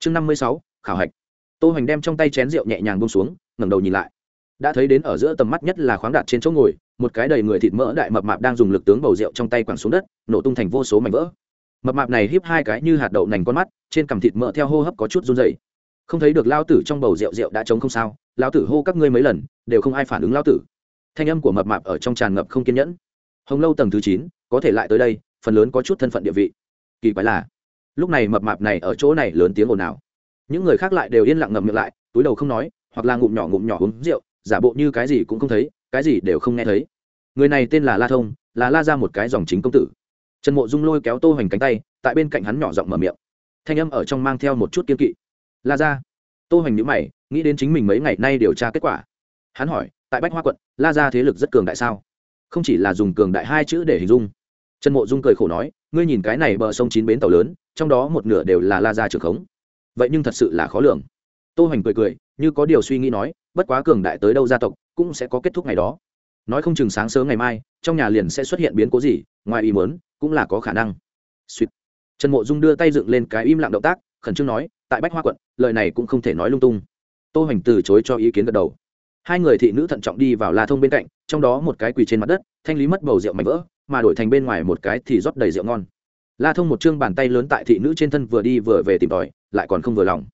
chương năm mươi sáu, khảo hạch. Tô hoành đem trong tay chén rượu nhẹ nhàng bông xuống, ngẩng đầu nhìn lại. Đã thấy đến ở giữa tầm mắt nhất là khoáng đạt trên chỗ ngồi, một cái đầy người thịt mỡ đại mập mạp đang dùng lực tướng bầu rượu trong tay quẳng xuống đất, nổ tung thành vô số mảnh vỡ. Mập mạp này híp hai cái như hạt đậu nành con mắt, trên cằm thịt mỡ theo hô hấp có chút run dày không thấy được lao tử trong bầu rượu rượu đã trống không sao, lao tử hô các ngươi mấy lần, đều không ai phản ứng lao tử. Thanh âm của mập mạp ở trong tràn ngập không kiên nhẫn. Hồng lâu tầng thứ chín, có thể lại tới đây, phần lớn có chút thân phận địa vị. Kỳ quái là lúc này mập mạp này ở chỗ này lớn tiếng ồn ào. Những người khác lại đều yên lặng ngậm miệng lại, túi đầu không nói, hoặc là ngụm nhỏ ngụm nhỏ uống rượu, giả bộ như cái gì cũng không thấy, cái gì đều không nghe thấy. Người này tên là la thông, là la ra một cái dòng chính công tử. Trần mộ dung lôi kéo tô hoành cánh tay, tại bên cạnh hắn nhỏ giọng mở miệng. Thanh âm ở trong mang theo một chút kiên kỵ. La ra. Tô hoành nhữ mày, nghĩ đến chính mình mấy ngày nay điều tra kết quả. Hắn hỏi, tại bách hoa quận, la ra thế lực rất cường đại sao? Không chỉ là dùng cường đại hai chữ để hình dung. Trần mộ dung cười khổ nói ngươi nhìn cái này bờ sông chín bến tàu lớn, trong đó một nửa đều là la ra trường khống. Vậy nhưng thật sự là khó lường. Tô hoành cười cười, như có điều suy nghĩ nói, bất quá cường đại tới đâu gia tộc, cũng sẽ có kết thúc ngày đó. Nói không chừng sáng sớm ngày mai, trong nhà liền sẽ xuất hiện biến cố gì, ngoài ý muốn, cũng là có khả năng. Sweet. trần mộ dung đưa tay dựng lên cái im lặng động tác, khẩn trương nói, tại bách hoa quận, lời này cũng không thể nói lung tung. Tô hoành từ chối cho ý kiến gật đầu. Hai người thị nữ thận trọng đi vào la thông bên cạnh, trong đó một cái quỳ trên mặt đất, thanh lý mất bầu rượu mảnh vỡ mà đổi thành bên ngoài một cái thì rót đầy rượu ngon. La thông một trương bàn tay lớn tại thị nữ trên thân vừa đi vừa về tìm tòi, lại còn không vừa lòng.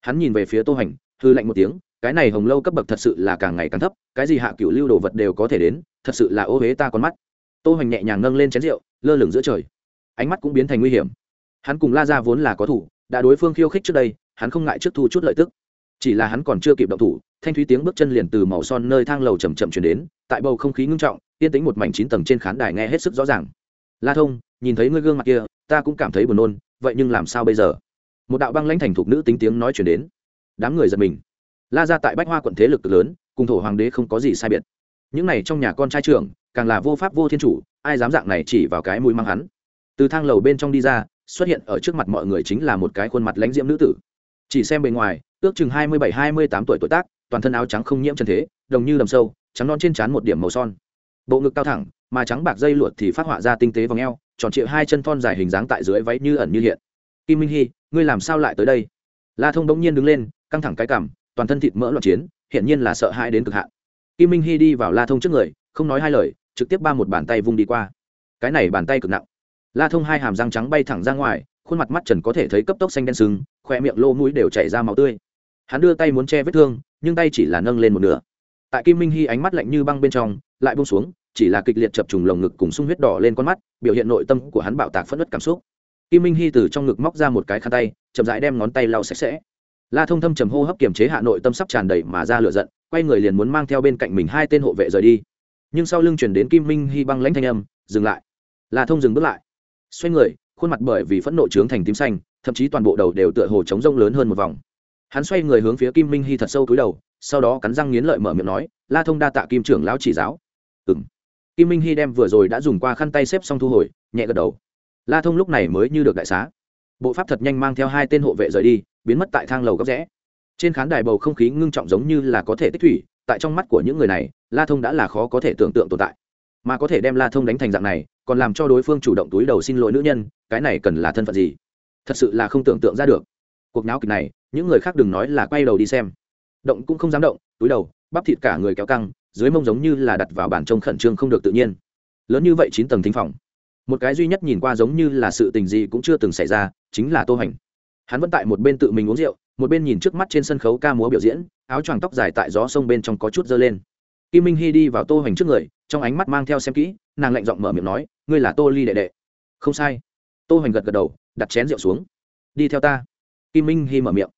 Hắn nhìn về phía tô hành, hư lạnh một tiếng, cái này hồng lâu cấp bậc thật sự là càng ngày càng thấp, cái gì hạ cựu lưu đồ vật đều có thể đến, thật sự là ô huế ta con mắt. Tô hành nhẹ nhàng nâng lên chén rượu, lơ lửng giữa trời. Ánh mắt cũng biến thành nguy hiểm. Hắn cùng la ra vốn là có thủ, đã đối phương khiêu khích trước đây, hắn không ngại trước thu chút lợi tức chỉ là hắn còn chưa kịp động thủ, thanh thúy tiếng bước chân liền từ màu son nơi thang lầu chầm chậm chuyển đến, tại bầu không khí ngưng trọng, yên tính một mảnh chín tầng trên khán đài nghe hết sức rõ ràng. La thông, nhìn thấy ngươi gương mặt kia, ta cũng cảm thấy buồn nôn, vậy nhưng làm sao bây giờ? Một đạo băng lãnh thành thục nữ tính tiếng nói chuyển đến. Đám người giật mình. La ra tại bách hoa quận thế lực lớn, cùng thổ hoàng đế không có gì sai biệt. Những này trong nhà con trai trưởng, càng là vô pháp vô thiên chủ, ai dám dạng này chỉ vào cái mũi mang hắn. Từ thang lầu bên trong đi ra, xuất hiện ở trước mặt mọi người chính là một cái khuôn mặt lãnh diễm nữ tử. Chỉ xem bề ngoài ước chừng hai mươi bảy, hai mươi tám tuổi tuổi tác, toàn thân áo trắng không nhiễm chân thế, đồng như đầm sâu, trắng non trên trán một điểm màu son. Bộ ngực cao thẳng, mà trắng bạc dây luột thì phát họa ra tinh tế vòng eo, tròn trịa hai chân thon dài hình dáng tại dưới váy như ẩn như hiện. Kim minh hy ngươi làm sao lại tới đây? La thông bỗng nhiên đứng lên, căng thẳng cái cảm toàn thân thịt mỡ loạn chiến, hiển nhiên là sợ hãi đến cực hạn. Kim minh hy đi vào la thông trước người, không nói hai lời, trực tiếp ba một bàn tay vung đi qua. Cái này bàn tay cực nặng. La thông hai hàm răng trắng bay thẳng ra ngoài, khuôn mặt mắt trần có thể thấy cấp tốc xanh đen sừng, khoe miệng lô mũi đều chảy ra máu tươi hắn đưa tay muốn che vết thương, nhưng tay chỉ là nâng lên một nửa. Tại kim minh hy ánh mắt lạnh như băng bên trong, lại bông xuống, chỉ là kịch liệt chập trùng lồng ngực cùng sung huyết đỏ lên con mắt, biểu hiện nội tâm của hắn bạo tạc phẫn nứt cảm xúc. Kim minh hy từ trong ngực móc ra một cái khăn tay, chậm rãi đem ngón tay lau sạch sẽ. La thông thâm trầm hô hấp kiềm chế hạ nội tâm sắp tràn đầy mà ra lửa giận, quay người liền muốn mang theo bên cạnh mình hai tên hộ vệ rời đi. Nhưng sau lưng chuyển đến kim minh hy băng lãnh thanh âm, dừng lại. La thông dừng bước lại. Xoay người, khuôn mặt bởi vì phẫn nộ trướng thành tím xanh, thậm chí toàn bộ đầu đều tựa hồ trống rông lớn hơn một vòng hắn xoay người hướng phía kim minh hy thật sâu túi đầu, sau đó cắn răng nghiến lợi mở miệng nói, la thông đa tạ kim trưởng lão chỉ giáo. Ừ m kim minh hy đem vừa rồi đã dùng qua khăn tay xếp xong thu hồi, nhẹ gật đầu. La thông lúc này mới như được đại xá. Bộ pháp thật nhanh mang theo hai tên hộ vệ rời đi, biến mất tại thang lầu góc rẽ. Trên khán đài bầu không khí ngưng trọng giống như là có thể tích thủy, tại trong mắt của những người này, la thông đã là khó có thể tưởng tượng tồn tại. Mà có thể đem la thông đánh thành dạng này, còn làm cho đối phương chủ động túi đầu xin lỗi nữ nhân, cái này cần là thân phận gì? Thật sự là không tưởng tượng ra được. Cuộc náo kịch này những người khác đừng nói là quay đầu đi xem. Động cũng không dám động, túi đầu, bắp thịt cả người kéo căng, dưới mông giống như là đặt vào bàn trông khẩn trương không được tự nhiên. Lớn như vậy chín tầng thính phòng. Một cái duy nhất nhìn qua giống như là sự tình gì cũng chưa từng xảy ra, chính là tô hành. Hắn vẫn tại một bên tự mình uống rượu, một bên nhìn trước mắt trên sân khấu ca múa biểu diễn, áo choàng tóc dài tại gió sông bên trong có chút dơ lên. Kim minh hy đi vào tô hành trước người, trong ánh mắt mang theo xem kỹ, nàng lạnh giọng mở miệng nói, ngươi là tô ly đệ đệ. Không sai. Tô hành gật gật đầu, đặt chén rượu xuống. Đi theo ta. Kim minh hy mở miệng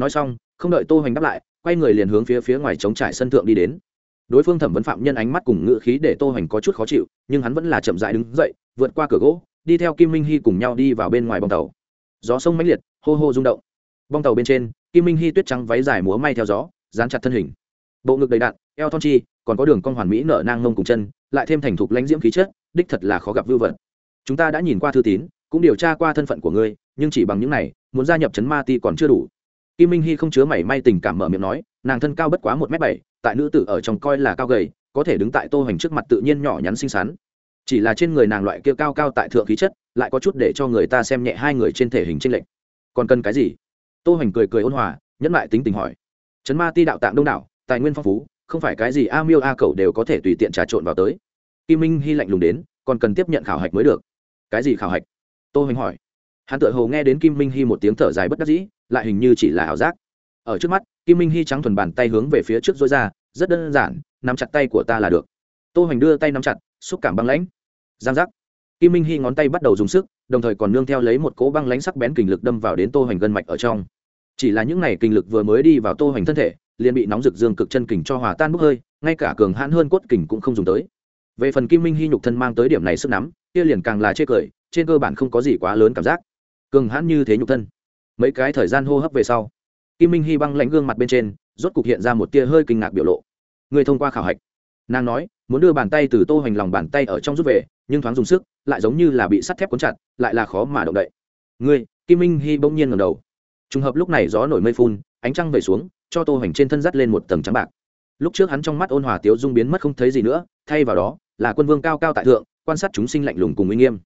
nói xong, không đợi tô hoành đáp lại, quay người liền hướng phía phía ngoài chống trải sân thượng đi đến. Đối phương thẩm vấn phạm nhân ánh mắt cùng ngựa khí để tô hoành có chút khó chịu, nhưng hắn vẫn là chậm rãi đứng dậy, vượt qua cửa gỗ, đi theo kim minh hy cùng nhau đi vào bên ngoài bong tàu. Gió sông mãnh liệt, hô hô rung động. Bong tàu bên trên, kim minh hy tuyết trắng váy dài múa may theo gió, dán chặt thân hình. Bộ ngực đầy đạn, eo thon chi, còn có đường cong hoàn mỹ nở nang ngông cùng chân, lại thêm thành thục lãnh diễm khí chất, đích thật là khó gặp vưu vật. Chúng ta đã nhìn qua thư tín, cũng điều tra qua thân phận của ngươi, nhưng chỉ bằng những này, muốn gia nhập chấn ma ti còn chưa đủ kim minh hy không chứa mảy may tình cảm mở miệng nói, nàng thân cao bất quá một m bảy, tại nữ tử ở trong coi là cao gầy, có thể đứng tại tô hoành trước mặt tự nhiên nhỏ nhắn xinh xắn. Chỉ là trên người nàng loại kia cao cao tại thượng khí chất, lại có chút để cho người ta xem nhẹ hai người trên thể hình tranh lệch. Còn cần cái gì? Tô hoành cười cười ôn hòa, nhẫn lại tính tình hỏi. Trấn ma ti đạo tạng đông đảo, tài nguyên phong phú, không phải cái gì a miêu a cẩu đều có thể tùy tiện trà trộn vào tới. Kim minh hy lạnh lùng đến, còn cần tiếp nhận khảo hạch mới được. Cái gì khảo hạch? Tô hoành hỏi hắn tự hồ nghe đến kim minh hy một tiếng thở dài bất đắc dĩ, lại hình như chỉ là ảo giác. Ở trước mắt, kim minh hy trắng thuần bàn tay hướng về phía trước dối ra, rất đơn giản, nắm chặt tay của ta là được. Tô hoành đưa tay nắm chặt, xúc cảm băng lãnh. Giang giác. Kim minh hy ngón tay bắt đầu dùng sức, đồng thời còn nương theo lấy một cỗ băng lãnh sắc bén kình lực đâm vào đến tô hoành gân mạch ở trong. Chỉ là những n à y kình lực vừa mới đi vào tô hoành thân thể, liền bị nóng rực dương cực chân kình cho hòa tan bốc hơi, ngay cả cường hãn hơn cốt kình cũng không dùng tới. Về phần kim minh hy nhục thân mang tới điểm này sức nắm, kia liền càng là chê cười, trên cơ bản không có gì quá lớn cảm giác cường hãn như thế nhục thân. Mấy cái thời gian hô hấp về sau, kim minh hy băng lãnh gương mặt bên trên, rốt cục hiện ra một tia hơi kinh ngạc biểu lộ. Người thông qua khảo hạch, nàng nói, muốn đưa bàn tay từ tô hoành lòng bàn tay ở trong rút về, nhưng thoáng dùng sức, lại giống như là bị sắt thép cuốn chặt, lại là khó mà động đậy. Ngươi kim minh hy bỗng nhiên ngẩng đầu. Trùng hợp lúc này gió nổi mây phun, ánh trăng về xuống, cho tô hoành trên thân dắt lên một tầng trắng bạc. Lúc trước hắn trong mắt ôn hòa tiếu dung biến mất không thấy gì nữa, thay vào đó, là quân vương cao cao tại thượng, quan sát chúng sinh lạnh lùng cùng uy nghiêm.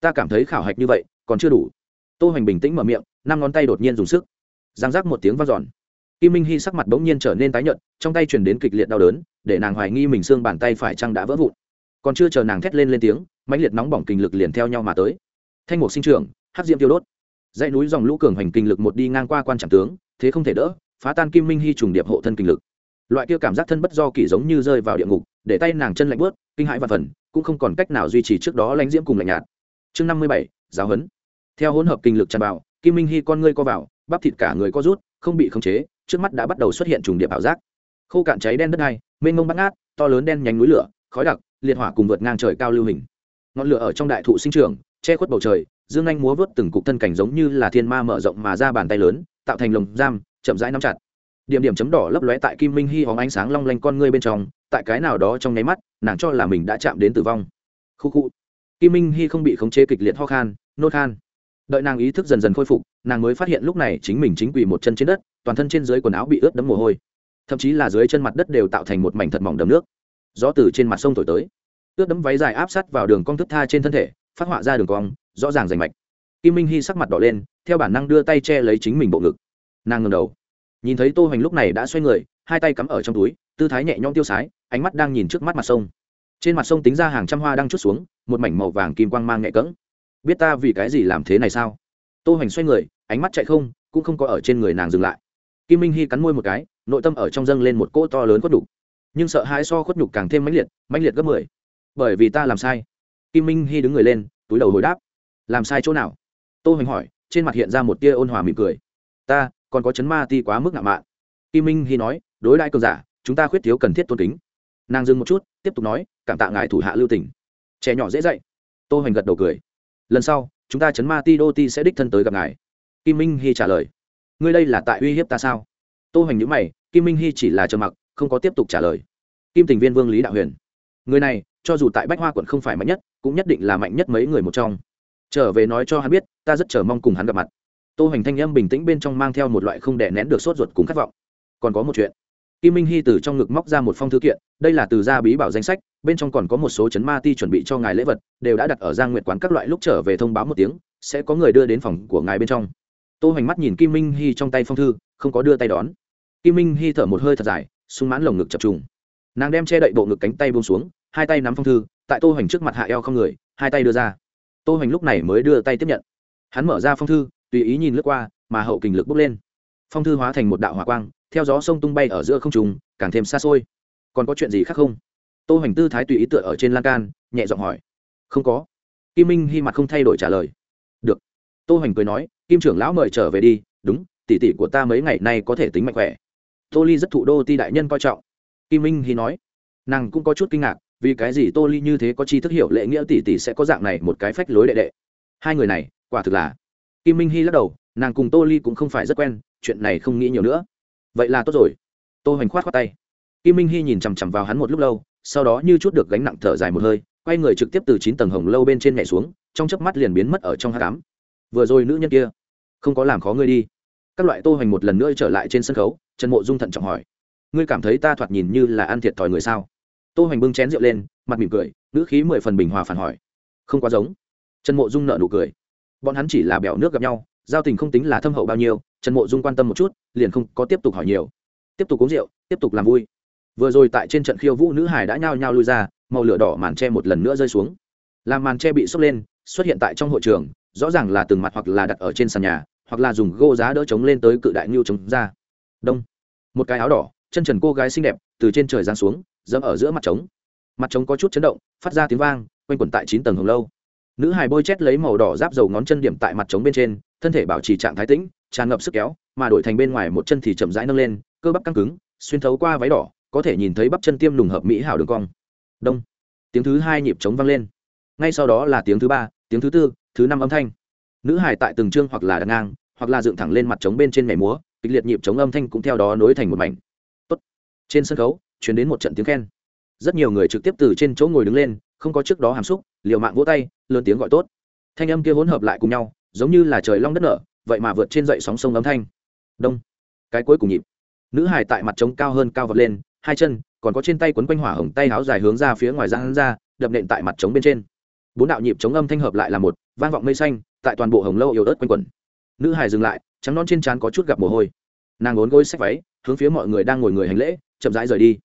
Ta cảm thấy khảo hạch như vậy, còn chưa đủ tô hoành bình tĩnh mở miệng, năm ngón tay đột nhiên dùng sức. Giang giác một tiếng vang giòn kim minh hy sắc mặt bỗng nhiên trở nên tái nhợt, trong tay truyền đến kịch liệt đau đớn, để nàng hoài nghi mình xương bàn tay phải chăng đã vỡ vụn. Còn chưa chờ nàng thét lên lên tiếng, mãnh liệt nóng bỏng kinh lực liền theo nhau mà tới. Thanh mục sinh trưởng, hắc diễm tiêu đốt. Dãy núi dòng lũ cường hoành kinh lực một đi ngang qua quan trạm tướng, thế không thể đỡ, phá tan kim minh hy trùng điệp hộ thân kinh lực. Loại kia cảm giác thân bất do kỳ giống như rơi vào địa ngục, để tay nàng chân lạnh bớt kinh hãi và phần, cũng không còn cách nào duy trì trước đó lãnh diễm cùng lạnh nhạt. Chương năm mươi bảy, giáo huấn theo hỗn hợp kinh lực tràn vào, kim minh hy con ngươi co vào, bắp thịt cả người co rút, không bị khống chế, trước mắt đã bắt đầu xuất hiện trùng điệp ảo giác. Khô cạn cháy đen đất này mênh mông bắt ngát, to lớn đen nhánh núi lửa, khói đặc, liệt hỏa cùng vượt ngang trời cao lưu hình. Ngọn lửa ở trong đại thụ sinh trường che khuất bầu trời, dương anh múa vớt từng cục thân cảnh giống như là thiên ma mở rộng mà ra bàn tay lớn, tạo thành lồng giam, chậm rãi nắm chặt. Điểm điểm chấm đỏ lấp lóe tại kim minh hy hóng ánh sáng long lanh con ngươi bên trong, tại cái nào đó trong nháy mắt, nàng cho là mình đã chạm đến tử vong. Khu khu. Kim minh hy không bị khống chế kịch liệt ho khan, nôn khan đợi nàng ý thức dần dần khôi phục, nàng mới phát hiện lúc này chính mình chính quỳ một chân trên đất, toàn thân trên dưới quần áo bị ướt đẫm mồ hôi. Thậm chí là dưới chân mặt đất đều tạo thành một mảnh thật mỏng đầm nước. Gió từ trên mặt sông thổi tới. Ướt đẫm váy dài áp sát vào đường cong thức tha trên thân thể, phát họa ra đường cong, rõ ràng rành mạch. Kim minh hy sắc mặt đỏ lên, theo bản năng đưa tay che lấy chính mình bộ ngực. Nàng ngầm đầu. Nhìn thấy tô hoành lúc này đã xoay người, hai tay cắm ở trong túi, tư thái nhẹ nhõm tiêu sái, ánh mắt đang nhìn trước mắt mặt sông. Trên mặt sông tính ra hàng trăm hoa đang chút xuống, một mảnh màu vàng kim quang mang nhẹ cỡng biết ta vì cái gì làm thế này sao? Tô hoành xoay người ánh mắt chạy không cũng không có ở trên người nàng dừng lại. Kim minh hy cắn môi một cái nội tâm ở trong dâng lên một cỗ to lớn khuất nhục. Nhưng sợ hãi so khuất nhục càng thêm mãnh liệt mãnh liệt gấp mười. Bởi vì ta làm sai. Kim minh hy đứng người lên túi đầu hồi đáp. Làm sai chỗ nào? Tô hoành hỏi trên mặt hiện ra một tia ôn hòa mỉm cười. Ta còn có chấn ma ti quá mức ngạo mạn. Kim minh hy nói đối đại cường giả chúng ta khuyết thiếu cần thiết tôn kính. Nàng dừng một chút tiếp tục nói cảm tạ ngài thủ hạ lưu tỉnh, trẻ nhỏ dễ dậy. tô hoành gật đầu cười lần sau, chúng ta chấn ma ti đô ti sẽ đích thân tới gặp ngài. Kim minh hy trả lời. Ngươi đây là tại uy hiếp ta sao? Tô hoành nhữ mày, kim minh hy chỉ là trầm mặc, không có tiếp tục trả lời. Kim tình viên vương lý đạo huyền. Người này, cho dù tại bách hoa quận không phải mạnh nhất, cũng nhất định là mạnh nhất mấy người một trong. Trở về nói cho hắn biết, ta rất chờ mong cùng hắn gặp mặt. Tô hoành thanh âm bình tĩnh bên trong mang theo một loại không đè nén được sốt ruột cùng khát vọng. Còn có một chuyện kim minh hy từ trong ngực móc ra một phong thư kiện, đây là từ gia bí bảo danh sách, bên trong còn có một số chấn ma ti chuẩn bị cho ngài lễ vật, đều đã đặt ở giang nguyệt quán các loại lúc trở về thông báo một tiếng, sẽ có người đưa đến phòng của ngài bên trong. Tô hoành mắt nhìn kim minh hy trong tay phong thư, không có đưa tay đón. Kim minh hy thở một hơi thật dài, sung mãn lồng ngực chập trùng. Nàng đem che đậy bộ ngực cánh tay buông xuống, hai tay nắm phong thư, tại tô hoành trước mặt hạ eo không người, hai tay đưa ra. Tô hoành lúc này mới đưa tay tiếp nhận. Hắn mở ra phong thư, tùy ý nhìn lướt qua, mà hậu kình lực bốc lên. Phong thư hóa thành một đạo hỏa quang theo gió sông tung bay ở giữa không trùng càng thêm xa xôi. Còn có chuyện gì khác không? Tô hoành tư thái tùy ý tựa ở trên lan can, nhẹ giọng hỏi. Không có. Kim minh hy mặt không thay đổi trả lời. Được. Tô hoành cười nói, kim trưởng lão mời trở về đi. Đúng, tỷ tỷ của ta mấy ngày nay có thể tính mạnh khỏe. Tô ly rất thụ đô ti đại nhân coi trọng. Kim minh hy nói. Nàng cũng có chút kinh ngạc, vì cái gì tô ly như thế có chi thức hiểu lệ nghĩa tỷ tỷ sẽ có dạng này một cái phách lối đệ đệ. Hai người này, quả thực là. Kim minh hy lắc đầu, nàng cùng tô ly cũng không phải rất quen, chuyện này không nghĩ nhiều nữa vậy là tốt rồi. Tô hoành khoát khoát tay. Kim minh hy nhìn chằm chằm vào hắn một lúc lâu, sau đó như chút được gánh nặng thở dài một hơi, quay người trực tiếp từ chín tầng hồng lâu bên trên nhảy xuống, trong chớp mắt liền biến mất ở trong hát cám vừa rồi nữ nhân kia, không có làm khó ngươi đi. Các loại tô hoành một lần nữa trở lại trên sân khấu, trần mộ dung thận trọng hỏi, ngươi cảm thấy ta thoạt nhìn như là ăn thiệt thòi người sao? Tô hoành bưng chén rượu lên, mặt mỉm cười nữ khí mười phần bình hòa phản hỏi, không quá giống. Trần mộ dung nợ nụ cười, bọn hắn chỉ là bẻo nước gặp nhau, giao tình không tính là thâm hậu bao nhiêu trần mộ dung quan tâm một chút, liền không có tiếp tục hỏi nhiều. Tiếp tục uống rượu, tiếp tục làm vui. Vừa rồi tại trên trận khiêu vũ nữ hải đã nhao nhao lui ra, màu lửa đỏ màn tre một lần nữa rơi xuống. Làm màn tre bị sốc lên, xuất hiện tại trong hội trường, rõ ràng là từng mặt hoặc là đặt ở trên sàn nhà, hoặc là dùng gô giá đỡ chống lên tới cự đại ngưu trống ra. Đông. Một cái áo đỏ, chân trần cô gái xinh đẹp, từ trên trời giáng xuống, dẫm ở giữa mặt trống. Mặt trống có chút chấn động, phát ra tiếng vang, quanh quẩn tại chín tầng hồng lâu. Nữ hài bôi chét lấy màu đỏ giáp dầu ngón chân điểm tại mặt trống bên trên, thân thể bảo trì trạng thái tĩnh tràn ngập sức kéo, mà đổi thành bên ngoài một chân thì chậm rãi nâng lên, cơ bắp căng cứng, xuyên thấu qua váy đỏ, có thể nhìn thấy bắp chân tiêm lùng hợp mỹ hảo đường cong. Đông. Tiếng thứ hai nhịp trống vang lên. Ngay sau đó là tiếng thứ ba, tiếng thứ tư, thứ năm âm thanh. Nữ hải tại từng chương hoặc là đặt ngang, hoặc là dựng thẳng lên mặt trống bên trên mẻ múa, kịch liệt nhịp trống âm thanh cũng theo đó nối thành một mảnh. Tốt. trên sân khấu chuyển đến một trận tiếng khen. Rất nhiều người trực tiếp từ trên chỗ ngồi đứng lên, không có trước đó hàm xúc, liều mạng vỗ tay, lớn tiếng gọi tốt. Thanh âm kia hỗn hợp lại cùng nhau, giống như là trời long đất nở vậy mà vượt trên dậy sóng sông âm thanh. Đông. Cái cuối cùng nhịp. Nữ hải tại mặt trống cao hơn cao vật lên, hai chân còn có trên tay quấn quanh hỏa hồng tay áo dài hướng ra phía ngoài giãn ra, đập nện tại mặt trống bên trên. Bốn đạo nhịp chống âm thanh hợp lại là một, vang vọng mây xanh, tại toàn bộ hồng lâu yếu ớt quanh quẩn. Nữ hải dừng lại, trắng non trên trán có chút gặp mồ hôi. Nàng ốn gối xách váy, hướng phía mọi người đang ngồi người hành lễ, chậm rãi rời đi.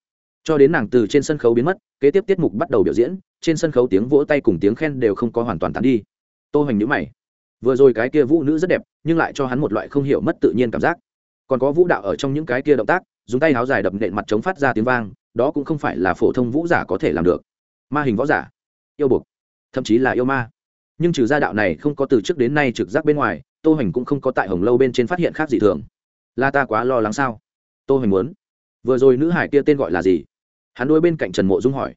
Cho đến nàng từ trên sân khấu biến mất, kế tiếp tiết mục bắt đầu biểu diễn, trên sân khấu tiếng vỗ tay cùng tiếng khen đều không có hoàn toàn tán đi. Tô hoành nhữ mày vừa rồi cái kia vũ nữ rất đẹp, nhưng lại cho hắn một loại không hiểu mất tự nhiên cảm giác. Còn có vũ đạo ở trong những cái kia động tác, dùng tay háo dài đập nện mặt chống phát ra tiếng vang, đó cũng không phải là phổ thông vũ giả có thể làm được. Ma hình võ giả, yêu buộc, thậm chí là yêu ma. Nhưng trừ gia đạo này không có từ trước đến nay trực giác bên ngoài, tô hoành cũng không có tại hồng lâu bên trên phát hiện khác gì thường. Là ta quá lo lắng sao? Tô hoành muốn. Vừa rồi nữ hải kia tên gọi là gì? Hắn đôi bên cạnh trần mộ dung hỏi.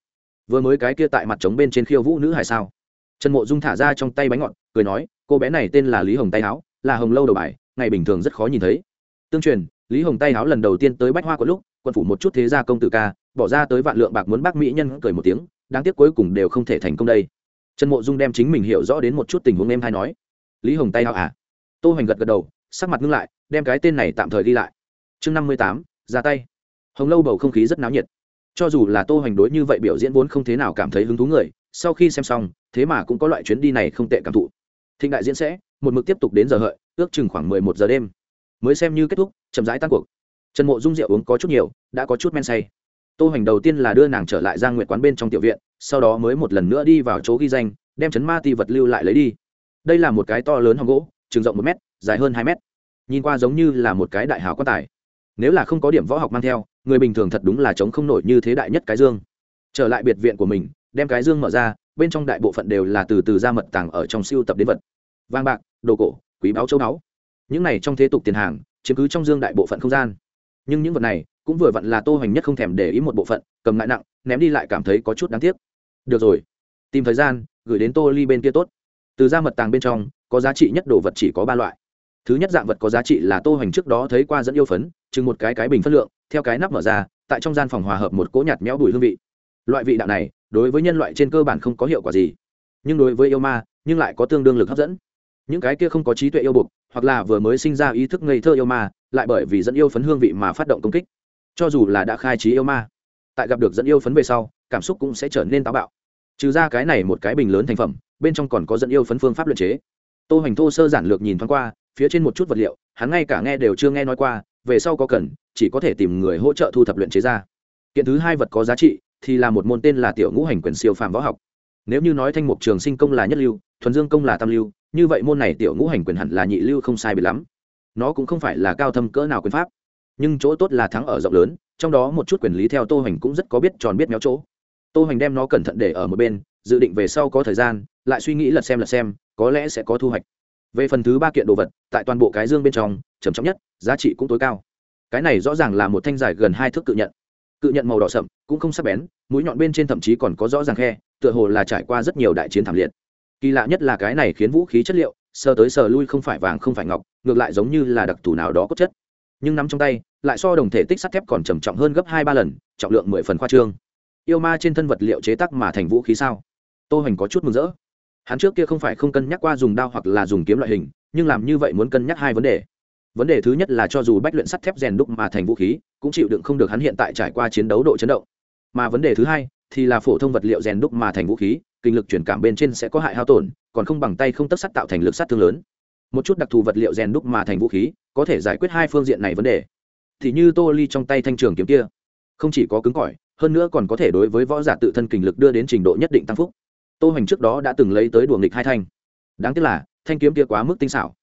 Vừa mới cái kia tại mặt trống bên trên khiêu vũ nữ hải sao? trần mộ dung thả ra trong tay bánh ngọt, cười nói, cô bé này tên là lý hồng tay háo, là hồng lâu đầu bài, ngày bình thường rất khó nhìn thấy. Tương truyền, lý hồng tay háo lần đầu tiên tới bách hoa có lúc quân phủ một chút thế gia công tử ca, bỏ ra tới vạn lượng bạc muốn bác mỹ nhân cười một tiếng, đáng tiếc cuối cùng đều không thể thành công đây. Trần mộ dung đem chính mình hiểu rõ đến một chút tình huống em hay nói, lý hồng tay háo à? Tô hoành gật gật đầu, sắc mặt ngưng lại, đem cái tên này tạm thời đi lại. Chương năm mươi tám, ra tay. Hồng lâu bầu không khí rất náo nhiệt. Cho dù là tô hoành đối như vậy biểu diễn vốn không thế nào cảm thấy hứng thú người sau khi xem xong, thế mà cũng có loại chuyến đi này không tệ cảm thụ. Thịnh đại diễn sẽ, một mực tiếp tục đến giờ hợi, ước chừng khoảng mười một giờ đêm. Mới xem như kết thúc, chậm rãi tan cuộc. Trần mộ dung rượu uống có chút nhiều, đã có chút men say. Tô hoành đầu tiên là đưa nàng trở lại ra nguyện quán bên trong tiểu viện, sau đó mới một lần nữa đi vào chỗ ghi danh, đem chấn ma ti vật lưu lại lấy đi. Đây là một cái to lớn hòn gỗ chừng rộng một mét, dài hơn hai mét. Nhìn qua giống như là một cái đại hào quan tài. Nếu là không có điểm võ học mang theo, người bình thường thật đúng là chống không nổi như thế đại nhất cái dương. Trở lại biệt viện của mình đem cái dương mở ra, bên trong đại bộ phận đều là từ từ ra mật tàng ở trong siêu tập đến vật. Vàng bạc, đồ cổ, quý báu châu báu. Những này trong thế tục tiền hàng, chiếm cứ trong dương đại bộ phận không gian. Nhưng những vật này cũng vừa vặn là tô hoành nhất không thèm để ý một bộ phận, cầm ngại nặng, ném đi lại cảm thấy có chút đáng tiếc. Được rồi, tìm thời gian, gửi đến tô ly bên kia tốt. Từ ra mật tàng bên trong, có giá trị nhất đồ vật chỉ có ba loại. Thứ nhất dạng vật có giá trị là tô hoành trước đó thấy qua dẫn yêu phấn, chừng một cái cái bình phân lượng, theo cái nắp mở ra, tại trong gian phòng hòa hợp một cỗ nhạt méo bùi hương vị. Loại vị đạo này đối với nhân loại trên cơ bản không có hiệu quả gì. Nhưng đối với yêu ma, nhưng lại có tương đương lực hấp dẫn. Những cái kia không có trí tuệ yêu bục hoặc là vừa mới sinh ra ý thức ngây thơ yêu ma, lại bởi vì dẫn yêu phấn hương vị mà phát động công kích. Cho dù là đã khai trí yêu ma, tại gặp được dẫn yêu phấn về sau, cảm xúc cũng sẽ trở nên táo bạo. Trừ ra cái này một cái bình lớn thành phẩm, bên trong còn có dẫn yêu phấn phương pháp luyện chế. Tô hoành thô sơ giản lược nhìn thoáng qua, phía trên một chút vật liệu, hắn ngay cả nghe đều chưa nghe nói qua, về sau có cần, chỉ có thể tìm người hỗ trợ thu thập luyện chế ra. Kiện thứ hai vật có giá trị thì là một môn tên là tiểu ngũ hành quyền siêu phàm võ học. Nếu như nói thanh mục trường sinh công là nhất lưu, thuần dương công là tam lưu, như vậy môn này tiểu ngũ hành quyền hẳn là nhị lưu không sai bị lắm. Nó cũng không phải là cao thâm cỡ nào quyền pháp, nhưng chỗ tốt là thắng ở rộng lớn, trong đó một chút quyền lý theo tô hoành cũng rất có biết tròn biết méo chỗ. Tô hoành đem nó cẩn thận để ở một bên, dự định về sau có thời gian, lại suy nghĩ lật xem lật xem, có lẽ sẽ có thu hoạch. Về phần thứ ba kiện đồ vật, tại toàn bộ cái dương bên trong, trầm trọng nhất, giá trị cũng tối cao. Cái này rõ ràng là một thanh dài gần hai thước cự nhận cự nhận màu đỏ sậm, cũng không sắc bén, mũi nhọn bên trên thậm chí còn có rõ ràng khe, tựa hồ là trải qua rất nhiều đại chiến thảm liệt. Kỳ lạ nhất là cái này khiến vũ khí chất liệu, sờ tới sờ lui không phải vàng không phải ngọc, ngược lại giống như là đặc thù nào đó cốt chất. Nhưng nắm trong tay, lại so đồng thể tích sắt thép còn trầm trọng hơn gấp hai ba lần, trọng lượng mười phần khoa trương. Yêu ma trên thân vật liệu chế tác mà thành vũ khí sao? Tô hoành có chút mừng rỡ. Hắn trước kia không phải không cân nhắc qua dùng đao hoặc là dùng kiếm loại hình, nhưng làm như vậy muốn cân nhắc hai vấn đề vấn đề thứ nhất là cho dù bách luyện sắt thép rèn đúc mà thành vũ khí, cũng chịu đựng không được hắn hiện tại trải qua chiến đấu độ chấn động. Mà vấn đề thứ hai thì là phổ thông vật liệu rèn đúc mà thành vũ khí, kinh lực truyền cảm bên trên sẽ có hại hao tổn, còn không bằng tay không tất sắt tạo thành lực sát thương lớn. Một chút đặc thù vật liệu rèn đúc mà thành vũ khí có thể giải quyết hai phương diện này vấn đề. Thì như tô ly trong tay thanh trường kiếm kia, không chỉ có cứng cỏi, hơn nữa còn có thể đối với võ giả tự thân kinh lực đưa đến trình độ nhất định tăng phúc. Tô hoành trước đó đã từng lấy tới đùa nghịch hai thanh. Đáng tiếc là, thanh kiếm kia quá mức tinh xảo.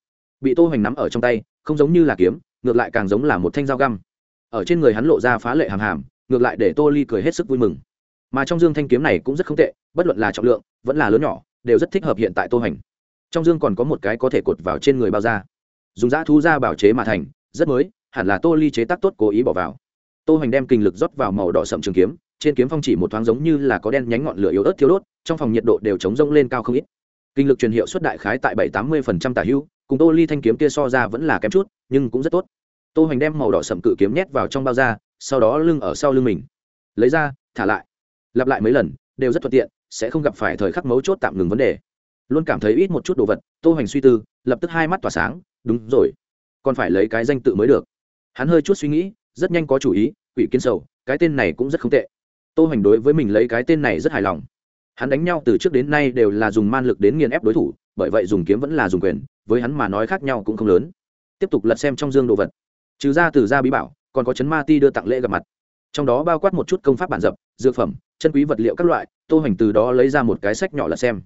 Bị tô hoành nắm ở trong tay không giống như là kiếm, ngược lại càng giống là một thanh dao găm. Ở trên người hắn lộ ra phá lệ hàm hàm, ngược lại để tô ly cười hết sức vui mừng. Mà trong dương thanh kiếm này cũng rất không tệ, bất luận là trọng lượng, vẫn là lớn nhỏ, đều rất thích hợp hiện tại tô hành. Trong dương còn có một cái có thể cột vào trên người bao da. Dùng dã thu ra bảo chế mà thành, rất mới, hẳn là tô ly chế tác tốt cố ý bỏ vào. Tô hành đem kinh lực rót vào màu đỏ sậm trường kiếm, trên kiếm phong chỉ một thoáng giống như là có đen nhánh ngọn lửa yếu ớt thiếu đốt, trong phòng nhiệt độ đều chống rông lên cao không ít. Kinh lực truyền hiệu suất đại khái tại bảy tám mươi tả hữu cùng tô ly thanh kiếm kia so ra vẫn là kém chút, nhưng cũng rất tốt. Tô hoành đem màu đỏ sầm cự kiếm nhét vào trong bao da, sau đó lưng ở sau lưng mình. Lấy ra, thả lại. Lặp lại mấy lần, đều rất thuận tiện, sẽ không gặp phải thời khắc mấu chốt tạm ngừng vấn đề. Luôn cảm thấy ít một chút đồ vật, tô hoành suy tư, lập tức hai mắt tỏa sáng, đúng rồi, còn phải lấy cái danh tự mới được. Hắn hơi chút suy nghĩ, rất nhanh có chủ ý, quỷ kiến sầu, cái tên này cũng rất không tệ. Tô hoành đối với mình lấy cái tên này rất hài lòng hắn đánh nhau từ trước đến nay đều là dùng man lực đến nghiền ép đối thủ, bởi vậy dùng kiếm vẫn là dùng quyền, với hắn mà nói khác nhau cũng không lớn. Tiếp tục lật xem trong dương đồ vật. Trừ ra từ gia bí bảo, còn có chấn ma ti đưa tặng lễ gặp mặt. Trong đó bao quát một chút công pháp bản dập, dược phẩm, chân quý vật liệu các loại, tô hành từ đó lấy ra một cái sách nhỏ lật xem.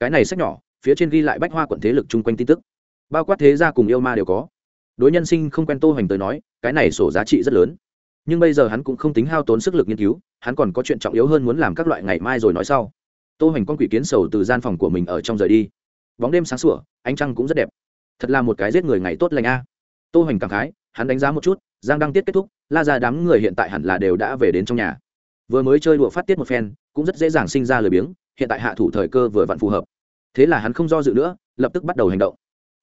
Cái này sách nhỏ, phía trên ghi lại bách hoa quận thế lực chung quanh tin tức. Bao quát thế gia cùng yêu ma đều có. Đối nhân sinh không quen tô hành tới nói, cái này sổ giá trị rất lớn. Nhưng bây giờ hắn cũng không tính hao tốn sức lực nghiên cứu, hắn còn có chuyện trọng yếu hơn muốn làm các loại ngày mai rồi nói sau tô hoành con quỷ kiến sầu từ gian phòng của mình ở trong rời đi. Bóng đêm sáng sủa, ánh trăng cũng rất đẹp. Thật là một cái giết người ngày tốt lành a. À. tô hoành cảm khái, hắn đánh giá một chút, giang đăng tiết kết thúc, la ra đám người hiện tại hẳn là đều đã về đến trong nhà. Vừa mới chơi đùa phát tiết một phen, cũng rất dễ dàng sinh ra lười biếng, hiện tại hạ thủ thời cơ vừa vặn phù hợp. Thế là hắn không do dự nữa, lập tức bắt đầu hành động.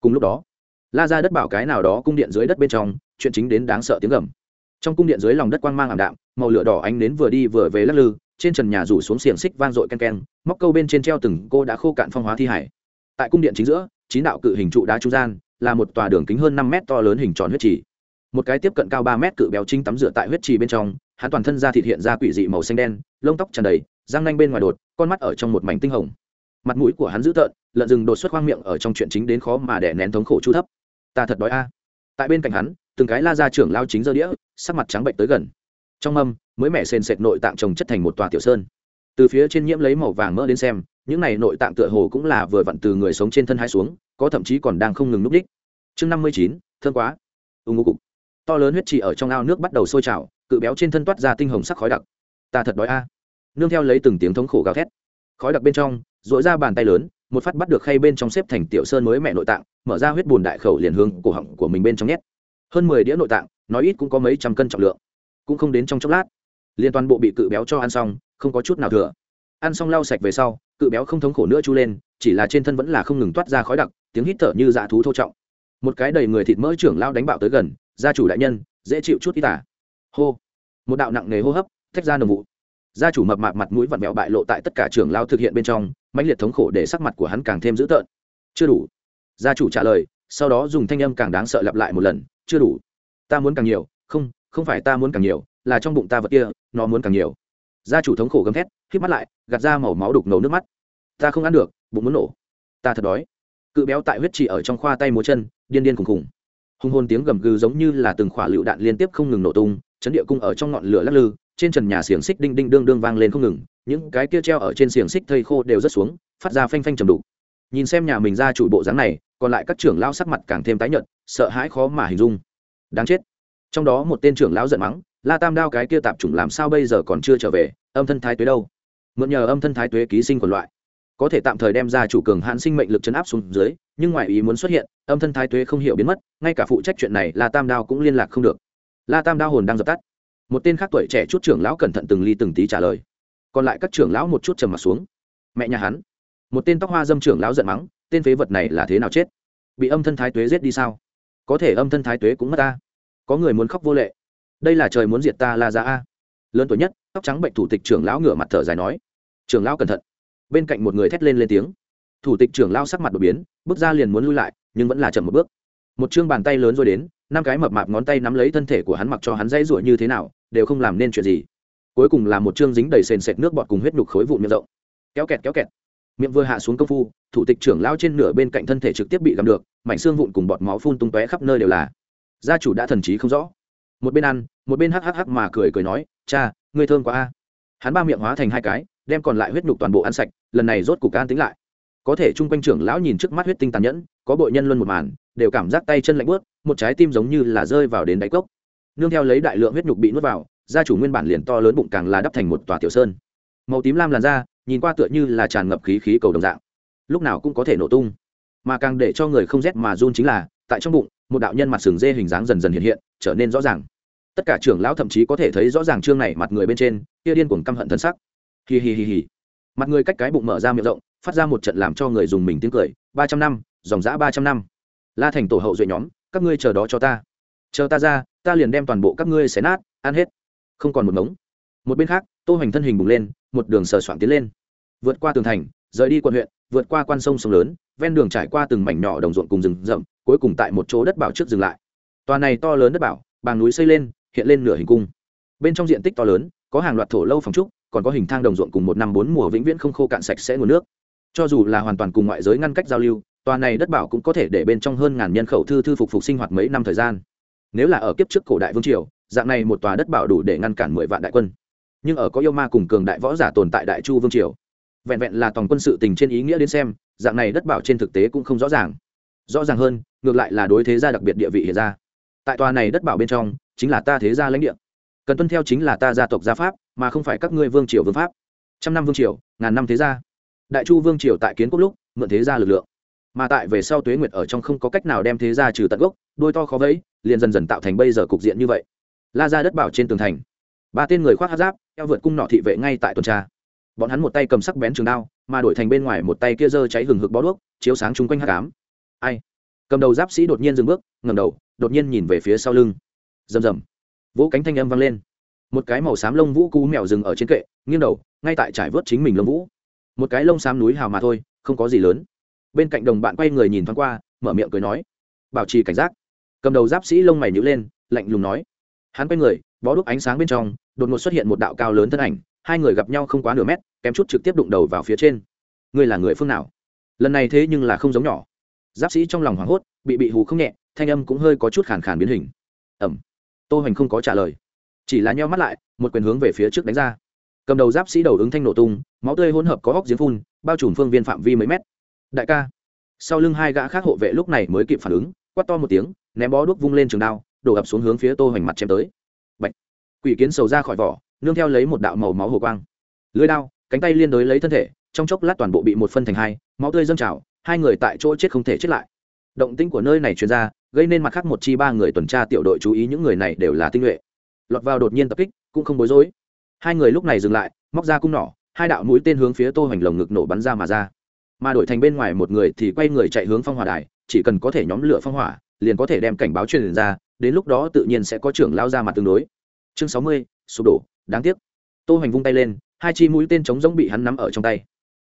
Cùng lúc đó, la ra đất bảo cái nào đó cung điện dưới đất bên trong, chuyện chính đến đáng sợ tiếng gầm. Trong cung điện dưới lòng đất quang mang ảm đạm, màu lửa đỏ ánh đến vừa đi vừa về lắc lư trên trần nhà rủ xuống xiềng xích vang dội ken ken, móc câu bên trên treo từng cô đã khô cạn phong hóa thi hải. Tại cung điện chính giữa, chín đạo cự hình trụ đá trung gian, là một tòa đường kính hơn năm mét to lớn hình tròn huyết trì. Một cái tiếp cận cao ba mét cự béo trinh tắm rửa tại huyết trì bên trong, hắn toàn thân da thịt hiện ra quỷ dị màu xanh đen, lông tóc tràn đầy, răng nanh bên ngoài đột, con mắt ở trong một mảnh tinh hồng. Mặt mũi của hắn dữ tợn, lợn rừng đột xuất khoang miệng ở trong chuyện chính đến khó mà để nén thống khổ chu thấp. Ta thật đói a. Tại bên cạnh hắn, từng cái la ra trưởng lao chính dơ đĩa, sắc mặt trắng bệnh tới gần trong âm mới mẻ sền sệt nội tạng trồng chất thành một tòa tiểu sơn. Từ phía trên nhiễm lấy màu vàng mỡ đến xem, những này nội tạng tựa hồ cũng là vừa vặn từ người sống trên thân hai xuống, có thậm chí còn đang không ngừng núp đích. Chương năm mươi chín thương quá. Ưng ngô cục. To lớn huyết trì ở trong ao nước bắt đầu sôi trào, cự béo trên thân toát ra tinh hồng sắc khói đặc. Ta thật đói a. Nương theo lấy từng tiếng thống khổ gào thét. Khói đặc bên trong dội ra bàn tay lớn, một phát bắt được khay bên trong xếp thành tiểu sơn mới mẹ nội tạng, mở ra huyết bùn đại khẩu liền hướng cổ họng của mình bên trong nhét. Hơn mười đĩa nội tạng, nói ít cũng có mấy trăm cân trọng lượng cũng không đến trong chốc lát. Liên toàn bộ bị cự béo cho ăn xong, không có chút nào thừa. Ăn xong lau sạch về sau, cự béo không thống khổ nữa chu lên, chỉ là trên thân vẫn là không ngừng toát ra khói đặc, tiếng hít thở như dạ thú thô trọng. Một cái đầy người thịt mỡ trưởng lao đánh bạo tới gần, gia chủ đại nhân, dễ chịu chút ít tả. Hô. Một đạo nặng nề hô hấp thách ra nồng vụ. Gia chủ mập mạp mặt mũi vặn vẹo bại lộ tại tất cả trưởng lao thực hiện bên trong, mãnh liệt thống khổ để sắc mặt của hắn càng thêm dữ tợn. Chưa đủ. Gia chủ trả lời, sau đó dùng thanh âm càng đáng sợ lặp lại một lần, chưa đủ. Ta muốn càng nhiều, không không phải ta muốn càng nhiều, là trong bụng ta vật kia, nó muốn càng nhiều. Gia chủ thống khổ gấm thét hít mắt lại, gạt ra màu máu đục ngầu nước mắt. Ta không ăn được, bụng muốn nổ. Ta thật đói. Cự béo tại huyết trì ở trong khoa tay múa chân, điên điên khùng khùng. Hùng hồn tiếng gầm gừ giống như là từng khỏa lựu đạn liên tiếp không ngừng nổ tung, chấn địa cung ở trong ngọn lửa lắc lư, trên trần nhà xiềng xích đinh đinh đương đương vang lên không ngừng, những cái kia treo ở trên xiềng xích thây khô đều rất xuống, phát ra phanh phanh trầm đủ. nhìn xem nhà mình ra chủ bộ dáng này, còn lại các trưởng lao sắc mặt càng thêm tái nhợt, sợ hãi khó mà hình dung. Đáng chết trong đó một tên trưởng lão giận mắng, la tam đao cái kia tạp chủng làm sao bây giờ còn chưa trở về, âm thân thái tuế đâu? Mượn nhờ âm thân thái tuế ký sinh quần loại. Có thể tạm thời đem ra chủ cường hãn sinh mệnh lực chấn áp xuống dưới, nhưng ngoài ý muốn xuất hiện, âm thân thái tuế không hiểu biến mất, ngay cả phụ trách chuyện này la tam đao cũng liên lạc không được. La tam đao hồn đang dập tắt. Một tên khác tuổi trẻ chút trưởng lão cẩn thận từng ly từng tí trả lời. Còn lại các trưởng lão một chút trầm mặt xuống. Mẹ nhà hắn. Một tên tóc hoa dâm trưởng lão giận mắng, tên phế vật này là thế nào chết? Bị âm thân thái tuế giết đi sao? Có thể âm thân thái tuế cũng mất ta có người muốn khóc vô lệ. Đây là trời muốn diệt ta la ra a. Lớn tuổi nhất, tóc trắng bệnh thủ tịch trưởng lão ngửa mặt thở dài nói, trưởng lão cẩn thận. Bên cạnh một người thét lên lên tiếng. Thủ tịch trưởng lão sắc mặt đột biến, bước ra liền muốn lui lại, nhưng vẫn là chậm một bước. Một chương bàn tay lớn rồi đến, năm cái mập mạp ngón tay nắm lấy thân thể của hắn mặc cho hắn dãy ruổi như thế nào, đều không làm nên chuyện gì. Cuối cùng là một chương dính đầy sền sệt nước bọt cùng huyết nhục khối vụn miệng rộng. Kéo kẹt kéo kẹt. Miệng vừa hạ xuống công phu, thủ tịch trưởng lão trên nửa bên cạnh thân thể trực tiếp bị gặm được, mảnh xương vụn cùng bọt máu phun tung tóe khắp nơi đều là gia chủ đã thần trí không rõ. Một bên ăn, một bên hắc hắc mà cười cười nói, cha, ngươi thơm quá a. Hắn ba miệng hóa thành hai cái, đem còn lại huyết nhục toàn bộ ăn sạch, lần này rốt cục an tính lại. Có thể chung quanh trưởng lão nhìn trước mắt huyết tinh tàn nhẫn, có bội nhân luân một màn, đều cảm giác tay chân lạnh bớt một trái tim giống như là rơi vào đến đáy cốc. Nương theo lấy đại lượng huyết nhục bị nuốt vào, gia chủ nguyên bản liền to lớn bụng càng là đắp thành một tòa tiểu sơn. Màu tím lam làn da, nhìn qua tựa như là tràn ngập khí khí cầu đồng dạng. Lúc nào cũng có thể nổ tung. Mà càng để cho người không rét mà run chính là, tại trong bụng một đạo nhân mặt sừng dê hình dáng dần dần hiện hiện, trở nên rõ ràng. Tất cả trưởng lão thậm chí có thể thấy rõ ràng trương này mặt người bên trên, kia điên cuồng căm hận thân sắc. Hì hì hì hì mặt người cách cái bụng mở ra miệng rộng, phát ra một trận làm cho người dùng mình tiếng cười. Ba trăm năm, dòng dã ba trăm năm. La thành tổ hậu duệ nhóm, các ngươi chờ đó cho ta. Chờ ta ra, ta liền đem toàn bộ các ngươi xé nát, ăn hết. Không còn một mống một bên khác, tô hoành thân hình bùng lên, một đường sờ soạn tiến lên. Vượt qua tường thành, rời đi quận huyện, vượt qua quan sông sông lớn ven đường trải qua từng mảnh nhỏ đồng ruộng cùng rừng rậm, cuối cùng tại một chỗ đất bảo trước dừng lại. Tòa này to lớn đất bảo bằng núi xây lên, hiện lên nửa hình cung. Bên trong diện tích to lớn, có hàng loạt thổ lâu phòng trúc, còn có hình thang đồng ruộng cùng một năm bốn mùa vĩnh viễn không khô cạn sạch sẽ nguồn nước. Cho dù là hoàn toàn cùng ngoại giới ngăn cách giao lưu, tòa này đất bảo cũng có thể để bên trong hơn ngàn nhân khẩu thư thư phục phục sinh hoạt mấy năm thời gian. Nếu là ở kiếp trước cổ đại vương triều, dạng này một tòa đất bảo đủ để ngăn cản mười vạn đại quân. Nhưng ở có yêu ma cùng cường đại võ giả tồn tại đại chu vương triều, vẹn vẹn là toàn quân sự tình trên ý nghĩa đến xem dạng này đất bảo trên thực tế cũng không rõ ràng. Rõ ràng hơn, ngược lại là đối thế gia đặc biệt địa vị hiện ra. Tại tòa này đất bảo bên trong, chính là ta thế gia lãnh địa. Cần tuân theo chính là ta gia tộc gia pháp, mà không phải các ngươi vương triều vương pháp. Trăm năm vương triều, ngàn năm thế gia. Đại chu vương triều tại kiến quốc lúc, mượn thế gia lực lượng. Mà tại về sau tuế nguyệt ở trong không có cách nào đem thế gia trừ tận gốc, đôi to khó vẫy, liền dần dần tạo thành bây giờ cục diện như vậy. La ra đất bảo trên tường thành. Ba tên người khoác hát giáp, eo vượt cung nọ thị vệ ngay tại tuần tra. Bọn hắn một tay cầm sắc bén trường đao mà đổi thành bên ngoài một tay kia giơ cháy hừng hực bó đuốc, chiếu sáng chung quanh hát ám. ai? Cầm đầu giáp sĩ đột nhiên dừng bước, ngẩng đầu, đột nhiên nhìn về phía sau lưng. Rầm rầm. Vỗ cánh thanh âm vang lên. Một cái màu xám lông vũ cú mèo dừng ở trên kệ, nghiêng đầu, ngay tại trải vớt chính mình lông vũ. Một cái lông xám núi hào mà thôi, không có gì lớn. Bên cạnh đồng bạn quay người nhìn thoáng qua, mở miệng cười nói. Bảo trì cảnh giác. Cầm đầu giáp sĩ lông mày nhíu lên, lạnh lùng nói. Hắn quay người, bó đuốc ánh sáng bên trong, đột ngột xuất hiện một đạo cao lớn thân ảnh hai người gặp nhau không quá nửa mét, kém chút trực tiếp đụng đầu vào phía trên. Ngươi là người phương nào? Lần này thế nhưng là không giống nhỏ. Giáp sĩ trong lòng hoảng hốt, bị bị hù không nhẹ, thanh âm cũng hơi có chút khàn khàn biến hình. Ẩm. Tô hoành không có trả lời. Chỉ là nheo mắt lại, một quyền hướng về phía trước đánh ra. Cầm đầu giáp sĩ đầu ứng thanh nổ tung, máu tươi hỗn hợp có góc giếng phun, bao trùm phương viên phạm vi mấy mét. Đại ca. Sau lưng hai gã khác hộ vệ lúc này mới kịp phản ứng, quát to một tiếng, ném bó đuốc vung lên trường đao, đổ ập xuống hướng phía tô hoành mặt chém tới. Bạch. quỷ kiến sầu ra khỏi vỏ nương theo lấy một đạo màu máu hồ quang. Lưới đao, cánh tay liên đối lấy thân thể, trong chốc lát toàn bộ bị một phân thành hai, máu tươi dâng trào, hai người tại chỗ chết không thể chết lại. Động tĩnh của nơi này chuyên ra, gây nên mặt khác một chi ba người tuần tra tiểu đội chú ý những người này đều là tinh nhuệ. Lọt vào đột nhiên tập kích, cũng không bối rối. Hai người lúc này dừng lại, móc ra cung nỏ, hai đạo mũi tên hướng phía tô hoành lồng ngực nổ bắn ra mà ra. Mà đổi thành bên ngoài một người thì quay người chạy hướng phong hỏa đài, chỉ cần có thể nhóm lửa phong hỏa, liền có thể đem cảnh báo truyền ra, đến lúc đó tự nhiên sẽ có trưởng lao ra mặt tương đối. Chương sáu mươi, sụp đổ đáng tiếc. Tô hoành vung tay lên, hai chi mũi tên chống giống bị hắn nắm ở trong tay.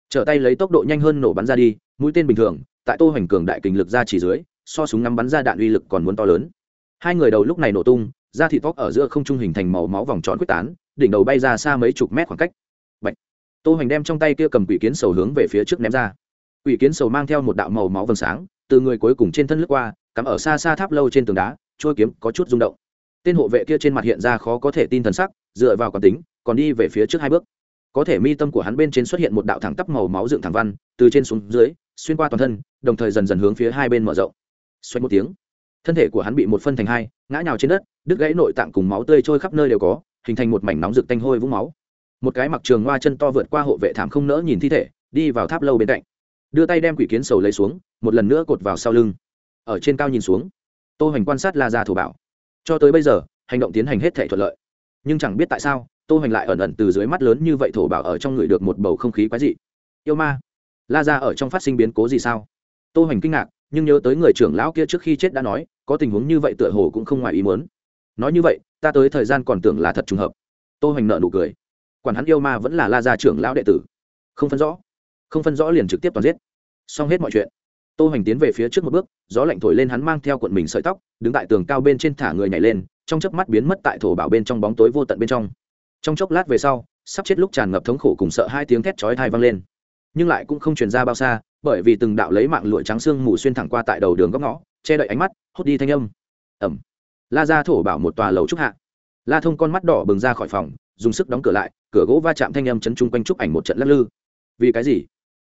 Trở tay lấy tốc độ nhanh hơn nổ bắn ra đi, mũi tên bình thường, tại tô hoành cường đại kình lực ra chỉ dưới, so súng ngắm bắn ra đạn uy lực còn muốn to lớn. Hai người đầu lúc này nổ tung ra thị tóc ở giữa không trung hình thành màu máu vòng tròn quyết tán, đỉnh đầu bay ra xa mấy chục mét khoảng cách. Bạch. tô hoành đem trong tay kia cầm quỷ kiến sầu hướng về phía trước ném ra. Quỷ kiến sầu mang theo một đạo màu máu vầng sáng, từ người cuối cùng trên thân lướt qua, cắm ở xa xa tháp lâu trên tường đá trôi kiếm có chút rung động tên hộ vệ kia trên mặt hiện ra khó có thể tin thần sắc, dựa vào còn tính, còn đi về phía trước hai bước. Có thể mi tâm của hắn bên trên xuất hiện một đạo thẳng tắp màu máu dựng thẳng văn, từ trên xuống dưới, xuyên qua toàn thân, đồng thời dần dần hướng phía hai bên mở rộng. Xoay một tiếng, thân thể của hắn bị một phân thành hai, ngã nhào trên đất, đứt gãy nội tạng cùng máu tươi trôi khắp nơi đều có, hình thành một mảnh nóng rực tanh hôi vũng máu. Một cái mặc trường hoa chân to vượt qua hộ vệ thảm không nỡ nhìn thi thể, đi vào tháp lâu bên cạnh. Đưa tay đem quỷ kiến sầu lấy xuống, một lần nữa cột vào sau lưng. Ở trên cao nhìn xuống, tô hoành quan sát la ra thủ bảo cho tới bây giờ, hành động tiến hành hết thể thuận lợi. Nhưng chẳng biết tại sao, tô hoành lại ẩn ẩn từ dưới mắt lớn như vậy thổ bảo ở trong người được một bầu không khí quái dị. Yêu ma, la ra ở trong phát sinh biến cố gì sao? Tô hoành kinh ngạc, nhưng nhớ tới người trưởng lão kia trước khi chết đã nói, có tình huống như vậy tựa hồ cũng không ngoài ý muốn. Nói như vậy, ta tới thời gian còn tưởng là thật trùng hợp. Tô hoành nợ nụ cười. Quản hắn yêu ma vẫn là la gia trưởng lão đệ tử. Không phân rõ. Không phân rõ liền trực tiếp toàn giết. Xong hết mọi chuyện tô hoành tiến về phía trước một bước, gió lạnh thổi lên hắn mang theo cuộn mình sợi tóc, đứng tại tường cao bên trên thả người nhảy lên, trong chớp mắt biến mất tại thổ bảo bên trong bóng tối vô tận bên trong. Trong chốc lát về sau, sắp chết lúc tràn ngập thống khổ cùng sợ hai tiếng thét chói tai vang lên. Nhưng lại cũng không truyền ra bao xa, bởi vì từng đạo lấy mạng lụa trắng xương mù xuyên thẳng qua tại đầu đường góc ngõ, che đậy ánh mắt hốt đi thanh âm. Ẩm la ra thổ bảo một tòa lầu trúc hạ. La thông con mắt đỏ bừng ra khỏi phòng, dùng sức đóng cửa lại, cửa gỗ va chạm thanh âm chấn chung quanh trúc ảnh một trận lắc lư. Vì cái gì?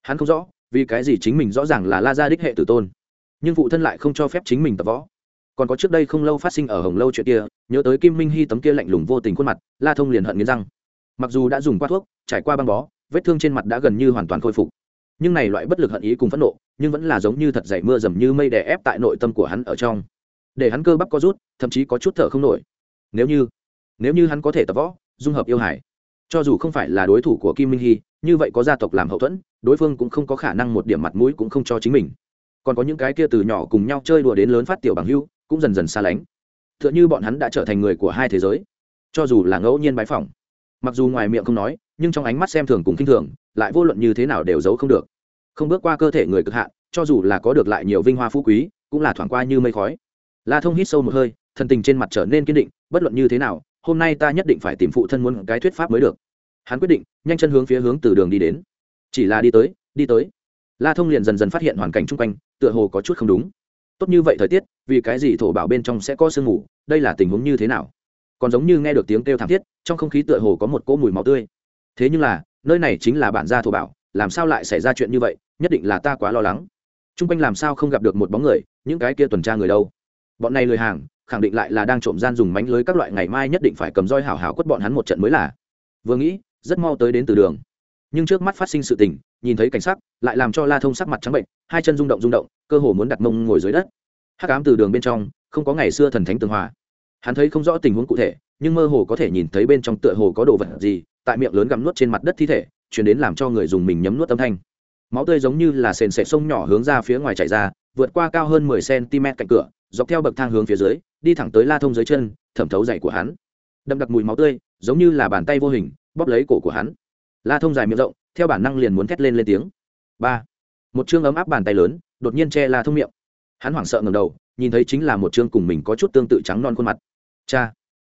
Hắn không rõ vì cái gì chính mình rõ ràng là la gia đích hệ tử tôn, nhưng phụ thân lại không cho phép chính mình tập võ. Còn có trước đây không lâu phát sinh ở hồng lâu chuyện kia, nhớ tới kim minh hy tấm kia lạnh lùng vô tình khuôn mặt, la thông liền hận nghiến răng. Mặc dù đã dùng qua thuốc, trải qua băng bó, vết thương trên mặt đã gần như hoàn toàn khôi phục. Nhưng này loại bất lực hận ý cùng phẫn nộ, nhưng vẫn là giống như thật dày mưa dầm như mây đè ép tại nội tâm của hắn ở trong. Để hắn cơ bắp có rút, thậm chí có chút thở không nổi. Nếu như nếu như hắn có thể tập võ, dung hợp yêu hải, cho dù không phải là đối thủ của kim minh hy như vậy có gia tộc làm hậu thuẫn, đối phương cũng không có khả năng một điểm mặt mũi cũng không cho chính mình. Còn có những cái kia từ nhỏ cùng nhau chơi đùa đến lớn phát tiểu bằng hưu, cũng dần dần xa lánh. T h ư ợ n h ư bọn hắn đã trở thành người của hai thế giới, cho dù là ngẫu nhiên bãi phỏng. Mặc dù ngoài miệng không nói, nhưng trong ánh mắt xem thường cùng k i n h thường, lại vô luận như thế nào đều giấu không được. Không bước qua cơ thể người cực hạn, cho dù là có được lại nhiều vinh hoa phú quý, cũng là thoảng qua như mây khói. La thông hít sâu một hơi, thần tình trên mặt trở nên kiên định, bất luận như thế nào, hôm nay ta nhất định phải tìm phụ thân muốn cái thuyết pháp mới được hắn quyết định, nhanh chân hướng phía hướng từ đường đi đến. Chỉ là đi tới đi tới. La thông liền dần dần phát hiện hoàn cảnh chung quanh, tựa hồ có chút không đúng. Tốt như vậy thời tiết, vì cái gì thổ bảo bên trong sẽ có sương mù, đây là tình huống như thế nào? Còn giống như nghe được tiếng kêu thảm thiết, trong không khí tựa hồ có một cỗ mùi máu tươi. Thế nhưng là, nơi này chính là bản gia thổ bảo, làm sao lại xảy ra chuyện như vậy? Nhất định là ta quá lo lắng. Chung quanh làm sao không gặp được một bóng người, những cái kia tuần tra người đâu? Bọn này lười hàng, khẳng định lại là đang trộm gian dùng mánh lưới các loại ngày mai nhất định phải cầm roi hào hào quất bọn hắn một trận mới là. Vừa nghĩ rất mau tới đến từ đường. Nhưng trước mắt phát sinh sự tình, nhìn thấy cảnh sắc, lại làm cho la thông sắc mặt trắng bệnh, hai chân rung động rung động, cơ hồ muốn đặt mông ngồi dưới đất. Hắc ám từ đường bên trong, không có ngày xưa thần thánh tường hòa. Hắn thấy không rõ tình huống cụ thể, nhưng mơ hồ có thể nhìn thấy bên trong tựa hồ có đồ vật gì, tại miệng lớn gặm nuốt trên mặt đất thi thể, chuyển đến làm cho người dùng mình nhấm nuốt âm thanh. Máu tươi giống như là sền sệt sông nhỏ hướng ra phía ngoài chảy ra, vượt qua cao hơn mười cm cạnh cửa, dọc theo bậc thang hướng phía dưới, đi thẳng tới la thông dưới chân, thẩm thấu dậy của hắn. Đậm đặc mùi máu tươi, giống như là bàn tay vô hình bóp lấy cổ của hắn. La thông dài miệng rộng, theo bản năng liền muốn thét lên lên tiếng. Ba. Một chương ấm áp bàn tay lớn, đột nhiên che la thông miệng. Hắn hoảng sợ ngầm đầu, nhìn thấy chính là một chương cùng mình có chút tương tự trắng non khuôn mặt. Cha.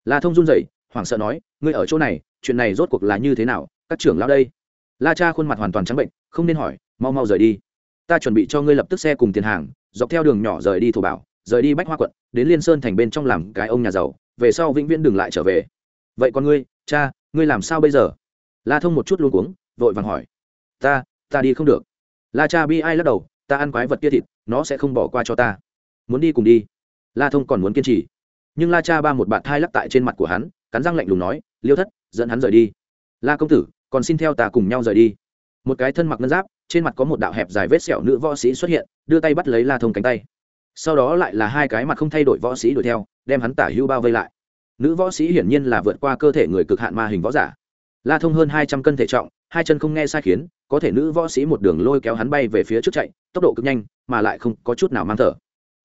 La thông run rẩy, hoảng sợ nói, ngươi ở chỗ này, chuyện này rốt cuộc là như thế nào? Các trưởng lao đây? La cha khuôn mặt hoàn toàn trắng bệnh, không nên hỏi, mau mau rời đi. Ta chuẩn bị cho ngươi lập tức xe cùng tiền hàng, dọc theo đường nhỏ rời đi thổ bảo, rời đi bách hoa quận, đến liên sơn thành bên trong làm cái ông nhà giàu, về sau vĩnh viễn đừng lại trở về. Vậy con ngươi, cha ngươi làm sao bây giờ? La thông một chút luôn cuống, vội vàng hỏi. Ta ta đi không được. La cha bi ai lắc đầu, ta ăn quái vật kia thịt, nó sẽ không bỏ qua cho ta. Muốn đi cùng đi. La thông còn muốn kiên trì. Nhưng la cha ba một bạt thai lắc tại trên mặt của hắn, cắn răng lạnh lùng nói, liêu thất, dẫn hắn rời đi. La công tử, còn xin theo ta cùng nhau rời đi. Một cái thân mặc ngân giáp, trên mặt có một đạo hẹp dài vết sẹo nữ võ sĩ xuất hiện, đưa tay bắt lấy la thông cánh tay. Sau đó lại là hai cái mặt không thay đổi võ sĩ đuổi theo, đem hắn tả hưu bao vây lại nữ võ sĩ hiển nhiên là vượt qua cơ thể người cực hạn ma hình võ giả. La thông hơn hai trăm cân thể trọng, hai chân không nghe sai khiến, có thể nữ võ sĩ một đường lôi kéo hắn bay về phía trước chạy, tốc độ cực nhanh, mà lại không có chút nào mang thở.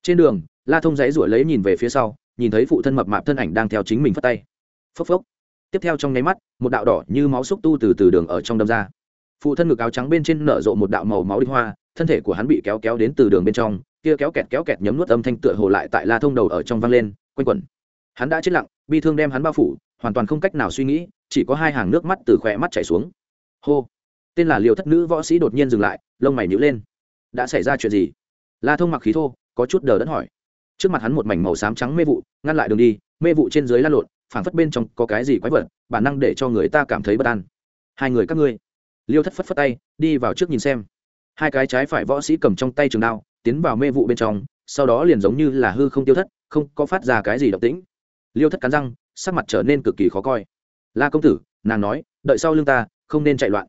Trên đường, la thông dãy ruổi lấy nhìn về phía sau, nhìn thấy phụ thân mập mạp thân ảnh đang theo chính mình phát tay. Phốc phốc. Tiếp theo trong nháy mắt, một đạo đỏ như máu xúc tu từ từ đường ở trong đâm ra. Phụ thân ngực áo trắng bên trên nở rộ một đạo màu máu đi hoa, thân thể của hắn bị kéo kéo đến từ đường bên trong, kia kéo kẹt kéo kẹt nhấm nuốt âm thanh tựa hồ lại tại la thông đầu ở trong văng lên, quanh quẩn hắn đã chết lặng, bi thương đem hắn bao phủ, hoàn toàn không cách nào suy nghĩ, chỉ có hai hàng nước mắt từ khỏe mắt chảy xuống. Hô! Tên là liều thất nữ võ sĩ đột nhiên dừng lại, lông mày nhữ lên. Đã xảy ra chuyện gì? La thông mặc khí thô, có chút đờ đẫn hỏi. Trước mặt hắn một mảnh màu xám trắng mê vụ, ngăn lại đường đi, mê vụ trên dưới lan lộn, phảng phất bên trong có cái gì quái vật, bản năng để cho người ta cảm thấy bất an. Hai người các ngươi. Liêu thất phất phất tay, đi vào trước nhìn xem. Hai cái trái phải võ sĩ cầm trong tay trường đao, tiến vào mê vụ bên trong, sau đó liền giống như là hư không tiêu thất, không có phát ra cái gì độc tĩnh liêu thất cắn răng, sắc mặt trở nên cực kỳ khó coi. La công tử, nàng nói, đợi sau lưng ta, không nên chạy loạn.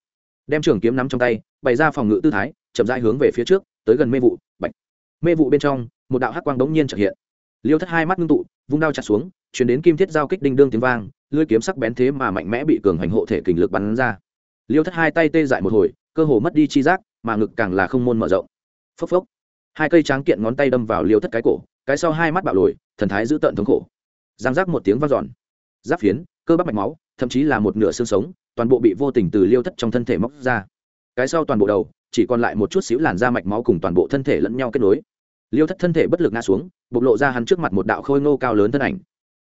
Đem trường kiếm nắm trong tay, bày ra phòng ngự tư thái, chậm rãi hướng về phía trước, tới gần mê vụ, bạch. Mê vụ bên trong, một đạo hắc quang đống nhiên trở hiện. Liêu thất hai mắt ngưng tụ, vung đao chặt xuống chuyển đến kim thiết giao kích đinh đương tiếng vang, lưỡi kiếm sắc bén thế mà mạnh mẽ bị cường hành hộ thể kình lực bắn ra. Liêu thất hai tay tê dại một hồi, cơ hồ mất đi chi giác, mà ngực càng là không môn mở rộng. Phốc phốc. Hai cây tráng kiện ngón tay đâm vào liêu thất cái cổ, cái sau hai mắt bạo lồi, thần thái giữ tợn thống khổ giang giác một tiếng v a n giòn giáp phiến, cơ bắp mạch máu, thậm chí là một nửa xương sống, toàn bộ bị vô tình từ liêu thất trong thân thể móc ra. Cái sau toàn bộ đầu, chỉ còn lại một chút xíu làn da mạch máu cùng toàn bộ thân thể lẫn nhau kết nối. Liêu thất thân thể bất lực ngã xuống, bộc lộ ra hắn trước mặt một đạo khôi ngô cao lớn thân ảnh.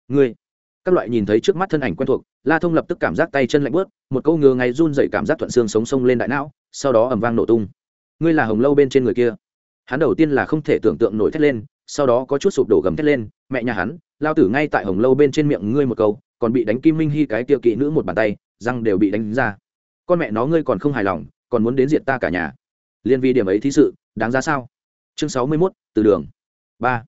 Người các loại nhìn thấy trước mắt thân ảnh quen thuộc, la thông lập tức cảm giác tay chân lạnh bớt một câu ngừa ngay run dậy cảm giác thuận xương sống sông lên đại não, sau đó ẩm vang nổ tung. Ngươi là hồng lâu bên trên người kia? Hắn đầu tiên là không thể tưởng tượng nổi thét lên, sau đó có chút sụp đổ gầm thét lên, mẹ nhà hắn lao tử ngay tại hồng lâu bên trên miệng ngươi một câu, còn bị đánh kim minh hy cái kia kỵ nữ một bàn tay, răng đều bị đánh ra. Con mẹ nó ngươi còn không hài lòng, còn muốn đến diện ta cả nhà. Liên vi điểm ấy thí sự, đáng ra sao? Chương sáu mươi mốt, từ đường. Ba.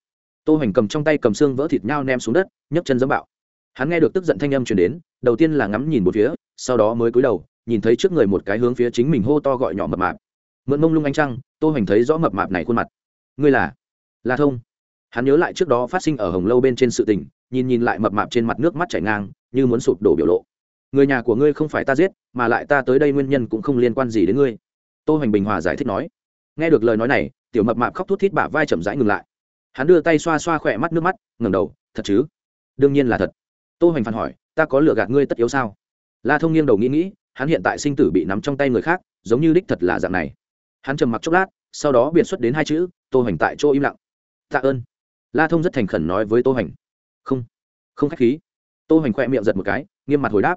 Tô hoành cầm trong tay cầm xương vỡ thịt nhau ném xuống đất, nhấc chân dẫm bạo. Hắn nghe được tức giận thanh âm truyền đến, đầu tiên là ngắm nhìn một phía, sau đó mới cúi đầu, nhìn thấy trước người một cái hướng phía chính mình hô to gọi nhỏ mập mạp. Mượn mông lung ánh trăng, tô hoành thấy rõ mập mạp này khuôn mặt. Ngươi là? Là thông hắn nhớ lại trước đó phát sinh ở hồng lâu bên trên sự tình, nhìn nhìn lại mập mạp trên mặt nước mắt chảy ngang, như muốn sụp đổ biểu lộ. Người nhà của ngươi không phải ta giết, mà lại ta tới đây nguyên nhân cũng không liên quan gì đến ngươi. Tô hoành bình hòa giải thích nói. Nghe được lời nói này, tiểu mập mạp khóc thút thít bả vai chậm rãi ngừng lại. Hắn đưa tay xoa xoa khỏe mắt nước mắt ngừng đầu, thật chứ? Đương nhiên là thật. Tô hoành phản hỏi, ta có lựa gạt ngươi tất yếu sao? La thông nghiêng đầu nghĩ nghĩ, hắn hiện tại sinh tử bị nắm trong tay người khác, giống như đích thật là dạng này. Hắn trầm mặc chốc lát, sau đó biệt xuất đến hai chữ, tô hoành tại chỗ im lặng. Tạ ơn la thông rất thành khẩn nói với tô hành không không k h á c h khí. Tô hành khoe miệng giật một cái, nghiêm mặt hồi đáp.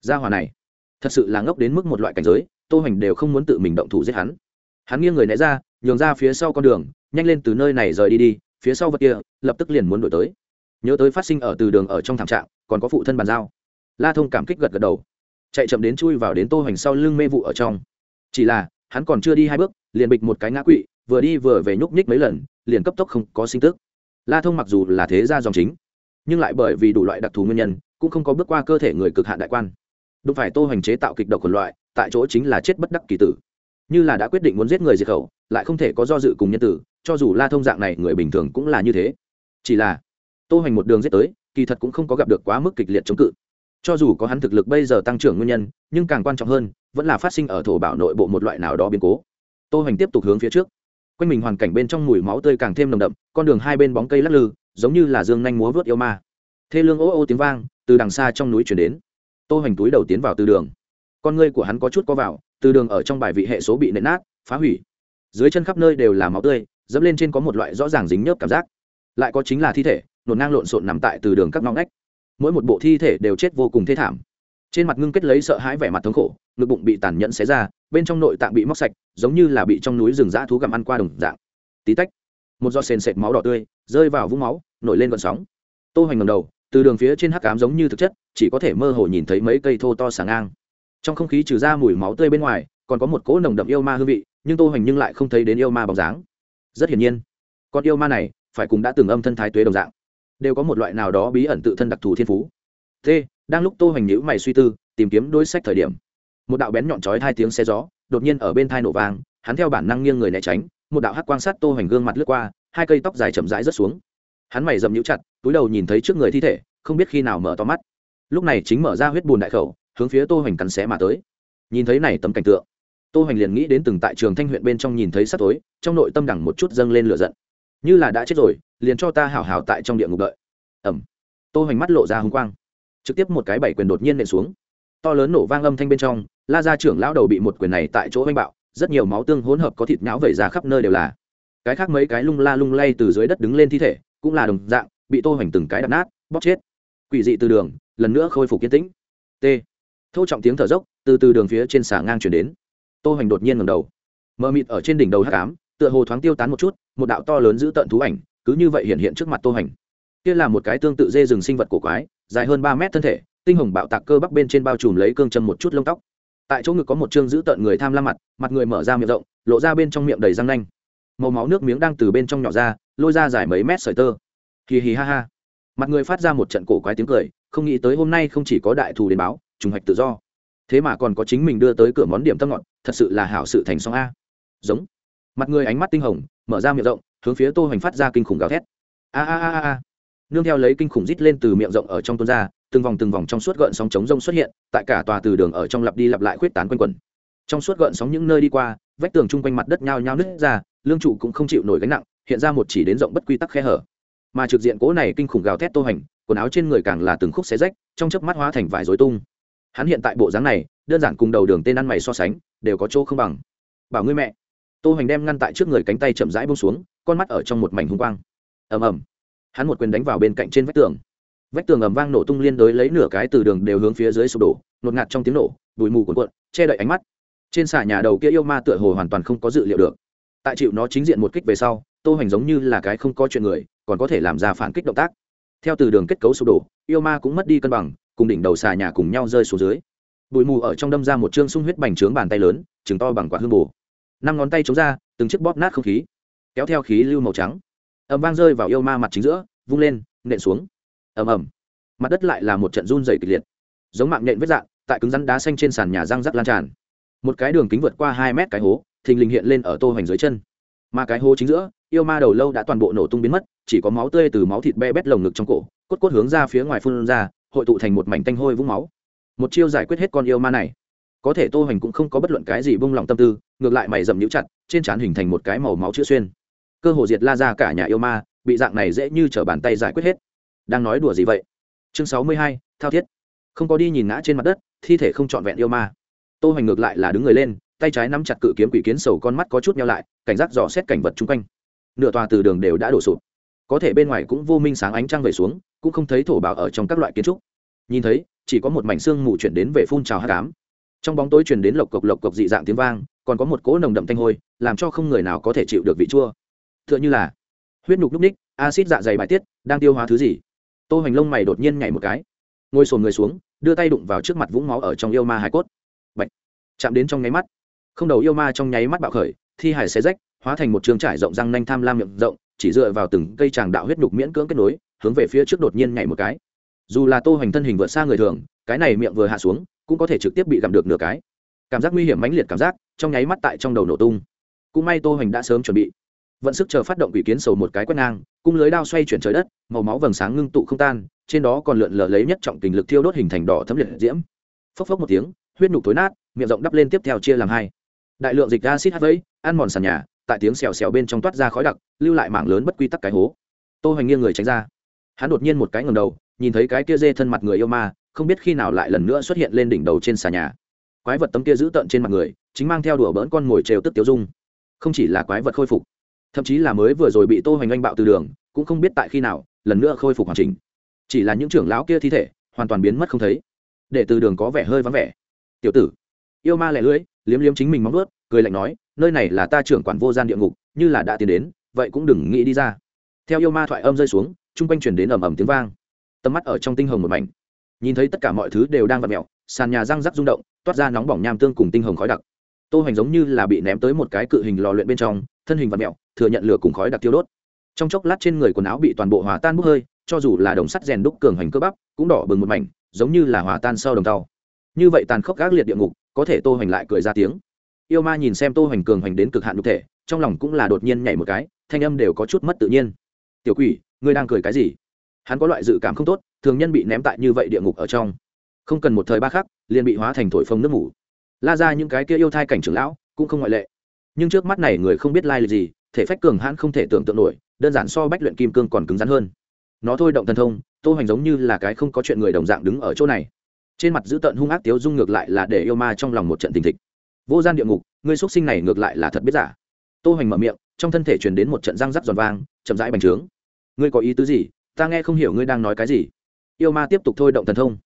Gia hòa này, thật sự là ngốc đến mức một loại cảnh giới, tô hành đều không muốn tự mình động thủ giết hắn. Hắn nghiêng người né ra, nhường ra phía sau con đường, nhanh lên từ nơi này rời đi đi, phía sau vật kia, lập tức liền muốn đổi tới. Nhớ tới phát sinh ở từ đường ở trong thảm trạng, còn có phụ thân bàn giao. La thông cảm kích gật gật đầu. Chạy chậm đến chui vào đến tô Hành sau lưng mê vụ ở trong. Chỉ là, hắn còn chưa đi hai bước, liền bịch một cái ngã quỵ, vừa đi vừa về nhúc nhích mấy lần, liền cấp tốc không có sinh tức la thông mặc dù là thế gia dòng chính, nhưng lại bởi vì đủ loại đặc thù nguyên nhân, cũng không có bước qua cơ thể người cực hạn đại quan. Đúng phải tô hoành chế tạo kịch độc quần loại, tại chỗ chính là chết bất đắc kỳ tử. Như là đã quyết định muốn giết người diệt khẩu, lại không thể có do dự cùng nhân tử, cho dù la thông dạng này người bình thường cũng là như thế. Chỉ là, tô hoành một đường giết tới, kỳ thật cũng không có gặp được quá mức kịch liệt chống cự. Cho dù có hắn thực lực bây giờ tăng trưởng nguyên nhân, nhưng càng quan trọng hơn, vẫn là phát sinh ở thổ bảo nội bộ một loại nào đó biến cố. Tô hoành tiếp tục hướng phía trước quanh mình hoàn cảnh bên trong mùi máu tươi càng thêm nồng đậm, con đường hai bên bóng cây lắc lư, giống như là dương nhanh múa vớt yêu ma. Thê lương ô ô tiếng vang, từ đằng xa trong núi chuyển đến. Tô hoành túi đầu tiến vào từ đường. Con ngươi của hắn có chút co vào, từ đường ở trong bài vị hệ số bị nện nát, phá hủy. Dưới chân khắp nơi đều là máu tươi, dẫm lên trên có một loại rõ ràng dính nhớp cảm giác. Lại có chính là thi thể, nổn ngang lộn xộn nằm tại từ đường các ngõ ngách. Mỗi một bộ thi thể đều chết vô cùng thê thảm. Trên mặt ngưng kết lấy sợ hãi vẻ mặt thống khổ, ngực bụng bị tàn nhẫn xé ra bên trong nội tạng bị móc sạch, giống như là bị trong núi rừng dã thú gặm ăn qua đồng dạng. Tí tách, một giọt sền sệt máu đỏ tươi rơi vào vũng máu, nổi lên vận sóng. Tô hoành ngầm đầu, từ đường phía trên hắc cám giống như thực chất, chỉ có thể mơ hồ nhìn thấy mấy cây thô to sáng ngang. Trong không khí trừ ra mùi máu tươi bên ngoài, còn có một cỗ nồng đậm yêu ma hương vị, nhưng tô hoành nhưng lại không thấy đến yêu ma bóng dáng. Rất hiển nhiên, con yêu ma này phải cùng đã từng âm thân thái tuế đồng dạng, đều có một loại nào đó bí ẩn tự thân đặc thù thiên phú. T đang lúc tô hoành nhữ mày suy tư, tìm kiếm đối sách thời điểm một đạo bén nhọn chói hai tiếng xe gió, đột nhiên ở bên thai nổ vang, hắn theo bản năng nghiêng người né tránh, một đạo hắc quan sát tô hoành gương mặt lướt qua, hai cây tóc dài chậm rãi rớt xuống. Hắn mày dầm nhũ chặt, túi đầu nhìn thấy trước người thi thể, không biết khi nào mở to mắt. Lúc này chính mở ra huyết bùn đại khẩu, hướng phía tô hoành cắn xé mà tới. Nhìn thấy này tấm cảnh tượng, tô hoành liền nghĩ đến từng tại trường thanh huyện bên trong nhìn thấy sắp tối, trong nội tâm đằng một chút dâng lên lửa giận. Như là đã chết rồi, liền cho ta hảo hảo tại trong địa ngục đợi. Ẩm tô hoành mắt lộ ra hung quang. Trực tiếp một cái bảy quyền đột nhiên nện xuống. To lớn nổ vang âm thanh bên trong la gia trưởng lão đầu bị một quyền này tại chỗ oanh bạo, rất nhiều máu tương hỗn hợp có thịt nhão vẩy ra khắp nơi đều là. Cái khác mấy cái lung la lung lay từ dưới đất đứng lên thi thể, cũng là đồng dạng, bị tô hoành từng cái đập nát, bóp chết. Quỷ dị từ đường, lần nữa khôi phục kiến tĩnh. T. Thô trọng tiếng thở dốc, từ từ đường phía trên xà ngang chuyển đến. Tô hoành đột nhiên ngầm đầu. Mờ mịt ở trên đỉnh đầu hắc ám, tựa hồ thoáng tiêu tán một chút, một đạo to lớn giữ tận thú ảnh, cứ như vậy hiện hiện trước mặt tô hoành. Kia là một cái tương tự dê rừng sinh vật cổ quái, dài hơn ba mét thân thể, tinh hồng bạo tạc cơ bắc bên trên bao trùm lấy cương châm một chút lông tóc tại chỗ ngực có một chương giữ tợn người tham lam mặt mặt người mở ra miệng rộng, lộ ra bên trong miệng đầy răng nanh. Màu máu nước miếng đang từ bên trong nhỏ ra, lôi ra dài mấy mét sợi tơ. Hì hì ha ha. Mặt người phát ra một trận cổ quái tiếng cười, không nghĩ tới hôm nay không chỉ có đại thù đến báo, trùng hoạch tự do. Thế mà còn có chính mình đưa tới cửa món điểm tâm ngọt, thật sự là hảo sự thành song a. Giống. Mặt người ánh mắt tinh hồng, mở ra miệng rộng, hướng phía tô hoành phát ra kinh khủng gào thét. A a a a. Nương theo lấy kinh khủng rít lên từ miệng rộng ở trong tuôn ra từng vòng từng vòng trong suốt gợn sóng chống rông xuất hiện, tại cả tòa từ đường ở trong lặp đi lặp lại khuyết tán quanh quẩn. Trong suốt gợn sóng những nơi đi qua, vách tường chung quanh mặt đất nhao nhao nứt ra, lương trụ cũng không chịu nổi gánh nặng, hiện ra một chỉ đến rộng bất quy tắc khe hở. Mà trực diện cố này kinh khủng gào thét tô hành, quần áo trên người càng là từng khúc xé rách, trong chớp mắt hóa thành vải rối tung. Hắn hiện tại bộ dáng này, đơn giản cùng đầu đường tên ăn mày so sánh, đều có chỗ không bằng. Bảo ngươi mẹ. Tô hành đem ngăn tại trước người cánh tay chậm rãi bông xuống, con mắt ở trong một mảnh hung quang. Ầm ầm. Hắn một quyền đánh vào bên cạnh trên vách tường vách tường ầm vang nổ tung liên đối lấy nửa cái từ đường đều hướng phía dưới sụp đổ, nột ngạt trong tiếng nổ, bụi mù cuộn cuộn, che đậy ánh mắt. Trên xà nhà đầu kia yêu ma tựa hồ hoàn toàn không có dự liệu được. Tại chịu nó chính diện một kích về sau, tô hành giống như là cái không có chuyện người, còn có thể làm ra phản kích động tác. Theo từ đường kết cấu sụp đổ, yêu ma cũng mất đi cân bằng, cùng đỉnh đầu xà nhà cùng nhau rơi xuống dưới. Bụi mù ở trong đâm ra một chương sung huyết bành trướng bàn tay lớn chừng to bằng quả hương bù năm ngón tay chống ra, từng chiếc bóp nát không khí, kéo theo khí lưu màu trắng. Ầm vang rơi vào yêu ma mặt chính giữa, vung lên, nện xuống ầm ầm. Mặt đất lại là một trận run dày kịch liệt. Giống mạng nhện vết dạng tại cứng rắn đá xanh trên sàn nhà răng rắc lan tràn. Một cái đường kính vượt qua hai mét cái hố, thình lình hiện lên ở tô hoành dưới chân. Mà cái hố chính giữa, yêu ma đầu lâu đã toàn bộ nổ tung biến mất, chỉ có máu tươi từ máu thịt be bét lồng ngực trong cổ, cốt cốt hướng ra phía ngoài phun ra, hội tụ thành một mảnh tanh hôi vũng máu. Một chiêu giải quyết hết con yêu ma này. Có thể tô hoành cũng không có bất luận cái gì bung lòng tâm tư, ngược lại mày dầm nhũ chặt, trên trán hình thành một cái màu máu chữ xuyên. Cơ hồ diệt la ra cả nhà yêu ma, bị dạng này dễ như trở bàn tay giải quyết hết đang nói đùa gì vậy? Chương sáu mươi hai, thao thiết. Không có đi nhìn ngã trên mặt đất, thi thể không trọn vẹn yêu ma. Tô hoành ngược lại là đứng người lên, tay trái nắm chặt cự kiếm quỷ kiến sầu con mắt có chút nhau lại, cảnh giác dò xét cảnh vật chung quanh. Nửa tòa từ đường đều đã đổ sụp. Có thể bên ngoài cũng vô minh sáng ánh trăng về xuống, cũng không thấy thổ bào ở trong các loại kiến trúc. Nhìn thấy, chỉ có một mảnh xương mù chuyển đến về phun trào hát cám trong bóng tối chuyển đến lộc cộc lộc cộc dị dạng tiếng vang, còn có một cỗ nồng đậm thanh hôi, làm cho không người nào có thể chịu được vị chua. T h ư ợ n h ư là huyết nhục núc ních acid dạ dày bài tiết, đang tiêu hóa thứ gì? tô hoành lông mày đột nhiên nhảy một cái. Ngồi sồn người xuống, đưa tay đụng vào trước mặt vũng máu ở trong yêu ma hải cốt. Bạch. chạm đến trong nháy mắt. Không đầu yêu ma trong nháy mắt bạo khởi, thi hải xé rách, hóa thành một trường trải rộng răng nanh tham lam miệng rộng, chỉ dựa vào từng cây tràng đạo huyết đục miễn cưỡng kết nối, hướng về phía trước đột nhiên nhảy một cái. Dù là tô hoành thân hình vượt xa người thường, cái này miệng vừa hạ xuống, cũng có thể trực tiếp bị gặm được nửa cái. Cảm giác nguy hiểm mãnh liệt cảm giác, trong nháy mắt tại trong đầu nổ tung. Cũng may tô hoành đã sớm chuẩn bị vận sức chờ phát động quỷ kiến sầu một cái quét ngang, cung lưới đao xoay chuyển trời đất, màu máu vầng sáng ngưng tụ không tan, trên đó còn lượn lờ lấy nhất trọng tình lực thiêu đốt hình thành đỏ thấm liệt diễm. Phốc phốc một tiếng, huyết nhục tối nát, miệng rộng đắp lên tiếp theo chia làm hai. Đại lượng dịch acid hắt vẫy ăn mòn sàn nhà, tại tiếng xèo xèo bên trong toát ra khói đặc, lưu lại mảng lớn bất quy tắc cái hố. Tô hoành nghiêng người tránh ra. Hắn đột nhiên một cái ngầm đầu, nhìn thấy cái kia dê thân mặt người yêu ma, không biết khi nào lại lần nữa xuất hiện lên đỉnh đầu trên xà nhà. Quái vật tấm kia giữ tợn trên mặt người, chính mang theo đùa bỡn con ngồi trêu tức tiêu dung. Không chỉ là quái vật khôi phục thậm chí là mới vừa rồi bị tô hoành Anh bạo từ đường, cũng không biết tại khi nào, lần nữa khôi phục hoàn chỉnh. Chỉ là những trưởng lão kia thi thể, hoàn toàn biến mất không thấy. Để từ đường có vẻ hơi vắng vẻ. Tiểu tử. Yêu ma lẻ lưỡi, liếm liếm chính mình móng ướt cười lạnh nói, nơi này là ta trưởng quản vô gian địa ngục, như là đã tiến đến, vậy cũng đừng nghĩ đi ra. Theo yêu ma thoại âm rơi xuống, chung quanh chuyển đến ầm ầm tiếng vang. Tầm mắt ở trong tinh hồng một mảnh. Nhìn thấy tất cả mọi thứ đều đang vặn mẹo sàn nhà răng rắc rung động, toát ra nóng bỏng nham tương cùng tinh hồng khói đặc. Tô hoành giống như là bị ném tới một cái cự hình lò luyện bên trong, thân hình vặn mẹo thừa nhận lửa cùng khói đặc tiêu đốt. Trong chốc lát trên người quần áo bị toàn bộ hòa tan bốc hơi, cho dù là đồng sắt rèn đúc cường hành cơ bắp, cũng đỏ bừng một mảnh, giống như là hòa tan sau đồng tàu. Như vậy tàn khốc gác liệt địa ngục, có thể tô hoành lại cười ra tiếng. Yêu ma nhìn xem tô hoành cường hoành đến cực hạn đục thể, trong lòng cũng là đột nhiên nhảy một cái, thanh âm đều có chút mất tự nhiên. Tiểu quỷ, ngươi đang cười cái gì? Hắn có loại dự cảm không tốt, thường nhân bị ném tại như vậy địa ngục ở trong. Không cần một thời ba khắc, liền bị hóa thành thổi phồng nước ngủ la ra những cái kia yêu thai cảnh trưởng lão, cũng không ngoại lệ. Nhưng trước mắt này người không biết lai like lịch gì thể phách cường hãn không thể tưởng tượng nổi, đơn giản so bách luyện kim cương còn cứng rắn hơn. Nó thôi động thần thông, tô hoành giống như là cái không có chuyện người đồng dạng đứng ở chỗ này. Trên mặt dữ tợn hung ác tiếu dung ngược lại là để yêu ma trong lòng một trận tình thịch. Vô gian địa ngục người xuất sinh này ngược lại là thật biết giả. Tô hoành mở miệng, trong thân thể truyền đến một trận răng rắc giòn vang, chậm rãi bành trướng. Ngươi có ý tứ gì? Ta nghe không hiểu ngươi đang nói cái gì. Yêu ma tiếp tục thôi động thần thông.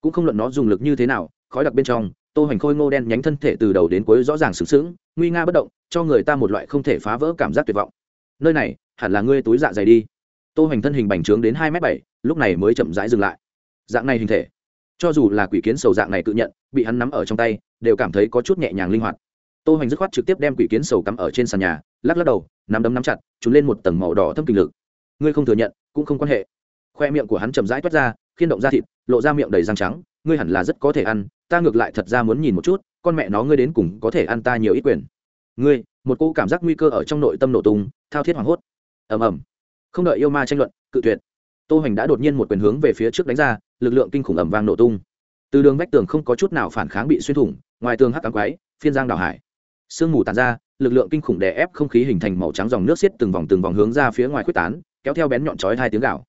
Cũng không luận nó dùng lực như thế nào, khói đặc bên trong tô hoành khôi ngô đen nhánh thân thể từ đầu đến cuối rõ ràng sừng sướng, nguy nga bất động cho người ta một loại không thể phá vỡ cảm giác tuyệt vọng. Nơi này hẳn là ngươi túi dạ dày đi. Tô hoành thân hình bành trướng đến hai m bảy lúc này mới chậm rãi dừng lại. Dạng này hình thể cho dù là quỷ kiến sầu dạng này tự nhận bị hắn nắm ở trong tay đều cảm thấy có chút nhẹ nhàng linh hoạt. Tô hoành dứt khoát trực tiếp đem quỷ kiến sầu cắm ở trên sàn nhà lắc lắc đầu nắm đấm nắm chặt chúng lên một tầng màu đỏ thâm kinh lực. Ngươi không thừa nhận cũng không quan hệ. Khoe miệng của hắn chậm rãi toát ra khiên động da thịt lộ ra miệng đầy răng trắng ngươi hẳn là rất có thể ăn, ta ngược lại thật ra muốn nhìn một chút, con mẹ nó ngươi đến cùng có thể ăn ta nhiều ít quyền. Ngươi, một cô cảm giác nguy cơ ở trong nội tâm nổ tung, thao thiết hoảng hốt. Ầm ầm. Không đợi yêu ma tranh luận, cự tuyệt. Tô hoành đã đột nhiên một quyền hướng về phía trước đánh ra, lực lượng kinh khủng ầm vang nổ tung. Từ đường vách tường không có chút nào phản kháng bị xuyên thủng, ngoài tường hắc ám quái, phiên giang đảo hải. Sương mù tàn ra, lực lượng kinh khủng đè ép không khí hình thành màu trắng dòng nước xiết từng vòng từng vòng hướng ra phía ngoài khuếch tán, kéo theo bén nhọn chói hai tiếng gạo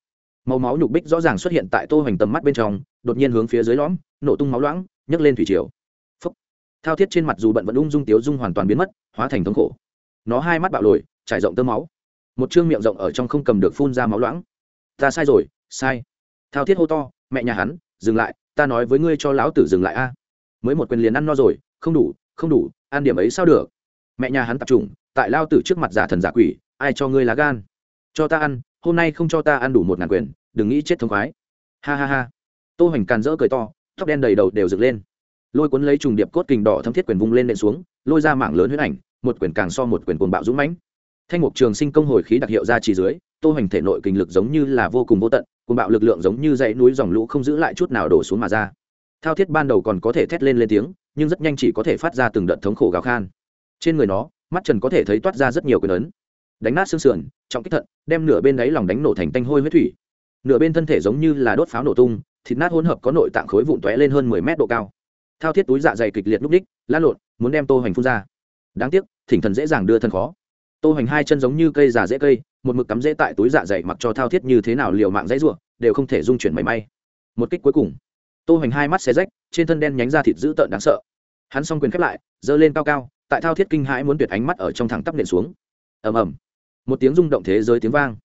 màu máu nhục bích rõ ràng xuất hiện tại tô hoành tầm mắt bên trong, đột nhiên hướng phía dưới lõm, nổ tung máu loãng, nhấc lên thủy triều. Phấp thao thiết trên mặt dù bận vẫn ung dung tiếu dung hoàn toàn biến mất, hóa thành thống khổ. Nó hai mắt bạo lồi, trải rộng tơ máu. Một chương miệng rộng ở trong không cầm được phun ra máu loãng. Ta sai rồi, sai. Thao thiết hô to, mẹ nhà hắn, dừng lại, ta nói với ngươi cho lão tử dừng lại a. Mới một quyền liền ăn no rồi, không đủ không đủ, ăn điểm ấy sao được? Mẹ nhà hắn tập trung, tại lao tử trước mặt giả thần giả quỷ, ai cho ngươi lá gan? Cho ta ăn hôm nay không cho ta ăn đủ một ngàn quyền, đừng nghĩ chết thông khoái. Ha ha ha. Tô hoành càn rỡ cười to, tóc đen đầy đầu đều dựng lên. Lôi cuốn lấy trùng điệp cốt kình đỏ thâm thiết quyền vung lên nện xuống, lôi ra mảng lớn huyết ảnh, một quyền càng so một quyền cuồng bạo dũng mãnh. Thanh mục trường sinh công hồi khí đặc hiệu ra chỉ dưới, tô hoành thể nội kình lực giống như là vô cùng vô tận, cuồng bạo lực lượng giống như dãy núi dòng lũ không giữ lại chút nào đổ xuống mà ra. Thao thiết ban đầu còn có thể thét lên lên tiếng, nhưng rất nhanh chỉ có thể phát ra từng đợt thống khổ gào khan. Trên người nó, mắt trần có thể thấy toát ra rất nhiều quyền ấn đánh nát xương sườn, trọng kích thận, đem nửa bên đáy lòng đánh nổ thành tanh hôi huyết thủy. Nửa bên thân thể giống như là đốt pháo nổ tung, thịt nát hỗn hợp có nội tạng khối vụn tóe lên hơn mười mét độ cao. Thao thiết túi dạ dày kịch liệt lúc đích lăn lộn, muốn đem tô hoành phun ra. Đáng tiếc, thỉnh thần dễ dàng đưa thân khó. Tô hoành hai chân giống như cây già dễ cây, một mực cắm dễ tại túi dạ dày mặc cho thao thiết như thế nào liều mạng dãy rủa, đều không thể dung chuyển mảy may. Một kích cuối cùng. Tô hoành hai mắt xé rách, trên thân đen nhánh ra thịt dữ tợn đáng sợ. Hắn xong quyền khép lại, giơ lên cao cao, tại thao thiết kinh hãi muốn tuyệt ánh mắt ở trong thẳng tắp nện xuống. Ầm ầm một tiếng rung động thế giới tiếng vang.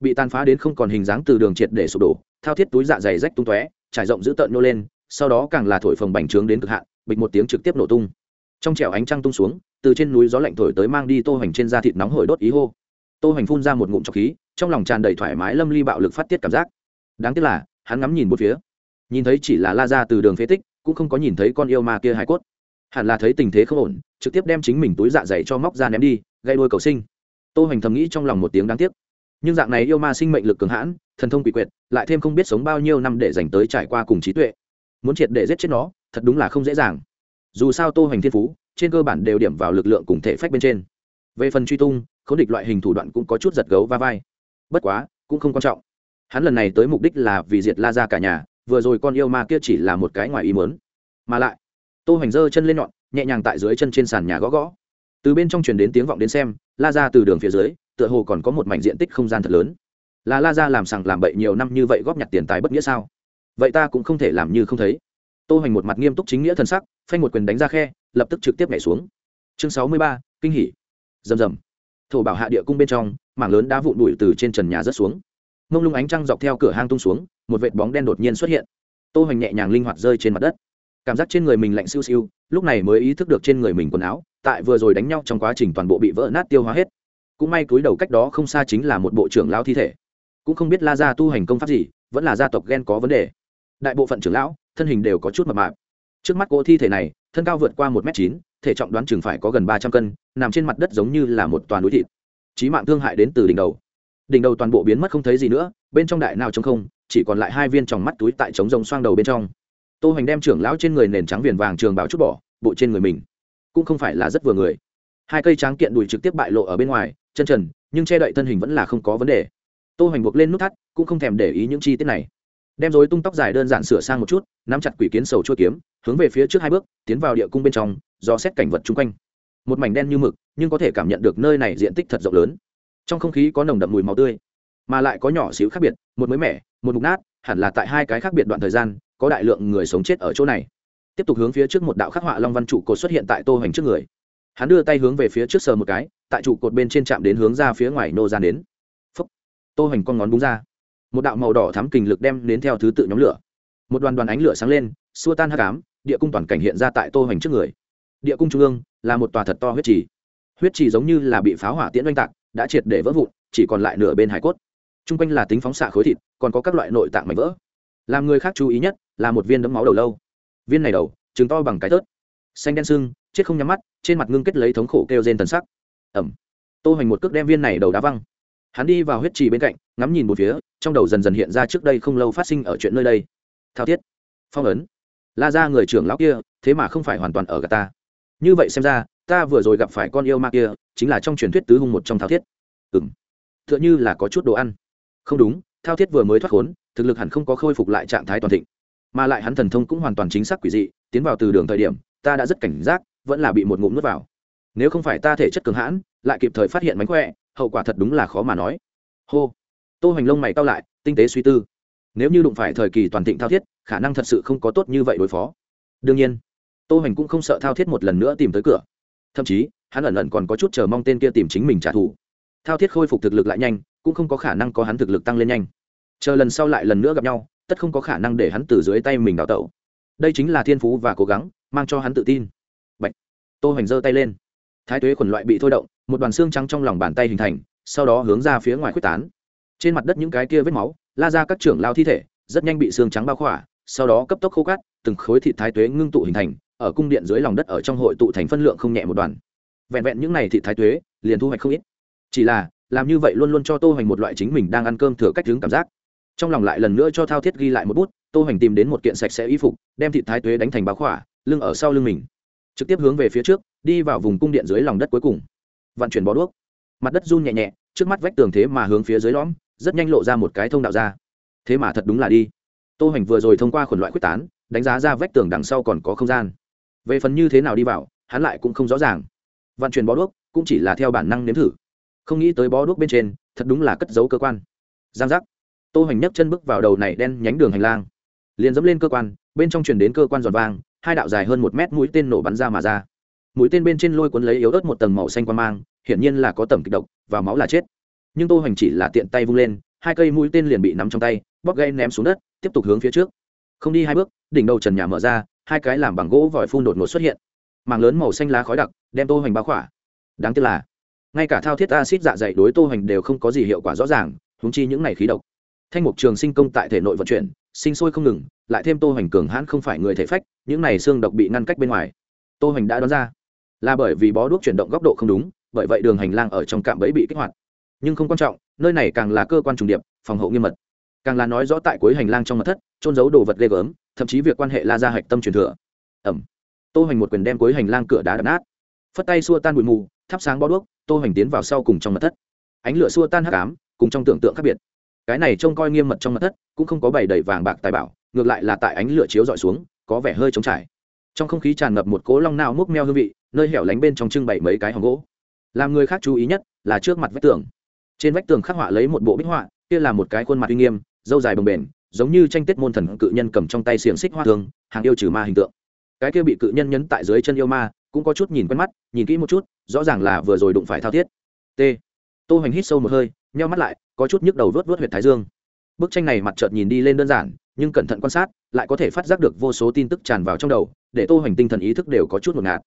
Bị tàn phá đến không còn hình dáng từ đường triệt để sụp đổ, thao thiết túi dạ dày rách tung tóe, trải rộng giữ tợn nô lên, sau đó càng là thổi phồng bành trướng đến cực hạn, bịch một tiếng trực tiếp nổ tung. Trong trẻo ánh trăng tung xuống, từ trên núi gió lạnh thổi tới mang đi tô hoành trên da thịt nóng hổi đốt ý hô. Tô hoành phun ra một ngụm trọc khí, trong lòng tràn đầy thoải mái lâm ly bạo lực phát tiết cảm giác. Đáng tiếc là, hắn ngắm nhìn một phía, nhìn thấy chỉ là la ra từ đường phế tích, cũng không có nhìn thấy con yêu ma kia hải cốt. Hẳn là thấy tình thế không ổn, trực tiếp đem chính mình túi dạ dày cho móc ra ném đi, gây đuôi cầu sinh tô hoành thầm nghĩ trong lòng một tiếng đáng tiếc. Nhưng dạng này yêu ma sinh mệnh lực cường hãn, thần thông quỷ quyệt, lại thêm không biết sống bao nhiêu năm để dành tới trải qua cùng trí tuệ. Muốn triệt để giết chết nó, thật đúng là không dễ dàng. Dù sao tô hoành thiên phú, trên cơ bản đều điểm vào lực lượng cùng thể phách bên trên. Về phần truy tung k h ố n địch loại hình thủ đoạn cũng có chút giật gấu va vai. Bất quá, cũng không quan trọng. Hắn lần này tới mục đích là vì diệt la ra cả nhà, vừa rồi con yêu ma kia chỉ là một cái ngoài ý mớn mà lại, tô hoành giơ chân lên nhọn, nhẹ nhàng tại dưới chân trên sàn nhà gõ gõ. Từ bên trong truyền đến tiếng vọng đến xem la ra từ đường phía dưới, tựa hồ còn có một mảnh diện tích không gian thật lớn. Là la ra làm sằng làm bậy nhiều năm như vậy góp nhặt tiền tài bất nghĩa sao? Vậy ta cũng không thể làm như không thấy. Tô hoành một mặt nghiêm túc chính nghĩa t h ầ n sắc, phanh một quyền đánh ra khe, lập tức trực tiếp nhảy xuống. Chương sáu mươi ba, kinh hỉ. Rầm rầm. Thổ bảo hạ địa cung bên trong, mảng lớn đá vụn đùi từ trên trần nhà rớt xuống. Mông lung ánh trăng dọc theo cửa hang tung xuống, một vệt bóng đen đột nhiên xuất hiện. Tô hoành nhẹ nhàng linh hoạt rơi trên mặt đất. Cảm giác trên người mình lạnh siêu siêu lúc này mới ý thức được trên người mình quần áo, tại vừa rồi đánh nhau trong quá trình toàn bộ bị vỡ nát tiêu hóa hết. Cũng may túi đầu cách đó không xa chính là một bộ trưởng lão thi thể. Cũng không biết la gia tu hành công pháp gì, vẫn là gia tộc ghen có vấn đề. Đại bộ phận trưởng lão, thân hình đều có chút mập mạp. Trước mắt cỗ thi thể này, thân cao vượt qua một m chín, thể trọng đoán chừng phải có gần ba trăm cân, nằm trên mặt đất giống như là một toàn núi thịt. Trí mạng thương hại đến từ đỉnh đầu. Đỉnh đầu toàn bộ biến mất không thấy gì nữa, bên trong đại nào t r ố n g không, chỉ còn lại hai viên tròng mắt túi tại trống rồng xoang đầu bên trong tô hoành đem trưởng lão trên người nền trắng viền vàng trường bảo chút bỏ, bộ trên người mình. Cũng không phải là rất vừa người. Hai cây tráng kiện đùi trực tiếp bại lộ ở bên ngoài, chân trần, nhưng che đậy thân hình vẫn là không có vấn đề. Tô hoành buộc lên nút thắt, cũng không thèm để ý những chi tiết này. Đem rối tung tóc dài đơn giản sửa sang một chút, nắm chặt quỷ kiến sầu chua kiếm, hướng về phía trước hai bước, tiến vào địa cung bên trong, do xét cảnh vật chung quanh. Một mảnh đen như mực, nhưng có thể cảm nhận được nơi này diện tích thật rộng lớn. Trong không khí có nồng đậm mùi máu tươi, mà lại có nhỏ xíu khác biệt, một mới mẻ, một mục nát, hẳn là tại hai cái khác biệt đoạn thời gian có đại lượng người sống chết ở chỗ này. Tiếp tục hướng phía trước một đạo khắc họa long văn trụ cột xuất hiện tại tô hoành trước người. Hắn đưa tay hướng về phía trước sờ một cái, tại trụ cột bên trên chạm đến hướng ra phía ngoài nô ra đến. Phấp tô hoành con ngón búng ra. Một đạo màu đỏ thắm kình lực đem đến theo thứ tự nhóm lửa. Một đoàn đoàn ánh lửa sáng lên, xua tan hắc ám, địa cung toàn cảnh hiện ra tại tô hoành trước người. Địa cung trung ương là một tòa thật to huyết trì. Huyết trì giống như là bị pháo hỏa tiễn oanh tạc, đã triệt để vỡ vụn, chỉ còn lại nửa bên hải cốt. T quanh là tính phóng xạ khối thịt, còn có các loại nội tạng mảnh vỡ làm người khác chú ý nhất là một viên đấm máu đầu lâu. Viên này đầu chứng to bằng cái tớt xanh đen sưng, chết không nhắm mắt, trên mặt ngưng kết lấy thống khổ kêu rên tần sắc. Ẩm. Tô hoành một cước đem viên này đầu đá văng. Hắn đi vào huyết trì bên cạnh, ngắm nhìn một phía, trong đầu dần dần hiện ra trước đây không lâu phát sinh ở chuyện nơi đây. Thao thiết. Phong ấn. La ra người trưởng lão kia, thế mà không phải hoàn toàn ở gà ta. Như vậy xem ra, ta vừa rồi gặp phải con yêu ma kia, chính là trong truyền thuyết tứ hung một trong thao thiết. Ừ m t h ư ợ n h ư là có chút đồ ăn. Không đúng thao thiết vừa mới thoát khốn, thực lực hẳn không có khôi phục lại trạng thái toàn thịnh. Mà lại hắn thần thông cũng hoàn toàn chính xác quỷ dị, tiến vào từ đường thời điểm, ta đã rất cảnh giác, vẫn là bị một ngụm nuốt vào. Nếu không phải ta thể chất cường hãn, lại kịp thời phát hiện mánh khỏe, hậu quả thật đúng là khó mà nói. Hô. Tô hoành lông mày cao lại, tinh tế suy tư. Nếu như đụng phải thời kỳ toàn thịnh thao thiết, khả năng thật sự không có tốt như vậy đối phó. Đương nhiên, tô hoành cũng không sợ thao thiết một lần nữa tìm tới cửa. Thậm chí, hắn ẩn ẩn còn có chút chờ mong tên kia tìm chính mình trả thù. Thao thiết khôi phục thực lực lại nhanh, cũng không có khả năng có hắn thực lực tăng lên nhanh chờ lần sau lại lần nữa gặp nhau, tất không có khả năng để hắn từ dưới tay mình đào tẩu. Đây chính là thiên phú và cố gắng, mang cho hắn tự tin. Bạch. tô hoành giơ tay lên. Thái tuế quần loại bị thôi động, một đoàn xương trắng trong lòng bàn tay hình thành, sau đó hướng ra phía ngoài quyết tán. Trên mặt đất những cái kia vết máu, la ra các trưởng lao thi thể, rất nhanh bị xương trắng bao khỏa, sau đó cấp tốc khô cát, từng khối thịt thái tuế ngưng tụ hình thành, ở cung điện dưới lòng đất ở trong hội tụ thành phân lượng không nhẹ một đoàn. Vẹn vẹn những n à y thịt thái tuế, liền thu hoạch không ít. Chỉ là, làm như vậy luôn luôn cho tô hoành một loại chính mình đang ăn cơm thừa cách hướng cảm giác trong lòng lại lần nữa cho thao thiết ghi lại một bút, tô hoành tìm đến một kiện sạch sẽ y phục, đem thị thái tuế đánh thành báo khỏa, lưng ở sau lưng mình. Trực tiếp hướng về phía trước, đi vào vùng cung điện dưới lòng đất cuối cùng. Vận chuyển bó đuốc. Mặt đất run nhẹ nhẹ, trước mắt vách tường thế mà hướng phía dưới lõm, rất nhanh lộ ra một cái thông đạo ra. Thế mà thật đúng là đi. Tô hoành vừa rồi thông qua khuẩn loại quyết tán, đánh giá ra vách tường đằng sau còn có không gian. Về phần như thế nào đi vào, hắn lại cũng không rõ ràng. Vận chuyển bó đuốc cũng chỉ là theo bản năng nếm thử. Không nghĩ tới bó đuốc bên trên, thật đúng là cất giấu cơ quan. Giang giác tô hoành nhấc chân bước vào đầu này đen nhánh đường hành lang. Liền dẫm lên cơ quan, bên trong truyền đến cơ quan giòn vang, hai đạo dài hơn một mét mũi tên nổ bắn ra mà ra. Mũi tên bên trên lôi cuốn lấy yếu ớt một tầng màu xanh quan mang, hiển nhiên là có tầm kịch độc, và máu là chết. Nhưng tô hoành chỉ là tiện tay vung lên, hai cây mũi tên liền bị nắm trong tay, bóp gây ném xuống đất, tiếp tục hướng phía trước. Không đi hai bước, đỉnh đầu trần nhà mở ra, hai cái làm bằng gỗ vòi phun đột ngột xuất hiện. Màng lớn màu xanh lá khói đặc, đem tô hoành bao khỏa. Đáng tiếc là, ngay cả thao thiết acid dạ dày đối tô hoành đều không có gì hiệu quả rõ ràng húng chi những này khí độc thanh mục trường sinh công tại thể nội vận chuyển, sinh sôi không ngừng, lại thêm tô hoành cường hãn không phải người thể phách, những này xương độc bị ngăn cách bên ngoài. Tô hoành đã đoán ra, là bởi vì bó đuốc chuyển động góc độ không đúng, bởi vậy đường hành lang ở trong cạm bẫy bị kích hoạt. Nhưng không quan trọng, nơi này càng là cơ quan trùng điệp, phòng hộ nghiêm mật. Càng là nói rõ tại cuối hành lang trong mật thất trôn giấu đồ vật ghê gớm, thậm chí việc quan hệ la ra hạch tâm truyền thừa. Ẩm. Tô hoành một quyền đem cuối hành lang cửa đá đập nát. Phất tay xua tan bụi mù, thắp sáng bó đuốc, tô hoành tiến vào sau cùng trong mật thất. Ánh lửa xua tan hắc ám, cùng trong tưởng tượng khác biệt cái này trông coi nghiêm mật trong mặt thất, cũng không có bày đầy vàng bạc tài bảo, ngược lại là tại ánh lửa chiếu dọi xuống, có vẻ hơi trống trải. Trong không khí tràn ngập một cố long nao múc meo hương vị, nơi hẻo lánh bên trong trưng bày mấy cái hòn gỗ. Làm người khác chú ý nhất là trước mặt vách tường. Trên vách tường khắc họa lấy một bộ bích họa, kia là một cái khuôn mặt uy nghiêm dâu dài bồng bềnh, giống như tranh tết môn thần cự nhân cầm trong tay xiềng xích hoa thương, hàng yêu trừ ma hình tượng. Cái kia bị cự nhân nhấn tại dưới chân yêu ma, cũng có chút nhìn quen mắt, nhìn kỹ một chút, rõ ràng là vừa rồi đụng phải thao thiết. T. Tô hoành hít sâu một hơi, nheo mắt lại có chút nhức đầu vớt vớt huyệt thái dương. Bức tranh này mặt trợt nhìn đi lên đơn giản, nhưng cẩn thận quan sát, lại có thể phát giác được vô số tin tức tràn vào trong đầu, để tô hoành tinh thần ý thức đều có chút ngột ngạt.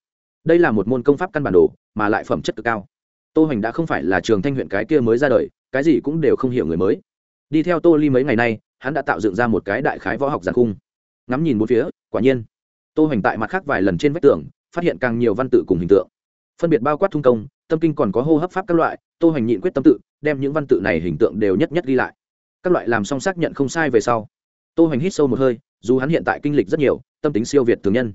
Đây là một môn công pháp căn bản đồ, mà lại phẩm chất cực cao. Tô hoành đã không phải là trường thanh huyện cái kia mới ra đời, cái gì cũng đều không hiểu người mới. Đi theo tô ly mấy ngày nay, hắn đã tạo dựng ra một cái đại khái võ học giả khung ngắm nhìn một phía, quả nhiên, tô hoành tại mặt khác vài lần trên vách tường, phát hiện càng nhiều văn tự cùng hình tượng. Phân biệt bao quát thung công tâm kinh còn có hô hấp pháp các loại, tô hoành nhịn quyết tâm tự, đem những văn tự này hình tượng đều nhất nhất ghi lại. Các loại làm song xác nhận không sai về sau, tô hoành hít sâu một hơi, dù hắn hiện tại kinh lịch rất nhiều, tâm tính siêu việt thường nhân.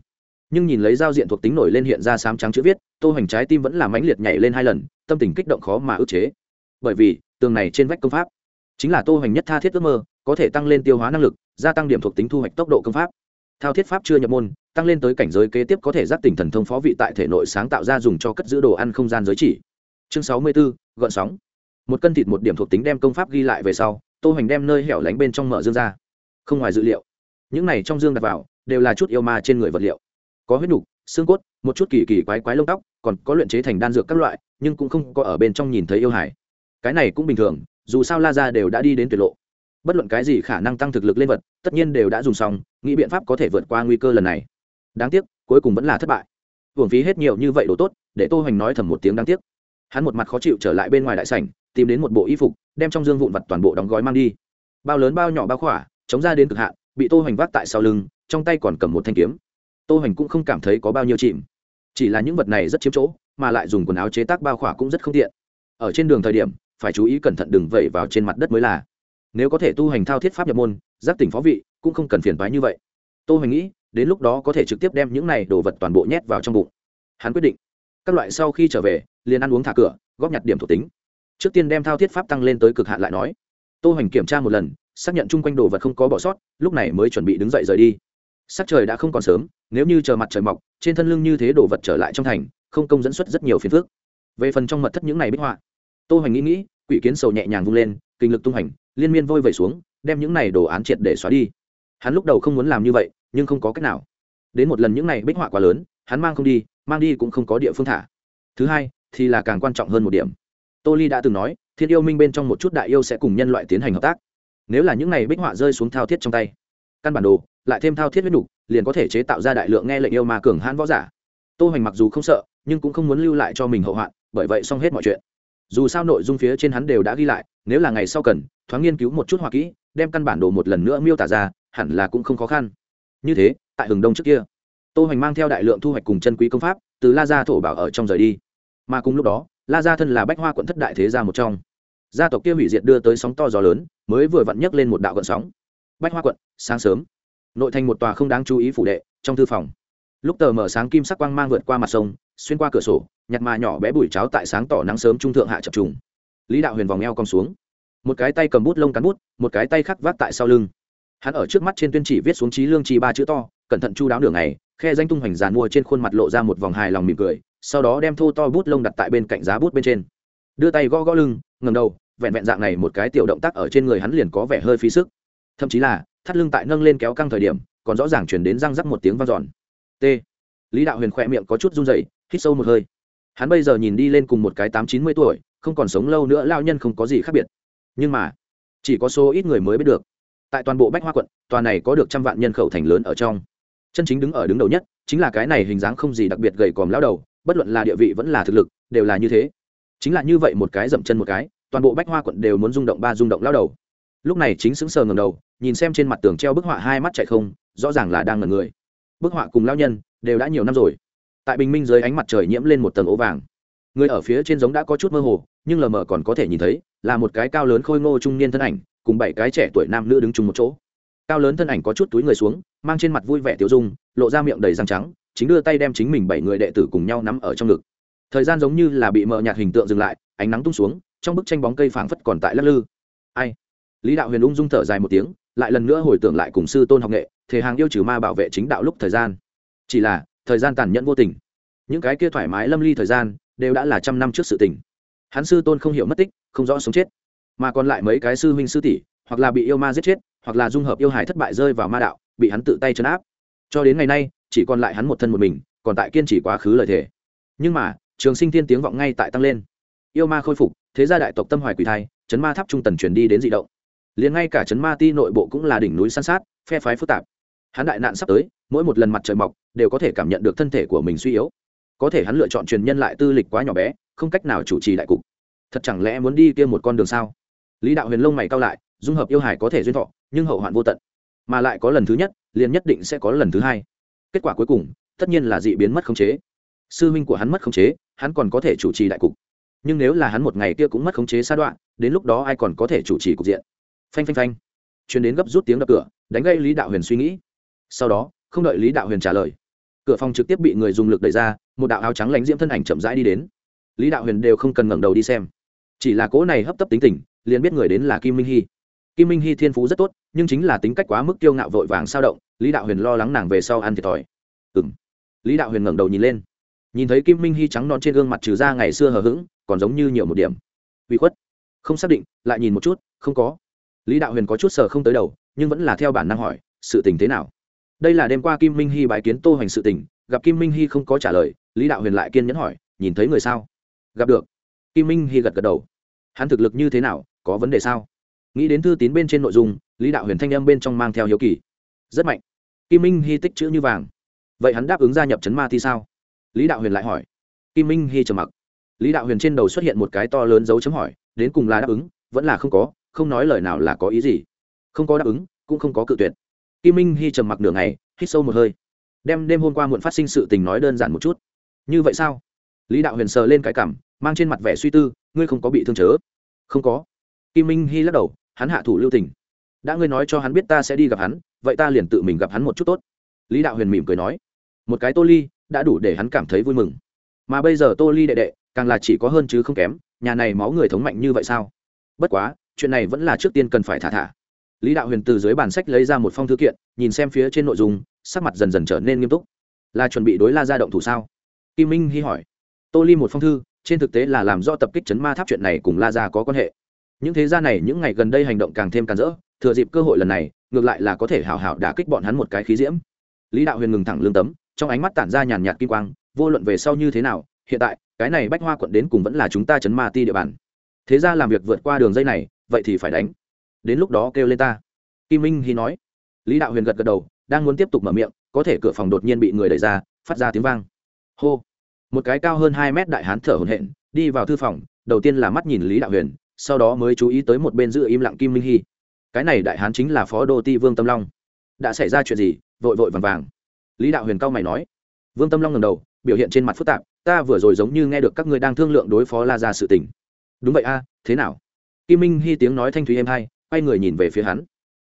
Nhưng nhìn lấy giao diện thuộc tính nổi lên hiện ra sám trắng chữ viết, tô hoành trái tim vẫn là mãnh liệt nhảy lên hai lần, tâm tình kích động khó mà ức chế. Bởi vì, tường này trên vách công pháp, chính là tô hoành nhất tha thiết ước mơ, có thể tăng lên tiêu hóa năng lực, gia tăng điểm thuộc tính thu hoạch tốc độ công pháp. Thao thiết pháp chưa nhập môn tăng lên tới cảnh giới kế tiếp có thể giác tỉnh thần thông phó vị tại thể nội sáng tạo ra dùng cho cất giữ đồ ăn không gian giới chỉ. Chương sáu mươi 64, gọn sóng. Một cân thịt một điểm thuộc tính đem công pháp ghi lại về sau tô hoành đem nơi hẻo lánh bên trong mở dương ra. Không ngoài dự liệu những này trong dương đặt vào đều là chút yêu ma trên người vật liệu. Có huyết nhục xương cốt một chút kỳ kỳ quái quái lông tóc còn có luyện chế thành đan dược các loại nhưng cũng không có ở bên trong nhìn thấy yêu hải cái này cũng bình thường dù sao la gia đều đã đi đến tuyệt lộ. Bất luận cái gì khả năng tăng thực lực lên vật tất nhiên đều đã dùng xong nghĩ biện pháp có thể vượt qua nguy cơ lần này đáng tiếc, cuối cùng vẫn là thất bại. Hưởng phí hết nhiều như vậy đồ tốt, để tô hoành nói thầm một tiếng đáng tiếc. Hắn một mặt khó chịu trở lại bên ngoài đại sảnh, tìm đến một bộ y phục, đem trong dương vụn vặt toàn bộ đóng gói mang đi. Bao lớn bao nhỏ bao khỏa, chống ra đến cực hạn, bị tô hoành vác tại sau lưng, trong tay còn cầm một thanh kiếm. Tô hoành cũng không cảm thấy có bao nhiêu chìm. Chỉ là những vật này rất chiếm chỗ, mà lại dùng quần áo chế tác bao khỏa cũng rất không tiện. Ở trên đường thời điểm, phải chú ý cẩn thận đừng vẩy vào trên mặt đất mới là. Nếu có thể tu hành thao thiết pháp nhập môn, giác tỉnh phó vị, cũng không cần phiền toái như vậy. Tô hoành nghĩ đến lúc đó có thể trực tiếp đem những này đồ vật toàn bộ nhét vào trong bụng. Hắn quyết định. Các loại sau khi trở về, liền ăn uống thả cửa, góp nhặt điểm thuộc tính. Trước tiên đem thao thiết pháp tăng lên tới cực hạn lại nói. Tô hoành kiểm tra một lần, xác nhận chung quanh đồ vật không có bỏ sót, lúc này mới chuẩn bị đứng dậy rời đi. Sắc trời đã không còn sớm, nếu như chờ mặt trời mọc, trên thân lưng như thế đồ vật trở lại trong thành, không công dẫn xuất rất nhiều phiền phức. Về phần trong mật thất những này bích họa, tô hoành nghĩ nghĩ, quỷ kiến sầu nhẹ nhàng vung lên, kinh lực tung hành liên miên vôi vẩy xuống, đem những này đồ án triệt để xóa đi. Hắn lúc đầu không muốn làm như vậy nhưng không có cách nào. Đến một lần những này bích họa quá lớn hắn mang không đi mang đi cũng không có địa phương thả. Thứ hai thì là càng quan trọng hơn một điểm. Tô ly đã từng nói thiên yêu minh bên trong một chút đại yêu sẽ cùng nhân loại tiến hành hợp tác. Nếu là những này bích họa rơi xuống thao thiết trong tay căn bản đồ lại thêm thao thiết huyết đủ, liền có thể chế tạo ra đại lượng nghe lệnh yêu mà cường hãn võ giả. Tô hoành mặc dù không sợ nhưng cũng không muốn lưu lại cho mình hậu hoạn bởi vậy xong hết mọi chuyện. Dù sao nội dung phía trên hắn đều đã ghi lại nếu là ngày sau cần thoáng nghiên cứu một chút họa kỹ đem căn bản đồ một lần nữa miêu tả ra hẳn là cũng không khó khăn như thế, tại hừng đông trước kia, tô hoành mang theo đại lượng thu hoạch cùng chân quý công pháp, từ la gia thổ bảo ở trong rời đi. Mà cùng lúc đó, la gia thân là bách hoa quận thất đại thế gia một trong. Gia tộc kia hủy diệt đưa tới sóng to gió lớn, mới vừa vặn nhấc lên một đạo gợn sóng. Bách hoa quận, sáng sớm, nội thành một tòa không đáng chú ý phủ đệ, trong thư phòng. Lúc tờ mở sáng kim sắc quang mang vượt qua mặt sông, xuyên qua cửa sổ, nhặt mà nhỏ bé bụi cháo tại sáng tỏ nắng sớm trung thượng hạ chập trùng. Lý đạo huyền vòng eo cong xuống. Một cái tay cầm bút lông cắn bút, một cái tay khắc vác tại sau lưng hắn ở trước mắt trên tuyên chỉ viết xuống trí lương trì ba chữ to, cẩn thận chu đáo đường này khe danh tung hoành giàn mua trên khuôn mặt lộ ra một vòng hài lòng mỉm cười, sau đó đem thô to bút lông đặt tại bên cạnh giá bút bên trên. Đưa tay gõ gõ lưng ngầm đầu, vẹn vẹn dạng này một cái tiểu động tác ở trên người hắn liền có vẻ hơi phí sức. Thậm chí là, thắt lưng tại nâng lên kéo căng thời điểm, còn rõ ràng chuyển đến răng rắc một tiếng vang giòn t. Lý đạo huyền khỏe miệng có chút run dậy hít sâu một hơi. Hắn bây giờ nhìn đi lên cùng một cái tám chín mươi tuổi, không còn sống lâu nữa lao nhân không có gì khác biệt. Nhưng mà, chỉ có số ít người mới biết được tại toàn bộ bách hoa quận, tòa này có được trăm vạn nhân khẩu thành lớn ở trong. Chân chính đứng ở đứng đầu nhất chính là cái này hình dáng không gì đặc biệt gầy còm lao đầu, bất luận là địa vị vẫn là thực lực, đều là như thế. Chính là như vậy một cái dậm chân một cái, toàn bộ bách hoa quận đều muốn rung động ba rung động lao đầu. Lúc này chính sững sờ ngầm đầu, nhìn xem trên mặt tường treo bức họa hai mắt chạy không, rõ ràng là đang ngần người. Bức họa cùng lao nhân đều đã nhiều năm rồi. Tại bình minh dưới ánh mặt trời nhiễm lên một tầng ố vàng. Người ở phía trên giống đã có chút mơ hồ, nhưng lờ mờ còn có thể nhìn thấy, là một cái cao lớn khôi ngô trung niên thân ảnh cùng bảy cái trẻ tuổi nam nữ đứng chung một chỗ. Cao lớn thân ảnh có chút túi người xuống, mang trên mặt vui vẻ tiêu dung, lộ ra miệng đầy răng trắng, chính đưa tay đem chính mình bảy người đệ tử cùng nhau nắm ở trong ngực. Thời gian giống như là bị mờ nhạt hình tượng dừng lại, ánh nắng tung xuống, trong bức tranh bóng cây phảng phất còn tại lắc lư. Ai? Lý đạo huyền ung dung thở dài một tiếng, lại lần nữa hồi tưởng lại cùng sư tôn học nghệ thế hàng yêu trừ ma bảo vệ chính đạo lúc thời gian. Chỉ là, thời gian tàn nhẫn vô tình. Những cái kia thoải mái lâm ly thời gian, đều đã là trăm năm trước sự tình. Hắn sư tôn không hiểu mất tích, không rõ sống chết mà còn lại mấy cái sư huynh sư tỷ, hoặc là bị yêu ma giết chết, hoặc là dung hợp yêu hải thất bại rơi vào ma đạo, bị hắn tự tay chấn áp. Cho đến ngày nay, chỉ còn lại hắn một thân một mình, còn tại kiên trì quá khứ lời thề. Nhưng mà, trường sinh thiên tiếng vọng ngay tại tăng lên. Yêu ma khôi phục, thế gia đại tộc tâm hoài quỷ thai, chấn ma tháp trung tần chuyển đi đến dị động. Liền ngay cả chấn ma ti nội bộ cũng là đỉnh núi san sát, phe phái phức tạp. Hắn đại nạn sắp tới, mỗi một lần mặt trời mọc, đều có thể cảm nhận được thân thể của mình suy yếu. Có thể hắn lựa chọn truyền nhân lại tư lịch quá nhỏ bé, không cách nào chủ trì đại cục. Thật chẳng lẽ muốn đi kia một con đường sao? lý đạo huyền lông mày cao lại, dung hợp yêu hải có thể duyên thọ, nhưng hậu hoạn vô tận. Mà lại có lần thứ nhất, liền nhất định sẽ có lần thứ hai. Kết quả cuối cùng, tất nhiên là dị biến mất khống chế. Sư minh của hắn mất khống chế, hắn còn có thể chủ trì đại cục. Nhưng nếu là hắn một ngày kia cũng mất khống chế xa đoạn, đến lúc đó ai còn có thể chủ trì cục diện? Phanh phanh phanh. Chuyến đến gấp rút tiếng đập cửa, đánh gây lý đạo huyền suy nghĩ. Sau đó, không đợi lý đạo huyền trả lời, cửa phòng trực tiếp bị người dùng lực đẩy ra, một đạo áo trắng lánh diễm thân ảnh chậm rãi đi đến. Lý đạo huyền đều không cần ngẩng đầu đi xem. Chỉ là cỗ này hấp tấp tính tình liền biết người đến là kim minh hy kim minh hy thiên phú rất tốt, nhưng chính là tính cách quá mức kiêu ngạo vội vàng sao động, lý đạo huyền lo lắng nàng về sau ăn thiệt thòi. Ừ m lý đạo huyền ngẩng đầu nhìn lên. Nhìn thấy kim minh hy trắng non trên gương mặt trừ ra ngày xưa hờ hững, còn giống như nhiều một điểm. Uy khuất. Không xác định, lại nhìn một chút, không có. Lý đạo huyền có chút sờ không tới đầu, nhưng vẫn là theo bản năng hỏi, sự tình thế nào? Đây là đêm qua kim minh hy bãi kiến tô hoành sự tình, gặp kim minh hy không có trả lời, lý đạo huyền lại kiên nhẫn hỏi, nhìn thấy người sao? Gặp được. Kim minh hy gật gật đầu hắn thực lực như thế nào, có vấn đề sao? Nghĩ đến thư tín bên trên nội dung, lý đạo huyền thanh âm bên trong mang theo hiếu kỳ. Rất mạnh. Kim minh hy tích chữ như vàng. Vậy hắn đáp ứng gia nhập chấn ma thì sao? Lý đạo huyền lại hỏi. Kim minh hy trầm mặc. Lý đạo huyền trên đầu xuất hiện một cái to lớn dấu chấm hỏi, đến cùng là đáp ứng, vẫn là không có, không nói lời nào là có ý gì. Không có đáp ứng, cũng không có cự tuyệt. Kim minh hy trầm mặc nửa ngày, hít sâu một hơi. Đem đêm hôm qua muộn phát sinh sự tình nói đơn giản một chút. Như vậy sao? Lý đạo huyền sờ lên cái cảm, mang trên mặt vẻ suy tư ngươi không có bị thương chớ. Không có. Kim minh hy lắc đầu, hắn hạ thủ lưu tình. Đã ngươi nói cho hắn biết ta sẽ đi gặp hắn, vậy ta liền tự mình gặp hắn một chút tốt. Lý đạo huyền mỉm cười nói. Một cái tô ly, đã đủ để hắn cảm thấy vui mừng. Mà bây giờ tô ly đệ đệ, càng là chỉ có hơn chứ không kém, nhà này máu người thống mạnh như vậy sao? Bất quá, chuyện này vẫn là trước tiên cần phải thả thả. Lý đạo huyền từ dưới bản sách lấy ra một phong thư kiện, nhìn xem phía trên nội dung, sắc mặt dần dần trở nên nghiêm túc. Là chuẩn bị đối la ra động thủ sao? Kim minh hy hỏi. Tô ly một phong thư trên thực tế là làm do tập kích chấn ma tháp chuyện này cùng la gia có quan hệ. Những thế gia này những ngày gần đây hành động càng thêm càng rỡ, thừa dịp cơ hội lần này, ngược lại là có thể hào hào đả kích bọn hắn một cái khí diễm. Lý đạo huyền ngừng thẳng lương tấm, trong ánh mắt tản ra nhàn nhạt kim quang, vô luận về sau như thế nào, hiện tại, cái này bách hoa quận đến cùng vẫn là chúng ta chấn ma ti địa bàn. Thế ra làm việc vượt qua đường dây này, vậy thì phải đánh. Đến lúc đó kêu lên ta. Kim minh hy nói. Lý đạo huyền gật gật đầu, đang muốn tiếp tục mở miệng, có thể cửa phòng đột nhiên bị người đẩy ra, phát ra tiếng vang. Hô một cái cao hơn hai mét đại hán thở hổn hển, đi vào thư phòng, đầu tiên là mắt nhìn lý đạo huyền, sau đó mới chú ý tới một bên giữ im lặng kim minh hy cái này đại hán chính là phó đô ti vương tâm long. Đã xảy ra chuyện gì? Vội vội vàng vàng. Lý đạo huyền cao mày nói. Vương tâm long ngầm đầu, biểu hiện trên mặt phức tạp, ta vừa rồi giống như nghe được các ngươi đang thương lượng đối phó la ra sự tình. Đúng vậy a, thế nào? Kim minh hy tiếng nói thanh thúy êm hay quay người nhìn về phía hắn.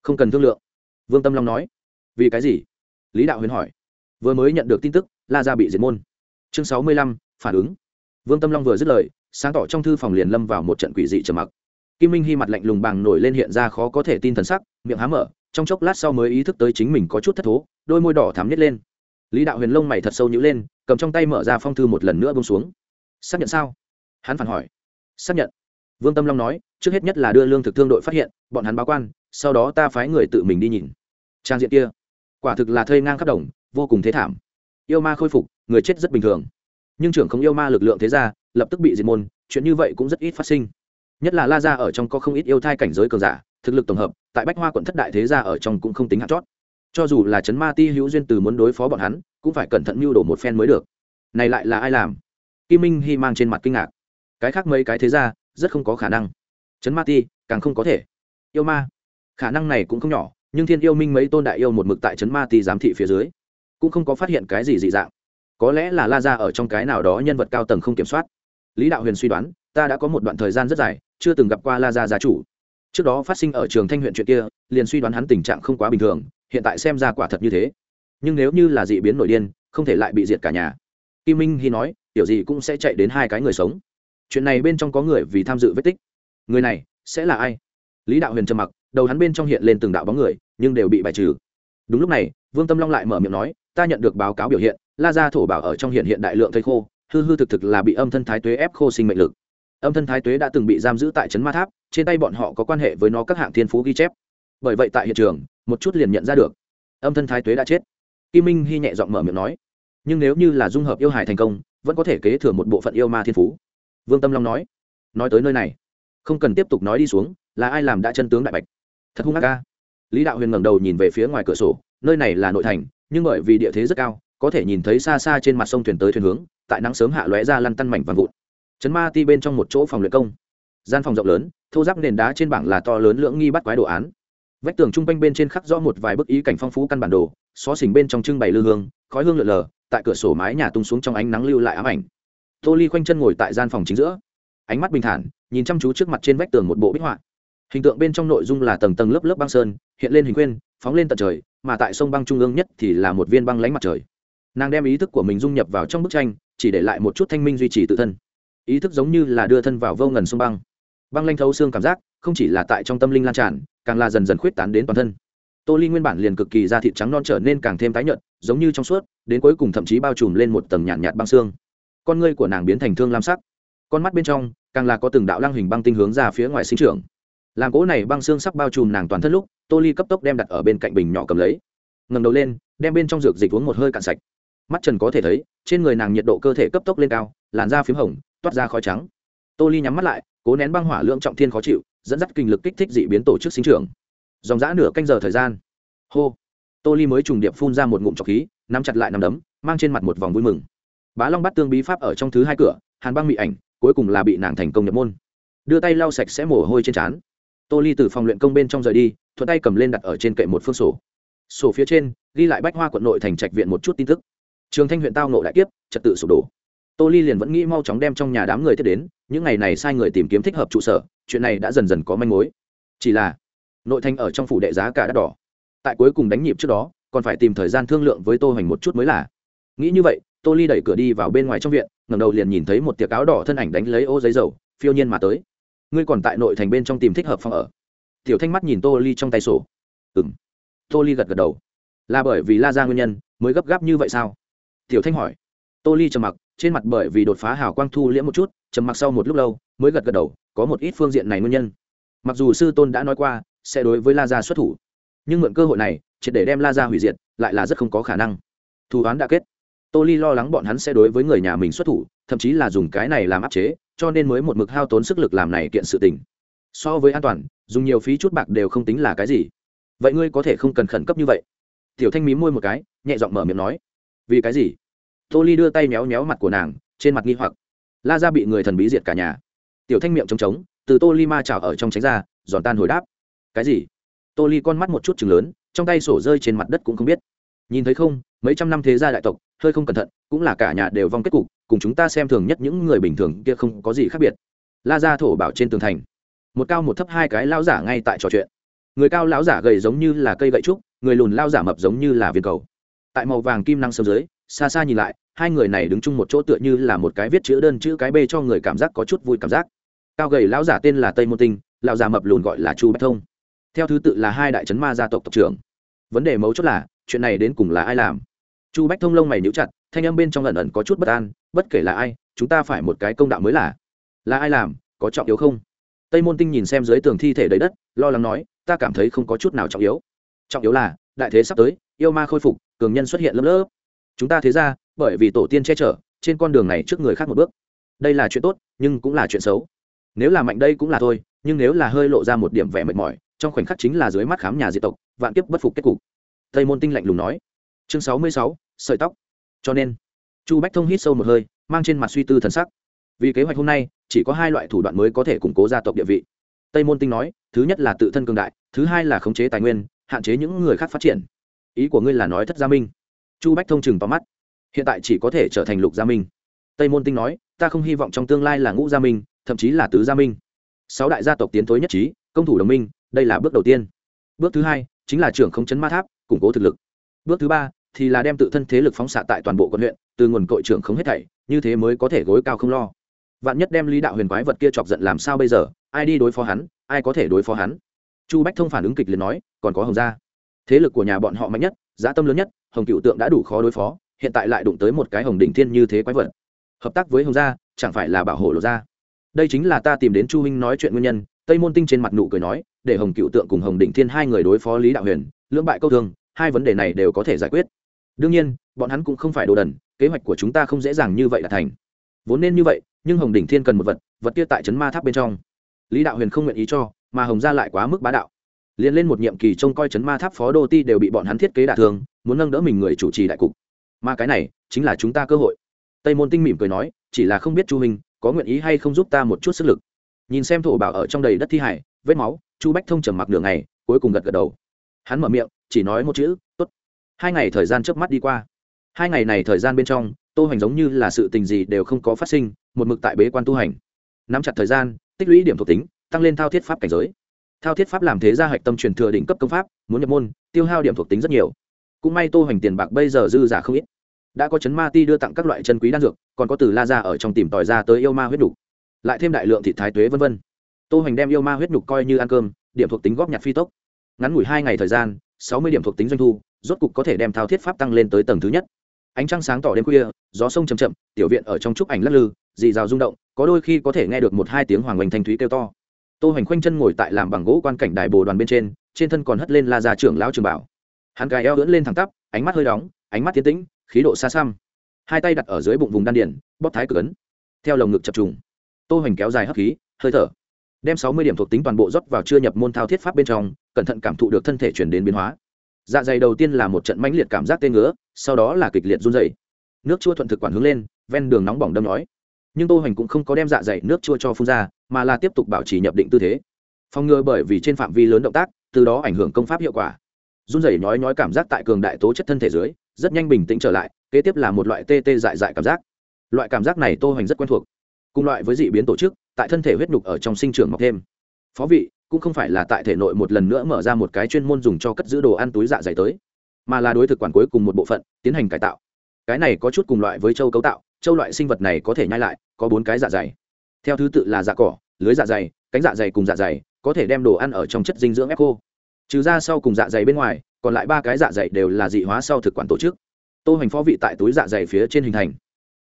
Không cần thương lượng. Vương tâm long nói. Vì cái gì? Lý đạo huyền hỏi. Vừa mới nhận được tin tức, la ra bị diệt môn chương sáu mươi lăm, phản ứng. Vương tâm long vừa dứt lời, sáng tỏ trong thư phòng liền lâm vào một trận quỷ dị trầm mặc. Kim minh hy mặt lạnh lùng bàng nổi lên hiện ra khó có thể tin thần sắc, miệng há mở, trong chốc lát sau mới ý thức tới chính mình có chút thất thố, đôi môi đỏ thắm nhét lên. Lý đạo huyền lông mày thật sâu nhữ lên, cầm trong tay mở ra phong thư một lần nữa bông xuống. Xác nhận sao? Hắn phản hỏi. Xác nhận. Vương tâm long nói, trước hết nhất là đưa lương thực thương đội phát hiện, bọn hắn báo quan, sau đó ta phái người tự mình đi nhìn. Trang diện kia, quả thực là thây ngang khắp đồng, vô cùng thế thảm. Yêu ma khôi phục người chết rất bình thường. Nhưng trưởng không yêu ma lực lượng thế ra lập tức bị diệt môn, chuyện như vậy cũng rất ít phát sinh. Nhất là la ra ở trong có không ít yêu thai cảnh giới cường giả, thực lực tổng hợp, tại bách hoa quận thất đại thế ra ở trong cũng không tính hạt chót. Cho dù là chấn ma ti hữu duyên từ muốn đối phó bọn hắn, cũng phải cẩn thận mưu đồ một phen mới được. Này lại là ai làm? Kim minh hy mang trên mặt kinh ngạc. Cái khác mấy cái thế ra rất không có khả năng. Chấn ma ti, càng không có thể. Yêu ma. Khả năng này cũng không nhỏ, nhưng thiên yêu minh mấy tôn đại yêu một mực tại chấn ma ti giám thị phía dưới, cũng không có phát hiện cái gì dị dạng có lẽ là la ra ở trong cái nào đó nhân vật cao tầng không kiểm soát. Lý đạo huyền suy đoán, ta đã có một đoạn thời gian rất dài, chưa từng gặp qua la ra gia chủ. Trước đó phát sinh ở trường thanh huyện chuyện kia, liền suy đoán hắn tình trạng không quá bình thường, hiện tại xem ra quả thật như thế. Nhưng nếu như là dị biến nổi điên, không thể lại bị diệt cả nhà. Kim minh hy nói, tiểu gì cũng sẽ chạy đến hai cái người sống. Chuyện này bên trong có người vì tham dự vết tích. Người này sẽ là ai? Lý đạo huyền trầm mặc, đầu hắn bên trong hiện lên từng đạo bóng người, nhưng đều bị bài trừ. Đúng lúc này, vương tâm long lại mở miệng nói, ta nhận được báo cáo biểu hiện la gia thổ bảo ở trong hiện hiện đại lượng thây khô, hư hư thực thực là bị âm thân thái tuế ép khô sinh mệnh lực. Âm thân thái tuế đã từng bị giam giữ tại trấn ma tháp, trên tay bọn họ có quan hệ với nó các hạng thiên phú ghi chép. Bởi vậy tại hiện trường, một chút liền nhận ra được. Âm thân thái tuế đã chết. Kim minh hy nhẹ giọng mở miệng nói, nhưng nếu như là dung hợp yêu hải thành công, vẫn có thể kế thừa một bộ phận yêu ma thiên phú. Vương tâm long nói nói tới nơi này, không cần tiếp tục nói đi xuống, là ai làm đã chân tướng đại bạch? Thật hung hạ ca lý đạo huyền ngẩng đầu nhìn về phía ngoài cửa sổ, nơi này là nội thành, nhưng bởi vì địa thế rất cao có thể nhìn thấy xa xa trên mặt sông thuyền tới thuyền hướng, tại nắng sớm hạ lóe ra lăn tăn mảnh vàng vụn. Chấn ma ti bên trong một chỗ phòng luyện công. Gian phòng rộng lớn, thô giáp nền đá trên bảng là to lớn lưỡng nghi bắt quái đồ án. Vách tường trung quanh bên trên khắc rõ một vài bức ý cảnh phong phú căn bản đồ, xó xỉnh bên trong trưng bày lư hương, khói hương lượn lờ, tại cửa sổ mái nhà tung xuống trong ánh nắng lưu lại ám ảnh. Tô ly khoanh chân ngồi tại gian phòng chính giữa. Ánh mắt bình thản, nhìn chăm chú trước mặt trên vách tường một bộ bích họa. Hình tượng bên trong nội dung là tầng tầng lớp lớp băng sơn, hiện lên hình quyên phóng lên tận trời, mà tại sông băng trung ương nhất thì là một viên băng lánh mặt trời nàng đem ý thức của mình dung nhập vào trong bức tranh chỉ để lại một chút thanh minh duy trì tự thân. Ý thức giống như là đưa thân vào vô ngần sông băng. Băng lanh thấu xương cảm giác không chỉ là tại trong tâm linh lan tràn càng là dần dần khuyết tán đến toàn thân. Tô ly nguyên bản liền cực kỳ da thịt trắng non trở nên càng thêm tái nhợt giống như trong suốt đến cuối cùng thậm chí bao trùm lên một tầng nhàn nhạt, nhạt băng xương. Con ngươi của nàng biến thành thương lam sắc. Con mắt bên trong càng là có từng đạo lăng hình băng tinh hướng ra phía ngoài sinh trưởng. Làm gỗ này băng xương sắc bao trùm nàng toàn thân lúc tô ly cấp tốc đem đặt ở bên cạnh bình nhỏ cầm lấy. Ngầm đầu lên đem bên trong dược dịch uống một hơi cạn sạch mắt trần có thể thấy, trên người nàng nhiệt độ cơ thể cấp tốc lên cao, làn da p h í m hồng, toát ra khói trắng. Tô ly nhắm mắt lại, cố nén băng hỏa lượng trọng thiên khó chịu, dẫn dắt kinh lực kích thích dị biến tổ chức sinh trưởng. Dòng g nửa canh giờ thời gian. Hô. Tô ly mới trùng điệp phun ra một ngụm trọc khí, nắm chặt lại nằm đấm, mang trên mặt một vòng vui mừng. Bá long bắt tương bí pháp ở trong thứ hai cửa, hàn băng mị ảnh, cuối cùng là bị nàng thành công nhập môn. Đưa tay lau sạch sẽ mồ hôi trên trán. Tô ly từ phòng luyện công bên trong rời đi, thuận tay cầm lên đặt ở trên kệ một phương sổ. Sổ phía trên, ghi lại bách hoa quận nội thành trạch viện một chút tin tức trường thanh huyện tao nộ đại kiếp, trật tự sụp đổ. Tô ly liền vẫn nghĩ mau chóng đem trong nhà đám người thiết đến, những ngày này sai người tìm kiếm thích hợp trụ sở, chuyện này đã dần dần có manh mối. Chỉ là, nội thành ở trong phủ đệ giá cả đắt đỏ. Tại cuối cùng đánh nhịp trước đó, còn phải tìm thời gian thương lượng với tô hoành một chút mới là. Nghĩ như vậy, tô ly đẩy cửa đi vào bên ngoài trong viện, ngẩng đầu liền nhìn thấy một tiệc áo đỏ thân ảnh đánh lấy ô giấy dầu, phiêu nhiên mà tới. Ngươi còn tại nội thành bên trong tìm thích hợp phòng ở. Tiểu thanh mắt nhìn tô ly trong tay sổ. Ừng tô ly gật gật đầu. Là bởi vì la ra nguyên nhân, mới gấp gáp như vậy sao? tiểu thanh hỏi. Tô ly trầm mặc, trên mặt bởi vì đột phá hào quang thu liễm một chút, trầm mặc sau một lúc lâu, mới gật gật đầu, có một ít phương diện này nguyên nhân. Mặc dù sư tôn đã nói qua, sẽ đối với la gia xuất thủ, nhưng mượn cơ hội này chỉ để đem la gia hủy diệt, lại là rất không có khả năng. Thù oán đã kết. Tô ly lo lắng bọn hắn sẽ đối với người nhà mình xuất thủ, thậm chí là dùng cái này làm áp chế, cho nên mới một mực hao tốn sức lực làm này kiện sự tình. So với an toàn, dùng nhiều phí chút bạc đều không tính là cái gì. Vậy ngươi có thể không cần khẩn cấp như vậy? Tiểu thanh mí môi một cái, nhẹ giọng mở miệng nói vì cái gì? Tô ly đưa tay méo méo mặt của nàng, trên mặt nghi hoặc. La ra bị người thần bí diệt cả nhà. Tiểu thanh miệng trống trống, từ tô ly ma trào ở trong tránh ra, giòn tan hồi đáp. Cái gì? Tô ly con mắt một chút chừng lớn, trong tay sổ rơi trên mặt đất cũng không biết. Nhìn thấy không, mấy trăm năm thế gia đại tộc, hơi không cẩn thận, cũng là cả nhà đều vong kết cục, cùng chúng ta xem thường nhất những người bình thường kia không có gì khác biệt. La ra thổ bảo trên tường thành. Một cao một thấp hai cái lao giả ngay tại trò chuyện. Người cao lão giả gầy giống như là cây gậy trúc, người lùn lao giả mập giống như là viên cầu tại màu vàng kim năng sớm dưới, xa xa nhìn lại, hai người này đứng chung một chỗ tựa như là một cái viết chữ đơn chữ cái b cho người cảm giác có chút vui cảm giác. Cao gầy lão giả tên là tây môn tinh, lão già mập lùn gọi là chu bách thông. Theo thứ tự là hai đại chấn ma gia tộc tộc trưởng. Vấn đề mấu chốt là, chuyện này đến cùng là ai làm? Chu bách thông lông mày níu chặt, thanh âm bên trong lần ẩn có chút bất an, bất kể là ai, chúng ta phải một cái công đạo mới là. Là ai làm, có trọng yếu không? Tây môn tinh nhìn xem dưới tường thi thể đầy đất, lo lắng nói, ta cảm thấy không có chút nào trọng yếu. Trọng yếu là, đại thế sắp tới, yêu ma khôi phục cường nhân xuất hiện lớp lớp. Chúng ta thế ra, bởi vì tổ tiên che chở, trên con đường này trước người khác một bước. Đây là chuyện tốt, nhưng cũng là chuyện xấu. Nếu là mạnh đây cũng là thôi, nhưng nếu là hơi lộ ra một điểm vẻ mệt mỏi, trong khoảnh khắc chính là dưới mắt khám nhà di tộc, vạn kiếp bất phục kết cục. Tây môn tinh lạnh lùng nói. Chương sáu mươi sáu, sợi tóc. Cho nên, chu bách thông hít sâu một hơi, mang trên mặt suy tư thần sắc. Vì kế hoạch hôm nay, chỉ có hai loại thủ đoạn mới có thể củng cố gia tộc địa vị. Tây môn tinh nói, thứ nhất là tự thân cường đại, thứ hai là khống chế tài nguyên, hạn chế những người khác phát triển ý của ngươi là nói thất gia minh. Chu bách thông chừng tóm mắt. Hiện tại chỉ có thể trở thành lục gia minh. Tây môn tinh nói, ta không hy vọng trong tương lai là ngũ gia minh, thậm chí là tứ gia minh. Sáu đại gia tộc tiến thối nhất trí, công thủ đồng minh, đây là bước đầu tiên. Bước thứ hai, chính là trưởng không chấn ma tháp, củng cố thực lực. Bước thứ ba, thì là đem tự thân thế lực phóng xạ tại toàn bộ quận huyện, từ nguồn cội trưởng không hết thảy, như thế mới có thể gối cao không lo. Vạn nhất đem lý đạo huyền quái vật kia chọc giận làm sao bây giờ? Ai đi đối phó hắn? Ai có thể đối phó hắn? Chu bách thông phản ứng kịch liền nói, còn có hồng gia thế lực của nhà bọn họ mạnh nhất, giá tâm lớn nhất, hồng cựu tượng đã đủ khó đối phó, hiện tại lại đụng tới một cái hồng đỉnh thiên như thế quái vật. Hợp tác với hồng gia, chẳng phải là bảo hộ lộ Gia? đây chính là ta tìm đến chu huynh nói chuyện nguyên nhân, tây môn tinh trên mặt nụ cười nói, để hồng cựu tượng cùng hồng đỉnh thiên hai người đối phó lý đạo huyền, lưỡng bại câu thương, hai vấn đề này đều có thể giải quyết. Đương nhiên, bọn hắn cũng không phải đồ đần, kế hoạch của chúng ta không dễ dàng như vậy là thành. Vốn nên như vậy, nhưng hồng đỉnh thiên cần một vật vật kia tại trấn ma tháp bên trong. Lý đạo huyền không nguyện ý cho, mà hồng gia lại quá mức bá đạo liền lên một nhiệm kỳ trông coi chấn ma tháp phó đô ti đều bị bọn hắn thiết kế đả thương, muốn nâng đỡ mình người chủ trì đại cục. Mà cái này, chính là chúng ta cơ hội. Tây môn tinh mỉm cười nói, chỉ là không biết chu hình có nguyện ý hay không giúp ta một chút sức lực. Nhìn xem thổ bảo ở trong đầy đất thi hải, vết máu, chu bách thông trầm mặc đường này cuối cùng gật gật đầu. Hắn mở miệng, chỉ nói một chữ, tốt. Hai ngày thời gian trước mắt đi qua. Hai ngày này thời gian bên trong, tô hành giống như là sự tình gì đều không có phát sinh, một mực tại bế quan tu hành. Nắm chặt thời gian, tích lũy điểm thuộc tính, tăng lên thao thiết pháp cảnh giới thao thiết pháp làm thế gia hạch tâm truyền thừa đỉnh cấp công pháp, muốn nhập môn, tiêu hao điểm thuộc tính rất nhiều. Cũng may tô hoành tiền bạc bây giờ dư giả không ít. Đã có chấn ma ti đưa tặng các loại chân quý đan dược, còn có từ la ra ở trong tìm tòi ra tới yêu ma huyết đục lại thêm đại lượng thị thái tuế vân vân. Tô hoành đem yêu ma huyết đục coi như ăn cơm, điểm thuộc tính góp nhặt phi tốc. Ngắn ngủi hai ngày thời gian, sáu mươi điểm thuộc tính doanh thu, rốt cục có thể đem thao thiết pháp tăng lên tới tầng thứ nhất. Ánh trăng sáng tỏ đêm khuya, gió sông chầm chậm, tiểu viện ở trong trúc ảnh lắc lư, dì rào rung động, có đôi khi có thể nghe được một hai tiếng hoàng hoành thanh thúy kêu to tô hoành khoanh chân ngồi tại làm bằng gỗ quan cảnh đài bồ đoàn bên trên trên thân còn hất lên la già trưởng lão trường bảo. Hắn gài eo ưỡn lên thẳng tắp, ánh mắt hơi đóng, ánh mắt tiến tĩnh, khí độ xa xăm. Hai tay đặt ở dưới bụng vùng đan điển bóp thái cực ấn. Theo lồng ngực chập trùng, tô hoành kéo dài hấp khí, hơi thở. Đem sáu mươi điểm thuộc tính toàn bộ rót vào chưa nhập môn thao thiết pháp bên trong, cẩn thận cảm thụ được thân thể chuyển đến biến hóa. Dạ dày đầu tiên là một trận mãnh liệt cảm giác tê ngứa, sau đó là kịch liệt run dày nước chua thuận thực quản hướng lên, ven đường nóng bỏng đâm nói nhưng tô hoành cũng không có đem dạ dày nước chua cho phun ra, mà là tiếp tục bảo trì nhập định tư thế. Phòng ngừa bởi vì trên phạm vi lớn động tác, từ đó ảnh hưởng công pháp hiệu quả. Run rẩy nói nói cảm giác tại cường đại tố chất thân thể dưới, rất nhanh bình tĩnh trở lại, kế tiếp là một loại tê tê dại dại cảm giác. Loại cảm giác này tô hoành rất quen thuộc. Cùng loại với dị biến tổ chức, tại thân thể huyết nhục ở trong sinh trưởng mọc thêm. Phó vị, cũng không phải là tại thể nội một lần nữa mở ra một cái chuyên môn dùng cho cất giữ đồ ăn túi dạ dày tới, mà là đối thực quản cuối cùng một bộ phận, tiến hành cải tạo. Cái này có chút cùng loại với châu cấu tạo châu loại sinh vật này có thể nhai lại, có bốn cái dạ dày. Theo thứ tự là dạ cỏ, lưới dạ dày, cánh dạ dày cùng dạ dày, có thể đem đồ ăn ở trong chất dinh dưỡng ép khô. Trừ ra sau cùng dạ dày bên ngoài, còn lại ba cái dạ dày đều là dị hóa sau thực quản tổ chức. Tô hành phó vị tại túi dạ dày phía trên hình thành.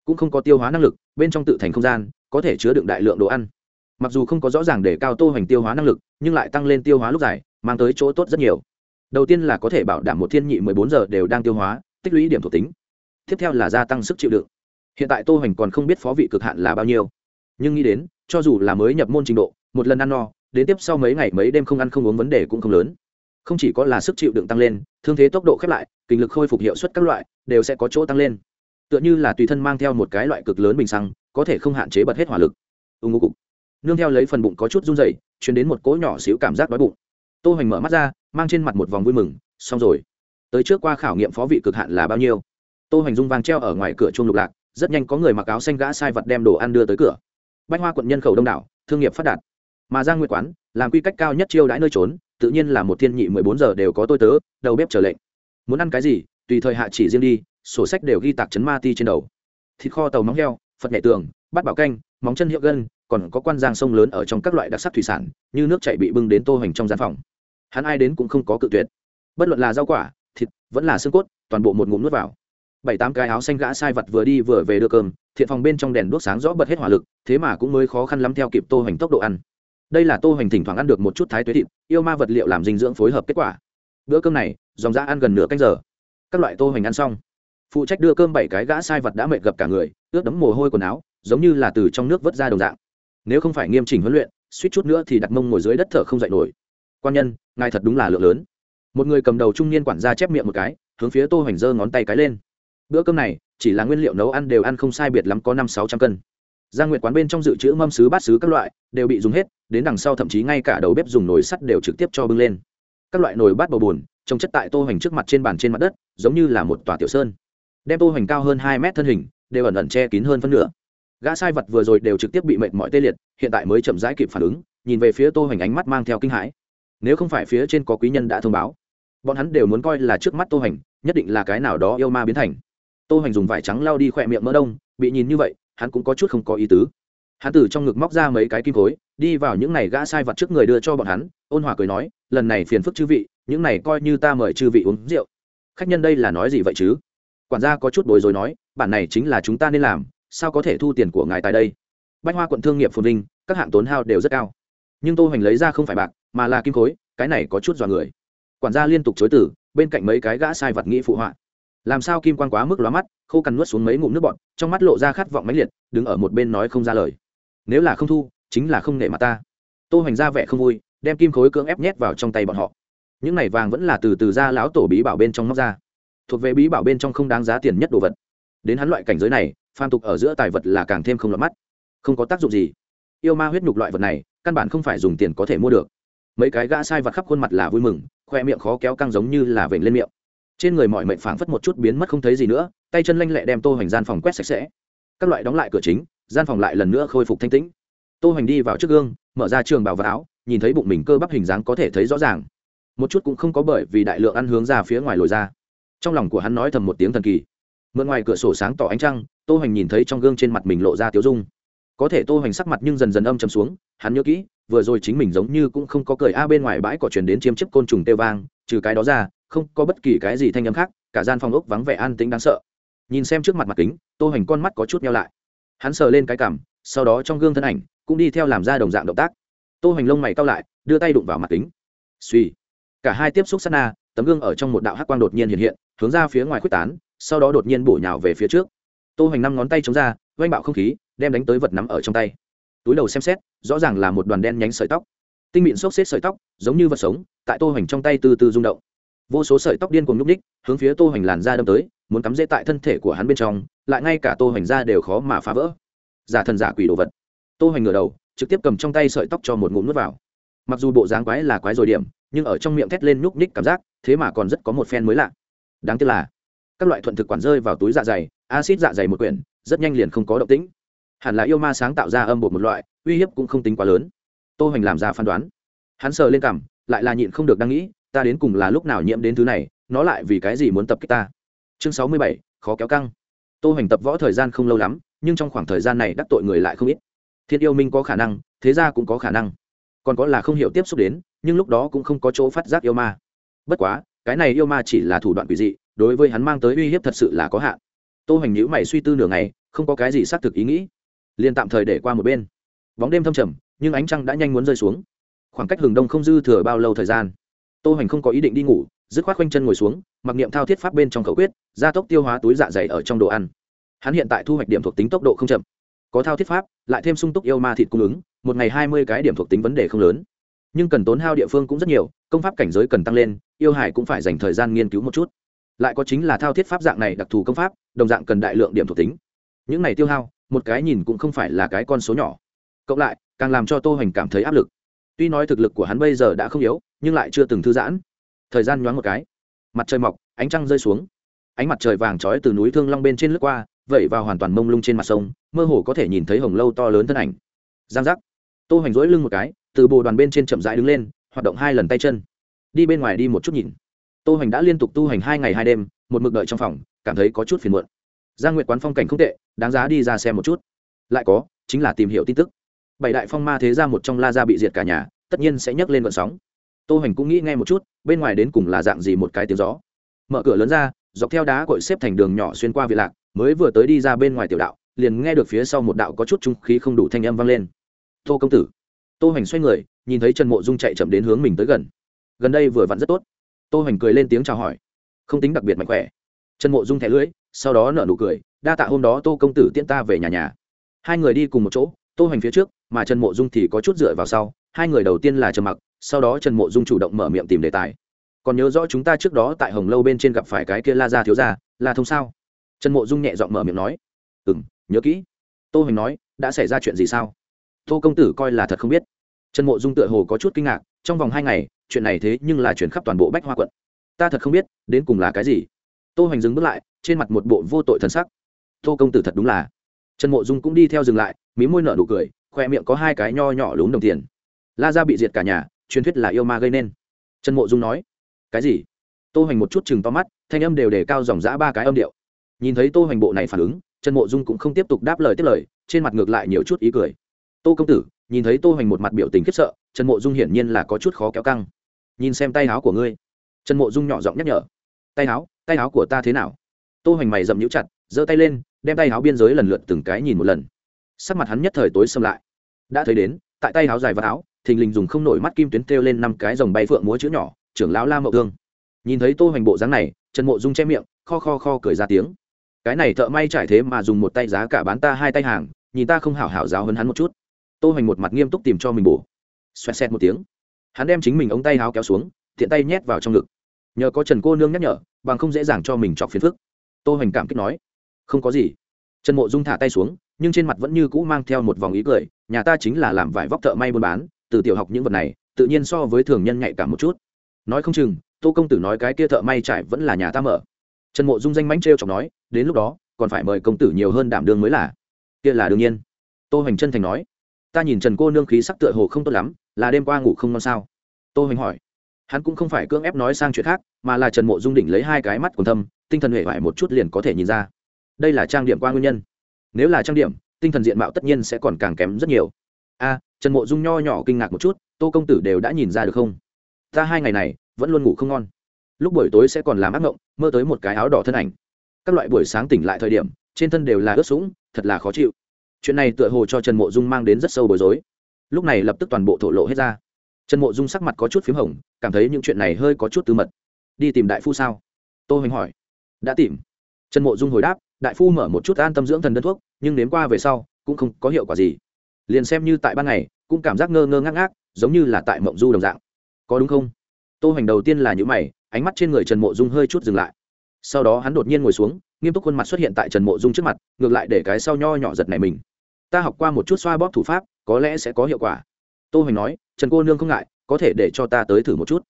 Cũng không có tiêu hóa năng lực, bên trong tự thành không gian, có thể chứa đựng đại lượng đồ ăn. Mặc dù không có rõ ràng để cao tô hành tiêu hóa năng lực, nhưng lại tăng lên tiêu hóa lúc dài, mang tới chỗ tốt rất nhiều. Đầu tiên là có thể bảo đảm một thiên nhị mười bốn giờ đều đang tiêu hóa, tích lũy điểm thuộc tính. Tiếp theo là gia tăng sức chịu đựng hiện tại tô hoành còn không biết phó vị cực hạn là bao nhiêu. Nhưng nghĩ đến cho dù là mới nhập môn trình độ một lần ăn no đến tiếp sau mấy ngày mấy đêm không ăn không uống vấn đề cũng không lớn. Không chỉ có là sức chịu đựng tăng lên thương thế tốc độ khép lại kinh lực khôi phục hiệu suất các loại đều sẽ có chỗ tăng lên. Tựa như là tùy thân mang theo một cái loại cực lớn bình xăng có thể không hạn chế bật hết hỏa lực. Ưng ừ, ngô cục. Nương theo lấy phần bụng có chút run dày chuyển đến một cỗ nhỏ xíu cảm giác đói bụng. Tô hoành mở mắt ra mang trên mặt một vòng vui mừng xong rồi. Tới trước qua khảo nghiệm phó vị cực hạn là bao nhiêu? Tô hoành dung vàng treo ở ngoài cửa chuông lục lạc rất nhanh có người mặc áo xanh gã sai vật đem đồ ăn đưa tới cửa. Bách hoa quận nhân khẩu đông đảo, thương nghiệp phát đạt. Mà giang nguyệt quán, làm quy cách cao nhất chiêu đãi nơi trốn, tự nhiên là một thiên nhị mười bốn giờ đều có tôi tớ, đầu bếp chờ lệnh. Muốn ăn cái gì, tùy thời hạ chỉ riêng đi, sổ sách đều ghi tạc Trấn ma ti trên đầu. Thịt kho tàu móng heo, phật nhẹ tường, bát bảo canh, móng chân hiệu gân, còn có quan giang sông lớn ở trong các loại đặc sắc thủy sản, như nước chảy bị bưng đến tô hoành trong gian phòng. Hắn ai đến cũng không có cự tuyệt. Bất luận là rau quả, thịt, vẫn là xương cốt, toàn bộ một ngụm nuốt vào bảy tám cái áo xanh gã sai vật vừa đi vừa về đưa cơm, thiện phòng bên trong đèn đuốc sáng rõ bật hết hỏa lực, thế mà cũng mới khó khăn lắm theo kịp tô hoành tốc độ ăn. Đây là tô hoành thỉnh thoảng ăn được một chút thái tuế thịt, yêu ma vật liệu làm dinh dưỡng phối hợp kết quả. Bữa cơm này, dòng ra ăn gần nửa canh giờ. Các loại tô hoành ăn xong, phụ trách đưa cơm bảy cái gã sai vật đã mệt gập cả người, ướt đẫm mồ hôi quần áo, giống như là từ trong nước vớt ra đồng dạng. Nếu không phải nghiêm chỉnh huấn luyện, suýt chút nữa thì đặt mông ngồi dưới đất thở không dậy nổi. Quan nhân, ngài thật đúng là lượng lớn. Một người cầm đầu trung niên quản gia chép miệng một cái, hướng phía tô hoành giơ ngón tay cái lên bữa cơm này, chỉ là nguyên liệu nấu ăn đều ăn không sai biệt lắm có năm sáu trăm cân. Gia nguyệt quán bên trong dự trữ mâm sứ bát sứ các loại, đều bị dùng hết, đến đằng sau thậm chí ngay cả đầu bếp dùng nồi sắt đều trực tiếp cho bưng lên. Các loại nồi bát bầu bùn trồng chất tại tô hoành trước mặt trên bàn trên mặt đất, giống như là một tòa tiểu sơn. Đem tô hoành cao hơn hai mét thân hình, đều ẩn ẩn che kín hơn phân nửa. Gã sai vật vừa rồi đều trực tiếp bị mệt mỏi tê liệt, hiện tại mới chậm rãi kịp phản ứng, nhìn về phía tô hoành ánh mắt mang theo kinh hãi. Nếu không phải phía trên có quý nhân đã thông báo, bọn hắn đều muốn coi là trước mắt tô hoành, nhất định là cái nào đó yêu ma biến thành tô hoành dùng vải trắng lao đi khỏe miệng mỡ đông, bị nhìn như vậy, hắn cũng có chút không có ý tứ. Hắn từ trong ngực móc ra mấy cái kim khối, đi vào những này gã sai vặt trước người đưa cho bọn hắn, ôn hòa cười nói, lần này phiền phức chư vị, những này coi như ta mời chư vị uống rượu. Khách nhân đây là nói gì vậy chứ? Quản gia có chút bối rối nói, bản này chính là chúng ta nên làm, sao có thể thu tiền của ngài tại đây? Bách hoa quận thương nghiệp phồn vinh, các hạng tốn hao đều rất cao. Nhưng tô hoành lấy ra không phải bạc, mà là kim khối, cái này có chút dọa người. Quản gia liên tục chối từ, bên cạnh mấy cái gã sai vặt nghĩ phụ họa làm sao kim quan g quá mức lóa mắt, khô cằn nuốt xuống mấy ngụm nước bọn trong mắt lộ ra khát vọng mãnh liệt, đứng ở một bên nói không ra lời. Nếu là không thu, chính là không nể mặt ta. Tô hoành ra vẻ không vui, đem kim khối cưỡng ép nhét vào trong tay bọn họ. Những này vàng vẫn là từ từ ra lão tổ bí bảo bên trong móc ra. Thuộc về bí bảo bên trong không đáng giá tiền nhất đồ vật. Đến hắn loại cảnh giới này, phàm tục ở giữa tài vật là càng thêm không lọt mắt. Không có tác dụng gì. Yêu ma huyết nhục loại vật này, căn bản không phải dùng tiền có thể mua được. Mấy cái gã sai vật khắp khuôn mặt là vui mừng, khoe miệng khó kéo căng giống như là vểnh lên miệng trên người mọi mệnh phảng phất một chút biến mất không thấy gì nữa, tay chân lanh lẹ đem tô hoành gian phòng quét sạch sẽ. Các loại đóng lại cửa chính, gian phòng lại lần nữa khôi phục thanh tĩnh. Tô hoành đi vào trước gương, mở ra trường bào và áo, nhìn thấy bụng mình cơ bắp hình dáng có thể thấy rõ ràng. Một chút cũng không có bởi vì đại lượng ăn hướng ra phía ngoài lồi ra. Trong lòng của hắn nói thầm một tiếng thần kỳ. Mượn ngoài cửa sổ sáng tỏ ánh trăng, tô hoành nhìn thấy trong gương trên mặt mình lộ ra tiếu dung. Có thể tô hoành sắc mặt nhưng dần dần âm chầm xuống, hắn nhớ kỹ, vừa rồi chính mình giống như cũng không có cười, a, bên ngoài bãi cỏ truyền đến chiếm chiếc côn trùng tê vang, trừ cái đó ra không có bất kỳ cái gì thanh âm khác cả gian phòng ốc vắng vẻ an tĩnh đáng sợ. Nhìn xem trước mặt mặt kính tô hoành con mắt có chút nhau lại. Hắn sờ lên cái cảm, sau đó trong gương thân ảnh cũng đi theo làm ra đồng dạng động tác. Tô hoành lông mày cao lại đưa tay đụng vào mặt kính. Suy cả hai tiếp xúc sát na tấm gương ở trong một đạo hắc quang đột nhiên hiện hiện hướng ra phía ngoài khuếch tán sau đó đột nhiên bổ nhào về phía trước. Tô hoành năm ngón tay chống ra oanh bạo không khí đem đánh tới vật nắm ở trong tay. Túi đầu xem xét rõ ràng là một đoàn đen nhánh sợi tóc. Tinh mịn xốc xếp sợi tóc giống như vật sống tại tô hoành trong tay từ từ rung động vô số sợi tóc điên cùng nhúc ních hướng phía tô hoành làn da đâm tới muốn cắm dễ tại thân thể của hắn bên trong lại ngay cả tô hoành da đều khó mà phá vỡ. Giả thần giả quỷ đồ vật. Tô hoành ngửa đầu trực tiếp cầm trong tay sợi tóc cho một ngụm nuốt vào. Mặc dù bộ dáng quái là quái rồi điểm nhưng ở trong miệng thét lên nhúc ních cảm giác thế mà còn rất có một phen mới lạ. Đáng tiếc là các loại thuận thực quản rơi vào túi dạ dày acid dạ dày một quyển rất nhanh liền không có động tĩnh. Hẳn là yêu ma sáng tạo ra âm bột một loại uy hiếp cũng không tính quá lớn. Tô hoành làm ra phán đoán. Hắn sờ lên cảm, lại là nhịn không được đang nghĩ ta đến cùng là lúc nào nhiễm đến thứ này, nó lại vì cái gì muốn tập kích ta? Chương sáu mươi bảy, khó kéo căng. Tô Hành tập võ thời gian không lâu lắm, nhưng trong khoảng thời gian này đắc tội người lại không ít. Thiên yêu minh có khả năng, thế ra cũng có khả năng. Còn có là không hiểu tiếp xúc đến, nhưng lúc đó cũng không có chỗ phát giác yêu ma. Bất quá, cái này yêu ma chỉ là thủ đoạn quỷ dị, đối với hắn mang tới uy hiếp thật sự là có hạn. Tô Hành nhữ mày suy tư nửa ngày, không có cái gì xác thực ý nghĩ. Liền tạm thời để qua một bên. Bóng đêm thâm trầm, nhưng ánh trăng đã nhanh muốn rơi xuống. Khoảng cách hừng đông không dư thừa bao lâu thời gian? tô hoành không có ý định đi ngủ, dứt khoát quanh chân ngồi xuống, mặc niệm thao thiết pháp bên trong khẩu quyết, gia tốc tiêu hóa túi dạ dày ở trong đồ ăn. Hắn hiện tại thu hoạch điểm thuộc tính tốc độ không chậm. Có thao thiết pháp, lại thêm sung túc yêu ma thịt cung ứng, một ngày hai mươi cái điểm thuộc tính vấn đề không lớn. Nhưng cần tốn hao địa phương cũng rất nhiều, công pháp cảnh giới cần tăng lên, yêu hải cũng phải dành thời gian nghiên cứu một chút. Lại có chính là thao thiết pháp dạng này đặc thù công pháp, đồng dạng cần đại lượng điểm thuộc tính. Những này tiêu hao, một cái nhìn cũng không phải là cái con số nhỏ. Cộng lại, càng làm cho tô hoành cảm thấy áp lực tuy nói thực lực của hắn bây giờ đã không yếu, nhưng lại chưa từng thư giãn. Thời gian nhoáng một cái, mặt trời mọc, ánh trăng rơi xuống. Ánh mặt trời vàng trói từ núi thương long bên trên lướt qua, vẩy vào hoàn toàn mông lung trên mặt sông, mơ hồ có thể nhìn thấy hồng lâu to lớn thân ảnh. Giang giác. Tô hoành rỗi lưng một cái, từ bồ đoàn bên trên chậm rãi đứng lên, hoạt động hai lần tay chân. Đi bên ngoài đi một chút nhìn. Tô hoành đã liên tục tu hành hai ngày hai đêm, một mực đợi trong phòng, cảm thấy có chút phiền muộn. Giang nguyện quán phong cảnh không tệ, đáng giá đi ra xem một chút. Lại có, chính là tìm hiểu tin tức bảy đại phong ma thế ra một trong la gia bị diệt cả nhà, tất nhiên sẽ nhấc lên vận sóng. Tô hoành cũng nghĩ nghe một chút, bên ngoài đến cùng là dạng gì một cái tiếng gió. Mở cửa lớn ra, dọc theo đá cội xếp thành đường nhỏ xuyên qua vị lạc, mới vừa tới đi ra bên ngoài tiểu đạo, liền nghe được phía sau một đạo có chút trung khí không đủ thanh âm vang lên. Tô công tử. Tô hoành xoay người, nhìn thấy trần mộ dung chạy chậm đến hướng mình tới gần. Gần đây vừa vặn rất tốt. Tô hoành cười lên tiếng chào hỏi. Không tính đặc biệt mạnh khỏe. Trần mộ dung thẻ lưỡi, sau đó nở nụ cười, đa tạ hôm đó tô công tử tiễn ta về nhà nhà. Hai người đi cùng một chỗ tô hoành phía trước, mà trần mộ dung thì có chút dựa vào sau. Hai người đầu tiên là trầm mặc, sau đó trần mộ dung chủ động mở miệng tìm đề tài. Còn nhớ rõ chúng ta trước đó tại hồng lâu bên trên gặp phải cái kia la gia thiếu gia là thông sao? Trần mộ dung nhẹ giọng mở miệng nói. Ừ m nhớ kỹ. Tô hoành nói, đã xảy ra chuyện gì sao? Tô công tử coi là thật không biết. Trần mộ dung tựa hồ có chút kinh ngạc, trong vòng hai ngày, chuyện này thế nhưng là chuyển khắp toàn bộ bách hoa quận. Ta thật không biết, đến cùng là cái gì? Tô hoành dừng bước lại, trên mặt một bộ vô tội thần sắc. Tô công tử thật đúng là. Trần mộ dung cũng đi theo dừng lại mí môi nở nụ cười, khoe miệng có hai cái nho nhỏ lún đồng tiền. La ra bị diệt cả nhà, truyền thuyết là yêu ma gây nên. Trần mộ dung nói, cái gì? Tô hoành một chút chừng to mắt, thanh âm đều để đề cao dòng giã ba cái âm điệu. Nhìn thấy tô hoành bộ này phản ứng, trần mộ dung cũng không tiếp tục đáp lời tiếp lời, trên mặt ngược lại nhiều chút ý cười. Tô công tử, nhìn thấy tô hoành một mặt biểu tình khiếp sợ, trần mộ dung hiển nhiên là có chút khó kéo căng. Nhìn xem tay áo của ngươi. Trần mộ dung nhỏ giọng nhắc nhở, tay áo tay áo của ta thế nào? Tô hoành mày dậm nhũ chặt, giơ tay lên, đem tay áo biên giới lần lượt từng cái nhìn một lần sắc mặt hắn nhất thời tối xâm lại. Đã thấy đến, tại tay áo dài và áo, thình lình dùng không nổi mắt kim tuyến kêu lên năm cái dòng bay phượng múa chữ nhỏ, trưởng lão la mậu thương. Nhìn thấy tô hoành bộ dáng này, trần mộ dung che miệng, kho kho kho cười ra tiếng. Cái này thợ may trải thế mà dùng một tay giá cả bán ta hai tay hàng, nhìn ta không hảo hảo giáo hơn hắn một chút. Tô hoành một mặt nghiêm túc tìm cho mình bổ. Xoẹt xẹt một tiếng, hắn đem chính mình ống tay áo kéo xuống thiện tay nhét vào trong ngực. Nhờ có trần cô nương nhắc nhở, bằng không dễ dàng cho mình chọc phiền phức. Tô hoành cảm kích nói, không có gì. Trần mộ dung thả tay xuống nhưng trên mặt vẫn như cũ mang theo một vòng ý cười, nhà ta chính là làm vải vóc thợ may buôn bán, từ tiểu học những vật này, tự nhiên so với thường nhân nhạy cảm một chút. Nói không chừng, tô công tử nói cái kia thợ may trải vẫn là nhà ta mở. Trần mộ dung danh mánh t r chọc nói, đến lúc đó, còn phải mời công tử nhiều hơn đảm đương mới là. Kia là đương nhiên. Tô hoành chân thành nói, ta nhìn trần cô nương khí sắc tựa hồ không tốt lắm, là đêm qua ngủ không ngon sao? Tô hoành hỏi. Hắn cũng không phải cưỡng ép nói sang chuyện khác, mà là trần mộ dung đỉnh lấy hai cái mắt còn thâm, tinh thần huệ vải một chút liền có thể nhìn ra. Đây là trang điểm qua nguyên nhân nếu là trang điểm, tinh thần diện mạo tất nhiên sẽ còn càng kém rất nhiều. A, trần mộ dung nho nhỏ kinh ngạc một chút, tô công tử đều đã nhìn ra được không? Ta hai ngày này vẫn luôn ngủ không ngon. Lúc buổi tối sẽ còn làm ác mộng mơ tới một cái áo đỏ thân ảnh. Các loại buổi sáng tỉnh lại thời điểm, trên thân đều là ướt sũng, thật là khó chịu. Chuyện này tựa hồ cho trần mộ dung mang đến rất sâu bối rối. Lúc này lập tức toàn bộ thổ lộ hết ra. Trần mộ dung sắc mặt có chút p h í m hồng, cảm thấy những chuyện này hơi có chút tư mật. Đi tìm đại phu sao? Tô hoành hỏi. Đã tìm. Trần mộ dung hồi đáp đại phu mở một chút an tâm dưỡng thần đơn thuốc, nhưng nếm qua về sau, cũng không có hiệu quả gì. Liền xem như tại ban ngày, cũng cảm giác ngơ ngơ ngác ngác, giống như là tại mộng du đồng dạng. Có đúng không? Tô hoành đầu tiên là những mày, ánh mắt trên người trần mộ dung hơi chút dừng lại. Sau đó hắn đột nhiên ngồi xuống, nghiêm túc khuôn mặt xuất hiện tại trần mộ dung trước mặt, ngược lại để cái sau nho nhỏ giật này mình. Ta học qua một chút xoa bóp thủ pháp, có lẽ sẽ có hiệu quả. Tô hoành nói, trần cô nương không ngại, có thể để cho ta tới thử một chút.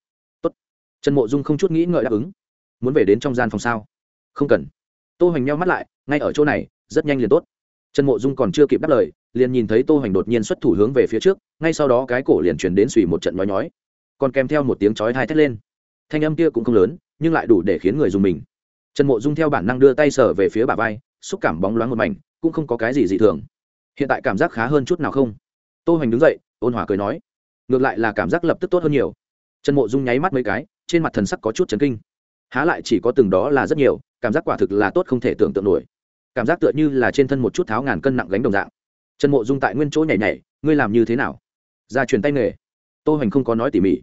Tốt. trần mộ dung không chút nghĩ ngợi đáp ứng. Muốn về đến trong gian phòng sao? Không cần tô hoành nheo mắt lại, ngay ở chỗ này, rất nhanh liền tốt. Trần mộ dung còn chưa kịp đáp lời, liền nhìn thấy tô hoành đột nhiên xuất thủ hướng về phía trước, ngay sau đó cái cổ liền chuyển đến xùy một trận nói nhói. Còn kèm theo một tiếng chói hai thét lên. Thanh âm kia cũng không lớn, nhưng lại đủ để khiến người dùng mình. Trần mộ dung theo bản năng đưa tay sờ về phía bà vai, xúc cảm bóng loáng một mảnh, cũng không có cái gì dị thường. Hiện tại cảm giác khá hơn chút nào không? Tô hoành đứng dậy, ôn hòa cười nói. Ngược lại là cảm giác lập tức tốt hơn nhiều. Trần mộ dung nháy mắt mấy cái, trên mặt thần sắc có chút chấn kinh. Há lại chỉ có từng đó là rất nhiều cảm giác quả thực là tốt không thể tưởng tượng nổi. Cảm giác tựa như là trên thân một chút tháo ngàn cân nặng gánh đồng dạng. Trần mộ dung tại nguyên chỗ nhảy nhảy, ngươi làm như thế nào? Ra truyền tay nghề. Tô hoành không có nói tỉ mỉ.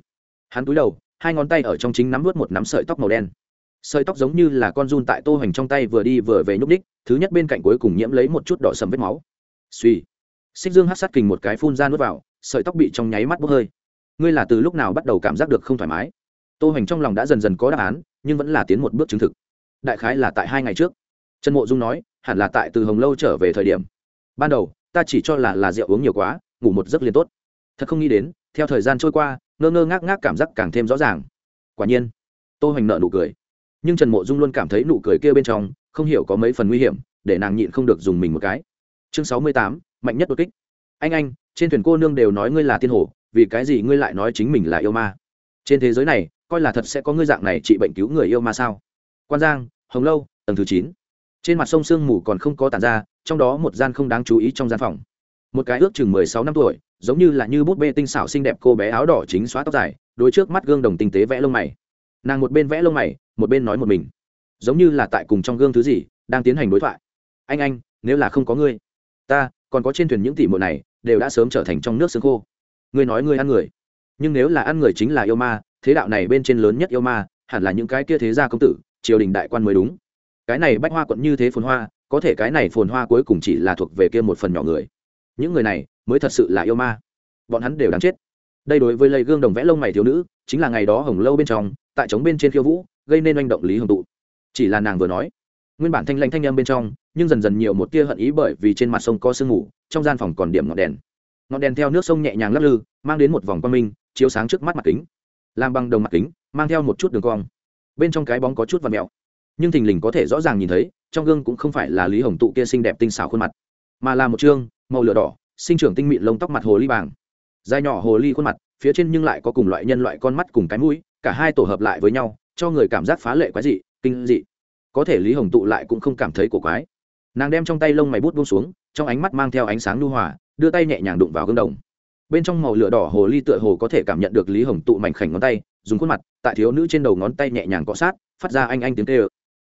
Hắn túi đầu, hai ngón tay ở trong chính nắm vớt một nắm sợi tóc màu đen. Sợi tóc giống như là con run tại tô hoành trong tay vừa đi vừa về nhúc ních thứ nhất bên cạnh cuối cùng nhiễm lấy một chút đỏ sầm vết máu. Suy xích dương hát sát kình một cái phun ra nuốt vào, sợi tóc bị trong nháy mắt bốc hơi. Ngươi là từ lúc nào bắt đầu cảm giác được không thoải mái? Tô hoành trong lòng đã dần dần có đáp án, nhưng vẫn là tiến một bước chứng thực đại khái là tại hai ngày trước. Trần mộ dung nói, hẳn là tại từ hồng lâu trở về thời điểm. Ban đầu, ta chỉ cho là là rượu uống nhiều quá, ngủ một giấc liền tốt. Thật không nghĩ đến, theo thời gian trôi qua, ngơ ngơ ngác ngác cảm giác càng thêm rõ ràng. Quả nhiên, tô hoành nợ nụ cười. Nhưng trần mộ dung luôn cảm thấy nụ cười kia bên trong, không hiểu có mấy phần nguy hiểm, để nàng nhịn không được dùng mình một cái. Chương sáu mươi tám, mạnh nhất đột kích. Anh anh, trên thuyền cô nương đều nói ngươi là tiên hổ, vì cái gì ngươi lại nói chính mình là yêu ma? Trên thế giới này, coi là thật sẽ có ngươi dạng này trị bệnh cứu người yêu ma sao? quan giang, hồng lâu, tầng thứ chín. Trên mặt sông sương mù còn không có tàn ra, trong đó một gian không đáng chú ý trong gian phòng. Một cái ước chừng mười sáu năm tuổi, giống như là như bút bê tinh xảo xinh đẹp cô bé áo đỏ chính xóa tóc dài, đôi trước mắt gương đồng tinh tế vẽ lông mày. Nàng một bên vẽ lông mày, một bên nói một mình. Giống như là tại cùng trong gương thứ gì, đang tiến hành đối thoại. Anh anh, nếu là không có ngươi, ta, còn có trên thuyền những tỷ muội này, đều đã sớm trở thành trong nước xương khô. Ngươi nói ngươi ăn người. Nhưng nếu là ăn người chính là yêu ma, thế đạo này bên trên lớn nhất yêu ma, hẳn là những cái kia thế gia công tử triều đình đại quan mới đúng. Cái này bách hoa quận như thế phồn hoa, có thể cái này phồn hoa cuối cùng chỉ là thuộc về kia một phần nhỏ người. Những người này mới thật sự là yêu ma. Bọn hắn đều đáng chết. Đây đối với lấy gương đồng vẽ lông mày thiếu nữ, chính là ngày đó hồng lâu bên trong, tại trống bên trên khiêu vũ, gây nên oanh động lý hồng tụ. Chỉ là nàng vừa nói, nguyên bản thanh lanh thanh âm bên trong, nhưng dần dần nhiều một tia hận ý bởi vì trên mặt sông có sương ngủ trong gian phòng còn điểm ngọn đèn. Ngọn đèn theo nước sông nhẹ nhàng lắc lư, mang đến một vòng quang minh, chiếu sáng trước mắt mặt kính. Làm bằng đồng mặt kính, mang theo một chút đường cong bên trong cái bóng có chút và mẹo. Nhưng thình lình có thể rõ ràng nhìn thấy, trong gương cũng không phải là lý hồng tụ kia xinh đẹp tinh xảo khuôn mặt, mà là một chương màu lửa đỏ, sinh trưởng tinh mịn lông tóc mặt hồ ly bàng. Dài nhỏ hồ ly khuôn mặt, phía trên nhưng lại có cùng loại nhân loại con mắt cùng cái mũi, cả hai tổ hợp lại với nhau, cho người cảm giác phá lệ quái dị, kinh dị. Có thể lý hồng tụ lại cũng không cảm thấy cổ quái. Nàng đem trong tay lông mày bút buông xuống, trong ánh mắt mang theo ánh sáng lưu hòa, đưa tay nhẹ nhàng đụng vào gương đồng. Bên trong màu lửa đỏ hồ ly tựa hồ có thể cảm nhận được lý hồng tụ mảnh khảnh ngón tay dùng khuôn mặt, tại thiếu nữ trên đầu ngón tay nhẹ nhàng cọ sát, phát ra anh anh tiếng tê ơ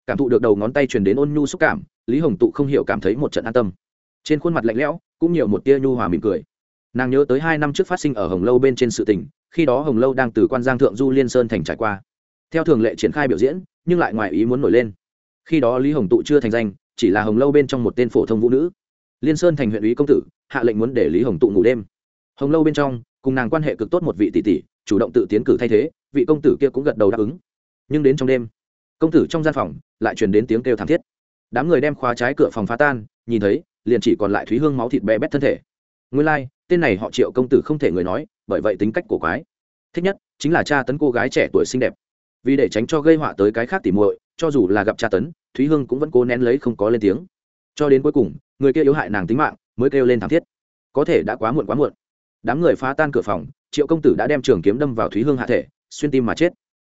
cảm thụ được đầu ngón tay truyền đến ôn nhu xúc cảm, lý hồng tụ không hiểu cảm thấy một trận an tâm. Trên khuôn mặt lạnh lẽo, cũng nhiều một tia nhu hòa mỉm cười. Nàng nhớ tới hai năm trước phát sinh ở hồng lâu bên trên sự tình, khi đó hồng lâu đang từ quan giang thượng du liên sơn thành trải qua. Theo thường lệ triển khai biểu diễn, nhưng lại ngoài ý muốn nổi lên. Khi đó lý hồng tụ chưa thành danh, chỉ là hồng lâu bên trong một tên phổ thông vũ nữ. Liên sơn thành huyện ủy công tử, hạ lệnh muốn để lý hồng tụ ngủ đêm. Hồng lâu bên trong, cùng nàng quan hệ cực tốt một vị tỷ tỷ, chủ động tự tiến cử thay thế vị công tử kia cũng gật đầu đáp ứng. Nhưng đến trong đêm công tử trong gian phòng lại truyền đến tiếng kêu thảm thiết. Đám người đem khóa trái cửa phòng phá tan nhìn thấy liền chỉ còn lại thúy hương máu thịt bé bét thân thể. Nguyên lai、like, tên này họ triệu công tử không thể người nói bởi vậy tính cách cổ quái. Thích nhất chính là cha tấn cô gái trẻ tuổi xinh đẹp. Vì để tránh cho gây họa tới cái khác tỉ muội cho dù là gặp cha tấn thúy hương cũng vẫn cố nén lấy không có lên tiếng. Cho đến cuối cùng người kia yếu hại nàng tính mạng mới kêu lên thảm thiết. Có thể đã quá muộn quá muộn. Đám người phá tan cửa phòng triệu công tử đã đem trường kiếm đâm vào thúy hương hạ thể xuyên tim mà chết.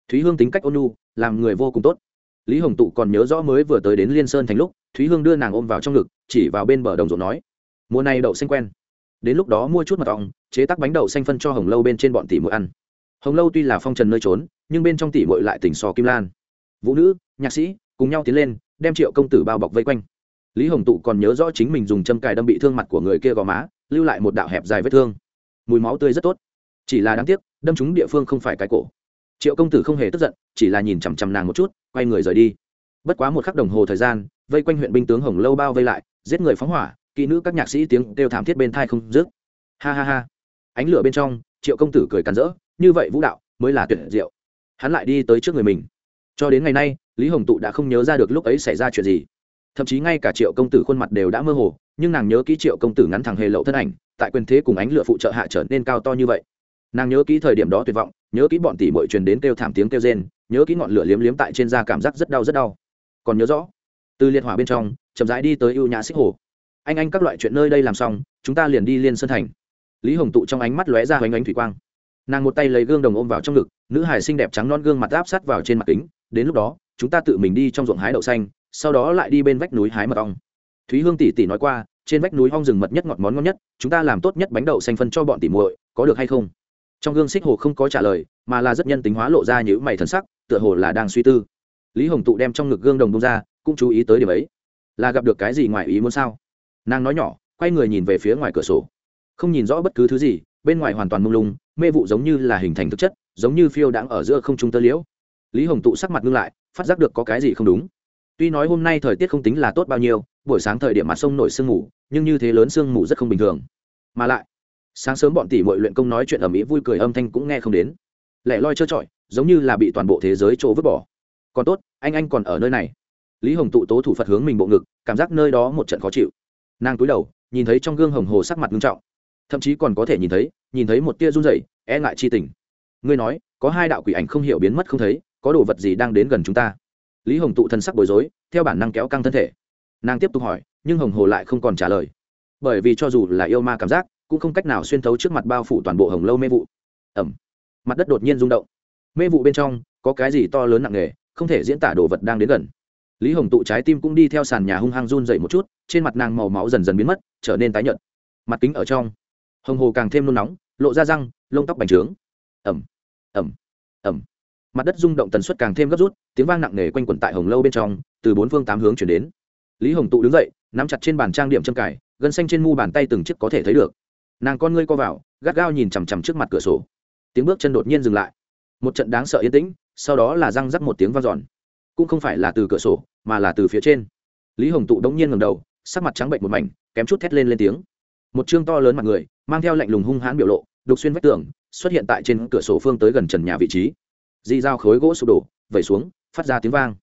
Thúy hương tính cách ôn nhu, làm người vô cùng tốt. Lý hồng tụ còn nhớ rõ mới vừa tới đến liên sơn thành lúc, thúy hương đưa nàng ôm vào trong ngực, chỉ vào bên bờ đồng ruộng nói, mùa này đậu xanh quen. Đến lúc đó mua chút mật ong, chế tác bánh đậu xanh phân cho hồng lâu bên trên bọn tỷ mũi ăn. Hồng lâu tuy là phong trần nơi trốn, nhưng bên trong tỷ mũi lại tỉnh sò kim lan. Vũ nữ, nhạc sĩ, cùng nhau tiến lên, đem triệu công tử bao bọc vây quanh. Lý hồng tụ còn nhớ rõ chính mình dùng châm cài đâm bị thương mặt của người kia gò má, lưu lại một đạo hẹp dài vết thương. Mùi máu tươi rất tốt chỉ là đáng tiếc, đâm chúng địa phương không phải cái cổ. Triệu công tử không hề tức giận, chỉ là nhìn chằm chằm nàng một chút, quay người rời đi. Bất quá một khắc đồng hồ thời gian, vây quanh huyện binh tướng hồng lâu bao vây lại, giết người phóng hỏa, kỹ nữ các nhạc sĩ tiếng đều thảm thiết bên thai không dứt. Ha ha ha. Ánh lửa bên trong, triệu công tử cười càn rỡ, như vậy vũ đạo mới là tuyệt diệu. Hắn lại đi tới trước người mình. Cho đến ngày nay, lý hồng tụ đã không nhớ ra được lúc ấy xảy ra chuyện gì. Thậm chí ngay cả triệu công tử khuôn mặt đều đã mơ hồ, nhưng nàng nhớ kỹ triệu công tử ngắn thẳng hề lậu thân ảnh, tại quyền thế cùng ánh lửa phụ trợ hạ trở nên cao to như vậy nàng nhớ kỹ thời điểm đó tuyệt vọng, nhớ kỹ bọn tỉ mội truyền đến kêu thảm tiếng kêu rên, nhớ kỹ ngọn lửa liếm liếm tại trên da cảm giác rất đau rất đau. Còn nhớ rõ, từ liệt hỏa bên trong, chậm rãi đi tới ưu nhã xích hồ. Anh anh các loại chuyện nơi đây làm xong, chúng ta liền đi liên sơn thành. Lý hồng tụ trong ánh mắt lóe ra hoành ánh thủy quang. Nàng một tay lấy gương đồng ôm vào trong ngực, nữ hải xinh đẹp trắng non gương mặt áp sát vào trên mặt kính, đến lúc đó, chúng ta tự mình đi trong ruộng hái đậu xanh, sau đó lại đi bên vách núi hái mật ong. Thúy hương tỷ tỷ nói qua, trên vách núi hong rừng mật nhất ngọt món ngon nhất, chúng ta làm tốt nhất bánh đậu xanh phân cho bọn tỷ muội, có được hay không? trong gương xích hồ không có trả lời, mà là rất nhân tính hóa lộ ra những mày thần sắc, tựa hồ là đang suy tư. Lý hồng tụ đem trong ngực gương đồng bông ra, cũng chú ý tới điểm ấy. Là gặp được cái gì ngoài ý muốn sao? Nàng nói nhỏ, quay người nhìn về phía ngoài cửa sổ. Không nhìn rõ bất cứ thứ gì, bên ngoài hoàn toàn mông lung, mê vụ giống như là hình thành thực chất, giống như phiêu đãng ở giữa không trung tơ liễu. Lý hồng tụ sắc mặt ngưng lại, phát giác được có cái gì không đúng. Tuy nói hôm nay thời tiết không tính là tốt bao nhiêu, buổi sáng thời điểm mặt sông nổi sương mù, nhưng như thế lớn sương mù rất không bình thường. Mà lại sáng sớm bọn tỷ mọi luyện công nói chuyện ở mỹ vui cười âm thanh cũng nghe không đến. Lẻ loi trơ trọi, giống như là bị toàn bộ thế giới trộ vứt bỏ. Còn tốt, anh anh còn ở nơi này. Lý hồng tụ tố thủ phật hướng mình bộ ngực, cảm giác nơi đó một trận khó chịu. Nàng túi đầu, nhìn thấy trong gương hồng hồ sắc mặt nghiêm trọng. Thậm chí còn có thể nhìn thấy nhìn thấy một tia run rẩy e ngại chi tình. Ngươi nói, có hai đạo quỷ ảnh không hiểu biến mất không thấy, có đồ vật gì đang đến gần chúng ta? Lý hồng tụ thân sắc bối rối, theo bản năng kéo căng thân thể. Nàng tiếp tục hỏi, nhưng hồng hồ lại không còn trả lời. Bởi vì cho dù là yêu ma cảm giác cũng không cách nào xuyên thấu trước mặt bao phủ toàn bộ hồng lâu mê vụ. Ẩm. Mặt đất đột nhiên rung động. Mê vụ bên trong, có cái gì to lớn nặng nề, không thể diễn tả đồ vật đang đến gần. Lý hồng tụ trái tim cũng đi theo sàn nhà hung hăng run dậy một chút, trên mặt nàng màu máu dần dần biến mất, trở nên tái nhợt. Mặt kính ở trong. Hồng hồ càng thêm nôn nóng, lộ ra răng, lông tóc bành trướng. Ẩm. Ẩm. Ẩm. Mặt đất rung động tần suất càng thêm gấp rút, tiếng vang nặng nề quanh quẩn tại hồng lâu bên trong, từ bốn phương tám hướng chuyển đến. Lý hồng tụ đứng dậy, nắm chặt trên bàn trang điểm trâm cải gân xanh trên mu bàn tay từng chiếc có thể thấy được nàng con ngươi co vào, gắt gao nhìn chằm chằm trước mặt cửa sổ. Tiếng bước chân đột nhiên dừng lại. Một trận đáng sợ yên tĩnh, sau đó là răng rắc một tiếng vang giòn cũng không phải là từ cửa sổ, mà là từ phía trên. Lý hồng tụ đống nhiên ngầm đầu, sắc mặt trắng bệnh một mảnh, kém chút thét lên lên tiếng. Một chương to lớn mặt người, mang theo lạnh lùng hung hãn biểu lộ, đục xuyên vách tường, xuất hiện tại trên cửa sổ phương tới gần trần nhà vị trí. Di dao khối gỗ sụp đổ, vẩy xuống, phát ra tiếng vang.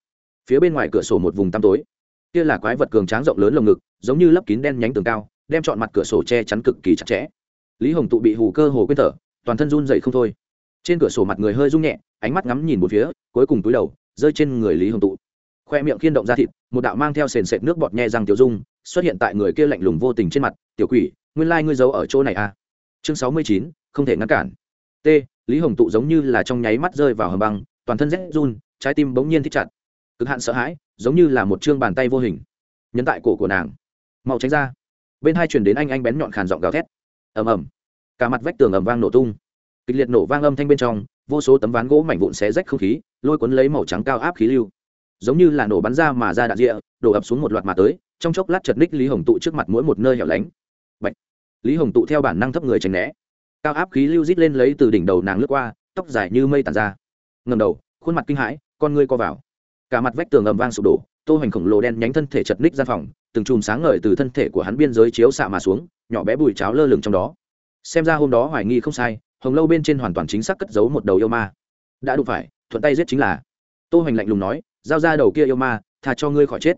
Phía bên ngoài cửa sổ một vùng tăm tối. Kia là quái vật cường tráng rộng lớn lồng ngực, giống như lấp kín đen nhánh tường cao đem chọn mặt cửa sổ che chắn cực kỳ chặt chẽ. Lý hồng tụ bị hù cơ hồ quên thở, toàn thân run dậy không thôi. Trên cửa sổ mặt người hơi rung nhẹ, ánh mắt ngắm nhìn một phía, cuối cùng túi đầu, rơi trên người lý hồng tụ. Khoe miệng khiên động ra thịt, một đạo mang theo sền sệt nước bọt nhe răng tiểu dung, xuất hiện tại người kia lạnh lùng vô tình trên mặt, tiểu quỷ, nguyên lai ngươi giấu ở chỗ này à? Chương sáu mươi chín, không thể ngăn cản. T, lý hồng tụ giống như là trong nháy mắt rơi vào hầm băng, toàn thân rét run, trái tim bỗng nhiên thích chặt. Cực hạn sợ hãi, giống như là một chương bàn tay vô hình, nhấn tại cổ của nàng. Mau tránh ra bên hai chuyển đến anh anh bén nhọn khàn giọng gào thét. Ầm ầm. Cả mặt vách tường ầm vang nổ tung. Kịch liệt nổ vang âm thanh bên trong, vô số tấm ván gỗ mảnh vụn xé rách không khí, lôi cuốn lấy màu trắng cao áp khí lưu. Giống như là nổ bắn ra mà ra đạn rịa, đổ ập xuống một loạt mà tới, trong chốc lát chật ních lý hồng tụ trước mặt mỗi một nơi hẻo lánh. Bạch. lý hồng tụ theo bản năng thấp người tránh né. Cao áp khí lưu rít lên lấy từ đỉnh đầu nàng lướt qua, tóc dài như mây tàn ra. Ngầm đầu, khuôn mặt kinh hãi, con ngươi co vào. Cả mặt vách tường ầm vang sụp đổ tô hoành khổng lồ đen nhánh thân thể chật ních ra phòng, từng chùm sáng ngời từ thân thể của hắn biên giới chiếu xạ mà xuống, nhỏ bé bùi cháo lơ lửng trong đó. Xem ra hôm đó hoài nghi không sai, hồng lâu bên trên hoàn toàn chính xác cất giấu một đầu yêu ma. Đã đủ phải, thuận tay giết chính là. Tô hoành lạnh lùng nói, giao ra đầu kia yêu ma, tha cho ngươi khỏi chết.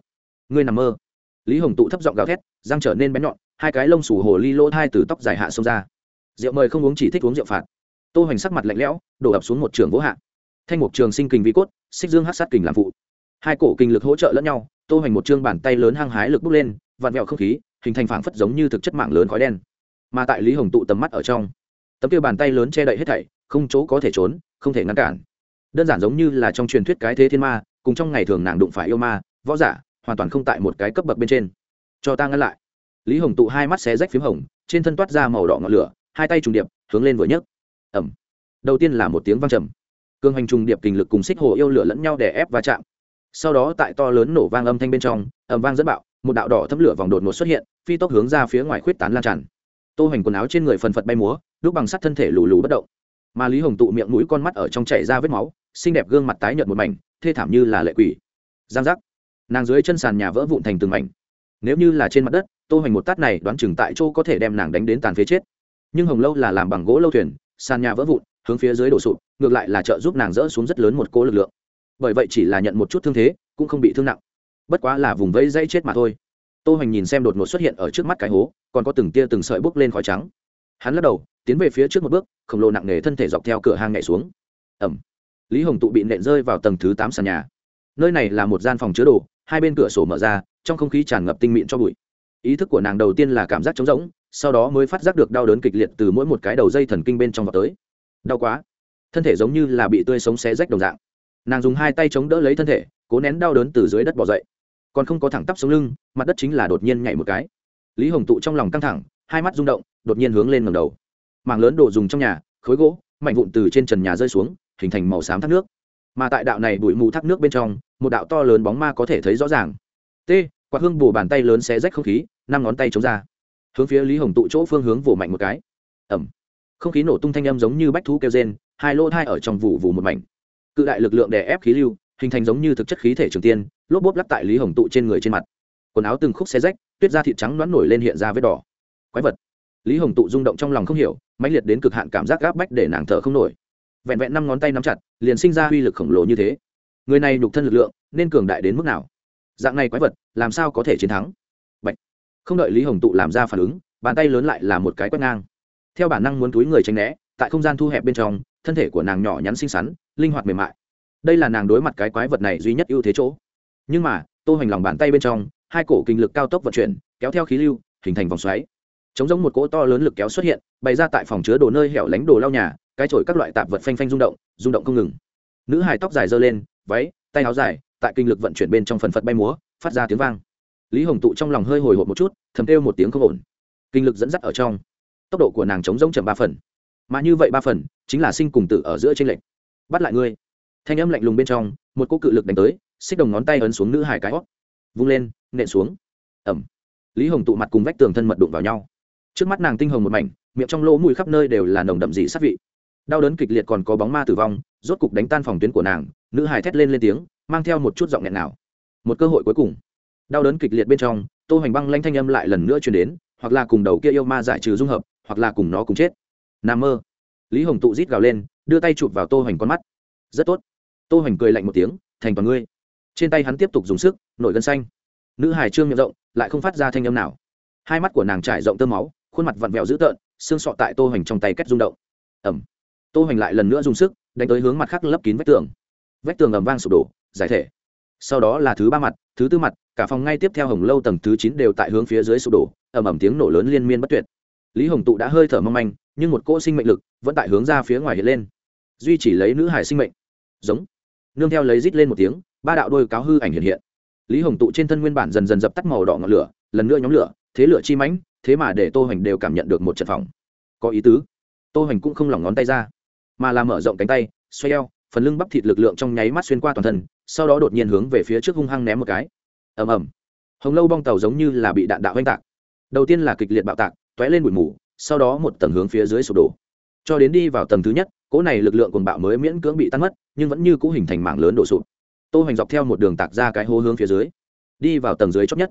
Ngươi nằm mơ. Lý hồng tụ thấp giọng gào thét, răng trở nên bén nhọn, hai cái lông sủ hồ ly lỗ thai từ tóc dài hạ xông ra. Rượu mời không uống chỉ thích uống rượu phạt. Tô hoành sắc mặt lạnh lẽo, đổ ập xuống một trường vỗ hạ. Thanh mục trường sinh kình vi cốt, xích dương hát sát kình làm phụ hai cổ kinh lực hỗ trợ lẫn nhau, tô hoành một chương bàn tay lớn hăng hái lực bốc lên, vặn vẹo không khí, hình thành phảng phất giống như thực chất mạng lớn khói đen. Mà tại lý hồng tụ tầm mắt ở trong, tấm kia bàn tay lớn che đậy hết thảy, không chỗ có thể trốn, không thể ngăn cản. Đơn giản giống như là trong truyền thuyết cái thế thiên ma, cùng trong ngày thường nàng đụng phải yêu ma, võ giả, hoàn toàn không tại một cái cấp bậc bên trên. Cho ta ngăn lại. Lý hồng tụ hai mắt xé rách p h í m hồng, trên thân toát ra màu đỏ ngọn lửa, hai tay trùng điệp, hướng lên vừa nhấc. Ẩm đầu tiên là một tiếng văng trầm. Cương hành trùng điệp kình lực cùng xích hồ yêu lửa lẫn nhau để ép va chạm sau đó tại to lớn nổ vang âm thanh bên trong ẩm vang dẫn bạo, một đạo đỏ thấm lửa vòng đột ngột xuất hiện, phi tốc hướng ra phía ngoài khuyết tán lan tràn. Tô hoành quần áo trên người phần phật bay múa đúc bằng sắt thân thể lù lù bất động. Mà lý hồng tụ miệng mũi con mắt ở trong chảy ra vết máu, xinh đẹp gương mặt tái nhợt một mảnh, thê thảm như là lệ quỷ. Giang giác. Nàng dưới chân sàn nhà vỡ vụn thành từng mảnh. Nếu như là trên mặt đất, tô hoành một tát này đoán chừng tại chỗ có thể đem nàng đánh đến tàn phế chết. Nhưng hồng lâu là làm bằng gỗ lâu thuyền, sàn nhà vỡ vụn, hướng phía dưới đổ sụp, ngược lại là trợ giúp nàng dỡ xuống rất lớn một cỗ lực lượng bởi vậy chỉ là nhận một chút thương thế, cũng không bị thương nặng. Bất quá là vùng vẫy dây chết mà thôi. Tô hoành nhìn xem đột ngột xuất hiện ở trước mắt cái hố, còn có từng tia từng sợi bốc lên khói trắng. Hắn lắc đầu, tiến về phía trước một bước, khổng lồ nặng nề thân thể dọc theo cửa hang nhảy xuống. Ẩm. Lý hồng tụ bị nện rơi vào tầng thứ tám sàn nhà. Nơi này là một gian phòng chứa đồ, hai bên cửa sổ mở ra, trong không khí tràn ngập tinh mịn cho bụi. Ý thức của nàng đầu tiên là cảm giác trống rỗng, sau đó mới phát giác được đau đớn kịch liệt từ mỗi một cái đầu dây thần kinh bên trong vào tới. Đau quá. Thân thể giống như là bị tươi sống xé rách đồng dạng nàng dùng hai tay chống đỡ lấy thân thể cố nén đau đớn từ dưới đất bỏ dậy. Còn không có thẳng tắp sống lưng mặt đất chính là đột nhiên nhảy một cái. Lý hồng tụ trong lòng căng thẳng hai mắt rung động đột nhiên hướng lên ngầm đầu. Mảng lớn đồ dùng trong nhà khối gỗ mạnh vụn từ trên trần nhà rơi xuống hình thành màu xám thác nước. Mà tại đạo này bụi mù thác nước bên trong một đạo to lớn bóng ma có thể thấy rõ ràng. T Quạt hương bù bàn tay lớn xé rách không khí năm ngón tay chống ra. Hướng phía lý hồng tụ chỗ phương hướng vù mạnh một cái. Ẩm. Không khí nổ tung thanh âm giống như bách thú kêu rên hai lỗ thai ở trong vụ vù, vù một mảnh cự đại lực lượng đè ép khí lưu, hình thành giống như thực chất khí thể trường tiên, lốp bốp lắp tại lý hồng tụ trên người trên mặt. Quần áo từng khúc xe rách, tuyết da thịt trắng đoán nổi lên hiện ra vết đỏ. Quái vật. Lý hồng tụ rung động trong lòng không hiểu, mãnh liệt đến cực hạn cảm giác gáp bách để nàng thở không nổi. Vẹn vẹn năm ngón tay nắm chặt, liền sinh ra uy lực khổng lồ như thế. Người này nhục thân lực lượng, nên cường đại đến mức nào? Dạng này quái vật, làm sao có thể chiến thắng? Bạch. không đợi lý hồng tụ làm ra phản ứng, bàn tay lớn lại là một cái quét ngang. Theo bản năng muốn túi người tránh né, tại không gian thu hẹp bên trong, thân thể của nàng nhỏ nhắn xinh xắn linh hoạt mềm mại. Đây là nàng đối mặt cái quái vật này duy nhất ưu thế chỗ. Nhưng mà, tô hoành lòng bàn tay bên trong, hai cổ kinh lực cao tốc vận chuyển, kéo theo khí lưu, hình thành vòng xoáy. Chống giống một cỗ to lớn lực kéo xuất hiện, bày ra tại phòng chứa đồ nơi hẻo lánh đồ lau nhà, cái trổi các loại tạp vật phanh phanh rung động rung động không ngừng. Nữ hài tóc dài giơ lên, váy, tay áo dài, tại kinh lực vận chuyển bên trong phần phật bay múa, phát ra tiếng vang. Lý hồng tụ trong lòng hơi hồi hộp một chút, thầm kêu một tiếng không ổn. Kinh lực dẫn dắt ở trong. Tốc độ của nàng chống giống chậm ba phần. Mà như vậy ba phần, chính là sinh cùng tử ở giữa trên lệch bắt lại ngươi. Thanh âm lạnh lùng bên trong, một cô cự lực đánh tới, xích đồng ngón tay ấn xuống nữ hải cái hót. Vung lên, nện xuống. Ẩm. Lý hồng tụ mặt cùng vách tường thân mật đụng vào nhau. Trước mắt nàng tinh hồng một mảnh, miệng trong lỗ mùi khắp nơi đều là nồng đậm dị sát vị. Đau đớn kịch liệt còn có bóng ma tử vong, rốt cục đánh tan phòng tuyến của nàng, nữ hải thét lên lên tiếng, mang theo một chút giọng nghẹn nào một cơ hội cuối cùng. Đau đớn kịch liệt bên trong, tô hoành băng lanh thanh âm lại lần nữa truyền đến, hoặc là cùng đầu kia yêu ma giải trừ dung hợp, hoặc là cùng nó cùng chết. Nằm mơ. Lý hồng tụ rít gào lên đưa tay chụp vào tô hoành con mắt. Rất tốt. Tô hoành cười lạnh một tiếng, thành toàn ngươi. Trên tay hắn tiếp tục dùng sức, nổi gân xanh. Nữ hải trương miệng rộng, lại không phát ra thanh âm nào. Hai mắt của nàng trải rộng tơ máu, khuôn mặt vặn vẹo dữ tợn, xương sọ tại tô hoành trong tay cách rung động. Ẩm tô hoành lại lần nữa dùng sức, đánh tới hướng mặt khác lấp kín vách tường. Vách tường ầm vang sụp đổ, giải thể. Sau đó là thứ ba mặt, thứ tư mặt, cả phòng ngay tiếp theo hồng lâu tầng thứ chín đều tại hướng phía dưới sụp đổ, ầm ầm tiếng nổ lớn liên miên bất tuyệt. Lý hồng tụ đã hơi thở mong manh nhưng một cỗ sinh mệnh lực vẫn tại hướng ra phía ngoài hiện lên. Duy chỉ lấy nữ hải sinh mệnh. Giống. Nương theo lấy rít lên một tiếng, ba đạo đôi cáo hư ảnh hiện hiện. Lý hồng tụ trên thân nguyên bản dần dần dập tắt màu đỏ ngọn lửa, lần nữa nhóm lửa, thế lửa chi mãnh, thế mà để tô hoành đều cảm nhận được một trận phòng có ý tứ. Tô hoành cũng không lỏng ngón tay ra, mà là mở rộng cánh tay, xoay eo, phần lưng bắp thịt lực lượng trong nháy mắt xuyên qua toàn thân, sau đó đột nhiên hướng về phía trước hung hăng ném một cái. Ầm ầm. Hồng lâu bong tàu giống như là bị đạn đạo oanh tạc. Đầu tiên là kịch liệt bạo tạc t ó é lên bụi mù sau đó một tầng hướng phía dưới sụp đổ. Cho đến đi vào tầng thứ nhất, cỗ này lực lượng cồn bạo mới miễn cưỡng bị tan mất, nhưng vẫn như cũ hình thành mảng lớn đổ sụp. Tô hoành dọc theo một đường tạc ra cái hố hướng phía dưới, đi vào tầng dưới chót nhất.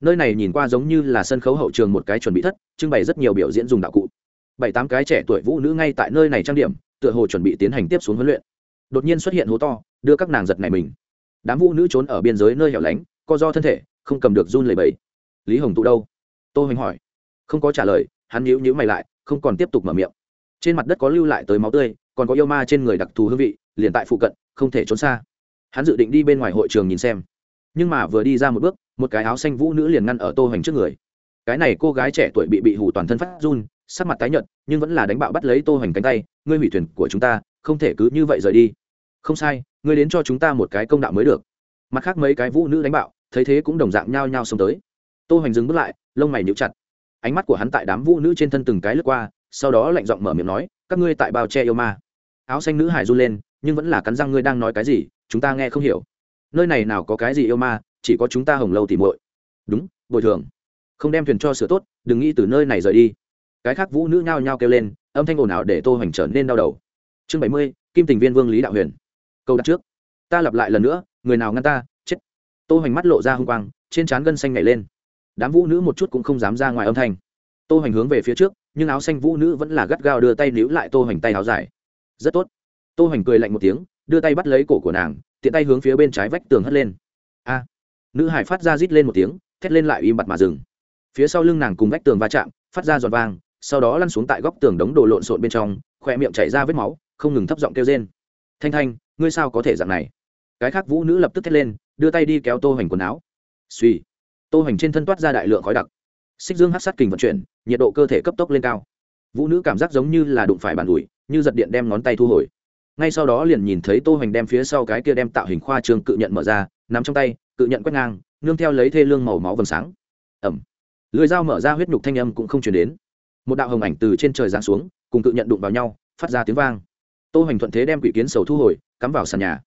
Nơi này nhìn qua giống như là sân khấu hậu trường một cái chuẩn bị thất, trưng bày rất nhiều biểu diễn dùng đạo cụ. Bảy tám cái trẻ tuổi vũ nữ ngay tại nơi này trang điểm, tựa hồ chuẩn bị tiến hành tiếp xuống huấn luyện. Đột nhiên xuất hiện hố to, đưa các nàng giật này mình. Đám vũ nữ trốn ở biên giới nơi hẻo lánh, co do thân thể, không cầm được run lẩy bẩy. Lý hồng tụ đâu? Tô hoành hỏi. Không có trả lời hắn nhíu nhíu mày lại, không còn tiếp tục mở miệng. Trên mặt đất có lưu lại tới máu tươi, còn có yêu ma trên người đặc thù hương vị, liền tại phụ cận, không thể trốn xa. Hắn dự định đi bên ngoài hội trường nhìn xem. Nhưng mà vừa đi ra một bước, một cái áo xanh vũ nữ liền ngăn ở tô hoành trước người. Cái này cô gái trẻ tuổi bị bị hù toàn thân phát run, sắc mặt tái nhợt, nhưng vẫn là đánh bạo bắt lấy tô hoành cánh tay, ngươi hủy thuyền của chúng ta, không thể cứ như vậy rời đi. Không sai, ngươi đến cho chúng ta một cái công đạo mới được. Mặt khác mấy cái vũ nữ đánh bạo, thấy thế cũng đồng dạng nhao nhau xông tới. Tô hoành dừng bước lại, lông mày nhíu chặt ánh mắt của hắn tại đám vũ nữ trên thân từng cái lướt qua, sau đó lạnh giọng mở miệng nói, các ngươi tại bao che yêu ma. Áo xanh nữ hải run lên, nhưng vẫn là cắn răng, ngươi đang nói cái gì? Chúng ta nghe không hiểu. Nơi này nào có cái gì yêu ma, chỉ có chúng ta hồng lâu thì muội. Đúng, bồi thường. Không đem thuyền cho sửa tốt, đừng nghĩ từ nơi này rời đi. Cái khác vũ nữ nhao nhao kêu lên, âm thanh ồn ào để tô hoành trở nên đau đầu. Chương bảy mươi, kim tình viên vương lý đạo huyền. Câu đặt trước. Ta lặp lại lần nữa, người nào ngăn ta, chết. Tô hoành mắt lộ ra hung quang, trên trán gân xanh nhảy lên đám vũ nữ một chút cũng không dám ra ngoài âm thanh. Tô hoành hướng về phía trước, nhưng áo xanh vũ nữ vẫn là gắt gao đưa tay níu lại tô hoành tay áo dài. Rất tốt. Tô hoành cười lạnh một tiếng, đưa tay bắt lấy cổ của nàng, tiện tay hướng phía bên trái vách tường hất lên. A. Nữ hải phát ra rít lên một tiếng, thét lên lại im bặt mà dừng. Phía sau lưng nàng cùng vách tường va chạm, phát ra giòn vang, sau đó lăn xuống tại góc tường đống đồ lộn xộn bên trong khoe miệng chảy ra vết máu, không ngừng thấp giọng kêu rên. Thanh thanh, ngươi sao có thể dạng này? Cái khác vũ nữ lập tức thét lên, đưa tay đi kéo tô hoành quần áo. Suy tô hoành trên thân toát ra đại lượng khói đặc xích dương hát sát kình vận chuyển nhiệt độ cơ thể cấp tốc lên cao vũ nữ cảm giác giống như là đụng phải bàn ủi như giật điện đem ngón tay thu hồi ngay sau đó liền nhìn thấy tô hoành đem phía sau cái kia đem tạo hình khoa trường cự nhận mở ra nắm trong tay cự nhận quét ngang nương theo lấy thê lương màu máu vầng sáng ẩm lưỡi dao mở ra huyết nhục thanh âm cũng không chuyển đến một đạo hồng ảnh từ trên trời giáng xuống cùng cự nhận đụng vào nhau phát ra tiếng vang tô hoành thuận thế đem quỷ kiến sầu thu hồi cắm vào sàn nhà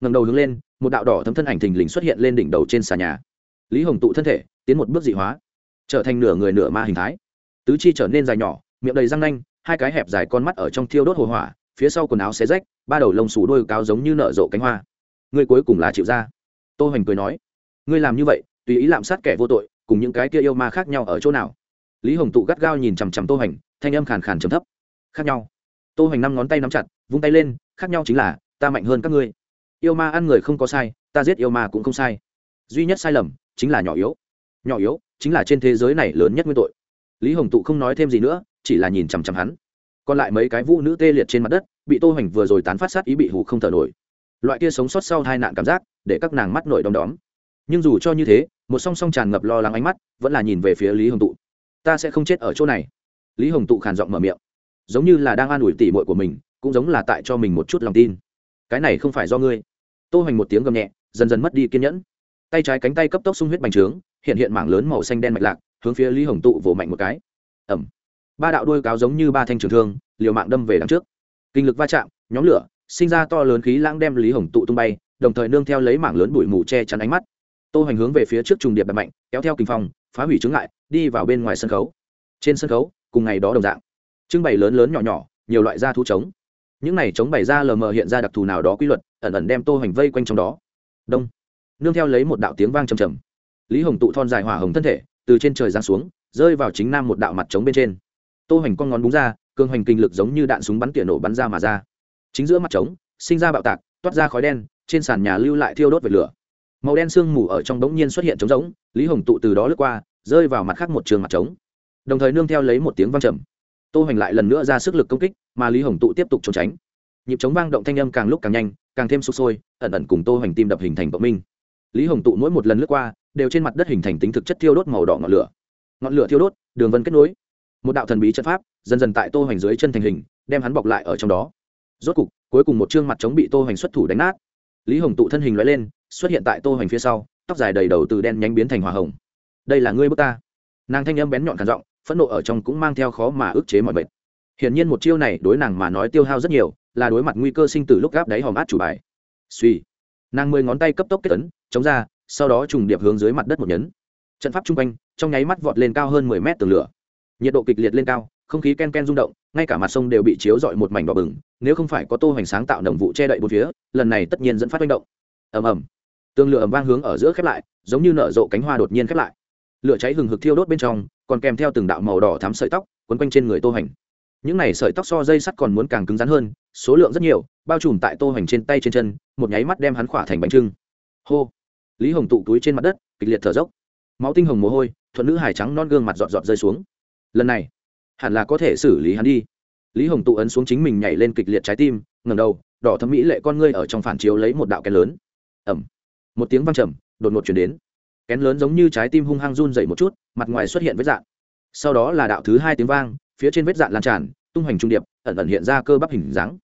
ngầm đầu hướng lên một đạo đỏ thấm thân ảnh thình lình xuất hiện lên đỉnh đầu trên sàn nhà lý hồng tụ thân thể, tiến một bước dị hóa, trở thành nửa người nửa ma hình thái. Tứ chi trở nên dài nhỏ, miệng đầy răng nanh, hai cái hẹp dài con mắt ở trong thiêu đốt hồ hỏa, phía sau quần áo xé rách, ba đầu lông xù đôi cao giống như nở rộ cánh hoa. Người cuối cùng là chịu ra. Tô hoành cười nói, ngươi làm như vậy, tùy ý lạm sát kẻ vô tội, cùng những cái kia yêu ma khác nhau ở chỗ nào? Lý hồng tụ gắt gao nhìn chằm chằm tô hoành, thanh âm khàn khàn trầm thấp. Khác nhau. Tô hoành năm ngón tay nắm chặt, vung tay lên, khác nhau chính là, ta mạnh hơn các ngươi. Yêu ma ăn người không có sai, ta giết yêu ma cũng không sai. Duy nhất sai lầm chính là nhỏ yếu. Nhỏ yếu chính là trên thế giới này lớn nhất nguyên tội. Lý hồng tụ không nói thêm gì nữa, chỉ là nhìn chằm chằm hắn. Còn lại mấy cái vũ nữ tê liệt trên mặt đất, bị tô hoành vừa rồi tán phát sát ý bị hủ không thở nổi. Loại kia sống sót sau hai nạn cảm giác, để các nàng mắt nổi đom đóm. Nhưng dù cho như thế, một song song tràn ngập lo lắng ánh mắt, vẫn là nhìn về phía lý hồng tụ. Ta sẽ không chết ở chỗ này. Lý hồng tụ khàn giọng mở miệng. Giống như là đang an ủi tỉ muội của mình, cũng giống là tại cho mình một chút lòng tin. Cái này không phải do ngươi. Tô hoành một tiếng gầm nhẹ, dần dần mất đi kiên nhẫn tay trái cánh tay cấp tốc sung huyết bành trướng, hiện hiện mảng lớn màu xanh đen mạch lạc, hướng phía lý hồng tụ vỗ mạnh một cái. Ẩm. Ba đạo đôi cáo giống như ba thanh trường thương, liều mạng đâm về đằng trước. Kinh lực va chạm, nhóm lửa, sinh ra to lớn khí lãng đem lý hồng tụ tung bay, đồng thời nương theo lấy mảng lớn bụi mù che chắn ánh mắt. Tô hoành hướng về phía trước trùng điệp đập mạnh, kéo theo kinh phong, phá hủy chướng lại đi vào bên ngoài sân khấu. Trên sân khấu, cùng ngày đó đồng dạng. Trưng bày lớn lớn nhỏ nhỏ, nhiều loại da thú trống. Những này chống bày ra lờ mờ hiện ra đặc thù nào đó quy luật, ẩn ẩn đem tô hoành vây quanh trong đó. Đông nương theo lấy một đạo tiếng vang trầm trầm. Lý hồng tụ thon dài hỏa hồng thân thể, từ trên trời giáng xuống, rơi vào chính nam một đạo mặt trống bên trên. Tô hoành con ngón búng ra, cường hành kinh lực giống như đạn súng bắn tỉa nổ bắn ra mà ra. Chính giữa mặt trống, sinh ra bạo tạc, toát ra khói đen, trên sàn nhà lưu lại thiêu đốt vệt lửa. Màu đen sương mù ở trong bỗng nhiên xuất hiện trống rỗng, lý hồng tụ từ đó lướt qua, rơi vào mặt khác một trường mặt trống. Đồng thời nương theo lấy một tiếng vang trầm. Tô hoành lại lần nữa ra sức lực công kích, mà lý hồng tụ tiếp tục trốn tránh. Nhịp trống vang động thanh âm càng lúc càng nhanh, càng thêm sụp sôi, ẩn ẩn cùng tô hoành tim đập hình thành cộng minh lý hồng tụ mỗi một lần lướt qua, đều trên mặt đất hình thành tính thực chất thiêu đốt màu đỏ ngọn lửa. Ngọn lửa thiêu đốt, đường vân kết nối. Một đạo thần bí chất pháp, dần dần tại tô hoành dưới chân thành hình, đem hắn bọc lại ở trong đó. Rốt cục, cuối cùng một chương mặt chống bị tô hoành xuất thủ đánh nát. Lý hồng tụ thân hình lóe lên, xuất hiện tại tô hoành phía sau, tóc dài đầy đầu từ đen nhánh biến thành hỏa hồng. Đây là ngươi bước ta. Nàng thanh âm bén nhọn càn giọng, phẫn nộ ở trong cũng mang theo khó mà ức chế mọi mệt. Hiển nhiên một chiêu này đối nàng mà nói tiêu hao rất nhiều, là đối mặt nguy cơ sinh tử lúc gáp đáy hòm át chủ bài. Suy nàng mười ngón tay cấp tốc kết ấn, chống ra sau đó trùng điệp hướng dưới mặt đất một nhấn. Trận pháp chung quanh trong nháy mắt vọt lên cao hơn mười mét tường lửa. Nhiệt độ kịch liệt lên cao không khí ken ken rung động ngay cả mặt sông đều bị chiếu rọi một mảnh đỏ bừng nếu không phải có tô hoành sáng tạo nồng vụ che đậy bốn phía lần này tất nhiên dẫn phát manh động. Ầm ầm. Tường lửa ầm vang hướng ở giữa khép lại giống như nở rộ cánh hoa đột nhiên khép lại. Lửa cháy hừng hực thiêu đốt bên trong còn kèm theo từng đạo màu đỏ thắm sợi tóc quấn quanh trên người tô hoành những này sợi tóc so dây sắt còn muốn càng cứng rắn hơn, số lượng rất nhiều, bao trùm tại tô hoành trên tay trên chân, một nháy mắt đem hắn khỏa thành bánh trưng. Hô! Lý hồng tụ túi trên mặt đất, kịch liệt thở dốc. Máu tinh hồng mồ hôi, thuận nữ hải trắng non gương mặt dọn dọn rơi xuống. Lần này, hẳn là có thể xử lý hắn đi. Lý hồng tụ ấn xuống chính mình nhảy lên kịch liệt trái tim ngầm đầu, đỏ thấm mỹ lệ con ngươi ở trong phản chiếu lấy một đạo kén lớn. Ẩm một tiếng văng trầm, đột ngột chuyển đến. Kén lớn giống như trái tim hung hăng run dậy một chút, mặt ngoài xuất hiện với dạng sau đó là đạo thứ hai tiếng vang phía trên vết dạn lan tràn, tung hoành trung điệp, ẩn ẩn hiện ra cơ bắp hình dáng.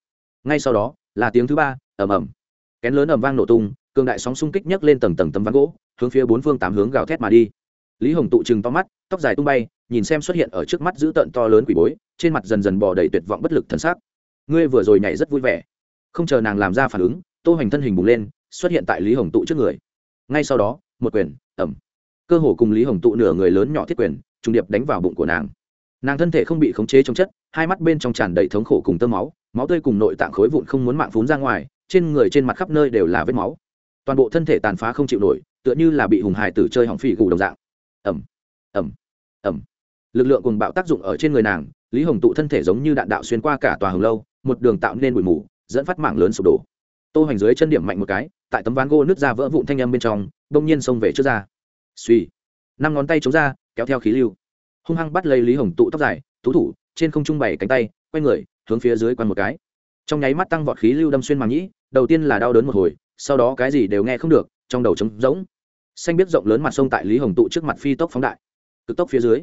Ngay sau đó, là tiếng thứ ba, ầm ầm. Kén lớn ầm vang nổ tung, cường đại sóng xung kích nhấc lên tầng tầng tấm ván gỗ, hướng phía bốn phương tám hướng gào thét mà đi. Lý hồng tụ chừng to mắt, tóc dài tung bay, nhìn xem xuất hiện ở trước mắt giữ tợn to lớn quỷ bối, trên mặt dần dần bỏ đầy tuyệt vọng bất lực thần sắc. Ngươi vừa rồi nhảy rất vui vẻ. Không chờ nàng làm ra phản ứng, tô hoành thân hình bùng lên, xuất hiện tại lý hồng tụ trước người. Ngay sau đó, một quyền ẩm cơ hồ cùng lý hồng tụ nửa người lớn nhỏ thiết quyền trùng điệp đánh vào bụng của nàng nàng thân thể không bị khống chế trong chất, hai mắt bên trong tràn đầy thống khổ cùng tơ máu máu tươi cùng nội tạng khối vụn không muốn mạng phún ra ngoài, trên người trên mặt khắp nơi đều là vết máu. Toàn bộ thân thể tàn phá không chịu nổi, tựa như là bị hùng hải tử chơi hỏng phỉ gù đồng dạng. Ẩm ẩm ẩm lực lượng cùng bạo tác dụng ở trên người nàng, lý hồng tụ thân thể giống như đạn đạo xuyên qua cả tòa hồng lâu, một đường tạo nên bụi mù, dẫn phát mạng lớn sụp đổ. Tô hoành dưới chân điểm mạnh một cái, tại tấm ván gỗ nứt ra vỡ vụn thanh âm bên trong, bỗng nhiên xông về trước ra. Suy năm ngón tay chống ra, kéo theo khí lưu hung hăng bắt lấy lý hồng tụ tóc dài, tú thủ, trên không trung bày cánh tay, quay người, hướng phía dưới quăng một cái. Trong nháy mắt tăng vọt khí lưu đâm xuyên màng nhĩ, đầu tiên là đau đớn một hồi, sau đó cái gì đều nghe không được, trong đầu trống rỗng. Xanh biết rộng lớn mặt sông tại lý hồng tụ trước mặt phi tốc phóng đại. Cực tốc phía dưới,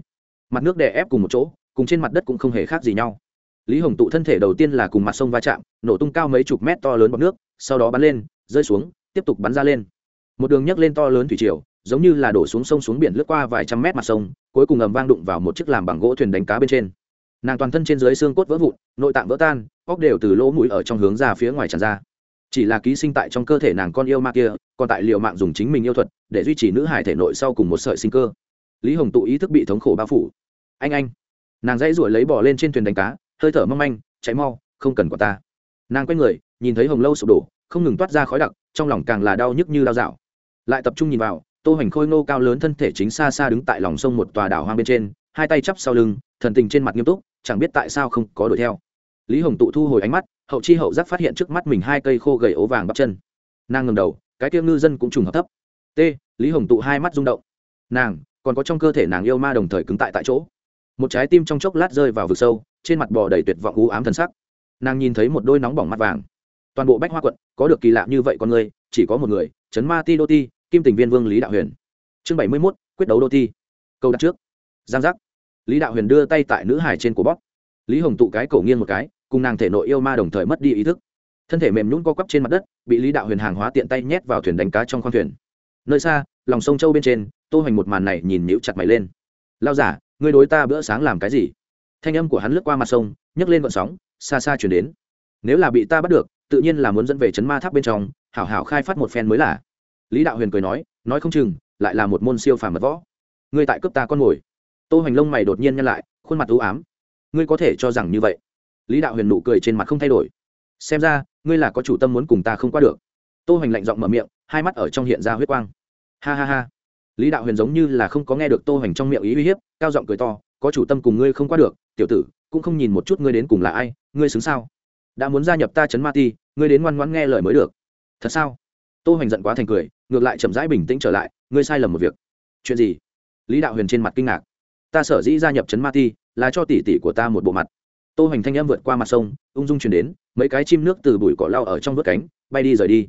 mặt nước đè ép cùng một chỗ, cùng trên mặt đất cũng không hề khác gì nhau. Lý hồng tụ thân thể đầu tiên là cùng mặt sông va chạm, nổ tung cao mấy chục mét to lớn bọc nước, sau đó bắn lên, rơi xuống, tiếp tục bắn ra lên. Một đường nhấc lên to lớn thủy triều, giống như là đổ xuống sông xuống biển lướt qua vài trăm mét mặt sông cuối cùng ầm vang đụng vào một chiếc làm bằng gỗ thuyền đánh cá bên trên. Nàng toàn thân trên dưới xương cốt vỡ vụn, nội tạng vỡ tan, óc đều từ lỗ mũi ở trong hướng ra phía ngoài tràn ra. Chỉ là ký sinh tại trong cơ thể nàng con yêu ma kia, còn tại liệu mạng dùng chính mình yêu thuật để duy trì nữ hải thể nội sau cùng một sợi sinh cơ. Lý hồng tụ ý thức bị thống khổ bao phủ. Anh anh. Nàng dãy ruổi lấy bỏ lên trên thuyền đánh cá, hơi thở mong manh cháy mau, không cần quả ta. Nàng quay người, nhìn thấy hồng lâu sụp đổ, không ngừng toát ra khói đặc, trong lòng càng là đau nhức như lao dạo. Lại tập trung nhìn vào tô hoành khôi nô cao lớn thân thể chính xa xa đứng tại lòng sông một tòa đảo hoang bên trên, hai tay chắp sau lưng, thần tình trên mặt nghiêm túc, chẳng biết tại sao không có đuổi theo. Lý hồng tụ thu hồi ánh mắt, hậu chi hậu giác phát hiện trước mắt mình hai cây khô gầy ố vàng bắp chân. Nàng ngầm đầu, cái tiêu ngư dân cũng trùng hợp thấp. T. Lý hồng tụ hai mắt rung động. Nàng, còn có trong cơ thể nàng yêu ma đồng thời cứng tại tại chỗ. Một trái tim trong chốc lát rơi vào vực sâu, trên mặt bò đầy tuyệt vọng u ám thần sắc. Nàng nhìn thấy một đôi nóng bỏng mắt vàng. Toàn bộ bách hoa quận, có được kỳ lạ như vậy con người, chỉ có một người chấn ma ti đô ti kim Tỉnh viên vương lý đạo huyền. Chương bảy mươi mốt, quyết đấu đô thi. Câu đặt trước. Giang giác. Lý đạo huyền đưa tay tại nữ hài trên của bóp. Lý hồng tụ cái cổ nghiêng một cái, cùng nàng thể nội yêu ma đồng thời mất đi ý thức. Thân thể mềm nhũn co quắp trên mặt đất, bị lý đạo huyền hàng hóa tiện tay nhét vào thuyền đánh cá trong khoang thuyền. Nơi xa, lòng sông châu bên trên, tô hoành một màn này nhìn níu chặt mày lên. Lao giả, ngươi đối ta bữa sáng làm cái gì? Thanh âm của hắn lướt qua mặt sông, nhấc lên vận sóng, xa xa truyền đến. Nếu là bị ta bắt được, tự nhiên là muốn dẫn về trấn ma tháp bên trong, hảo hảo khai phát một phen mới là lý đạo huyền cười nói nói không chừng, lại là một môn siêu phàm mật võ. Ngươi tại cướp ta con mồi tô hoành lông mày đột nhiên nhăn lại, khuôn mặt ưu ám. Ngươi có thể cho rằng như vậy. Lý đạo huyền nụ cười trên mặt không thay đổi. Xem ra, ngươi là có chủ tâm muốn cùng ta không qua được. Tô hoành lạnh giọng mở miệng, hai mắt ở trong hiện ra huyết quang. Ha ha ha. Lý đạo huyền giống như là không có nghe được tô hoành trong miệng ý uy hiếp, cao giọng cười to, có chủ tâm cùng ngươi không qua được, tiểu tử, cũng không nhìn một chút ngươi đến cùng là ai, ngươi xứng sao? Đã muốn gia nhập ta chấn ma ti, ngươi đến ngoan ngoãn nghe lời mới được. Thật sao? Tô hoành giận quá thành cười ngược lại chậm rãi bình tĩnh trở lại, ngươi sai lầm một việc. Chuyện gì? Lý đạo huyền trên mặt kinh ngạc. Ta sở dĩ gia nhập trấn ma ti là cho tỷ tỷ của ta một bộ mặt. Tô hoành thanh em vượt qua mặt sông, ung dung chuyển đến, mấy cái chim nước từ bụi cỏ lao ở trong vớt cánh, bay đi rời đi.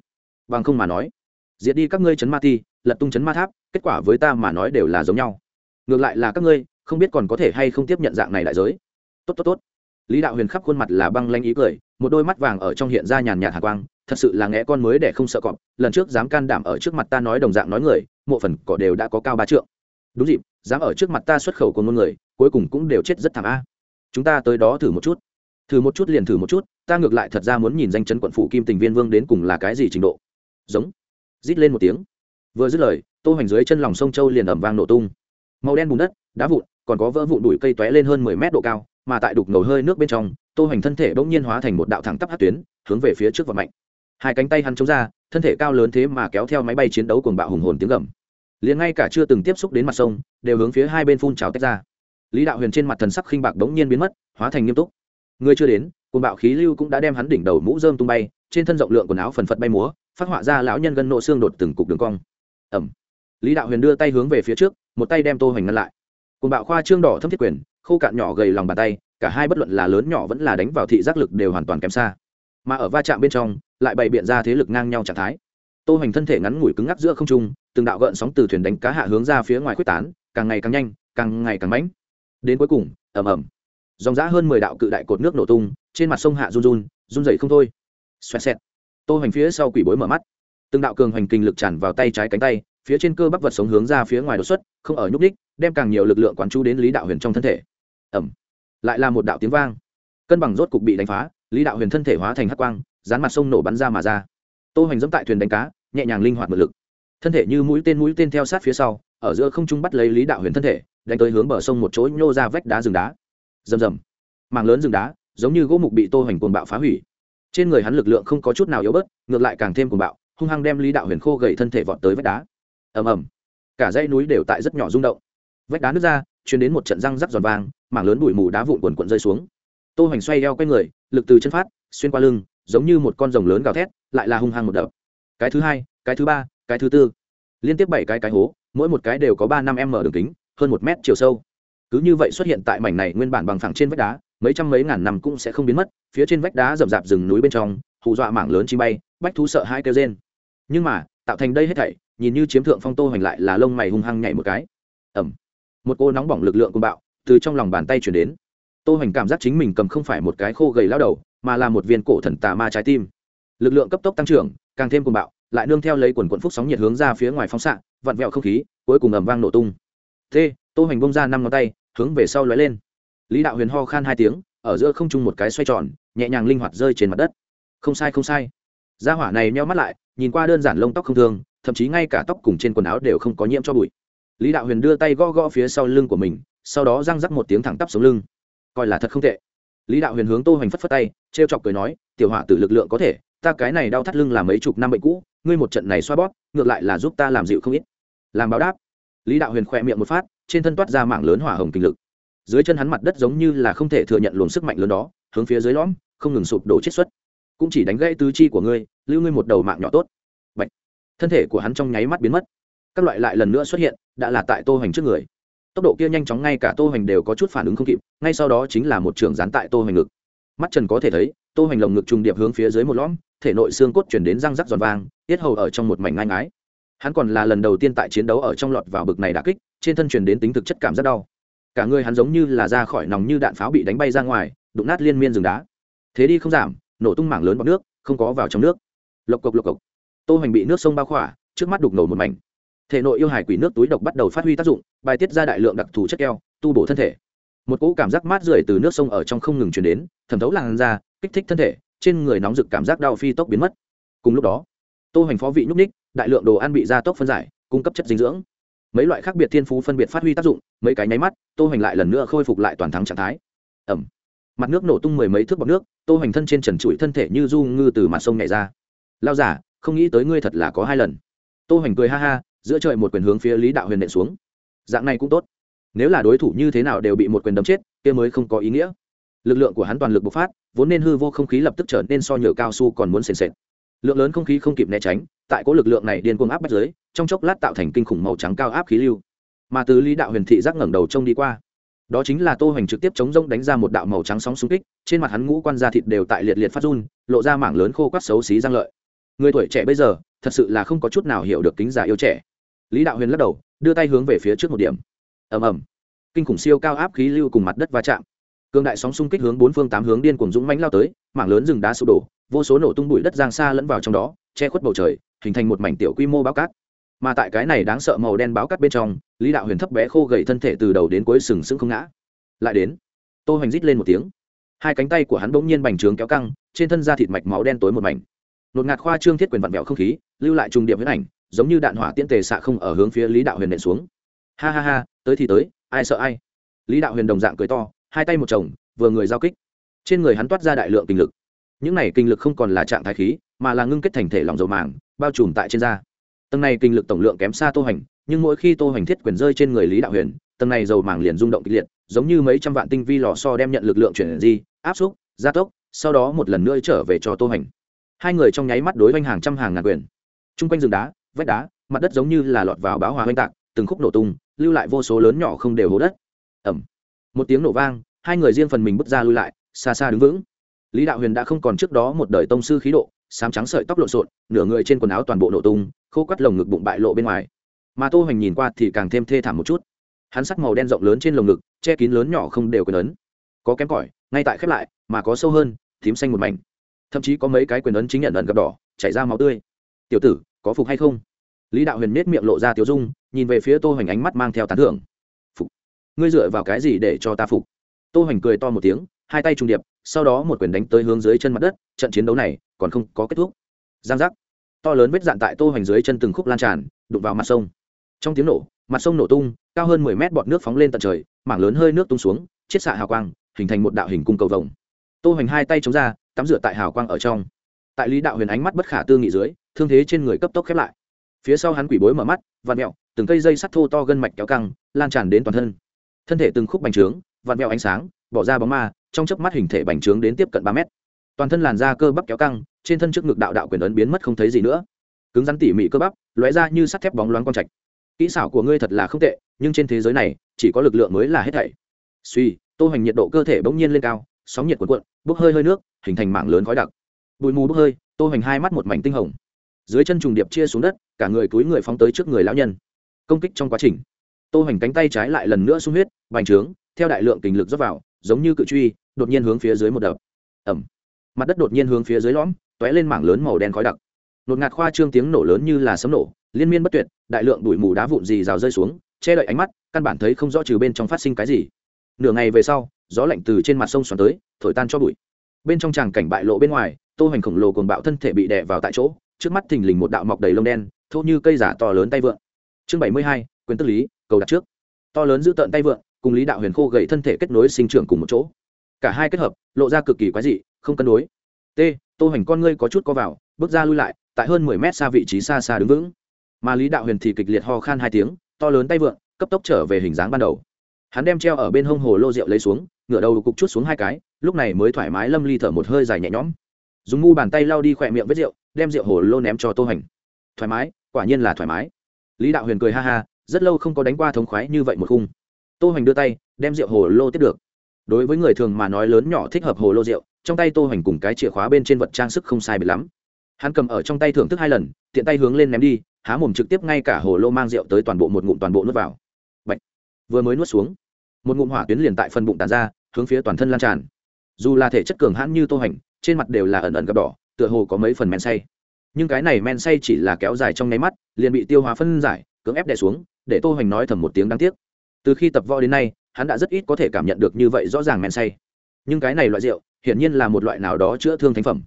Bằng không mà nói, diệt đi các ngươi chấn ma ti, lật tung chấn ma tháp, kết quả với ta mà nói đều là giống nhau. Ngược lại là các ngươi, không biết còn có thể hay không tiếp nhận dạng này đại giới. Tốt tốt tốt. Lý đạo huyền khắp khuôn mặt là băng lanh ý cười, một đôi mắt vàng ở trong hiện ra nhàn nhạt hạ quang thật sự là ngẽ con mới để không sợ cọp, lần trước dám can đảm ở trước mặt ta nói đồng dạng nói người, mộ phần cỏ đều đã có cao ba trượng. Đúng dịp, dám ở trước mặt ta xuất khẩu của ngôn người, cuối cùng cũng đều chết rất thảm a. Chúng ta tới đó thử một chút. Thử một chút liền thử một chút, ta ngược lại thật ra muốn nhìn danh chấn quận phủ kim tình viên vương đến cùng là cái gì trình độ. Giống. Rít lên một tiếng. Vừa dứt lời, tô hoành dưới chân lòng sông châu liền ẩm vang nổ tung. Màu đen bùn đất, đá vụn, còn có vỡ vụn đùi cây tóe lên hơn mười mét độ cao, mà tại đục ngầu hơi nước bên trong, tô hoành thân thể bỗng nhiên hóa thành một đạo thẳng tắp hát tuyến, hướng về phía trước và mạnh hai cánh tay hắn chống ra, thân thể cao lớn thế mà kéo theo máy bay chiến đấu cuồng bạo hùng hồn tiếng gầm. Liền ngay cả chưa từng tiếp xúc đến mặt sông, đều hướng phía hai bên phun trào tách ra. Lý đạo huyền trên mặt thần sắc khinh bạc bỗng nhiên biến mất, hóa thành nghiêm túc. Người chưa đến, cuồng bạo khí lưu cũng đã đem hắn đỉnh đầu mũ dơm tung bay, trên thân rộng lượng quần áo phần phật bay múa, phát họa ra lão nhân gân nộ xương đột từng cục đường cong. Ẩm lý đạo huyền đưa tay hướng về phía trước, một tay đem tô hoành ngăn lại. Cuồng bạo khoa trương đỏ thâm thiết quyền, khô cạn nhỏ gầy lòng bàn tay, cả hai bất luận là lớn nhỏ vẫn là đánh vào thị giác lực đều hoàn toàn kém xa mà ở va chạm bên trong, lại bày biện ra thế lực ngang nhau trạng thái. Tô Hành thân thể ngắn ngủi cứng ngắc giữa không trung, từng đạo gợn sóng từ thuyền đánh cá hạ hướng ra phía ngoài quyết tán, càng ngày càng nhanh, càng ngày càng mãnh. Đến cuối cùng, ầm ầm. Dòng dã hơn mười đạo cự đại cột nước nổ tung, trên mặt sông hạ run run run dậy không thôi. Xoẹt xẹt. Tô Hành phía sau quỷ bối mở mắt. Từng đạo cường hành kinh lực tràn vào tay trái cánh tay, phía trên cơ bắp vật sống hướng ra phía ngoài đột xuất, không ở nhúc ních đem càng nhiều lực lượng quán chú đến lý đạo huyền trong thân thể. Ẩm lại là một đạo tiếng vang. Cân bằng rốt cục bị đánh phá lý đạo huyền thân thể hóa thành hắc quang, dán mặt sông nổ bắn ra mà ra. Tô hoành dẫm tại thuyền đánh cá, nhẹ nhàng linh hoạt mượn lực. Thân thể như mũi tên mũi tên theo sát phía sau, ở giữa không trung bắt lấy lý đạo huyền thân thể, đánh tới hướng bờ sông một chỗ nhô ra vách đá rừng đá. Rầm rầm. Mảng lớn rừng đá, giống như gỗ mục bị tô hoành cuồng bạo phá hủy. Trên người hắn lực lượng không có chút nào yếu bớt, ngược lại càng thêm cuồng bạo, hung hăng đem lý đạo huyền khô gầy thân thể vọt tới vách đá. Ầm ầm. Cả dãy núi đều tại rất nhỏ rung động. Vách đá nứt ra chuyến đến một trận răng rắc giòn vang, mảng lớn bụi mù đá vụn quần quần rơi xuống tô hoành xoay đeo quay người, lực từ chân phát, xuyên qua lưng, giống như một con rồng lớn gào thét, lại là hung hăng một đập. Cái thứ hai, cái thứ ba, cái thứ tư. Liên tiếp bảy cái cái hố, mỗi một cái đều có ba năm m đường kính, hơn một mét chiều sâu. Cứ như vậy xuất hiện tại mảnh này nguyên bản bằng phẳng trên vách đá, mấy trăm mấy ngàn năm cũng sẽ không biến mất, phía trên vách đá rậm rạp rừng núi bên trong, hù dọa mảng lớn chim bay, bách thú sợ hai kêu rên. Nhưng mà, tạo thành đây hết thảy, nhìn như chiếm thượng phong tô hoành lại là lông mày hung hăng nhảy một cái. Ẩm một cô nóng bỏng lực lượng cùng bạo từ trong lòng bàn tay chuyển đến tô hoành cảm giác chính mình cầm không phải một cái khô gầy lao đầu mà là một viên cổ thần tà ma trái tim. Lực lượng cấp tốc tăng trưởng càng thêm cuồng bạo lại nương theo lấy quần quần phúc sóng nhiệt hướng ra phía ngoài phóng xạ vặn vẹo không khí cuối cùng ầm vang nổ tung. Thế, tô hoành bông ra năm ngón tay hướng về sau lóe lên. Lý đạo huyền ho khan hai tiếng ở giữa không trung một cái xoay tròn nhẹ nhàng linh hoạt rơi trên mặt đất. Không sai không sai. Gia hỏa này meo mắt lại nhìn qua đơn giản lông tóc không thường thậm chí ngay cả tóc cùng trên quần áo đều không có nhiễm cho bụi. Lý đạo huyền đưa tay gõ gõ phía sau lưng của mình sau đó răng rắc một tiếng thẳng tắp xuống lưng coi là thật không tệ. Lý đạo huyền hướng tô hoành phất phất tay t r e o chọc cười nói, tiểu hỏa tử lực lượng có thể, ta cái này đau thắt lưng làm mấy chục năm bệnh cũ, ngươi một trận này xoa bóp, ngược lại là giúp ta làm dịu không ít. Làm báo đáp, lý đạo huyền khỏe miệng một phát, trên thân toát ra mảng lớn hỏa hồng kinh lực. Dưới chân hắn mặt đất giống như là không thể thừa nhận luồng sức mạnh lớn đó, hướng phía dưới lõm, không ngừng sụp đổ chết xuất. Cũng chỉ đánh gãy tứ chi của ngươi, lưu ngươi một đầu mạng nhỏ tốt. Bạch. thân thể của hắn trong nháy mắt biến mất. Các loại lại lần nữa xuất hiện, đã là tại tô hoành trước người tốc độ kia nhanh chóng ngay cả tô hoành đều có chút phản ứng không kịp, ngay sau đó chính là một trường dán tại tô hoành ngực. Mắt trần có thể thấy, tô hoành lồng ngực trùng điệp hướng phía dưới một lõm, thể nội xương cốt chuyển đến răng rắc giòn vang, tiết hầu ở trong một mảnh ngai ngái. Hắn còn là lần đầu tiên tại chiến đấu ở trong lọt vào bực này đã kích, trên thân chuyển đến tính thực chất cảm rất đau. Cả người hắn giống như là ra khỏi nòng như đạn pháo bị đánh bay ra ngoài, đụng nát liên miên rừng đá. Thế đi không giảm, nổ tung mảng lớn bọc nước, không có vào trong nước. Lộc cộc lộc cộc. Tô hoành bị nước sông bao khỏa, trước mắt đục ngầu một mảnh thể nội yêu hải quỷ nước túi độc bắt đầu phát huy tác dụng, bài tiết ra đại lượng đặc thù chất keo, tu bổ thân thể. Một cỗ cảm giác mát rượi từ nước sông ở trong không ngừng chuyển đến, thẩm thấu làn da, kích thích thân thể, trên người nóng rực cảm giác đau phi tốc biến mất. Cùng lúc đó, tô hành phó vị nhúc ních đại lượng đồ ăn bị gia tốc phân giải, cung cấp chất dinh dưỡng. Mấy loại khác biệt thiên phú phân biệt phát huy tác dụng, mấy cái nháy mắt, tô hành lại lần nữa khôi phục lại toàn thắng trạng thái. Ẩm. Mặt nước nổ tung mười mấy thước bọc nước, tô hành thân trên trần trụi thân thể như du ngư từ mặt sông nhảy ra. Lao giả không nghĩ tới ngươi thật là có hai lần. Tô hành cười ha ha giữa trời một quyền hướng phía lý đạo huyền nện xuống. Dạng này cũng tốt. Nếu là đối thủ như thế nào đều bị một quyền đấm chết, kia mới không có ý nghĩa. Lực lượng của hắn toàn lực bộc phát, vốn nên hư vô không khí lập tức trở nên so nhựa cao su còn muốn sền sệt. Lượng lớn không khí không kịp né tránh, tại cố lực lượng này điên cuồng áp bắt giới trong chốc lát tạo thành kinh khủng màu trắng cao áp khí lưu. Mà từ lý đạo huyền thị giác ngẩng đầu trông đi qua, đó chính là tô hoành trực tiếp chống rông đánh ra một đạo màu trắng sóng xung kích, trên mặt hắn ngũ quan da thịt đều tại liệt liệt phát run, lộ ra mảng lớn khô quắt xấu xí răng lợi. Người tuổi trẻ bây giờ, thật sự là không có chút nào hiểu được kính giả yêu trẻ lý đạo huyền lắc đầu, đưa tay hướng về phía trước một điểm. Ầm ầm. Kinh khủng siêu cao áp khí lưu cùng mặt đất va chạm. Cường đại sóng xung kích hướng bốn phương tám hướng điên cuồng dũng mãnh lao tới, mảng lớn rừng đá sụp đổ, vô số nổ tung bụi đất giang xa lẫn vào trong đó, che khuất bầu trời, hình thành một mảnh tiểu quy mô báo cát. Mà tại cái này đáng sợ màu đen báo cát bên trong, lý đạo huyền thấp bé khô gầy thân thể từ đầu đến cuối sừng sững không ngã. Lại đến, tô hoành rít lên một tiếng. Hai cánh tay của hắn bỗng nhiên bành trướng kéo căng, trên thân da thịt mạch máu đen tối một mảnh. Nột ngạt khoa trương thiết quyền vặn vẹo không khí, lưu lại trùng điểm huyết ảnh giống như đạn hỏa tiễn tề xạ không ở hướng phía lý đạo huyền nện xuống. Ha ha ha, tới thì tới, ai sợ ai? Lý đạo huyền đồng dạng cười to, hai tay một chồng, vừa người giao kích. Trên người hắn toát ra đại lượng kinh lực. Những này kinh lực không còn là trạng thái khí, mà là ngưng kết thành thể lòng dầu màng, bao trùm tại trên da. Tầng này kinh lực tổng lượng kém xa tô hành, nhưng mỗi khi tô hành thiết quyền rơi trên người lý đạo huyền, tầng này dầu màng liền rung động kịch liệt, giống như mấy trăm vạn tinh vi lò so đem nhận lực lượng chuyển di, áp xúc, gia tốc, sau đó một lần nữa trở về cho tô hành. Hai người trong nháy mắt đối với hàng trăm hàng ngàn quyền. Chung quanh rừng đá vách đá, mặt đất giống như là lọt vào báo hòa oanh tạc, từng khúc nổ tung, lưu lại vô số lớn nhỏ không đều hố đất. Ẩm một tiếng nổ vang, hai người riêng phần mình bước ra lui lại, xa xa đứng vững. Lý đạo huyền đã không còn trước đó một đời tông sư khí độ, sám trắng sợi tóc lộn xộn, nửa người trên quần áo toàn bộ nổ tung, khô quắt lồng ngực bụng bại lộ bên ngoài. Mà tô hoành nhìn qua thì càng thêm thê thảm một chút. Hắn sắc màu đen rộng lớn trên lồng ngực, che kín lớn nhỏ không đều quyền ấn. Có kém cỏi, ngay tại khép lại, mà có sâu hơn thím xanh một mảnh. Thậm chí có mấy cái quyền ấn chính nhận ẩn gặp đỏ, chảy ra máu tươi. Tiểu tử có phục hay không? Lý đạo huyền nết miệng lộ ra tiếu dung, nhìn về phía tô hoành ánh mắt mang theo tán thưởng. Phục. Ngươi dựa vào cái gì để cho ta phục? Tô hoành cười to một tiếng, hai tay trùng điệp, sau đó một quyền đánh tới hướng dưới chân mặt đất, trận chiến đấu này còn không có kết thúc. Giang giác. To lớn vết dạn tại tô hoành dưới chân từng khúc lan tràn, đụng vào mặt sông. Trong tiếng nổ, mặt sông nổ tung, cao hơn mười mét bọt nước phóng lên tận trời, mảng lớn hơi nước tung xuống, chiết xạ hào quang, hình thành một đạo hình cung cầu vồng. Tô hoành hai tay chống ra, tắm rửa tại hào quang ở trong. Tại lý đạo huyền ánh mắt bất khả tư nghị dưới thương thế trên người cấp tốc khép lại. Phía sau hắn quỷ bối mở mắt vạt mẹo, từng cây dây sắt thô to gân mạch kéo căng, lan tràn đến toàn thân. Thân thể từng khúc bành trướng vạt mẹo ánh sáng, bỏ ra bóng ma, trong chớp mắt hình thể bành trướng đến tiếp cận ba mét. Toàn thân làn da cơ bắp kéo căng, trên thân trước ngực đạo đạo quyền ấn biến mất không thấy gì nữa. Cứng rắn tỉ mỉ cơ bắp, lóe ra như sắt thép bóng loáng quang trạch. Kỹ xảo của ngươi thật là không tệ, nhưng trên thế giới này, chỉ có lực lượng mới là hết thảy. Suy, tô hành nhiệt độ cơ thể bỗng nhiên lên cao, sóng nhiệt cuộn cuộn, bốc hơi hơi nước, hình thành mạng lớn khói đặc. Bụi mù bốc hơi, tô hành hai mắt một mảnh tinh hồng dưới chân trùng điệp chia xuống đất, cả người túi người phóng tới trước người lão nhân. Công kích trong quá trình. Tô hoành cánh tay trái lại lần nữa sung huyết, bành trướng, theo đại lượng kình lực dốc vào, giống như cự truy, đột nhiên hướng phía dưới một đập. Ẩm mặt đất đột nhiên hướng phía dưới lõm t ó é lên mảng lớn màu đen khói đặc. Nột ngạt khoa trương tiếng nổ lớn như là sấm nổ, liên miên bất tuyệt, đại lượng đuổi mù đá vụn dì rào rơi xuống, che đậy ánh mắt, căn bản thấy không rõ trừ bên trong phát sinh cái gì. Nửa ngày về sau, gió lạnh từ trên mặt sông xoắn tới, thổi tan cho bụi. Bên trong tràng cảnh bại lộ bên ngoài, tô hoành khổng lồ cồn bạo thân thể bị đè vào tại chỗ trước mắt thình lình một đạo mọc đầy lông đen, thô như cây giả to lớn tay vượn chương bảy mươi hai, quyền tức lý, cầu đặt trước. To lớn giữ tợn tay vượn cùng lý đạo huyền khô gầy thân thể kết nối sinh trưởng cùng một chỗ. Cả hai kết hợp, lộ ra cực kỳ quái dị, không cân đối. T, tô hành con ngươi có chút co vào, bước ra lui lại, tại hơn mười mét xa vị trí xa xa đứng vững. Mà lý đạo huyền thì kịch liệt ho khan hai tiếng, to lớn tay vượn cấp tốc trở về hình dáng ban đầu. Hắn đem treo ở bên hông hồ lô rượu lấy xuống, ngửa đầu cục chút xuống hai cái, lúc này mới thoải mái lâm ly thở một hơi dài nhẹ nhõm. Dùng ngu bàn tay lau đi khỏe miệng vết rượu đem rượu hồ lô ném cho tô hành thoải mái, quả nhiên là thoải mái. Lý đạo huyền cười ha ha, rất lâu không có đánh qua thống khoái như vậy một khung. Tô hoành đưa tay, đem rượu hồ lô tiếp được. Đối với người thường mà nói lớn nhỏ thích hợp hồ lô rượu, trong tay tô hoành cùng cái chìa khóa bên trên vật trang sức không sai biệt lắm. Hắn cầm ở trong tay thưởng thức hai lần, tiện tay hướng lên ném đi, há mồm trực tiếp ngay cả hồ lô mang rượu tới toàn bộ một ngụm toàn bộ nuốt vào. Bạch! vừa mới nuốt xuống, một ngụm hỏa tuyến liền tại phần bụng tàn ra, hướng phía toàn thân lan tràn. Dù là thể chất cường hãn như tô hoành, trên mặt đều là ẩn ẩn gặp đỏ tựa hồ có mấy phần men say. Nhưng cái này men say chỉ là kéo dài trong nháy mắt, liền bị tiêu hóa phân giải, cưỡng ép đè xuống, để tô hoành nói thầm một tiếng đáng tiếc. Từ khi tập võ đến nay, hắn đã rất ít có thể cảm nhận được như vậy rõ ràng men say. Nhưng cái này loại rượu, hiển nhiên là một loại nào đó chữa thương thánh phẩm.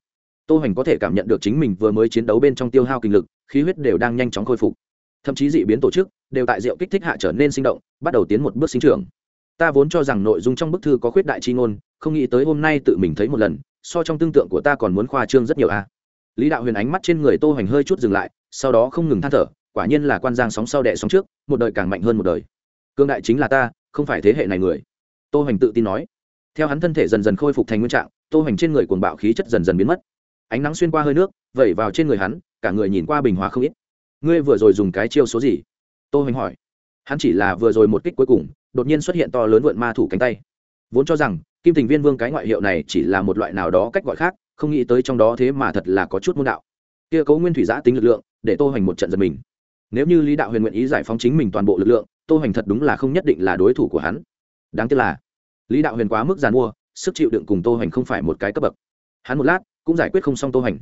Tô hoành có thể cảm nhận được chính mình vừa mới chiến đấu bên trong tiêu hao kinh lực, khí huyết đều đang nhanh chóng khôi phục. Thậm chí dị biến tổ chức, đều tại rượu kích thích hạ trở nên sinh động, bắt đầu tiến một bước sinh trưởng. Ta vốn cho rằng nội dung trong bức thư có khuyết đại chi ngôn, không nghĩ tới hôm nay tự mình thấy một lần so trong tương tượng của ta còn muốn khoa trương rất nhiều a à. lý đạo huyền ánh mắt trên người tô hoành hơi chút dừng lại, sau đó không ngừng than thở, quả nhiên là quan giang sóng sau đẻ sóng trước, một đời càng mạnh hơn một đời. Cương đại chính là ta, không phải thế hệ này người. Tô hoành tự tin nói. Theo hắn thân thể dần dần khôi phục thành nguyên trạng, tô hoành trên người cuồng bạo khí chất dần dần biến mất. Ánh nắng xuyên qua hơi nước, vẩy vào trên người hắn, cả người nhìn qua bình hòa không ít. Ngươi vừa rồi dùng cái chiêu số gì? Tô hoành hỏi. Hắn chỉ là vừa rồi một kích cuối cùng, đột nhiên xuất hiện to lớn vượn ma thủ cánh tay. Vốn cho rằng kim tình viên vương cái ngoại hiệu này chỉ là một loại nào đó cách gọi khác, không nghĩ tới trong đó thế mà thật là có chút môn đạo. Kia cấu nguyên thủy giã tính lực lượng, để tô hoành một trận giật mình. Nếu như lý đạo huyền nguyện ý giải phóng chính mình toàn bộ lực lượng, tô hoành thật đúng là không nhất định là đối thủ của hắn. Đáng tiếc là, lý đạo huyền quá mức giàn mua, sức chịu đựng cùng tô hoành không phải một cái cấp bậc. Hắn một lát, cũng giải quyết không xong tô hoành.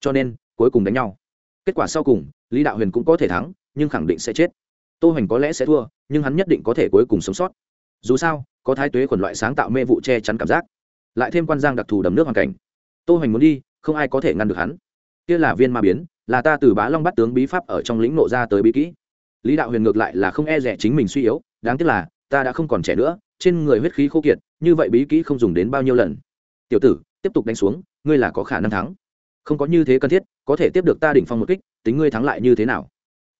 Cho nên, cuối cùng đánh nhau. Kết quả sau cùng, lý đạo huyền cũng có thể thắng, nhưng khẳng định sẽ chết. Tô hoành có lẽ sẽ thua, nhưng hắn nhất định có thể cuối cùng sống sót. Dù sao có thái tuế quần loại sáng tạo mê vụ che chắn cảm giác, lại thêm quan giang đặc thù đầm nước hoàn cảnh. Tô hoành muốn đi, không ai có thể ngăn được hắn. Kia là viên ma biến, là ta từ bá long bắt tướng bí pháp ở trong lĩnh nộ ra tới bí kỹ. Lý đạo huyền ngược lại là không e rẻ chính mình suy yếu, đáng tiếc là, ta đã không còn trẻ nữa, trên người huyết khí khô kiệt, như vậy bí kỹ không dùng đến bao nhiêu lần. Tiểu tử, tiếp tục đánh xuống, ngươi là có khả năng thắng. Không có như thế cần thiết, có thể tiếp được ta đỉnh phong một kích, tính ngươi thắng lại như thế nào?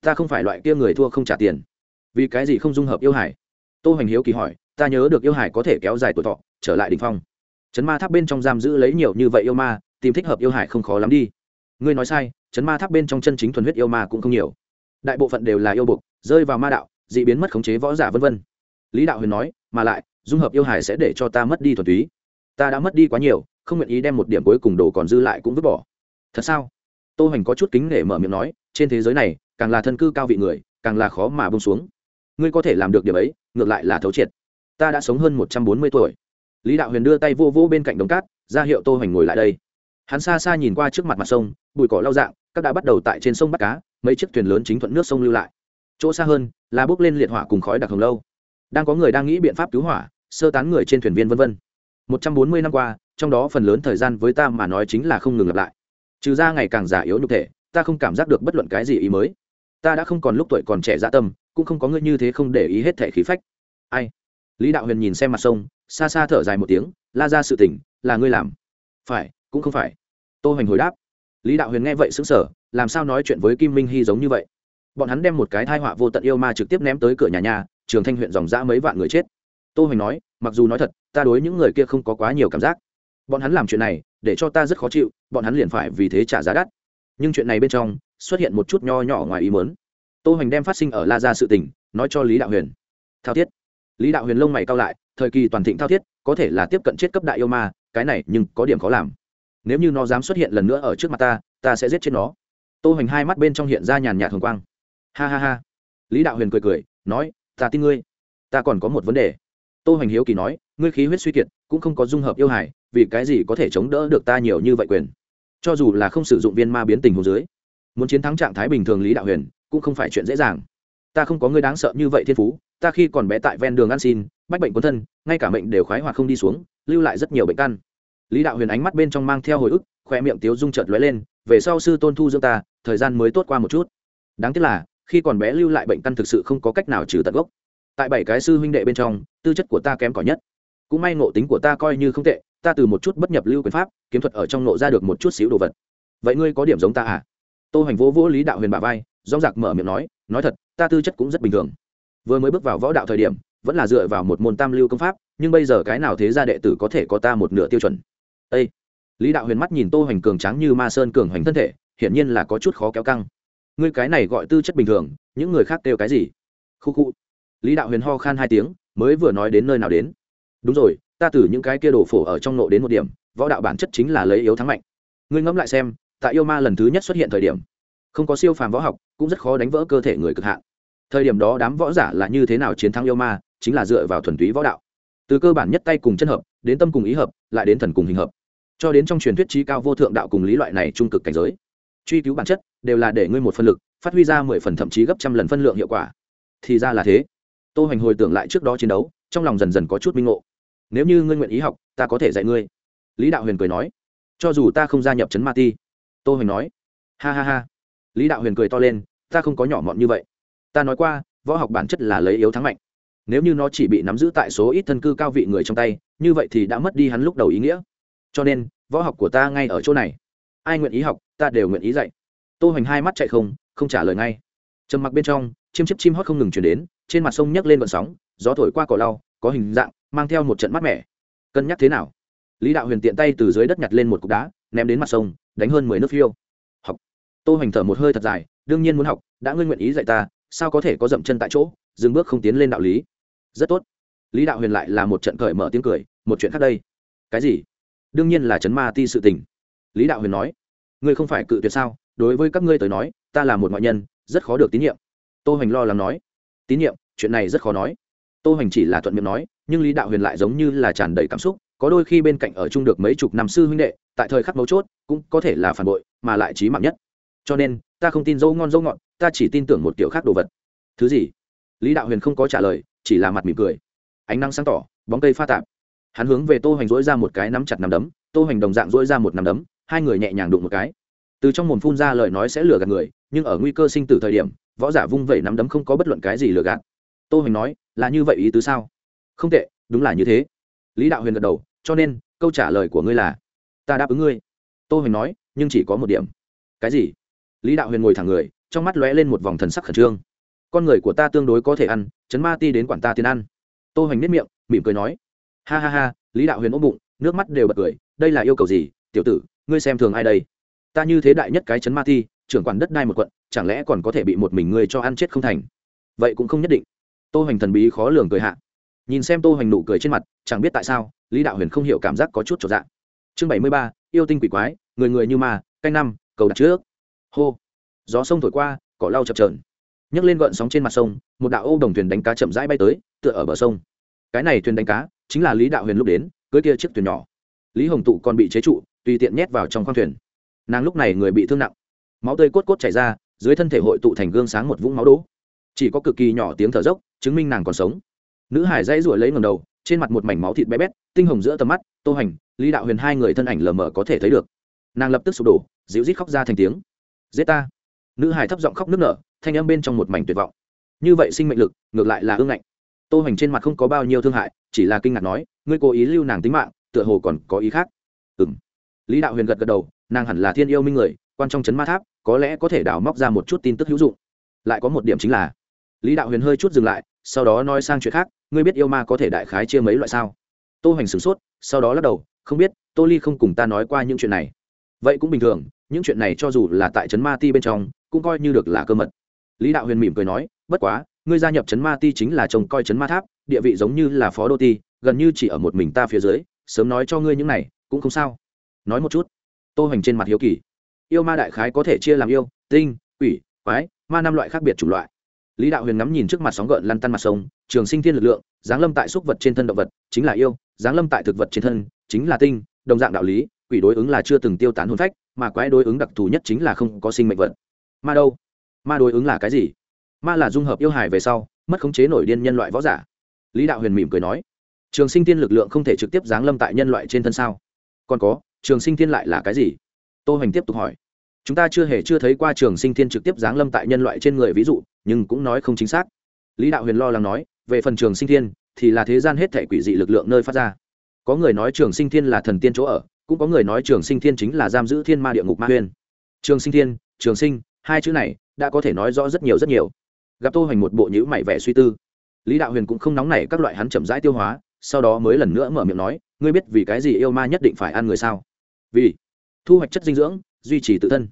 Ta không phải loại kia người thua không trả tiền. Vì cái gì không dung hợp yêu hải? Tô hoành hiếu kỳ hỏi ta nhớ được yêu hải có thể kéo dài tuổi thọ, trở lại đình phong. Chấn ma tháp bên trong giam giữ lấy nhiều như vậy yêu ma, tìm thích hợp yêu hải không khó lắm đi. Ngươi nói sai, chấn ma tháp bên trong chân chính thuần huyết yêu ma cũng không nhiều. Đại bộ phận đều là yêu bục rơi vào ma đạo, dị biến mất khống chế võ giả vân vân. Lý đạo huyền nói, mà lại, dung hợp yêu hải sẽ để cho ta mất đi thuần túy. Ta đã mất đi quá nhiều, không nguyện ý đem một điểm cuối cùng đồ còn dư lại cũng vứt bỏ. Thật sao? Tô hoành có chút kính nể mở miệng nói, trên thế giới này, càng là thân cư cao vị người, càng là khó mà bông xuống. Ngươi có thể làm được điểm ấy, ngược lại là thấu triệt ta đã sống hơn một trăm bốn mươi tuổi. Lý đạo huyền đưa tay vô vô bên cạnh đống cát, ra hiệu tô hoành ngồi lại đây. Hắn xa xa nhìn qua trước mặt mặt sông, bụi cỏ lau dạng, các đã bắt đầu tại trên sông bắt cá, mấy chiếc thuyền lớn chính thuận nước sông lưu lại. Chỗ xa hơn, là bốc lên liệt hỏa cùng khói đặc hồng lâu. Đang có người đang nghĩ biện pháp cứu hỏa, sơ tán người trên thuyền viên vân vân. Một trăm bốn mươi năm qua, trong đó phần lớn thời gian với ta mà nói chính là không ngừng lặp lại. Trừ ra ngày càng già yếu nhục thể, ta không cảm giác được bất luận cái gì ý mới. Ta đã không còn lúc tuổi còn trẻ dạ tâm, cũng không có ngươi như thế không để ý hết thể khí phách. Ai? lý đạo huyền nhìn xem mặt sông, xa xa thở dài một tiếng, la ra sự tỉnh là ngươi làm. Phải, cũng không phải. Tô hoành hồi đáp. Lý đạo huyền nghe vậy xứng sở làm sao nói chuyện với kim minh hy giống như vậy? Bọn hắn đem một cái thai họa vô tận yêu ma trực tiếp ném tới cửa nhà nhà, trường thanh huyện dòng dã mấy vạn người chết. Tô hoành nói, mặc dù nói thật, ta đối những người kia không có quá nhiều cảm giác. Bọn hắn làm chuyện này, để cho ta rất khó chịu, bọn hắn liền phải vì thế trả giá đắt. Nhưng chuyện này bên trong, xuất hiện một chút nho nhỏ ngoài ý mớn tô hoành đem phát sinh ở la ra sự tình, nói cho lý đạo huyền. Thao thiết lý đạo huyền lông mày cao lại, thời kỳ toàn thịnh thao thiết, có thể là tiếp cận chết cấp đại yêu ma, cái này nhưng có điểm khó làm. Nếu như nó dám xuất hiện lần nữa ở trước mặt ta ta sẽ giết chết nó. Tô hoành hai mắt bên trong hiện ra nhàn nhạt hồng quang. Ha ha ha. Lý đạo huyền cười cười, nói, ta tin ngươi. Ta còn có một vấn đề. Tô hoành hiếu kỳ nói, ngươi khí huyết suy kiệt, cũng không có dung hợp yêu hải vì cái gì có thể chống đỡ được ta nhiều như vậy quyền? Cho dù là không sử dụng viên ma biến tình hồ dưới, muốn chiến thắng trạng thái bình thường lý đạo huyền, cũng không phải chuyện dễ dàng. Ta không có ngươi đáng sợ như vậy thiên phú ta khi còn bé tại ven đường ăn xin, bách bệnh quân thân, ngay cả mệnh đều khoái hoặc không đi xuống, lưu lại rất nhiều bệnh căn. Lý đạo huyền ánh mắt bên trong mang theo hồi ức khoe miệng tiếu dung trợt lóe lên, về sau sư tôn thu dưỡng ta, thời gian mới tốt qua một chút. Đáng tiếc là, khi còn bé lưu lại bệnh căn thực sự không có cách nào trừ tận gốc. Tại bảy cái sư huynh đệ bên trong, tư chất của ta kém cỏi nhất. Cũng may ngộ tính của ta coi như không tệ, ta từ một chút bất nhập lưu quyền pháp, kiếm thuật ở trong nộ ra được một chút xíu đồ vật. Vậy ngươi có điểm giống ta à? Tô hoành vỗ vỗ lý đạo huyền bà vai dóng giặc mở miệng nói nói thật, ta tư chất cũng rất bình thường vừa mới bước vào võ đạo thời điểm, vẫn là dựa vào một môn tam lưu công pháp, nhưng bây giờ cái nào thế gia đệ tử có thể có ta một nửa tiêu chuẩn? Ê! lý đạo huyền mắt nhìn tô hoành cường tráng như ma sơn cường hoành thân thể, hiển nhiên là có chút khó kéo căng. Ngươi cái này gọi tư chất bình thường, những người khác kêu cái gì? Khu khu. Lý đạo huyền ho khan hai tiếng, mới vừa nói đến nơi nào đến. Đúng rồi, ta từ những cái kia đổ phổ ở trong nộ đến một điểm, võ đạo bản chất chính là lấy yếu thắng mạnh. Ngươi ngẫm lại xem, tại yêu ma lần thứ nhất xuất hiện thời điểm, không có siêu phàm võ học, cũng rất khó đánh vỡ cơ thể người cực hạn thời điểm đó đám võ giả là như thế nào chiến thắng yêu ma, chính là dựa vào thuần túy võ đạo. Từ cơ bản nhất tay cùng chân hợp, đến tâm cùng ý hợp, lại đến thần cùng hình hợp. Cho đến trong truyền thuyết trí cao vô thượng đạo cùng lý loại này trung cực cảnh giới. Truy cứu bản chất, đều là để ngươi một phân lực, phát huy ra mười phần thậm chí gấp trăm lần phân lượng hiệu quả. Thì ra là thế. Tô hoành hồi tưởng lại trước đó chiến đấu, trong lòng dần dần có chút minh ngộ. Nếu như ngươi nguyện ý học, ta có thể dạy ngươi. Lý đạo huyền cười nói. Cho dù ta không gia nhập trấn ma ti, tô hoành nói. Ha ha ha. Lý đạo huyền cười to lên, ta không có nhỏ mọn như vậy ta nói qua, võ học bản chất là lấy yếu thắng mạnh. Nếu như nó chỉ bị nắm giữ tại số ít thân cư cao vị người trong tay, như vậy thì đã mất đi hắn lúc đầu ý nghĩa. Cho nên, võ học của ta ngay ở chỗ này. Ai nguyện ý học, ta đều nguyện ý dạy. Tô hoành hai mắt chạy không không trả lời ngay. Trầm mặc bên trong chim chiếp chim hót không ngừng chuyển đến, trên mặt sông nhấc lên vận sóng, gió thổi qua cỏ lau, có hình dạng, mang theo một trận mát mẻ. Cân nhắc thế nào? Lý đạo huyền tiện tay từ dưới đất nhặt lên một cục đá, ném đến mặt sông, đánh hơn mười nước phiêu. Học. Tô hoành thở một hơi thật dài, đương nhiên muốn học, đã ngươi nguyện ý dạy ta sao có thể có dậm chân tại chỗ, dừng bước không tiến lên đạo lý. Rất tốt. Lý đạo huyền lại là một trận cởi mở tiếng cười, một chuyện khác đây. Cái gì? Đương nhiên là chấn ma ti sự tình. Lý đạo huyền nói. Ngươi không phải cự tuyệt sao? Đối với các ngươi tới nói, ta là một ngoại nhân, rất khó được tín nhiệm. Tô hoành lo lắng nói. Tín nhiệm? Chuyện này rất khó nói. Tô hoành chỉ là thuận miệng nói, nhưng lý đạo huyền lại giống như là tràn đầy cảm xúc, có đôi khi bên cạnh ở chung được mấy chục năm sư huynh đệ, tại thời khắc mấu chốt, cũng có thể là phản bội, mà lại trí mạng nhất. Cho nên, ta không tin dâu ngon dâu ngọt ta chỉ tin tưởng một kiểu khác đồ vật. Thứ gì? Lý đạo huyền không có trả lời, chỉ là mặt mỉm cười. Ánh nắng sáng tỏ, bóng cây pha tạp. Hắn hướng về tô hoành dỗi ra một cái nắm chặt nắm đấm, tô hoành đồng dạng dỗi ra một nắm đấm, hai người nhẹ nhàng đụng một cái. Từ trong mồm phun ra lời nói sẽ lừa gạt người, nhưng ở nguy cơ sinh tử thời điểm, võ giả vung vẩy nắm đấm không có bất luận cái gì lừa gạt. Tô hoành nói, là như vậy ý tứ sao? Không tệ, đúng là như thế. Lý đạo huyền gật đầu, cho nên, câu trả lời của ngươi là, ta đáp ứng ngươi. Tô hoành nói, nhưng chỉ có một điểm. Cái gì? Lý đạo huyền ngồi thẳng người trong mắt lóe lên một vòng thần sắc khẩn trương. Con người của ta tương đối có thể ăn chấn ma ti đến quản ta tiền ăn. Tô hoành nếp miệng mỉm cười nói. Ha ha ha lý đạo huyền ôm bụng nước mắt đều bật cười đây là yêu cầu gì tiểu tử ngươi xem thường ai đây? Ta như thế đại nhất cái chấn ma ti, trưởng quản đất đai một quận chẳng lẽ còn có thể bị một mình ngươi cho ăn chết không thành? Vậy cũng không nhất định. Tô hoành thần bí khó lường cười hạ. Nhìn xem tô hoành nụ cười trên mặt chẳng biết tại sao lý đạo huyền không hiểu cảm giác có chút trọn dạ. chương bảy mươi ba yêu tinh quỷ quái người người như ma canh năm cầu đặt trước. Hô gió sông thổi qua, cỏ lau chập trờn nhấc lên gợn sóng trên mặt sông, một đạo ô đồng thuyền đánh cá chậm rãi bay tới, tựa ở bờ sông. Cái này thuyền đánh cá chính là lý đạo huyền lúc đến, cưới kia chiếc thuyền nhỏ. Lý hồng tụ còn bị chế trụ, tùy tiện nhét vào trong khoang thuyền. Nàng lúc này người bị thương nặng. Máu tươi cốt cốt chảy ra, dưới thân thể hội tụ thành gương sáng một vũng máu đỗ chỉ có cực kỳ nhỏ tiếng thở dốc, chứng minh nàng còn sống. Nữ hải dãy ruổi lấy ngầm đầu, trên mặt một mảnh máu thịt bé bét, tinh hồng giữa tầm mắt, tô hành, lý đạo huyền hai người thân ảnh lờ mờ có thể thấy được. Nàng lập tức sụp đổ, dịu rít khóc ra thành tiếng. Giết ta! nữ hài thấp giọng khóc nức nở, thanh âm bên trong một mảnh tuyệt vọng. Như vậy sinh mệnh lực, ngược lại là ương ngạnh. Tô hoành trên mặt không có bao nhiêu thương hại, chỉ là kinh ngạc nói, ngươi cố ý lưu nàng tính mạng, tựa hồ còn có ý khác. Ừm. Lý đạo huyền gật gật đầu, nàng hẳn là thiên yêu minh người, quan trong chấn ma tháp, có lẽ có thể đào móc ra một chút tin tức hữu dụng. Lại có một điểm chính là, lý đạo huyền hơi chút dừng lại, sau đó nói sang chuyện khác, ngươi biết yêu ma có thể đại khái chia mấy loại sao? Tô hoành sửng sốt, sau đó lắc đầu, không biết, tô ly không cùng ta nói qua những chuyện này. Vậy cũng bình thường những chuyện này cho dù là tại trấn ma ti bên trong cũng coi như được là cơ mật. Lý đạo huyền mỉm cười nói bất quá ngươi gia nhập trấn ma ti chính là trông coi trấn ma tháp địa vị giống như là phó đô ti gần như chỉ ở một mình ta phía dưới sớm nói cho ngươi những này cũng không sao. Nói một chút tô hoành trên mặt hiếu kỳ. Yêu ma đại khái có thể chia làm yêu tinh ủy, quái ma năm loại khác biệt chủng loại. Lý đạo huyền ngắm nhìn trước mặt sóng gợn lăn tăn mặt sông trường sinh thiên lực lượng giáng lâm tại xúc vật trên thân động vật chính là yêu giáng lâm tại thực vật trên thân chính là tinh đồng dạng đạo lý quỷ đối ứng là chưa từng tiêu tán hồn phách, mà quái đối ứng đặc thù nhất chính là không có sinh mệnh vật. Ma đâu? Ma đối ứng là cái gì? Ma là dung hợp yêu hài về sau, mất khống chế nổi điên nhân loại võ giả. Lý đạo huyền mỉm cười nói, trường sinh tiên lực lượng không thể trực tiếp giáng lâm tại nhân loại trên thân sao? Còn có, trường sinh tiên lại là cái gì? Tô Hành tiếp tục hỏi, chúng ta chưa hề chưa thấy qua trường sinh tiên trực tiếp giáng lâm tại nhân loại trên người ví dụ, nhưng cũng nói không chính xác. Lý đạo huyền lo lắng nói, về phần trường sinh tiên thì là thế gian hết thảy quỷ dị lực lượng nơi phát ra. Có người nói trường sinh tiên là thần tiên chỗ ở cũng có người nói trường sinh thiên chính là giam giữ thiên ma địa ngục ma huyên. Trường sinh thiên, trường sinh, hai chữ này đã có thể nói rõ rất nhiều rất nhiều. Gặp tô hoành một bộ nhữ mảy vẻ suy tư. Lý đạo huyền cũng không nóng nảy, các loại hắn chậm rãi tiêu hóa, sau đó mới lần nữa mở miệng nói, ngươi biết vì cái gì yêu ma nhất định phải ăn người sao? Vì thu hoạch chất dinh dưỡng, duy trì tự thân.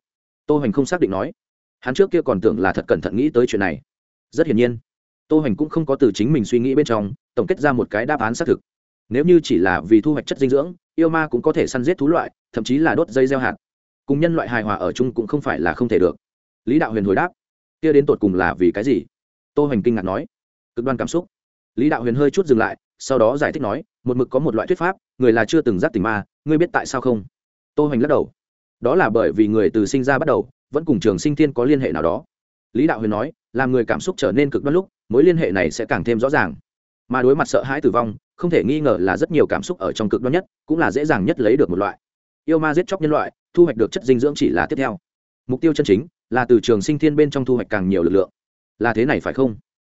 Tô hoành không xác định nói. Hắn trước kia còn tưởng là thật cẩn thận nghĩ tới chuyện này. Rất hiển nhiên, tô hoành cũng không có từ chính mình suy nghĩ bên trong, tổng kết ra một cái đáp án xác thực nếu như chỉ là vì thu hoạch chất dinh dưỡng, yêu ma cũng có thể săn giết thú loại, thậm chí là đốt dây gieo hạt. Cùng nhân loại hài hòa ở chung cũng không phải là không thể được. Lý đạo huyền hồi đáp, kia đến tột cùng là vì cái gì? Tô hoành kinh ngạc nói, cực đoan cảm xúc. Lý đạo huyền hơi chút dừng lại, sau đó giải thích nói, một mực có một loại thuyết pháp, người là chưa từng giác tỉnh ma, ngươi biết tại sao không? Tô hoành lắc đầu, đó là bởi vì người từ sinh ra bắt đầu, vẫn cùng trường sinh thiên có liên hệ nào đó. Lý đạo huyền nói, làm người cảm xúc trở nên cực đoan lúc, mối liên hệ này sẽ càng thêm rõ ràng mà đối mặt sợ hãi tử vong, không thể nghi ngờ là rất nhiều cảm xúc ở trong cực đoan nhất, cũng là dễ dàng nhất lấy được một loại. Yêu ma giết chóc nhân loại, thu hoạch được chất dinh dưỡng chỉ là tiếp theo. Mục tiêu chân chính là từ trường sinh thiên bên trong thu hoạch càng nhiều lực lượng. Là thế này phải không?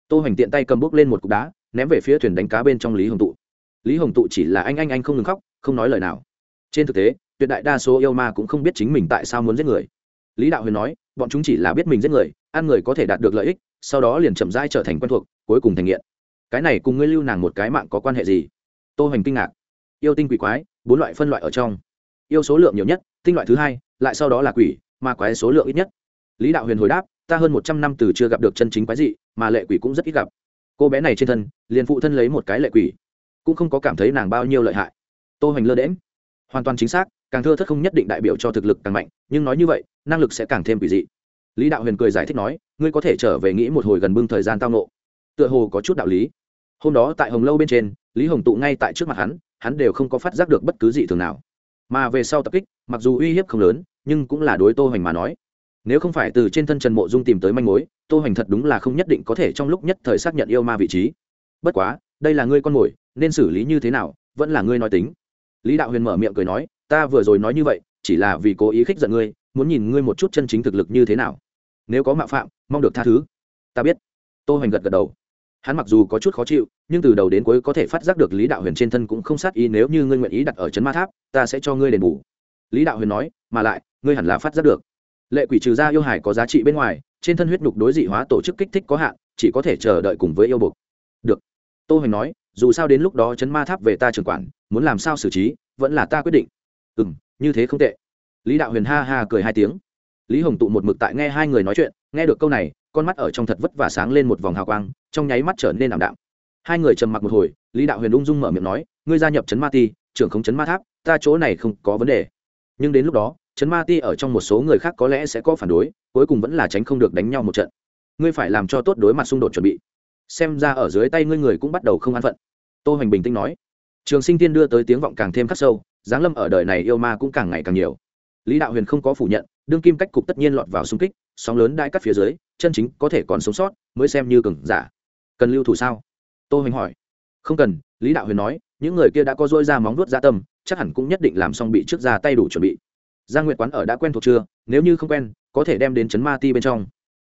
Tô hoành tiện tay cầm bốc lên một cục đá, ném về phía thuyền đánh cá bên trong lý hồng tụ. Lý hồng tụ chỉ là anh anh anh không ngừng khóc, không nói lời nào. Trên thực tế, tuyệt đại đa số yêu ma cũng không biết chính mình tại sao muốn giết người. Lý đạo huyền nói, bọn chúng chỉ là biết mình giết người, ăn người có thể đạt được lợi ích, sau đó liền chậm rãi trở thành quen thuộc, cuối cùng thành nghiện cái này cùng ngươi lưu nàng một cái mạng có quan hệ gì? Tô hoành kinh ngạc. Yêu tinh quỷ quái, bốn loại phân loại ở trong. Yêu số lượng nhiều nhất, tinh loại thứ hai, lại sau đó là quỷ, mà quái số lượng ít nhất. Lý đạo huyền hồi đáp, ta hơn một trăm năm từ chưa gặp được chân chính quái dị, mà lệ quỷ cũng rất ít gặp. Cô bé này trên thân, liền phụ thân lấy một cái lệ quỷ, cũng không có cảm thấy nàng bao nhiêu lợi hại. Tô hoành lơ đễm hoàn toàn chính xác, càng thưa thất không nhất định đại biểu cho thực lực càng mạnh, nhưng nói như vậy, năng lực sẽ càng thêm quỷ dị. Lý đạo huyền cười giải thích nói, ngươi có thể trở về nghĩ một hồi gần bưng thời gian tao nộ tựa hồ có chút đạo lý hôm đó tại hồng lâu bên trên, lý hồng tụ ngay tại trước mặt hắn hắn đều không có phát giác được bất cứ gì thường nào. Mà về sau tập kích, mặc dù uy hiếp không lớn, nhưng cũng là đối tô hoành mà nói. Nếu không phải từ trên thân trần mộ dung tìm tới manh mối, tô hoành thật đúng là không nhất định có thể trong lúc nhất thời xác nhận yêu ma vị trí. Bất quá, đây là ngươi con mồi, nên xử lý như thế nào, vẫn là ngươi nói tính. Lý đạo huyền mở miệng cười nói, ta vừa rồi nói như vậy, chỉ là vì cố ý khích giận ngươi, muốn nhìn ngươi một chút chân chính thực lực như thế nào. Nếu có mạo phạm, mong được tha thứ. Ta biết. Tô hoành gật gật đầu hắn mặc dù có chút khó chịu, nhưng từ đầu đến cuối có thể phát giác được lý đạo huyền trên thân cũng không sát ý nếu như ngươi nguyện ý đặt ở c h ấ n ma tháp, ta sẽ cho ngươi đền bù. Lý đạo huyền nói, mà lại, ngươi hẳn là phát giác được. Lệ quỷ trừ gia yêu hải có giá trị bên ngoài, trên thân huyết nhục đối dị hóa tổ chức kích thích có hạn, chỉ có thể chờ đợi cùng với yêu bục được. Tô hoành nói, dù sao đến lúc đó c h ấ n ma tháp về ta trưởng quản, muốn làm sao xử trí, vẫn là ta quyết định. Ừ m như thế không tệ. Lý đạo huyền ha ha cười hai tiếng. Lý hồng tụ một mực tại nghe hai người nói chuyện, nghe được câu này con mắt ở trong thật vất và sáng lên một vòng hào quang, trong nháy mắt trở nên ảm đạm. Hai người trầm mặc một hồi, lý đạo huyền ung dung mở miệng nói, ngươi gia nhập trấn ma ti, trưởng không trấn ma tháp, ta chỗ này không có vấn đề. Nhưng đến lúc đó, trấn ma ti ở trong một số người khác có lẽ sẽ có phản đối, cuối cùng vẫn là tránh không được đánh nhau một trận. Ngươi phải làm cho tốt đối mặt xung đột chuẩn bị. Xem ra ở dưới tay ngươi người cũng bắt đầu không an phận. Tô hoành bình tĩnh nói. Trường sinh tiên đưa tới tiếng vọng càng thêm khắc sâu, giáng lâm ở đời này yêu ma cũng càng ngày càng nhiều. Lý đạo huyền không có phủ nhận đương kim cách cục tất nhiên lọt vào xung kích, sóng lớn đại cắt phía dưới, chân chính có thể còn sống sót, mới xem như cường giả. Cần lưu thủ sao? Tô hoành hỏi. Không cần, lý đạo huyền nói, những người kia đã có dỗi ra móng vuốt ra tâm, chắc hẳn cũng nhất định làm xong bị trước ra tay đủ chuẩn bị. Giang nguyệt quán ở đã quen thuộc chưa? Nếu như không quen, có thể đem đến Trấn ma ti bên trong.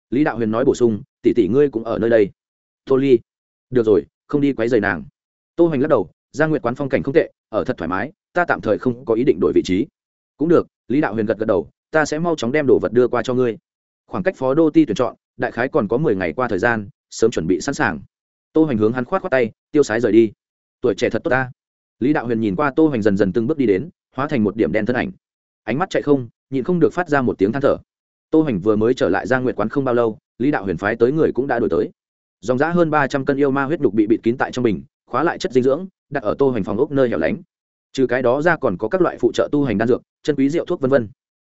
Lý đạo huyền nói bổ sung, tỷ tỷ ngươi cũng ở nơi đây. Tô ly. Được rồi, không đi quấy rầy nàng. Tô hoành lắc đầu, Giang nguyệt quán phong cảnh không tệ, ở thật thoải mái, ta tạm thời không có ý định đổi vị trí. Cũng được, lý đạo huyền gật gật đầu ta sẽ mau chóng đem đồ vật đưa qua cho ngươi. Khoảng cách phó đô ti tuyển chọn, đại khái còn có mười ngày qua thời gian, sớm chuẩn bị sẵn sàng. Tô hoành hướng hắn khoát khoát tay, tiêu sái rời đi. Tuổi trẻ thật tốt ta. Lý đạo huyền nhìn qua tô hoành dần dần từng bước đi đến, hóa thành một điểm đen thân ảnh. Ánh mắt chạy không, nhịn không được phát ra một tiếng than thở. Tô hoành vừa mới trở lại ra nguyệt quán không bao lâu, lý đạo huyền phái tới người cũng đã đổi tới. Dòng giã hơn ba trăm cân yêu ma huyết đục bị bịt kín tại trong mình khóa lại chất dinh dưỡng, đặt ở tô hoành phòng ốc nơi hẻo lánh. Trừ cái đó ra còn có các loại phụ trợ tu hành đan dược, chân quý rượu thuốc v v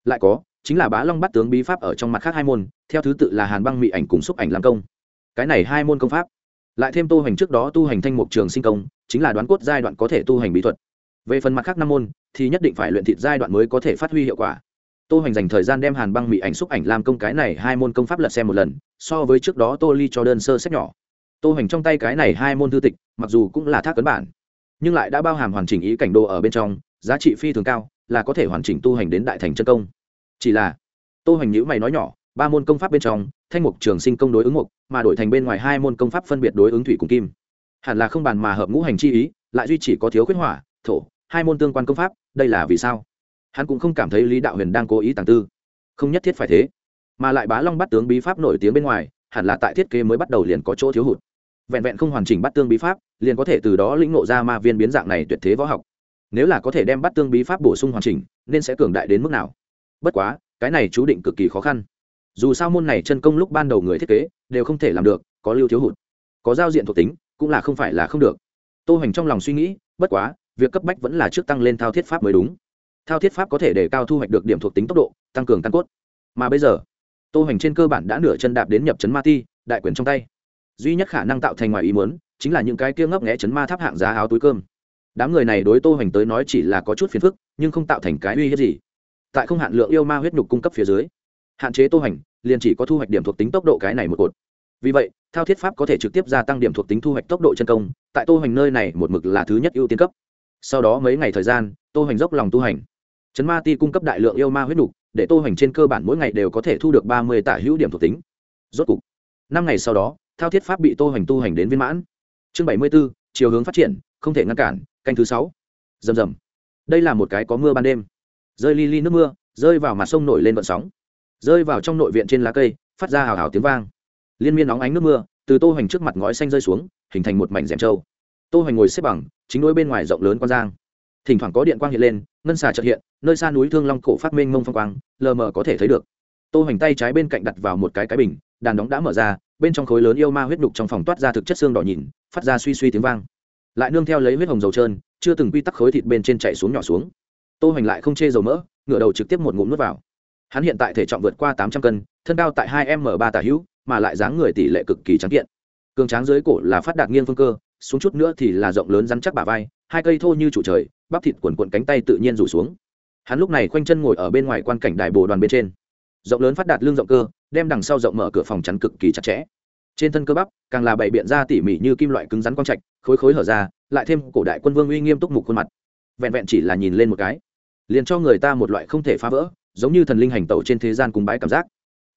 lại có, chính là bá long bắt tướng bí pháp ở trong mặt khác hai môn, theo thứ tự là hàn băng mị ảnh cùng xúc ảnh làm công. Cái này hai môn công pháp. Lại thêm tu hành trước đó tu hành thanh mục trường sinh công, chính là đoán cốt giai đoạn có thể tu hành bí thuật. Về phần mặt khác năm môn, thì nhất định phải luyện thịt giai đoạn mới có thể phát huy hiệu quả. Tô hành dành thời gian đem hàn băng mị ảnh, xúc ảnh làm công cái này hai môn công pháp lật xem một lần, so với trước đó tô ly cho đơn sơ xét nhỏ. Tô hành trong tay cái này hai môn thư tịch, mặc dù cũng là thác cấn bản, nhưng lại đã bao hàm hoàn chỉnh ý cảnh đồ ở bên trong, giá trị phi thường cao là có thể hoàn chỉnh tu hành đến đại thành chân công. Chỉ là, tô hành nhữ mày nói nhỏ, ba môn công pháp bên trong, thanh mục trường sinh công đối ứng mục, mà đổi thành bên ngoài hai môn công pháp phân biệt đối ứng thủy cùng kim. Hẳn là không bàn mà hợp ngũ hành chi ý, lại duy chỉ có thiếu khuyết hỏa, thổ, hai môn tương quan công pháp, đây là vì sao? Hắn cũng không cảm thấy lý đạo huyền đang cố ý tàng tư. Không nhất thiết phải thế, mà lại bá long bắt tướng bí pháp nổi tiếng bên ngoài, hẳn là tại thiết kế mới bắt đầu liền có chỗ thiếu hụt. Vẹn vẹn không hoàn chỉnh bắt tương bí pháp, liền có thể từ đó lĩnh ngộ ra ma viên biến dạng này tuyệt thế võ học nếu là có thể đem bắt tương bí pháp bổ sung hoàn chỉnh, nên sẽ cường đại đến mức nào? Bất quá, cái này chú định cực kỳ khó khăn. Dù sao môn này chân công lúc ban đầu người thiết kế, đều không thể làm được, có lưu thiếu hụt. Có giao diện thuộc tính, cũng là không phải là không được. Tô hoành trong lòng suy nghĩ, bất quá, việc cấp bách vẫn là trước tăng lên thao thiết pháp mới đúng. Thao thiết pháp có thể để cao thu hoạch được điểm thuộc tính tốc độ, tăng cường căn cốt. Mà bây giờ, tô hoành trên cơ bản đã nửa chân đạp đến nhập chấn ma ti, đại quyền trong tay. Duy nhất khả năng tạo thành ngoài ý muốn, chính là những cái kia ngấp nghẽ chấn ma tháp hạng giá áo túi cơm đám người này đối tô hoành tới nói chỉ là có chút phiền phức, nhưng không tạo thành cái uy hiếp gì. Tại không hạn lượng yêu ma huyết nhục cung cấp phía dưới, hạn chế tô hoành, liền chỉ có thu hoạch điểm thuộc tính tốc độ cái này một cột. Vì vậy, thao thiết pháp có thể trực tiếp gia tăng điểm thuộc tính thu hoạch tốc độ chân công, tại tô hoành nơi này một mực là thứ nhất ưu tiên cấp. Sau đó mấy ngày thời gian, tô hoành dốc lòng tu hành. Chấn ma ti cung cấp đại lượng yêu ma huyết nhục, để tô hoành trên cơ bản mỗi ngày đều có thể thu được ba mươi tả hữu điểm thuộc tính. Rốt cục, năm ngày sau đó, thao thiết pháp bị tô hoành tu hành đến viên mãn. Chương bảy mươi b ố chiều hướng phát triển không thể ngăn cản, canh thứ sáu. Rầm rầm. Đây là một cái có mưa ban đêm. Rơi li li nước mưa, rơi vào mặt sông nổi lên vận sóng. Rơi vào trong nội viện trên lá cây, phát ra hào hào tiếng vang. Liên miên nóng ánh nước mưa, từ tô hoành trước mặt ngói xanh rơi xuống, hình thành một mảnh rèm trâu. Tô hoành ngồi xếp bằng, chính đối bên ngoài rộng lớn quan giang. Thỉnh thoảng có điện quang hiện lên, ngân xà trật hiện, nơi xa núi thương long cổ phát minh mông phong quang, lờ mờ có thể thấy được. Tô hoành tay trái bên cạnh đặt vào một cái cái bình, đàn đóng đã mở ra, bên trong khối lớn yêu ma huyết đục trong phòng toát ra thực chất xương đỏ nhìn, phát ra suy suy tiếng vang lại nương theo lấy huyết hồng dầu trơn, chưa từng quy tắc khối thịt bên trên chạy xuống nhỏ xuống. Tô hoành lại không chê dầu mỡ, ngửa đầu trực tiếp một ngụm nuốt vào. Hắn hiện tại thể trọng vượt qua tám trăm cân, thân cao tại hai m ba tà hữu, mà lại dáng người tỷ lệ cực kỳ trắng kiện. Cường tráng dưới cổ là phát đạt nghiêng phương cơ, xuống chút nữa thì là rộng lớn rắn chắc bả vai, hai cây thô như trụ trời, bắp thịt quần quận cánh tay tự nhiên rủ xuống. Hắn lúc này khoanh chân ngồi ở bên ngoài quan cảnh đài bồ đoàn bên trên. Rộng lớn phát đạt lương rộng cơ, đem đằng sau rộng mở cửa phòng chắn cực kỳ chặt chẽ trên thân cơ bắp, càng là bày biện ra tỉ mỉ như kim loại cứng rắn quang trạch, khối khối hở ra, lại thêm cổ đại quân vương uy nghiêm túc mục khuôn mặt. Vẹn vẹn chỉ là nhìn lên một cái, liền cho người ta một loại không thể phá vỡ, giống như thần linh hành tẩu trên thế gian cùng bãi cảm giác.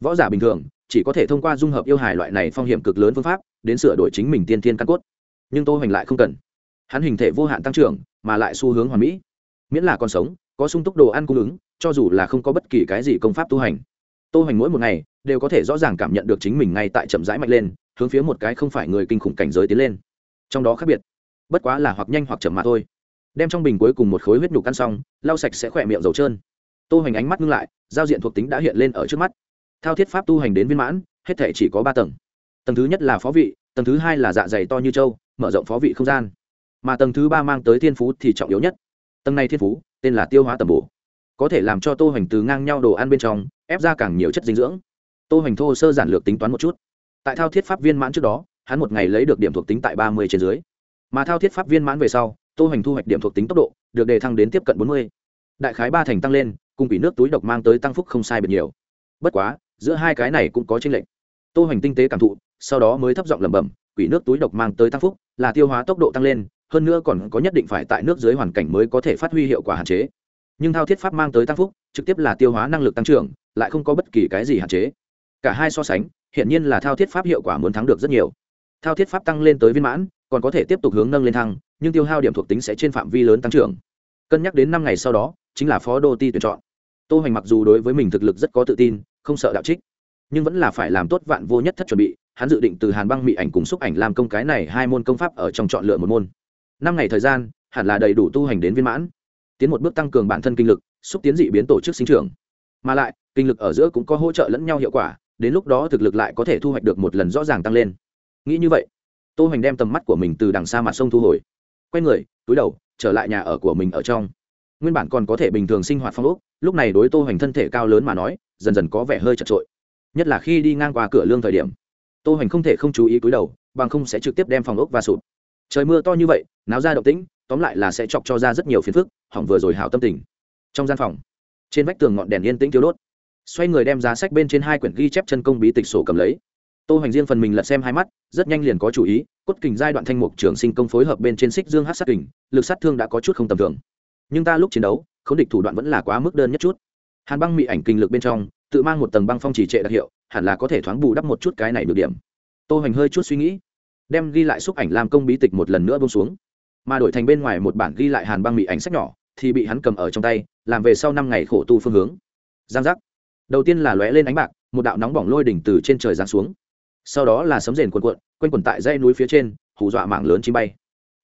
Võ giả bình thường, chỉ có thể thông qua dung hợp yêu hài loại này phong hiểm cực lớn phương pháp, đến sửa đổi chính mình tiên thiên căn cốt. Nhưng tô hoành lại không cần. Hắn hình thể vô hạn tăng trưởng, mà lại xu hướng hoàn mỹ. Miễn là còn sống, có sung túc đồ ăn cung ứng, cho dù là không có bất kỳ cái gì công pháp tu hành tô hoành mỗi một ngày đều có thể rõ ràng cảm nhận được chính mình ngay tại chậm rãi mạnh lên, hướng phía một cái không phải người kinh khủng cảnh giới tiến lên. Trong đó khác biệt, bất quá là hoặc nhanh hoặc chậm mà thôi. Đem trong bình cuối cùng một khối huyết nhục ăn xong, lau sạch sẽ khỏe miệng dầu trơn. Tô hoành ánh mắt ngưng lại, giao diện thuộc tính đã hiện lên ở trước mắt. Thao thiết pháp tu hành đến viên mãn, hết thể chỉ có ba tầng. Tầng thứ nhất là phó vị, tầng thứ hai là dạ dày to như châu mở rộng phó vị không gian. Mà tầng thứ ba mang tới thiên phú thì trọng yếu nhất. Tầng này thiên phú, tên là tiêu hóa tầm bổ có thể làm cho tô hoành từ ngang nhau đồ ăn bên trong, ép ra càng nhiều chất dinh dưỡng. Tô hoành thô sơ giản lược tính toán một chút. Tại thao thiết pháp viên mãn trước đó, hắn một ngày lấy được điểm thuộc tính tại ba mươi trên dưới. Mà thao thiết pháp viên mãn về sau, tô hoành thu hoạch điểm thuộc tính tốc độ, được đề thăng đến tiếp cận bốn mươi. Đại khái ba thành tăng lên, cùng quỷ nước túi độc mang tới tăng phúc không sai biệt nhiều. Bất quá, giữa hai cái này cũng có tranh lệch. Tô hoành tinh tế cảm thụ, sau đó mới thấp giọng lẩm bẩm, quỷ nước túi độc mang tới tăng phúc là tiêu hóa tốc độ tăng lên, hơn nữa còn có nhất định phải tại nước dưới hoàn cảnh mới có thể phát huy hiệu quả hạn chế nhưng thao thiết pháp mang tới tăng phúc, trực tiếp là tiêu hóa năng lực tăng trưởng, lại không có bất kỳ cái gì hạn chế. Cả hai so sánh hiện nhiên là thao thiết pháp hiệu quả muốn thắng được rất nhiều. Thao thiết pháp tăng lên tới viên mãn, còn có thể tiếp tục hướng nâng lên thăng, nhưng tiêu hao điểm thuộc tính sẽ trên phạm vi lớn tăng trưởng. Cân nhắc đến năm ngày sau đó, chính là phó đô ti tuyển chọn. Tô hoành mặc dù đối với mình thực lực rất có tự tin, không sợ đạo trích, nhưng vẫn là phải làm tốt vạn vô nhất thất chuẩn bị, hắn dự định từ hàn băng mỹ ảnh cùng xúc ảnh làm công cái này hai môn công pháp ở trong chọn lựa một môn. Năm ngày thời gian, hẳn là đầy đủ tu hành đến viên mãn tiến một bước tăng cường bản thân kinh lực, xúc tiến dị biến tổ chức sinh trưởng. Mà lại, kinh lực ở giữa cũng có hỗ trợ lẫn nhau hiệu quả, đến lúc đó thực lực lại có thể thu hoạch được một lần rõ ràng tăng lên. Nghĩ như vậy, tô hoành đem tầm mắt của mình từ đằng xa mặt sông thu hồi. Quay người, túi đầu, trở lại nhà ở của mình ở trong. Nguyên bản còn có thể bình thường sinh hoạt phong ốc, lúc này đối tô hoành thân thể cao lớn mà nói, dần dần có vẻ hơi chật trội. Nhất là khi đi ngang qua cửa lương thời điểm, tô hoành không thể không chú ý túi đầu, bằng không sẽ trực tiếp đem phòng ốc và sụp. Trời mưa to như vậy, náo ra động tĩnh, tóm lại là sẽ chọc cho ra rất nhiều phiền phức hỏng vừa rồi hảo tâm tình. Trong gian phòng, trên vách tường ngọn đèn yên tĩnh thiếu đốt. Xoay người đem giá sách bên trên hai quyển ghi chép chân công bí tịch sổ cầm lấy. Tô hoành riêng phần mình lật xem hai mắt, rất nhanh liền có chủ ý, cốt kình giai đoạn thanh mục trưởng sinh công phối hợp bên trên xích dương hát sát kình, lực sát thương đã có chút không tầm thường. Nhưng ta lúc chiến đấu k địch thủ đoạn vẫn là quá mức đơn nhất chút. Hàn băng mị ảnh kinh lực bên trong, tự mang một tầng băng phong chỉ trệ đặc hiệu, hẳn là có thể thoáng bù đắp một chút cái này được điểm. Tô hoành hơi chút suy nghĩ, đem ghi lại xúc ảnh làm công bí tịch một lần nữa buông xuống mà đổi thành bên ngoài một bản ghi lại hàn băng mị ảnh sách nhỏ, thì bị hắn cầm ở trong tay, làm về sau năm ngày khổ tu phương hướng. Giang giác. Đầu tiên là lóe lên ánh bạc, một đạo nóng bỏng lôi đỉnh từ trên trời giáng xuống. Sau đó là sấm rền cuộn cuộn, quanh quần tại dây núi phía trên, hù dọa mạng lớn chi bay.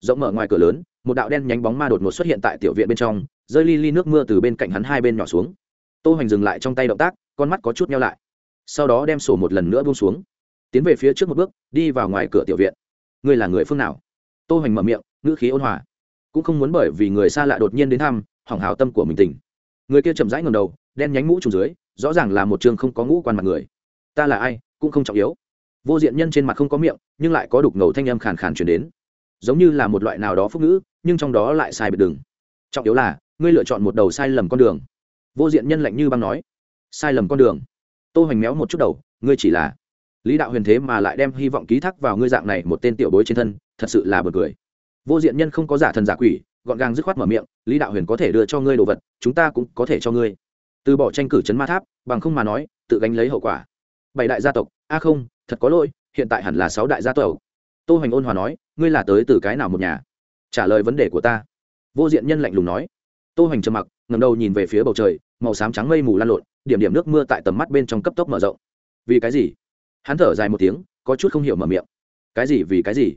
Rộng mở ngoài cửa lớn, một đạo đen nhánh bóng ma đột ngột xuất hiện tại tiểu viện bên trong, rơi li li nước mưa từ bên cạnh hắn hai bên nhỏ xuống. Tô hoành dừng lại trong tay động tác, con mắt có chút nhau lại. Sau đó đem sổ một lần nữa buông xuống. Tiến về phía trước một bước, đi vào ngoài cửa tiểu viện. Ngươi là người phương nào? Tô hoành mở miệng ngữ khí ôn hòa. Cũng không muốn bởi vì người xa lạ đột nhiên đến thăm, hỏng hào tâm của mình tỉnh. Người kia chậm rãi ngầm đầu, đen nhánh mũ trùng dưới, rõ ràng là một trường không có ngũ quan mặt người. Ta là ai, cũng không trọng yếu. Vô diện nhân trên mặt không có miệng, nhưng lại có đục ngầu thanh âm khàn khàn chuyển đến. Giống như là một loại nào đó phúc ngữ, nhưng trong đó lại sai biệt đường. Trọng yếu là, ngươi lựa chọn một đầu sai lầm con đường. Vô diện nhân lạnh như băng nói, sai lầm con đường. Tô hoành méo một chút đầu, ngươi chỉ là lý đạo huyền thế mà lại đem hy vọng ký thác vào ngươi dạng này một tên tiểu bối trên thân, thật sự là bật cười vô diện nhân không có giả thần giả quỷ, gọn gàng dứt khoát mở miệng, lý đạo huyền có thể đưa cho ngươi đồ vật, chúng ta cũng có thể cho ngươi. Từ bỏ tranh cử chấn ma tháp, bằng không mà nói, tự gánh lấy hậu quả. Bảy đại gia tộc, a không, thật có lỗi, hiện tại hẳn là sáu đại gia tộc. Tô hoành ôn hòa nói, ngươi là tới từ cái nào một nhà? Trả lời vấn đề của ta. Vô diện nhân lạnh lùng nói. Tô hoành trầm mặc, ngẩng đầu nhìn về phía bầu trời, màu xám trắng mây mù lan lộn, điểm điểm nước mưa tại tầm mắt bên trong cấp tốc mở rộng. Vì cái gì? Hắn thở dài một tiếng, có chút không hiểu mở miệng. Cái gì vì cái gì?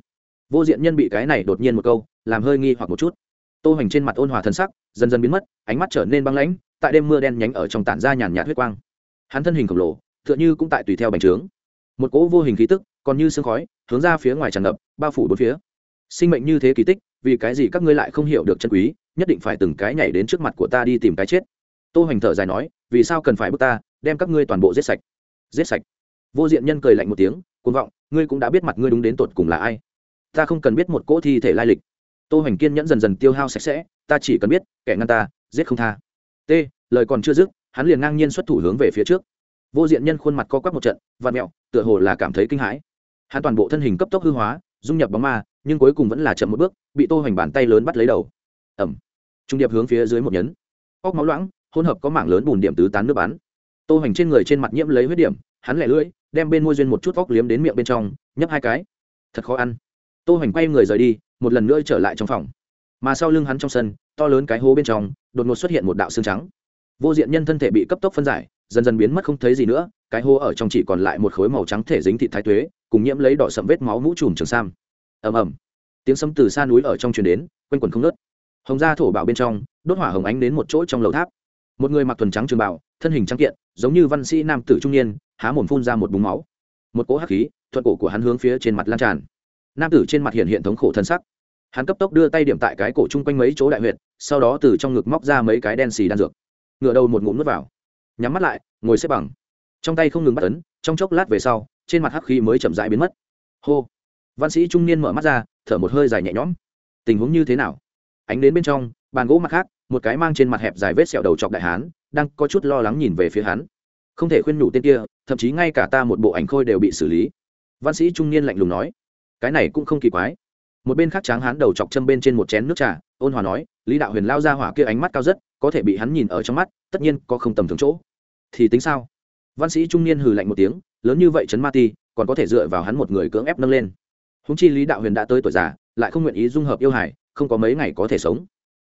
vô diện nhân bị cái này đột nhiên một câu, làm hơi nghi hoặc một chút. Tô hoành trên mặt ôn hòa thân sắc, dần dần biến mất, ánh mắt trở nên băng lãnh, tại đêm mưa đen nhánh ở trong tản ra nhàn nhạt huyết quang. Hắn thân hình khổng lồ, tựa như cũng tại tùy theo bành trướng. Một cỗ vô hình khí tức, còn như sương khói, hướng ra phía ngoài tràn ngập, bao phủ bốn phía. Sinh mệnh như thế kỳ tích, vì cái gì các ngươi lại không hiểu được chân quý, nhất định phải từng cái nhảy đến trước mặt của ta đi tìm cái chết. Tô hoành thở dài nói, vì sao cần phải bước ta, đem các ngươi toàn bộ giết sạch. Giết sạch. Vô diện nhân cười lạnh một tiếng, cuồng vọng, ngươi cũng đã biết mặt ngươi đúng đến tột cùng là ai ta không cần biết một cỗ thi thể lai lịch. Tô hoành kiên nhẫn dần dần tiêu hao sạch sẽ, ta chỉ cần biết, kẻ ngăn ta, giết không tha. T, lời còn chưa dứt, hắn liền ngang nhiên xuất thủ hướng về phía trước. Vô diện nhân khuôn mặt co quắp một trận vạt mẹo, tựa hồ là cảm thấy kinh hãi. Hắn toàn bộ thân hình cấp tốc hư hóa, dung nhập bóng ma, nhưng cuối cùng vẫn là chậm một bước, bị tô hoành bàn tay lớn bắt lấy đầu. Ẩm trung điệp hướng phía dưới một nhấn. Óc máu loãng, hỗn hợp có mảng lớn bùn điểm tứ tán nước bắn. Tô hoành trên người trên mặt nhiễm lấy huyết điểm, hắn lẻ lưỡi, đem bên môi duyên một chút vóc liếm đến miệng bên trong, nhấp hai cái. Thật khó ăn tô hoành quay người rời đi, một lần nữa trở lại trong phòng. Mà sau lưng hắn trong sân, to lớn cái hố bên trong, đột ngột xuất hiện một đạo xương trắng. Vô diện nhân thân thể bị cấp tốc phân giải, dần dần biến mất không thấy gì nữa, cái hố ở trong chỉ còn lại một khối màu trắng thể dính thị thái tuế, cùng nhiễm lấy đỏ sậm vết máu mũ trùm trường sam. Ầm ầm. Tiếng sấm từ xa núi ở trong truyền đến, quanh quần không nớt hồng gia thổ bảo bên trong, đốt hỏa hồng ánh đến một chỗ trong lầu tháp. Một người mặc thuần trắng trường bảo, thân hình trắng kiện, giống như văn sĩ nam tử trung niên, há mồm phun ra một búng máu. Một cỗ hắc khí, thuận cổ của hắn hướng phía trên mặt lan tràn nam tử trên mặt hiện hiện thống khổ thân sắc. Hắn cấp tốc đưa tay điểm tại cái cổ chung quanh mấy chỗ đại huyệt, sau đó từ trong ngực móc ra mấy cái đen xì đan dược. Ngựa đầu một ngụm n vào. Nhắm mắt lại, ngồi xếp bằng. Trong tay không ngừng bắt tấn trong chốc lát về sau, trên mặt hắc khí mới chậm rãi biến mất. Hô. Văn sĩ trung niên mở mắt ra, thở một hơi dài nhẹ nhõm. Tình huống như thế nào? Ánh đến bên trong, bàn gỗ mặt khác, một cái mang trên mặt hẹp dài vết sẹo đầu chọc đại hán, đang có chút lo lắng nhìn về phía hắn. Không thể khuyên nhủ tên kia, thậm chí ngay cả ta một bộ ảnh khôi đều bị xử lý. Văn sĩ trung niên lạnh lùng nói cái này cũng không kỳ quái. Một bên khác tráng hán đầu chọc châm bên trên một chén nước trà, ôn hòa nói, lý đạo huyền lao ra hỏa kia ánh mắt cao rất, có thể bị hắn nhìn ở trong mắt, tất nhiên có không tầm thường chỗ. Thì tính sao? Văn sĩ trung niên hừ lạnh một tiếng, lớn như vậy chấn ma ti, còn có thể dựa vào hắn một người cưỡng ép nâng lên. Húng chi lý đạo huyền đã tới tuổi già, lại không nguyện ý dung hợp yêu hải không có mấy ngày có thể sống.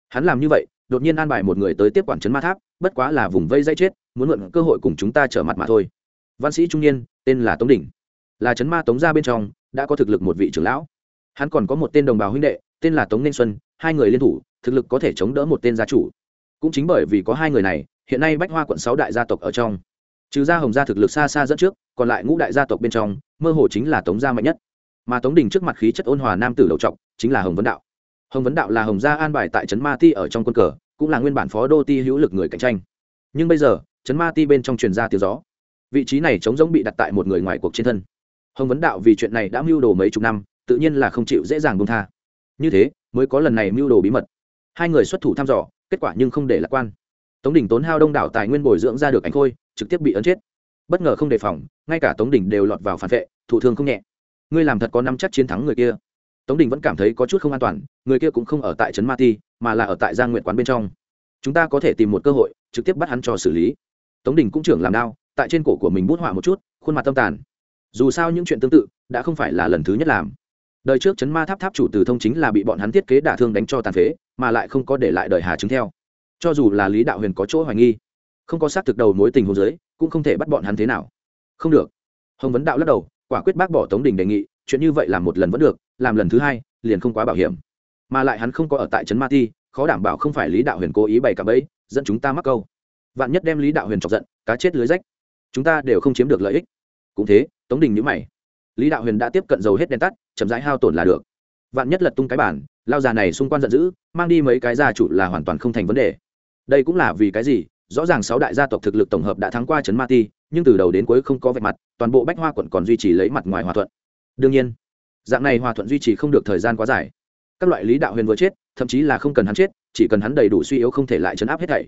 Hắn làm như vậy, đột nhiên an bài một người tới tiếp quản chấn ma tháp, bất quá là vùng vây dây chết, muốn mượn cơ hội cùng chúng ta trở mặt mà thôi. Văn sĩ trung niên, tên là tống đỉnh. Là chấn ma tống ra bên trong đã có thực lực một vị trưởng lão. Hắn còn có một tên đồng bào huynh đệ, tên là tống nên xuân, hai người liên thủ, thực lực có thể chống đỡ một tên gia chủ. Cũng chính bởi vì có hai người này, hiện nay bách hoa quận sáu đại gia tộc ở trong. Trừ gia hồng gia thực lực xa xa dẫn trước, còn lại ngũ đại gia tộc bên trong, mơ hồ chính là tống gia mạnh nhất. Mà tống đình trước mặt khí chất ôn hòa nam tử đầu trọc, chính là hồng vấn đạo. Hồng vấn đạo là hồng gia an bài tại trấn ma ti ở trong quân cờ, cũng là nguyên bản phó đô ti hữu lực người cạnh tranh. Nhưng bây giờ, trấn ma ti bên trong truyền ra tiếng gió. Vị trí này chống giống bị đặt tại một người ngoài cuộc trên thân hồng vấn đạo vì chuyện này đã mưu đồ mấy chục năm, tự nhiên là không chịu dễ dàng buông tha. Như thế, mới có lần này mưu đồ bí mật. Hai người xuất thủ thăm dò, kết quả nhưng không để lạc quan. Tống đình tốn hao đông đảo tài nguyên bồi dưỡng ra được ảnh khôi, trực tiếp bị ấn chết. Bất ngờ không đề phòng, ngay cả tống đình đều lọt vào phản vệ thủ thương không nhẹ. Ngươi làm thật có năm chắc chiến thắng người kia. Tống đình vẫn cảm thấy có chút không an toàn, người kia cũng không ở tại trấn ma ti, mà là ở tại gia nguyện quán bên trong. Chúng ta có thể tìm một cơ hội, trực tiếp bắt hắn cho xử lý. Tống đình cũng trưởng làm đao, tại trên cổ của mình bút họa một chút, khuôn mặt tâm tàn dù sao những chuyện tương tự đã không phải là lần thứ nhất làm. Đời trước chấn ma tháp tháp chủ từ thông chính là bị bọn hắn thiết kế đả thương đánh cho tàn phế, mà lại không có để lại đời hà chứng theo. Cho dù là lý đạo huyền có chỗ hoài nghi, không có xác thực đầu mối tình hồ dưới, cũng không thể bắt bọn hắn thế nào. Không được. Hồng vấn đạo lắc đầu, quả quyết bác bỏ tống đình đề nghị, chuyện như vậy làm một lần vẫn được, làm lần thứ hai, liền không quá bảo hiểm. Mà lại hắn không có ở tại trấn ma ti, khó đảm bảo không phải lý đạo huyền cố ý bày cả bẫy, dẫn chúng ta mắc câu. Vạn nhất đem lý đạo huyền chọc giận, cá chết lưới rách, chúng ta đều không chiếm được lợi ích. Cũng thế tống đình nhữ mày. Lý đạo huyền đã tiếp cận dầu hết đen tắt, chậm rãi hao tổn là được. Vạn nhất lật tung cái bản, lao già này xung quanh giận dữ, mang đi mấy cái gia chủ là hoàn toàn không thành vấn đề. Đây cũng là vì cái gì? Rõ ràng sáu đại gia tộc thực lực tổng hợp đã thắng qua trấn ma ti, nhưng từ đầu đến cuối không có vạch mặt, toàn bộ bách hoa quận còn duy trì lấy mặt ngoài hòa thuận. Đương nhiên, dạng này hòa thuận duy trì không được thời gian quá dài. Các loại lý đạo huyền vừa chết, thậm chí là không cần hắn chết, chỉ cần hắn đầy đủ suy yếu không thể lại chấn áp hết thảy.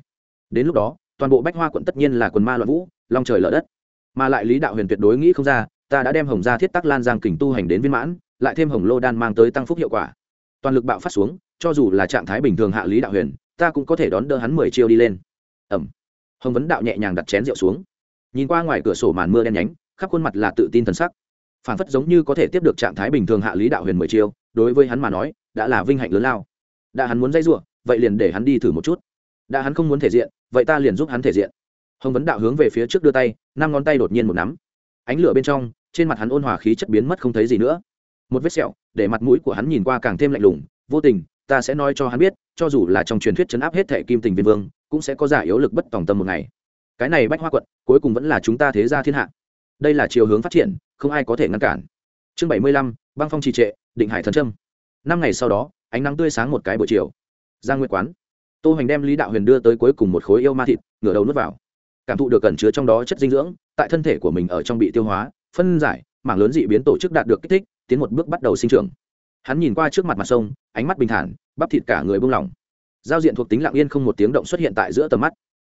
Đến lúc đó, toàn bộ bách hoa quận tất nhiên là quần ma loạn vũ, long trời lở đất mà lại lý đạo huyền tuyệt đối nghĩ không ra, ta đã đem hồng gia thiết tắc lan giang kình tu hành đến viên mãn, lại thêm hồng lô đan mang tới tăng phúc hiệu quả. Toàn lực bạo phát xuống, cho dù là trạng thái bình thường hạ lý đạo huyền, ta cũng có thể đón đỡ hắn mười chiêu đi lên. Ẩm. Hồng vấn đạo nhẹ nhàng đặt chén rượu xuống. Nhìn qua ngoài cửa sổ màn mưa đen nhánh, khắp khuôn mặt là tự tin thần sắc. Phản phất giống như có thể tiếp được trạng thái bình thường hạ lý đạo huyền mười chiêu, đối với hắn mà nói, đã là vinh hạnh lớn lao. Đã hắn muốn dây giụa vậy liền để hắn đi thử một chút. Đã hắn không muốn thể diện, vậy ta liền giúp hắn thể diện hồng vấn đạo hướng về phía trước đưa tay, năm ngón tay đột nhiên một nắm. Ánh lửa bên trong, trên mặt hắn ôn hòa khí chất biến mất không thấy gì nữa. Một vết sẹo, để mặt mũi của hắn nhìn qua càng thêm lạnh lùng, vô tình, ta sẽ nói cho hắn biết, cho dù là trong truyền thuyết chấn áp hết thệ kim tình viên vương, cũng sẽ có giả yếu lực bất tòng tâm một ngày. Cái này bách hoa quận, cuối cùng vẫn là chúng ta thế gia thiên hạ. Đây là chiều hướng phát triển, không ai có thể ngăn cản. Chương bảy mươi lăm, băng phong trì trệ, định hải thần trâm năm ngày sau đó, ánh nắng tươi sáng một cái buổi chiều. Ra nguyên quán. Tô hoành đem lý đạo huyền đưa tới cuối cùng một khối yêu ma thịt, ngửa đầu nuốt vào cảm thụ được cẩn chứa trong đó chất dinh dưỡng, tại thân thể của mình ở trong bị tiêu hóa, phân giải, mảng lớn dị biến tổ chức đạt được kích thích, tiến một bước bắt đầu sinh trưởng. Hắn nhìn qua trước mặt mặt sông, ánh mắt bình thản, bắp thịt cả người buông lỏng. Giao diện thuộc tính lặng yên không một tiếng động xuất hiện tại giữa tầm mắt.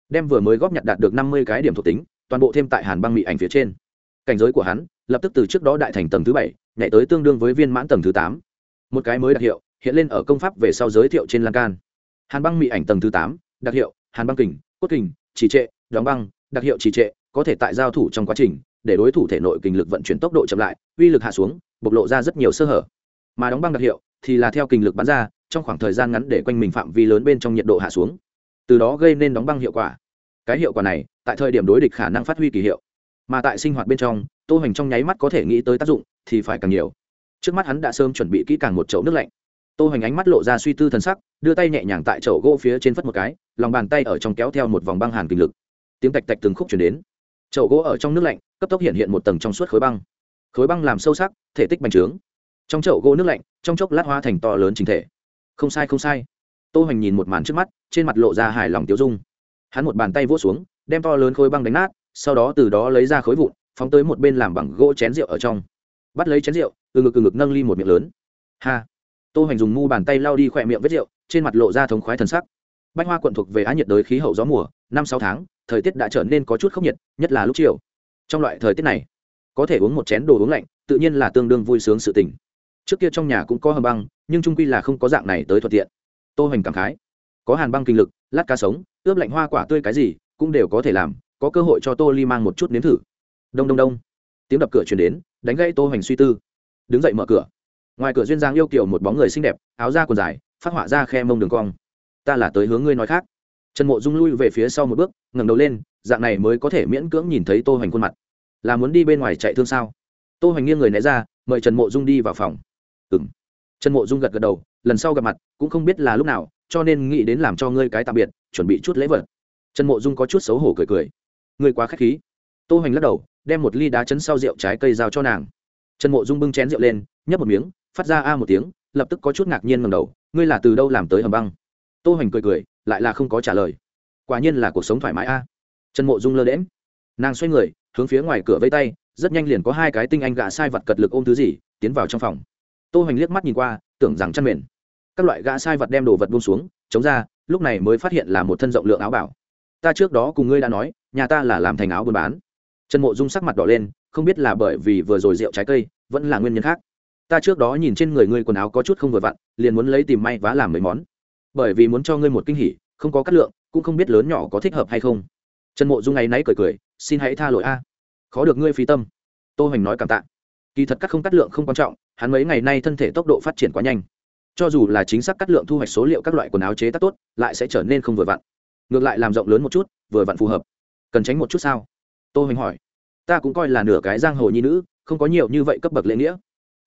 Đem vừa mới góp nhặt đạt được năm mươi cái điểm thuộc tính, toàn bộ thêm tại hàn băng mị ảnh phía trên. Cảnh giới của hắn, lập tức từ trước đó đại thành tầng thứ bảy, nhảy tới tương đương với viên mãn tầng thứ tám. Một cái mới đặc hiệu, hiện lên ở công pháp về sau giới thiệu trên lan can. Hàn băng mị ảnh tầng thứ tám, đặc hiệu, hàn băng kình, cốt kình chỉ trệ đóng băng, đặc hiệu trì trệ, có thể tại giao thủ trong quá trình, để đối thủ thể nội kinh lực vận chuyển tốc độ chậm lại, uy lực hạ xuống, bộc lộ ra rất nhiều sơ hở. Mà đóng băng đặc hiệu thì là theo kinh lực bắn ra, trong khoảng thời gian ngắn để quanh mình phạm vi lớn bên trong nhiệt độ hạ xuống. Từ đó gây nên đóng băng hiệu quả. Cái hiệu quả này, tại thời điểm đối địch khả năng phát huy kỳ hiệu. Mà tại sinh hoạt bên trong, tô hành trong nháy mắt có thể nghĩ tới tác dụng, thì phải càng nhiều. Trước mắt hắn đã sớm chuẩn bị kỹ càng một chậu nước lạnh. Tô hành ánh mắt lộ ra suy tư thần sắc, đưa tay nhẹ nhàng tại chậu gỗ phía trên phất một cái, lòng bàn tay ở trong kéo theo một vòng băng hàn kinh lực tiếng tạch tạch từng khúc chuyển đến. Chậu gỗ ở trong nước lạnh, cấp tốc hiện hiện một tầng trong suốt khối băng. Khối băng làm sâu sắc, thể tích bành trướng. Trong chậu gỗ nước lạnh, trong chốc lát hoa thành to lớn chính thể. Không sai không sai. Tô hoành nhìn một màn trước mắt, trên mặt lộ ra hài lòng tiêu dung. Hắn một bàn tay vỗ xuống, đem to lớn khối băng đánh nát, sau đó từ đó lấy ra khối vụn, phóng tới một bên làm bằng gỗ chén rượu ở trong. Bắt lấy chén rượu, từ ngực từ ngực nâng ly một miệng lớn. Ha! Tô hoành dùng mu bàn tay lao đi khỏe miệng vết rượu, trên mặt lộ ra thống khoái thần sắc. Bách hoa quận thuộc về á nhiệt đới khí hậu gió mùa, năm sáu tháng thời tiết đã trở nên có chút khốc nhiệt, nhất là lúc chiều. Trong loại thời tiết này, có thể uống một chén đồ uống lạnh, tự nhiên là tương đương vui sướng sự tình. Trước kia trong nhà cũng có hầm băng, nhưng chung quy là không có dạng này tới thuận tiện. Tô hoành cảm khái. Có hàn băng kinh lực, lát cá sống, ướp lạnh hoa quả tươi cái gì, cũng đều có thể làm, có cơ hội cho tô ly mang một chút nếm thử. Đông đông đông. Tiếng đập cửa truyền đến, đánh gãy tô hoành suy tư. Đứng dậy mở cửa. Ngoài cửa duyên dáng yêu kiểu một bóng người xinh đẹp, áo da quần dài, phát họa ra khe mông đường cong. Ta là tới hướng ngươi nói khác trần mộ dung lui về phía sau một bước, ngẩng đầu lên, dạng này mới có thể miễn cưỡng nhìn thấy tô hoành khuôn mặt. Là muốn đi bên ngoài chạy thương sao? Tô hoành nghiêng người né ra, mời trần mộ dung đi vào phòng. Ừ m trần mộ dung gật gật đầu, lần sau gặp mặt cũng không biết là lúc nào, cho nên nghĩ đến làm cho ngươi cái tạm biệt, chuẩn bị chút lễ vật. Trần mộ dung có chút xấu hổ cười cười. Ngươi quá k h á c h khí. Tô hoành lắc đầu, đem một ly đá chấn sau rượu trái cây giao cho nàng. Trần mộ dung bưng chén rượu lên, nhấp một miếng, phát ra a một tiếng, lập tức có chút ngạc nhiên ngầm đầu, ngươi là từ đâu làm tới hầm băng? tô hoành cười cười, lại là không có trả lời. Quả nhiên là cuộc sống thoải mái a. À? trần mộ dung lơ đễm nàng xoay người, hướng phía ngoài cửa vây tay, rất nhanh liền có hai cái tinh anh gã sai vật cật lực ôm thứ gì, tiến vào trong phòng. Tô hoành liếc mắt nhìn qua, tưởng rằng chăn mền. Các loại gã sai vật đem đồ vật buông xuống, chống ra, lúc này mới phát hiện là một thân rộng lượng áo bảo. Ta trước đó cùng ngươi đã nói, nhà ta là làm thành áo buôn bán. Trần mộ dung sắc mặt đỏ lên, không biết là bởi vì vừa rồi rượu trái cây, vẫn là nguyên nhân khác. Ta trước đó nhìn trên người ngươi quần áo có chút không vừa vặn, liền muốn lấy tìm may vá làm mấy món bởi vì muốn cho ngươi một kinh hỉ, không có cắt lượng, cũng không biết lớn nhỏ có thích hợp hay không. Trần mộ dung ngày náy cười cười, xin hãy tha lỗi a. Khó được ngươi phí tâm. Tô hoành nói cảm tạ. Kỳ thật cắt không cắt lượng không quan trọng, hắn mấy ngày nay thân thể tốc độ phát triển quá nhanh. Cho dù là chính xác cắt lượng thu hoạch số liệu các loại quần áo chế tác tốt, lại sẽ trở nên không vừa vặn. Ngược lại làm rộng lớn một chút, vừa vặn phù hợp. Cần tránh một chút sao? Tô hoành hỏi. Ta cũng coi là nửa cái giang hồ nhi nữ, không có nhiều như vậy cấp bậc lễ nghĩa.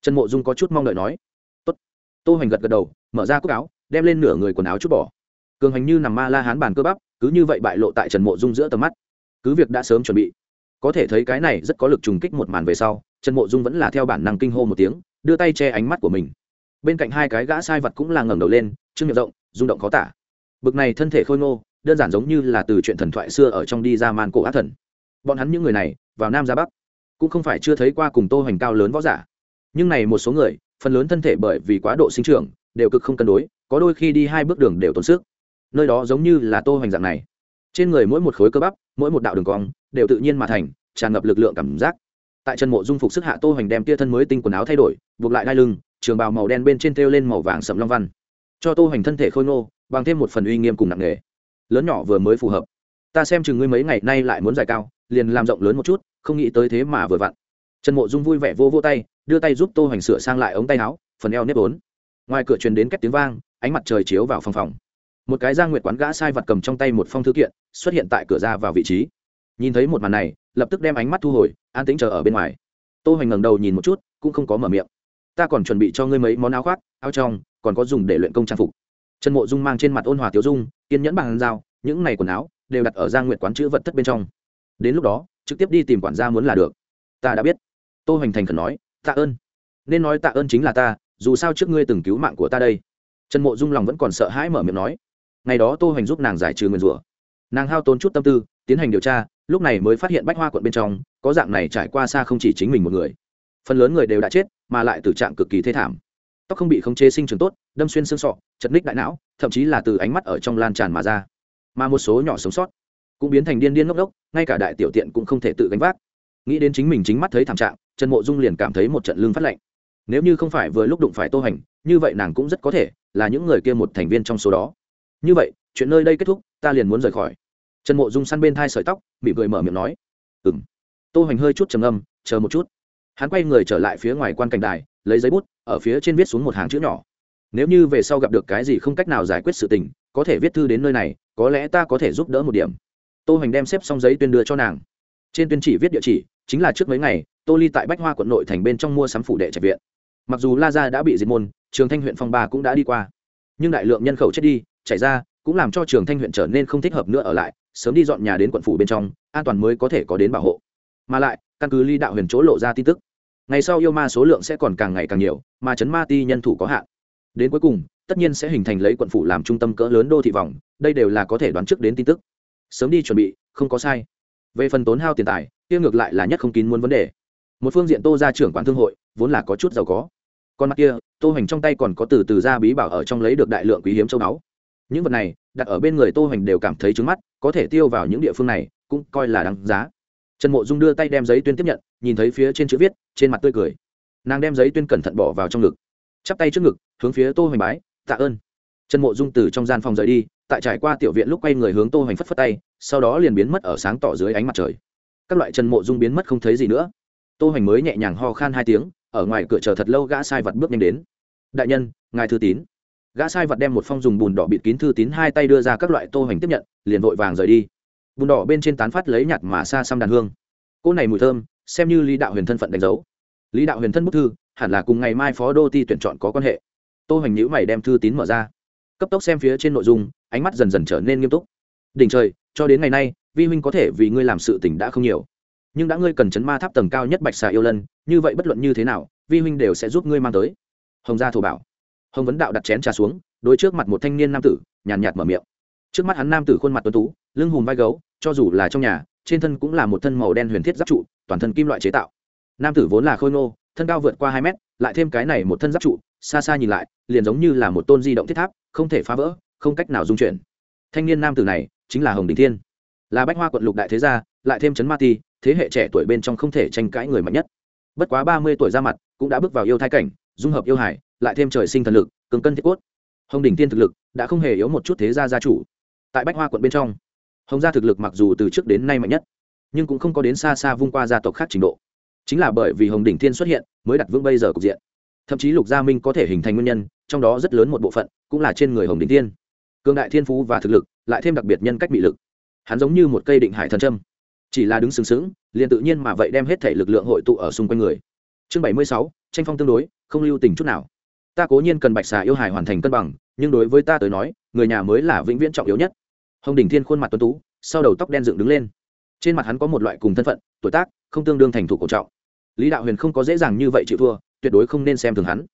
Trần mộ dung có chút mong đợi nói. Tốt. Tô hoành gật gật đầu, mở ra cúc áo đem lên nửa người quần áo chút bỏ. Cường hành như nằm ma la hán bàn cơ bắp, cứ như vậy bại lộ tại trần mộ dung giữa tầm mắt. Cứ việc đã sớm chuẩn bị, có thể thấy cái này rất có lực trùng kích một màn về sau, trần mộ dung vẫn là theo bản năng kinh hô một tiếng, đưa tay che ánh mắt của mình. Bên cạnh hai cái gã sai vật cũng là ngẩng đầu lên chương miệng rộng, rung động khó tả. Bực này thân thể khôi ngô, đơn giản giống như là từ chuyện thần thoại xưa ở trong đi ra màn cổ á thần. Bọn hắn những người này, vào nam ra bắc, cũng không phải chưa thấy qua cùng tô hoành cao lớn võ giả. Nhưng này một số người, phần lớn thân thể bởi vì quá độ sinh trưởng đều cực không cân đối có đôi khi đi hai bước đường đều tốn sức. Nơi đó giống như là tô hoành dạng này. Trên người mỗi một khối cơ bắp mỗi một đạo đường cong đều tự nhiên mà thành tràn ngập lực lượng cảm giác. Tại chân mộ dung phục sức hạ tô hoành đem tia thân mới tinh quần áo thay đổi buộc lại đai lưng trường bào màu đen bên trên thêu lên màu vàng sậm long văn. Cho tô hoành thân thể khôi ngô bằng thêm một phần uy nghiêm cùng nặng nghề, lớn nhỏ vừa mới phù hợp. Ta xem chừng ngươi mấy ngày nay lại muốn giải cao liền làm rộng lớn một chút không nghĩ tới thế mà vừa vặn. Trần mộ dung vui vẻ vô vô tay đưa tay giúp tô hoành sửa sang lại ống tay áo phần eo nếp ốn ngoài cửa truyền đến két tiếng vang, ánh mặt trời chiếu vào phòng phòng. Một cái giang nguyệt quán gã sai vật cầm trong tay một phong thư kiện, xuất hiện tại cửa ra vào vị trí. Nhìn thấy một màn này, lập tức đem ánh mắt thu hồi, an tĩnh chờ ở bên ngoài. Tô hoành ngẩng đầu nhìn một chút, cũng không có mở miệng. Ta còn chuẩn bị cho ngươi mấy món áo khoác, áo trong, còn có dùng để luyện công trang phục. Trần mộ dung mang trên mặt ôn hòa tiểu dung, kiên nhẫn bằng dao, những này quần áo, đều đặt ở giang nguyệt quán chữ vật thất bên trong. Đến lúc đó, trực tiếp đi tìm quản gia muốn là được. Ta đã biết. Tô hoành thành khẩn nói, tạ ơn. Nên nói tạ ơn chính là ta dù sao trước ngươi từng cứu mạng của ta đây. Trần mộ dung lòng vẫn còn sợ hãi mở miệng nói. Ngày đó tô hoành giúp nàng giải trừ nguyền rủa. Nàng hao tốn chút tâm tư, tiến hành điều tra, lúc này mới phát hiện bách hoa quận bên trong, có dạng này trải qua xa không chỉ chính mình một người. Phần lớn người đều đã chết, mà lại tử trạng cực kỳ thê thảm. Tóc không bị khống chế sinh trưởng tốt, đâm xuyên xương sọ, chật ních đại não, thậm chí là từ ánh mắt ở trong lan tràn mà ra. Mà một số nhỏ sống sót cũng biến thành điên điên ngốc ngốc, ngay cả đại tiểu tiện cũng không thể tự gánh vác. Nghĩ đến chính mình chính mắt thấy thảm trạng, trần mộ dung liền cảm thấy một trận lương phát lạnh nếu như không phải vừa lúc đụng phải tô hành, như vậy nàng cũng rất có thể là những người kia một thành viên trong số đó. Như vậy, chuyện nơi đây kết thúc, ta liền muốn rời khỏi. Trần mộ dung săn bên thai sợi tóc bị cười mở miệng nói ừ m tô hành hơi chút trầm âm chờ một chút. Hắn quay người trở lại phía ngoài quan cảnh đài, lấy giấy bút, ở phía trên viết xuống một hàng chữ nhỏ. Nếu như về sau gặp được cái gì không cách nào giải quyết sự tình, có thể viết thư đến nơi này, có lẽ ta có thể giúp đỡ một điểm. Tô hành đem xếp xong giấy tuyên đưa cho nàng. Trên tuyên chỉ viết địa chỉ, chính là trước mấy ngày, tô ly tại bách hoa quận nội thành bên trong mua sắm phủ đệ trạch viện mặc dù la gia đã bị diệt môn, trường thanh huyện phong ba cũng đã đi qua. Nhưng đại lượng nhân khẩu chết đi, chảy ra, cũng làm cho trường thanh huyện trở nên không thích hợp nữa ở lại, sớm đi dọn nhà đến quận phủ bên trong, an toàn mới có thể có đến bảo hộ. Mà lại, căn cứ ly đạo huyền chỗ lộ ra tin tức, ngày sau yêu ma số lượng sẽ còn càng ngày càng nhiều, mà chấn ma ti nhân thủ có hạn. Đến cuối cùng, tất nhiên sẽ hình thành lấy quận phủ làm trung tâm cỡ lớn đô thị vòng, đây đều là có thể đoán trước đến tin tức. Sớm đi chuẩn bị, không có sai. Về phần tốn hao tiền tài, kia ngược lại là nhất không kín muốn vấn đề. Một phương diện tô ra trưởng quản thương hội vốn là có chút giàu có. Con mắt kia, tô hành trong tay còn có từ từ ra bí bảo ở trong lấy được đại lượng quý hiếm châu báu. Những vật này, đặt ở bên người tô hành đều cảm thấy trứng mắt, có thể tiêu vào những địa phương này, cũng coi là đáng giá. Trần mộ dung đưa tay đem giấy tuyên tiếp nhận, nhìn thấy phía trên chữ viết, trên mặt tươi cười. Nàng đem giấy tuyên cẩn thận bỏ vào trong ngực. Chắp tay trước ngực, hướng phía tô hành bái, tạ ơn. Trần mộ dung từ trong gian phòng rời đi, tại trải qua tiểu viện lúc quay người hướng tô hành phất phất tay, sau đó liền biến mất ở sáng tỏ dưới ánh mặt trời. Các loại trần mộ dung biến mất không thấy gì nữa. Tô hành mới nhẹ nhàng ho khan hai tiếng ở ngoài cửa chờ thật lâu gã sai vật bước nhanh đến. Đại nhân, ngài thư tín. Gã sai vật đem một phong dùng bùn đỏ bịt kín thư tín hai tay đưa ra các loại tô hoành tiếp nhận, liền vội vàng rời đi. Bùn đỏ bên trên tán phát lấy nhạt mà xa xăm đàn hương. Cỗ này mùi thơm, xem như lý đạo huyền thân phận đánh dấu. Lý đạo huyền thân bức thư, hẳn là cùng ngày mai phó đô ti tuyển chọn có quan hệ. Tô hoành nhữ mày đem thư tín mở ra. Cấp tốc xem phía trên nội dung, ánh mắt dần dần trở nên nghiêm túc. Đỉnh trời, cho đến ngày nay, vi huynh có thể vì ngươi làm sự tình đã không nhiều nhưng đã ngươi cần chấn ma tháp tầng cao nhất bạch xà yêu lân, như vậy bất luận như thế nào, vi huynh đều sẽ giúp ngươi mang tới. Hồng gia thổ bảo. Hồng vấn đạo đặt chén trà xuống, đối trước mặt một thanh niên nam tử, nhàn nhạt mở miệng. Trước mắt hắn nam tử khuôn mặt tuấn tú, lưng hùm vai gấu, cho dù là trong nhà, trên thân cũng là một thân màu đen huyền thiết giáp trụ, toàn thân kim loại chế tạo. Nam tử vốn là khôi ngô, thân cao vượt qua hai mét, lại thêm cái này một thân giáp trụ, xa xa nhìn lại, liền giống như là một tôn di động thiết tháp, không thể phá vỡ, không cách nào dung chuyển. Thanh niên nam tử này chính là hồng đình thiên. Là bách hoa quận lục đại thế gia, lại thêm trấn ma ti thế hệ trẻ tuổi bên trong không thể tranh cãi người mạnh nhất. Bất quá ba mươi tuổi ra mặt, cũng đã bước vào yêu thai cảnh, dung hợp yêu hải, lại thêm trời sinh thần lực, cường cân thiết cốt. Hồng đỉnh tiên thực lực đã không hề yếu một chút thế gia gia chủ. Tại bách hoa quận bên trong, hồng gia thực lực mặc dù từ trước đến nay mạnh nhất, nhưng cũng không có đến xa xa vung qua gia tộc khác trình độ. Chính là bởi vì hồng đỉnh thiên xuất hiện, mới đặt vững bây giờ cục diện. Thậm chí lục gia minh có thể hình thành nguyên nhân, trong đó rất lớn một bộ phận cũng là trên người hồng đỉnh thiên Cương đại thiên phú và thực lực, lại thêm đặc biệt nhân cách bị lực. Hắn giống như một cây định hải thần trâm chỉ là đứng sừng sững, liền tự nhiên mà vậy đem hết thể lực lượng hội tụ ở xung quanh người. Chương bảy mươi sáu, tranh phong tương đối, không lưu tình chút nào. Ta cố nhiên cần bạch xà yêu hài hoàn thành cân bằng, nhưng đối với ta tới nói, người nhà mới là vĩnh viễn trọng yếu nhất. Hồng đình thiên khuôn mặt tuấn tú, sau đầu tóc đen dựng đứng lên. Trên mặt hắn có một loại cùng thân phận, tuổi tác, không tương đương thành thủ cổ trọng. Lý đạo huyền không có dễ dàng như vậy chịu thua, tuyệt đối không nên xem thường hắn.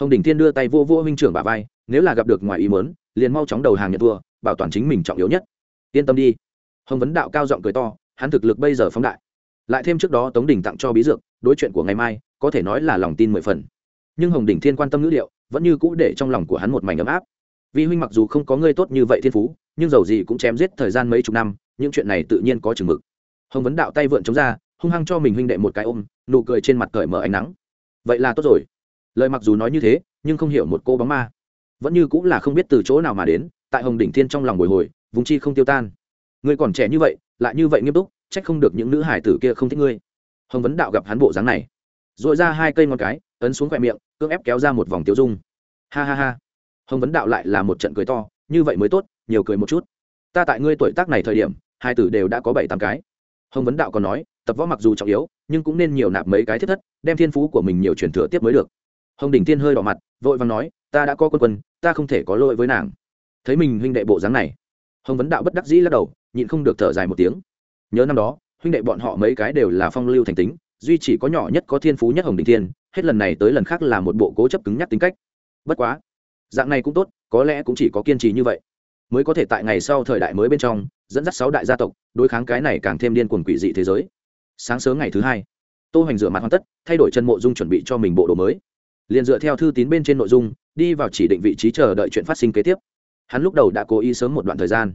Hồng đình thiên đưa tay vô vô huynh trưởng bà vai, nếu là gặp được ngoài ý mớn liền mau chóng đầu hàng nhận thua, bảo toàn chính mình trọng yếu nhất. Yên tâm đi. Hồng vấn đạo cao giọng cười to hắn thực lực bây giờ phóng đại. Lại thêm trước đó tống đình tặng cho bí dược, đối chuyện của ngày mai, có thể nói là lòng tin mười phần. Nhưng hồng đình thiên quan tâm ngữ liệu, vẫn như cũ để trong lòng của hắn một mảnh ấm áp. Vi huynh mặc dù không có ngươi tốt như vậy thiên phú, nhưng dầu gì cũng chém giết thời gian mấy chục năm, những chuyện này tự nhiên có chừng mực. Hồng vấn đạo tay vượn chống ra, hung hăng cho mình huynh đệ một cái ôm, nụ cười trên mặt cởi mở ánh nắng. Vậy là tốt rồi. Lời mặc dù nói như thế, nhưng không hiểu một cô bóng ma. Vẫn như cũng là không biết từ chỗ nào mà đến, tại hồng đỉnh thiên trong lòng bồi hồi, vùng chi không tiêu tan. Người còn trẻ như vậy lại như vậy nghiêm túc, trách không được những nữ hải tử kia không thích ngươi. Hồng vấn đạo gặp hắn bộ dáng này dội ra hai cây ngon cái, ấn xuống khoe miệng, cưỡng ép kéo ra một vòng tiêu dung. Ha ha ha. Hồng vấn đạo lại là một trận cười to, như vậy mới tốt, nhiều cười một chút. Ta tại ngươi tuổi tác này thời điểm, hai tử đều đã có bảy tám cái. Hồng vấn đạo còn nói, tập võ mặc dù trọng yếu, nhưng cũng nên nhiều nạp mấy cái thiết thất, đem thiên phú của mình nhiều truyền thừa tiếp mới được. Hồng đình thiên hơi đỏ mặt, vội vàng nói, ta đã có quân quân, ta không thể có lỗi với nàng. Thấy mình huynh đệ bộ dáng này hồng vấn đạo bất đắc dĩ lắc đầu, nhịn không được thở dài một tiếng. Nhớ năm đó, huynh đệ bọn họ mấy cái đều là phong lưu thành tính, duy chỉ có nhỏ nhất có thiên phú nhất hồng đình thiên, hết lần này tới lần khác là một bộ cố chấp cứng nhắc tính cách. Bất quá, dạng này cũng tốt, có lẽ cũng chỉ có kiên trì như vậy. Mới có thể tại ngày sau thời đại mới bên trong, dẫn dắt sáu đại gia tộc, đối kháng cái này càng thêm điên cuồng quỷ dị thế giới. Sáng sớm ngày thứ hai, tô hoành rửa mặt hoàn tất, thay đổi chân mộ dung chuẩn bị cho mình bộ đồ mới. Liền dựa theo thư tín bên trên nội dung, đi vào chỉ định vị trí chờ đợi chuyện phát sinh kế tiếp hắn lúc đầu đã cố ý sớm một đoạn thời gian.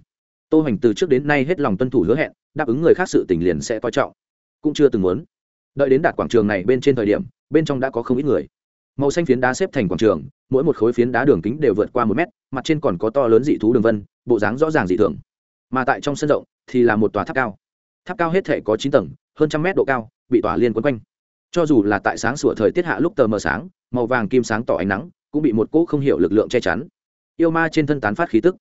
Tô hoành từ trước đến nay hết lòng tuân thủ hứa hẹn, đáp ứng người khác sự tình liền sẽ coi trọng. Cũng chưa từng muốn. Đợi đến đạt quảng trường này bên trên thời điểm, bên trong đã có không ít người. Màu xanh phiến đá xếp thành quảng trường, mỗi một khối phiến đá đường kính đều vượt qua một mét, mặt trên còn có to lớn dị thú đường vân, bộ dáng rõ ràng dị thường. Mà tại trong sân rộng thì là một tòa tháp cao. Tháp cao hết thể có chín tầng, hơn trăm mét độ cao, bị tỏa liên quấn quanh. Cho dù là tại sáng sủa thời tiết hạ lúc tờ mờ sáng, màu vàng kim sáng tỏ ánh nắng, cũng bị một cỗ không hiểu lực lượng che chắn yêu ma trên thân tán phát khí tức.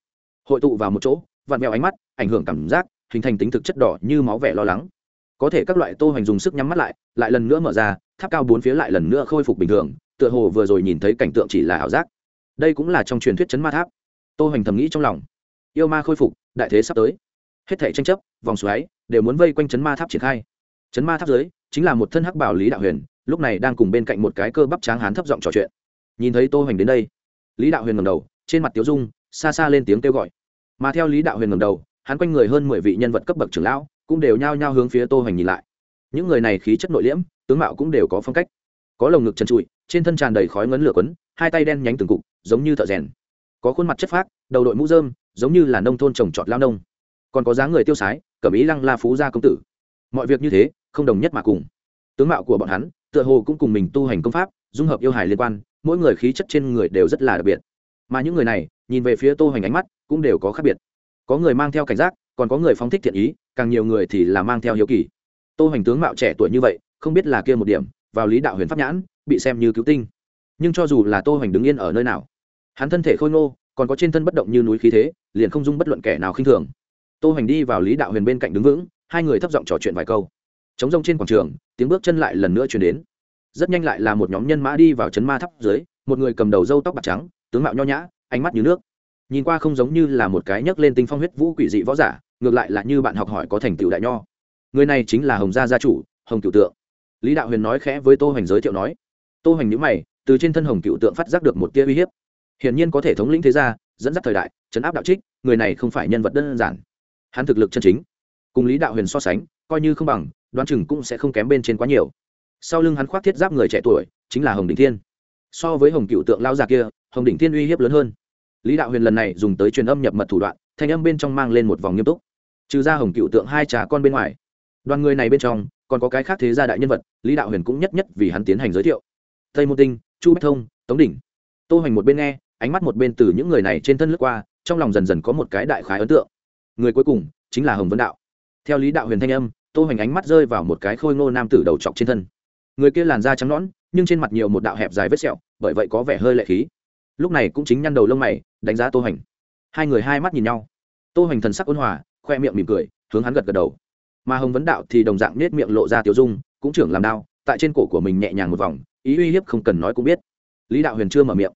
Hội tụ vào một chỗ, vặn vẹo ánh mắt, ảnh hưởng cảm giác, hình thành tính thực chất đỏ như máu vẻ lo lắng. Có thể các loại tô hoành dùng sức nhắm mắt lại lại lần nữa mở ra, tháp cao bốn phía lại lần nữa khôi phục bình thường, tựa hồ vừa rồi nhìn thấy cảnh tượng chỉ là ảo giác. Đây cũng là trong truyền thuyết chấn ma tháp. Tô hoành thầm nghĩ trong lòng. Yêu ma khôi phục, đại thế sắp tới. Hết thảy tranh chấp, vòng xoáy, đều muốn vây quanh chấn ma tháp triển khai. Chấn ma tháp dưới, chính là một thân hắc bảo lý đạo huyền, lúc này đang cùng bên cạnh một cái cơ bắp tráng hán thấp giọng trò chuyện. Nhìn thấy tô hoành đến đây, lý đạo huyền ngẩng đầu trên mặt tiếu dung, xa xa lên tiếng kêu gọi. Mà theo lý đạo huyền ngầm đầu, hắn quanh người hơn mười vị nhân vật cấp bậc trưởng lão cũng đều nhao nhao hướng phía tô hoành nhìn lại. Những người này khí chất nội liễm, tướng mạo cũng đều có phong cách. Có lồng ngực chân trụi, trên thân tràn đầy khói ngấn lửa quấn, hai tay đen nhánh từng cục, giống như thợ rèn. Có khuôn mặt chất phác, đầu đội mũ dơm giống như là nông thôn trồng trọt lao nông. Còn có dáng người tiêu sái, cẩm ý lăng la phú gia công tử. Mọi việc như thế, không đồng nhất mà cùng. Tướng mạo của bọn hắn, tựa hồ cũng cùng mình tu hành công pháp, dung hợp yêu hài liên quan, mỗi người khí chất trên người đều rất là đặc biệt mà những người này, nhìn về phía tô hoành ánh mắt cũng đều có khác biệt. Có người mang theo cảnh giác, còn có người phóng thích thiện ý, càng nhiều người thì là mang theo hiếu kỳ. Tô hoành tướng mạo trẻ tuổi như vậy, không biết là kia một điểm, vào lý đạo huyền pháp nhãn, bị xem như cứu tinh. Nhưng cho dù là tô hoành đứng yên ở nơi nào, hắn thân thể khôi ngô, còn có trên thân bất động như núi khí thế, liền không dung bất luận kẻ nào khinh thường. Tô hoành đi vào lý đạo huyền bên cạnh đứng vững, hai người thấp giọng trò chuyện vài câu. Chống rông trên quảng trường, tiếng bước chân lại lần nữa chuyển đến. Rất nhanh lại là một nhóm nhân mã đi vào chấn ma tháp dưới, một người cầm đầu râu tóc bạc trắng tướng mạo nho nhã, ánh mắt như nước. Nhìn qua không giống như là một cái nhấc lên tinh phong huyết vũ quỷ dị võ giả, ngược lại là như bạn học hỏi có thành tựu đại nho. Người này chính là hồng gia gia chủ, hồng cựu tượng. Lý đạo huyền nói khẽ với tô hoành giới thiệu nói. Tô hoành nhữ mày, từ trên thân hồng cựu tượng phát giác được một tia uy hiếp. Hiển nhiên có thể thống lĩnh thế gia, dẫn dắt thời đại chấn áp đạo trích, người này không phải nhân vật đơn giản. Hắn thực lực chân chính, cùng lý đạo huyền so sánh, coi như không bằng, đoán chừng cũng sẽ không kém bên trên quá nhiều. Sau lưng hắn khoác thiết giáp người trẻ tuổi, chính là hồng đình thiên so với hồng cựu tượng lao già kia, hồng đỉnh thiên uy hiếp lớn hơn. Lý đạo huyền lần này dùng tới truyền âm nhập mật thủ đoạn, thanh âm bên trong mang lên một vòng nghiêm túc. Trừ ra hồng cựu tượng hai trà con bên ngoài, đoàn người này bên trong, còn có cái khác thế gia đại nhân vật, lý đạo huyền cũng nhất nhất vì hắn tiến hành giới thiệu. Tây môn tinh, chu bách thông, tống đỉnh. Tô hoành một bên nghe, ánh mắt một bên từ những người này trên thân lướt qua, trong lòng dần dần có một cái đại khái ấn tượng. Người cuối cùng chính là hồng vấn đạo. Theo lý đạo huyền thanh âm, tô hoành ánh mắt rơi vào một cái khôi ngô nam tử đầu chọc trên thân. Người kia làn da trắng nõn nhưng trên mặt nhiều một đạo hẹp dài vết sẹo, bởi vậy có vẻ hơi lệ khí. Lúc này cũng chính nhăn đầu lông mày, đánh giá tô hoành. Hai người hai mắt nhìn nhau. Tô hoành thần sắc ôn hòa, khoe miệng mỉm cười, hướng hắn gật gật đầu. Mà hồng vấn đạo thì đồng dạng nết miệng lộ ra tiểu dung, cũng trưởng làm đao, tại trên cổ của mình nhẹ nhàng một vòng, ý uy hiếp không cần nói cũng biết. Lý đạo huyền chưa mở miệng.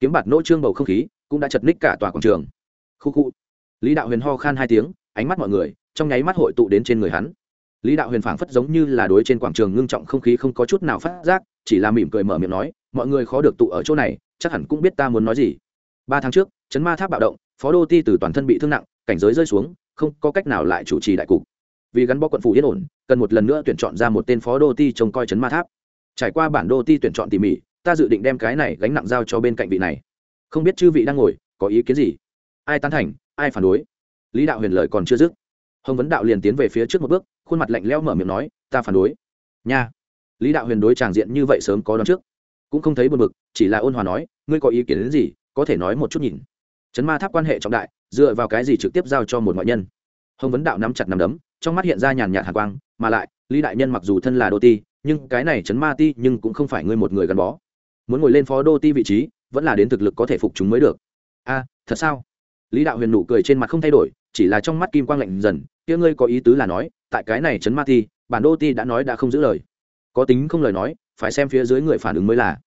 Kiếm bạt nỗ trương bầu không khí, cũng đã chật ních cả tòa quảng trường. Khu khu. Lý đạo huyền ho khan hai tiếng, ánh mắt mọi người, trong nháy mắt hội tụ đến trên người hắn. Lý đạo huyền phảng phất giống như là đối trên quảng trường ngưng trọng không khí không có chút nào phát giác chỉ là mỉm cười mở miệng nói, mọi người khó được tụ ở chỗ này, chắc hẳn cũng biết ta muốn nói gì. Ba tháng trước, chấn ma tháp bạo động, phó đô ti từ toàn thân bị thương nặng, cảnh giới rơi xuống, không có cách nào lại chủ trì đại cục. Vì gắn bó quận phủ yên ổn, cần một lần nữa tuyển chọn ra một tên phó đô ti trông coi chấn ma tháp. Trải qua bản đô ti tuyển chọn tỉ mỉ, ta dự định đem cái này gánh nặng giao cho bên cạnh vị này. Không biết chư vị đang ngồi, có ý kiến gì? Ai tán thành, ai phản đối? Lý đạo huyền lời còn chưa dứt. Hồng vấn đạo liền tiến về phía trước một bước, khuôn mặt lạnh lẽo mở miệng nói, ta phản đối. Nha lý đạo huyền đối tràng diện như vậy sớm có đón trước cũng không thấy buồn bực, chỉ là ôn hòa nói, ngươi có ý kiến đến gì, có thể nói một chút nhìn. Chấn ma tháp quan hệ trọng đại, dựa vào cái gì trực tiếp giao cho một ngoại nhân? Hồng vấn đạo nắm chặt nằm đấm, trong mắt hiện ra nhàn nhạt hạ quang, mà lại, lý đại nhân mặc dù thân là đô ti, nhưng cái này chấn ma ti nhưng cũng không phải ngươi một người gắn bó. Muốn ngồi lên phó đô ti vị trí, vẫn là đến thực lực có thể phục chúng mới được. A, thật sao? Lý đạo huyền nụ cười trên mặt không thay đổi, chỉ là trong mắt kim quang lạnh dần, kia ngươi có ý tứ là nói, tại cái này chấn ma ti, bản đô ti đã nói đã không giữ lời có tính không lời nói, phải xem phía dưới người phản ứng mới là.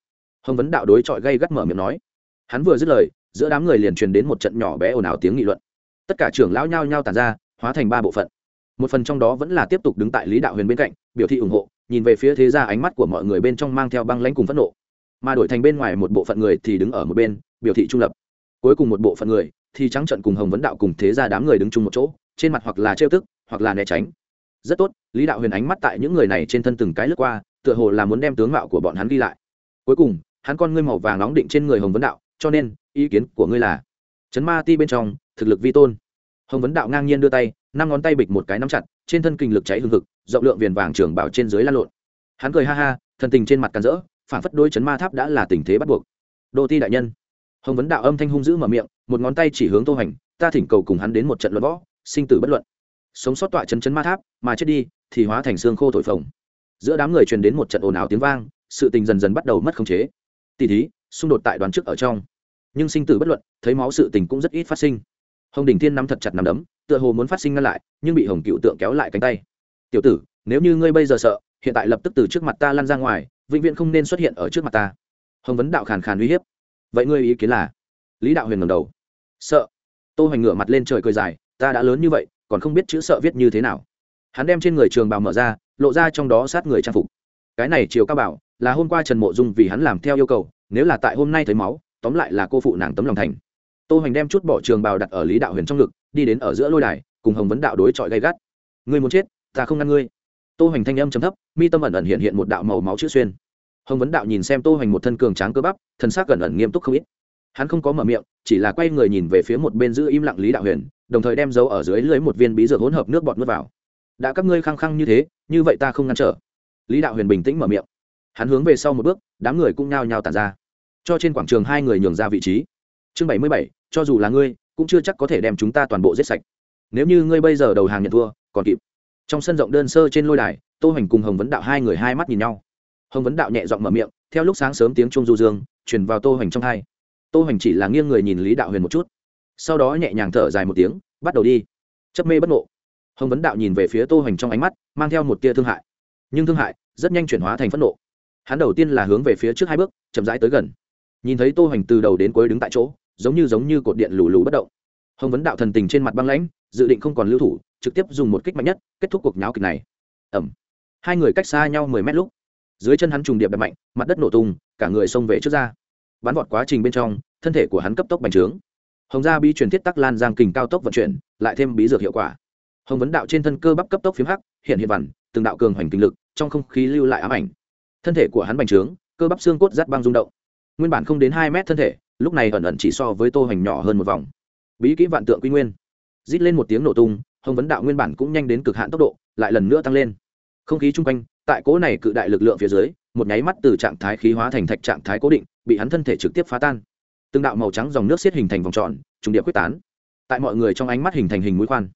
Hồng vấn đạo đối chọi gây gắt mở miệng nói. Hắn vừa dứt lời, giữa đám người liền truyền đến một trận nhỏ bé ồn ào tiếng nghị luận. Tất cả trưởng lão nhao nhao tàn ra, hóa thành ba bộ phận. Một phần trong đó vẫn là tiếp tục đứng tại lý đạo huyền bên cạnh, biểu thị ủng hộ, nhìn về phía thế ra ánh mắt của mọi người bên trong mang theo băng lãnh cùng phẫn nộ. Mà đổi thành bên ngoài một bộ phận người thì đứng ở một bên, biểu thị trung lập. Cuối cùng một bộ phận người thì trắng trận cùng hồng vấn đạo cùng thế ra đám người đứng chung một chỗ, trên mặt hoặc là trêu tức, hoặc là né tránh rất tốt, lý đạo huyền ánh mắt tại những người này trên thân từng cái lướt qua, tựa hồ là muốn đem tướng mạo của bọn hắn ghi lại. Cuối cùng, hắn con ngươi màu vàng nóng định trên người hồng vấn đạo, cho nên, ý kiến của ngươi là, chấn ma ti bên trong, thực lực vi tôn. Hồng vấn đạo ngang nhiên đưa tay, năm ngón tay bịch một cái nắm chặt, trên thân kinh lực cháy hừng hực, rộng lượng viền vàng trường bảo trên dưới lan lộn. Hắn cười ha ha, thần tình trên mặt càn rỡ, phản phất đôi chấn ma tháp đã là tình thế bắt buộc. Đô ti đại nhân. Hồng vấn đạo âm thanh hung dữ mở miệng, một ngón tay chỉ hướng tô hành, ta thỉnh cầu cùng hắn đến một trận luận võ, sinh tử bất luận sống sót tọa chấn chấn ma tháp, mà chết đi, thì hóa thành xương khô thổi phồng. Giữa đám người truyền đến một trận ồn ào tiếng vang, sự tình dần dần bắt đầu mất khống chế. Tỷ thí, xung đột tại đoàn trước ở trong. Nhưng sinh tử bất luận, thấy máu sự tình cũng rất ít phát sinh. Hồng đình thiên nắm thật chặt nắm đấm, tựa hồ muốn phát sinh ngăn lại, nhưng bị hồng cựu tượng kéo lại cánh tay. Tiểu tử, nếu như ngươi bây giờ sợ, hiện tại lập tức từ trước mặt ta lăn ra ngoài, vĩnh viễn không nên xuất hiện ở trước mặt ta. Hồng vấn đạo khàn khàn uy hiếp. Vậy ngươi ý kiến là? Lý đạo huyền ngầm đầu. Sợ. Tô hoành ngửa mặt lên trời cười dài, ta đã lớn như vậy còn không biết chữ sợ viết như thế nào. Hắn đem trên người trường bào mở ra, lộ ra trong đó sát người trang phục. Cái này chiều cao bảo là hôm qua trần mộ dung vì hắn làm theo yêu cầu, nếu là tại hôm nay thấy máu, tóm lại là cô phụ nàng tấm lòng thành. Tô hoành đem chút bỏ trường bào đặt ở lý đạo huyền trong ngực, đi đến ở giữa lôi đài, cùng hồng vấn đạo đối chọi gay gắt. Ngươi muốn chết, ta không ngăn ngươi. Tô hoành thanh âm chấm thấp, mi tâm ẩn ẩn hiện hiện một đạo màu máu chữ xuyên. Hồng vấn đạo nhìn xem tô hoành một thân cường tráng cơ bắp thân xác gần ẩn nghiêm túc không ít. Hắn không có mở miệng, chỉ là quay người nhìn về phía một bên giữ im lặng lý đạo huyền đồng thời đem dấu ở dưới lưới một viên bí dược hỗn hợp nước bọt nuốt vào. Đã các ngươi khăng khăng như thế, như vậy ta không ngăn trở. Lý đạo huyền bình tĩnh mở miệng. Hắn hướng về sau một bước, đám người cũng nhao nhao tản ra. Cho trên quảng trường hai người nhường ra vị trí. Chương bảy mươi bảy, cho dù là ngươi, cũng chưa chắc có thể đem chúng ta toàn bộ giết sạch. Nếu như ngươi bây giờ đầu hàng nhận thua, còn kịp. Trong sân rộng đơn sơ trên lôi đài, tô hoành cùng hồng vấn đạo hai người hai mắt nhìn nhau. Hồng vấn đạo nhẹ giọng mở miệng, theo lúc sáng sớm tiếng chuông du dương, truyền vào tô hoành trong tai. tô hoành chỉ là nghiêng người nhìn lý đạo huyền một chút sau đó nhẹ nhàng thở dài một tiếng, bắt đầu đi. Chấp mê bất ngộ. Hồng vấn đạo nhìn về phía tô hoành trong ánh mắt, mang theo một tia thương hại. Nhưng thương hại rất nhanh chuyển hóa thành phẫn nộ. Hắn đầu tiên là hướng về phía trước hai bước, chậm rãi tới gần. Nhìn thấy tô hoành từ đầu đến cuối đứng tại chỗ, giống như giống như cột điện lù lù bất động. Hồng vấn đạo thần tình trên mặt băng lãnh, dự định không còn lưu thủ, trực tiếp dùng một kích mạnh nhất, kết thúc cuộc nháo kịch này. Ẩm hai người cách xa nhau mười mét lúc, dưới chân hắn trùng điệp đập mạnh, mặt đất nổ tung, cả người xông về trước ra. Bắn vọt quá trình bên trong, thân thể của hắn cấp tốc bành trướng hồng gia bí truyền thiết tắc lan giang kình cao tốc vận chuyển, lại thêm bí dược hiệu quả. Hồng vấn đạo trên thân cơ bắp cấp tốc phiếm hắc, hiện hiện vằn, từng đạo cường hoành kinh lực, trong không khí lưu lại ám ảnh. Thân thể của hắn bành trướng, cơ bắp xương cốt rát băng rung động. Nguyên bản không đến hai mét thân thể, lúc này ẩn ẩn chỉ so với tô hoành nhỏ hơn một vòng. Bí kỹ vạn tượng quy nguyên. Rít lên một tiếng nổ tung, hồng vấn đạo nguyên bản cũng nhanh đến cực hạn tốc độ, lại lần nữa tăng lên. Không khí chung quanh, tại cố này cự đại lực lượng phía dưới, một nháy mắt từ trạng thái khí hóa thành thạch trạng thái cố định, bị hắn thân thể trực tiếp phá tan từng đạo màu trắng dòng nước xiết hình thành vòng tròn, trùng địa quyết tán. Tại mọi người trong ánh mắt hình thành hình mũi khoan.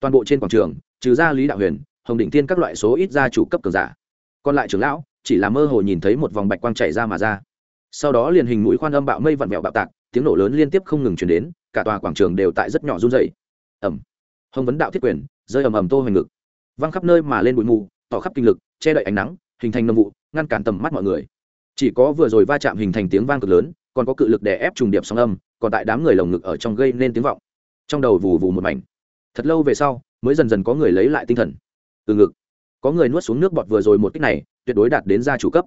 Toàn bộ trên quảng trường, trừ ra lý đạo huyền, hồng định tiên các loại số ít gia chủ cấp cường giả. Còn lại trưởng lão, chỉ là mơ hồ nhìn thấy một vòng bạch quang chảy ra mà ra. Sau đó liền hình mũi khoan âm bạo mây vặn vẹo bạo tạc, tiếng nổ lớn liên tiếp không ngừng chuyển đến, cả tòa quảng trường đều tại rất nhỏ run dày ẩm hồng vấn đạo thiết quyền, rơi ầm ầm tô hoành ngực. Văng khắp nơi mà lên bụi mù, tỏ khắp kinh lực, che đậy ánh nắng, hình thành nông vụ, ngăn cản tầm mắt mọi người. Chỉ có vừa rồi va chạm hình thành tiếng vang cực lớn còn có cự lực đè ép trùng điệp sóng âm, còn tại đám người lồng ngực ở trong gây nên tiếng vọng. Trong đầu vù vù một mảnh. Thật lâu về sau, mới dần dần có người lấy lại tinh thần. Từ ngực, có người nuốt xuống nước bọt vừa rồi một cách này, tuyệt đối đạt đến gia chủ cấp.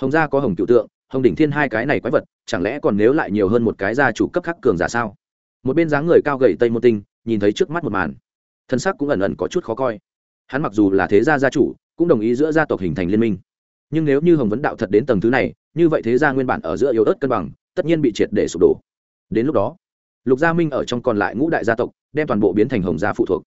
Hồng gia có hồng cựu tượng, hồng đỉnh thiên hai cái này quái vật, chẳng lẽ còn nếu lại nhiều hơn một cái gia chủ cấp khác cường giả sao? Một bên dáng người cao gầy tây môn tinh, nhìn thấy trước mắt một màn, thân sắc cũng ẩn ẩn có chút khó coi. Hắn mặc dù là thế gia gia chủ, cũng đồng ý giữa gia tộc hình thành liên minh. Nhưng nếu như hồng vấn đạo thật đến tầng thứ này, như vậy thế gia nguyên bản ở giữa yếu ớt cân bằng tất nhiên bị triệt để sụp đổ. Đến lúc đó, lục gia minh ở trong còn lại ngũ đại gia tộc, đem toàn bộ biến thành hồng gia phụ thuộc.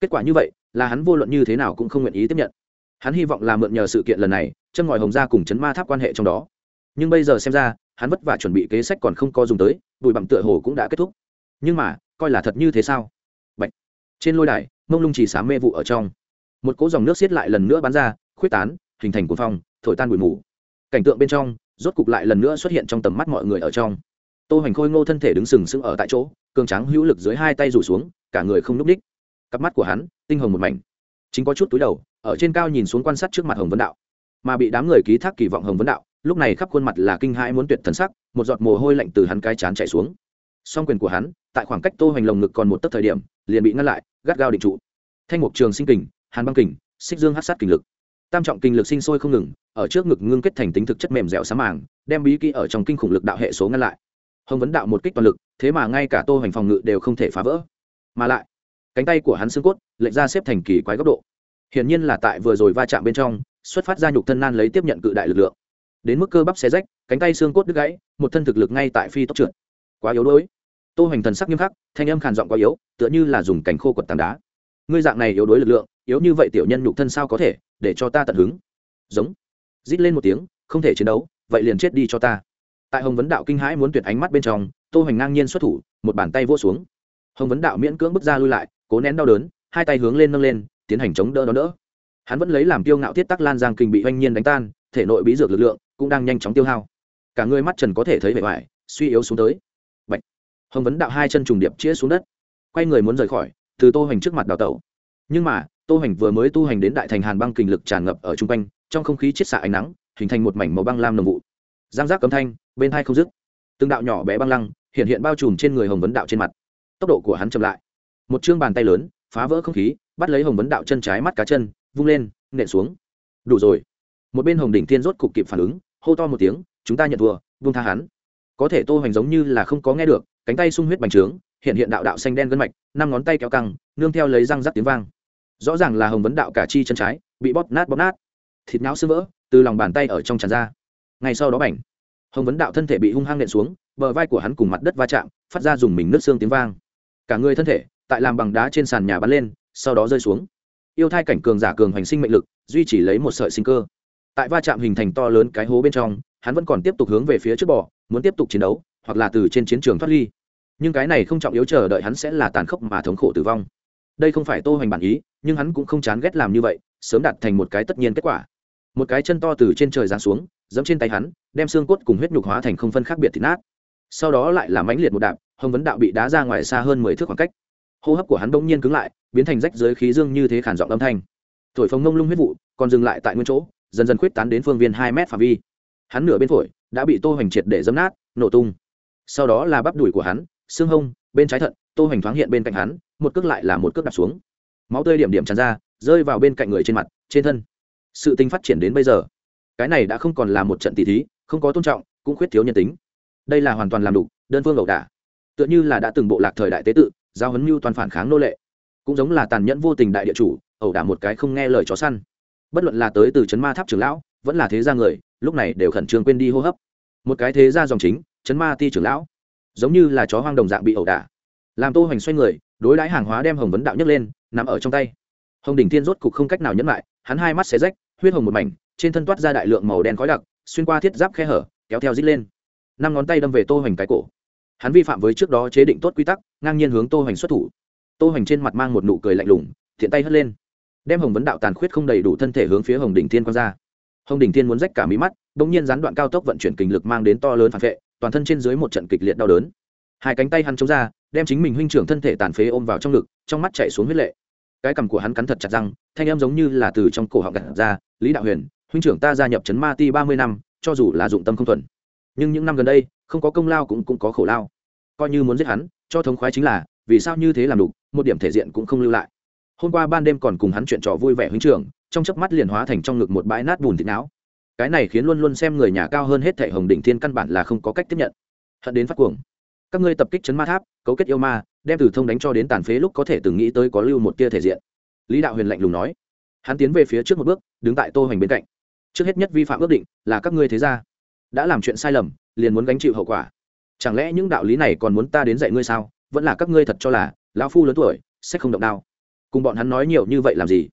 Kết quả như vậy, là hắn vô luận như thế nào cũng không nguyện ý tiếp nhận. Hắn hy vọng là mượn nhờ sự kiện lần này chân ngòi hồng gia cùng chấn ma tháp quan hệ trong đó. Nhưng bây giờ xem ra, hắn vất vả chuẩn bị kế sách còn không có dùng tới, bụi bặm tựa hồ cũng đã kết thúc. Nhưng mà, coi là thật như thế sao? Bạch. trên lôi đài, mông lung chỉ sám mê vụ ở trong. Một cỗ dòng nước xiết lại lần nữa bắn ra khuyết tán, hình thành cuồng phong, thổi tan bụi mù. Cảnh tượng bên trong rốt cục lại lần nữa xuất hiện trong tầm mắt mọi người ở trong. Tô hoành khôi ngô thân thể đứng sừng sững ở tại chỗ, cường tráng hữu lực dưới hai tay rủ xuống, cả người không núp đ í c h cặp mắt của hắn, tinh hồng một mảnh. Chính có chút túi đầu, ở trên cao nhìn xuống quan sát trước mặt hồng Vân đạo. Mà bị đám người ký thác kỳ vọng hồng Vân đạo, lúc này khắp khuôn mặt là kinh hãi muốn tuyệt thần sắc, một giọt mồ hôi lạnh từ hắn cai chán chạy xuống. Song quyền của hắn, tại khoảng cách tô hoành lồng ngực còn một tấc thời điểm, liền bị ngăn lại, gắt gao định trụ. Thanh mục trường sinh kình, hàn băng kình, xích dương hát sát kình lực tam trọng kinh lực sinh sôi không ngừng, ở trước ngực ngưng kết thành tính thực chất mềm dẻo xám màng, đem bí kỹ ở trong kinh khủng lực đạo hệ số ngăn lại. Hồng vấn đạo một kích toàn lực, thế mà ngay cả tô hoành phòng ngự đều không thể phá vỡ. Mà lại, cánh tay của hắn xương cốt lệnh ra xếp thành kỳ quái góc độ. Hiển nhiên là tại vừa rồi va chạm bên trong, xuất phát ra nhục thân nan lấy tiếp nhận cự đại lực lượng. Đến mức cơ bắp xe rách, cánh tay xương cốt đứt gãy, một thân thực lực ngay tại phi tốc trượt. Quá yếu đuối. Tô hoành thần sắc nghiêm khắc, thanh âm khàn giọng quá yếu, tựa như là dùng cành khô quật tảng đá. Ngươi dạng này yếu đuối lực lượng, yếu như vậy tiểu nhân nhục thân sao có thể? để cho ta tận hứng. Giống. Rít lên một tiếng, không thể chiến đấu, vậy liền chết đi cho ta. Tại hồng vấn đạo kinh hãi muốn tuyệt ánh mắt bên trong, tô hoành ngang nhiên xuất thủ, một bàn tay vỗ xuống. Hồng vấn đạo miễn cưỡng bước ra lui lại, cố nén đau đớn, hai tay hướng lên nâng lên, tiến hành chống đỡ đón đỡ. Hắn vẫn lấy làm tiêu ngạo thiết tắc lan giang kinh bị oanh nhiên đánh tan, thể nội bí dược lực lượng cũng đang nhanh chóng tiêu hao. Cả người mắt trần có thể thấy vẻ vải, suy yếu xuống tới. Bạch. hồng vấn đạo hai chân trùng điệp chĩa xuống đất. Quay người muốn rời khỏi, từ tô hoành trước mặt đào tẩu. Nhưng mà tô hành vừa mới tu hành đến đại thành hàn băng kình lực tràn ngập ở chung quanh, trong không khí chiết xạ ánh nắng, hình thành một mảnh màu băng lam nồng vụ. Giang giác cấm thanh, bên hai không dứt. Từng đạo nhỏ bé băng lăng hiện hiện bao trùm trên người hồng vấn đạo trên mặt. Tốc độ của hắn chậm lại. Một chương bàn tay lớn, phá vỡ không khí, bắt lấy hồng vấn đạo chân trái mắt cá chân, vung lên, nện xuống. Đủ rồi. Một bên hồng đỉnh thiên rốt cục kịp phản ứng, hô to một tiếng, chúng ta nhận thua vung tha hắn. Có thể tô Hành giống như là không có nghe được, cánh tay sung huyết bành trướng, hiện hiện đạo đạo xanh đen gân mạch, năm ngón tay kéo căng, nương theo lấy răng rắc tiếng vang rõ ràng là hồng vấn đạo cả chi chân trái, bị bóp nát bóp nát. Thịt não sưng vỡ, từ lòng bàn tay ở trong tràn ra. Ngay sau đó bảnh hồng vấn đạo thân thể bị hung hăng nện xuống, bờ vai của hắn cùng mặt đất va chạm, phát ra dùng mình nước xương tiếng vang. Cả người thân thể, tại làm bằng đá trên sàn nhà bắn lên, sau đó rơi xuống. Yêu thai cảnh cường giả cường hành sinh mệnh lực, duy trì lấy một sợi sinh cơ. Tại va chạm hình thành to lớn cái hố bên trong, hắn vẫn còn tiếp tục hướng về phía trước bò, muốn tiếp tục chiến đấu, hoặc là từ trên chiến trường thoát ly. Nhưng cái này không trọng yếu chờ đợi hắn sẽ là tàn khốc mà thống khổ tử vong đây không phải tô hoành bản ý, nhưng hắn cũng không chán ghét làm như vậy, sớm đạt thành một cái tất nhiên kết quả. Một cái chân to từ trên trời giáng xuống, giẫm trên tay hắn, đem xương cốt cùng huyết nhục hóa thành không phân khác biệt thịt nát. Sau đó lại làm mãnh liệt một đạp, hồng vấn đạo bị đá ra ngoài xa hơn mười thước khoảng cách. Hô hấp của hắn bỗng nhiên cứng lại, biến thành rách dưới khí dương như thế khản giọng âm thanh. Thổi phồng nông lung huyết vụ, còn dừng lại tại nguyên chỗ, dần dần khuyết tán đến phương viên hai mét phạm vi. Hắn nửa bên phổi đã bị tô hoành triệt để dấm nát, nổ tung. Sau đó là bắp đùi của hắn, xương hông, bên trái thận, tô hoành thoáng hiện bên cạnh hắn một cước lại là một cước đạp xuống. Máu tươi điểm điểm tràn ra, rơi vào bên cạnh người trên mặt, trên thân. Sự tình phát triển đến bây giờ, cái này đã không còn là một trận tỷ thí, không có tôn trọng, cũng khuyết thiếu nhân tính. Đây là hoàn toàn làm đủ, đơn phương ẩu đả. Tựa như là đã từng bộ lạc thời đại tế tự, giao hấn mưu toàn phản kháng nô lệ. Cũng giống là tàn nhẫn vô tình đại địa chủ, ẩu đả một cái không nghe lời chó săn. Bất luận là tới từ trấn ma tháp trưởng lão, vẫn là thế gia người, lúc này đều khẩn trương quên đi hô hấp. Một cái thế gia dòng chính trấn ma ti trưởng lão, giống như là chó hoang đồng dạng bị ẩu đả. Làm tô hoành xoay người đối đãi hàng hóa đem hồng vấn đạo nhấc lên nằm ở trong tay. Hồng đỉnh thiên rốt cục không cách nào nhẫn lại, hắn hai mắt xé rách, huyết hồng một mảnh, trên thân toát ra đại lượng màu đen khói đặc, xuyên qua thiết giáp khe hở, kéo theo dít lên. Năm ngón tay đâm về tô hoành cái cổ. Hắn vi phạm với trước đó chế định tốt quy tắc, ngang nhiên hướng tô hoành xuất thủ. Tô hoành trên mặt mang một nụ cười lạnh lùng, thiện tay hất lên. Đem hồng vấn đạo tàn khuyết không đầy đủ thân thể hướng phía hồng đỉnh thiên quăng ra. Hồng đỉnh thiên muốn rách cả mí mắt đ ỗ n g nhiên gián đoạn cao tốc vận chuyển kình lực mang đến to lớn phản vệ, toàn thân trên dưới một trận kịch liệt đau đớn hai cánh tay hắn chống ra, đem chính mình huynh trưởng thân thể tàn phế ôm vào trong ngực, trong mắt chạy xuống huyết lệ. Cái cằm của hắn cắn thật chặt răng, thanh em giống như là từ trong cổ họng gặt ra, lý đạo huyền, huynh trưởng ta gia nhập trấn ma ti ba mươi năm, cho dù là dụng tâm không thuần, nhưng những năm gần đây, không có công lao cũng cũng có khổ lao. Coi như muốn giết hắn, cho thống khoái chính là, vì sao như thế làm đục, một điểm thể diện cũng không lưu lại. Hôm qua ban đêm còn cùng hắn chuyện trò vui vẻ huynh trưởng, trong chớp mắt liền hóa thành trong ngực một bãi nát bùn thịt não. Cái này khiến luôn luôn xem người nhà cao hơn hết thẻ hồng đỉnh thiên căn bản là không có cách tiếp nhận. Hận đến phát cuồng các ngươi tập kích chấn ma tháp, cấu kết yêu ma, đem tử thông đánh cho đến tàn phế lúc có thể từng nghĩ tới có lưu một tia thể diện. Lý đạo huyền lạnh lùng nói. Hắn tiến về phía trước một bước, đứng tại tô hoành bên cạnh. Trước hết nhất vi phạm ước định là các ngươi thế ra đã làm chuyện sai lầm, liền muốn gánh chịu hậu quả. Chẳng lẽ những đạo lý này còn muốn ta đến dạy ngươi sao? Vẫn là các ngươi thật cho là lão phu lớn tuổi, sẽ không động đao. Cùng bọn hắn nói nhiều như vậy làm gì?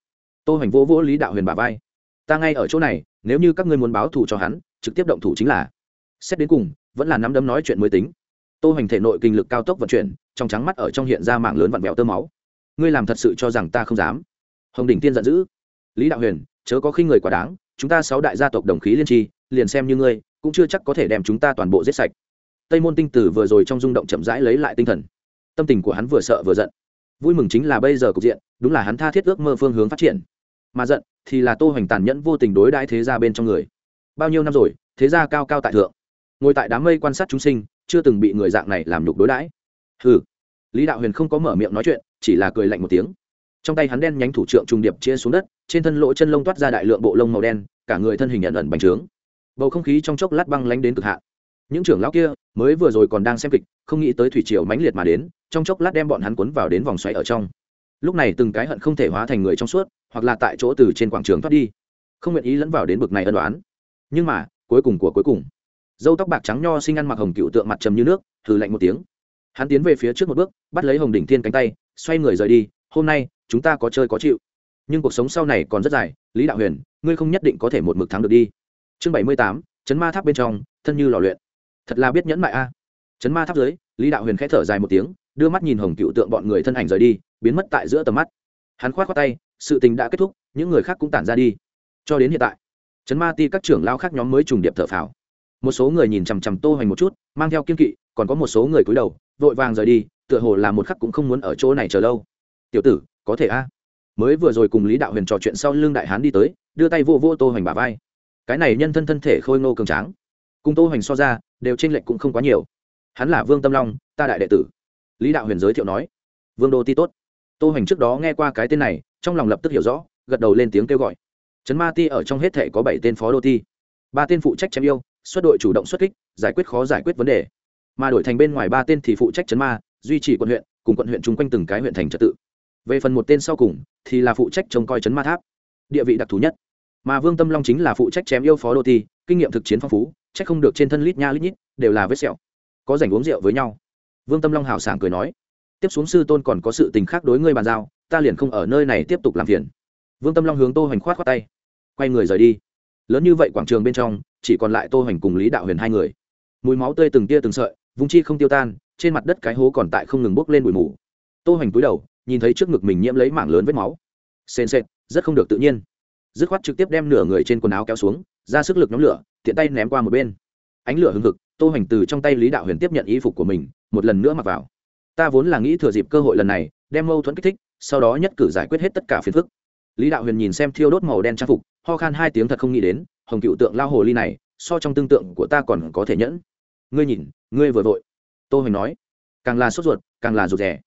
Tô hoành vô vô lý đạo huyền bà vai. Ta ngay ở chỗ này, nếu như các ngươi muốn báo thù cho hắn, trực tiếp động thủ chính là. Xét đến cùng, vẫn là nắm đấm nói chuyện mới tính tô hoành thể nội kinh lực cao tốc vận chuyển, trong trắng mắt ở trong hiện ra mạng lớn vặn vẹo tơ máu. Ngươi làm thật sự cho rằng ta không dám? Hồng đỉnh tiên giận dữ. Lý đạo huyền, chớ có khi người quá đáng, chúng ta sáu đại gia tộc đồng khí liên tri, liền xem như ngươi, cũng chưa chắc có thể đem chúng ta toàn bộ giết sạch. Tây môn tinh tử vừa rồi trong rung động chậm rãi lấy lại tinh thần. Tâm tình của hắn vừa sợ vừa giận. Vui mừng chính là bây giờ cục diện, đúng là hắn tha thiết ước mơ phương hướng phát triển. Mà giận thì là tô hoành tàn nhẫn vô tình đối đãi thế gia bên trong người. Bao nhiêu năm rồi, thế gia cao cao tại thượng. Ngồi tại đám mây quan sát chúng sinh chưa từng bị người dạng này làm nhục đối đãi. Hừ. Lý đạo huyền không có mở miệng nói chuyện, chỉ là cười lạnh một tiếng. Trong tay hắn đen nhánh thủ trượng trung điệp chia xuống đất, trên thân lỗ chân lông toát ra đại lượng bộ lông màu đen, cả người thân hình nhận ẩn bành trướng. Bầu không khí trong chốc lát băng lãnh đến cực hạn. Những trưởng lão kia mới vừa rồi còn đang xem kịch, không nghĩ tới thủy triều mãnh liệt mà đến, trong chốc lát đem bọn hắn cuốn vào đến vòng xoáy ở trong. Lúc này từng cái hận không thể hóa thành người trong suốt, hoặc là tại chỗ từ trên quảng trường thoát đi, không nguyện ý lẫn vào đến bực này ân đoán nhưng mà, cuối cùng của cuối cùng dâu tóc bạc trắng nho sinh ăn mặc hồng cựu tượng mặt trầm như nước thử lạnh một tiếng. Hắn tiến về phía trước một bước, bắt lấy hồng đỉnh thiên cánh tay, xoay người rời đi, hôm nay, chúng ta có chơi có chịu. Nhưng cuộc sống sau này còn rất dài, lý đạo huyền, ngươi không nhất định có thể một mực thắng được đi. Chương bảy mươi tám, chấn ma tháp bên trong, thân như lò luyện. Thật là biết nhẫn mại a. Chấn ma tháp dưới, lý đạo huyền k h ẽ thở dài một tiếng, đưa mắt nhìn hồng cựu tượng bọn người thân ảnh rời đi, biến mất tại giữa tầm mắt. Hắn k h o á t khoác tay, sự tình đã kết thúc, những người khác cũng tản ra đi. Cho đến hiện tại, chấn ma ti các trưởng lao khác nhóm mới trùng điệp thở phào một số người nhìn chằm chằm tô hoành một chút, mang theo kiên kỵ, còn có một số người cúi đầu, vội vàng rời đi, tựa hồ là một khắc cũng không muốn ở chỗ này chờ lâu. Tiểu tử, có thể a? Mới vừa rồi cùng lý đạo huyền trò chuyện sau lưng đại hán đi tới, đưa tay vô vô tô hoành bà vai. Cái này nhân thân thân thể khôi ngô cường tráng. Cùng tô hoành so ra, đều tranh lệch cũng không quá nhiều. Hắn là vương tâm long, ta đại đệ tử. Lý đạo huyền giới thiệu nói. Vương đô ti tốt. Tô hoành trước đó nghe qua cái tên này, trong lòng lập tức hiểu rõ, gật đầu lên tiếng kêu gọi. Trấn ma ti ở trong hết thể có bảy tên phó đô ti. Ba tên phụ trách chém yêu xuất đội chủ động xuất kích, giải quyết khó giải quyết vấn đề. Mà đổi thành bên ngoài ba tên thì phụ trách chấn ma, duy trì quận huyện, cùng quận huyện chung quanh từng cái huyện thành trật tự. Về phần một tên sau cùng, thì là phụ trách trông coi chấn ma tháp. Địa vị đặc thù nhất. Mà vương tâm long chính là phụ trách chém yêu phó đô ti kinh nghiệm thực chiến phong phú trách không được trên thân lít nha lít nhít, đều là vết sẹo. Có rảnh uống rượu với nhau. Vương tâm long hào sảng cười nói. Tiếp xuống sư tôn còn có sự tình khác đối ngươi bàn giao, ta liền không ở nơi này tiếp tục làm phiền. Vương tâm long hướng tô hoành khoát khoát tay. Quay người rời đi lớn như vậy quảng trường bên trong, chỉ còn lại tô hoành cùng lý đạo huyền hai người. Mùi máu tươi từng tia từng sợi vùng chi không tiêu tan, trên mặt đất cái hố còn tại không ngừng bốc lên bụi mù. Tô hoành cúi đầu, nhìn thấy trước ngực mình nhiễm lấy mảng lớn vết máu. Sền sệt, rất không được tự nhiên. Dứt khoát trực tiếp đem nửa người trên quần áo kéo xuống, ra sức lực nhóm lửa, tiện tay ném qua một bên. Ánh lửa hừng hực, tô hoành từ trong tay lý đạo huyền tiếp nhận y phục của mình, một lần nữa mặc vào. Ta vốn là nghĩ thừa dịp cơ hội lần này, đem mâu thuẫn kích thích, sau đó nhất cử giải quyết hết tất cả phiền phức lý đạo huyền nhìn xem thiêu đốt màu đen trang phục, ho khan hai tiếng thật không nghĩ đến, hồng cựu tượng lao hồ ly này, so trong tương tượng của ta còn có thể nhẫn. Ngươi nhìn, ngươi vừa vội. Tô hoành nói, càng là sốt ruột, càng là rụt rè.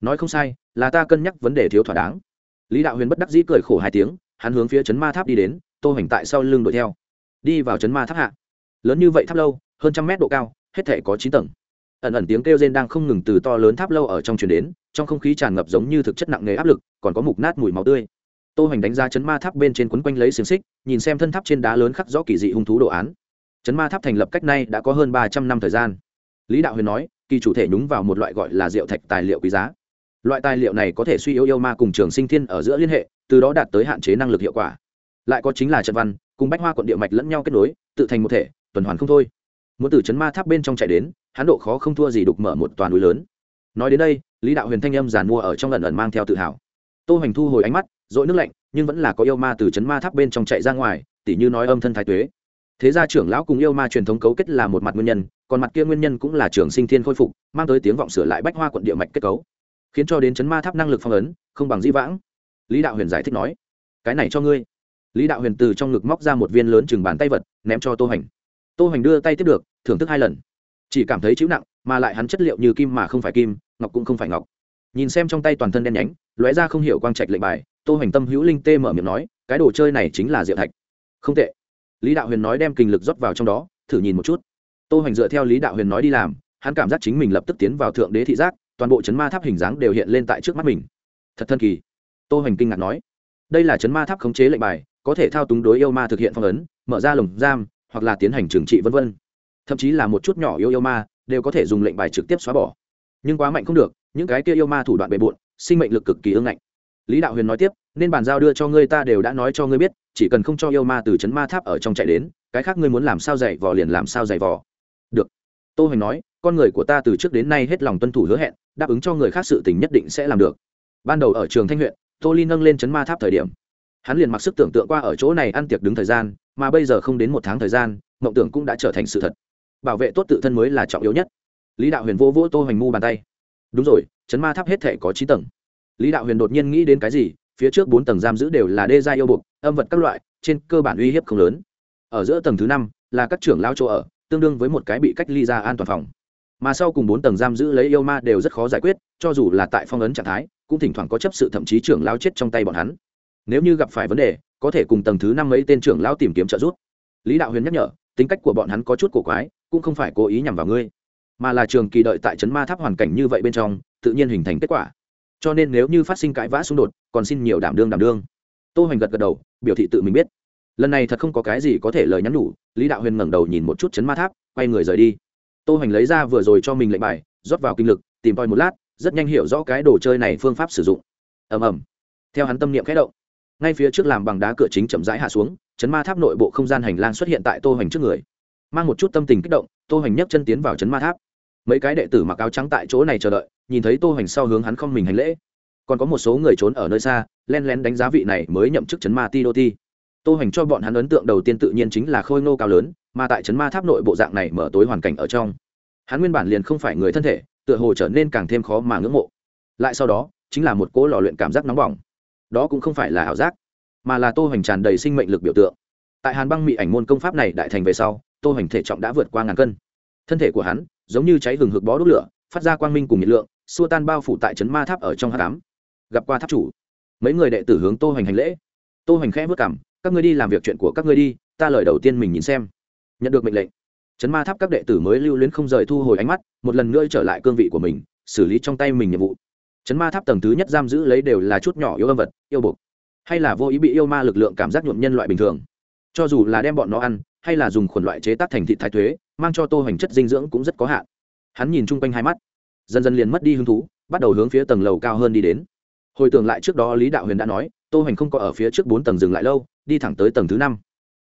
Nói không sai, là ta cân nhắc vấn đề thiếu thỏa đáng. Lý đạo huyền bất đắc dĩ cười khổ hai tiếng, hắn hướng phía trấn ma tháp đi đến, tô hoành tại sau lưng đuổi theo. Đi vào trấn ma tháp hạ. Lớn như vậy tháp lâu, hơn trăm mét độ cao, hết thể có chín tầng. Ẩn ẩn tiếng kêu rên đang không ngừng từ to lớn tháp lâu ở trong truyền đến, trong không khí tràn ngập giống như thực chất nặng nề áp lực, còn có mục nát mùi máu tươi tô hoành đánh ra chấn ma tháp bên trên quấn quanh lấy xiềng xích, nhìn xem thân tháp trên đá lớn khắc rõ kỳ dị hung thú đồ án. Chấn ma tháp thành lập cách nay đã có hơn ba trăm năm thời gian. Lý đạo huyền nói, kỳ chủ thể nhúng vào một loại gọi là rượu thạch tài liệu quý giá. Loại tài liệu này có thể suy yếu yêu ma cùng trường sinh thiên ở giữa liên hệ, từ đó đạt tới hạn chế năng lực hiệu quả. Lại có chính là trận văn, cùng bách hoa quận địa mạch lẫn nhau kết nối, tự thành một thể, tuần hoàn không thôi. Muốn từ chấn ma tháp bên trong chạy đến, hắn độ khó không thua gì đục mở một toàn núi lớn. Nói đến đây, lý đạo huyền thanh âm giàn mua ở trong lần ẩn mang theo tự hào. Tô hoành thu hồi ánh mắt dội nước lạnh, nhưng vẫn là có yêu ma từ c h ấ n ma tháp bên trong chạy ra ngoài, tỉ như nói âm thân thái tuế. Thế ra trưởng lão cùng yêu ma truyền thống cấu kết là một mặt nguyên nhân, còn mặt kia nguyên nhân cũng là trường sinh thiên khôi phục, mang tới tiếng vọng sửa lại bách hoa quận địa mạch kết cấu, khiến cho đến chấn ma tháp năng lực phong ấn, không bằng di vãng. Lý đạo huyền giải thích nói, cái này cho ngươi. Lý đạo huyền từ trong ngực móc ra một viên lớn chừng bàn tay vật, ném cho tô hành. Tô hành đưa tay tiếp được, thưởng thức hai lần. Chỉ cảm thấy chữ nặng, mà lại hắn chất liệu như kim mà không phải kim, ngọc cũng không phải ngọc. Nhìn xem trong tay toàn thân đen nhánh, lóe ra không hiểu quang trạch lệnh bài tô hoành tâm hữu linh tê mở miệng nói, cái đồ chơi này chính là diệu thạch. Không tệ. Lý đạo huyền nói đem kinh lực rót vào trong đó, thử nhìn một chút. Tô hoành dựa theo lý đạo huyền nói đi làm, hắn cảm giác chính mình lập tức tiến vào thượng đế thị giác, toàn bộ chấn ma tháp hình dáng đều hiện lên tại trước mắt mình. Thật thần kỳ. Tô hoành kinh ngạc nói, đây là chấn ma tháp khống chế lệnh bài, có thể thao túng đối yêu ma thực hiện phong ấn, mở ra lồng giam, hoặc là tiến hành trừng trị vân vân. Thậm chí là một chút nhỏ yêu yêu ma, đều có thể dùng lệnh bài trực tiếp xóa bỏ. Nhưng quá mạnh không được, những cái kia yêu ma thủ đoạn bề bộn, sinh mệnh lực cực kỳ ương ngạnh lý đạo huyền nói tiếp, nên bàn giao đưa cho ngươi ta đều đã nói cho ngươi biết, chỉ cần không cho yêu ma từ c h ấ n ma tháp ở trong chạy đến, cái khác ngươi muốn làm sao dày vò liền làm sao dày vò. Được. Tô hoành nói, con người của ta từ trước đến nay hết lòng tuân thủ hứa hẹn, đáp ứng cho người khác sự tình nhất định sẽ làm được. Ban đầu ở trường thanh huyện, tô ly nâng lên c h ấ n ma tháp thời điểm. Hắn liền mặc sức tưởng tượng qua ở chỗ này ăn tiệc đứng thời gian, mà bây giờ không đến một tháng thời gian, mộng tưởng cũng đã trở thành sự thật. Bảo vệ tốt tự thân mới là trọng yếu nhất. Lý đạo huyền vô vỗ tô hoành mu bàn tay. Đúng rồi, chấn ma tháp hết thể có trí tầng lý đạo huyền đột nhiên nghĩ đến cái gì, phía trước bốn tầng giam giữ đều là đê gia yêu buộc, âm vật các loại, trên cơ bản uy hiếp không lớn. Ở giữa tầng thứ năm là các trưởng lao chỗ ở, tương đương với một cái bị cách ly ra an toàn phòng. Mà sau cùng bốn tầng giam giữ lấy yêu ma đều rất khó giải quyết, cho dù là tại phong ấn trạng thái, cũng thỉnh thoảng có chấp sự thậm chí trưởng lao chết trong tay bọn hắn. Nếu như gặp phải vấn đề, có thể cùng tầng thứ năm mấy tên trưởng lao tìm kiếm trợ giúp. Lý đạo huyền nhắc nhở, tính cách của bọn hắn có chút cổ quái, cũng không phải cố ý nhằm vào ngươi, mà là trường kỳ đợi tại trấn ma tháp hoàn cảnh như vậy bên trong, tự nhiên hình thành kết quả cho nên nếu như phát sinh cãi vã xung đột, còn xin nhiều đảm đương đảm đương. Tô hoành gật gật đầu, biểu thị tự mình biết. Lần này thật không có cái gì có thể lời nhắn nhủ, lý đạo huyền ngẩng đầu nhìn một chút chấn ma tháp, quay người rời đi. Tô hoành lấy ra vừa rồi cho mình lệnh bài, rót vào kinh lực, tìm tòi một lát, rất nhanh hiểu rõ cái đồ chơi này phương pháp sử dụng. Ầm ầm. Theo hắn tâm niệm khẽ động, ngay phía trước làm bằng đá cửa chính chậm rãi hạ xuống, chấn ma tháp nội bộ không gian hành lang xuất hiện tại tô hoành trước người. Mang một chút tâm tình kích động, tô hoành nhấc chân tiến vào chấn ma tháp mấy cái đệ tử mặc áo trắng tại chỗ này chờ đợi, nhìn thấy tô hoành sau hướng hắn không mình hành lễ. Còn có một số người trốn ở nơi xa, len lén đánh giá vị này mới nhậm chức chấn ma ti đô ti. Tô hoành cho bọn hắn ấn tượng đầu tiên tự nhiên chính là khôi ngô cao lớn, mà tại chấn ma tháp nội bộ dạng này mở tối hoàn cảnh ở trong. Hắn nguyên bản liền không phải người thân thể, tựa hồ trở nên càng thêm khó mà ngưỡng mộ. Lại sau đó, chính là một cỗ lò luyện cảm giác nóng bỏng. Đó cũng không phải là ảo giác, mà là tô hoành tràn đầy sinh mệnh lực biểu tượng. Tại hàn băng mỹ ảnh môn công pháp này đại thành về sau, tô hoành thể trọng đã vượt qua ngàn cân thân thể của hắn giống như cháy hừng hực bó đốt lửa, phát ra quang minh cùng nhiệt lượng, xua tan bao phủ tại trấn ma tháp ở trong h tám gặp qua tháp chủ. Mấy người đệ tử hướng tô hoành hành lễ. Tô hoành khẽ vất cảm các ngươi đi làm việc chuyện của các ngươi đi, ta lời đầu tiên mình nhìn xem. Nhận được mệnh lệnh trấn ma tháp các đệ tử mới lưu luyến không rời thu hồi ánh mắt, một lần nữa trở lại cương vị của mình, xử lý trong tay mình nhiệm vụ. Trấn ma tháp tầng thứ nhất giam giữ lấy đều là chút nhỏ yêu âm vật, yêu bục hay là vô ý bị yêu ma lực lượng cảm giác nhuộm nhân loại bình thường. Cho dù là đem bọn nó ăn hay là dùng khuẩn loại chế tác thành thịt thái thuế mang cho tô hành chất dinh dưỡng cũng rất có hạn. Hắn nhìn chung quanh hai mắt, dần dần liền mất đi hứng thú, bắt đầu hướng phía tầng lầu cao hơn đi đến. Hồi tưởng lại trước đó lý đạo huyền đã nói, tô hành không có ở phía trước bốn tầng dừng lại lâu, đi thẳng tới tầng thứ năm.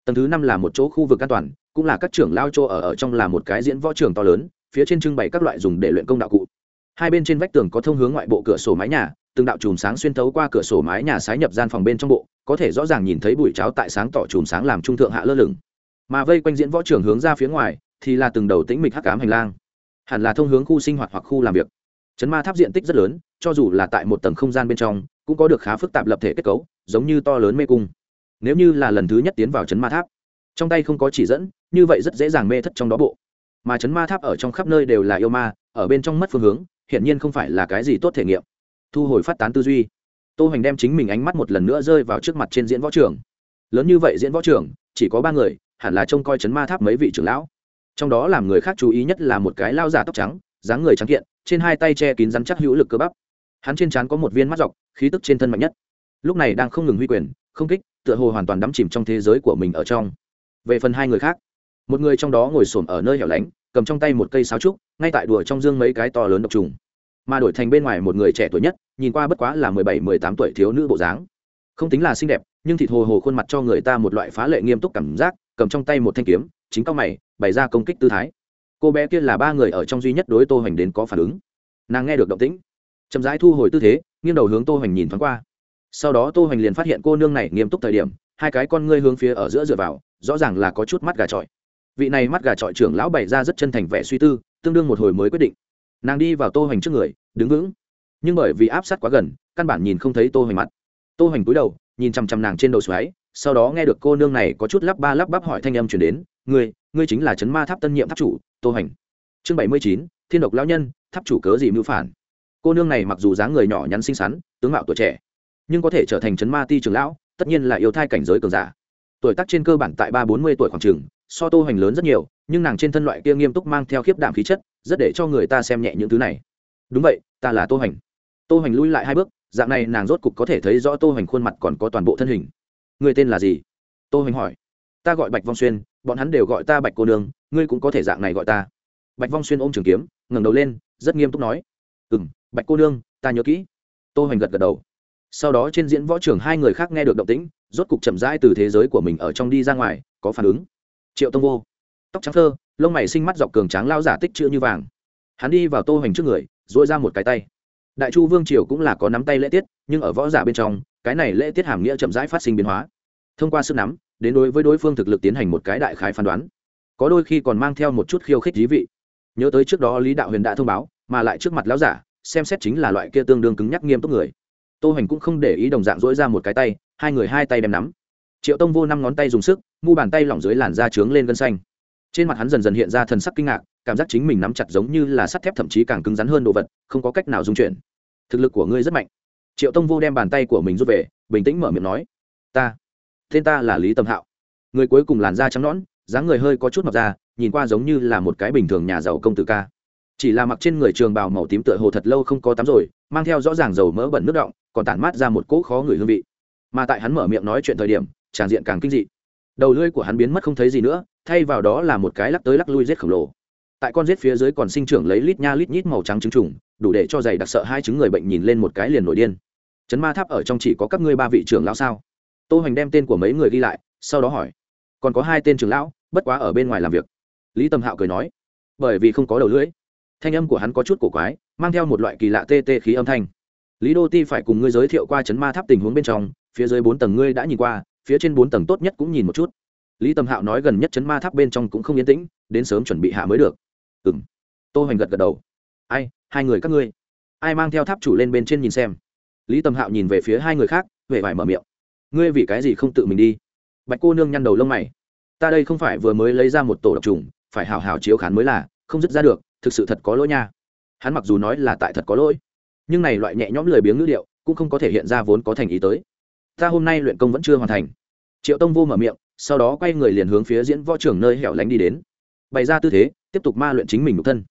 Tầng thứ năm là một chỗ khu vực an toàn, cũng là các trưởng lao chỗ ở ở trong là một cái diễn võ trường to lớn, phía trên trưng bày các loại dùng để luyện công đạo cụ. Hai bên trên vách tường có thông hướng ngoại bộ cửa sổ mái nhà, từng đạo chùm sáng xuyên thấu qua cửa sổ mái nhà sái nhập gian phòng bên trong bộ, có thể rõ ràng nhìn thấy bụi cháo tại sáng tỏ chùm sáng làm trung thượng hạ lơ lửng mà vây quanh diễn võ trưởng hướng ra phía ngoài, thì là từng đầu tĩnh mịch hắc cám hành lang. Hẳn là thông hướng khu sinh hoạt hoặc khu làm việc. Chấn ma tháp diện tích rất lớn, cho dù là tại một tầng không gian bên trong, cũng có được khá phức tạp lập thể kết cấu, giống như to lớn mê cung. Nếu như là lần thứ nhất tiến vào chấn ma tháp, trong tay không có chỉ dẫn, như vậy rất dễ dàng mê thất trong đó bộ. Mà chấn ma tháp ở trong khắp nơi đều là yêu ma, ở bên trong mất phương hướng, hiển nhiên không phải là cái gì tốt thể nghiệm. Thu hồi phát tán tư duy. Tô hoành đem chính mình ánh mắt một lần nữa rơi vào trước mặt trên diễn võ trường lớn như vậy diễn võ trường chỉ có ba người hẳn là trông coi chấn ma tháp mấy vị trưởng lão. Trong đó làm người khác chú ý nhất là một cái lao giả tóc trắng, dáng người trắng kiện, trên hai tay che kín rắn chắc hữu lực cơ bắp. Hắn trên trán có một viên mắt dọc, khí tức trên thân mạnh nhất. Lúc này đang không ngừng huy quyền, không kích, tựa hồ hoàn toàn đắm chìm trong thế giới của mình ở trong. Về phần hai người khác, một người trong đó ngồi xổm ở nơi hẻo lánh, cầm trong tay một cây sáo trúc, ngay tại đùa trong dương mấy cái to lớn độc trùng. Mà đổi thành bên ngoài một người trẻ tuổi nhất, nhìn qua bất quá là mười bảy, mười tám tuổi thiếu nữ bộ dáng. Không tính là xinh đẹp, nhưng thịt hồ hồ khuôn mặt cho người ta một loại phá lệ nghiêm túc cảm giác cầm trong tay một thanh kiếm, chính cao mày, bày ra công kích tư thái. Cô bé kia là ba người ở trong duy nhất đối tô hoành đến có phản ứng. Nàng nghe được động tĩnh, chậm rãi thu hồi tư thế, nghiêng đầu hướng tô hoành nhìn thoáng qua. Sau đó tô hoành liền phát hiện cô nương này nghiêm túc thời điểm, hai cái con ngươi hướng phía ở giữa dựa vào, rõ ràng là có chút mắt gà trọi. Vị này mắt gà trọi trưởng lão bày ra rất chân thành vẻ suy tư, tương đương một hồi mới quyết định. Nàng đi vào tô hoành trước người, đứng vững. Nhưng bởi vì áp sát quá gần, căn bản nhìn không thấy tô hoành mặt. Tô hoành cúi đầu, nhìn chằm chằm nàng trên đầu xoáy sau đó nghe được cô nương này có chút lắp ba lắp bắp hỏi thanh âm chuyển đến, ngươi ngươi chính là trấn ma tháp tân nhiệm tháp chủ, tô hành. Chương bảy mươi chín, thiên độc lão nhân, tháp chủ cớ gì mưu phản? Cô nương này mặc dù dáng người nhỏ nhắn xinh xắn, tướng mạo tuổi trẻ, nhưng có thể trở thành trấn ma ti trường lão, tất nhiên là yêu thai cảnh giới cường giả. Tuổi tác trên cơ bản tại ba bốn mươi tuổi khoảng trường so tô hoành lớn rất nhiều, nhưng nàng trên thân loại kia nghiêm túc mang theo khiếp đảm khí chất, rất để cho người ta xem nhẹ những thứ này. Đúng vậy, ta là tô hoành tô hoành lui lại hai bước, dạng này nàng rốt cục có thể thấy rõ tô hoành khuôn mặt còn có toàn bộ thân hình người tên là gì? Tô hoành hỏi. Ta gọi bạch vong xuyên, bọn hắn đều gọi ta bạch cô nương, ngươi cũng có thể dạng này gọi ta. Bạch vong xuyên ôm trường kiếm, ngẩng đầu lên, rất nghiêm túc nói. Ừ m bạch cô nương, ta nhớ kỹ. Tô hoành gật gật đầu. Sau đó trên diễn võ trường hai người khác nghe được động tĩnh, rốt cục chậm rãi từ thế giới của mình ở trong đi ra ngoài, có phản ứng. Triệu tông vô. Tóc trắng thơ, lông mày sinh mắt dọc cường tráng lao giả tích chữ như vàng. Hắn đi vào tô hoành trước người dội ra một cái tay. Đại chu vương triều cũng là có nắm tay lễ tiết, nhưng ở võ giả bên trong cái này lễ tiết hàm nghĩa chậm rãi phát sinh biến hóa. Thông qua sức nắm, đến đối với đối phương thực lực tiến hành một cái đại khái phán đoán. Có đôi khi còn mang theo một chút khiêu khích dí vị. Nhớ tới trước đó lý đạo huyền đã thông báo, mà lại trước mặt lão giả, xem xét chính là loại kia tương đương cứng nhắc nghiêm túc người. Tô Hành cũng không để ý đồng dạng dỗi ra một cái tay, hai người hai tay đem nắm. Triệu tông vô năm ngón tay dùng sức, mu bàn tay lỏng dưới làn da trướng lên gân xanh. Trên mặt hắn dần dần hiện ra thần sắc kinh ngạc, cảm giác chính mình nắm chặt giống như là sắt thép thậm chí càng cứng rắn hơn đồ vật, không có cách nào dung chuyển. Thực lực của ngươi rất mạnh triệu tông vô đem bàn tay của mình rút về, bình tĩnh mở miệng nói, ta, tên ta là lý tâm hạo. Người cuối cùng làn da trắng nõn, dáng người hơi có chút mọc da nhìn qua giống như là một cái bình thường nhà giàu công tử ca. Chỉ là mặc trên người trường bào màu tím tựa hồ thật lâu không có tắm rồi, mang theo rõ ràng dầu mỡ bẩn nước động còn tản mát ra một cỗ khó người hương vị. Mà tại hắn mở miệng nói chuyện thời điểm, tràn diện càng kinh dị. Đầu lưỡi của hắn biến mất không thấy gì nữa, thay vào đó là một cái lắc tới lắc lui rết khổng lồ. Tại con rết phía dưới còn sinh trưởng lấy lít nha lít nhít màu trắng trứng trùng đủ để cho giày đặc sợ hai chứng người bệnh nhìn lên một cái liền nổi điên. Chấn ma tháp ở trong chỉ có các ngươi ba vị trưởng lão sao? Tô hoành đem tên của mấy người ghi lại, sau đó hỏi. Còn có hai tên trưởng lão, bất quá ở bên ngoài làm việc. Lý tâm hạo cười nói. Bởi vì không có đầu lưỡi. Thanh âm của hắn có chút cổ quái, mang theo một loại kỳ lạ tê tê khí âm thanh. Lý đô ti phải cùng ngươi giới thiệu qua chấn ma tháp tình huống bên trong, phía dưới bốn tầng ngươi đã nhìn qua, phía trên bốn tầng tốt nhất cũng nhìn một chút. Lý tâm hạo nói gần nhất chấn ma tháp bên trong cũng không yên tĩnh, đến sớm chuẩn bị hạ mới được. Ừ m tô hoành gật gật đầu ai, hai người các ngươi. Ai mang theo tháp chủ lên bên trên nhìn xem. Lý tầm hạo nhìn về phía hai người khác huệ vải mở miệng. Ngươi vì cái gì không tự mình đi? Bạch cô nương nhăn đầu lông mày. Ta đây không phải vừa mới lấy ra một tổ độc trùng, phải hào hào chiếu khán mới là, không dứt ra được, thực sự thật có lỗi nha. Hắn mặc dù nói là tại thật có lỗi, nhưng này loại nhẹ nhõm lười biếng ngữ điệu cũng không có thể hiện ra vốn có thành ý tới. Ta hôm nay luyện công vẫn chưa hoàn thành. Triệu tông vô mở miệng, sau đó quay người liền hướng phía diễn võ trưởng nơi hẻo lánh đi đến. Bày ra tư thế, tiếp tục ma luyện chính mình độc thân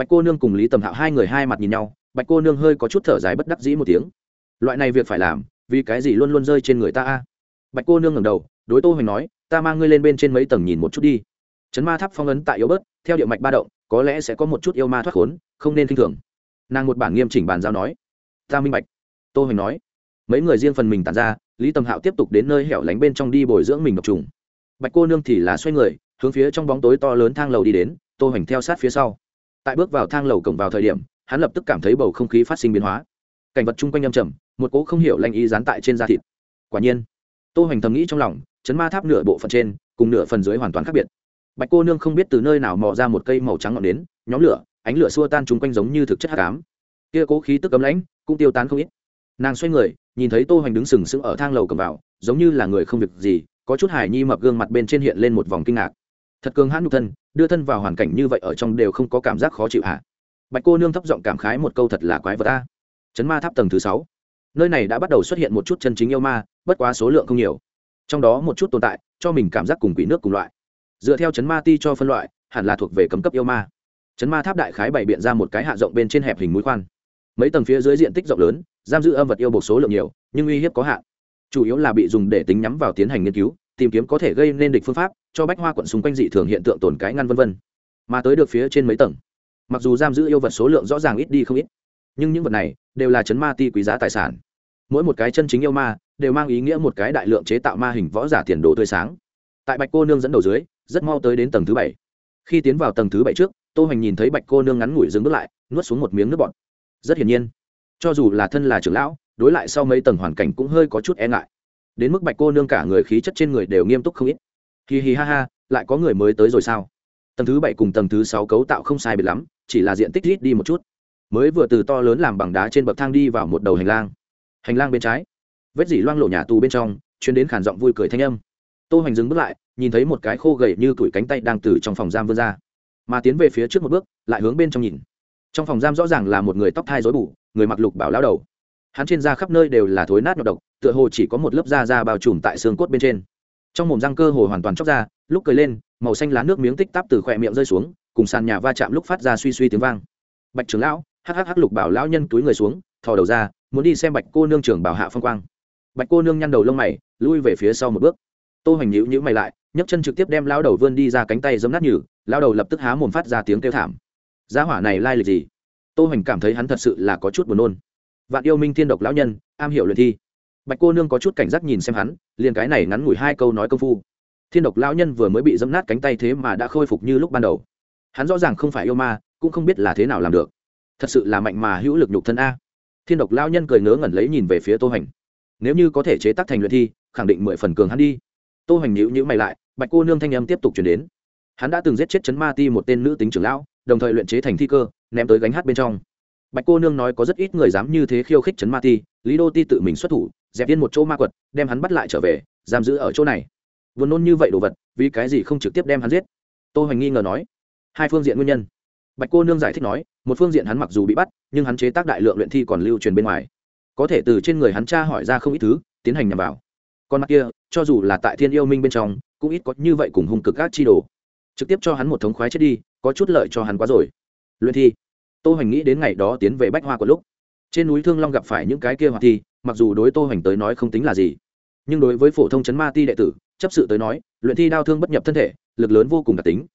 bạch cô nương cùng lý tầm hạo hai người hai mặt nhìn nhau, bạch cô nương hơi có chút thở dài bất đắc dĩ một tiếng. Loại này việc phải làm, vì cái gì luôn luôn rơi trên người ta a? Bạch cô nương ngẩng đầu, đối tô hoành nói, ta mang ngươi lên bên trên mấy tầng nhìn một chút đi. Chấn ma tháp phong ấn tại yếu bớt, theo địa mạch ba động, có lẽ sẽ có một chút yêu ma thoát khốn, không nên k i n h thường. Nàng một bản nghiêm chỉnh bàn giao nói, ta minh bạch. Tô hoành nói, mấy người riêng phần mình tàn ra, lý tầm hạo tiếp tục đến nơi hẻo lánh bên trong đi bồi dưỡng mình độc trùng. Bạch cô nương thì là xoay người, hướng phía trong bóng tối to lớn thang lầu đi đến, tô hoành theo sát phía sau tại bước vào thang lầu cổng vào thời điểm, hắn lập tức cảm thấy bầu không khí phát sinh biến hóa. Cảnh vật chung quanh âm trầm, một cỗ không hiểu lanh y dán tại trên da thịt. Quả nhiên, tô hoành thầm nghĩ trong lòng, chấn ma tháp nửa bộ phận trên, cùng nửa phần dưới hoàn toàn khác biệt. Bạch cô nương không biết từ nơi nào mò ra một cây màu trắng ngọn nến, nhóm lửa, ánh lửa xua tan chung quanh giống như thực chất hắc ám. Kia cố khí tức cấm lãnh, cũng tiêu tán không ít. Nàng xoay người, nhìn thấy tô hoành đứng sừng sững ở thang lầu cầm vào, giống như là người không việc gì, có chút hài nhi mập gương mặt bên trên hiện lên một vòng kinh ngạc thật cường hãn nhục thân, đưa thân vào hoàn cảnh như vậy ở trong đều không có cảm giác khó chịu hả? Bạch cô nương thấp giọng cảm khái một câu thật là quái vật ta chấn ma tháp tầng thứ sáu. Nơi này đã bắt đầu xuất hiện một chút chân chính yêu ma, bất quá số lượng không nhiều. Trong đó một chút tồn tại, cho mình cảm giác cùng quỷ nước cùng loại. Dựa theo chấn ma ti cho phân loại, hẳn là thuộc về cấm cấp yêu ma. Chấn ma tháp đại khái bày biện ra một cái hạ rộng bên trên hẹp hình mũi khoan. Mấy tầng phía dưới diện tích rộng lớn, giam giữ âm vật yêu bột số lượng nhiều, nhưng uy hiếp có hạn. Chủ yếu là bị dùng để tính nhắm vào tiến hành nghiên cứu tìm kiếm có thể gây nên địch phương pháp, cho bách hoa quận xung quanh dị thường hiện tượng tồn cái ngăn vân vân. Mà tới được phía trên mấy tầng, mặc dù giam giữ yêu vật số lượng rõ ràng ít đi không ít, nhưng những vật này đều là chấn ma ti quý giá tài sản. Mỗi một cái chân chính yêu ma đều mang ý nghĩa một cái đại lượng chế tạo ma hình võ giả tiền đồ tươi sáng. Tại bạch cô nương dẫn đầu dưới, rất mau tới đến tầng thứ bảy. Khi tiến vào tầng thứ bảy trước, tô hoành nhìn thấy bạch cô nương ngắn ngủi dừng bước lại, nuốt xuống một miếng nước bọt. Rất hiển nhiên, cho dù là thân là trưởng lão, đối lại sau mấy tầng hoàn cảnh cũng hơi có chút e ngại đến mức bạch cô nương cả người khí chất trên người đều nghiêm túc không ít. Hì hì ha ha, lại có người mới tới rồi sao? Tầng thứ bảy cùng tầng thứ sáu cấu tạo không sai biệt lắm, chỉ là diện tích ít đi một chút. Mới vừa từ to lớn làm bằng đá trên bậc thang đi vào một đầu hành lang. Hành lang bên trái, vết dỉ loang lộ nhà tù bên trong, chuyến đến khản giọng vui cười thanh âm. Tô hành dừng bước lại, nhìn thấy một cái khô gầy như tuổi cánh tay đang từ trong phòng giam vươn ra. Mà tiến về phía trước một bước, lại hướng bên trong nhìn. Trong phòng giam rõ ràng là một người tóc thai rối bù, người mặc lục bảo lao đầu hắn trên da khắp nơi đều là thối nát nhọc độc, tựa hồ chỉ có một lớp da da bao trùm tại xương cốt bên trên. Trong mồm răng cơ hồ hoàn toàn chóc ra, lúc cười lên, màu xanh lá nước miếng tích tắp từ khỏe miệng rơi xuống, cùng sàn nhà va chạm lúc phát ra suy suy tiếng vang. Bạch trưởng lão, hắc lục bảo lão nhân túi người xuống, thò đầu ra, muốn đi xem bạch cô nương trưởng bảo hạ phong quang. Bạch cô nương nhăn đầu lông mày, lui về phía sau một bước. Tô hoành nhữ nhữ mày lại, nhấc chân trực tiếp đem lao đầu vươn đi ra cánh tay giấm nát nhử lao đầu lập tức há mồm phát ra tiếng kêu thảm. Giá hỏa này lai lịch gì? Tô hoành cảm thấy hắn thật sự là có chút buồn nôn vạn yêu minh thiên độc lão nhân, am hiểu luyện thi. Bạch cô nương có chút cảnh giác nhìn xem hắn, liền cái này ngắn ngủi hai câu nói công phu. Thiên độc lão nhân vừa mới bị dẫm nát cánh tay thế mà đã khôi phục như lúc ban đầu. Hắn rõ ràng không phải yêu ma, cũng không biết là thế nào làm được. Thật sự là mạnh mà hữu lực nhục thân a. Thiên độc lão nhân cười ngớ ngẩn lấy nhìn về phía tô hành nếu như có thể chế tác thành luyện thi, khẳng định mười phần cường hắn đi. Tô hành nhữ nhữ mày lại, bạch cô nương thanh âm tiếp tục chuyển đến. Hắn đã từng giết chết chấn ma ti một tên nữ tính trưởng lão, đồng thời luyện chế thành thi cơ, ném tới gánh hát bên trong bạch cô nương nói có rất ít người dám như thế khiêu khích trấn ma ti, lý đô ti tự mình xuất thủ, dẹp yên một chỗ ma quật, đem hắn bắt lại trở về, giam giữ ở chỗ này. Vốn nôn như vậy đồ vật, vì cái gì không trực tiếp đem hắn giết? Tô hoành nghi ngờ nói. Hai phương diện nguyên nhân. Bạch cô nương giải thích nói, một phương diện hắn mặc dù bị bắt, nhưng hắn chế tác đại lượng luyện thi còn lưu truyền bên ngoài. Có thể từ trên người hắn tra hỏi ra không ít thứ, tiến hành nhằm vào. Còn mặt kia, cho dù là tại thiên yêu minh bên trong, cũng ít có như vậy cùng hung cực các chi đồ. Trực tiếp cho hắn một thống khoái chết đi, có chút lợi cho hắn quá rồi. Luyện thi tô hoành nghĩ đến ngày đó tiến về bách hoa của lúc, trên núi thương long gặp phải những cái kia hoạt thi, mặc dù đối tô hoành tới nói không tính là gì, nhưng đối với phổ thông chấn ma ti đệ tử, chấp sự tới nói, luyện thi đao thương bất nhập thân thể, lực lớn vô cùng đặc tính.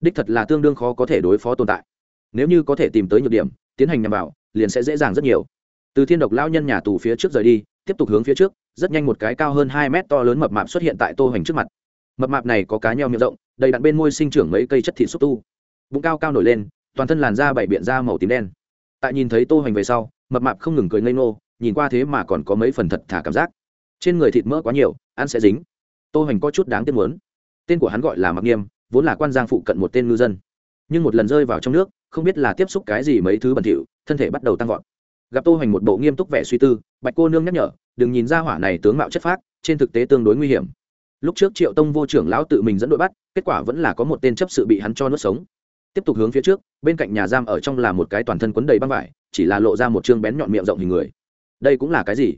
Đích thật là tương đương khó có thể đối phó tồn tại. Nếu như có thể tìm tới nhược điểm, tiến hành nhằm vào, liền sẽ dễ dàng rất nhiều. Từ thiên độc lao nhân nhà tù phía trước rời đi, tiếp tục hướng phía trước, rất nhanh một cái cao hơn hai mét to lớn mập mạp xuất hiện tại tô hoành trước mặt. Mập mạp này có cá nheo miệng rộng, đầy đặn bên môi sinh trưởng mấy cây chất thịt xúc tu. Bụng cao cao nổi lên toàn thân làn da bảy biện da màu tím đen. Tại nhìn thấy tô hoành về sau, mập mạp không ngừng cười ngây ngô, nhìn qua thế mà còn có mấy phần thật thả cảm giác. Trên người thịt mỡ quá nhiều, ăn sẽ dính. Tô hoành có chút đáng tiếc muốn. Tên của hắn gọi là mặc nghiêm, vốn là quan giang phụ cận một tên ngư dân. Nhưng một lần rơi vào trong nước, không biết là tiếp xúc cái gì mấy thứ bẩn thỉu, thân thể bắt đầu tăng vọt. Gặp tô hoành một bộ nghiêm túc vẻ suy tư, bạch cô nương nhắc nhở, đừng nhìn ra hỏa này tướng mạo chất phác, trên thực tế tương đối nguy hiểm. Lúc trước triệu tông vô trưởng lão tự mình dẫn đội bắt, kết quả vẫn là có một tên chấp sự bị hắn cho nuốt sống tiếp tục hướng phía trước, bên cạnh nhà giam ở trong là một cái toàn thân quấn đầy băng vải, chỉ là lộ ra một chương bén nhọn miệng rộng hình người. Đây cũng là cái gì?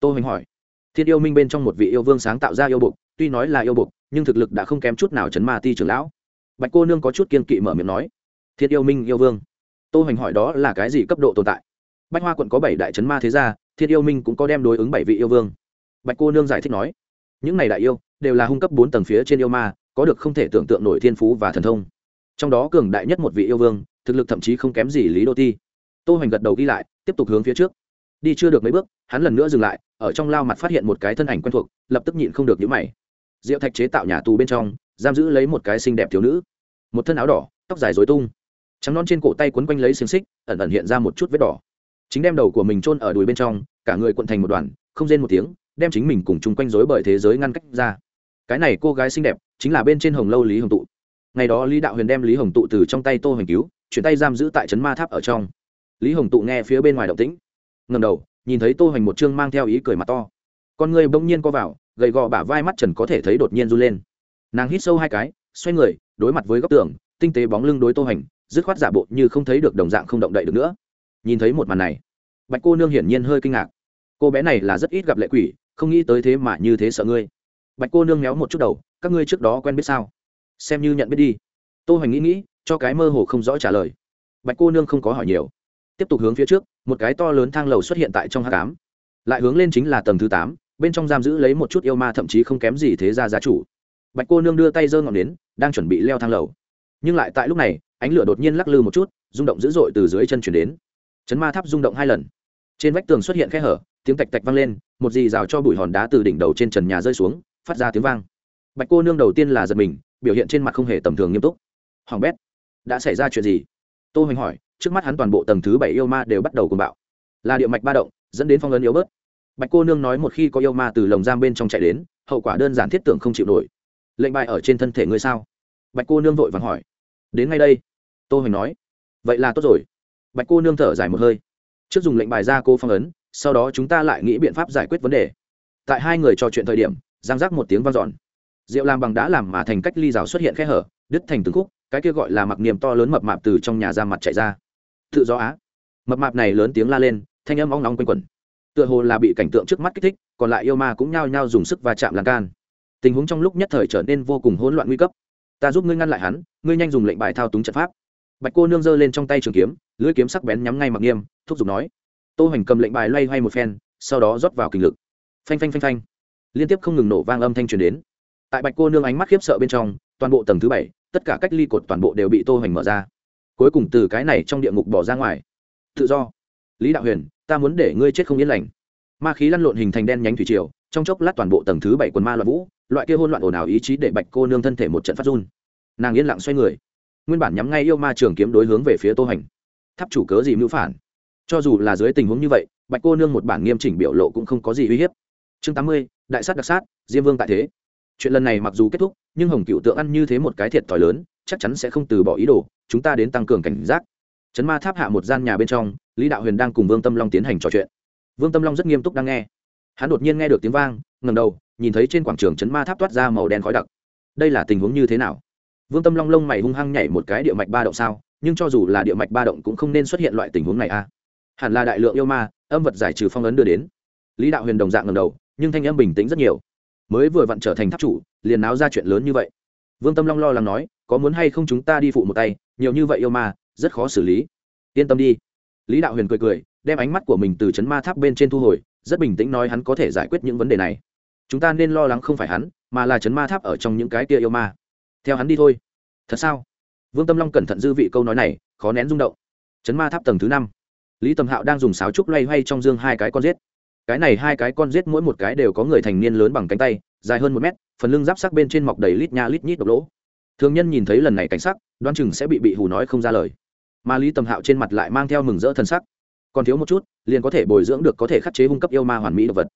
Tô hình hỏi. Thiên yêu minh bên trong một vị yêu vương sáng tạo ra yêu bục tuy nói là yêu bục nhưng thực lực đã không kém chút nào chấn ma ti trưởng lão. Bạch cô nương có chút kiên kỵ mở miệng nói. Thiên yêu minh yêu vương. Tô hình hỏi đó là cái gì cấp độ tồn tại? Bách hoa quận có bảy đại chấn ma thế gia, thiên yêu minh cũng có đem đối ứng bảy vị yêu vương. Bạch cô nương giải thích nói. Những này đại yêu đều là hung cấp bốn tầng phía trên yêu ma, có được không thể tưởng tượng nổi thiên phú và thần thông trong đó cường đại nhất một vị yêu vương, thực lực thậm chí không kém gì lý đô ti. Tô hoành gật đầu ghi lại, tiếp tục hướng phía trước. Đi chưa được mấy bước, hắn lần nữa dừng lại, ở trong lao mặt phát hiện một cái thân ảnh quen thuộc, lập tức nhịn không được nhíu mày. Diệu thạch chế tạo nhà tù bên trong, giam giữ lấy một cái xinh đẹp thiếu nữ. Một thân áo đỏ, tóc dài rối tung. Trắng non trên cổ tay quấn quanh lấy xiềng xích, ẩn ẩn hiện ra một chút vết đỏ. Chính đem đầu của mình chôn ở đùi bên trong, cả người cuộn thành một đoàn, không rên một tiếng, đem chính mình cùng chung quanh rối bởi thế giới ngăn cách ra. Cái này cô gái xinh đẹp, chính là bên trên hồng lâu lý hồng tụ ngày đó lý đạo huyền đem lý hồng tụ từ trong tay tô hoành cứu, chuyển tay giam giữ tại trấn ma tháp ở trong. Lý hồng tụ nghe phía bên ngoài động tĩnh ngầm đầu, nhìn thấy tô hoành một chương mang theo ý cười mặt to. Con người bỗng nhiên co vào, gầy gò bả vai mắt trần có thể thấy đột nhiên run lên. Nàng hít sâu hai cái, xoay người, đối mặt với góc tường, tinh tế bóng lưng đối tô hoành, dứt khoát giả bộ như không thấy được đồng dạng không động đậy được nữa. Nhìn thấy một màn này, bạch cô nương hiển nhiên hơi kinh ngạc. Cô bé này là rất ít gặp lệ quỷ, không nghĩ tới thế mà như thế sợ ngươi. Bạch cô nương méo một chút đầu, các ngươi trước đó quen biết sao? xem như nhận biết đi. Tô hoành nghĩ nghĩ, cho cái mơ hồ không rõ trả lời. Bạch cô nương không có hỏi nhiều. Tiếp tục hướng phía trước, một cái to lớn thang lầu xuất hiện tại trong h tám lại hướng lên chính là tầng thứ tám, bên trong giam giữ lấy một chút yêu ma thậm chí không kém gì thế ra gia chủ. Bạch cô nương đưa tay giơ ngọn đến đang chuẩn bị leo thang lầu. Nhưng lại tại lúc này, ánh lửa đột nhiên lắc lư một chút, rung động dữ dội từ dưới chân chuyển đến. Chấn ma tháp rung động hai lần. Trên vách tường xuất hiện khe hở, tiếng tạch tạch vang lên, một dì rào cho bụi hòn đá từ đỉnh đầu trên trần nhà rơi xuống, phát ra tiếng vang. Bạch cô nương đầu tiên là giật mình biểu hiện trên mặt không hề tầm thường nghiêm túc. Hoàng bét, đã xảy ra chuyện gì? Tô hoành hỏi, trước mắt hắn toàn bộ tầng thứ bảy yêu ma đều bắt đầu cuồng bạo. Là địa mạch ba động, dẫn đến phong ấn yếu bớt. Bạch cô nương nói một khi có yêu ma từ lồng giam bên trong chạy đến, hậu quả đơn giản thiết tưởng không chịu nổi. Lệnh bài ở trên thân thể ngươi sao? Bạch cô nương vội vàng hỏi. Đến ngay đây, tô hoành nói. Vậy là tốt rồi. Bạch cô nương thở dài một hơi. Trước dùng lệnh bài ra cô phong ấn, sau đó chúng ta lại nghĩ biện pháp giải quyết vấn đề. Tại hai người trò chuyện thời điểm giang giác một tiếng vang dọn rượu làm bằng đá làm mà thành cách ly rào xuất hiện khe hở, đứt thành từng khúc, cái kia gọi là mặc niềm to lớn mập mạp từ trong nhà ra mặt chạy ra. Tự do á. Mập mạp này lớn tiếng la lên, thanh âm ong ong quanh quẩn. Tựa hồ là bị cảnh tượng trước mắt kích thích, còn lại yêu ma cũng nhao nhao dùng sức và chạm làn can. Tình huống trong lúc nhất thời trở nên vô cùng hỗn loạn nguy cấp. Ta giúp ngươi ngăn lại hắn, ngươi nhanh dùng lệnh bài thao túng trận pháp. Bạch cô nương giơ lên trong tay trường kiếm, lưỡi kiếm sắc bén nhắm ngay mặc nghiêm thúc giục nói. Tô hoành cầm lệnh bài loay hoay một phen, sau đó rót vào kình lực. Phanh phanh phanh phanh. Liên tiếp không ngừng nổ vang âm thanh truyền đến tại bạch cô nương ánh mắt khiếp sợ bên trong, toàn bộ tầng thứ bảy, tất cả cách ly cột toàn bộ đều bị tô hoành mở ra. Cuối cùng từ cái này trong địa ngục bỏ ra ngoài. Tự do. Lý đạo huyền, ta muốn để ngươi chết không yên lành. Ma khí lăn lộn hình thành đen nhánh thủy triều, trong chốc lát toàn bộ tầng thứ bảy quần ma loạn vũ, loại kia hôn loạn ồn ào ý chí để bạch cô nương thân thể một trận phát run. Nàng yên lặng xoay người. Nguyên bản nhắm ngay yêu ma trường kiếm đối hướng về phía tô hành tháp chủ cớ gì mưu phản? Cho dù là dưới tình huống như vậy, bạch cô nương một bản nghiêm chỉnh biểu lộ cũng không có gì uy hiếp. Chương tám mươi, đại sát đặc sát, diêm vương tại thế chuyện lần này mặc dù kết thúc, nhưng hồng cựu tượng ăn như thế một cái thiệt thòi lớn, chắc chắn sẽ không từ bỏ ý đồ, chúng ta đến tăng cường cảnh giác. Chấn ma tháp hạ một gian nhà bên trong, lý đạo huyền đang cùng vương tâm long tiến hành trò chuyện. Vương tâm long rất nghiêm túc đang nghe. Hắn đột nhiên nghe được tiếng vang ngầm đầu, nhìn thấy trên quảng trường chấn ma tháp toát ra màu đen khói đặc. Đây là tình huống như thế nào? Vương tâm long lông mày hung hăng nhảy một cái địa mạch ba động sao? Nhưng cho dù là địa mạch ba động cũng không nên xuất hiện loại tình huống này a à. hẳn là đại lượng yêu ma, âm vật giải trừ phong ấn đưa đến. Lý đạo huyền đồng dạng ngầm đầu, nhưng thanh âm bình tĩnh rất nhiều mới vừa vặn trở thành tháp chủ, liền náo ra chuyện lớn như vậy. Vương tâm long lo lắng nói, có muốn hay không chúng ta đi phụ một tay, nhiều như vậy yêu ma, rất khó xử lý. Yên tâm đi. Lý đạo huyền cười cười, đem ánh mắt của mình từ c h ấ n ma tháp bên trên thu hồi, rất bình tĩnh nói hắn có thể giải quyết những vấn đề này. Chúng ta nên lo lắng không phải hắn, mà là c h ấ n ma tháp ở trong những cái kia yêu ma. Theo hắn đi thôi. Thật sao? Vương tâm long cẩn thận dư vị câu nói này, khó nén rung động. C h ấ n ma tháp tầng thứ năm. Lý tầm hạo đang dùng sáo trúc loay hoay trong dương hai cái con rết cái này hai cái con rết mỗi một cái đều có người thành niên lớn bằng cánh tay, dài hơn một mét, phần lưng giáp sắc bên trên mọc đầy lít nha lít nhít độc lỗ. Thường nhân nhìn thấy lần này cảnh sắc đoan chừng sẽ bị bị hù nói không ra lời. Mà lý tầm hạo trên mặt lại mang theo mừng rỡ thân sắc. Còn thiếu một chút, liền có thể bồi dưỡng được có thể khắc chế hung cấp yêu ma hoàn mỹ đ ộ vật.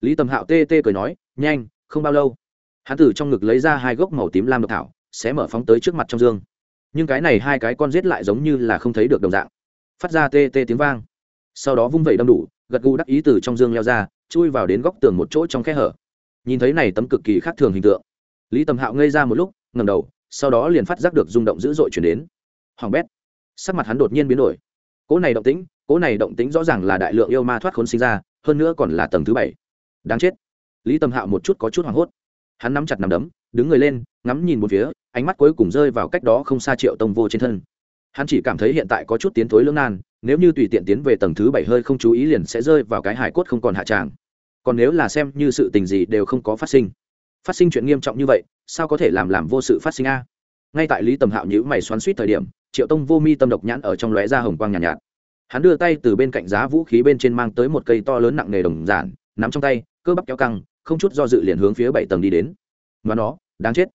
Lý tầm hạo tê tê cười nói, nhanh, không bao lâu. Hán tử trong ngực lấy ra hai gốc màu tím lam độc thảo, sẽ mở phóng tới trước mặt trong dương. Nhưng cái này hai cái con rết lại giống như là không thấy được đồng dạng. Phát ra tê tê tiếng vang. Sau đó vung vẩy đâm đủ gật gù đắc ý từ trong dương leo ra, chui vào đến góc tường một chỗ trong khe hở. Nhìn thấy này tấm cực kỳ khác thường hình tượng, lý tầm hạo ngây ra một lúc ngầm đầu, sau đó liền phát giác được rung động dữ dội chuyển đến. Hoàng bét, sắc mặt hắn đột nhiên biến đổi. Cỗ này động tĩnh, cỗ này động tĩnh rõ ràng là đại lượng yêu ma thoát khốn sinh ra, hơn nữa còn là tầng thứ bảy. Đáng chết. Lý tầm hạo một chút có chút hoảng hốt. Hắn nắm chặt nằm đấm, đứng người lên, ngắm nhìn một phía, ánh mắt cuối cùng rơi vào cách đó không xa triệu tông vô trên thân. Hắn chỉ cảm thấy hiện tại có chút tiến thối lưỡng nan nếu như tùy tiện tiến về tầng thứ bảy hơi không chú ý liền sẽ rơi vào cái hải cốt không còn hạ tràng. Còn nếu là xem như sự tình gì đều không có phát sinh. Phát sinh chuyện nghiêm trọng như vậy sao có thể làm làm vô sự phát sinh a? Ngay tại lý tầm hạo nhữ mày xoắn suýt thời điểm triệu tông vô mi tâm độc nhãn ở trong lóe da hồng quang nhàn nhạt, nhạt. Hắn đưa tay từ bên cạnh giá vũ khí bên trên mang tới một cây to lớn nặng nề đồng giản nắm trong tay cơ bắp kéo căng không chút do dự liền hướng phía bảy tầng đi đến. Và nó đáng chết.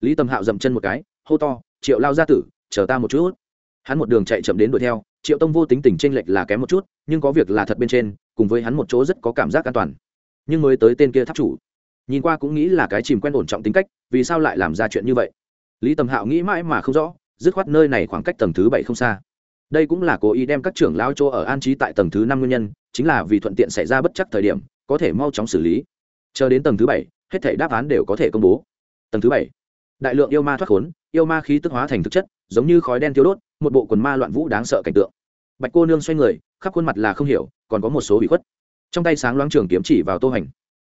Lý tầm hạo dậm chân một cái hô to triệu lao ra tử chờ ta một chút. hắn một đường chạy chậm đến đuổi theo triệu tông vô tính tình tranh lệch là kém một chút, nhưng có việc là thật bên trên, cùng với hắn một chỗ rất có cảm giác an toàn. Nhưng mới tới tên kia tháp chủ, nhìn qua cũng nghĩ là cái chìm quen ổn trọng tính cách, vì sao lại làm ra chuyện như vậy? Lý tầm hạo nghĩ mãi mà không rõ, dứt khoát nơi này khoảng cách tầng thứ bảy không xa. Đây cũng là cố ý đem các trưởng lao chỗ ở an trí tại tầng thứ năm nguyên nhân, chính là vì thuận tiện xảy ra bất chắc thời điểm, có thể mau chóng xử lý. Chờ đến tầng thứ bảy, hết thể đáp án đều có thể công bố. Tầng thứ bảy, đại lượng yêu ma thoát khốn, yêu ma khí tức hóa thành thực chất giống như khói đen thiếu đốt, một bộ quần ma loạn vũ đáng sợ cảnh tượng. Bạch cô nương xoay người, khắp khuôn mặt là không hiểu, còn có một số bị khuất. Trong tay sáng loáng trường kiếm chỉ vào tô hành.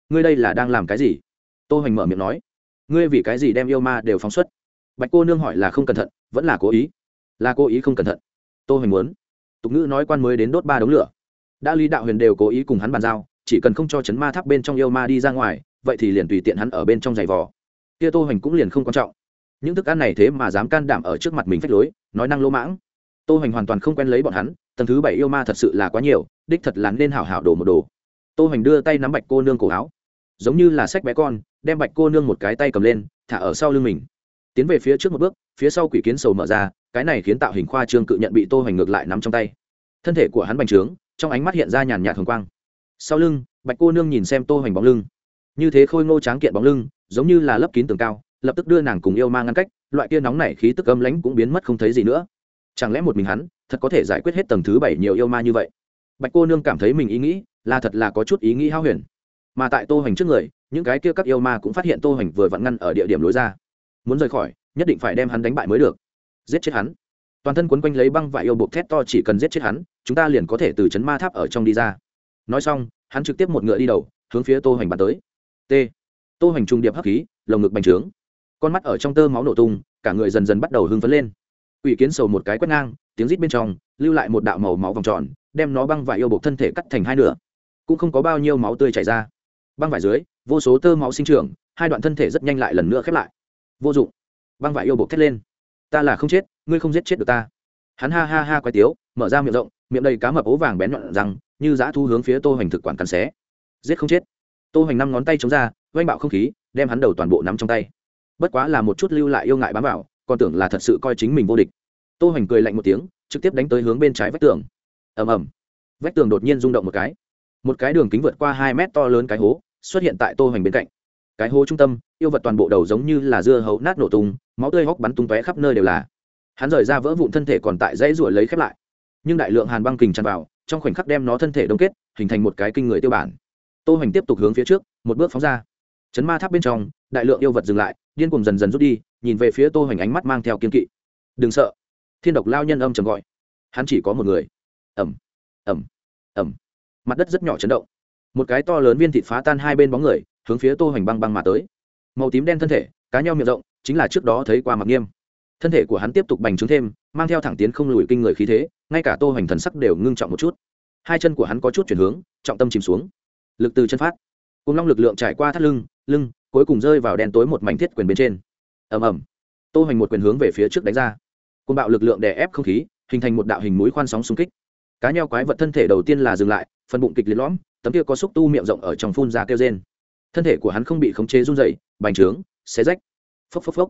Ngươi đây là đang làm cái gì? Tô hành mở miệng nói. Ngươi vì cái gì đem yêu ma đều phóng xuất? Bạch cô nương hỏi là không cẩn thận, vẫn là cố ý. Là cố ý không cẩn thận. Tô hoành muốn. Tục ngữ nói quan mới đến đốt ba đống lửa. Đã lý đạo huyền đều cố ý cùng hắn bàn giao, chỉ cần không cho chấn ma tháp bên trong yêu ma đi ra ngoài, vậy thì liền tùy tiện hắn ở bên trong giày vò. Kia tô hoành cũng liền không quan trọng những thức ăn này thế mà dám can đảm ở trước mặt mình phách lối, nói năng lỗ mãng. Tô hoành hoàn toàn không quen lấy bọn hắn, tầng thứ bảy yêu ma thật sự là quá nhiều, đích thật là nên hảo hảo đổ một đồ. Tô hoành đưa tay nắm bạch cô nương cổ áo. Giống như là sách bé con, đem bạch cô nương một cái tay cầm lên, thả ở sau lưng mình. Tiến về phía trước một bước, phía sau quỷ kiến sầu mở ra, cái này khiến tạo hình khoa trương cự nhận bị tô hoành ngược lại nắm trong tay. Thân thể của hắn bành trướng, trong ánh mắt hiện ra nhàn nhạt hồng quang. Sau lưng, bạch cô nương nhìn xem tô hoành bóng lưng. Như thế khôi ngô tráng kiện bóng lưng, giống như là lấp kín tường cao lập tức đưa nàng cùng yêu ma ngăn cách, loại kia nóng này khí tức âm lãnh cũng biến mất không thấy gì nữa. Chẳng lẽ một mình hắn, thật có thể giải quyết hết tầng thứ bảy nhiều yêu ma như vậy? Bạch cô nương cảm thấy mình ý nghĩ, là thật là có chút ý nghĩ hao huyền. Mà tại tô hoành trước người, những cái kia các yêu ma cũng phát hiện tô hoành vừa vặn ngăn ở địa điểm lối ra. Muốn rời khỏi, nhất định phải đem hắn đánh bại mới được. Giết chết hắn. Toàn thân quấn quanh lấy băng và yêu buộc thét to chỉ cần giết chết hắn, chúng ta liền có thể từ chấn ma tháp ở trong đi ra. Nói xong, hắn trực tiếp một ngựa đi đầu, hướng phía tô hoành bắn tới. T. Tô hoành trung điệp hấp khí, lồng ngực bành trướng con mắt ở trong tơ máu nổ tung cả người dần dần bắt đầu hưng phấn lên. Ủy kiến sầu một cái quét ngang tiếng rít bên trong lưu lại một đạo màu máu vòng tròn đem nó băng vải yêu buộc thân thể cắt thành hai nửa. Cũng không có bao nhiêu máu tươi chảy ra. Băng vải dưới vô số tơ máu sinh trưởng hai đoạn thân thể rất nhanh lại lần nữa khép lại. Vô dụng. Băng vải yêu buộc thét lên. Ta là không chết ngươi không giết chết được ta. Hắn ha ha ha quái tiếu mở ra miệng rộng miệng đầy cá mập ố vàng bén nhọn rằng, như dã thu hướng phía tô hoành thực quản cắn xé. Giết không chết. Tô hoành năm ngón tay chống ra oanh bạo không khí đem hắn đầu toàn bộ nắm trong tay bất quá là một chút lưu lại yêu ngại bám vào, còn tưởng là thật sự coi chính mình vô địch. Tô hoành cười lạnh một tiếng, trực tiếp đánh tới hướng bên trái vách tường. Ầm ầm. Vách tường đột nhiên rung động một cái. Một cái đường kính vượt qua hai mét to lớn cái hố, xuất hiện tại tô hoành bên cạnh. Cái hố trung tâm, yêu vật toàn bộ đầu giống như là dưa hấu nát nổ tung, máu tươi hóc bắn tung tóe khắp nơi đều là. Hắn rời ra vỡ vụn thân thể còn tại dãy ruổi lấy khép lại. Nhưng đại lượng hàn băng kình tràn vào, trong khoảnh khắc đem nó thân thể đông kết, hình thành một cái kinh người tiêu bản. Tô hoành tiếp tục hướng phía trước, một bước phóng ra. Chấn ma tháp bên trong đại lượng yêu vật dừng lại, điên cùng dần dần rút đi, nhìn về phía tô hoành ánh mắt mang theo kiên kỵ. Đừng sợ. Thiên độc lao nhân âm chầm gọi. Hắn chỉ có một người. Ẩm ẩm ẩm mặt đất rất nhỏ chấn động. Một cái to lớn viên thịt phá tan hai bên bóng người, hướng phía tô hoành băng băng mà tới. Màu tím đen thân thể, cá nhau miệng rộng, chính là trước đó thấy qua mặc nghiêm. Thân thể của hắn tiếp tục bành trướng thêm, mang theo thẳng tiến không lùi kinh người khí thế, ngay cả tô hoành thần sắc đều ngưng trọng một chút. Hai chân của hắn có chút chuyển hướng, trọng tâm chìm xuống. Lực từ chân phát. Cùng long lực lượng trải qua thắt lưng lưng cuối cùng rơi vào đen tối một mảnh thiết quyền bên trên. Ầm ầm. Tô hoành một quyền hướng về phía trước đánh ra. Côn bạo lực lượng đè ép không khí hình thành một đạo hình mũi khoan sóng xung kích. Cá nheo quái vật thân thể đầu tiên là dừng lại phần bụng kịch liệt lõm tấm kia có xúc tu miệng rộng ở trong phun ra kêu rên. Thân thể của hắn không bị khống chế run dậy, bành trướng xé rách. Phốc phốc phốc.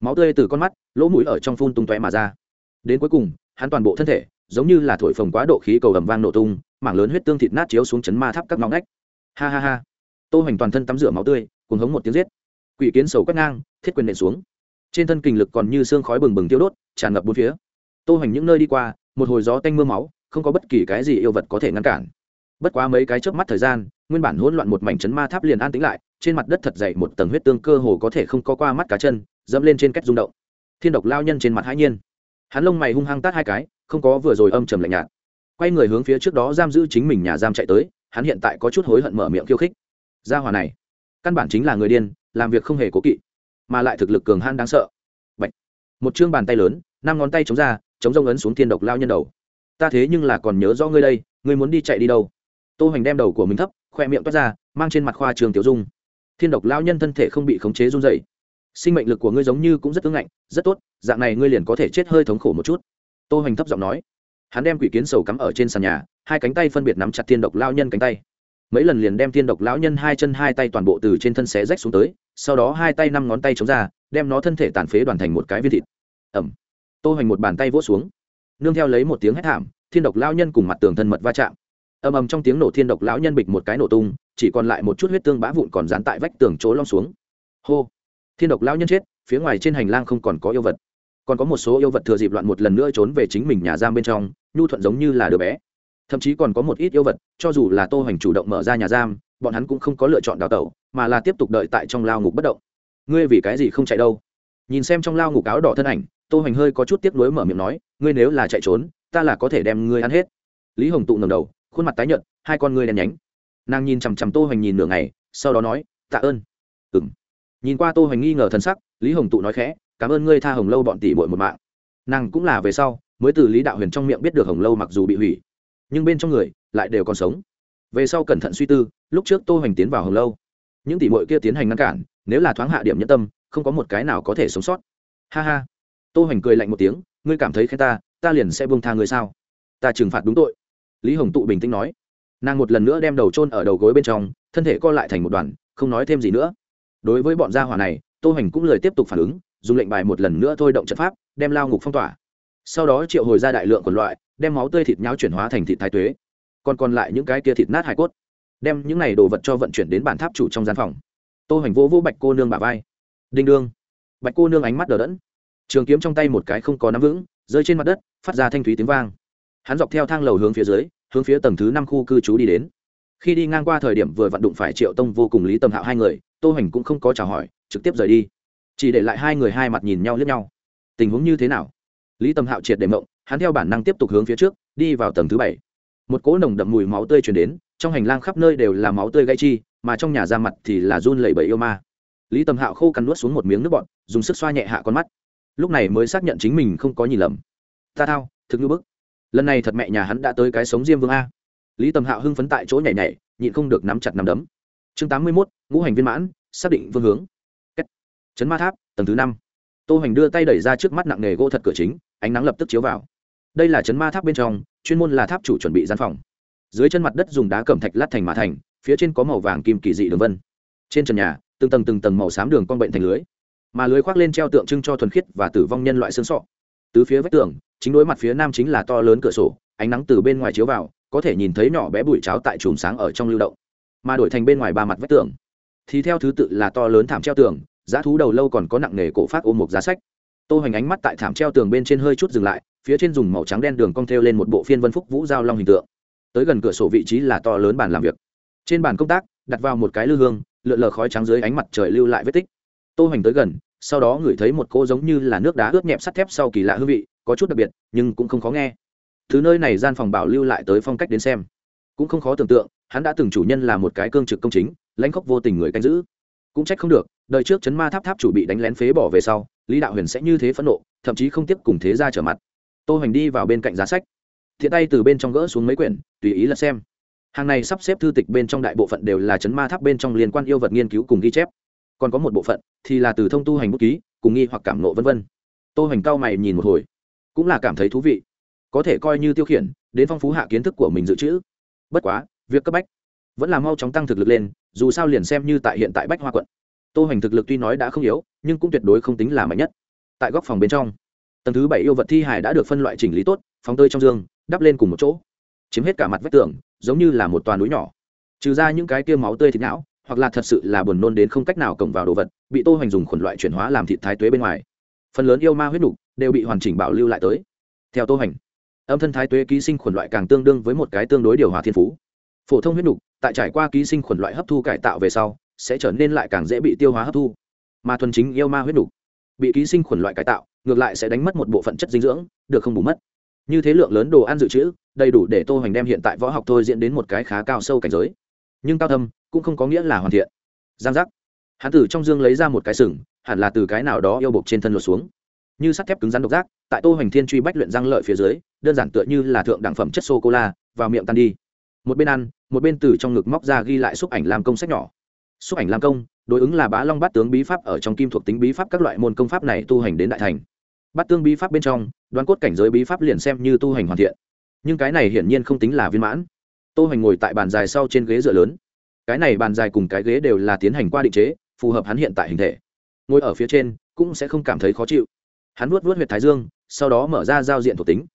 Máu tươi từ con mắt lỗ mũi ở trong phun tung toé mà ra. Đến cuối cùng hắn toàn bộ thân thể giống như là thổi phồng quá độ khí cầu ầm vang nổ tung mảng lớn huyết tương thịt nát chiếu xuống chấn ma tháp các ngõ ngách. Ha ha ha tô hoành toàn thân tắm rửa máu tươi, cuồng hống một tiếng giết. Quỷ kiến sầu quét ngang, thiết quyền nện xuống. Trên thân kình lực còn như xương khói bừng bừng tiêu đốt, tràn ngập bốn phía. Tô hoành những nơi đi qua, một hồi gió tanh mưa máu, không có bất kỳ cái gì yêu vật có thể ngăn cản. Bất quá mấy cái trước mắt thời gian, nguyên bản hỗn loạn một mảnh chấn ma tháp liền an tĩnh lại, trên mặt đất thật dày một tầng huyết tương cơ hồ có thể không có qua mắt cá chân, dẫm lên trên cách rung động. Thiên độc lao nhân trên mặt hãi nhiên. Hắn lông mày hung hăng tát hai cái, không có vừa rồi âm trầm lạnh nhạt. Quay người hướng phía trước đó giam giữ chính mình nhà giam chạy tới, hắn hiện tại có chút hối hận mở miệng khiêu khích gia hỏa này. Căn bản chính là người điên, làm việc không hề cố kỵ, mà lại thực lực cường han đáng sợ. Bạch. một chương bàn tay lớn, năm ngón tay chống ra, chống rông ấn xuống thiên độc lao nhân đầu. Ta thế nhưng là còn nhớ rõ ngươi đây, ngươi muốn đi chạy đi đâu? Tô hoành đem đầu của mình thấp, khoe miệng toát ra, mang trên mặt khoa trường tiểu dung. Thiên độc lao nhân thân thể không bị khống chế run dày sinh mệnh lực của ngươi giống như cũng rất tương ngạnh, rất tốt, dạng này ngươi liền có thể chết hơi thống khổ một chút. Tô hoành thấp giọng nói. Hắn đem quỷ kiến sầu cắm ở trên sàn nhà, hai cánh tay phân biệt nắm chặt thiên độc lao nhân cánh tay mấy lần liền đem thiên độc lão nhân hai chân hai tay toàn bộ từ trên thân xé rách xuống tới, sau đó hai tay năm ngón tay chống ra, đem nó thân thể tàn phế đoàn thành một cái viên thịt. Ẩm. Tô hoành một bàn tay vỗ xuống. Nương theo lấy một tiếng hét thảm, thiên độc lão nhân cùng mặt tường thân mật va chạm. Ầm ầm trong tiếng nổ thiên độc lão nhân bịch một cái nổ tung, chỉ còn lại một chút huyết tương bã vụn còn dán tại vách tường chỗ long xuống. Hô. Thiên độc lão nhân chết, phía ngoài trên hành lang không còn có yêu vật. Còn có một số yêu vật thừa dịp loạn một lần nữa trốn về chính mình nhà giam bên trong, nhu thuận giống như là đứa bé thậm chí còn có một ít yêu vật, cho dù là tô hoành chủ động mở ra nhà giam, bọn hắn cũng không có lựa chọn đào tẩu, mà là tiếp tục đợi tại trong lao ngục bất động. Ngươi vì cái gì không chạy đâu? Nhìn xem trong lao ngục áo đỏ thân ảnh, tô hoành hơi có chút tiếc nuối mở miệng nói, ngươi nếu là chạy trốn, ta là có thể đem ngươi ăn hết. Lý hồng tụ ngẩng đầu, khuôn mặt tái nhợt, hai con ngươi đen nhánh. Nàng nhìn chằm chằm tô hoành nhìn nửa ngày, sau đó nói, tạ ơn. Ừng nhìn qua tô hoành nghi ngờ thần sắc, lý hồng tụ nói khẽ, cảm ơn ngươi tha hồng lâu bọn tỷ muội một mạng. Nàng cũng là về sau, mới từ lý đạo huyền trong miệng biết được hồng lâu mặc dù bị hủy nhưng bên trong người lại đều còn sống. Về sau cẩn thận suy tư, lúc trước tô hoành tiến vào hồng lâu, những tỷ muội kia tiến hành ngăn cản, nếu là thoáng hạ điểm nhẫn tâm, không có một cái nào có thể sống sót. Ha ha. Tô hoành cười lạnh một tiếng, ngươi cảm thấy khen ta ta liền sẽ buông tha ngươi sao? Ta trừng phạt đúng tội. Lý hồng tụ bình tĩnh nói. Nàng một lần nữa đem đầu chôn ở đầu gối bên trong, thân thể co lại thành một đoàn, không nói thêm gì nữa. Đối với bọn gia hỏa này, tô hoành cũng lời tiếp tục phản ứng, dùng lệnh bài một lần nữa thôi động trận pháp, đem lao ngục phong tỏa. Sau đó triệu hồi ra đại lượng quần loại đem máu tươi thịt nháo chuyển hóa thành thịt thái tuế. Còn còn lại những cái kia thịt nát hải cốt, đem những này đồ vật cho vận chuyển đến bản tháp chủ trong gian phòng. Tô hoành vô vô bạch cô nương bả vai. Đinh đương. Bạch cô nương ánh mắt đờ đẫn. Trường kiếm trong tay một cái không có nắm vững, rơi trên mặt đất, phát ra thanh thúy tiếng vang. Hắn dọc theo thang lầu hướng phía dưới, hướng phía tầng thứ năm khu cư trú đi đến. Khi đi ngang qua thời điểm vừa vặn đụng phải triệu tông vô cùng lý tâm hạo hai người, tô hoành cũng không có chào hỏi, trực tiếp rời đi. Chỉ để lại hai người hai mặt nhìn nhau liếc nhau. Tình huống như thế nào? Lý tâm hạo triệt để mộng hắn theo bản năng tiếp tục hướng phía trước, đi vào tầng thứ bảy. Một cỗ nồng đậm mùi máu tươi chuyển đến, trong hành lang khắp nơi đều là máu tươi gây chi, mà trong nhà ra mặt thì là run lẩy bẩy yêu ma. Lý tầm hạo khô cắn nuốt xuống một miếng nước bọt, dùng sức xoa nhẹ hạ con mắt. Lúc này mới xác nhận chính mình không có nhìn lầm. Ta thao, thực như bức. Lần này thật mẹ nhà hắn đã tới cái sống diêm vương a. Lý tầm hạo hưng phấn tại chỗ nhảy nhảy, nhịn không được nắm chặt nắm đấm. Chương tám mươi mốt, ngũ hành viên mãn, xác định vương hướng. Kết. chấn ma tháp, tầng thứ năm. Tô hoành đưa tay đẩy ra trước mắt nặng nghề gỗ thật cửa chính, ánh nắng lập tức chiếu vào đây là chấn ma tháp bên trong, chuyên môn là tháp chủ chuẩn bị gian phòng. Dưới chân mặt đất dùng đá cẩm thạch lát thành mã thành, phía trên có màu vàng kim kỳ dị đường vân. Trên trần nhà, từng tầng từng tầng màu xám đường con bệnh thành lưới. Mà lưới khoác lên treo tượng trưng cho thuần khiết và tử vong nhân loại xương sọ. Tứ phía vách tường, chính đối mặt phía nam chính là to lớn cửa sổ, ánh nắng từ bên ngoài chiếu vào, có thể nhìn thấy nhỏ bé bụi cháo tại chùm sáng ở trong lưu động. Mà đổi thành bên ngoài ba mặt vách tường, thì theo thứ tự là to lớn thảm treo tường, giá thú đầu lâu còn có nặng nghề cổ phát ôm một giá sách. Tô hoành ánh mắt tại thảm treo tường bên trên hơi chút dừng lại phía trên dùng màu trắng đen đường cong theo lên một bộ phiên vân phúc vũ giao long hình tượng. Tới gần cửa sổ vị trí là to lớn bàn làm việc. Trên bàn công tác, đặt vào một cái lư hương, lượn lờ khói trắng dưới ánh mặt trời lưu lại vết tích. Tô hoành tới gần, sau đó ngửi thấy một cô giống như là nước đá ướt nhẹp sắt thép sau kỳ lạ hương vị, có chút đặc biệt, nhưng cũng không khó nghe. Thứ nơi này gian phòng bảo lưu lại tới phong cách đến xem. Cũng không khó tưởng tượng, hắn đã từng chủ nhân là một cái cương trực công chính, lãnh khốc vô tình người canh giữ. Cũng trách không được, đời trước chấn ma tháp tháp chủ bị đánh lén phế bỏ về sau, lý đạo huyền sẽ như thế phẫn nộ, thậm chí không tiếp cùng thế ra trở mặt tô hoành đi vào bên cạnh giá sách. Thiện tay từ bên trong gỡ xuống mấy quyển, tùy ý lật xem. Hàng này sắp xếp thư tịch bên trong đại bộ phận đều là chấn ma tháp bên trong liên quan yêu vật nghiên cứu cùng ghi chép. Còn có một bộ phận thì là từ thông tu hành bút ký, cùng nghi hoặc cảm nộ vân vân. Tô hoành cao mày nhìn một hồi, cũng là cảm thấy thú vị. Có thể coi như tiêu khiển, đến phong phú hạ kiến thức của mình dự trữ. Bất quá, việc cấp bách vẫn là mau chóng tăng thực lực lên, dù sao liền xem như tại hiện tại bách hoa quận. Tô hoành thực lực tuy nói đã không yếu, nhưng cũng tuyệt đối không tính là mạnh nhất. Tại góc phòng bên trong tầng thứ bảy yêu vật thi hải đã được phân loại chỉnh lý tốt, phóng tơi trong dương, đắp lên cùng một chỗ. Chiếm hết cả mặt vách tường, giống như là một toàn núi nhỏ. Trừ ra những cái kia máu tươi thịt não, hoặc là thật sự là buồn nôn đến không cách nào cổng vào đồ vật, bị tô hoành dùng khuẩn loại chuyển hóa làm thịt thái tuế bên ngoài. Phần lớn yêu ma huyết nục đều bị hoàn chỉnh bảo lưu lại tới. Theo tô hoành, âm thân thái tuế ký sinh khuẩn loại càng tương đương với một cái tương đối điều hòa thiên phú. Phổ thông huyết nục, tại trải qua ký sinh khuẩn loại hấp thu cải tạo về sau, sẽ trở nên lại càng dễ bị tiêu hóa hấp thu. Mà thuần chính yêu ma huyết nục bị ký sinh khuẩn loại cải tạo, ngược lại sẽ đánh mất một bộ phận chất dinh dưỡng, được không bù mất. Như thế lượng lớn đồ ăn dự trữ, đầy đủ để tô hoành đem hiện tại võ học thôi diễn đến một cái khá cao sâu cảnh giới. Nhưng cao thâm cũng không có nghĩa là hoàn thiện. Giang giác. Hắn từ trong dương lấy ra một cái sừng, hẳn là từ cái nào đó yêu bộc trên thân lột xuống. Như sắt thép cứng rắn độc giác, tại tô hoành thiên truy bách luyện răng lợi phía dưới, đơn giản tựa như là thượng đẳng phẩm chất sô cô la, vào miệng tan đi. Một bên ăn, một bên từ trong ngực móc ra ghi lại xúc ảnh làm công sách nhỏ xúc ảnh lam công, đối ứng là bá long bát tướng bí pháp ở trong kim thuộc tính bí pháp các loại môn công pháp này tu hành đến đại thành. Bát tương bí pháp bên trong, đoán cốt cảnh giới bí pháp liền xem như tu hành hoàn thiện. Nhưng cái này hiển nhiên không tính là viên mãn. Tô hành ngồi tại bàn dài sau trên ghế dựa lớn. Cái này bàn dài cùng cái ghế đều là tiến hành qua định chế, phù hợp hắn hiện tại hình thể. Ngồi ở phía trên, cũng sẽ không cảm thấy khó chịu. Hắn vuốt vuốt huyệt thái dương, sau đó mở ra giao diện thuộc tính.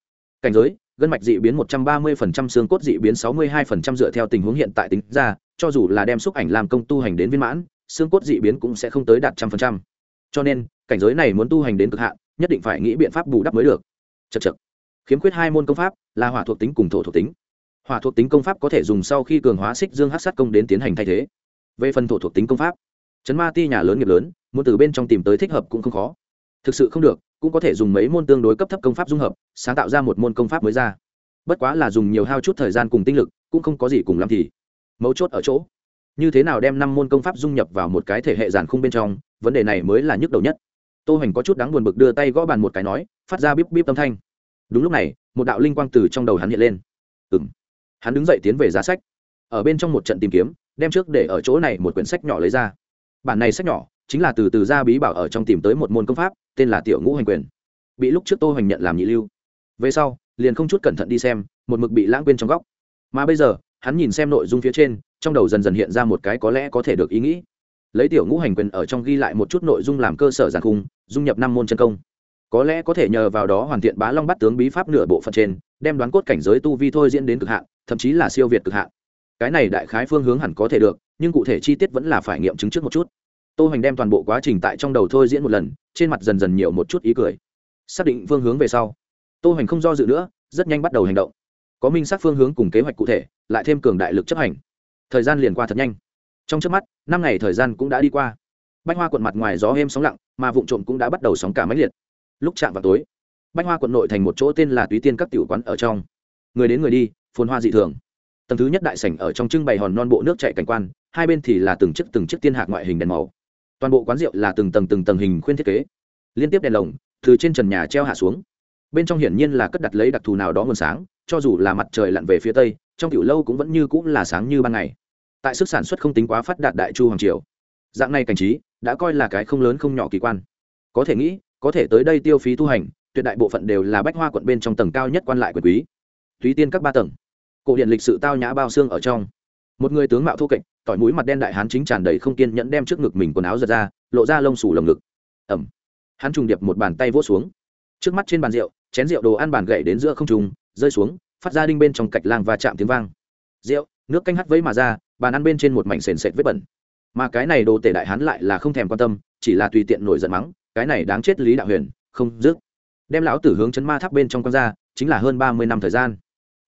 Cảnh giới, gân mạch dị biến 130% xương cốt dị biến 62% dựa theo tình huống hiện tại tính ra cho dù là đem xúc ảnh làm công tu hành đến viên mãn, xương cốt dị biến cũng sẽ không tới đạt trăm phần trăm. Cho nên, cảnh giới này muốn tu hành đến cực hạn, nhất định phải nghĩ biện pháp bù đắp mới được. Chật chật khiếm khuyết hai môn công pháp là hỏa thuộc tính cùng thổ thuộc tính. Hỏa thuộc tính công pháp có thể dùng sau khi cường hóa xích dương hát sát công đến tiến hành thay thế. Về phần thổ thuộc tính công pháp, chấn ma ti nhà lớn nghiệp lớn, muốn từ bên trong tìm tới thích hợp cũng không khó. Thực sự không được, cũng có thể dùng mấy môn tương đối cấp thấp công pháp dung hợp, sáng tạo ra một môn công pháp mới ra. Bất quá là dùng nhiều hao chút thời gian cùng tinh lực, cũng không có gì cùng làm thì mấu chốt ở chỗ. Như thế nào đem năm môn công pháp dung nhập vào một cái thể hệ giàn khung bên trong, vấn đề này mới là nhức đầu nhất. Tô hoành có chút đáng buồn bực đưa tay gõ bàn một cái nói, phát ra bíp bíp âm thanh. Đúng lúc này, một đạo linh quang từ trong đầu hắn hiện lên. Ừng hắn đứng dậy tiến về giá sách. Ở bên trong một trận tìm kiếm, đem trước để ở chỗ này một quyển sách nhỏ lấy ra. Bản này sách nhỏ chính là từ từ ra bí bảo ở trong tìm tới một môn công pháp, tên là tiểu ngũ hành quyền. Bị lúc trước tô hoành nhận làm nhị lưu. Về sau, liền không chút cẩn thận đi xem, một mực bị lãng quên trong góc. Mà bây giờ hắn nhìn xem nội dung phía trên, trong đầu dần dần hiện ra một cái có lẽ có thể được ý nghĩ. Lấy tiểu ngũ hành quyền ở trong ghi lại một chút nội dung làm cơ sở giàn khung, dung nhập năm môn chân công. Có lẽ có thể nhờ vào đó hoàn thiện bá long bắt tướng bí pháp nửa bộ phận trên, đem đoán cốt cảnh giới tu vi thôi diễn đến cực hạn, thậm chí là siêu việt cực hạn. Cái này đại khái phương hướng hẳn có thể được, nhưng cụ thể chi tiết vẫn là phải nghiệm chứng trước một chút. Tô hoành đem toàn bộ quá trình tại trong đầu thôi diễn một lần, trên mặt dần dần nhiều một chút ý cười. Xác định phương hướng về sau, tô hoành không do dự nữa, rất nhanh bắt đầu hành động. Có minh xác phương hướng cùng kế hoạch cụ thể lại thêm cường đại lực chấp hành. Thời gian liền qua thật nhanh. Trong trước mắt, năm ngày thời gian cũng đã đi qua. Bách hoa quận mặt ngoài gió êm sóng lặng, mà vụ trộm cũng đã bắt đầu sóng cả máy liệt. Lúc chạm vào tối, bách hoa quận nội thành một chỗ tên là túy tiên các tiểu quán ở trong. Người đến người đi, phồn hoa dị thường. Tầng thứ nhất đại sảnh ở trong trưng bày hòn non bộ nước chạy cảnh quan, hai bên thì là từng chiếc từng chiếc tiên hạc ngoại hình đèn màu. Toàn bộ quán rượu là từng tầng từng tầng hình khuyên thiết kế. Liên tiếp đèn lồng từ trên trần nhà treo hạ xuống. Bên trong hiển nhiên là cất đặt lấy đặc thù nào đó nguồn sáng, cho dù là mặt trời lặn về phía tây trong tiểu lâu cũng vẫn như cũng là sáng như ban ngày. Tại sức sản xuất không tính quá phát đạt đại chu hoàng triều dạng này cảnh trí đã coi là cái không lớn không nhỏ kỳ quan. Có thể nghĩ có thể tới đây tiêu phí tu hành tuyệt đại bộ phận đều là bách hoa quận bên trong tầng cao nhất quan lại quyền quý. Thúy tiên các ba tầng cổ điện lịch sự tao nhã bao xương ở trong. Một người tướng mạo thu kịch, tỏi mũi mặt đen đại hán chính tràn đầy không kiên nhẫn đem trước ngực mình quần áo giật ra lộ ra lông sủ lồng ngực. Ẩm. Hắn trùng điệp một bàn tay vỗ xuống. Trước mắt trên bàn rượu chén rượu đồ ăn bàn gậy đến giữa không trùng rơi xuống phát ra đinh bên trong cạch lang và chạm tiếng vang. Rượu, nước canh hắt vẫy mà ra, bàn ăn bên trên một mảnh sền sệt vết bẩn. Mà cái này đồ tể đại hán lại là không thèm quan tâm, chỉ là tùy tiện nổi giận mắng, cái này đáng chết lý đạo huyền, không dứt. Đem lão tử hướng chấn ma tháp bên trong con ra, chính là hơn ba mươi năm thời gian.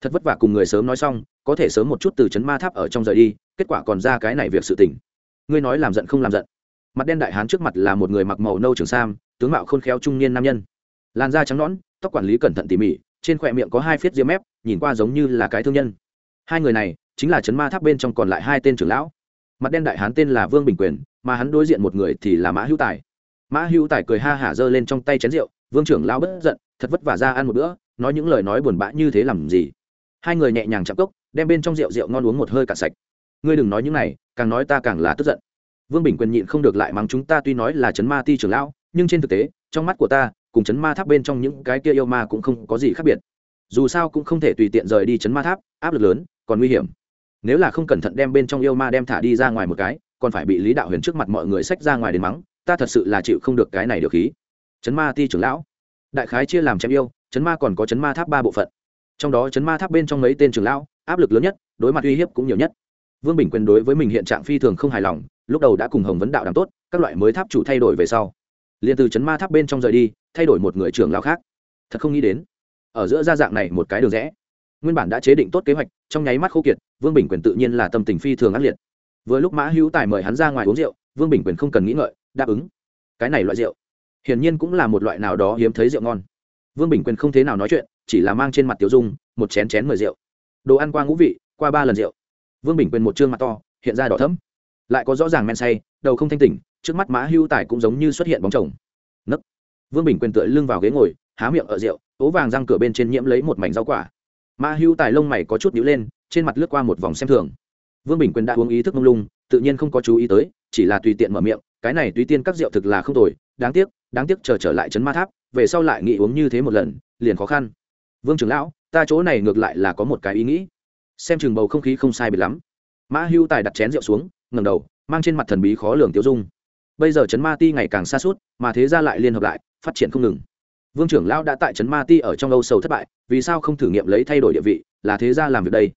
Thật vất vả cùng người sớm nói xong, có thể sớm một chút từ chấn ma tháp ở trong rời đi, kết quả còn ra cái này việc sự tình. Ngươi nói làm giận không làm giận. Mặt đen đại hán trước mặt là một người mặc màu nâu trường sam, tướng mạo khôn khéo trung niên nam nhân. Làn da trắng nõn, tóc quản lý cẩn thận tỉ mỉ trên khỏe miệng có hai phiết diêm mép, nhìn qua giống như là cái thương nhân. Hai người này chính là chấn ma tháp bên trong còn lại hai tên trưởng lão. Mặt đen đại hán tên là vương bình quyền, mà hắn đối diện một người thì là mã hữu tài. Mã hữu tài cười ha hả giơ lên trong tay chén rượu, vương trưởng lão bất giận, thật vất vả ra ăn một bữa, nói những lời nói buồn bã như thế làm gì? Hai người nhẹ nhàng chạm cốc, đem bên trong rượu rượu ngon uống một hơi cạn sạch. Ngươi đừng nói những này, càng nói ta càng là tức giận. Vương bình quyền nhịn không được lại mắng chúng ta tuy nói là chấn ma ti trưởng lão, nhưng trên thực tế, trong mắt của ta cùng chấn ma tháp bên trong những cái kia yêu ma cũng không có gì khác biệt. Dù sao cũng không thể tùy tiện rời đi chấn ma tháp, áp lực lớn, còn nguy hiểm. Nếu là không cẩn thận đem bên trong yêu ma đem thả đi ra ngoài một cái, còn phải bị lý đạo huyền trước mặt mọi người sách ra ngoài đến mắng, ta thật sự là chịu không được cái này được khí. Chấn ma ti trưởng lão, đại khái chia làm chém yêu, chấn ma còn có chấn ma tháp ba bộ phận. Trong đó chấn ma tháp bên trong mấy tên trưởng lão, áp lực lớn nhất, đối mặt uy hiếp cũng nhiều nhất. Vương bình quyền đối với mình hiện trạng phi thường không hài lòng, lúc đầu đã cùng hồng vấn đạo đ tốt, các loại mới tháp chủ thay đổi về sau liền từ chấn ma tháp bên trong rời đi, thay đổi một người trưởng lao khác. Thật không nghĩ đến, ở giữa gia dạng này một cái đường rẽ, nguyên bản đã chế định tốt kế hoạch, trong nháy mắt khô kiệt, vương bình quyền tự nhiên là tâm tình phi thường ác liệt. Vừa lúc mã hữu tài mời hắn ra ngoài uống rượu, vương bình quyền không cần nghĩ ngợi, đáp ứng. Cái này loại rượu, hiển nhiên cũng là một loại nào đó hiếm thấy rượu ngon. Vương bình quyền không thế nào nói chuyện, chỉ là mang trên mặt tiểu dung, một chén chén mời rượu. Đồ ăn qua ngũ vị, qua ba lần rượu. Vương bình quyền một chương mặt to, hiện ra đỏ thấm lại có rõ ràng men say, đầu không thanh tỉnh trước mắt mã hưu tài cũng giống như xuất hiện bóng chồng. Nấc. Vương bình quyền tựa lưng vào ghế ngồi há miệng ở rượu ố vàng răng cửa bên trên nhiễm lấy một mảnh rau quả. Mã hưu tài lông mày có chút nhíu lên trên mặt lướt qua một vòng xem thường. Vương bình quyền đã uống ý thức mông lung tự nhiên không có chú ý tới chỉ là tùy tiện mở miệng cái này tùy tiên các rượu thực là không tồi đáng tiếc đáng tiếc chờ trở, trở lại chấn ma tháp về sau lại nghĩ uống như thế một lần liền khó khăn. Vương trưởng lão ta chỗ này ngược lại là có một cái ý nghĩ. Xem chừng bầu không khí không sai bị lắm. Mã hưu tài đặt chén rượu xuống ngầm đầu mang trên mặt thần bí khó lường tiêu dung bây giờ trấn ma ti ngày càng xa suốt, mà thế ra lại liên hợp lại, phát triển không ngừng. Vương trưởng lão đã tại trấn ma ti ở trong âu sầu thất bại, vì sao không thử nghiệm lấy thay đổi địa vị, là thế ra làm việc đây?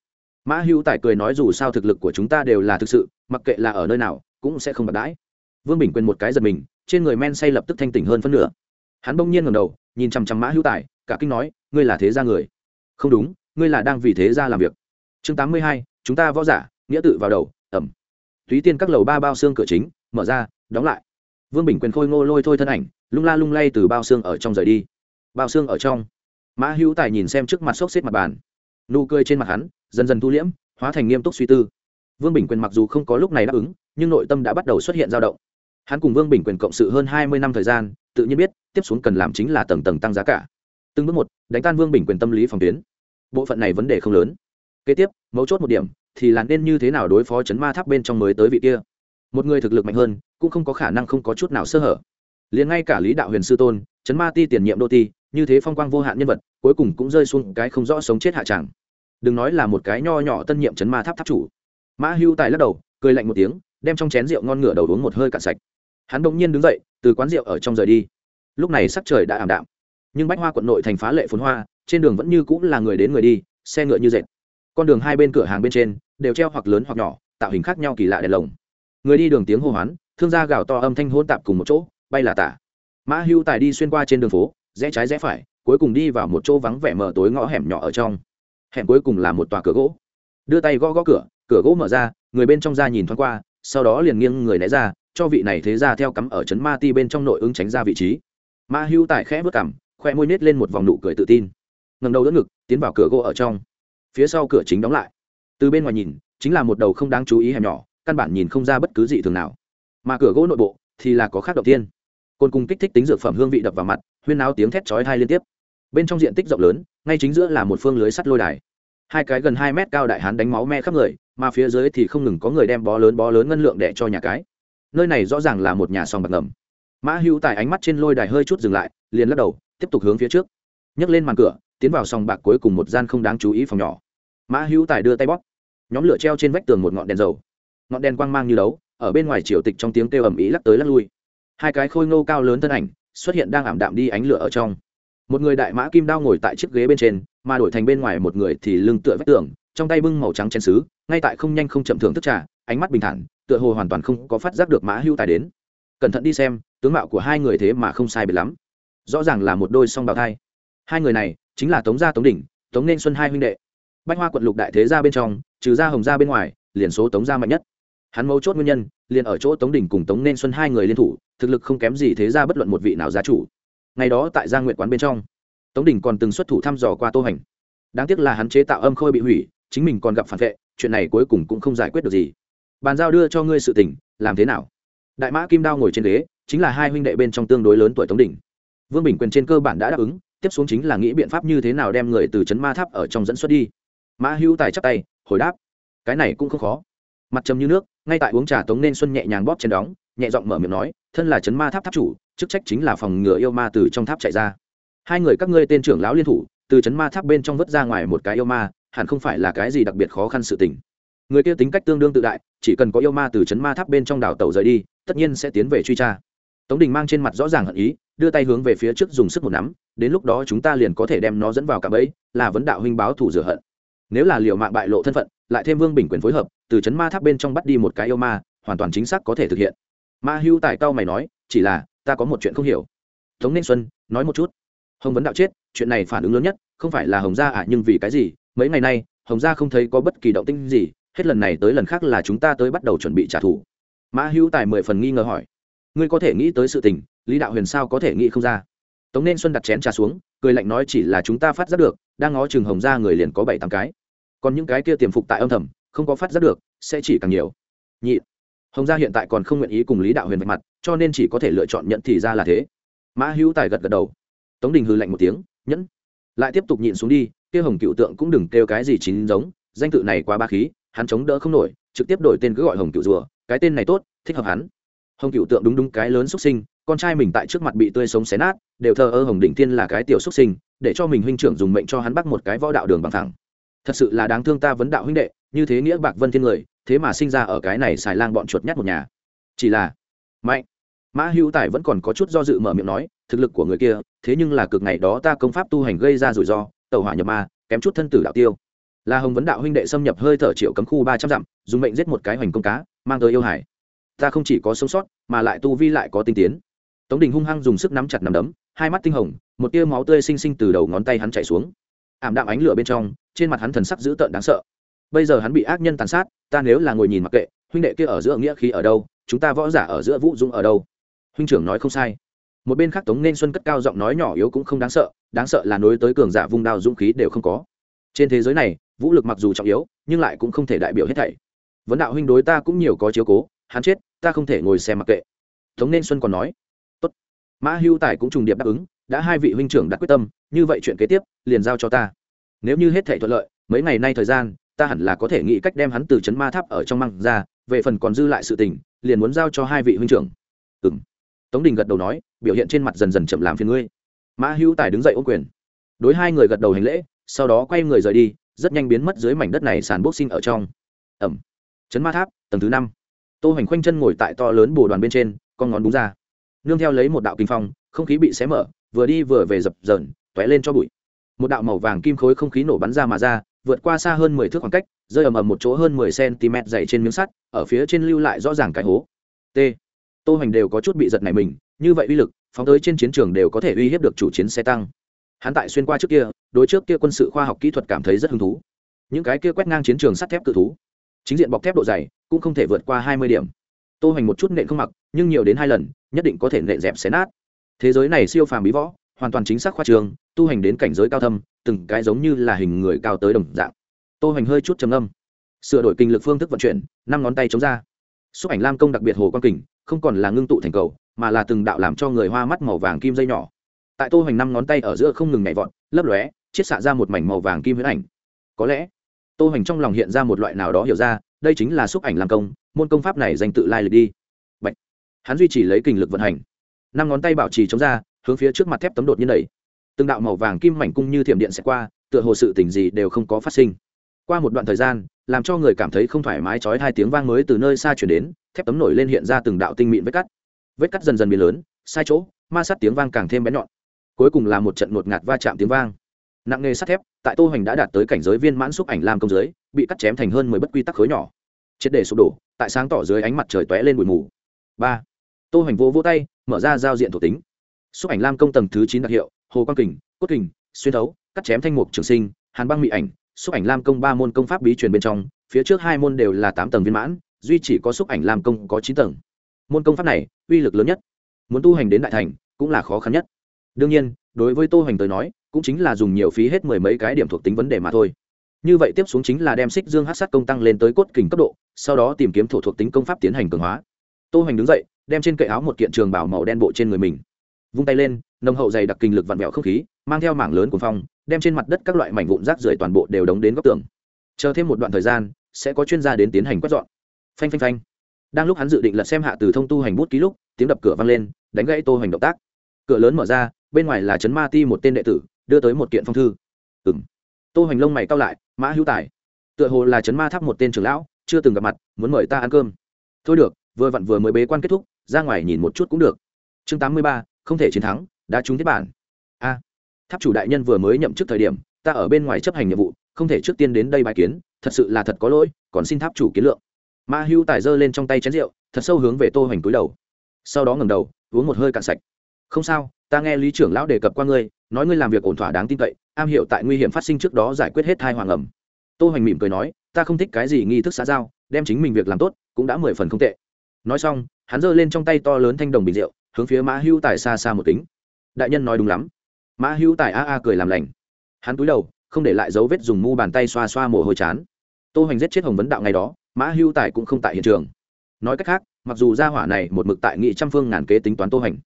Mã hữu tài cười nói dù sao thực lực của chúng ta đều là thực sự, mặc kệ là ở nơi nào, cũng sẽ không bạc đãi. Vương bình quên một cái giật mình, trên người men say lập tức thanh tỉnh hơn phân nửa. Hắn bỗng nhiên ngầm đầu, nhìn chằm chằm mã hữu tài, cả kinh nói, ngươi là thế gia người? Không đúng, ngươi là đang vì thế gia làm việc. Chương tám mươi hai, chúng ta võ giả, nghĩa tự vào đầu, ẩm. Túy tiên các lầu ba bao xương cửa chính, mở ra đóng lại. Vương bình quyền khôi ngô lôi thôi thân ảnh, lung la lung lay từ bao xương ở trong rời đi. Bao xương ở trong. Mã hữu tài nhìn xem trước mặt xốc xếp mặt bàn. Nụ cười trên mặt hắn dần dần thu liễm, hóa thành nghiêm túc suy tư. Vương bình quyền mặc dù không có lúc này đáp ứng, nhưng nội tâm đã bắt đầu xuất hiện dao động. Hắn cùng vương bình quyền cộng sự hơn hai mươi năm thời gian, tự nhiên biết, tiếp xuống cần làm chính là tầng tầng tăng giá cả. Từng bước một, đánh tan vương bình quyền tâm lý phòng tuyến. Bộ phận này vấn đề không lớn. Kế tiếp, mấu chốt một điểm, thì là nên như thế nào đối phó chấn ma tháp bên trong mới tới vị kia? một người thực lực mạnh hơn, cũng không có khả năng không có chút nào sơ hở. Liền ngay cả lý đạo huyền sư tôn chấn ma ti tiền nhiệm đô ti, như thế phong quang vô hạn nhân vật, cuối cùng cũng rơi xuống cái không rõ sống chết hạ tràng đừng nói là một cái nho nhỏ tân nhiệm chấn ma tháp tháp chủ. Mã hưu tài lắc đầu, cười lạnh một tiếng, đem trong chén rượu ngon ngửa đầu uống một hơi cạn sạch. Hắn đ ỗ n g nhiên đứng dậy, từ quán rượu ở trong rời đi. Lúc này sắc trời đã ảm đạm. Nhưng bách hoa quận nội thành phá lệ phốn hoa, trên đường vẫn như cũng là người đến người đi, xe ngựa như dệt. Con đường hai bên cửa hàng bên trên, đều treo hoặc lớn hoặc nhỏ, tạo hình khác nhau kỳ lạ đèn lồng người đi đường tiếng hô hoán, thương gia gào to âm thanh hôn tạp cùng một chỗ, bay là tả. Mã hưu tài đi xuyên qua trên đường phố, rẽ trái rẽ phải, cuối cùng đi vào một chỗ vắng vẻ mờ tối ngõ hẻm nhỏ ở trong. Hẻm cuối cùng là một tòa cửa gỗ. Đưa tay gõ gõ cửa cửa gỗ mở ra, người bên trong ra nhìn thoáng qua, sau đó liền nghiêng người né ra, cho vị này thế ra theo cắm ở trấn ma ti bên trong nội ứng tránh ra vị trí. Ma hưu tài khẽ vớt cảm khoe môi nết lên một vòng nụ cười tự tin. Ngầm đầu đỡ ngực, tiến vào cửa gỗ ở trong. Phía sau cửa chính đóng lại. Từ bên ngoài nhìn, chính là một đầu không đáng chú ý hẻm nhỏ căn bản nhìn không ra bất cứ gì thường nào. Mà cửa gỗ nội bộ thì là có khác động tiên côn cung kích thích tính dược phẩm hương vị đập vào mặt, huyên áo tiếng thét chói hai liên tiếp. Bên trong diện tích rộng lớn, ngay chính giữa là một phương lưới sắt lôi đài. Hai cái gần hai mét cao đại hán đánh máu me khắp người, mà phía dưới thì không ngừng có người đem bó lớn bó lớn ngân lượng để cho nhà cái. Nơi này rõ ràng là một nhà sòng bạc ngầm. Mã hữu tài ánh mắt trên lôi đài hơi chút dừng lại, liền lắc đầu, tiếp tục hướng phía trước. Nhấc lên màn cửa, tiến vào sòng bạc cuối cùng một gian không đáng chú ý phòng nhỏ. Mã hữu tài đưa tay bóp. Nhóm lửa treo trên vách tường một ngọn đèn dầu ngọn đèn quang mang như đấu, ở bên ngoài triều tịch trong tiếng kêu ầm ĩ lắc tới lắc lui. Hai cái khôi ngô cao lớn thân ảnh xuất hiện đang ảm đạm đi ánh lửa ở trong. Một người đại mã kim đao ngồi tại chiếc ghế bên trên, mà đổi thành bên ngoài một người thì lưng tựa vách tường, trong tay bưng màu trắng chén xứ ngay tại không nhanh không chậm thưởng thức trà, ánh mắt bình thản, tựa hồ hoàn toàn không có phát giác được mã hưu tài đến. Cẩn thận đi xem, tướng mạo của hai người thế mà không sai biệt lắm. Rõ ràng là một đôi song bào thai. Hai người này chính là tống gia tống đỉnh, tống nên xuân hai huynh đệ. Bách hoa quận lục đại thế gia bên trong, trừ gia hồng gia bên ngoài, liền số tống gia mạnh nhất hắn mấu chốt nguyên nhân, liền ở chỗ tống đình cùng tống nên xuân hai người liên thủ, thực lực không kém gì thế ra bất luận một vị nào giá chủ. Ngày đó tại gia nguyện quán bên trong, tống đình còn từng xuất thủ thăm dò qua tô hành. Đáng tiếc là hắn chế tạo âm khôi bị hủy, chính mình còn gặp phản vệ, chuyện này cuối cùng cũng không giải quyết được gì. Bàn giao đưa cho ngươi sự tình, làm thế nào? Đại mã kim đao ngồi trên ghế, chính là hai huynh đệ bên trong tương đối lớn tuổi tống đình. Vương bình quyền trên cơ bản đã đáp ứng, tiếp xuống chính là nghĩ biện pháp như thế nào đem người từ trấn ma tháp ở trong dẫn xuất đi. Mã hữu tài chắp tay, hồi đáp, cái này cũng không khó mặt trầm như nước, ngay tại uống trà tống nên xuân nhẹ nhàng bóp chén đóng, nhẹ giọng mở miệng nói, thân là chấn ma tháp tháp chủ, chức trách chính là phòng ngừa yêu ma từ trong tháp chạy ra. Hai người các ngươi tên trưởng lão liên thủ, từ chấn ma tháp bên trong vớt ra ngoài một cái yêu ma, hẳn không phải là cái gì đặc biệt khó khăn sự tình. Người kia tính cách tương đương tự đại, chỉ cần có yêu ma từ chấn ma tháp bên trong đảo tàu rời đi, tất nhiên sẽ tiến về truy tra. Tống đình mang trên mặt rõ ràng hận ý, đưa tay hướng về phía trước dùng sức một nắm, đến lúc đó chúng ta liền có thể đem nó dẫn vào cả bẫy, là vấn đạo huynh báo thủ rửa hận. Nếu là liệu mạng bại lộ thân phận lại thêm vương bình quyền phối hợp từ chấn ma tháp bên trong bắt đi một cái yêu ma hoàn toàn chính xác có thể thực hiện. Ma hưu tài cao mày nói chỉ là ta có một chuyện không hiểu. Tống nên xuân nói một chút. Hồng vấn đạo chết chuyện này phản ứng lớn nhất không phải là hồng gia ạ à, nhưng vì cái gì? Mấy ngày nay hồng gia không thấy có bất kỳ động tinh gì hết lần này tới lần khác là chúng ta tới bắt đầu chuẩn bị trả thù. Ma hữu tài mười phần nghi ngờ hỏi ngươi có thể nghĩ tới sự tình lý đạo huyền sao có thể nghĩ không ra? Tống nên xuân đặt chén trà xuống cười lạnh nói chỉ là chúng ta phát giác được đang ngó chừng hồng gia người liền có bảy tám cái còn những cái kia tiềm phục tại âm thầm, không có phát giác được, sẽ chỉ càng nhiều. Nhị, hồng gia hiện tại còn không nguyện ý cùng lý đạo huyền vạch mặt, cho nên chỉ có thể lựa chọn nhận thì ra là thế. Mã hữu tài gật gật đầu. Tống đình hư lạnh một tiếng, nhẫn. Lại tiếp tục nhịn xuống đi, kia hồng cựu tượng cũng đừng kêu cái gì chín giống, danh tự này quá ba khí, hắn chống đỡ không nổi, trực tiếp đổi tên cứ gọi hồng cựu rùa, cái tên này tốt, thích hợp hắn. Hồng cựu tượng đúng đúng cái lớn xuất sinh, con trai mình tại trước mặt bị tươi sống xé nát, đều thờ ơ hồng đỉnh thiên là cái tiểu xuất sinh, để cho mình huynh trưởng dùng mệnh cho hắn bắt một cái võ đạo đường bằng thẳng thật sự là đáng thương ta vấn đạo huynh đệ, như thế nghĩa bạc vân thiên người, thế mà sinh ra ở cái này xài lang bọn chuột nhát một nhà. Chỉ là mạnh mã hữu tài vẫn còn có chút do dự mở miệng nói, thực lực của người kia, thế nhưng là cực ngày đó ta công pháp tu hành gây ra rủi ro tàu hỏa nhập ma, kém chút thân tử đạo tiêu. Là hồng vấn đạo huynh đệ xâm nhập hơi thở triệu cấm khu ba trăm dặm, dùng bệnh giết một cái hoành công cá, mang tới yêu hải. Ta không chỉ có sống sót, mà lại tu vi lại có tinh tiến. Tống đình hung hăng dùng sức nắm chặt nằm đấm, hai mắt tinh hồng, một tia máu tươi xinh xinh từ đầu ngón tay hắn chạy xuống ảm đạm ánh lửa bên trong, trên mặt hắn thần sắc dữ tợn đáng sợ. Bây giờ hắn bị ác nhân tàn sát, ta nếu là ngồi nhìn mặc kệ, huynh đệ kia ở giữa nghĩa khí ở đâu, chúng ta võ giả ở giữa vũ dũng ở đâu? Huynh trưởng nói không sai. Một bên khác tống nên xuân cất cao giọng nói nhỏ yếu cũng không đáng sợ đáng sợ là nối tới cường giả vung đao dũng khí đều không có. Trên thế giới này, vũ lực mặc dù trọng yếu, nhưng lại cũng không thể đại biểu hết thảy. Vấn đạo huynh đối ta cũng nhiều có chiếu cố, hắn chết, ta không thể ngồi xem mặc kệ. Tống nên xuân còn nói, tốt. Mã hưu tài cũng trùng điệp đáp ứng, đã hai vị huynh trưởng đã quyết tâm như vậy chuyện kế tiếp, liền giao cho ta. Nếu như hết thể thuận lợi, mấy ngày nay thời gian, ta hẳn là có thể nghĩ cách đem hắn từ trấn ma tháp ở trong măng ra, về phần còn dư lại sự tình, liền muốn giao cho hai vị huynh trưởng. Ừ m tống đình gật đầu nói, biểu hiện trên mặt dần dần chậm làm phiền ngươi. Mã hữu tài đứng dậy ô quyền. Đối hai người gật đầu hành lễ, sau đó quay người rời đi, rất nhanh biến mất dưới mảnh đất này sàn bốc sinh ở trong. Ẩm. Trấn ma tháp, tầng thứ năm. Tô hoành khoanh chân ngồi tại to lớn bồ đoàn bên trên, con ngón đúng ra. Nương theo lấy một đạo kinh phong, không khí bị xé mở, vừa đi vừa về dập dờn t ó é lên cho bụi. Một đạo màu vàng kim khối không khí nổ bắn ra mà ra, vượt qua xa hơn mười thước khoảng cách, rơi ầm ầm một chỗ hơn mười cm dày trên miếng sắt, ở phía trên lưu lại rõ ràng cái hố. T. Tô hoành đều có chút bị giật này mình, như vậy uy lực, phóng tới trên chiến trường đều có thể uy hiếp được chủ chiến xe tăng. Hắn tại xuyên qua trước kia, đối trước kia quân sự khoa học kỹ thuật cảm thấy rất hứng thú. Những cái kia quét ngang chiến trường sắt thép cự thú, chính diện bọc thép độ dày, cũng không thể vượt qua hai mươi điểm. Tô hoành một chút nện không mặc, nhưng nhiều đến hai lần, nhất định có thể nện dẹp xé nát. Thế giới này siêu phàm bí võ hoàn toàn chính xác khoa trường, tu hành đến cảnh giới cao thâm, từng cái giống như là hình người cao tới đồng dạng. Tô hành hơi chút trầm âm sửa đổi kinh lực phương thức vận chuyển, năm ngón tay chống ra. Xúc ảnh lam công đặc biệt hồ quang kình, không còn là ngưng tụ thành cầu, mà là từng đạo làm cho người hoa mắt màu vàng kim dây nhỏ. Tại tô hành năm ngón tay ở giữa không ngừng nhảy vọt, lấp lóe, chiết xạ ra một mảnh màu vàng kim huyễn ảnh. Có lẽ, tô hành trong lòng hiện ra một loại nào đó hiểu ra, đây chính là xúc ảnh lam công, môn công pháp này danh tự lai lịch đi. Bạch. hắn duy trì lấy kinh lực vận hành. Năm ngón tay bảo trì chống ra hướng phía trước mặt thép tấm đột nhiên đẩy. Từng đạo màu vàng kim mảnh cung như thiểm điện sẽ qua, tựa hồ sự tình gì đều không có phát sinh. Qua một đoạn thời gian, làm cho người cảm thấy không thoải mái Chói hai tiếng vang mới từ nơi xa chuyển đến, thép tấm nổi lên hiện ra từng đạo tinh mịn vết cắt. Vết cắt dần dần biến lớn, sai chỗ, ma sát tiếng vang càng thêm bén nhọn. Cuối cùng là một trận ngột ngạt va chạm tiếng vang. Nặng nghề sắt thép, tại tô hoành đã đạt tới cảnh giới viên mãn xúc ảnh làm công giới, bị cắt chém thành hơn mười bất quy tắc khối nhỏ. Triệt để sụp đổ, tại sáng tỏ dưới ánh mặt trời tóe lên buổi mù. Ba. Tô hoành vô vô tay, mở ra giao diện thuộc tính xúc ảnh lam công tầng thứ chín đặc hiệu, hồ quang kình, cốt kình, xuyên thấu, cắt chém thanh mục trường sinh, hàn băng mỹ ảnh, xúc ảnh lam công ba môn công pháp bí truyền bên trong, phía trước hai môn đều là tám tầng viên mãn, duy chỉ có xúc ảnh lam công có chín tầng. Môn công pháp này, uy lực lớn nhất. Muốn tu hành đến đại thành, cũng là khó khăn nhất. Đương nhiên, đối với tô hành tới nói, cũng chính là dùng nhiều phí hết mười mấy cái điểm thuộc tính vấn đề mà thôi. Như vậy tiếp xuống chính là đem xích dương hát sát công tăng lên tới cốt kình cấp độ, sau đó tìm kiếm thổ thuộc tính công pháp tiến hành cường hóa. Tô hành đứng dậy, đem trên cậy áo một kiện trường bảo màu đen bộ trên người mình vung tay lên, nồng hậu dày đặc kinh lực vặn vẹo không khí, mang theo mảng lớn của phong, đem trên mặt đất các loại mảnh vụn rác rưởi toàn bộ đều đóng đến góc tường. Chờ thêm một đoạn thời gian, sẽ có chuyên gia đến tiến hành quét dọn. Phanh phanh phanh. Đang lúc hắn dự định lật xem hạ từ thông tu hành bút ký lúc, tiếng đập cửa vang lên, đánh gãy tô hành động tác. Cửa lớn mở ra, bên ngoài là trấn ma ti một tên đệ tử, đưa tới một kiện phong thư. Ừng tô hành lông mày cao lại, mã hữu tài. Tựa hồ là trấn ma tháp một tên trưởng lão, chưa từng gặp mặt, muốn mời ta ăn cơm. Thôi được, vừa vặn vừa mới bế quan kết thúc, ra ngoài nhìn một chút cũng được. Chương tám mươi ba không thể chiến thắng, đã trúng tiếp bản. A, tháp chủ đại nhân vừa mới nhậm chức thời điểm, ta ở bên ngoài chấp hành nhiệm vụ, không thể trước tiên đến đây bài kiến, thật sự là thật có lỗi, còn xin tháp chủ kiến lượng. Ma hưu tài giơ lên trong tay chén rượu, thật sâu hướng về tô hoành túi đầu. Sau đó ngẩng đầu, uống một hơi cạn sạch. Không sao, ta nghe lý trưởng lão đề cập qua ngươi, nói ngươi làm việc ổn thỏa đáng tin cậy, am hiểu tại nguy hiểm phát sinh trước đó giải quyết hết thai hoàng ẩm. Tô hoành mỉm cười nói, ta không thích cái gì nghi thức xã giao, đem chính mình việc làm tốt, cũng đã mười phần không tệ. Nói xong, hắn giơ lên trong tay to lớn thanh đồng bình rượu hướng phía mã hữu tài xa xa một tính đại nhân nói đúng lắm. Mã hữu tài a a cười làm lành. Hắn túi đầu, không để lại dấu vết dùng mu bàn tay xoa xoa mồ hôi chán. Tô hoành giết chết hồng vấn đạo ngày đó, mã hữu tài cũng không tại hiện trường. Nói cách khác, mặc dù gia hỏa này một mực tại nghị trăm phương ngàn kế tính toán tô hoành,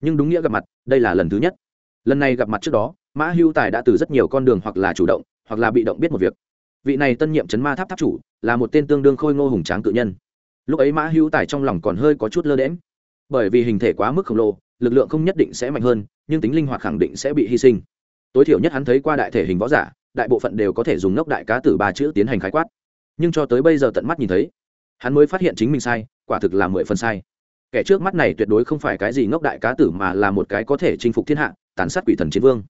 nhưng đúng nghĩa gặp mặt, đây là lần thứ nhất. Lần này gặp mặt trước đó, mã hữu tài đã từ rất nhiều con đường hoặc là chủ động, hoặc là bị động biết một việc. Vị này tân nhiệm chấn ma tháp tháp chủ, là một tên tương đương khôi ngô hùng tráng cự nhân. Lúc ấy mã hữu tài trong lòng còn hơi có chút lơ đễm bởi vì hình thể quá mức khổng lồ, lực lượng không nhất định sẽ mạnh hơn, nhưng tính linh hoạt khẳng định sẽ bị hy sinh. Tối thiểu nhất hắn thấy qua đại thể hình võ giả, đại bộ phận đều có thể dùng ngốc đại cá tử ba chữ tiến hành khái quát. Nhưng cho tới bây giờ tận mắt nhìn thấy, hắn mới phát hiện chính mình sai, quả thực là mười phần sai. Kẻ trước mắt này tuyệt đối không phải cái gì ngốc đại cá tử mà là một cái có thể chinh phục thiên hạ, tàn sát quỷ thần chiến vương.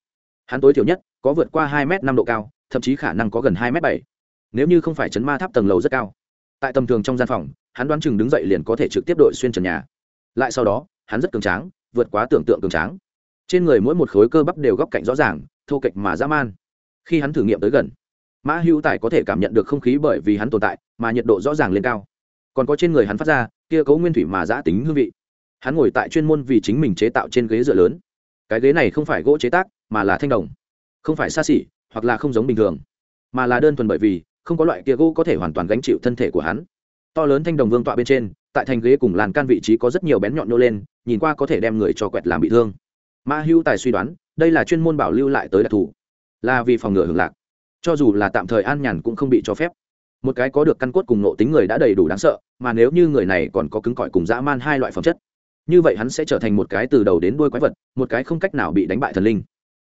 Hắn tối thiểu nhất có vượt qua hai m năm độ cao, thậm chí khả năng có gần hai m bảy. Nếu như không phải chấn ma tháp tầng lầu rất cao, tại tầm thường trong gian phòng, hắn đoán chừng đứng dậy liền có thể trực tiếp đội xuyên trần nhà lại sau đó, hắn rất cường tráng, vượt quá tưởng tượng cường tráng. Trên người mỗi một khối cơ bắp đều góc cạnh rõ ràng, thô kệch mà dã man. Khi hắn thử nghiệm tới gần, mã hữu tài có thể cảm nhận được không khí bởi vì hắn tồn tại, mà nhiệt độ rõ ràng lên cao. Còn có trên người hắn phát ra, kia cấu nguyên thủy mà giã tính hương vị. Hắn ngồi tại chuyên môn vì chính mình chế tạo trên ghế dựa lớn. Cái ghế này không phải gỗ chế tác, mà là thanh đồng. Không phải xa xỉ, hoặc là không giống bình thường, mà là đơn thuần bởi vì không có loại kia gỗ có thể hoàn toàn gánh chịu thân thể của hắn. To lớn thanh đồng vương tọa bên trên tại thành ghế cùng làn can vị trí có rất nhiều bén nhọn nhô lên, nhìn qua có thể đem người cho quẹt làm bị thương. Ma hưu tài suy đoán, đây là chuyên môn bảo lưu lại tới đặc thù. Là vì phòng ngừa hưởng lạc. Cho dù là tạm thời an nhàn cũng không bị cho phép. Một cái có được căn cốt cùng nộ tính người đã đầy đủ đáng sợ, mà nếu như người này còn có cứng cỏi cùng dã man hai loại phẩm chất, như vậy hắn sẽ trở thành một cái từ đầu đến đuôi quái vật, một cái không cách nào bị đánh bại thần linh.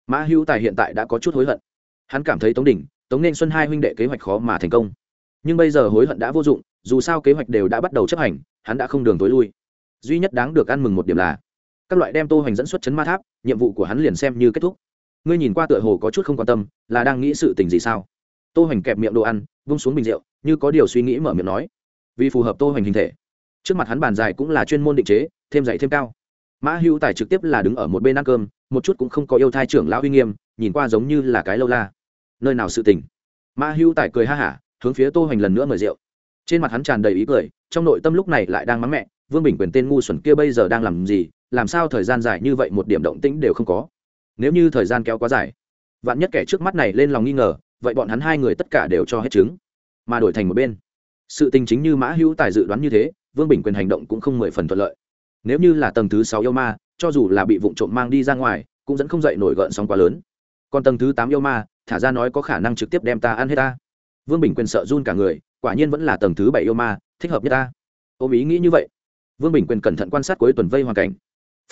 Ma hưu tài hiện tại đã có chút hối hận. Hắn cảm thấy tống đỉnh tống nên xuân hai huynh đệ kế hoạch khó mà thành công. Nhưng bây giờ hối hận đã vô dụng dù sao kế hoạch đều đã bắt đầu chấp hành, hắn đã không đường tối lui. Duy nhất đáng được ăn mừng một điểm là, các loại đem tô hoành dẫn xuất chấn ma tháp, nhiệm vụ của hắn liền xem như kết thúc. Ngươi nhìn qua tựa hồ có chút không quan tâm, là đang nghĩ sự tình gì sao? Tô hoành kẹp miệng đồ ăn, vung xuống bình rượu, như có điều suy nghĩ mở miệng nói. Vì phù hợp tô hoành hình thể, trước mặt hắn bàn dài cũng là chuyên môn định chế, thêm dạy thêm cao. Mã h tài trực tiếp là đứng ở một bên ăn cơm, một chút cũng không có yêu thai trưởng lão uy nghiêm, nhìn qua giống như là cái lâu la. Nơi nào sự tình? Mã h tài cười ha hả, hướng phía tô hoành lần nữa mời rượu trên mặt hắn tràn đầy ý cười, trong nội tâm lúc này lại đang mắng mẹ, vương bình quyền tên ngu xuẩn kia bây giờ đang làm gì, làm sao thời gian dài như vậy một điểm động tĩnh đều không có. Nếu như thời gian kéo quá dài, vạn nhất kẻ trước mắt này lên lòng nghi ngờ, vậy bọn hắn hai người tất cả đều cho hết chứng. Mà đổi thành một bên, sự tình chính như mã hữu tài dự đoán như thế, vương bình quyền hành động cũng không mười phần thuận lợi. Nếu như là tầng thứ sáu yêu ma, cho dù là bị vụ trộm mang đi ra ngoài, cũng dẫn không dậy nổi gợn sóng quá lớn. Còn tầng thứ tám yêu ma, thả ra nói có khả năng trực tiếp đem ta ăn hết ta. Vương bình quyền sợ run cả người quả nhiên vẫn là tầng thứ bảy yêu ma, thích hợp nhất ta. Ôm ý nghĩ như vậy, vương bình quyền cẩn thận quan sát cuối tuần vây hoàn cảnh.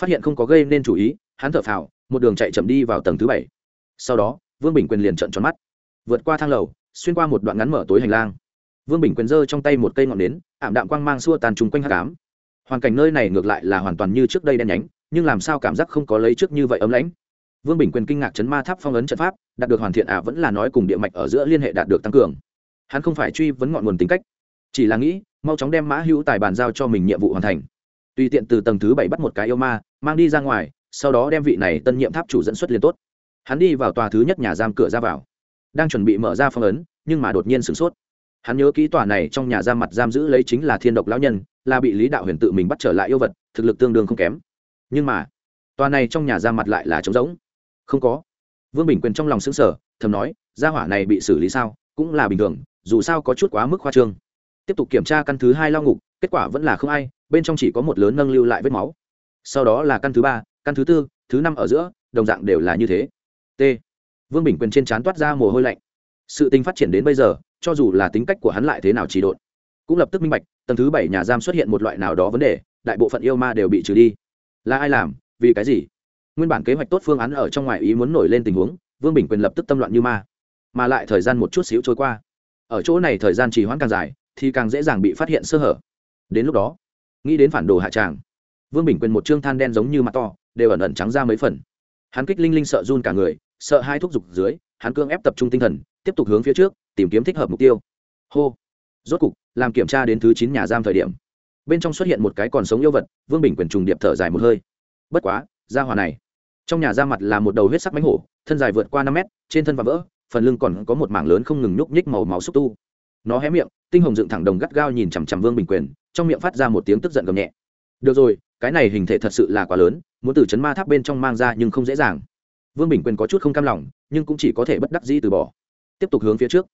Phát hiện không có gây nên chú ý, hắn thở phào, một đường chạy chậm đi vào tầng thứ bảy. Sau đó, vương bình quyền liền trợn tròn mắt. Vượt qua thang lầu, xuyên qua một đoạn ngắn mở tối hành lang. Vương bình quyền giơ trong tay một cây ngọn nến, ảm đạm quang mang xua tàn trùng quanh hát cám hoàn cảnh nơi này ngược lại là hoàn toàn như trước đây đen nhánh, nhưng làm sao cảm giác không có lấy trước như vậy ấm lãnh. Vương bình quyền kinh ngạc chấn ma tháp phong ấn trận pháp, đạt được hoàn thiện ạ vẫn là nói cùng địa mạch ở giữa liên hệ đạt được tăng cường hắn không phải truy vấn ngọn nguồn tính cách, chỉ là nghĩ, mau chóng đem mã hữu tài bàn giao cho mình nhiệm vụ hoàn thành. Tùy tiện từ tầng thứ bảy bắt một cái yêu ma, mang đi ra ngoài, sau đó đem vị này tân nhiệm tháp chủ dẫn xuất liền tốt. Hắn đi vào tòa thứ nhất nhà giam cửa ra vào, đang chuẩn bị mở ra phong ấn, nhưng mà đột nhiên sửng sốt. Hắn nhớ kỹ tòa này trong nhà giam mặt giam giữ lấy chính là thiên độc lão nhân, là bị lý đạo huyền tự mình bắt trở lại yêu vật, thực lực tương đương không kém. Nhưng mà, tòa này trong nhà giam mặt lại là trống rỗng. Không có. Vương bình quyền trong lòng xứng sở thầm nói, gia hỏa này bị xử lý sao? Cũng là bình thường dù sao có chút quá mức khoa trương. Tiếp tục kiểm tra căn thứ hai lao ngục, kết quả vẫn là không ai, bên trong chỉ có một lớn nâng lưu lại vết máu. Sau đó là căn thứ ba, căn thứ tư, thứ năm ở giữa, đồng dạng đều là như thế. T. Vương bình quyền trên trán toát ra mồ hôi lạnh. Sự tình phát triển đến bây giờ, cho dù là tính cách của hắn lại thế nào chỉ độn, cũng lập tức minh bạch, tầng thứ bảy nhà giam xuất hiện một loại nào đó vấn đề, đại bộ phận yêu ma đều bị trừ đi. Là ai làm? Vì cái gì? Nguyên bản kế hoạch tốt phương án ở trong ngoài ý muốn nổi lên tình huống, vương bình quyền lập tức tâm loạn như ma. Mà lại thời gian một chút xíu trôi qua ở chỗ này thời gian trì hoãn càng dài, thì càng dễ dàng bị phát hiện sơ hở. Đến lúc đó, nghĩ đến phản đồ hạ tràng, vương bình quyền một trương than đen giống như mặt to, đều ẩn ẩn trắng ra mấy phần. Hắn kích linh linh sợ run cả người, sợ hai thúc giục dưới, hắn cương ép tập trung tinh thần, tiếp tục hướng phía trước, tìm kiếm thích hợp mục tiêu. Hô! Rốt cục, làm kiểm tra đến thứ chín nhà giam thời điểm, bên trong xuất hiện một cái còn sống yêu vật, vương bình quyền trùng điệp thở dài một hơi. Bất quá ra hòa này, trong nhà ra mặt là một đầu huyết sắc mánh hổ, thân dài vượt qua năm mét, trên thân và vỡ phần lưng còn có một mảng lớn không ngừng nhúc nhích màu máu xúc tu. Nó hé miệng, tinh hồng dựng thẳng đồng gắt gao nhìn chằm chằm vương bình quyền, trong miệng phát ra một tiếng tức giận gầm nhẹ. Được rồi, cái này hình thể thật sự là quá lớn, muốn từ chấn ma tháp bên trong mang ra nhưng không dễ dàng. Vương bình quyền có chút không cam lòng, nhưng cũng chỉ có thể bất đắc dĩ từ bỏ. Tiếp tục hướng phía trước.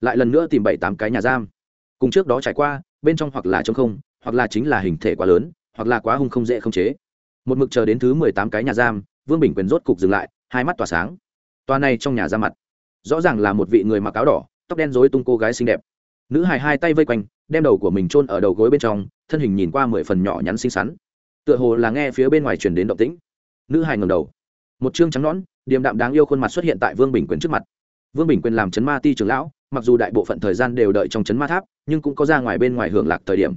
Lại lần nữa tìm bảy tám cái nhà giam. Cùng trước đó trải qua, bên trong hoặc là t không, hoặc là chính là hình thể quá lớn, hoặc là quá hung không dễ không chế. Một mực chờ đến thứ mười tám cái nhà giam, vương bình quyền rốt cục dừng lại, hai mắt tỏa sáng. Toa này trong nhà ra mặt rõ ràng là một vị người mặc áo đỏ, tóc đen rối tung cô gái xinh đẹp. Nữ hài hai tay vây quanh, đem đầu của mình chôn ở đầu gối bên trong, thân hình nhìn qua mười phần nhỏ nhắn xinh xắn. Tựa hồ là nghe phía bên ngoài truyền đến động tĩnh. Nữ hài ngầm đầu. Một chương trắng nõn, điềm đạm đáng yêu khuôn mặt xuất hiện tại vương bình quyền trước mặt. Vương bình quyền làm chấn ma ti trưởng lão, mặc dù đại bộ phận thời gian đều đợi trong chấn ma tháp, nhưng cũng có ra ngoài bên ngoài hưởng lạc thời điểm.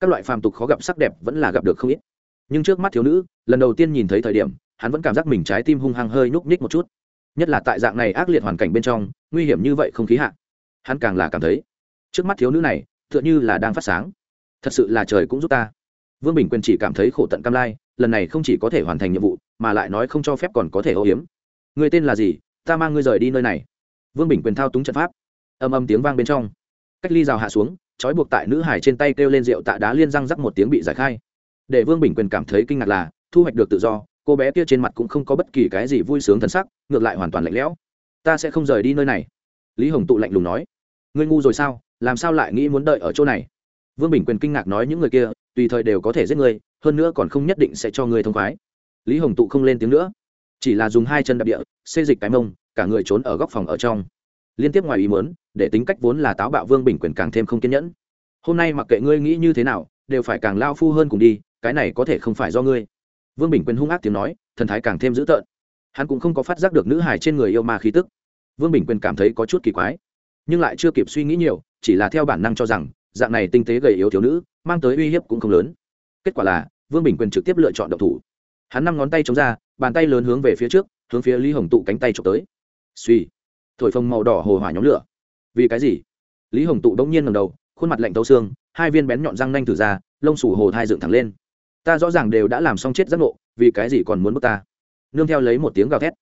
Các loại phàm tục khó gặp sắc đẹp vẫn là gặp được không ít. Nhưng trước mắt thiếu nữ, lần đầu tiên nhìn thấy thời điểm, hắn vẫn cảm giác mình trái tim hung hăng hơi nhúc ních một chút nhất là tại dạng này ác liệt hoàn cảnh bên trong, nguy hiểm như vậy không khí hạ, hắn càng là cảm thấy, trước mắt thiếu nữ này, tựa như là đang phát sáng. Thật sự là trời cũng giúp ta. Vương bình quyền chỉ cảm thấy khổ tận cam lai, lần này không chỉ có thể hoàn thành nhiệm vụ, mà lại nói không cho phép còn có thể ô hiếm. Người tên là gì? Ta mang ngươi rời đi nơi này. Vương bình quyền thao túng trận pháp. Âm âm tiếng vang bên trong. Cách ly rào hạ xuống, trói buộc tại nữ hải trên tay kêu lên rượu tạ đá liên răng rắc một tiếng bị giải khai. Để vương bình quyền cảm thấy kinh ngạc là, thu hoạch được tự do cô bé kia trên mặt cũng không có bất kỳ cái gì vui sướng thân sắc ngược lại hoàn toàn lạnh lẽo. Ta sẽ không rời đi nơi này lý hồng tụ lạnh lùng nói. Ngươi ngu rồi sao? Làm sao lại nghĩ muốn đợi ở chỗ này? Vương bình quyền kinh ngạc nói những người kia tùy thời đều có thể giết người, hơn nữa còn không nhất định sẽ cho người thông khoái. Lý hồng tụ không lên tiếng nữa. Chỉ là dùng hai chân đạp địa xê dịch cái mông cả người trốn ở góc phòng ở trong. Liên tiếp ngoài ý muốn để tính cách vốn là táo bạo vương bình quyền càng thêm không kiên nhẫn. Hôm nay mặc kệ ngươi nghĩ như thế nào đều phải càng lao phu hơn cùng đi cái này có thể không phải do ngươi vương bình quyền hung ác tiếng nói, thần thái càng thêm dữ tợn. Hắn cũng không có phát giác được nữ hài trên người yêu ma khí tức. Vương bình quyền cảm thấy có chút kỳ quái, nhưng lại chưa kịp suy nghĩ nhiều, chỉ là theo bản năng cho rằng, dạng này tinh tế gầy yếu thiếu nữ, mang tới uy hiếp cũng không lớn. Kết quả là, vương bình quyền trực tiếp lựa chọn động thủ. Hắn năm ngón tay chống ra, bàn tay lớn hướng về phía trước, hướng phía lý hồng tụ cánh tay trộm tới. Suy thổi phồng màu đỏ hồ hỏa nhóm lửa. Vì cái gì? Lý hồng tụ bỗng nhiên ngầm đầu, khuôn mặt lạnh thấu xương, hai viên bén nhọn răng nanh thử ra, lông sủ hồ thai dựng thẳng lên ta rõ ràng đều đã làm xong chết giác ngộ, vì cái gì còn muốn bước ta? Nương theo lấy một tiếng gào thét,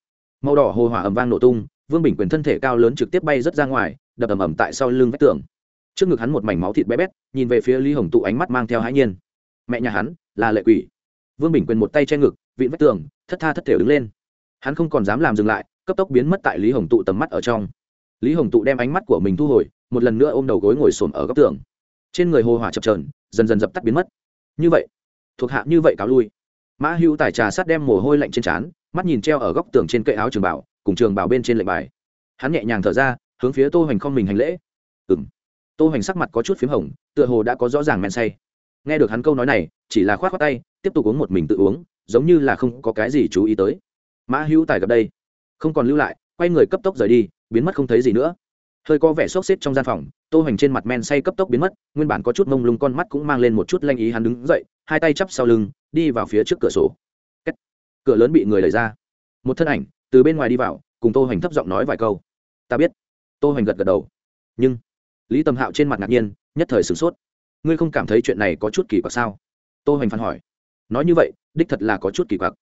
màu đỏ hồ hỏa ầm vang nổ tung, vương bình quyền thân thể cao lớn trực tiếp bay rớt ra ngoài, đập ầm ầm tại sau lưng vách tường. Trước ngực hắn một mảnh máu thịt bé bét, nhìn về phía lý hồng tụ ánh mắt mang theo hãi nhiên. Mẹ nhà hắn, là lệ quỷ. Vương bình quyền một tay che ngực vịn vách tường, thất tha thất thể đứng lên. Hắn không còn dám làm dừng lại, cấp tốc biến mất tại lý hồng tụ tầm mắt ở trong. Lý hồng tụ đem ánh mắt của mình thu hồi, một lần nữa ôm đầu gối ngồi xổm ở góc tường. Trên người hồ hỏa chập trờn dần dần dập tắt biến mất. Như vậy thuộc hạ như vậy cáo lui. Mã hữu tài trà sát đem mồ hôi lạnh trên trán, mắt nhìn treo ở góc tường trên cậy áo trường bảo, cùng trường bảo bên trên lệnh bài. Hắn nhẹ nhàng thở ra, hướng phía tô hoành không mình hành lễ. Ừng tô hoành sắc mặt có chút p h í m hồng, tựa hồ đã có rõ ràng men say. Nghe được hắn câu nói này, chỉ là k h o á t k h o á tay, tiếp tục uống một mình tự uống, giống như là không có cái gì chú ý tới. Mã hữu tài gặp đây, không còn lưu lại, quay người cấp tốc rời đi, biến mất không thấy gì nữa. Hơi có vẻ sốc xếp trong gian phòng, tô hoành trên mặt men say cấp tốc biến mất, nguyên bản có chút mông lung con mắt cũng mang lên một chút lanh ý hắn đứng dậy hai tay chắp sau lưng, đi vào phía trước cửa sổ. Kết. cửa lớn bị người đẩy ra. Một thân ảnh, từ bên ngoài đi vào, cùng tô hoành thấp giọng nói vài câu. Ta biết. Tô hoành gật gật đầu. Nhưng, lý tâm hạo trên mặt ngạc nhiên, nhất thời sửng sốt. Ngươi không cảm thấy chuyện này có chút kỳ quặc sao? Tô hoành phản hỏi. Nói như vậy, đích thật là có chút kỳ quặc.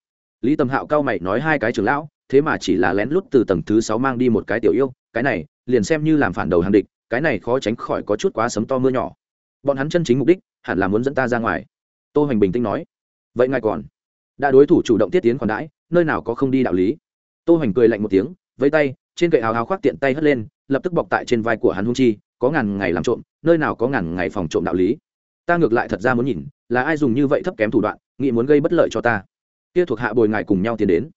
Lý tâm hạo cao mày nói hai cái trưởng lão, thế mà chỉ là lén lút từ tầng thứ sáu mang đi một cái tiểu yêu, cái này, liền xem như làm phản đầu hàng địch, cái này khó tránh khỏi có chút quá sấm to mưa nhỏ. Bọn hắn chân chính mục đích, hẳn là muốn dẫn ta ra ngoài tô hoành bình tĩnh nói, vậy ngài còn đã đối thủ chủ động tiết tiến còn đãi, nơi nào có không đi đạo lý? Tô hoành cười lạnh một tiếng, vẫy tay, trên cậy hào hào khoác tiện tay hất lên, lập tức bọc tại trên vai của hắn hung chi, có ngàn ngày làm trộm, nơi nào có ngàn ngày phòng trộm đạo lý? Ta ngược lại thật ra muốn nhìn, là ai dùng như vậy thấp kém thủ đoạn, nghĩ muốn gây bất lợi cho ta. Kia thuộc hạ bồi ngài cùng nhau tiến đến.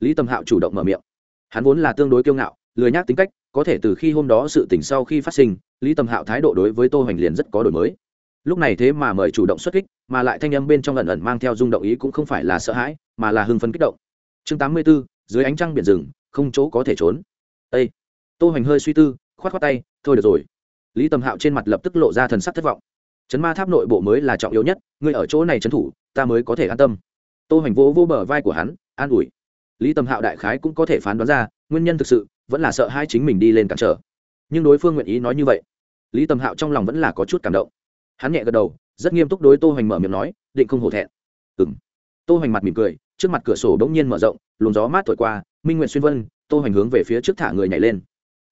Lý tâm hạo chủ động mở miệng. Hắn vốn là tương đối kiêu ngạo, lười nhác tính cách, có thể từ khi hôm đó sự tỉnh sau khi phát sinh, lý tâm hạo thái độ đối với tô hoành liền rất có đổi mới lúc này thế mà mời chủ động xuất kích mà lại thanh âm bên trong lần ẩn mang theo rung động ý cũng không phải là sợ hãi mà là hưng phấn kích động. Chương tám mươi 84, dưới ánh trăng biển rừng không chỗ có thể trốn. Ê! tô hoành hơi suy tư khoát khoát tay thôi được rồi. Lý tầm hạo trên mặt lập tức lộ ra thần sắc thất vọng. Chấn ma tháp nội bộ mới là trọng yếu nhất người ở chỗ này trấn thủ ta mới có thể an tâm. Tô hoành vỗ vỗ bờ vai của hắn an ủi. Lý tầm hạo đại khái cũng có thể phán đoán ra nguyên nhân thực sự vẫn là sợ hai chính mình đi lên cản trở. Nhưng đối phương nguyện ý nói như vậy. Lý tầm hạo trong lòng vẫn là có chút cảm động hắn nhẹ gật đầu, rất nghiêm túc đối tô hoành mở miệng nói, định không hổ thẹn. Ừng tô hoành mặt mỉm cười, trước mặt cửa sổ bỗng nhiên mở rộng, luồng gió mát thổi qua, minh nguyện xuyên vân, tô hoành hướng về phía trước thả người nhảy lên.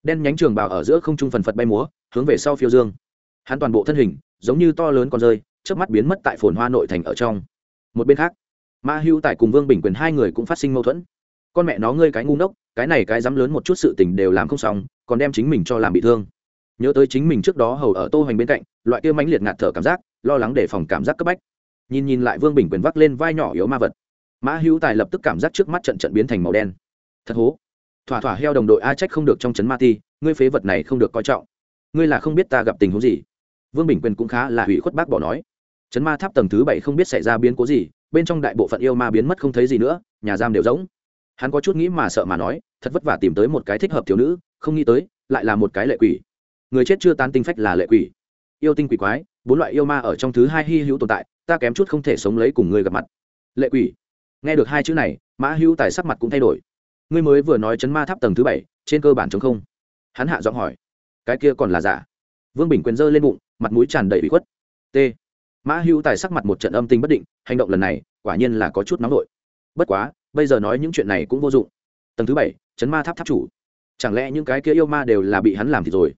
Đen nhánh trường bào ở giữa không trung phần phật bay múa, hướng về sau phiêu dương. Hắn toàn bộ thân hình, giống như to lớn còn rơi trước mắt biến mất tại phồn hoa nội thành ở trong. Một bên khác, ma hưu tại cùng vương bình quyền hai người cũng phát sinh mâu thuẫn. Con mẹ nó ngươi cái ngu ngốc, cái này cái dám lớn một chút sự tình đều làm không xong, còn đem chính mình cho làm bị thương nhớ tới chính mình trước đó hầu ở tô hoành bên cạnh, loại kia mãnh liệt ngạt thở cảm giác, lo lắng đề phòng cảm giác cấp bách. Nhìn nhìn lại vương bình quyền vác lên vai nhỏ yếu ma vật. Mã hữu tài lập tức cảm giác trước mắt trận trận biến thành màu đen. Thật hố. Thỏa thỏa heo đồng đội a trách không được trong trấn ma ti ngươi phế vật này không được coi trọng. Ngươi là không biết ta gặp tình huống gì. Vương bình quyền cũng khá là hủy khuất bác bỏ nói. Trấn ma tháp tầng thứ bảy không biết xảy ra biến cố gì, bên trong đại bộ phận yêu ma biến mất không thấy gì nữa, nhà giam đều giống hắn có chút nghĩ mà sợ mà nói, thật vất vả tìm tới một cái thích hợp thiếu nữ, không nghĩ tới, lại là một cái lệ quỷ người chết chưa tan tinh phách là lệ quỷ. Yêu tinh quỷ quái, bốn loại yêu ma ở trong thứ hai hy hữu tồn tại, ta kém chút không thể sống lấy cùng ngươi gặp mặt. Lệ quỷ. Nghe được hai chữ này, mã hữu tài sắc mặt cũng thay đổi. Ngươi mới vừa nói chấn ma tháp tầng thứ bảy, trên cơ bản chống không. Hắn hạ giọng hỏi. Cái kia còn là giả? Vương bình quyền giơ lên bụng, mặt mũi tràn đầy bị khuất. T. Mã hữu tài sắc mặt một trận âm tinh bất định, hành động lần này, quả nhiên là có chút nóng nổi bất quá, bây giờ nói những chuyện này cũng vô dụng. Tầng thứ bảy, chấn ma tháp tháp chủ. Chẳng lẽ những cái kia yêu ma đều là bị hắn làm thì rồi?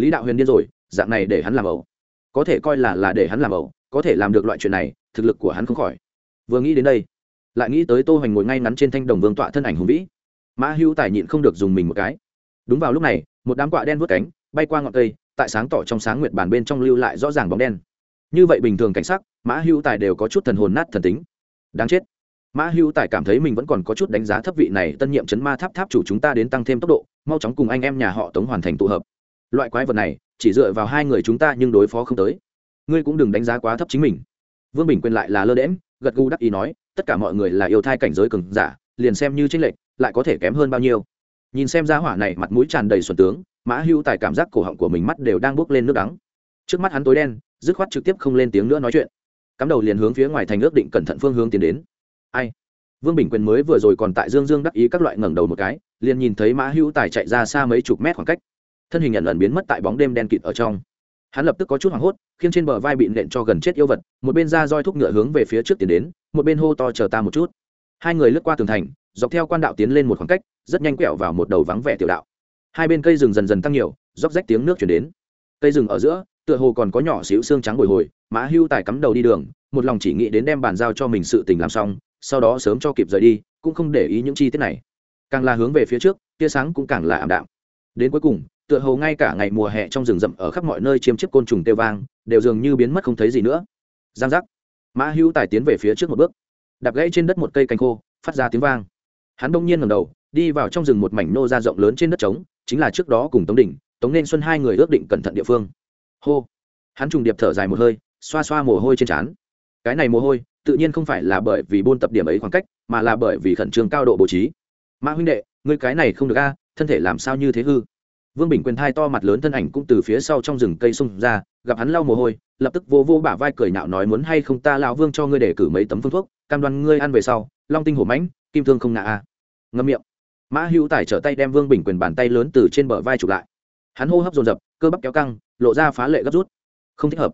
lý đạo huyền điên rồi, dạng này để hắn làm ẩu. Có thể coi là là để hắn làm ẩu, có thể làm được loại chuyện này, thực lực của hắn không khỏi. Vừa nghĩ đến đây, lại nghĩ tới tô hoành ngồi ngay ngắn trên thanh đồng vương tọa thân ảnh hùng vĩ. Mã hữu tài nhịn không được dùng mình một cái. Đúng vào lúc này, một đám quạ đen vút cánh, bay qua ngọn cây, tại sáng tỏ trong sáng nguyệt bàn bên trong lưu lại rõ ràng bóng đen. Như vậy bình thường cảnh sắc, mã hữu tài đều có chút thần hồn nát thần tính. Đáng chết. Mã hữu tài cảm thấy mình vẫn còn có chút đánh giá thấp vị này tân nhiệm chấn ma tháp tháp chủ chúng ta đến tăng thêm tốc độ, mau chóng cùng anh em nhà họ tống hoàn thành tụ hợp loại quái vật này, chỉ dựa vào hai người chúng ta nhưng đối phó không tới. Ngươi cũng đừng đánh giá quá thấp chính mình. Vương bình quyền lại là lơ đễm gật gù đắc ý nói, tất cả mọi người là yêu thai cảnh giới cường giả, liền xem như tranh lệch, lại có thể kém hơn bao nhiêu. Nhìn xem ra hỏa này mặt mũi tràn đầy xuẩn tướng, mã hưu tài cảm giác cổ họng của mình mắt đều đang bốc lên nước đắng. Trước mắt hắn tối đen, dứt khoát trực tiếp không lên tiếng nữa nói chuyện. Cắm đầu liền hướng phía ngoài thành ước định cẩn thận phương hướng tiến đến. Ai? Vương bình quyền mới vừa rồi còn tại dương dương đắc ý các loại ngẩng đầu một cái, liền nhìn thấy mã hưu tài chạy ra xa mấy chục mét khoảng cách thân hình nhận ẩn biến mất tại bóng đêm đen kịt ở trong. Hắn lập tức có chút hoảng hốt khiến trên bờ vai bị nện cho gần chết yêu vật, một bên ra roi thúc ngựa hướng về phía trước tiến đến, một bên hô to chờ ta một chút. Hai người lướt qua tường thành, dọc theo quan đạo tiến lên một khoảng cách, rất nhanh quẹo vào một đầu vắng vẻ tiểu đạo. Hai bên cây rừng dần dần tăng nhiều, róc rách tiếng nước chuyển đến. Cây rừng ở giữa, tựa hồ còn có nhỏ xíu xương trắng bồi hồi, mã hưu tài cắm đầu đi đường, một lòng chỉ nghĩ đến đem bàn giao cho mình sự tình làm xong, sau đó sớm cho kịp rời đi, cũng không để ý những chi tiết này. Càng là hướng về phía trước, tia sáng cũng càng là ảm đạm. Đến cuối cùng tựa hồ ngay cả ngày mùa hè trong rừng rậm ở khắp mọi nơi chiếm chiếc côn trùng tê vang, đều dường như biến mất không thấy gì nữa. Giang giác. Mã hữu tài tiến về phía trước một bước. Đạp gãy trên đất một cây cành khô, phát ra tiếng vang. Hắn đông nhiên ngầm đầu, đi vào trong rừng một mảnh nô ra rộng lớn trên đất trống, chính là trước đó cùng tống đình tống nên xuân hai người ước định cẩn thận địa phương. Hô. Hắn trùng điệp thở dài một hơi, xoa xoa mồ hôi trên trán. Cái này mồ hôi, tự nhiên không phải là bởi vì buôn tập điểm ấy khoảng cách, mà là bởi vì khẩn trương cao độ bố trí. Mã huynh đệ người cái này không được a, thân thể làm sao như thế hư? vương bình quyền thai to mặt lớn thân ảnh cũng từ phía sau trong rừng cây xung ra, gặp hắn lau mồ hôi, lập tức vô vô bả vai cười nạo nói muốn hay không ta lão vương cho ngươi để cử mấy tấm phương thuốc, cam đoan ngươi ăn về sau, long tinh hổ mãnh, kim thương không ngạ a à. ngâm miệng. Mã hữu tài trở tay đem vương bình quyền bàn tay lớn từ trên bờ vai chụp lại. Hắn hô hấp dồn dập, cơ bắp kéo căng, lộ ra phá lệ gấp rút. Không thích hợp.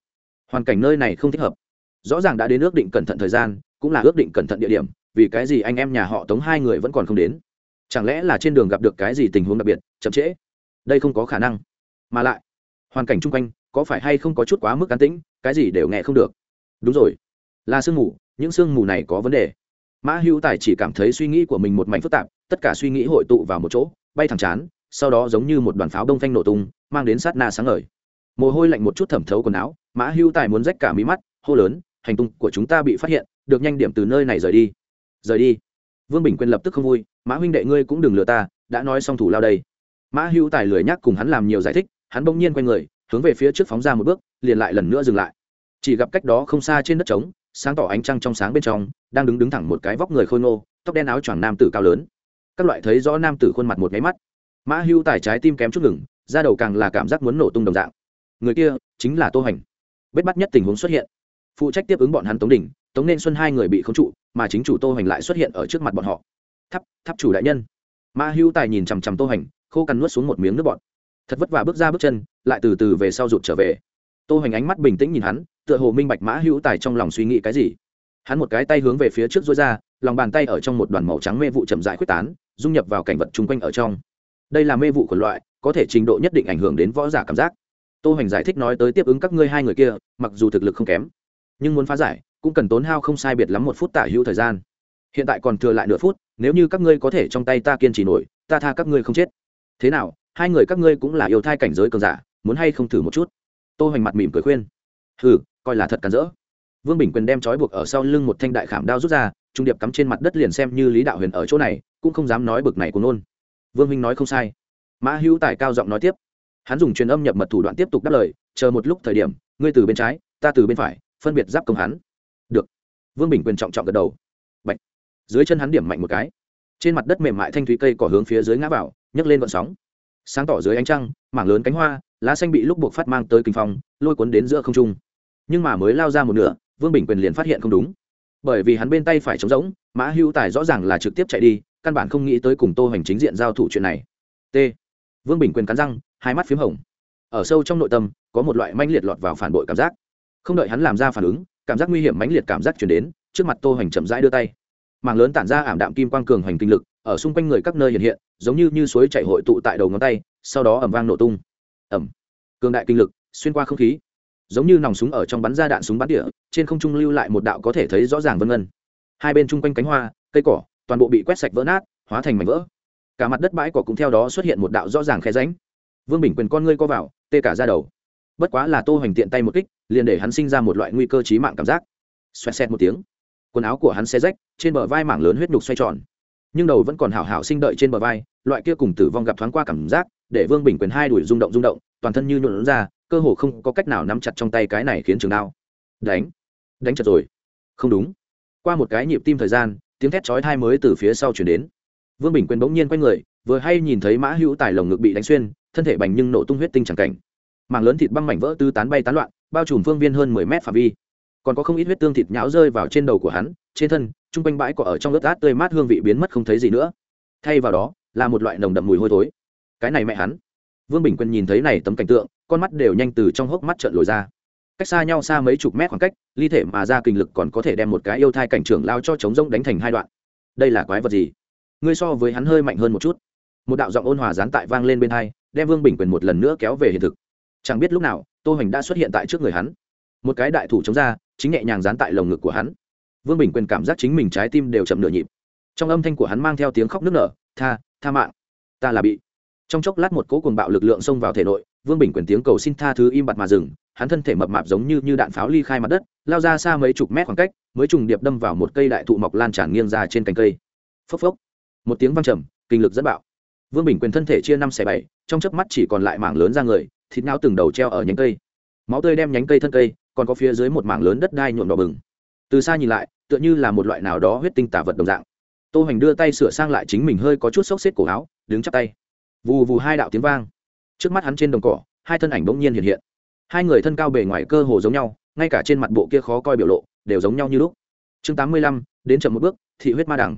Hoàn cảnh nơi này không thích hợp. Rõ ràng đã đến ước định cẩn thận thời gian, cũng là ước định cẩn thận địa điểm, vì cái gì anh em nhà họ tống hai người vẫn còn không đến? Chẳng lẽ là trên đường gặp được cái gì tình huống đặc biệt, chậm trễ? đây không có khả năng. Mà lại, hoàn cảnh chung quanh có phải hay không có chút quá mức cán tĩnh, cái gì đều nghe không được. Đúng rồi, là sương mù, những sương mù này có vấn đề. Mã hữu tài chỉ cảm thấy suy nghĩ của mình một mảnh phức tạp, tất cả suy nghĩ hội tụ vào một chỗ, bay thẳng chán, sau đó giống như một đoàn pháo đông phanh nổ tung, mang đến sát na sáng ngời. Mồ hôi lạnh một chút thẩm thấu quần áo, mã hữu tài muốn rách cả mí mắt, hô lớn, hành tung của chúng ta bị phát hiện, được nhanh điểm từ nơi này rời đi. Rời đi? Vương bình Quyền lập tức không vui, mã huynh đệ ngươi cũng đừng lừa ta, đã nói xong thủ lao đây mã hữu tài lười nhắc cùng hắn làm nhiều giải thích, hắn bỗng nhiên q u a y người, hướng về phía trước phóng ra một bước, liền lại lần nữa dừng lại. Chỉ gặp cách đó không xa trên đất trống, sáng tỏ ánh trăng trong sáng bên trong, đang đứng đứng thẳng một cái vóc người khôi ngô, tóc đen áo choàng nam tử cao lớn. Các loại thấy rõ nam tử khuôn mặt một máy mắt. Mã hữu tài trái tim kém chút ngừng ra đầu càng là cảm giác muốn nổ tung đồng dạng. Người kia chính là tô hành. Bết bắt nhất tình huống xuất hiện. Phụ trách tiếp ứng bọn hắn tống đình, tống nên xuân hai người bị khống trụ, mà chính chủ tô hành lại xuất hiện ở trước mặt bọn họ. Thắp thắp chủ đại nhân. Mã hữu tài nhìn chằm chằm tô hành khô cằn nuốt xuống một miếng nước bọt. Thật vất vả bước ra bước chân, lại từ từ về sau rụt trở về. Tô hoành ánh mắt bình tĩnh nhìn hắn, tựa hồ minh bạch mã hữu tài trong lòng suy nghĩ cái gì. Hắn một cái tay hướng về phía trước dối ra, lòng bàn tay ở trong một đoàn màu trắng mê vụ chậm rãi quyết tán, dung nhập vào cảnh vật chung quanh ở trong. Đây là mê vụ khuẩn loại, có thể trình độ nhất định ảnh hưởng đến võ giả cảm giác. Tô hoành giải thích nói tới tiếp ứng các ngươi hai người kia, mặc dù thực lực không kém, nhưng muốn phá giải, cũng cần tốn hao không sai biệt lắm một phút tả hữu thời gian. Hiện tại còn thừa lại nửa phút, nếu như các ngươi có thể trong tay ta kiên trì nổi, ta tha các ngươi không chết thế nào, hai người các ngươi cũng là yêu thai cảnh giới cường giả, muốn hay không thử một chút? Tô hoành mặt mỉm cười khuyên. Hừ, coi là thật cắn rỡ. Vương bình quyền đem trói buộc ở sau lưng một thanh đại khảm đao rút ra, trung điệp cắm trên mặt đất liền xem như lý đạo huyền ở chỗ này, cũng không dám nói bực này của nôn vương minh nói không sai. Mã hữu tài cao giọng nói tiếp. Hắn dùng truyền âm nhập mật thủ đoạn tiếp tục đáp lời, chờ một lúc thời điểm, ngươi từ bên trái, ta từ bên phải, phân biệt giáp công hắn. Được. Vương bình quyền trọng trọng gật đầu. Bạch. dưới chân hắn điểm mạnh một cái. Trên mặt đất mềm mại thanh thúy cây cỏ hướng phía dưới ngã vào nhấc lên vận sóng. Sáng tỏ dưới ánh trăng, mảng lớn cánh hoa, lá xanh bị lúc buộc phát mang tới kinh phong, lôi cuốn đến giữa không trung. Nhưng mà mới lao ra một nửa, vương bình quyền liền phát hiện không đúng. Bởi vì hắn bên tay phải trống rỗng, mã hữu tài rõ ràng là trực tiếp chạy đi, căn bản không nghĩ tới cùng tô hành chính diện giao thủ chuyện này. T. Vương bình quyền cắn răng, hai mắt p h í m hồng. Ở sâu trong nội tâm, có một loại manh liệt lọt vào phản bội cảm giác. Không đợi hắn làm ra phản ứng, cảm giác nguy hiểm mãnh liệt cảm giác chuyển đến, trước mặt tô hành chậm rãi đưa tay. Mảng lớn tản ra ảm đạm kim quang cường hoành kinh lực ở xung quanh người các nơi hiện hiện, giống như như suối chảy hội tụ tại đầu ngón tay, sau đó ẩm vang nổ tung. Ẩm cường đại kinh lực, xuyên qua không khí. Giống như nòng súng ở trong bắn ra đạn súng bắn địa, trên không trung lưu lại một đạo có thể thấy rõ ràng vân ngân hai bên chung quanh cánh hoa, cây cỏ, toàn bộ bị quét sạch vỡ nát, hóa thành mảnh vỡ. Cả mặt đất bãi cỏ cũng theo đó xuất hiện một đạo rõ ràng khe ránh vương bình quyền con ngươi co vào, tê cả ra đầu. Bất quá là tô hoành tiện tay một kích, liền để hắn sinh ra một loại nguy cơ chí mạng cảm giác. Xoẹt xẹt một tiếng, quần áo của hắn xe rách, trên bờ vai mảng lớn huyết nhục xoay tròn nhưng đầu vẫn còn hảo hảo sinh đợi trên bờ vai, loại kia cùng tử vong gặp thoáng qua cảm giác, để vương bình quyền hai đuổi rung động rung động, toàn thân như nhuộn ra, cơ hồ không có cách nào nắm chặt trong tay cái này khiến trường đao. Đánh đánh chặt rồi. Không đúng. Qua một cái nhịp tim thời gian, tiếng thét chói thai mới từ phía sau chuyển đến. Vương bình quyền bỗng nhiên quay người, vừa hay nhìn thấy mã hữu tài lồng ngực bị đánh xuyên, thân thể bành nhưng nổ tung huyết tinh c cảnh. Mảng lớn thịt băng mảnh vỡ tư tán bay tán loạn, bao trùm phương viên hơn mười mét phạm vi còn có không ít huyết tương thịt nhão rơi vào trên đầu của hắn, trên thân, chung quanh bãi cỏ ở trong lớp át tươi mát hương vị biến mất không thấy gì nữa. Thay vào đó, là một loại nồng đậm mùi hôi thối. Cái này mẹ hắn. Vương bình quân nhìn thấy này tấm cảnh tượng, con mắt đều nhanh từ trong hốc mắt trợn lồi ra. Cách xa nhau xa mấy chục mét khoảng cách, ly thể mà ra kinh lực còn có thể đem một cái yêu thai cảnh trưởng lao cho trống rông đánh thành hai đoạn. Đây là quái vật gì? Ngươi so với hắn hơi mạnh hơn một chút. Một đạo giọng ôn hòa gián tại vang lên bên hai, đem vương bình quyền một lần nữa kéo về hiện thực. Chẳng biết lúc nào, tô hoành đã xuất hiện tại trước người hắn. Một cái đại thủ chống ra chính nhẹ nhàng dán tại lồng ngực của hắn. Vương bình quyền cảm giác chính mình trái tim đều chậm nửa nhịp. Trong âm thanh của hắn mang theo tiếng khóc nức nở, tha tha mạng, ta là bị. Trong chốc lát một cỗ cuồng bạo lực lượng xông vào thể nội, vương bình quyền tiếng cầu xin tha thứ im bặt mà dừng, hắn thân thể mập mạp giống như như đạn pháo ly khai mặt đất, lao ra xa mấy chục mét khoảng cách, mới trùng điệp đâm vào một cây đại thụ mọc lan tràn nghiêng ra trên cành cây. Phốc phốc. Một tiếng văng trầm, kinh lực rất bạo. Vương bình quyền thân thể chia năm xẻ bảy, trong chớp mắt chỉ còn lại mảng lớn ra người, thịt não từng đầu treo ở nhánh cây. Máu tươi đem nhánh cây thân cây còn có phía dưới một mảng lớn đất đai nhuộm đỏ bừng. Từ xa nhìn lại, tựa như là một loại nào đó huyết tinh tả vật đồng dạng. Tô hoành đưa tay sửa sang lại chính mình hơi có chút xốc xếp cổ áo, đứng chắp tay. Vù vù hai đạo tiếng vang. Trước mắt hắn trên đồng cỏ, hai thân ảnh bỗng nhiên hiện hiện. Hai người thân cao bề ngoài cơ hồ giống nhau, ngay cả trên mặt bộ kia khó coi biểu lộ, đều giống nhau như lúc. Chương tám mươi lăm, đến chậm một bước, thị huyết ma đẳng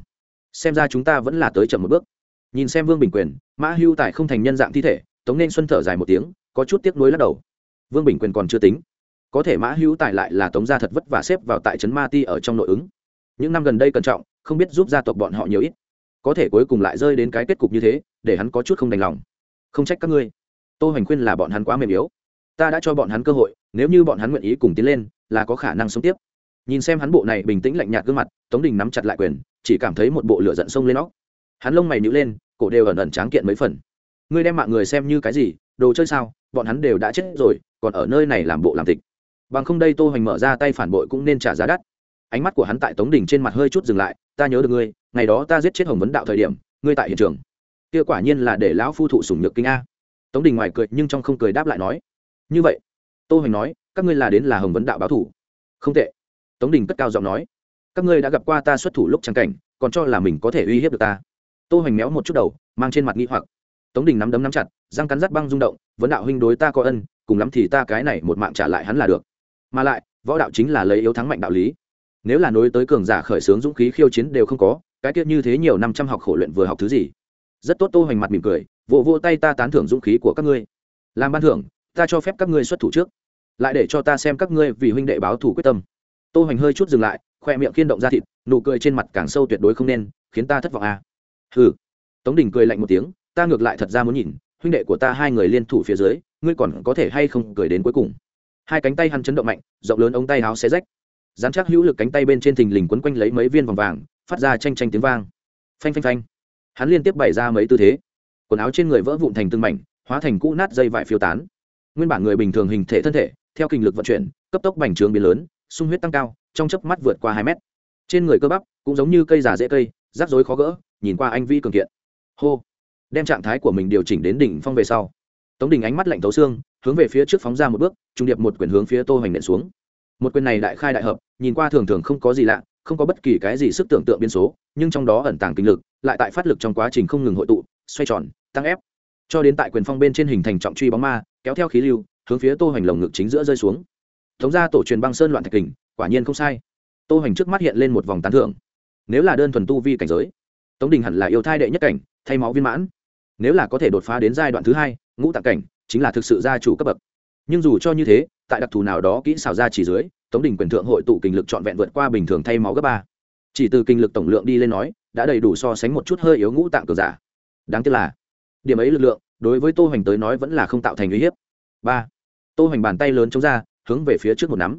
xem ra chúng ta vẫn là tới chậm một bước. Nhìn xem vương bình quyền, mã hưu tài không thành nhân dạng thi thể, tống nên xuân thở dài một tiếng, có chút tiếc nuối lắc đầu. Vương bình quyền còn chưa tính có thể mã hữu tài lại là tống gia thật vất vả xếp vào tại trấn ma ti ở trong nội ứng. Những năm gần đây cẩn trọng, không biết giúp gia tộc bọn họ nhiều ít. Có thể cuối cùng lại rơi đến cái kết cục như thế, để hắn có chút không đành lòng. Không trách các ngươi. Tô hoành khuyên là bọn hắn quá mềm yếu. Ta đã cho bọn hắn cơ hội, nếu như bọn hắn nguyện ý cùng tiến lên, là có khả năng sống tiếp. Nhìn xem hắn bộ này bình tĩnh lạnh nhạt gương mặt, tống đình nắm chặt lại quyền, chỉ cảm thấy một bộ lửa giận sông lên óc. Hắn lông mày nhữ lên, cổ đều ẩn ẩn tráng kiện mấy phần. Ngươi đem mạng người xem như cái gì, đồ chơi sao, bọn hắn đều đã chết rồi, còn ở nơi này làm bộ làm tịch bằng không đây tô hoành mở ra tay phản bội cũng nên trả giá đắt. Ánh mắt của hắn tại tống đình trên mặt hơi chút dừng lại, ta nhớ được ngươi, ngày đó ta giết chết hồng vấn đạo thời điểm, ngươi tại hiện trường. Kia quả nhiên là để lão phu thụ sủng nhược kinh a. Tống đình ngoài cười nhưng trong không cười đáp lại nói, như vậy. Tô hoành nói, các ngươi là đến là hồng vấn đạo báo thủ. Không tệ. Tống đình cất cao giọng nói, các ngươi đã gặp qua ta xuất thủ lúc trắng cảnh, còn cho là mình có thể uy hiếp được ta. Tô hoành méo một chút đầu, mang trên mặt nghi hoặc. Tống đình nắm đấm nắm chặt, răng cắn rắt băng rung động, vấn đạo huynh đối ta có ân, cùng lắm thì ta cái này một mạng trả lại hắn là được mà lại, võ đạo chính là lấy yếu thắng mạnh đạo lý. Nếu là nối tới cường giả khởi xướng dũng khí khiêu chiến đều không có, cái tiết như thế nhiều năm trăm học khổ luyện vừa học thứ gì? Rất tốt tô hoành mặt mỉm cười, vỗ vỗ tay ta tán thưởng dũng khí của các ngươi. Làm ban thưởng, ta cho phép các ngươi xuất thủ trước. Lại để cho ta xem các ngươi vì huynh đệ báo thủ quyết tâm. Tô hoành hơi chút dừng lại, khoe miệng kiên động ra thịt, nụ cười trên mặt càng sâu tuyệt đối không nên, khiến ta thất vọng à. hừ. Tống đình cười lạnh một tiếng, ta ngược lại thật ra muốn nhìn, huynh đệ của ta hai người liên thủ phía dưới, ngươi còn có thể hay không cười đến cuối cùng? hai cánh tay hắn chấn động mạnh, rộng lớn ống tay áo xé rách. Dán chắc hữu lực cánh tay bên trên thình lình quấn quanh lấy mấy viên vòng vàng, phát ra tranh tranh tiếng vang. Phanh phanh phanh. Hắn liên tiếp bày ra mấy tư thế. Quần áo trên người vỡ vụn thành từng mảnh, hóa thành cũ nát dây vải phiêu tán. Nguyên bản người bình thường hình thể thân thể, theo kinh lực vận chuyển, cấp tốc bành trướng biến lớn, sung huyết tăng cao, trong chớp mắt vượt qua hai mét. Trên người cơ bắp cũng giống như cây già dễ cây, rắc rối khó gỡ, nhìn qua anh vi cường kiện. Hô. Đem trạng thái của mình điều chỉnh đến đỉnh phong về sau tống đình ánh mắt lạnh thấu xương, hướng về phía trước phóng ra một bước, trung điệp một quyền hướng phía tô hoành nện xuống. Một quyền này đại khai đại hợp, nhìn qua thường thường không có gì lạ, không có bất kỳ cái gì sức tưởng tượng biên số, nhưng trong đó ẩn tàng kinh lực, lại tại phát lực trong quá trình không ngừng hội tụ, xoay tròn, tăng ép. Cho đến tại quyền phong bên trên hình thành trọng truy bóng ma, kéo theo khí lưu, hướng phía tô hoành lồng ngực chính giữa rơi xuống. Tống ra tổ truyền băng sơn loạn thạch kình, quả nhiên không sai. Tô hoành trước mắt hiện lên một vòng tán thưởng. Nếu là đơn thuần tu vi cảnh giới, tống đình hẳn là yêu thai đệ nhất cảnh, thay máu viên mãn. Nếu là có thể đột phá đến giai đoạn thứ hai ngũ tạng cảnh, chính là thực sự gia chủ cấp bậc. Nhưng dù cho như thế, tại đặc thù nào đó kỹ xảo ra chỉ dưới, tống đình quyền thượng hội tụ kinh lực trọn vẹn vượt qua bình thường thay máu gấp ba. Chỉ từ kinh lực tổng lượng đi lên nói, đã đầy đủ so sánh một chút hơi yếu ngũ tạng cờ giả. Đáng tiếc là, điểm ấy lực lượng, đối với tô hoành tới nói vẫn là không tạo thành uy hiếp. Ba. Tô hoành bàn tay lớn chống ra, hướng về phía trước một nắm.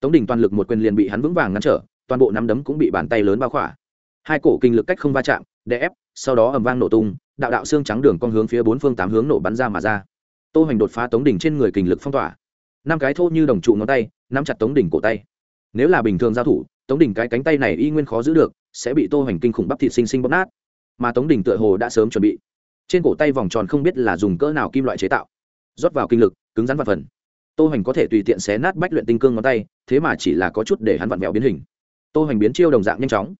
Tống đình toàn lực một quyền liền bị hắn vững vàng ngăn trở, toàn bộ nắm đấm cũng bị bàn tay lớn bao khỏa. Hai cổ kinh lực cách không va chạm, đè ép, sau đó ầm vang nổ tung đạo đạo xương trắng đường con hướng phía bốn phương tám hướng nổ bắn ra mà ra. Tô hoành đột phá tống đỉnh trên người kình lực phong tỏa. Năm cái thô như đồng trụ ngón tay, nắm chặt tống đỉnh cổ tay. Nếu là bình thường giao thủ, tống đỉnh cái cánh tay này y nguyên khó giữ được, sẽ bị tô hoành kinh khủng bắp thịt sinh sinh bóp nát. Mà tống đỉnh tựa hồ đã sớm chuẩn bị. Trên cổ tay vòng tròn không biết là dùng cỡ nào kim loại chế tạo. Rót vào kinh lực, cứng rắn vặt phần. Tô hoành có thể tùy tiện xé nát bách luyện tinh cương ngón tay, thế mà chỉ là có chút để hắn vặn vẹo biến hình. Tô hoành biến chiêu đồng dạng nhanh chóng.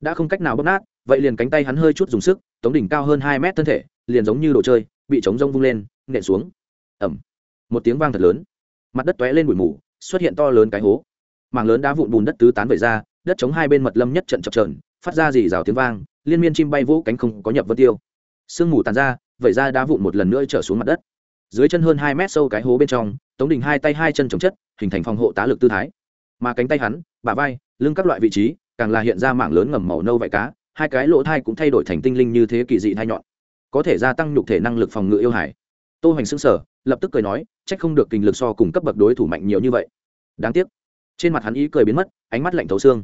Đã không cách nào bóp nát vậy liền cánh tay hắn hơi chút dùng sức, tống đỉnh cao hơn hai mét thân thể, liền giống như đồ chơi, bị trống rông vung lên, nện xuống. Ẩm một tiếng vang thật lớn. Mặt đất tóe lên bụi mù, xuất hiện to lớn cái hố. Mảng lớn đá vụn bùn đất tứ tán vẩy ra, đất chống hai bên mật lâm nhất trận chập trờn phát ra dì rào tiếng vang, liên miên chim bay vũ cánh không có nhập vân tiêu. Sương mù tàn ra, vẩy ra đá vụn một lần nữa trở xuống mặt đất. Dưới chân hơn hai mét sâu cái hố bên trong, tống đình hai tay hai chân chống chất, hình thành phòng hộ tá lực tư thái. Mà cánh tay hắn, bả vai, lưng các loại vị trí, càng là hiện ra mảng lớn ngầm màu nâu vải cá hai cái lỗ thai cũng thay đổi thành tinh linh như thế kỳ dị thai nhọn, có thể gia tăng nhục thể năng lực phòng ngự yêu hải tô hoành xưng sở lập tức cười nói c h ắ c không được kinh lực so cùng cấp bậc đối thủ mạnh nhiều như vậy. Đáng tiếc, trên mặt hắn ý cười biến mất, ánh mắt lạnh thấu xương.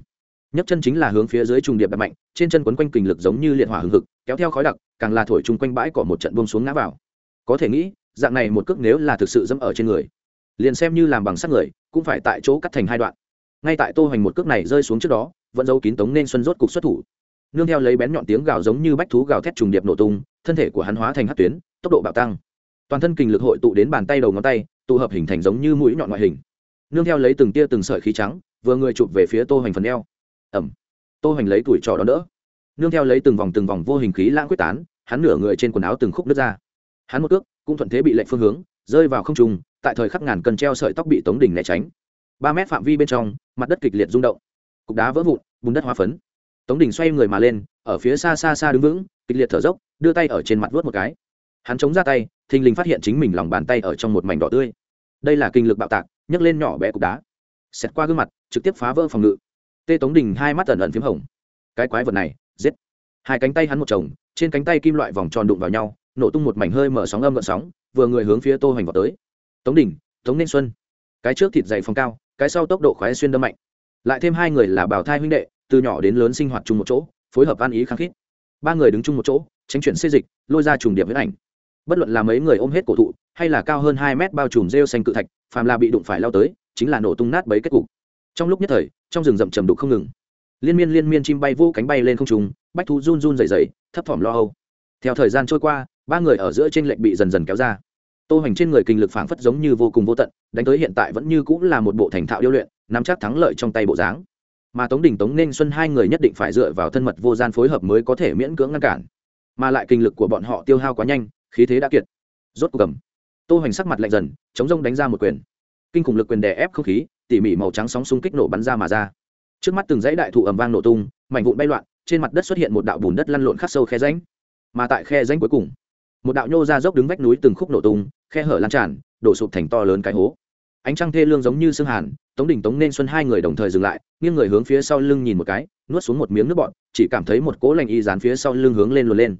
Nhấc chân chính là hướng phía dưới trùng điệp đập mạnh, trên chân quấn quanh kinh lực giống như liệt hỏa hừng hực, kéo theo khói đặc, càng là thổi chung quanh bãi cỏ một trận buông xuống ngã vào. Có thể nghĩ, dạng này một cước nếu là thực sự dẫm ở trên người, liền xem như làm bằng sắt người, cũng phải tại chỗ cắt thành hai đoạn. Ngay tại tô hoành một cước này rơi xuống trước đó, vẫn giấu kín tống nên xuân rốt cục xuất thủ nương theo lấy bén nhọn tiếng gào giống như bách thú gào thét trùng điệp nổ tung, thân thể của hắn hóa thành hắc tuyến, tốc độ bạo tăng. Toàn thân kinh lực hội tụ đến bàn tay đầu ngón tay, tụ hợp hình thành giống như mũi nhọn ngoại hình. Nương theo lấy từng tia từng sợi khí trắng, vừa người chụp về phía tô hoành phần eo. Ẩm. Tô hoành lấy tuổi trò đó đỡ. Nương theo lấy từng vòng từng vòng vô hình khí lãng quét tán, hắn nửa người trên quần áo từng khúc đứt ra. Hắn một cước, cũng thuận thế bị lệnh phương hướng, rơi vào không trung, tại thời khắc ngàn cần treo sợi tóc bị tống đỉnh né tránh. Ba mét phạm vi bên trong, mặt đất kịch liệt rung động. Cục đá vỡ vụn, bùn đất hóa phấn tống đình xoay người mà lên, ở phía xa xa xa đứng vững, kịch liệt thở dốc, đưa tay ở trên mặt vớt một cái. Hắn chống ra tay, thình lình phát hiện chính mình lòng bàn tay ở trong một mảnh đỏ tươi. Đây là kinh lực bạo tạc, nhấc lên nhỏ bé cục đá. Xẹt qua gương mặt, trực tiếp phá vỡ phòng ngự. Tê tống đình hai mắt ẩn ẩn p h í m hồng. Cái quái vật này, giết. Hai cánh tay hắn một chồng, trên cánh tay kim loại vòng tròn đụng vào nhau, nổ tung một mảnh hơi mở sóng âm gợn sóng, vừa người hướng phía tô hoành vào tới. Tống đình, tống nên xuân. Cái trước thịt dày phòng cao, cái sau tốc độ khoái xuyên đâm mạnh. Lại thêm hai người là bảo thai huynh đệ từ nhỏ đến lớn sinh hoạt chung một chỗ, phối hợp ăn ý khăng khít. Ba người đứng chung một chỗ, tránh chuyển xê dịch, lôi ra trùng điệp với ảnh. Bất luận là mấy người ôm hết cổ thụ, hay là cao hơn hai mét bao trùm rêu xanh cự thạch, phàm là bị đụng phải lao tới, chính là nổ tung nát bấy kết cục. Trong lúc nhất thời, trong rừng rậm trầm đục không ngừng. Liên miên liên miên chim bay vô cánh bay lên không trùng bách thú run run dày dày thấp thỏm lo âu. Theo thời gian trôi qua, ba người ở giữa trên lệnh bị dần dần kéo ra. Tô hoành trên người kinh lực phảng phất giống như vô cùng vô tận, đánh tới hiện tại vẫn như cũng là một bộ thành thạo điêu luyện, nắm chắc thắng lợi trong tay bộ dáng mà tống đình tống nên xuân hai người nhất định phải dựa vào thân mật vô gian phối hợp mới có thể miễn cưỡng ngăn cản. Mà lại kinh lực của bọn họ tiêu hao quá nhanh, khí thế đã kiệt. Rốt cuộc cầm. Tô hoành sắc mặt lạnh dần, chống rông đánh ra một quyền. Kinh khủng lực quyền đè ép không khí, tỉ mỉ màu trắng sóng xung kích nổ bắn ra mà ra. Trước mắt từng dãy đại thụ ầm vang nổ tung, mảnh vụn bay loạn, trên mặt đất xuất hiện một đạo bùn đất lăn lộn khắc sâu khe rãnh. Mà tại khe rãnh cuối cùng, một đạo nhô ra dốc đứng vách núi từng khúc nổ tung, khe hở lan tràn, đổ sụp thành to lớn cái hố ánh trăng thê lương giống như xương hàn, tống đình tống nên xuân hai người đồng thời dừng lại, nghiêng người hướng phía sau lưng nhìn một cái, nuốt xuống một miếng nước bọn chỉ cảm thấy một cỗ lành y dán phía sau lưng hướng lên luồn lên.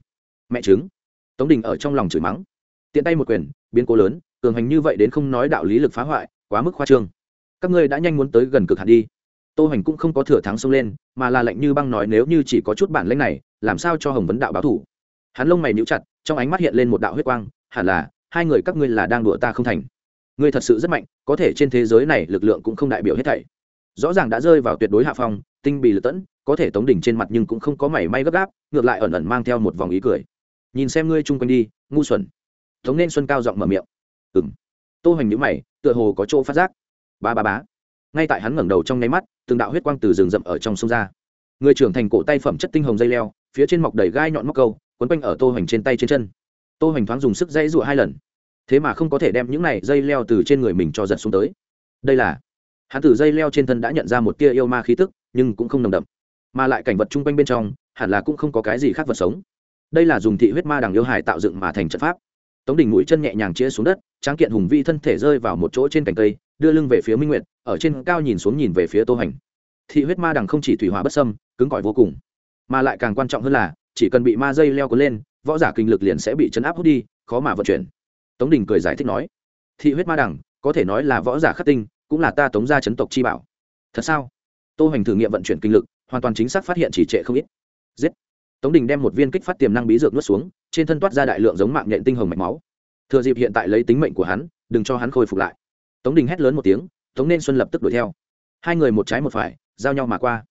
Mẹ chứng tống đình ở trong lòng chửi mắng. Tiện tay một quyền, biến cố lớn, cường hành như vậy đến không nói đạo lý lực phá hoại, quá mức khoa trương. Các ngươi đã nhanh muốn tới gần cực hạt đi. Tô Hành cũng không có thừa thắng xông lên, mà là lạnh như băng nói nếu như chỉ có chút bản lĩnh này, làm sao cho hồng vấn đạo báo thủ? Hắn lông mày nhíu chặt, trong ánh mắt hiện lên một đạo huyết quang, hẳn là, hai người các ngươi là đang đùa ta không thành ngươi thật sự rất mạnh, có thể trên thế giới này lực lượng cũng không đại biểu hết thảy. Rõ ràng đã rơi vào tuyệt đối hạ phong, tinh bị lật tẫn, có thể tống đỉnh trên mặt nhưng cũng không có mảy may gấp gáp, ngược lại ẩn ẩn mang theo một vòng ý cười. Nhìn xem ngươi chung quanh đi, ngu xuẩn. Tống nên xuân cao giọng mở miệng. Ừng tô hoành nhữ mày, tựa hồ có chỗ phát giác. Ba ba bá ngay tại hắn ngẩng đầu trong nháy mắt, từng đạo huyết quang từ rừng rậm ở trong sông ra. Người trưởng thành cổ tay phẩm chất tinh hồng dây leo, phía trên mọc đầy gai nhọn móc câu, quấn quanh ở tô hoành trên tay trên chân. Tô hoành thoáng dùng sức dãy rụa hai lần thế mà không có thể đem những này dây leo từ trên người mình cho giật xuống tới. Đây là, hắn từ dây leo trên thân đã nhận ra một tia yêu ma khí tức, nhưng cũng không nồng đậm. Mà lại cảnh vật chung quanh bên trong, hẳn là cũng không có cái gì khác vật sống. Đây là dùng thị huyết ma đằng yêu hải tạo dựng mà thành trận pháp. Tống đình mũi chân nhẹ nhàng chia xuống đất, tráng kiện hùng vi thân thể rơi vào một chỗ trên cành cây, đưa lưng về phía minh nguyệt, ở trên cao nhìn xuống nhìn về phía tô hành. Thị huyết ma đằng không chỉ thủy hòa bất sâm cứng cỏi vô cùng. Mà lại càng quan trọng hơn là, chỉ cần bị ma dây leo cuốn lên, võ giả kinh lực liền sẽ bị chấn áp hút đi, khó mà vận chuyển tống đình cười giải thích nói, thị huyết ma đẳng, có thể nói là võ giả khắc tinh, cũng là ta tống gia chấn tộc chi bảo. Thật sao? Tô hoành thử nghiệm vận chuyển kinh lực, hoàn toàn chính xác phát hiện chỉ trệ không ít. Giết! Tống đình đem một viên kích phát tiềm năng bí dược nuốt xuống, trên thân toát ra đại lượng giống mạng nhện tinh hồng mạch máu. Thừa dịp hiện tại lấy tính mệnh của hắn, đừng cho hắn khôi phục lại. Tống đình hét lớn một tiếng, tống nên xuân lập tức đuổi theo. Hai người một trái một phải, giao nhau mà qua.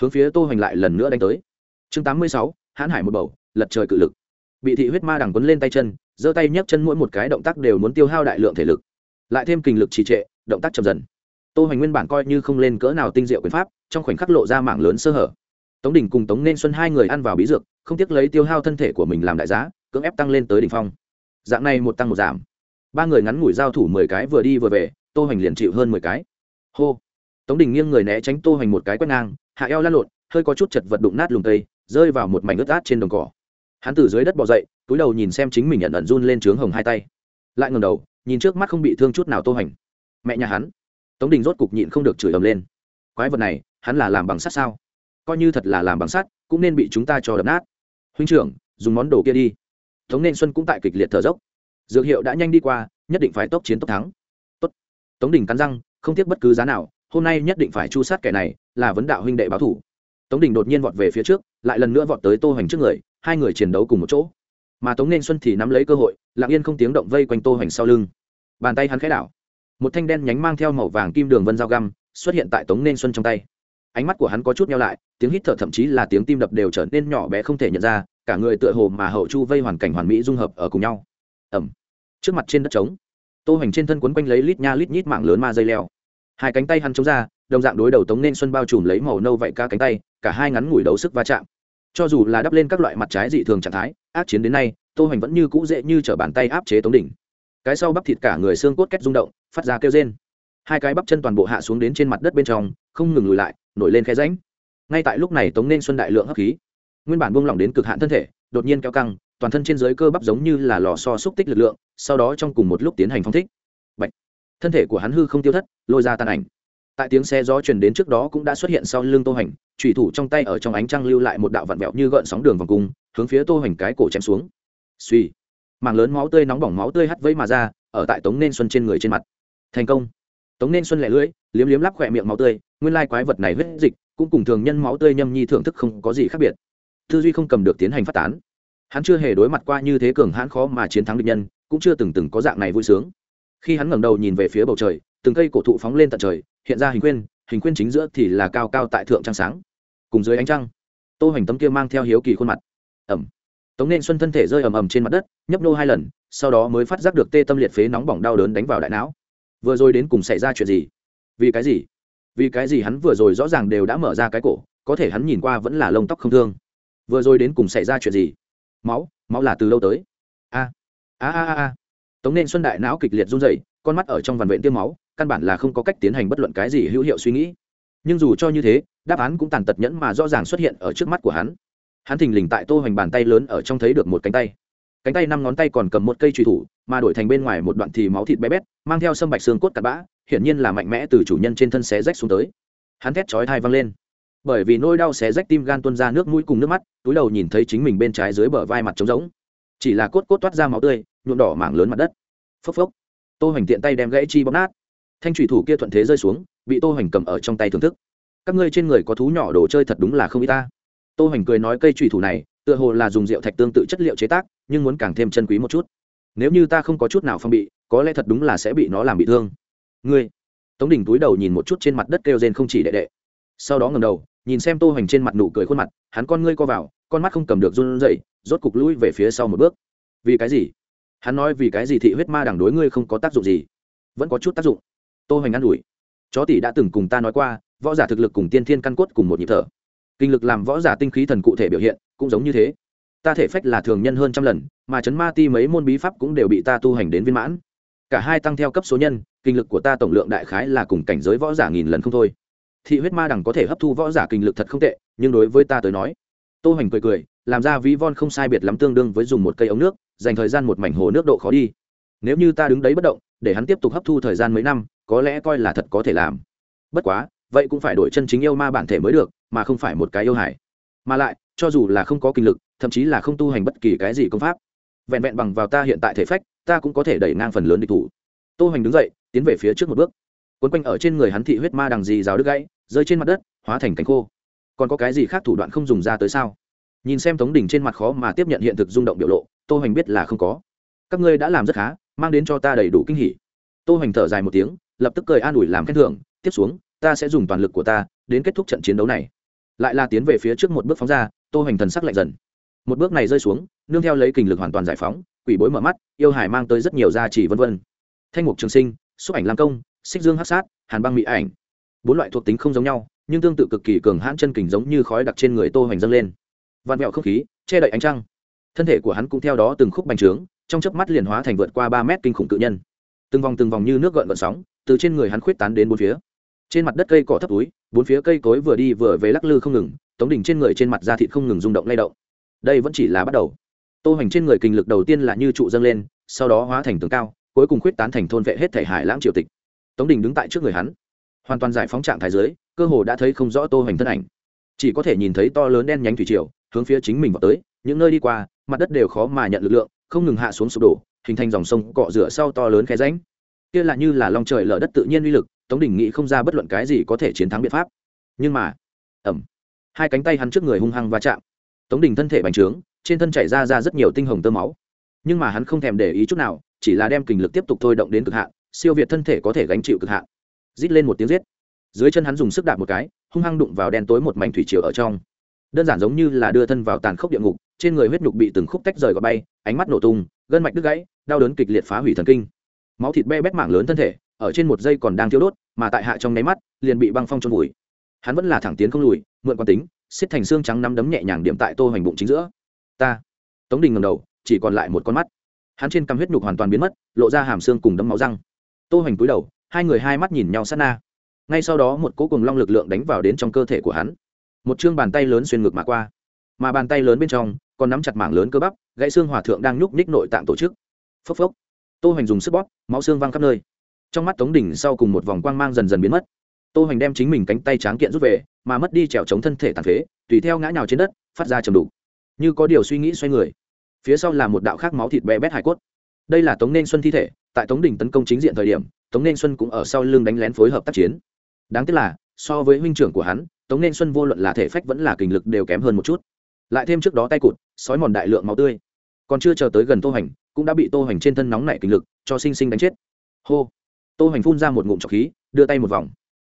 Hướng phía tô hoành lại lần nữa đánh tới. Chương tám mươi sáu, hãn hải một bầu, lật trời cự lực bị thị huyết ma đằng quấn lên tay chân, giơ tay nhấc chân mỗi một cái động tác đều muốn tiêu hao đại lượng thể lực. Lại thêm kinh lực trì trệ, động tác chậm dần. Tô hoành nguyên bản coi như không lên cỡ nào tinh diệu quyền pháp, trong khoảnh khắc lộ ra mạng lớn sơ hở. Tống đình cùng tống nên xuân hai người ăn vào bí dược, không tiếc lấy tiêu hao thân thể của mình làm đại giá, cưỡng ép tăng lên tới đỉnh phong. Dạng này một tăng một giảm. Ba người ngắn ngủi giao thủ mười cái vừa đi vừa về, tô hoành liền chịu hơn mười cái. Hô. Tống đình nghiêng người né tránh tô hoành một cái quét ngang, hạ eo lăn lộn, hơi có chút chật vật đụng nát lùng tây rơi vào một mảnh ướt át trên đồng cỏ hắn từ dưới đất bỏ dậy, túi đầu nhìn xem chính mình nhận ẩn run lên trướng hồng hai tay. Lại ngầm đầu, nhìn trước mắt không bị thương chút nào tô hành. Mẹ nhà hắn. Tống đình rốt cục nhịn không được chửi ầm lên. Quái vật này, hắn là làm bằng sắt sao? Coi như thật là làm bằng sắt, cũng nên bị chúng ta cho đập nát. Huynh trưởng, dùng món đồ kia đi. Tống nên xuân cũng tại kịch liệt thở dốc. Dược hiệu đã nhanh đi qua, nhất định phải tốc chiến tốc thắng. Tốt. tống đình cắn răng, không tiếc bất cứ giá nào, hôm nay nhất định phải chu sát kẻ này, là vấn đạo huynh đệ báo thủ. Tống đình đột nhiên vọt về phía trước, lại lần nữa vọt tới tô hoành trước người hai người chiến đấu cùng một chỗ. Mà tống nên xuân thì nắm lấy cơ hội, lặng yên không tiếng động vây quanh tô hoành sau lưng. Bàn tay hắn khẽ đảo. Một thanh đen nhánh mang theo màu vàng kim đường vân dao găm xuất hiện tại tống nên xuân trong tay. Ánh mắt của hắn có chút nhau lại, tiếng hít thở thậm chí là tiếng tim đập đều trở nên nhỏ bé không thể nhận ra, cả người tựa hồ mà hậu chu vây hoàn cảnh hoàn mỹ dung hợp ở cùng nhau. Ẩm trước mặt trên đất trống, tô hoành trên thân quấn quanh lấy lít nha lít nhít mạng lớn ma dây leo. Hai cánh tay hắn chống ra, đồng dạng đối đầu tống nên xuân bao trùm lấy màu nâu vậy ca cánh tay, cả hai ngắn ngủi đấu sức va chạm cho dù là đắp lên các loại mặt trái dị thường trạng thái, ác chiến đến nay, tô hoành vẫn như cũ dễ như t bàn tay áp chế tống đỉnh. Cái sau bắp thịt cả người xương cốt két rung động, phát ra kêu rên. Hai cái bắp chân toàn bộ hạ xuống đến trên mặt đất bên trong, không ngừng lùi lại, nổi lên khe ránh ngay tại lúc này tống nên xuân đại lượng hấp khí. Nguyên bản buông lỏng đến cực hạn thân thể, đột nhiên kéo căng, toàn thân trên dưới cơ bắp giống như là lò so xúc tích lực lượng, sau đó trong cùng một lúc tiến hành phong thích. Bạch. thân thể của hắn hư không tiêu thất, lôi ra tan ảnh tại tiếng xe gió truyền đến trước đó cũng đã xuất hiện sau lưng tô hành trùy thủ trong tay ở trong ánh trăng lưu lại một đạo vặn vẹo như gợn sóng đường vòng cung, hướng phía tô hành cái cổ chém xuống. Suy mảng lớn máu tươi nóng bỏng máu tươi hắt vẫy mà ra, ở tại tống nên xuân trên người trên mặt. Thành công. Tống nên xuân lẻ lưỡi, liếm liếm lắp khỏe miệng máu tươi, nguyên lai quái vật này huyết dịch, cũng cùng thường nhân máu tươi nhâm nhi thưởng thức không có gì khác biệt. Tư duy không cầm được tiến hành phát tán. Hắn chưa hề đối mặt qua như thế cường hãn khó mà chiến thắng địch nhân, cũng chưa từng từng có dạng này vui sướng. Khi hắn ngẩng đầu nhìn về phía bầu trời từng cây cổ thụ phóng lên tận trời, hiện ra hình quyên hình quyên chính giữa thì là cao cao tại thượng trăng sáng, cùng dưới ánh trăng. Tô hoành tấm kia mang theo hiếu kỳ khuôn mặt. Ẩm. Tống nên xuân thân thể rơi ầm ầm trên mặt đất, nhấp nô hai lần, sau đó mới phát giác được tê tâm liệt phế nóng bỏng đau đớn đánh vào đại não. Vừa rồi đến cùng xảy ra chuyện gì? Vì cái gì? Vì cái gì hắn vừa rồi rõ ràng đều đã mở ra cái cổ, có thể hắn nhìn qua vẫn là lông tóc không thương. Vừa rồi đến cùng xảy ra chuyện gì? Máu máu là từ lâu tới. A a a a tống nên xuân đại não kịch liệt run rẩy, con mắt ở trong vằn vện tiêm máu căn bản là không có cách tiến hành bất luận cái gì hữu hiệu suy nghĩ. Nhưng dù cho như thế, đáp án cũng tàn tật nhẫn mà rõ ràng xuất hiện ở trước mắt của hắn. Hắn thình lình tại tô hoành bàn tay lớn ở trong thấy được một cánh tay. Cánh tay năm ngón tay còn cầm một cây truy thủ, mà đổi thành bên ngoài một đoạn thì máu thịt bé bét, mang theo sâm bạch xương cốt cặn bã, hiển nhiên là mạnh mẽ từ chủ nhân trên thân xé rách xuống tới. Hắn thét chói thai văng lên. Bởi vì nỗi đau xé rách tim gan tuôn ra nước mũi cùng nước mắt, túi đầu nhìn thấy chính mình bên trái dưới bờ vai mặt trống rỗng. Chỉ là cốt cốt toát ra máu tươi, nhuộm đỏ mảng lớn mặt đất. Phốc phốc. Tô hoành tiện tay đem gãy chi bóp nát thanh thủy thủ kia thuận thế rơi xuống, bị tô hoành cầm ở trong tay thưởng thức. Các ngươi trên người có thú nhỏ đồ chơi thật đúng là không y ta. Tô hoành cười nói cây thủy thủ này, tựa hồ là dùng rượu thạch tương tự chất liệu chế tác, nhưng muốn càng thêm chân quý một chút. Nếu như ta không có chút nào phong bị, có lẽ thật đúng là sẽ bị nó làm bị thương. Ngươi. Tống đình túi đầu nhìn một chút trên mặt đất kêu rên không chỉ đệ đệ. Sau đó ngầm đầu, nhìn xem tô hoành trên mặt nụ cười khuôn mặt, hắn con ngươi co vào, con mắt không cầm được run rẩy, rốt cục lũi về phía sau một bước. Vì cái gì? Hắn nói vì cái gì thị huyết ma đằng đối ngươi không có tác dụng gì? Vẫn có chút tác dụng tô hoành ă n ủi. Chó tỷ đã từng cùng ta nói qua, võ giả thực lực cùng tiên thiên căn cốt cùng một nhịp thở. Kinh lực làm võ giả tinh khí thần cụ thể biểu hiện cũng giống như thế. Ta thể phách là thường nhân hơn trăm lần, mà chấn ma ti mấy môn bí pháp cũng đều bị ta tu hành đến viên mãn. Cả hai tăng theo cấp số nhân, kinh lực của ta tổng lượng đại khái là cùng cảnh giới võ giả nghìn lần không thôi. Thị huyết ma đẳng có thể hấp thu võ giả kinh lực thật không tệ, nhưng đối với ta tới nói, tô hoành cười cười, làm ra ví von không sai biệt lắm tương đương với dùng một cây ống nước, dành thời gian một mảnh hồ nước độ khó đi. Nếu như ta đứng đấy bất động, để hắn tiếp tục hấp thu thời gian mấy năm có lẽ coi là thật có thể làm. Bất quá, vậy cũng phải đổi chân chính yêu ma bản thể mới được, mà không phải một cái yêu hải mà lại, cho dù là không có kinh lực, thậm chí là không tu hành bất kỳ cái gì công pháp, vẹn vẹn bằng vào ta hiện tại thể phách, ta cũng có thể đẩy ngang phần lớn địch thủ. Tô hành đứng dậy, tiến về phía trước một bước. Quấn quanh ở trên người hắn thị huyết ma đằng gì rào đứt gãy, rơi trên mặt đất, hóa thành cánh khô. Còn có cái gì khác thủ đoạn không dùng ra tới sao? Nhìn xem tống đỉnh trên mặt khó mà tiếp nhận hiện thực rung động biểu lộ, tô hành biết là không có. Các ngươi đã làm rất khá, mang đến cho ta đầy đủ kinh hỉ. Tô hành thở dài một tiếng lập tức cười an ủi làm khen thưởng, tiếp xuống, ta sẽ dùng toàn lực của ta đến kết thúc trận chiến đấu này. Lại là tiến về phía trước một bước phóng ra, tô hoành thần sắc lạnh dần. Một bước này rơi xuống, nương theo lấy kình lực hoàn toàn giải phóng, quỷ bối mở mắt, yêu hải mang tới rất nhiều gia trì vân vân. Thanh mục trường sinh, xúc ảnh lam công, xích dương hắc sát, hàn băng mỹ ảnh. Bốn loại thuộc tính không giống nhau, nhưng tương tự cực kỳ cường hãn chân kình giống như khói đặc trên người tô hoành dâng lên. Vạn vẹo không khí, che đậy ánh trăng. Thân thể của hắn cũng theo đó từng khúc bành trướng, trong chớp mắt liền hóa thành vượt qua ba mét kinh khủng cự nhân. Từng vòng từng vòng như nước gợn gợn sóng từ trên người hắn khuyết tán đến bốn phía. Trên mặt đất cây cỏ thấp túi, bốn phía cây cối vừa đi vừa về lắc lư không ngừng, tống đỉnh trên người trên mặt da thịt không ngừng rung động lay động. Đây vẫn chỉ là bắt đầu. Tô hoành trên người kinh lực đầu tiên là như trụ dâng lên, sau đó hóa thành tường cao, cuối cùng khuyết tán thành thôn vệ hết thể hải lãng triều tịch. Tống đình đứng tại trước người hắn, hoàn toàn giải phóng trạng thái dưới, cơ hồ đã thấy không rõ tô hoành thân ảnh. Chỉ có thể nhìn thấy to lớn đen nhánh thủy triều, hướng phía chính mình vào tới, những nơi đi qua, mặt đất đều khó mà nhận lực lượng, không ngừng hạ xuống sụp đổ, hình thành dòng sông cọ rửa sau to lớn khe ránh kia là như là long trời lở đất tự nhiên uy lực, tống đình nghị không ra bất luận cái gì có thể chiến thắng biện pháp. Nhưng mà ẩm hai cánh tay hắn trước người hung hăng va chạm. Tống đình thân thể bành trướng, trên thân chảy ra ra rất nhiều tinh hồng tơ máu. Nhưng mà hắn không thèm để ý chút nào, chỉ là đem kình lực tiếp tục thôi động đến cực hạn, siêu việt thân thể có thể gánh chịu cực hạn. Rít lên một tiếng rít dưới chân hắn dùng sức đạp một cái, hung hăng đụng vào đen tối một mảnh thủy chiều ở trong. Đơn giản giống như là đưa thân vào tàn khốc địa ngục, trên người huyết nhục bị từng khúc tách rời gọt bay, ánh mắt nổ tung, gân mạch đứt gãy, đau đớn kịch liệt phá hủy thần kinh máu thịt be bét mảng lớn thân thể, ở trên một giây còn đang thiếu đốt, mà tại hạ trong nháy mắt, liền bị băng phong trôn vùi. Hắn vẫn là thẳng tiến không lùi, mượn quán tính, xiết thành xương trắng nắm đấm nhẹ nhàng điểm tại tô hoành bụng chính giữa. Ta. Tống đình ngầm đầu, chỉ còn lại một con mắt. Hắn trên cằm huyết nhục hoàn toàn biến mất, lộ ra hàm xương cùng đấm máu răng. Tô hoành cúi đầu, hai người hai mắt nhìn nhau sát na. Ngay sau đó một cỗ cùng long lực lượng đánh vào đến trong cơ thể của hắn. Một chương bàn tay lớn xuyên ngược mà qua. Mà bàn tay lớn bên trong còn nắm chặt mảng lớn cơ bắp, gãy xương hòa thượng đang nhúc nhích nội tạng tổ chức. Phốc phốc tô hoành dùng sức bóp, máu xương văng khắp nơi. Trong mắt tống đỉnh sau cùng một vòng quang mang dần dần biến mất. Tô hoành đem chính mình cánh tay tráng kiện rút về, mà mất đi trèo chống thân thể tàn phế, tùy theo ngã nhào trên đất, phát ra trầm đục. Như có điều suy nghĩ xoay người. Phía sau là một đạo khác máu thịt bé bét hải cốt. Đây là tống nên xuân thi thể, tại tống đình tấn công chính diện thời điểm, tống nên xuân cũng ở sau lưng đánh lén phối hợp tác chiến. Đáng tiếc là, so với huynh trưởng của hắn, tống nên xuân vô luận là thể phách vẫn là kình lực đều kém hơn một chút. Lại thêm trước đó tay cụt, sói mòn đại lượng máu tươi. Còn chưa chờ tới gần tô hành cũng đã bị tô hoành trên thân nóng nảy kinh lực cho sinh sinh đánh chết. Hô. Tô hoành phun ra một ngụm trọc khí đưa tay một vòng.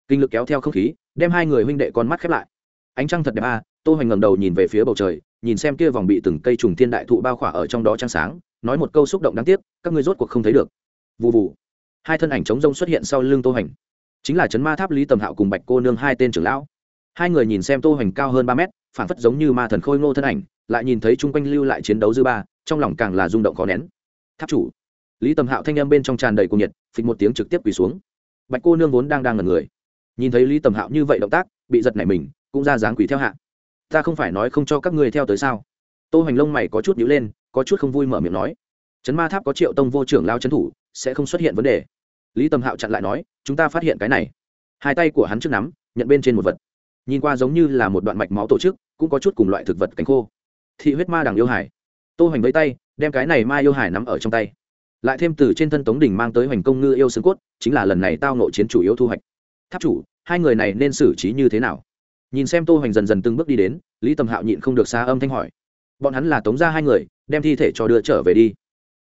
Kinh lực kéo theo không khí đem hai người huynh đệ con mắt khép lại. Ánh trăng thật đẹp a à, tô hoành ngẩng đầu nhìn về phía bầu trời nhìn xem kia vòng bị từng cây trùng thiên đại thụ bao khỏa ở trong đó trăng sáng nói một câu xúc động đáng tiếc các ngươi rốt cuộc không thấy được. Vụ vụ hai thân ảnh trống rông xuất hiện sau lưng tô hoành. Chính là trấn ma tháp lý tầm hạo cùng bạch cô nương hai tên trưởng lão. Hai người nhìn xem tô hoành cao hơn ba mét phản phất giống như ma thần khôi ngô thân ảnh lại nhìn thấy chung quanh lưu lại chiến đấu dư ba trong lòng càng là rung động khó nén. Tháp chủ, lý tầm hạo thanh â m bên trong tràn đầy cuồng nhiệt, phịch một tiếng trực tiếp quỳ xuống. Bạch cô nương vốn đang đang ngần người. Nhìn thấy lý tầm hạo như vậy động tác, bị giật nảy mình, cũng ra dáng quỳ theo hạ. Ta không phải nói không cho các người theo tới sao? Tô hoành lông mày có chút nhữ lên, có chút không vui mở miệng nói. Trấn ma tháp có triệu tông vô trưởng lao trấn thủ, sẽ không xuất hiện vấn đề. Lý tầm hạo chặn lại nói, chúng ta phát hiện cái này. Hai tay của hắn trước nắm, nhận bên trên một vật. Nhìn qua giống như là một đoạn mạch máu tổ chức, cũng có chút cùng loại thực vật cánh khô. Thị huyết ma đằng yêu hải tô hoành vẫy tay, đem cái này mai yêu hải nắm ở trong tay. Lại thêm từ trên thân tống Đình mang tới hoành công ngư yêu xương cốt, chính là lần này tao nội chiến chủ yếu thu hoạch. Tháp chủ, hai người này nên xử trí như thế nào? Nhìn xem tô hoành dần dần từng bước đi đến, lý tầm hạo nhịn không được xa âm thanh hỏi. Bọn hắn là tống ra hai người, đem thi thể cho đưa trở về đi.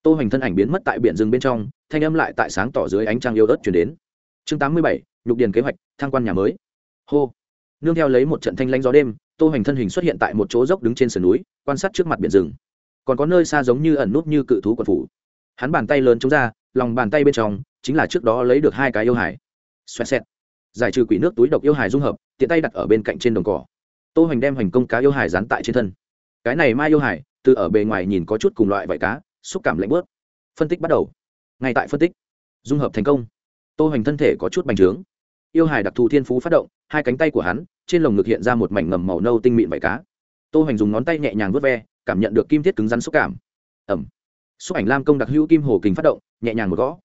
Tô hoành thân ảnh biến mất tại biển rừng bên trong, thanh âm lại tại sáng tỏ dưới ánh trăng yêu ớt chuyển đến. Chương tám mươi bảy, nhục điền kế hoạch thang quan nhà mới. Hô. Nương theo lấy một trận thanh lanh gió đêm, tô hoành thân hình xuất hiện tại một chỗ dốc đứng trên sườn núi, quan sát trước mặt biển rừng còn có nơi xa giống như ẩn nút như cự thú quần phủ. Hắn bàn tay lớn chống ra, lòng bàn tay bên trong chính là trước đó lấy được hai cái yêu hải xoẹt xẹt. Giải trừ quỷ nước túi độc yêu hải dung hợp, tiện tay đặt ở bên cạnh trên đồng cỏ. Tô hoành đem hành công cá yêu hải dán tại trên thân. Cái này mai yêu hải từ ở bề ngoài nhìn có chút cùng loại vải cá, xúc cảm lạnh bớt phân tích bắt đầu. Ngay tại phân tích. Dung hợp thành công. Tô hoành thân thể có chút bành trướng. Yêu hải đặc thù thiên phú phát động, hai cánh tay của hắn, trên lồng ngực hiện ra một mảnh ngầm màu nâu tinh mịn vải cá. Tô hoành dùng ngón tay nhẹ nhàng vớt ve cảm nhận được kim thiết cứng rắn xúc cảm. Ẩm xúc ảnh lam công đặc hữu kim hồ kình phát động, nhẹ nhàng một gõ.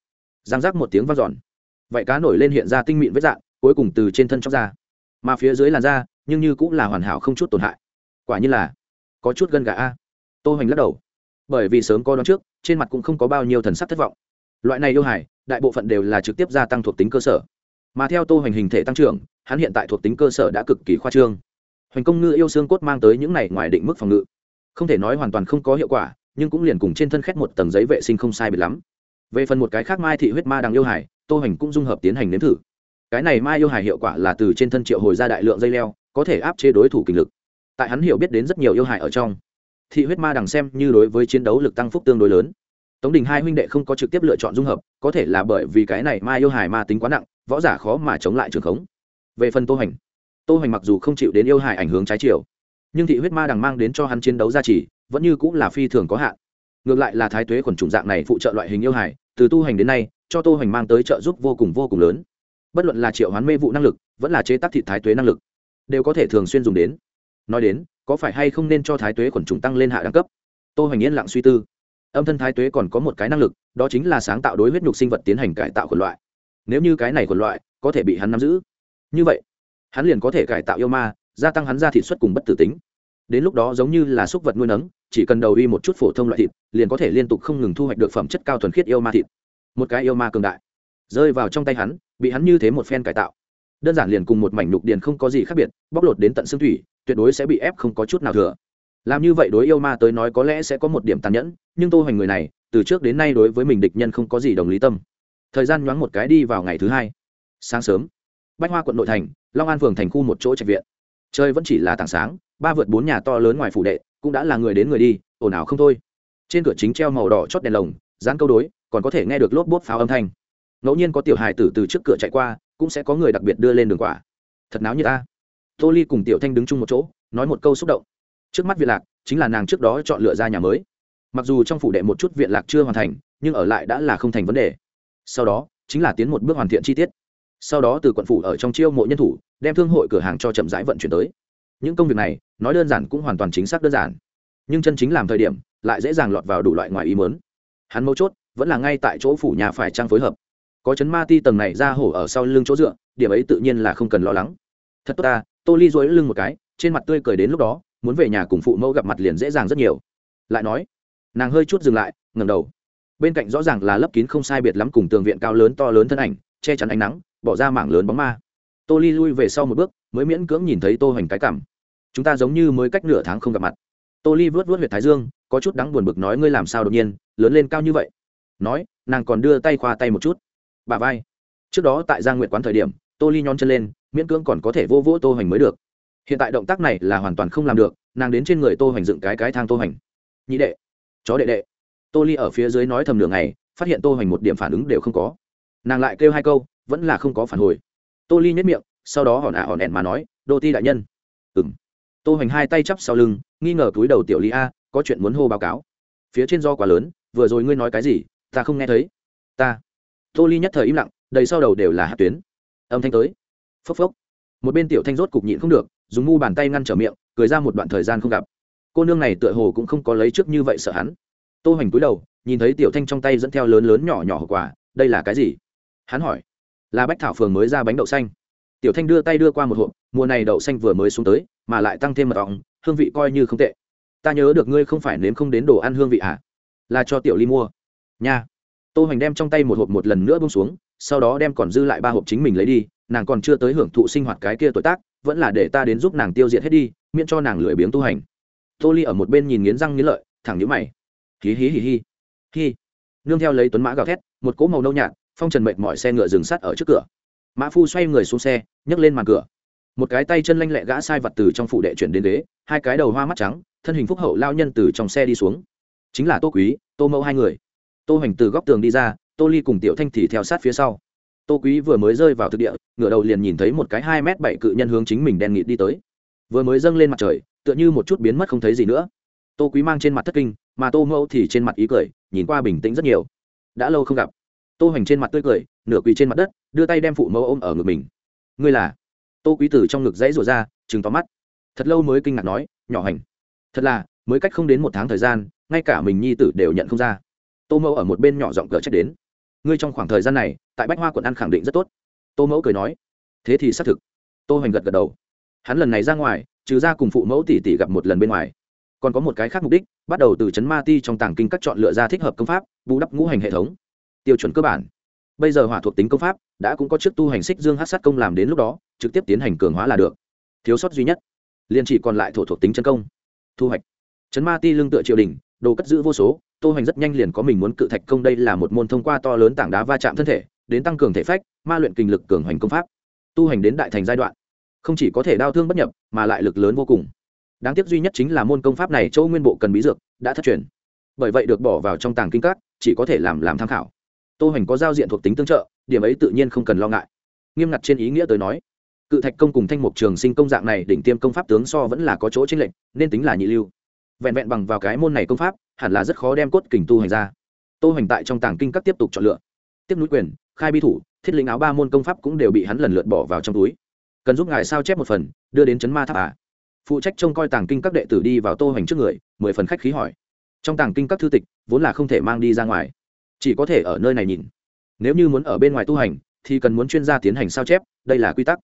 Giang rác một tiếng v a n giòn vậy cá nổi lên hiện ra tinh mịn vết dạng, cuối cùng từ trên thân chóc ra. Mà phía dưới làn da, nhưng như cũng là hoàn hảo không chút tổn hại. Quả như là, có chút gân gà a. Tô hoành lắc đầu. Bởi vì sớm có đón trước, trên mặt cũng không có bao nhiêu thần sắc thất vọng. Loại này yêu hải đại bộ phận đều là trực tiếp gia tăng thuộc tính cơ sở. Mà theo tô hoành hình thể tăng trưởng, hắn hiện tại thuộc tính cơ sở đã cực kỳ khoa trương. Hoành công ngư yêu xương cốt mang tới những này ngoài định mức phòng ngự không thể nói hoàn toàn không có hiệu quả, nhưng cũng liền cùng trên thân khét một tầng giấy vệ sinh không sai biệt lắm. Về phần một cái khác mai thị huyết ma đằng yêu hải, tô hành cũng dung hợp tiến hành nếm thử. Cái này mai yêu hải hiệu quả là từ trên thân triệu hồi ra đại lượng dây leo, có thể áp chế đối thủ kinh lực. Tại hắn hiểu biết đến rất nhiều yêu hải ở trong, thị huyết ma đằng xem như đối với chiến đấu lực tăng phúc tương đối lớn. Tống đình hai huynh đệ không có trực tiếp lựa chọn dung hợp, có thể là bởi vì cái này mai yêu hải ma tính quá nặng, võ giả khó mà chống lại trường khống. Về phần tô hành tô hành mặc dù không chịu đến yêu hải ảnh hướng trái chiều nhưng thị huyết ma đằng mang đến cho hắn chiến đấu gia trì, vẫn như cũng là phi thường có hạn. Ngược lại là thái tuế quần trùng dạng này phụ trợ loại hình yêu hải từ tu hành đến nay, cho tô hoành mang tới trợ giúp vô cùng vô cùng lớn. Bất luận là triệu hoán mê vụ năng lực, vẫn là chế tác thị thái tuế năng lực, đều có thể thường xuyên dùng đến. Nói đến, có phải hay không nên cho thái tuế quần trùng tăng lên hạ đẳng cấp? Tô hoành yên lặng suy tư. Âm thân thái tuế còn có một cái năng lực, đó chính là sáng tạo đối huyết nhục sinh vật tiến hành cải tạo quần loại. Nếu như cái này quần loại, có thể bị hắn nắm giữ. Như vậy, hắn liền có thể cải tạo yêu ma, gia tăng hắn ra thị xuất cùng bất tử tính đến lúc đó giống như là súc vật nuôi nấng, chỉ cần đầu y một chút phổ thông loại thịt, liền có thể liên tục không ngừng thu hoạch được phẩm chất cao thuần khiết yêu ma thịt. Một cái yêu ma cường đại, rơi vào trong tay hắn, bị hắn như thế một phen cải tạo. Đơn giản liền cùng một mảnh nục điền không có gì khác biệt, bóc lột đến tận xương thủy, tuyệt đối sẽ bị ép không có chút nào thừa. Làm như vậy đối yêu ma tới nói có lẽ sẽ có một điểm tàn nhẫn, nhưng tô hoành người này, từ trước đến nay đối với mình địch nhân không có gì đồng lý tâm. Thời gian nhoáng một cái đi vào ngày thứ hai. Sáng sớm, bách hoa quận nội thành, long an phường thành khu một chỗ trạch viện chơi vẫn chỉ là tảng sáng, ba vượt bốn nhà to lớn ngoài phủ đệ, cũng đã là người đến người đi, ồn ào không thôi. Trên cửa chính treo màu đỏ chót đèn lồng, dán câu đối, còn có thể nghe được lốp bốt pháo âm thanh. Ngẫu nhiên có tiểu hài tử từ trước cửa chạy qua, cũng sẽ có người đặc biệt đưa lên đường quả. Thật náo như ta tô ly cùng tiểu thanh đứng chung một chỗ, nói một câu xúc động. Trước mắt viện lạc, chính là nàng trước đó chọn lựa ra nhà mới. Mặc dù trong phủ đệ một chút viện lạc chưa hoàn thành, nhưng ở lại đã là không thành vấn đề. Sau đó, chính là tiến một bước hoàn thiện chi tiết sau đó từ quận phủ ở trong chiêu mộ nhân thủ, đem thương hội cửa hàng cho chậm rãi vận chuyển tới. Những công việc này, nói đơn giản cũng hoàn toàn chính xác đơn giản. Nhưng chân chính làm thời điểm, lại dễ dàng lọt vào đủ loại ngoài ý mớn hắn mấu chốt, vẫn là ngay tại chỗ phủ nhà phải trang phối hợp. Có chấn ma ti tầng này ra hổ ở sau lưng chỗ dựa, điểm ấy tự nhiên là không cần lo lắng. Thật tốt ta, tô ly dối lưng một cái, trên mặt tươi cười đến lúc đó, muốn về nhà cùng phụ mẫu gặp mặt liền dễ dàng rất nhiều. Lại nói, nàng hơi chút dừng lại ngầm đầu. Bên cạnh rõ ràng là lấp kín không sai biệt lắm cùng tường viện cao lớn to lớn thân ảnh, che chắn ánh nắng bỏ ra mảng lớn bóng ma. Tô ly lui về sau một bước mới miễn cưỡng nhìn thấy tô hoành cái cảm. Chúng ta giống như mới cách nửa tháng không gặp mặt. Tô ly vớt vớt huyệt thái dương có chút đắng buồn bực nói ngươi làm sao đột nhiên lớn lên cao như vậy. Nói nàng còn đưa tay khoa tay một chút. Bà vai. Trước đó tại giang nguyện quán thời điểm tô ly nhón chân lên miễn cưỡng còn có thể vô vỗ tô hoành mới được. Hiện tại động tác này là hoàn toàn không làm được nàng đến trên người tô hoành dựng cái cái thang tô hoành. Nhị đệ. Chó đệ đệ. Tô ly ở phía dưới nói thầm nửa này, phát hiện tô hoành một điểm phản ứng đều không có. Nàng lại kêu hai câu vẫn là không có phản hồi. Tô ly nhất miệng, sau đó hòn ả hòn ẹn mà nói, đô ti đại nhân. Ừng tô hoành hai tay chắp sau lưng, nghi ngờ túi đầu tiểu ly a, có chuyện muốn hô báo cáo. Phía trên do quá lớn, vừa rồi ngươi nói cái gì, ta không nghe thấy. Ta. Tô ly nhất thời im lặng, đầy sau đầu đều là hát tuyến. Âm thanh tới. Phốc phốc. Một bên tiểu thanh rốt cục nhịn không được, dùng ngu bàn tay ngăn trở miệng, cười ra một đoạn thời gian không gặp. Cô nương này tựa hồ cũng không có lấy trước như vậy sợ hắn. Tô hoành cúi đầu, nhìn thấy tiểu thanh trong tay dẫn theo lớn lớn nhỏ nhỏ hậu quả, đây là cái gì? Hắn hỏi là bách thảo phường mới ra bánh đậu xanh. Tiểu thanh đưa tay đưa qua một hộp, mùa này đậu xanh vừa mới xuống tới, mà lại tăng thêm mật ong, hương vị coi như không tệ. Ta nhớ được ngươi không phải nếm không đến đồ ăn hương vị à? Là cho tiểu ly mua. Nha. Tô hoành đem trong tay một hộp một lần nữa bông xuống, sau đó đem còn dư lại ba hộp chính mình lấy đi, nàng còn chưa tới hưởng thụ sinh hoạt cái kia tuổi tác, vẫn là để ta đến giúp nàng tiêu diệt hết đi, miễn cho nàng lười biếng tu hành. Tô ly ở một bên nhìn nghiến răng nghiến lợi, thẳng nhíu mày. Hí hí hí hí. Hí. Nương theo lấy tuấn mã gào thét, một cỗ màu nâu nhạt phong trần mệt mỏi xe ngựa dừng sắt ở trước cửa. Mã phu xoay người xuống xe, nhấc lên màn cửa. Một cái tay chân lanh lẹ gã sai vật từ trong phụ đệ chuyển đến ghế, hai cái đầu hoa mắt trắng, thân hình phúc hậu lao nhân từ trong xe đi xuống. Chính là tô quý, tô mẫu hai người. Tô hoành từ góc tường đi ra, tô ly cùng tiểu thanh thì theo sát phía sau. Tô quý vừa mới rơi vào thực địa ngựa đầu liền nhìn thấy một cái hai m bảy cự nhân hướng chính mình đen nghịt đi tới. Vừa mới dâng lên mặt trời, tựa như một chút biến mất không thấy gì nữa. Tô quý mang trên mặt thất kinh, mà tô mẫu thì trên mặt ý cười, nhìn qua bình tĩnh rất nhiều. Đã lâu không gặp tô hoành trên mặt tươi cười, nửa quỳ trên mặt đất, đưa tay đem phụ mẫu ôm ở ngực mình. Ngươi là? Tô quý tử trong ngực dãy rủa ra chừng tóm mắt. Thật lâu mới kinh ngạc nói, nhỏ hành thật là, mới cách không đến một tháng thời gian, ngay cả mình nhi tử đều nhận không ra. Tô mẫu ở một bên nhỏ giọng cờ trách đến, ngươi trong khoảng thời gian này, tại bách hoa quận ăn khẳng định rất tốt. Tô mẫu cười nói, thế thì xác thực. Tô hoành gật gật đầu. Hắn lần này ra ngoài, trừ ra cùng phụ mẫu tỷ tỷ gặp một lần bên ngoài. Còn có một cái khác mục đích, bắt đầu từ chấn ma ti trong tàng kinh các chọn lựa ra thích hợp công pháp, bù đắp ngũ hành hệ thống tiêu chuẩn cơ bản. Bây giờ hỏa thuộc tính công pháp đã cũng có chức tu hành xích dương hát sát công làm đến lúc đó, trực tiếp tiến hành cường hóa là được. Thiếu sót duy nhất, liền chỉ còn lại thổ thuộc tính chân công. Thu hoạch. Chấn ma ti lương tựa triều đình, đồ cất giữ vô số tô hành rất nhanh liền có mình muốn cự thạch công đây là một môn thông qua to lớn tảng đá va chạm thân thể, đến tăng cường thể phách, ma luyện kinh lực cường hoành công pháp. Tu hành đến đại thành giai đoạn, không chỉ có thể đao thương bất nhập, mà lại lực lớn vô cùng. Đáng tiếc duy nhất chính là môn công pháp này châu nguyên bộ cần bí dược, đã thất truyền. Bởi vậy được bỏ vào trong tàng kinh các, chỉ có thể làm làm tham khảo tô hoành có giao diện thuộc tính tương trợ, điểm ấy tự nhiên không cần lo ngại. Nghiêm ngặt trên ý nghĩa tới nói, cự thạch công cùng thanh mục trường sinh công dạng này đỉnh tiêm công pháp tướng so vẫn là có chỗ chênh lệch, nên tính là nhị lưu. Vẹn vẹn bằng vào cái môn này công pháp, hẳn là rất khó đem cốt kình tu hành ra. Tô hoành tại trong tàng kinh các tiếp tục chọn lựa. Tiếp núi quyền, khai bi thủ, thiết lĩnh áo ba môn công pháp cũng đều bị hắn lần lượt bỏ vào trong túi. Cần giúp ngài sao chép một phần, đưa đến chấn ma tháp à? Phụ trách trông coi tàng kinh các đệ tử đi vào tô hoành trước người, mười phần khách khí hỏi. Trong tàng kinh các thư tịch, vốn là không thể mang đi ra ngoài chỉ có thể ở nơi này nhìn. Nếu như muốn ở bên ngoài tu hành, thì cần muốn chuyên gia tiến hành sao chép, đây là quy tắc.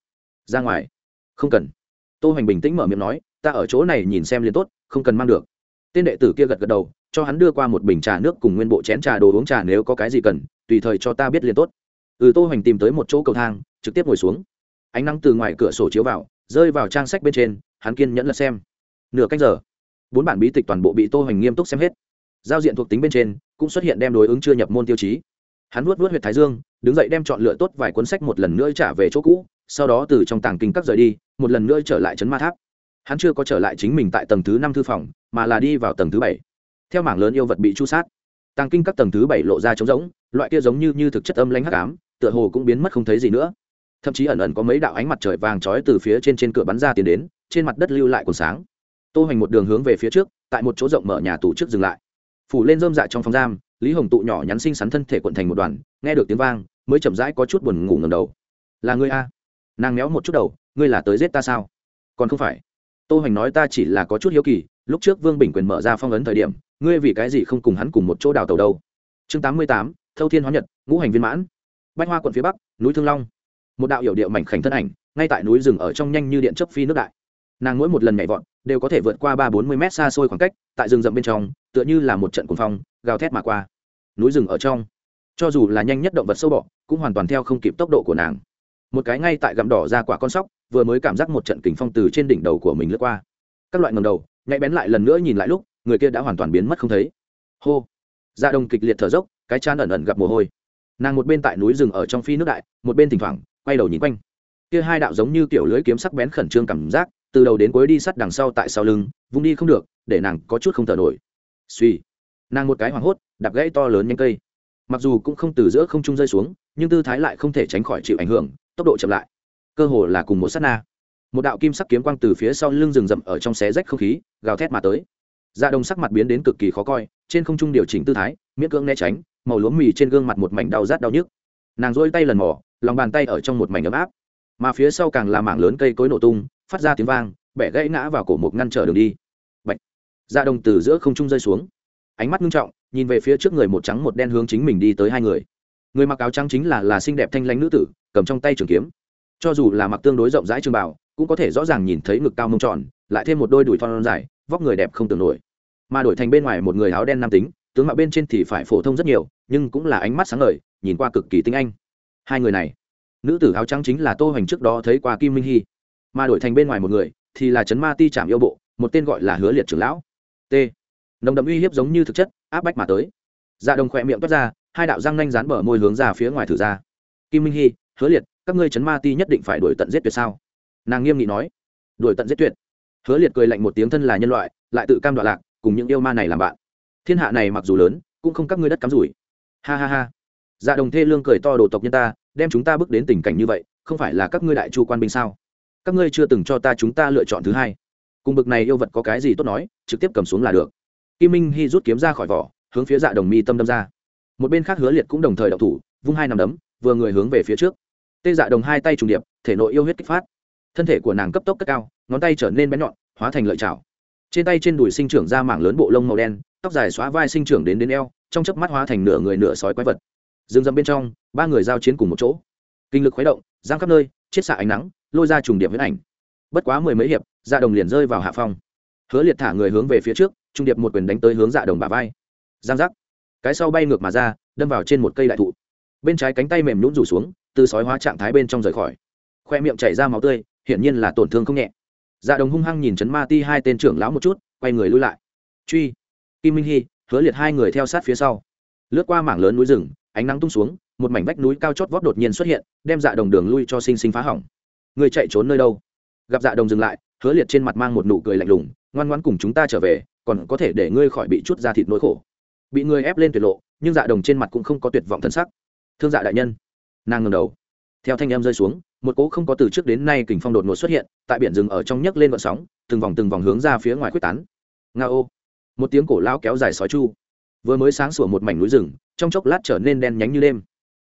Ra ngoài. Không cần. Tô hành bình tĩnh mở miệng nói, ta ở chỗ này nhìn xem liền tốt, không cần mang được. Tên đệ tử kia gật gật đầu, cho hắn đưa qua một bình trà nước cùng nguyên bộ chén trà đồ uống trà nếu có cái gì cần, tùy thời cho ta biết liền tốt. Ừ tô hành tìm tới một chỗ cầu thang, trực tiếp ngồi xuống. Ánh nắng từ ngoài cửa sổ chiếu vào, rơi vào trang sách bên trên, hắn kiên nhẫn lật xem. Nửa canh giờ, bốn bản bí tịch toàn bộ bị tô hành nghiêm túc xem hết giao diện thuộc tính bên trên cũng xuất hiện đem đối ứng chưa nhập môn tiêu chí. Hắn vuốt vuốt huyệt thái dương, đứng dậy đem chọn lựa tốt vài cuốn sách một lần nữa trả về chỗ cũ, sau đó từ trong tàng kinh các rời đi, một lần nữa trở lại trấn ma tháp. Hắn chưa có trở lại chính mình tại tầng thứ năm thư phòng, mà là đi vào tầng thứ bảy. Theo mảng lớn yêu vật bị chu sát, tàng kinh các tầng thứ bảy lộ ra trống rỗng, loại kia giống như như thực chất âm lanh hắc ám, tựa hồ cũng biến mất không thấy gì nữa. Thậm chí ẩn ẩn có mấy đạo ánh mặt trời vàng trói từ phía trên trên cửa bắn ra tiến đến, trên mặt đất lưu lại còn sáng. Tô hoành một đường hướng về phía trước, tại một chỗ rộng mở nhà tù trước dừng lại phủ lên rơm dạ trong phòng giam, lý hồng tụ nhỏ nhắn xinh xắn thân thể quận thành một đoàn, nghe được tiếng vang, mới chậm rãi có chút buồn ngủ ngầm đầu. Là ngươi a? Nàng méo một chút đầu, ngươi là tới giết ta sao? Còn không phải. Tô hoành nói, ta chỉ là có chút hiếu kỳ, lúc trước vương bình quyền mở ra phong ấn thời điểm, ngươi vì cái gì không cùng hắn cùng một chỗ đào tàu đâu? Chương tám mươi tám, thâu thiên hóa nhật, ngũ hành viên mãn. Bách hoa quận phía bắc, núi thương long. Một đạo hiểu điệu mảnh khảnh thân ảnh, ngay tại núi rừng ở trong nhanh như điện chớp phi nước đại. Nàng mỗi một lần nhảy vọt đều có thể vượt qua ba bốn mươi mét xa xôi khoảng cách, tại rừng rậm bên trong, tựa như là một trận cuồng phong, gào thét mà qua. Núi rừng ở trong, cho dù là nhanh nhất động vật sâu bọ, cũng hoàn toàn theo không kịp tốc độ của nàng. Một cái ngay tại gặm đỏ ra quả con sóc, vừa mới cảm giác một trận kính phong từ trên đỉnh đầu của mình lướt qua. Các loại ngầm đầu, nhạy bén lại lần nữa nhìn lại lúc, người kia đã hoàn toàn biến mất không thấy. Hô! Dạ đồng kịch liệt thở dốc, cái chán ẩn ẩn gặp mồ hôi. Nàng một bên tại núi rừng ở trong phi nước đại, một bên thỉnh thoảng, quay đầu nhìn quanh. Kia hai đạo giống như kiểu lưới kiếm sắc bén khẩn trương cảm giác từ đầu đến cuối đi sắt đằng sau tại sau lưng, vung đi không được, để nàng có chút không thở nổi. Suy nàng một cái hoảng hốt, đạp gãy to lớn nhanh cây. Mặc dù cũng không từ giữa không trung rơi xuống, nhưng tư thái lại không thể tránh khỏi chịu ảnh hưởng, tốc độ chậm lại. Cơ hồ là cùng một s na. Một đạo kim sắc kiếm quang từ phía sau lưng rừng rậm ở trong xé rách không khí, gào thét mà tới. Da đồng sắc mặt biến đến cực kỳ khó coi, trên không trung điều chỉnh tư thái, miễn cưỡng né tránh, màu lúa mì trên gương mặt một mảnh đau rát đau nhức. Nàng rỗi tay lần mỏ lòng bàn tay ở trong một mảnh ấm áp. Mà phía sau càng là mảng lớn cây cối nổ tung phát ra tiếng vang, bẻ gãy ngã vào cổ mục ngăn trở đường đi. Bạch. dạ đồng từ giữa không trung rơi xuống. Ánh mắt nghiêm trọng, nhìn về phía trước người một trắng một đen hướng chính mình đi tới hai người. Người mặc áo trắng chính là là xinh đẹp thanh lãnh nữ tử, cầm trong tay trường kiếm. Cho dù là mặc tương đối rộng rãi trường bảo cũng có thể rõ ràng nhìn thấy ngực cao mông tròn, lại thêm một đôi đùi thon dài, vóc người đẹp không tưởng nổi. Mà đổi thành bên ngoài một người áo đen nam tính, tướng mạo bên trên thì phải phổ thông rất nhiều, nhưng cũng là ánh mắt sáng ngời, nhìn qua cực kỳ tinh anh. Hai người này. Nữ tử áo trắng chính là tô hoành trước đó thấy qua kim minh hy mà đổi thành bên ngoài một người, thì là chấn ma ti trảm yêu bộ, một tên gọi là hứa liệt trưởng lão. T. Nồng đậm uy hiếp giống như thực chất, áp bách mà tới. Dạ đồng khỏe miệng toát ra, hai đạo răng nanh rán bờ môi hướng ra phía ngoài thử ra. Kim minh hy hứa liệt, các ngươi chấn ma ti nhất định phải đuổi tận giết tuyệt sao? Nàng nghiêm nghị nói. Đuổi tận giết tuyệt. Hứa liệt cười lạnh một tiếng thân là nhân loại, lại tự cam đoạn lạc, cùng những yêu ma này làm bạn. Thiên hạ này mặc dù lớn, cũng không các ngươi đất cắm rủi. Ha ha ha. Dạ đồng thê lương cười to đồ tộc nhân ta, đem chúng ta bước đến tình cảnh như vậy, không phải là các ngươi đại chu quan binh sao? các ngươi chưa từng cho ta chúng ta lựa chọn thứ hai. Cùng bực này yêu vật có cái gì tốt nói, trực tiếp cầm xuống là được. Kim minh hy rút kiếm ra khỏi vỏ, hướng phía dạ đồng mi tâm đâm ra. Một bên khác hứa liệt cũng đồng thời đậu thủ, vung hai nằm đấm, vừa người hướng về phía trước. Tê dạ đồng hai tay trùng điệp, thể nội yêu huyết kích phát. Thân thể của nàng cấp tốc cất cao, ngón tay trở nên bé nhọn, hóa thành lợi chảo. Trên tay trên đùi sinh trưởng ra mảng lớn bộ lông màu đen, tóc dài xóa vai sinh trưởng đến đến eo, trong chớp mắt hóa thành nửa người nửa sói quái vật. Dương dâm bên trong, ba người giao chiến cùng một chỗ. Kinh lực khuấy động, giang khắp nơi chiết xạ ánh nắng lôi ra trùng điệp huyết ảnh. Bất quá mười mấy hiệp dạ đồng liền rơi vào hạ phong. Hứa liệt thả người hướng về phía trước trung điệp một quyền đánh tới hướng dạ đồng bà vai. Giang giác. Cái sau bay ngược mà ra, đâm vào trên một cây đại thụ. Bên trái cánh tay mềm nhũn rủ xuống, từ sói hóa trạng thái bên trong rời khỏi. Khoe miệng chảy ra máu tươi, hiển nhiên là tổn thương không nhẹ. Dạ đồng hung hăng nhìn chấn ma ti hai tên trưởng lão một chút, quay người lui lại. Truy. Kim minh hy hứa liệt hai người theo sát phía sau. Lướt qua mảng lớn núi rừng, ánh nắng tung xuống, một mảnh vách núi cao chót vót đột nhiên xuất hiện, đem dạ đồng đường lui cho sinh sinh phá hỏng người chạy trốn nơi đâu? Gặp dạ đồng dừng lại, hứa liệt trên mặt mang một nụ cười lạnh lùng, ngoan ngoan cùng chúng ta trở về, còn có thể để ngươi khỏi bị chút ra thịt nỗi khổ. Bị ngươi ép lên tuyệt lộ, nhưng dạ đồng trên mặt cũng không có tuyệt vọng thân sắc. Thương dạ đại nhân. Nàng ngầm đầu. Theo thanh em rơi xuống, một cỗ không có từ trước đến nay kình phong đột ngột xuất hiện, tại biển rừng ở trong nhấc lên vận sóng, từng vòng từng vòng hướng ra phía ngoài quyết tán. Nga ô. Một tiếng cổ lao kéo dài sói chu. Vừa mới sáng sủa một mảnh núi rừng, trong chốc lát trở nên đen nhánh như đêm.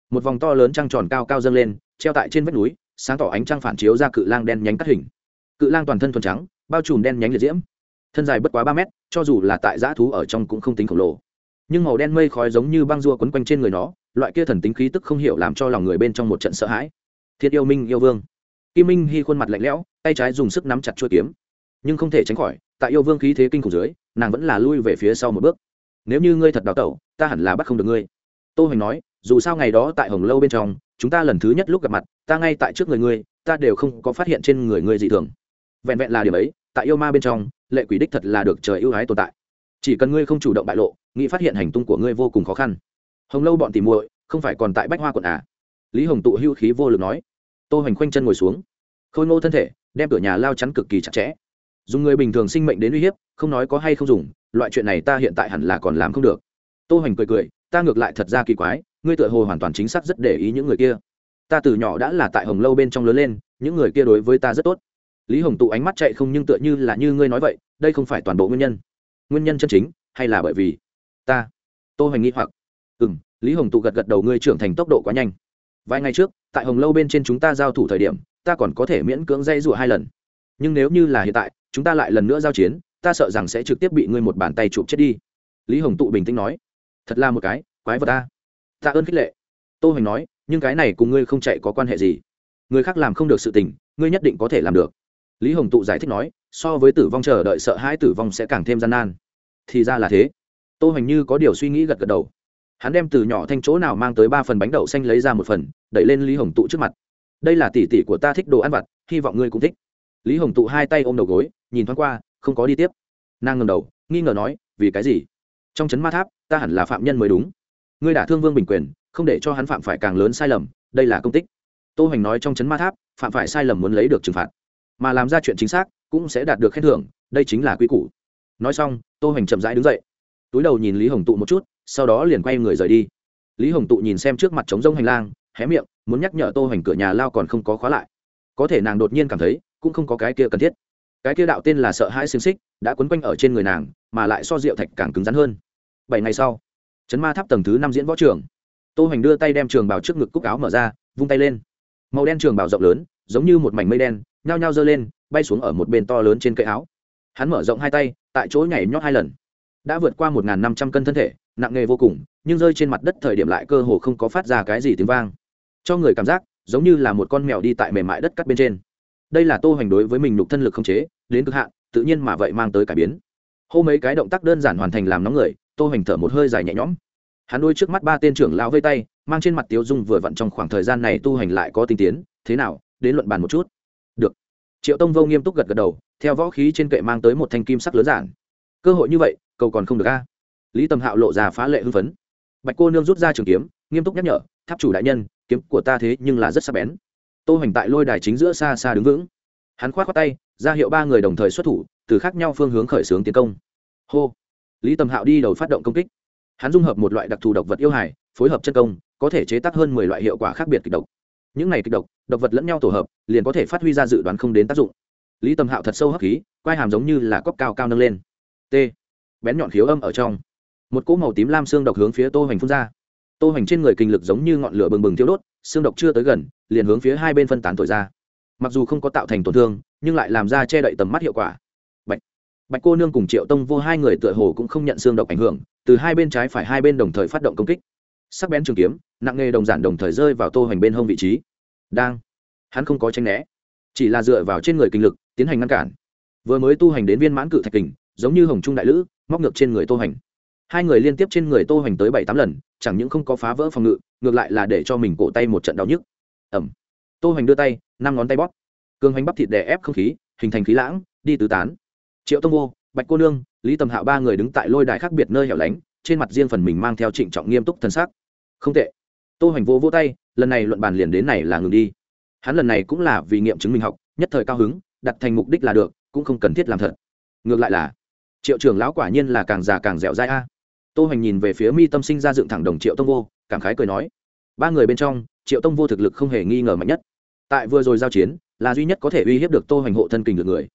Một vòng to lớn trăng tròn cao cao dâng lên, treo tại trên vách núi sáng tỏ ánh trăng phản chiếu ra cự lang đen nhánh cắt hình. Cự lang toàn thân thuần trắng, bao trùm đen nhánh liệt diễm. Thân dài bất quá ba mét, cho dù là tại dã thú ở trong cũng không tính khổng lồ. Nhưng màu đen mây khói giống như băng rua quấn quanh trên người nó, loại kia thần tính khí tức không hiểu làm cho lòng người bên trong một trận sợ hãi. Thiết yêu minh yêu vương. Kim minh hy khuôn mặt lạnh lẽo, tay trái dùng sức nắm chặt chuôi kiếm. Nhưng không thể tránh khỏi, tại yêu vương khí thế kinh khủng dưới, nàng vẫn là lui về phía sau một bước. Nếu như ngươi thật đào tẩu, ta hẳn là bắt không được ngươi. Tô hoành nói, dù sao ngày đó tại hồng lâu bên trong, chúng ta lần thứ nhất lúc gặp mặt ta ngay tại trước người ngươi, ta đều không có phát hiện trên người ngươi dị thường. Vẹn vẹn là điểm ấy, tại yêu ma bên trong, lệ quỷ đích thật là được trời ưu ái tồn tại. Chỉ cần ngươi không chủ động bại lộ, nghĩ phát hiện hành tung của ngươi vô cùng khó khăn. Hồng lâu bọn tìm muội, không phải còn tại bách hoa quận à? Lý hồng tụ hưu khí vô lực nói. Tô hoành khoanh chân ngồi xuống. Khôi ngô thân thể, đem cửa nhà lao chắn cực kỳ chặt chẽ. Dùng người bình thường sinh mệnh đến uy hiếp, không nói có hay không dùng, loại chuyện này ta hiện tại hẳn là còn làm không được. Tô hoành cười cười, ta ngược lại thật ra kỳ quái, ngươi tựa hồ hoàn toàn chính xác rất để ý những người kia ta từ nhỏ đã là tại hồng lâu bên trong lớn lên, những người kia đối với ta rất tốt. Lý hồng tụ ánh mắt chạy không nhưng tựa như là như ngươi nói vậy, đây không phải toàn bộ nguyên nhân. Nguyên nhân chân chính, hay là bởi vì ta? Tô hoành nghĩ hoặc. Ừ m lý hồng tụ gật gật đầu ngươi trưởng thành tốc độ quá nhanh. Vài ngày trước, tại hồng lâu bên trên chúng ta giao thủ thời điểm, ta còn có thể miễn cưỡng dây rụa hai lần. Nhưng nếu như là hiện tại, chúng ta lại lần nữa giao chiến, ta sợ rằng sẽ trực tiếp bị ngươi một bàn tay chụp chết đi. Lý hồng tụ bình tĩnh nói. Thật là một cái, quái vật ta. Tạ ơn khích lệ. Tô hoành nói nhưng cái này cùng ngươi không chạy có quan hệ gì? Người khác làm không được sự tình, ngươi nhất định có thể làm được. Lý hồng tụ giải thích nói, so với tử vong chờ đợi sợ hãi tử vong sẽ càng thêm gian nan. Thì ra là thế. Tô hoành như có điều suy nghĩ gật gật đầu. Hắn đem từ nhỏ thanh chỗ nào mang tới ba phần bánh đậu xanh lấy ra một phần, đẩy lên lý hồng tụ trước mặt. Đây là tỷ tỷ của ta thích đồ ăn vặt, hy vọng ngươi cũng thích. Lý hồng tụ hai tay ôm đầu gối, nhìn thoáng qua, không có đi tiếp. Nàng ngầm đầu, nghi ngờ nói, vì cái gì? Trong c ma tháp, ta hẳn là phạm nhân mới đúng. Ngươi đả thương vương bình quyền không để cho hắn phạm phải càng lớn sai lầm, đây là công tích. Tô hoành nói trong c h ấ n ma tháp, phạm phải sai lầm muốn lấy được trừng phạt, mà làm ra chuyện chính xác cũng sẽ đạt được khen thưởng, đây chính là quy củ. Nói xong, tô hoành chậm rãi đứng dậy. Túi đầu nhìn lý hồng tụ một chút, sau đó liền quay người rời đi. Lý hồng tụ nhìn xem trước mặt trống rông hành lang, hé miệng, muốn nhắc nhở tô hoành cửa nhà lao còn không có khóa lại. Có thể nàng đột nhiên cảm thấy, cũng không có cái kia cần thiết. Cái kia đạo tên là sợ hãi xiềng xích, đã quấn quanh ở trên người nàng, mà lại so rượu thạch càng cứng rắn hơn. Bảy ngày sau chấn ma tháp tầng thứ năm diễn võ trường tô hoành đưa tay đem trường bảo trước ngực cúc áo mở ra, vung tay lên. Màu đen trường bảo rộng lớn, giống như một mảnh mây đen, nhao nhao giơ lên, bay xuống ở một bên to lớn trên cây áo. Hắn mở rộng hai tay, tại chỗ nhảy nhót hai lần. Đã vượt qua một năm trăm cân thân thể, nặng nề vô cùng, nhưng rơi trên mặt đất thời điểm lại cơ hồ không có phát ra cái gì tiếng vang. Cho người cảm giác, giống như là một con mèo đi tại mềm mại đất cắt bên trên. Đây là tô hoành đối với mình nhục thân lực không chế, đến cực hạn, tự nhiên mà vậy mang tới cải biến. Hô mấy cái động tác đơn giản hoàn thành làm nóng người, tô hoành thở một hơi dài nhẹ nhõm hắn đôi trước mắt ba tên trưởng lão vây tay, mang trên mặt tiếu dung vừa vặn trong khoảng thời gian này tu hành lại có tinh tiến, thế nào, đến luận bàn một chút. Được. Triệu tông vô nghiêm túc gật gật đầu, theo võ khí trên kệ mang tới một thanh kim sắc lớn giản. Cơ hội như vậy, cầu còn không được a. Lý Tâm hạo lộ ra phá lệ hưng phấn. Bạch cô nương rút ra trường kiếm, nghiêm túc nhắc nhở, tháp chủ đại nhân, kiếm của ta thế nhưng là rất sắc bén. Tô hoành tại lôi đài chính giữa xa xa đứng vững. Hắn k h o á t k tay, ra hiệu ba người đồng thời xuất thủ, từ khác nhau phương hướng khởi xướng tiến công. Hô. Lý Tâm hạo đi đầu phát động công kích hắn dung hợp một loại đặc thù độc vật yêu hải phối hợp chất công, có thể chế tác hơn mười loại hiệu quả khác biệt kịch độc. Những này kịch độc độc vật lẫn nhau tổ hợp, liền có thể phát huy ra dự đoán không đến tác dụng. Lý Tâm hạo thật sâu hấp khí, quai hàm giống như là cóc cao cao nâng lên. T. Bén nhọn khiếu âm ở trong. Một cỗ màu tím lam xương độc hướng phía tô hoành phun ra. Tô hoành trên người kinh lực giống như ngọn lửa bừng bừng thiêu đốt, xương độc chưa tới gần, liền hướng phía hai bên phân tán thổi ra. Mặc dù không có tạo thành tổn thương, nhưng lại làm ra che đậy tầm mắt hiệu quả. Bạch. Bạch cô nương cùng triệu tông vô hai người tựa hồ cũng không nhận xương độc ảnh hưởng từ hai bên trái phải hai bên đồng thời phát động công kích. Sắc bén trường kiếm, nặng nghề đồng giản đồng thời rơi vào tô hoành bên hông vị trí. Đang. Hắn không có tranh né, chỉ là dựa vào trên người kinh lực, tiến hành ngăn cản. Vừa mới tu hành đến viên mãn cự thạch kình, giống như hồng trung đại lữ, móc ngược trên người tô hoành. Hai người liên tiếp trên người tô hoành tới bảy tám lần, chẳng những không có phá vỡ phòng ngự, ngược lại là để cho mình cổ tay một trận đau nhức. Ẩm tô hoành đưa tay, năm ngón tay bóp. Cường hoành bắp thịt đè ép không khí, hình thành khí lãng, đi tứ tán. Triệu tông vô, bạch cô nương lý tầm hạo ba người đứng tại lôi đài khác biệt nơi hẻo lánh, trên mặt riêng phần mình mang theo trịnh trọng nghiêm túc thân xác. Không tệ. Tô hoành vô vô tay, lần này luận bàn liền đến này là ngừng đi. Hắn lần này cũng là vì nghiệm chứng minh học, nhất thời cao hứng, đặt thành mục đích là được, cũng không cần thiết làm thật. Ngược lại là, triệu trưởng lão quả nhiên là càng già càng dẻo dai a. Tô hoành nhìn về phía mi tâm sinh ra dựng thẳng đồng triệu tông vô, cảm khái cười nói. Ba người bên trong, triệu tông vô thực lực không hề nghi ngờ mạnh nhất. Tại vừa rồi giao chiến, là duy nhất có thể uy hiếp được tô hoành hộ thân kình được người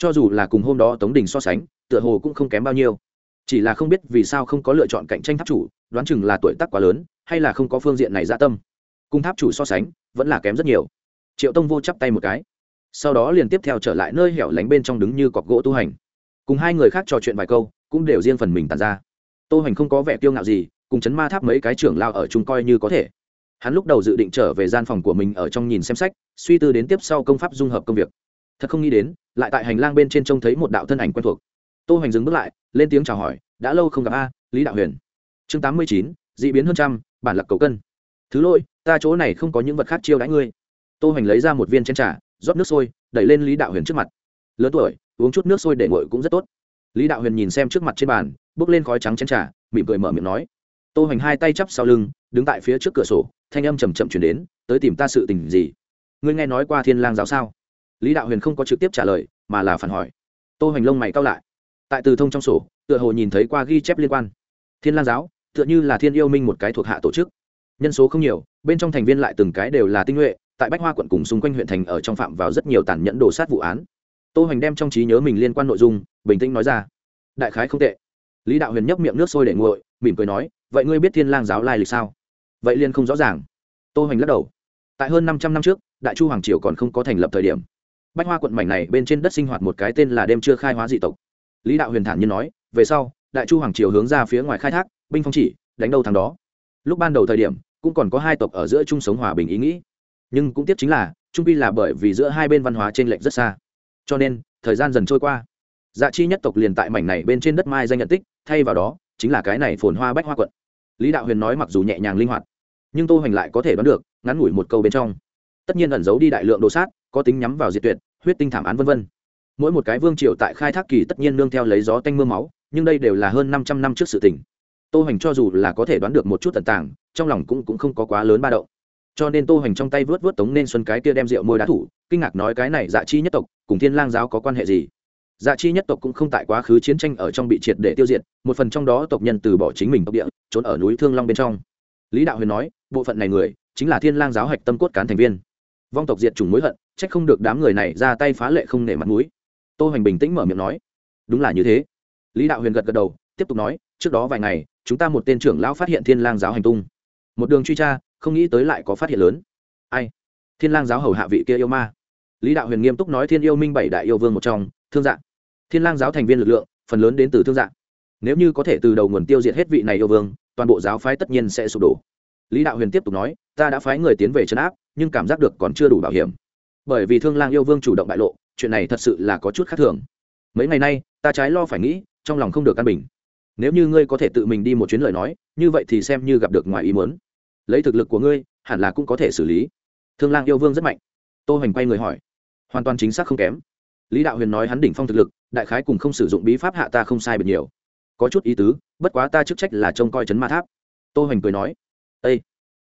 cho dù là cùng hôm đó tống đình so sánh, tựa hồ cũng không kém bao nhiêu. Chỉ là không biết vì sao không có lựa chọn cạnh tranh tháp chủ, đoán chừng là tuổi tác quá lớn, hay là không có phương diện này gia tâm. Cùng tháp chủ so sánh, vẫn là kém rất nhiều. Triệu tông vô chắp tay một cái. Sau đó liền tiếp theo trở lại nơi hẻo lánh bên trong đứng như cọc gỗ tu hành. Cùng hai người khác trò chuyện vài câu, cũng đều riêng phần mình tàn ra. Tô hành không có vẻ kiêu ngạo gì, cùng chấn ma tháp mấy cái trưởng lao ở chung coi như có thể. Hắn lúc đầu dự định trở về gian phòng của mình ở trong nhìn xem sách, suy tư đến tiếp sau công pháp dung hợp công việc thật không nghĩ đến lại tại hành lang bên trên trông thấy một đạo thân ảnh quen thuộc. Tô hoành dừng bước lại lên tiếng chào hỏi đã lâu không gặp a lý đạo huyền. Chương tám mươi chín d ị biến hơn trăm bản lạc cầu cân. Thứ lỗi ta chỗ này không có những vật khác chiêu đãi ngươi. Tô hoành lấy ra một viên chén trà, rót nước sôi đẩy lên lý đạo huyền trước mặt. Lớn tuổi uống chút nước sôi để nguội cũng rất tốt. Lý đạo huyền nhìn xem trước mặt trên bàn bước lên khói trắng chén trà, mỉm cười mở miệng nói. Tô hoành hai tay chắp sau lưng đứng tại phía trước cửa sổ thanh âm chầm chậm chuyển đến tới tìm ta sự tình gì? Ngươi nghe nói qua thiên lang giáo sao? lý đạo huyền không có trực tiếp trả lời, mà là phản hỏi. Tô hoành lông mày cao lại. Tại từ thông trong sổ, tựa hồ nhìn thấy qua ghi chép liên quan. Thiên Lang giáo, tựa như là thiên yêu minh một cái thuộc hạ tổ chức. Nhân số không nhiều, bên trong thành viên lại từng cái đều là tinh nhuệ, tại bách hoa quận cùng xung quanh huyện thành ở trong phạm vào rất nhiều tàn nhẫn đồ sát vụ án. Tô hoành đem trong trí nhớ mình liên quan nội dung, bình tĩnh nói ra. Đại khái không tệ. Lý đạo huyền nhấp miệng nước sôi để nguội, mỉm cười nói, vậy ngươi biết thiên lang giáo lai lịch sao? Vậy liên không rõ ràng. Tô hoành lắc đầu. Tại hơn năm trăm năm trước, đại chu hoàng triều còn không có thành lập thời điểm bách hoa quận mảnh này bên trên đất sinh hoạt một cái tên là đêm chưa khai hóa dị tộc. Lý đạo huyền thản nhiên nói, về sau, đại chu hoàng triều hướng ra phía ngoài khai thác, binh phong chỉ, đánh đâu thằng đó. Lúc ban đầu thời điểm, cũng còn có hai tộc ở giữa chung sống hòa bình ý nghĩ. Nhưng cũng tiếp chính là, trung pi là bởi vì giữa hai bên văn hóa t r ê n lệch rất xa. Cho nên, thời gian dần trôi qua. Dạ chi nhất tộc liền tại mảnh này bên trên đất mai danh nhận tích, thay vào đó, chính là cái này phồn hoa bách hoa quận. Lý đạo huyền nói mặc dù nhẹ nhàng linh hoạt, nhưng tô hoành lại có thể đoán được, ngắn ngủi một câu bên trong. Tất nhiên ẩn giấu đi đại lượng đồ sát có tính nhắm vào diệt tuyệt huyết tinh thảm án vân vân. mỗi một cái vương triều tại khai thác kỳ tất nhiên nương theo lấy gió tanh mưa máu nhưng đây đều là hơn năm trăm năm trước sự tình. Tô hoành cho dù là có thể đoán được một chút tận tảng trong lòng cũng, cũng không có quá lớn ba động. Cho nên tô hoành trong tay vớt vớt tống nên xuân cái kia đem rượu môi đá thủ kinh ngạc nói cái này dạ chi nhất tộc cùng thiên lang giáo có quan hệ gì? Dạ chi nhất tộc cũng không tại quá khứ chiến tranh ở trong bị triệt để tiêu diệt một phần trong đó tộc nhân từ bỏ chính mình tộc địa trốn ở núi thương long bên trong. Lý đạo huyền nói bộ phận này người chính là thiên lang giáo hạch tâm cốt cán thành viên. Vong tộc diệt chủng mối hận trách không được đám người này ra tay phá lệ không nể mặt mũi. Tô hoành bình tĩnh mở miệng nói, đúng là như thế. Lý đạo huyền gật gật đầu, tiếp tục nói, trước đó vài ngày, chúng ta một tên trưởng lão phát hiện thiên lang giáo hành tung. Một đường truy tra, không nghĩ tới lại có phát hiện lớn. Ai? Thiên lang giáo hầu hạ vị kia yêu ma. Lý đạo huyền nghiêm túc nói, thiên yêu minh bảy đại yêu vương một trong, thương dạng thiên lang giáo thành viên lực lượng, phần lớn đến từ thương dạng nếu như có thể từ đầu nguồn tiêu diệt hết vị này yêu vương, toàn bộ giáo phái tất nhiên sẽ sụp đổ. Lý đạo huyền tiếp tục nói, ta đã phái người tiến về trấn áp, nhưng cảm giác được còn chưa đủ bảo hiểm bởi vì thương lang yêu vương chủ động bại lộ, chuyện này thật sự là có chút khác thường. Mấy ngày nay, ta trái lo phải nghĩ, trong lòng không được căn bình. Nếu như ngươi có thể tự mình đi một chuyến lời nói, như vậy thì xem như gặp được ngoài ý muốn. Lấy thực lực của ngươi, hẳn là cũng có thể xử lý. Thương lang yêu vương rất mạnh. Tô hoành quay người hỏi. Hoàn toàn chính xác không kém. Lý đạo huyền nói hắn đỉnh phong thực lực, đại khái cùng không sử dụng bí pháp hạ ta không sai biệt nhiều. Có chút ý tứ, bất quá ta chức trách là trông coi chấn ma tháp. Tô hoành cười nói. Ây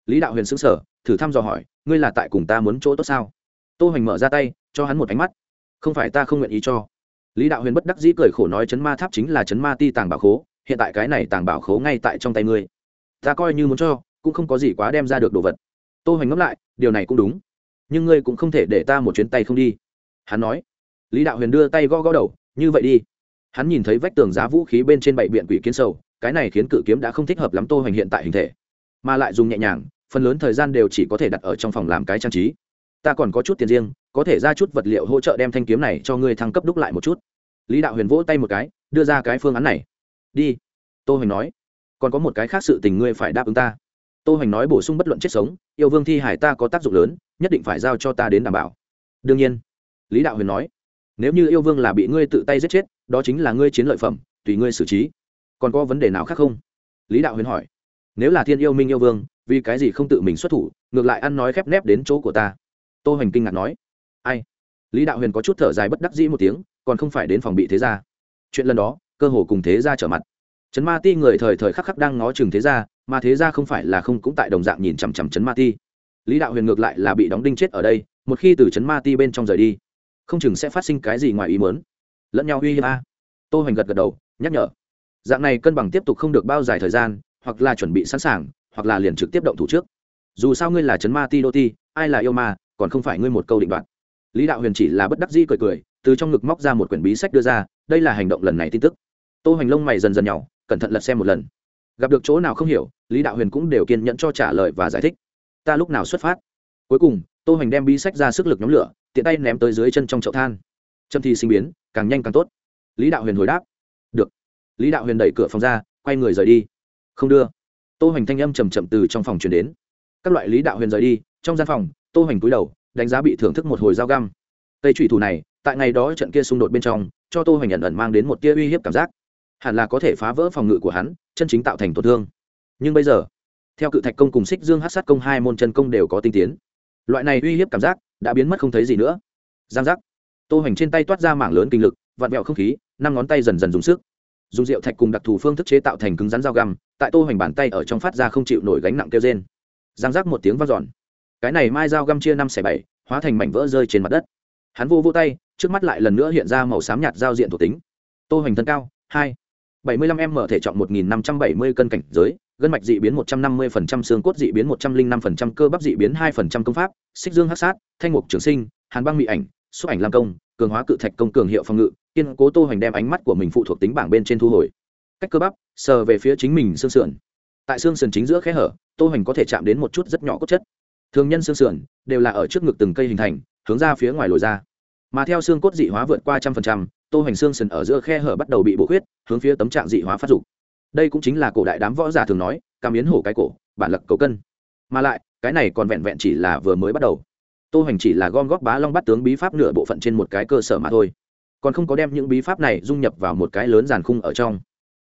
lý đạo huyền xứng sở thử thăm dò hỏi, ngươi là tại cùng ta muốn chỗ tốt sao? tô hoành mở ra tay, cho hắn một ánh mắt. Không phải ta không nguyện ý cho. Lý đạo huyền bất đắc dĩ cười khổ nói chấn ma tháp chính là chấn ma ti tàng bảo khố, hiện tại cái này tàng bảo khố ngay tại trong tay ngươi. Ta coi như muốn cho, cũng không có gì quá đem ra được đồ vật. Tô hoành ngẫm lại, điều này cũng đúng. Nhưng ngươi cũng không thể để ta một chuyến tay không đi. Hắn nói. Lý đạo huyền đưa tay gõ gõ đầu, như vậy đi. Hắn nhìn thấy vách tường giá vũ khí bên trên bảy biện quỷ kiến sầu, cái này khiến cự kiếm đã không thích hợp lắm tô hoành hiện tại hình thể. Mà lại dùng nhẹ nhàng, phần lớn thời gian đều chỉ có thể đặt ở trong phòng làm cái trang trí ta còn có chút tiền riêng, có thể ra chút vật liệu hỗ trợ đem thanh kiếm này cho ngươi thăng cấp đúc lại một chút. Lý đạo huyền vỗ tay một cái, đưa ra cái phương án này. Đi. Tô hoành nói. Còn có một cái khác sự tình ngươi phải đáp ứng ta. Tô hoành nói bổ sung bất luận chết sống, yêu vương thi hải ta có tác dụng lớn, nhất định phải giao cho ta đến đảm bảo. Đương nhiên. Lý đạo huyền nói. Nếu như yêu vương là bị ngươi tự tay giết chết, đó chính là ngươi chiến lợi phẩm, tùy ngươi xử trí. Còn có vấn đề nào khác không? Lý đạo huyền hỏi. Nếu là thiên yêu minh yêu vương, vì cái gì không tự mình xuất thủ, ngược lại ăn nói khép nép đến chỗ của ta? tô hoành kinh ngạc nói, ai? Lý đạo huyền có chút thở dài bất đắc dĩ một tiếng, còn không phải đến phòng bị thế gia. Chuyện lần đó, cơ hồ cùng thế gia trở mặt. Trấn ma ti người thời thời khắc khắc đang ngó chừng thế gia, mà thế gia không phải là không cũng tại đồng dạng nhìn chằm chằm trấn ma ti. Lý đạo huyền ngược lại là bị đóng đinh chết ở đây, một khi từ trấn ma ti bên trong rời đi, không chừng sẽ phát sinh cái gì ngoài ý mớn lẫn nhau uy hiếp a. Tô hoành gật gật đầu, nhắc nhở. Dạng này cân bằng tiếp tục không được bao dài thời gian, hoặc là chuẩn bị sẵn sàng, hoặc là liền trực tiếp động thủ trước. Dù sao ngươi là trấn ma ti đô ti, ai là yêu ma còn không phải ngươi một câu định đoạt. Lý đạo huyền chỉ là bất đắc dĩ cười cười, từ trong ngực móc ra một quyển bí sách đưa ra, đây là hành động lần này tin tức. Tô Hành lông mày dần dần nhỏ cẩn thận lật xem một lần. Gặp được chỗ nào không hiểu, lý đạo huyền cũng đều kiên nhẫn cho trả lời và giải thích. Ta lúc nào xuất phát? Cuối cùng, tô Hành đem bí sách ra sức lực nhóm lửa, tiện tay ném tới dưới chân trong chậu than. Trâm thi sinh biến, càng nhanh càng tốt. Lý đạo huyền hồi đáp. Được. Lý đạo huyền đẩy cửa phòng ra, quay người rời đi. Không đưa. Tô Hành thanh âm trầm trầm từ trong phòng truyền đến. Các loại lý đạo huyền rời đi, trong gian phòng tô hoành cúi đầu, đánh giá bị thưởng thức một hồi dao găm. Cây trụy thủ này, tại ngày đó trận kia xung đột bên trong, cho tô hoành ẩn ẩn mang đến một tia uy hiếp cảm giác. Hẳn là có thể phá vỡ phòng ngự của hắn, chân chính tạo thành tổn thương. Nhưng bây giờ, theo cự thạch công cùng xích dương hát sát công hai môn chân công đều có tinh tiến. Loại này uy hiếp cảm giác đã biến mất không thấy gì nữa. Giang giác. Tô hoành trên tay toát ra mảng lớn kinh lực, vặn vẹo không khí, năm ngón tay dần dần dùng sức. Dùng rượu thạch cùng đặc thù phương thức chế tạo thành cứng rắn dao găm, tại tô hoành bàn tay ở trong phát ra không chịu nổi gánh nặng kêu trên giang giác một tiếng vang dọn cái này mai dao găm chia năm xẻ bảy, hóa thành mảnh vỡ rơi trên mặt đất. Hắn vô vô tay, trước mắt lại lần nữa hiện ra màu xám nhạt giao diện thuộc tính. Tô hoành thân cao, hai, bảy mươi lăm em mở thể chọn một nghìn năm trăm bảy mươi cân cảnh giới, gân mạch dị biến một trăm năm mươi phần trăm, xương cốt dị biến một trăm linh năm phần trăm, cơ bắp dị biến hai phần trăm công pháp, xích dương hắc sát, thanh mục trường sinh, hàn băng mỹ ảnh, xúc ảnh lam công, cường hóa cự thạch công cường hiệu phòng ngự. Kiên cố tô hoành đem ánh mắt của mình phụ thuộc tính bảng bên trên thu hồi. Cách cơ bắp, sờ về phía chính mình xương sườn. Tại xương sườn chính giữa khe hở, tô hoành có thể chạm đến một chút rất nhỏ cốt chất thường nhân xương sườn đều là ở trước ngực từng cây hình thành, hướng ra phía ngoài lồi ra. Mà theo xương cốt dị hóa vượt qua trăm phần trăm, tô hoành xương sườn ở giữa khe hở bắt đầu bị bổ khuyết, hướng phía tấm trạng dị hóa phát dục. Đây cũng chính là cổ đại đám võ giả thường nói cảm biến hổ cái cổ, bản lật cầu cân. Mà lại, cái này còn vẹn vẹn chỉ là vừa mới bắt đầu. Tô hoành chỉ là gom góp bá long bắt tướng bí pháp nửa bộ phận trên một cái cơ sở mà thôi. Còn không có đem những bí pháp này dung nhập vào một cái lớn giàn khung ở trong.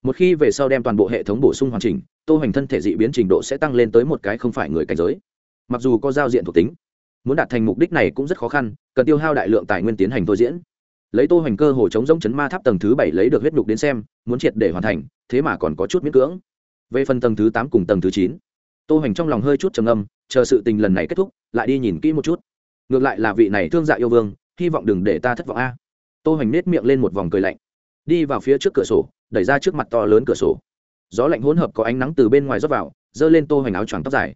Một khi về sau đem toàn bộ hệ thống bổ sung hoàn chỉnh, tô hoành thân thể dị biến trình độ sẽ tăng lên tới một cái không phải người cảnh giới mặc dù có giao diện thuộc tính, muốn đạt thành mục đích này cũng rất khó khăn, cần tiêu hao đại lượng tài nguyên tiến hành thôi diễn. Lấy tô hoành cơ hồ chống giống chấn ma tháp tầng thứ bảy lấy được huyết nhục đến xem, muốn triệt để hoàn thành, thế mà còn có chút miễn cưỡng. Về phần tầng thứ tám cùng tầng thứ chín, tô hoành trong lòng hơi chút trầm âm chờ sự tình lần này kết thúc, lại đi nhìn kỹ một chút. Ngược lại là vị này thương dạ yêu vương, hy vọng đừng để ta thất vọng a. Tô hoành nết miệng lên một vòng cười lạnh. Đi vào phía trước cửa sổ, đẩy ra trước mặt to lớn cửa sổ. Gió lạnh hỗn hợp có ánh nắng từ bên ngoài rót vào dơ lên tô hoành áo choàng tóc dài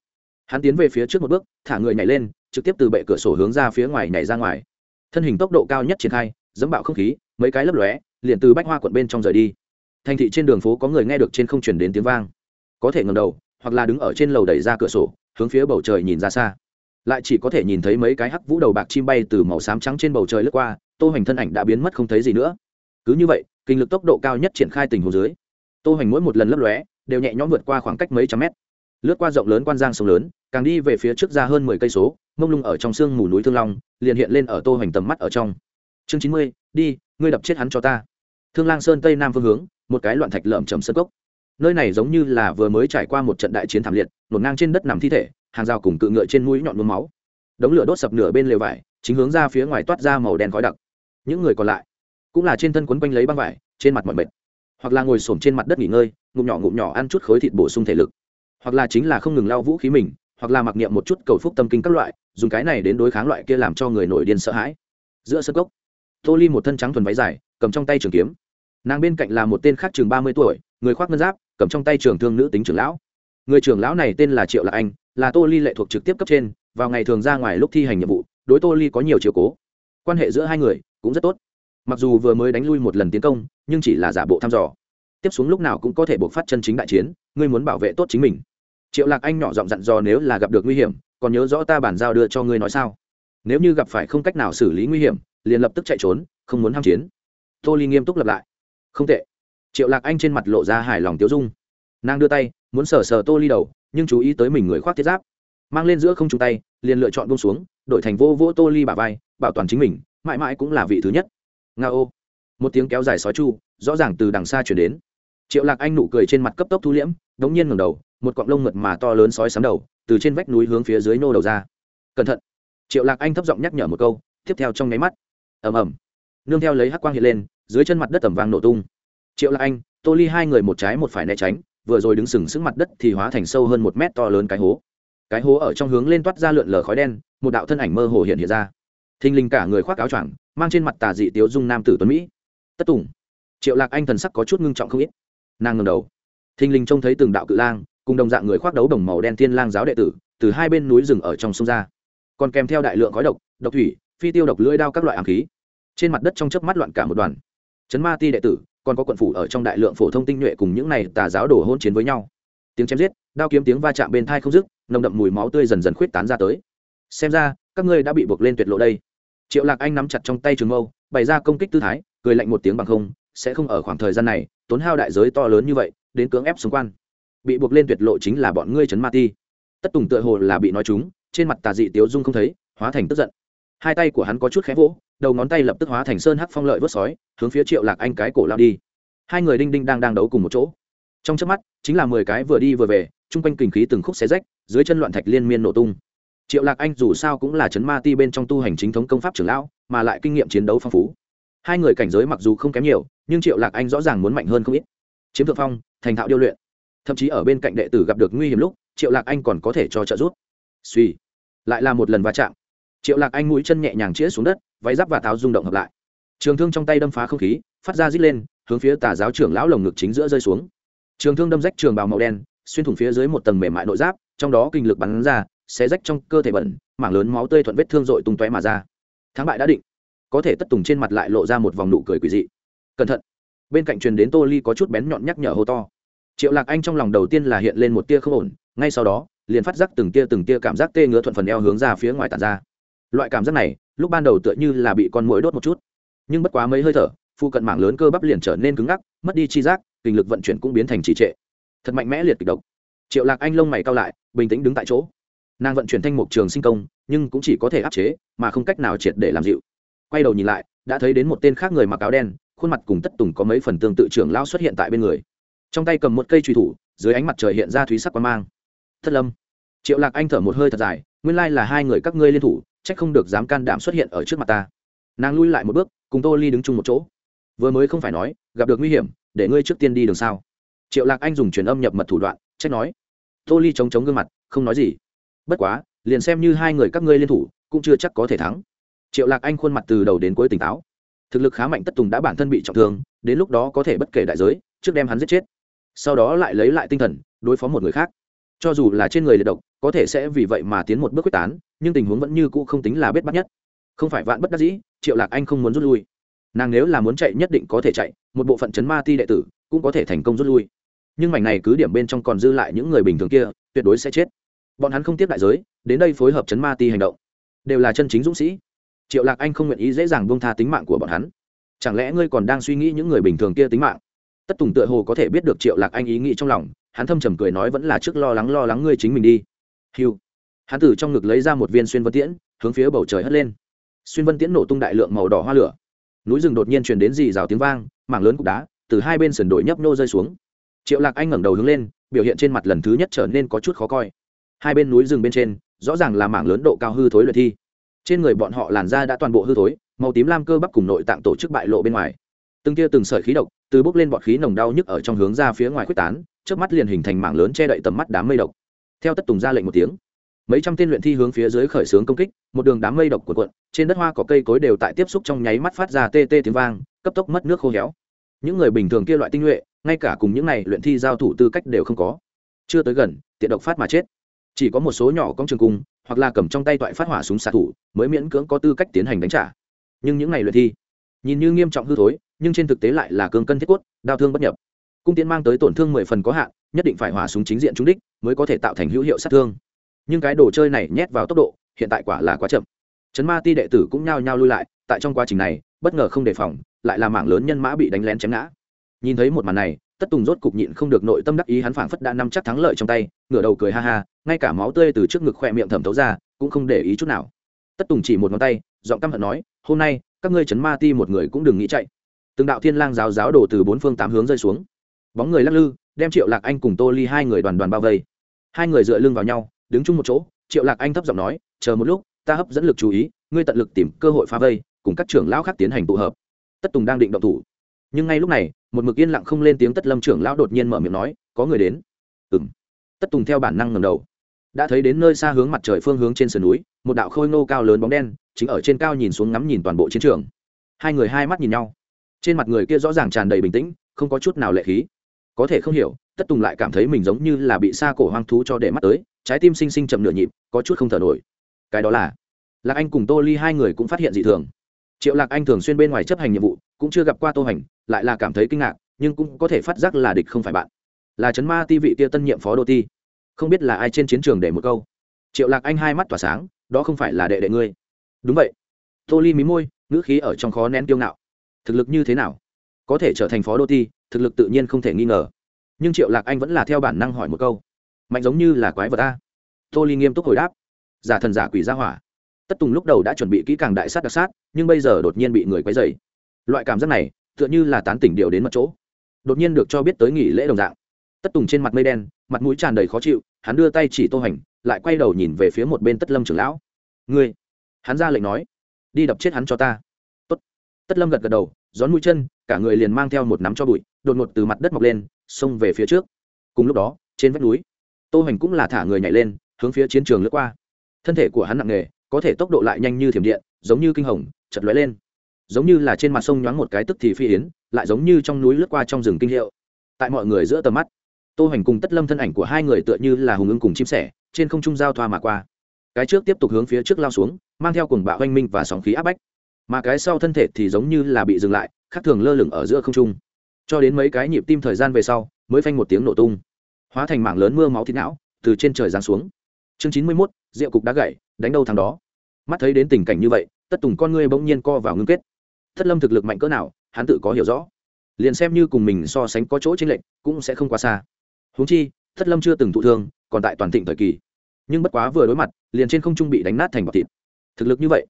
hắn tiến về phía trước một bước, thả người nhảy lên, trực tiếp từ bệ cửa sổ hướng ra phía ngoài nhảy ra ngoài. Thân hình tốc độ cao nhất triển khai, dẫm bạo không khí, mấy cái lấp lóe, liền từ bách hoa quận bên trong rời đi. Thành thị trên đường phố có người nghe được trên không chuyển đến tiếng vang. Có thể ngầm đầu, hoặc là đứng ở trên lầu đẩy ra cửa sổ, hướng phía bầu trời nhìn ra xa. Lại chỉ có thể nhìn thấy mấy cái hắc vũ đầu bạc chim bay từ màu xám trắng trên bầu trời lướt qua, tô hoành thân ảnh đã biến mất không thấy gì nữa. Cứ như vậy, kinh lực tốc độ cao nhất triển khai tình hồ dưới, tô hoành mỗi một lần lấp lóe, đều nhẹ nhõm vượt qua khoảng cách mấy trăm mét lướt qua rộng lớn quan giang sông lớn, càng đi về phía trước ra hơn mười cây số, mông lung ở trong sương mù núi thương long, liền hiện lên ở tô hoành tầm mắt ở trong. Chương chín mươi, đi, ngươi đập chết hắn cho ta. Thương lang sơn tây nam phương hướng, một cái loạn thạch lởm chầm sân cốc. Nơi này giống như là vừa mới trải qua một trận đại chiến thảm liệt, nổn ngang trên đất nằm thi thể, hàng rào cùng cự ngựa trên mũi nhọn mướm máu. Đống lửa đốt sập nửa bên lều vải, chính hướng ra phía ngoài toát ra màu đen khói đặc. Những người còn lại, cũng là trên thân quấn quanh lấy băng vải, trên mặt mọi mệt, hoặc là ngồi xổm trên mặt đất nghỉ ngơi, ngụm nhỏ ngụm nhỏ ăn chút khối thịt bổ sung thể lực hoặc là chính là không ngừng lao vũ khí mình, hoặc là mặc niệm một chút cầu phúc tâm kinh các loại, dùng cái này đến đối kháng loại kia làm cho người nổi điên sợ hãi. Giữa sân cốc, tô ly một thân trắng thuần váy dài, cầm trong tay trường kiếm. Nàng bên cạnh là một tên khác chừng ba mươi tuổi, người khoác ngân giáp, cầm trong tay trường thương nữ tính trưởng lão. Người trưởng lão này tên là triệu lạc anh, là tô ly lệ thuộc trực tiếp cấp trên, vào ngày thường ra ngoài lúc thi hành nhiệm vụ, đối tô ly có nhiều chiều cố. Quan hệ giữa hai người cũng rất tốt. Mặc dù vừa mới đánh lui một lần tiến công, nhưng chỉ là giả bộ thăm dò. Tiếp xuống lúc nào cũng có thể buộc phát chân chính đại chiến, ngươi muốn bảo vệ tốt chính mình triệu lạc anh nhỏ giọng dặn dò nếu là gặp được nguy hiểm, còn nhớ rõ ta bản giao đưa cho ngươi nói sao? Nếu như gặp phải không cách nào xử lý nguy hiểm, liền lập tức chạy trốn, không muốn h a m chiến. Tô ly nghiêm túc lập lại. Không tệ. Triệu lạc anh trên mặt lộ ra hài lòng tiêu dung. Nàng đưa tay, muốn sờ sờ tô ly đầu, nhưng chú ý tới mình người khoác thiết giáp. Mang lên giữa không chung tay, liền lựa chọn bông xuống, đổi thành vô vỗ tô ly bà vai, bảo toàn chính mình, mãi mãi cũng là vị thứ nhất. Nga ô. Một tiếng kéo dài sói chu, rõ ràng từ đằng xa chuyển đến. Triệu lạc anh nụ cười trên mặt cấp tốc thu liễm đ ố n g nhiên ngầm đầu một cọng lông mượt mà to lớn sói sắm đầu, từ trên vách núi hướng phía dưới nô đầu ra. Cẩn thận. Triệu lạc anh thấp giọng nhắc nhở một câu, tiếp theo trong nháy mắt. Ầm ầm. Nương theo lấy hắc quang hiện lên, dưới chân mặt đất tầm vang nổ tung. Triệu lạc anh, tô ly hai người một trái một phải né tránh, vừa rồi đứng sừng sững mặt đất thì hóa thành sâu hơn một mét to lớn cái hố. Cái hố ở trong hướng lên toát ra lượn lờ khói đen, một đạo thân ảnh mơ hồ hiện hiện ra. Thình linh cả người khoác áo choàng, mang trên mặt tà dị tiếu dung nam tử tuấn mỹ. Tất tùng. Triệu lạc anh thần sắc có chút ngưng trọng không ít. Nàng ngầm đầu. Thình linh trông thấy từng đạo cự lang cùng đồng dạng người khoác đấu đồng màu đen thiên lang giáo đệ tử, từ hai bên núi rừng ở trong sông ra. Còn kèm theo đại lượng khói độc độc thủy, phi tiêu độc lưỡi đao các loại ám khí. Trên mặt đất trong chớp mắt loạn cả một đoàn. Chấn ma ti đệ tử, còn có quận phủ ở trong đại lượng phổ thông tinh nhuệ cùng những này tà giáo đổ hôn chiến với nhau. Tiếng chém giết, đao kiếm tiếng va chạm bên thai không dứt, nồng đậm mùi máu tươi dần dần khuyết tán ra tới. Xem ra, các ngươi đã bị buộc lên tuyệt lộ đây. Triệu lạc anh nắm chặt trong tay trường mâu, bày ra công kích tư thái, cười lạnh một tiếng bằng không, sẽ không ở khoảng thời gian này, tốn hao đại giới to lớn như vậy, đến cưỡng ép xung quanh bị buộc lên tuyệt lộ chính là bọn ngươi trấn ma ti. Tất tùng tựa hồ là bị nói chúng, trên mặt tà dị tiếu dung không thấy, hóa thành tức giận. Hai tay của hắn có chút khẽ vỗ, đầu ngón tay lập tức hóa thành sơn hắc phong lợi vớt sói, hướng phía triệu lạc anh cái cổ lao đi. Hai người đinh đinh đang đang đấu cùng một chỗ. Trong chớp mắt, chính là mười cái vừa đi vừa về, chung quanh kình khí từng khúc xé rách, dưới chân loạn thạch liên miên nổ tung. Triệu lạc anh dù sao cũng là chấn ma ti bên trong tu hành chính thống công pháp trưởng lão, mà lại kinh nghiệm chiến đấu phong phú. Hai người cảnh giới mặc dù không kém nhiều, nhưng triệu lạc anh rõ ràng muốn mạnh hơn không ít. Chiếm thượng phong, thành thạo điêu luyện thậm chí ở bên cạnh đệ tử gặp được nguy hiểm lúc, triệu lạc anh còn có thể cho trợ giúp. Suy lại là một lần va chạm. Triệu lạc anh mũi chân nhẹ nhàng chĩa xuống đất, váy giáp và tháo rung động hợp lại. Trường thương trong tay đâm phá không khí, phát ra rít lên, hướng phía tà giáo trưởng lão lồng ngực chính giữa rơi xuống. Trường thương đâm rách trường bào màu đen, xuyên thủng phía dưới một tầng mềm mại nội giáp, trong đó kinh lực bắn ra, xé rách trong cơ thể bẩn, mảng lớn máu tươi thuận vết thương dội tung tóe mà ra. Thắng bại đã định. Có thể tất tùng trên mặt lại lộ ra một vòng nụ cười quỷ dị. Cẩn thận. Bên cạnh truyền đến tô ly có chút bén nhọn nhắc nhở hô to triệu lạc anh trong lòng đầu tiên là hiện lên một tia không ổn, ngay sau đó, liền phát giác từng tia từng tia cảm giác tê ngứa thuận phần eo hướng ra phía ngoài tàn ra. Loại cảm giác này, lúc ban đầu tựa như là bị con mũi đốt một chút. Nhưng bất quá mấy hơi thở phụ cận mạng lớn cơ bắp liền trở nên cứng ngắc, mất đi chi giác, kinh lực vận chuyển cũng biến thành trì trệ. Thật mạnh mẽ liệt kịch độc. Triệu lạc anh lông mày cao lại, bình tĩnh đứng tại chỗ. Nàng vận chuyển thanh mục trường sinh công, nhưng cũng chỉ có thể áp chế, mà không cách nào triệt để làm dịu. Quay đầu nhìn lại, đã thấy đến một tên khác người mặc áo đen, khuôn mặt cùng tất tùng có mấy phần tương tự trưởng lao xuất hiện tại bên người trong tay cầm một cây truy thủ, dưới ánh mặt trời hiện ra thúy sắc quan mang. Thất lâm. Triệu lạc anh thở một hơi thật dài, nguyên lai là hai người các ngươi liên thủ trách không được dám can đảm xuất hiện ở trước mặt ta. Nàng lui lại một bước, cùng tô ly đứng chung một chỗ. Vừa mới không phải nói, gặp được nguy hiểm, để ngươi trước tiên đi đường sao? Triệu lạc anh dùng truyền âm nhập mật thủ đoạn, trách nói. Tô ly chống chống gương mặt, không nói gì. Bất quá, liền xem như hai người các ngươi liên thủ, cũng chưa chắc có thể thắng. Triệu lạc anh khuôn mặt từ đầu đến cuối tỉnh táo. Thực lực khá mạnh tất tùng đã bản thân bị trọng thương, đến lúc đó có thể bất kể đại giới, trước đem hắn giết chết sau đó lại lấy lại tinh thần, đối phó một người khác. Cho dù là trên người liệt độc, có thể sẽ vì vậy mà tiến một bước quyết tán, nhưng tình huống vẫn như cũ không tính là bết bắt nhất. Không phải vạn bất đắc dĩ, triệu lạc anh không muốn rút lui. Nàng nếu là muốn chạy nhất định có thể chạy, một bộ phận chấn ma ti đệ tử cũng có thể thành công rút lui. Nhưng mảnh này cứ điểm bên trong còn dư lại những người bình thường kia, tuyệt đối sẽ chết. Bọn hắn không tiếp đại giới, đến đây phối hợp chấn ma ti hành động. Đều là chân chính dũng sĩ. Triệu lạc anh không nguyện ý dễ dàng buông tha tính mạng của bọn hắn. Chẳng lẽ ngươi còn đang suy nghĩ những người bình thường kia tính mạng? tất tùng tựa hồ có thể biết được triệu lạc anh ý nghĩ trong lòng, hắn thâm trầm cười nói vẫn là trước lo lắng lo lắng ngươi chính mình đi. Hiu hắn từ trong ngực lấy ra một viên xuyên vân tiễn, hướng phía bầu trời hất lên. Xuyên vân tiễn nổ tung đại lượng màu đỏ hoa lửa. Núi rừng đột nhiên truyền đến dì rào tiếng vang, mảng lớn cục đá từ hai bên sườn đồi nhấp nô rơi xuống. Triệu lạc anh ngẩng đầu hướng lên, biểu hiện trên mặt lần thứ nhất trở nên có chút khó coi. Hai bên núi rừng bên trên, rõ ràng là mảng lớn độ cao hư thối luyện thi. Trên người bọn họ làn da đã toàn bộ hư thối, màu tím lam cơ bắp cùng nội tạng tổ chức bại lộ bên ngoài. Từng tia từng sợi khí độc từ bốc lên bọt khí nồng đau nhức ở trong hướng ra phía ngoài khuếch tán trước mắt liền hình thành mảng lớn che đậy tầm mắt đám mây độc. Theo tất tùng ra lệnh một tiếng, mấy trăm tên luyện thi hướng phía dưới khởi xướng công kích, một đường đám mây độc của quận trên đất hoa có cây cối đều tại tiếp xúc trong nháy mắt phát ra tê tê tiếng vang, cấp tốc mất nước khô héo. Những người bình thường kia loại tinh nhuệ, ngay cả cùng những này luyện thi giao thủ tư cách đều không có. Chưa tới gần, tiện độc phát mà chết. Chỉ có một số nhỏ cong trường cung, hoặc là cầm trong tay toại phát hỏa súng xạ thủ, mới miễn cưỡng có tư cách tiến hành đánh trả. Nhưng những ngày luyện thi, nhìn như nghiêm trọng hư thối nhưng trên thực tế lại là cương cân thiết cốt, đao thương bất nhập. Cung tiễn mang tới tổn thương mười phần có hạn, nhất định phải hỏa súng chính diện trúng đích mới có thể tạo thành hữu hiệu sát thương. Nhưng cái đồ chơi này nhét vào tốc độ, hiện tại quả là quá chậm. Trấn ma ti đệ tử cũng nhao nhao lui lại, tại trong quá trình này, bất ngờ không đề phòng, lại là mảng lớn nhân mã bị đánh lén chém ngã. Nhìn thấy một màn này, tất tùng rốt cục nhịn không được nội tâm đắc ý hắn phảng phất đã nắm chắc thắng lợi trong tay, ngửa đầu cười ha ha, ngay cả máu tươi từ trước ngực khoe miệng thẩm thấu ra, cũng không để ý chút nào. Tất tùng chỉ một ngón tay, giọng căm hận nói, hôm nay, các ngươi Trấn ma ti một người cũng đừng nghĩ chạy từng đạo thiên lang giáo giáo đổ từ bốn phương tám hướng rơi xuống. Bóng người lắc lư, đem triệu lạc anh cùng tô ly hai người đoàn đoàn bao vây. Hai người dựa lưng vào nhau, đứng chung một chỗ, triệu lạc anh thấp giọng nói, chờ một lúc, ta hấp dẫn lực chú ý, ngươi tận lực tìm cơ hội phá vây, cùng các trưởng lão khác tiến hành tụ hợp. Tất tùng đang định động thủ. Nhưng ngay lúc này, một mực yên lặng không lên tiếng tất lâm trưởng lão đột nhiên mở miệng nói, có người đến. Ừng tất tùng theo bản năng ngầm đầu. Đã thấy đến nơi xa hướng mặt trời phương hướng trên sườn núi, một đạo khôi nô cao lớn bóng đen, chính ở trên cao nhìn xuống ngắm nhìn toàn bộ chiến trường. Hai người hai mắt nhìn nhau trên mặt người kia rõ ràng tràn đầy bình tĩnh, không có chút nào lệ khí. Có thể không hiểu, tất tùng lại cảm thấy mình giống như là bị xa cổ hoang thú cho để mắt tới, trái tim sinh sinh chậm nửa nhịp, có chút không thở nổi. Cái đó là, lạc anh cùng tô ly hai người cũng phát hiện dị thường. Triệu lạc anh thường xuyên bên ngoài chấp hành nhiệm vụ, cũng chưa gặp qua tô hành, lại là cảm thấy kinh ngạc, nhưng cũng có thể phát giác là địch không phải bạn. Là chấn ma ti vị kia tân nhiệm phó đô ti. Không biết là ai trên chiến trường để một câu. Triệu lạc anh hai mắt tỏa sáng, đó không phải là đệ đệ ngươi. Đúng vậy. Tô ly mí môi, ngữ khí ở trong khó nén tiêu ngạo thực lực như thế nào? Có thể trở thành phó đô ti thực lực tự nhiên không thể nghi ngờ. Nhưng triệu lạc anh vẫn là theo bản năng hỏi một câu. Mạnh giống như là quái vật ta tô ly nghiêm túc hồi đáp. Giả thần giả quỷ ra hỏa. Tất tùng lúc đầu đã chuẩn bị kỹ càng đại sát đặc sát nhưng bây giờ đột nhiên bị người quấy dày loại cảm giác này tựa như là tán tỉnh điều đến mặt chỗ. Đột nhiên được cho biết tới nghỉ lễ đồng dạng. Tất tùng trên mặt mây đen mặt mũi tràn đầy khó chịu hắn đưa tay chỉ tô hành lại quay đầu nhìn về phía một bên tất lâm trưởng lão. Người, hắn ra lệnh nói đi đập chết hắn cho ta tất lâm gật gật đầu, gión mũi chân, cả người liền mang theo một nắm cho bụi, đột ngột từ mặt đất mọc lên, xông về phía trước. Cùng lúc đó, trên vách núi, tô hoành cũng là thả người nhảy lên, hướng phía chiến trường lướt qua. Thân thể của hắn nặng nề, có thể tốc độ lại nhanh như thiểm điện, giống như kinh hồng chật lóe lên. Giống như là trên mặt sông nhoáng một cái tức thì phi yến, lại giống như trong núi lướt qua trong rừng kinh hiệu. Tại mọi người giữa tầm mắt, tô hoành cùng tất lâm thân ảnh của hai người tựa như là hùng ưng cùng chim sẻ, trên không trung giao thoa mà qua. Cái trước tiếp tục hướng phía trước lao xuống, mang theo cùng bạo oanh minh và sóng khí áp bách mà cái sau thân thể thì giống như là bị dừng lại, khác thường lơ lửng ở giữa không trung. Cho đến mấy cái nhịp tim thời gian về sau, mới phanh một tiếng nổ tung. Hóa thành mảng lớn mưa máu thịt não, từ trên trời giáng xuống. Chương chín mươi mốt, rượu cục đá gậy, đánh đâu thằng đó. Mắt thấy đến tình cảnh như vậy, tất tùng con ngươi bỗng nhiên co vào ngưng kết. Thất lâm thực lực mạnh cỡ nào, hắn tự có hiểu rõ. Liền xem như cùng mình so sánh có chỗ t r ê n lệch, cũng sẽ không quá xa. Huống chi, thất lâm chưa từng thụ thương, còn tại toàn thịnh thời kỳ. Nhưng bất quá vừa đối mặt, liền trên không trung bị đánh nát thành bọc thịt. Thực lực như vậy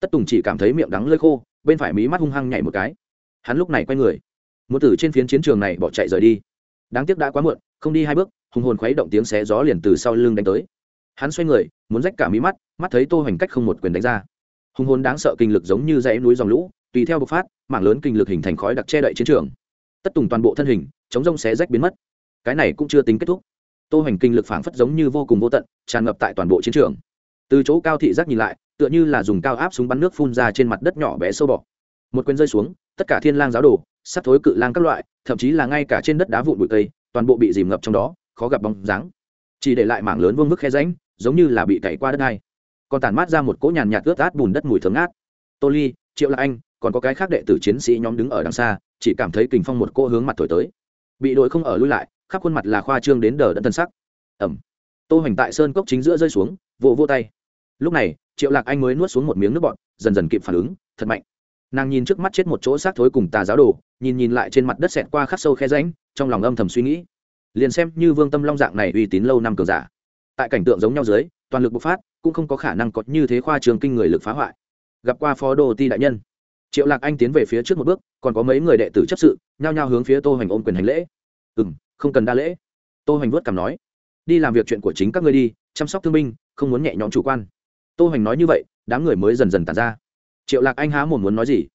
tất tùng chỉ cảm thấy miệng đắng lơi khô, bên phải mí mắt hung hăng nhảy một cái. Hắn lúc này quay người, muốn từ trên phiến chiến trường này bỏ chạy rời đi. Đáng tiếc đã quá muộn, không đi hai bước, hùng hồn khuấy động tiếng xé gió liền từ sau lưng đánh tới. Hắn xoay người, muốn rách cả mí mắt mắt thấy tô hoành cách không một quyền đánh ra. Hùng hồn đáng sợ kinh lực giống như dãy núi dòng lũ, tùy theo bộc phát, mảng lớn kinh lực hình thành khói đặc che đậy chiến trường. Tất tùng toàn bộ thân hình, chống rông xé rách biến mất. Cái này cũng chưa tính kết thúc. Tô hoành kinh lực phảng phất giống như vô cùng vô tận, tràn ngập tại toàn bộ chiến trường. Từ chỗ cao thị giác nhìn lại tựa như là dùng cao áp súng bắn nước phun ra trên mặt đất nhỏ bé sâu bọ. Một quyền rơi xuống tất cả thiên lang giáo đồ sắt thối cự lang các loại thậm chí là ngay cả trên đất đá vụn bụi cây toàn bộ bị dìm ngập trong đó khó gặp bóng dáng. Chỉ để lại mảng lớn vương mức khe ránh giống như là bị cày qua đất này còn tàn mát ra một cỗ nhàn nhạt ướt át bùn đất mùi thơm ngát. Tô ly triệu là anh còn có cái khác đệ tử chiến sĩ nhóm đứng ở đằng xa chỉ cảm thấy kình phong một cỗ hướng mặt thổi tới. Bị đội không ở lui lại khắp khuôn mặt là khoa trương đến đờ đẫn thân sắc. Ẩm tô hoành tại sơn cốc chính giữa rơi xuống vỗ vô, tay lúc này, triệu lạc anh mới nuốt xuống một miếng nước bọt, dần dần kịp phản ứng, thật mạnh. Nàng nhìn trước mắt chết một chỗ xác thối cùng tà giáo đồ, nhìn nhìn lại trên mặt đất xẹt qua khắc sâu khe ránh trong lòng âm thầm suy nghĩ. Liền xem như vương tâm long dạng này uy tín lâu năm cường giả, tại cảnh tượng giống nhau dưới, toàn lực bộc phát, cũng không có khả năng có như thế khoa trường kinh người lực phá hoại. Gặp qua phó đồ ti đại nhân, triệu lạc anh tiến về phía trước một bước, còn có mấy người đệ tử chấp sự, nhao nhao hướng phía tô hoành ôm quyền hành lễ. Ừ m không cần đa lễ. Tô hoành vuốt cằm nói, đi làm việc chuyện của chính các ngươi đi, chăm sóc thương binh, không muốn nhẹ nhõm chủ quan tô hoành nói như vậy đám người mới dần dần tàn ra. Triệu lạc anh há mồm muốn nói gì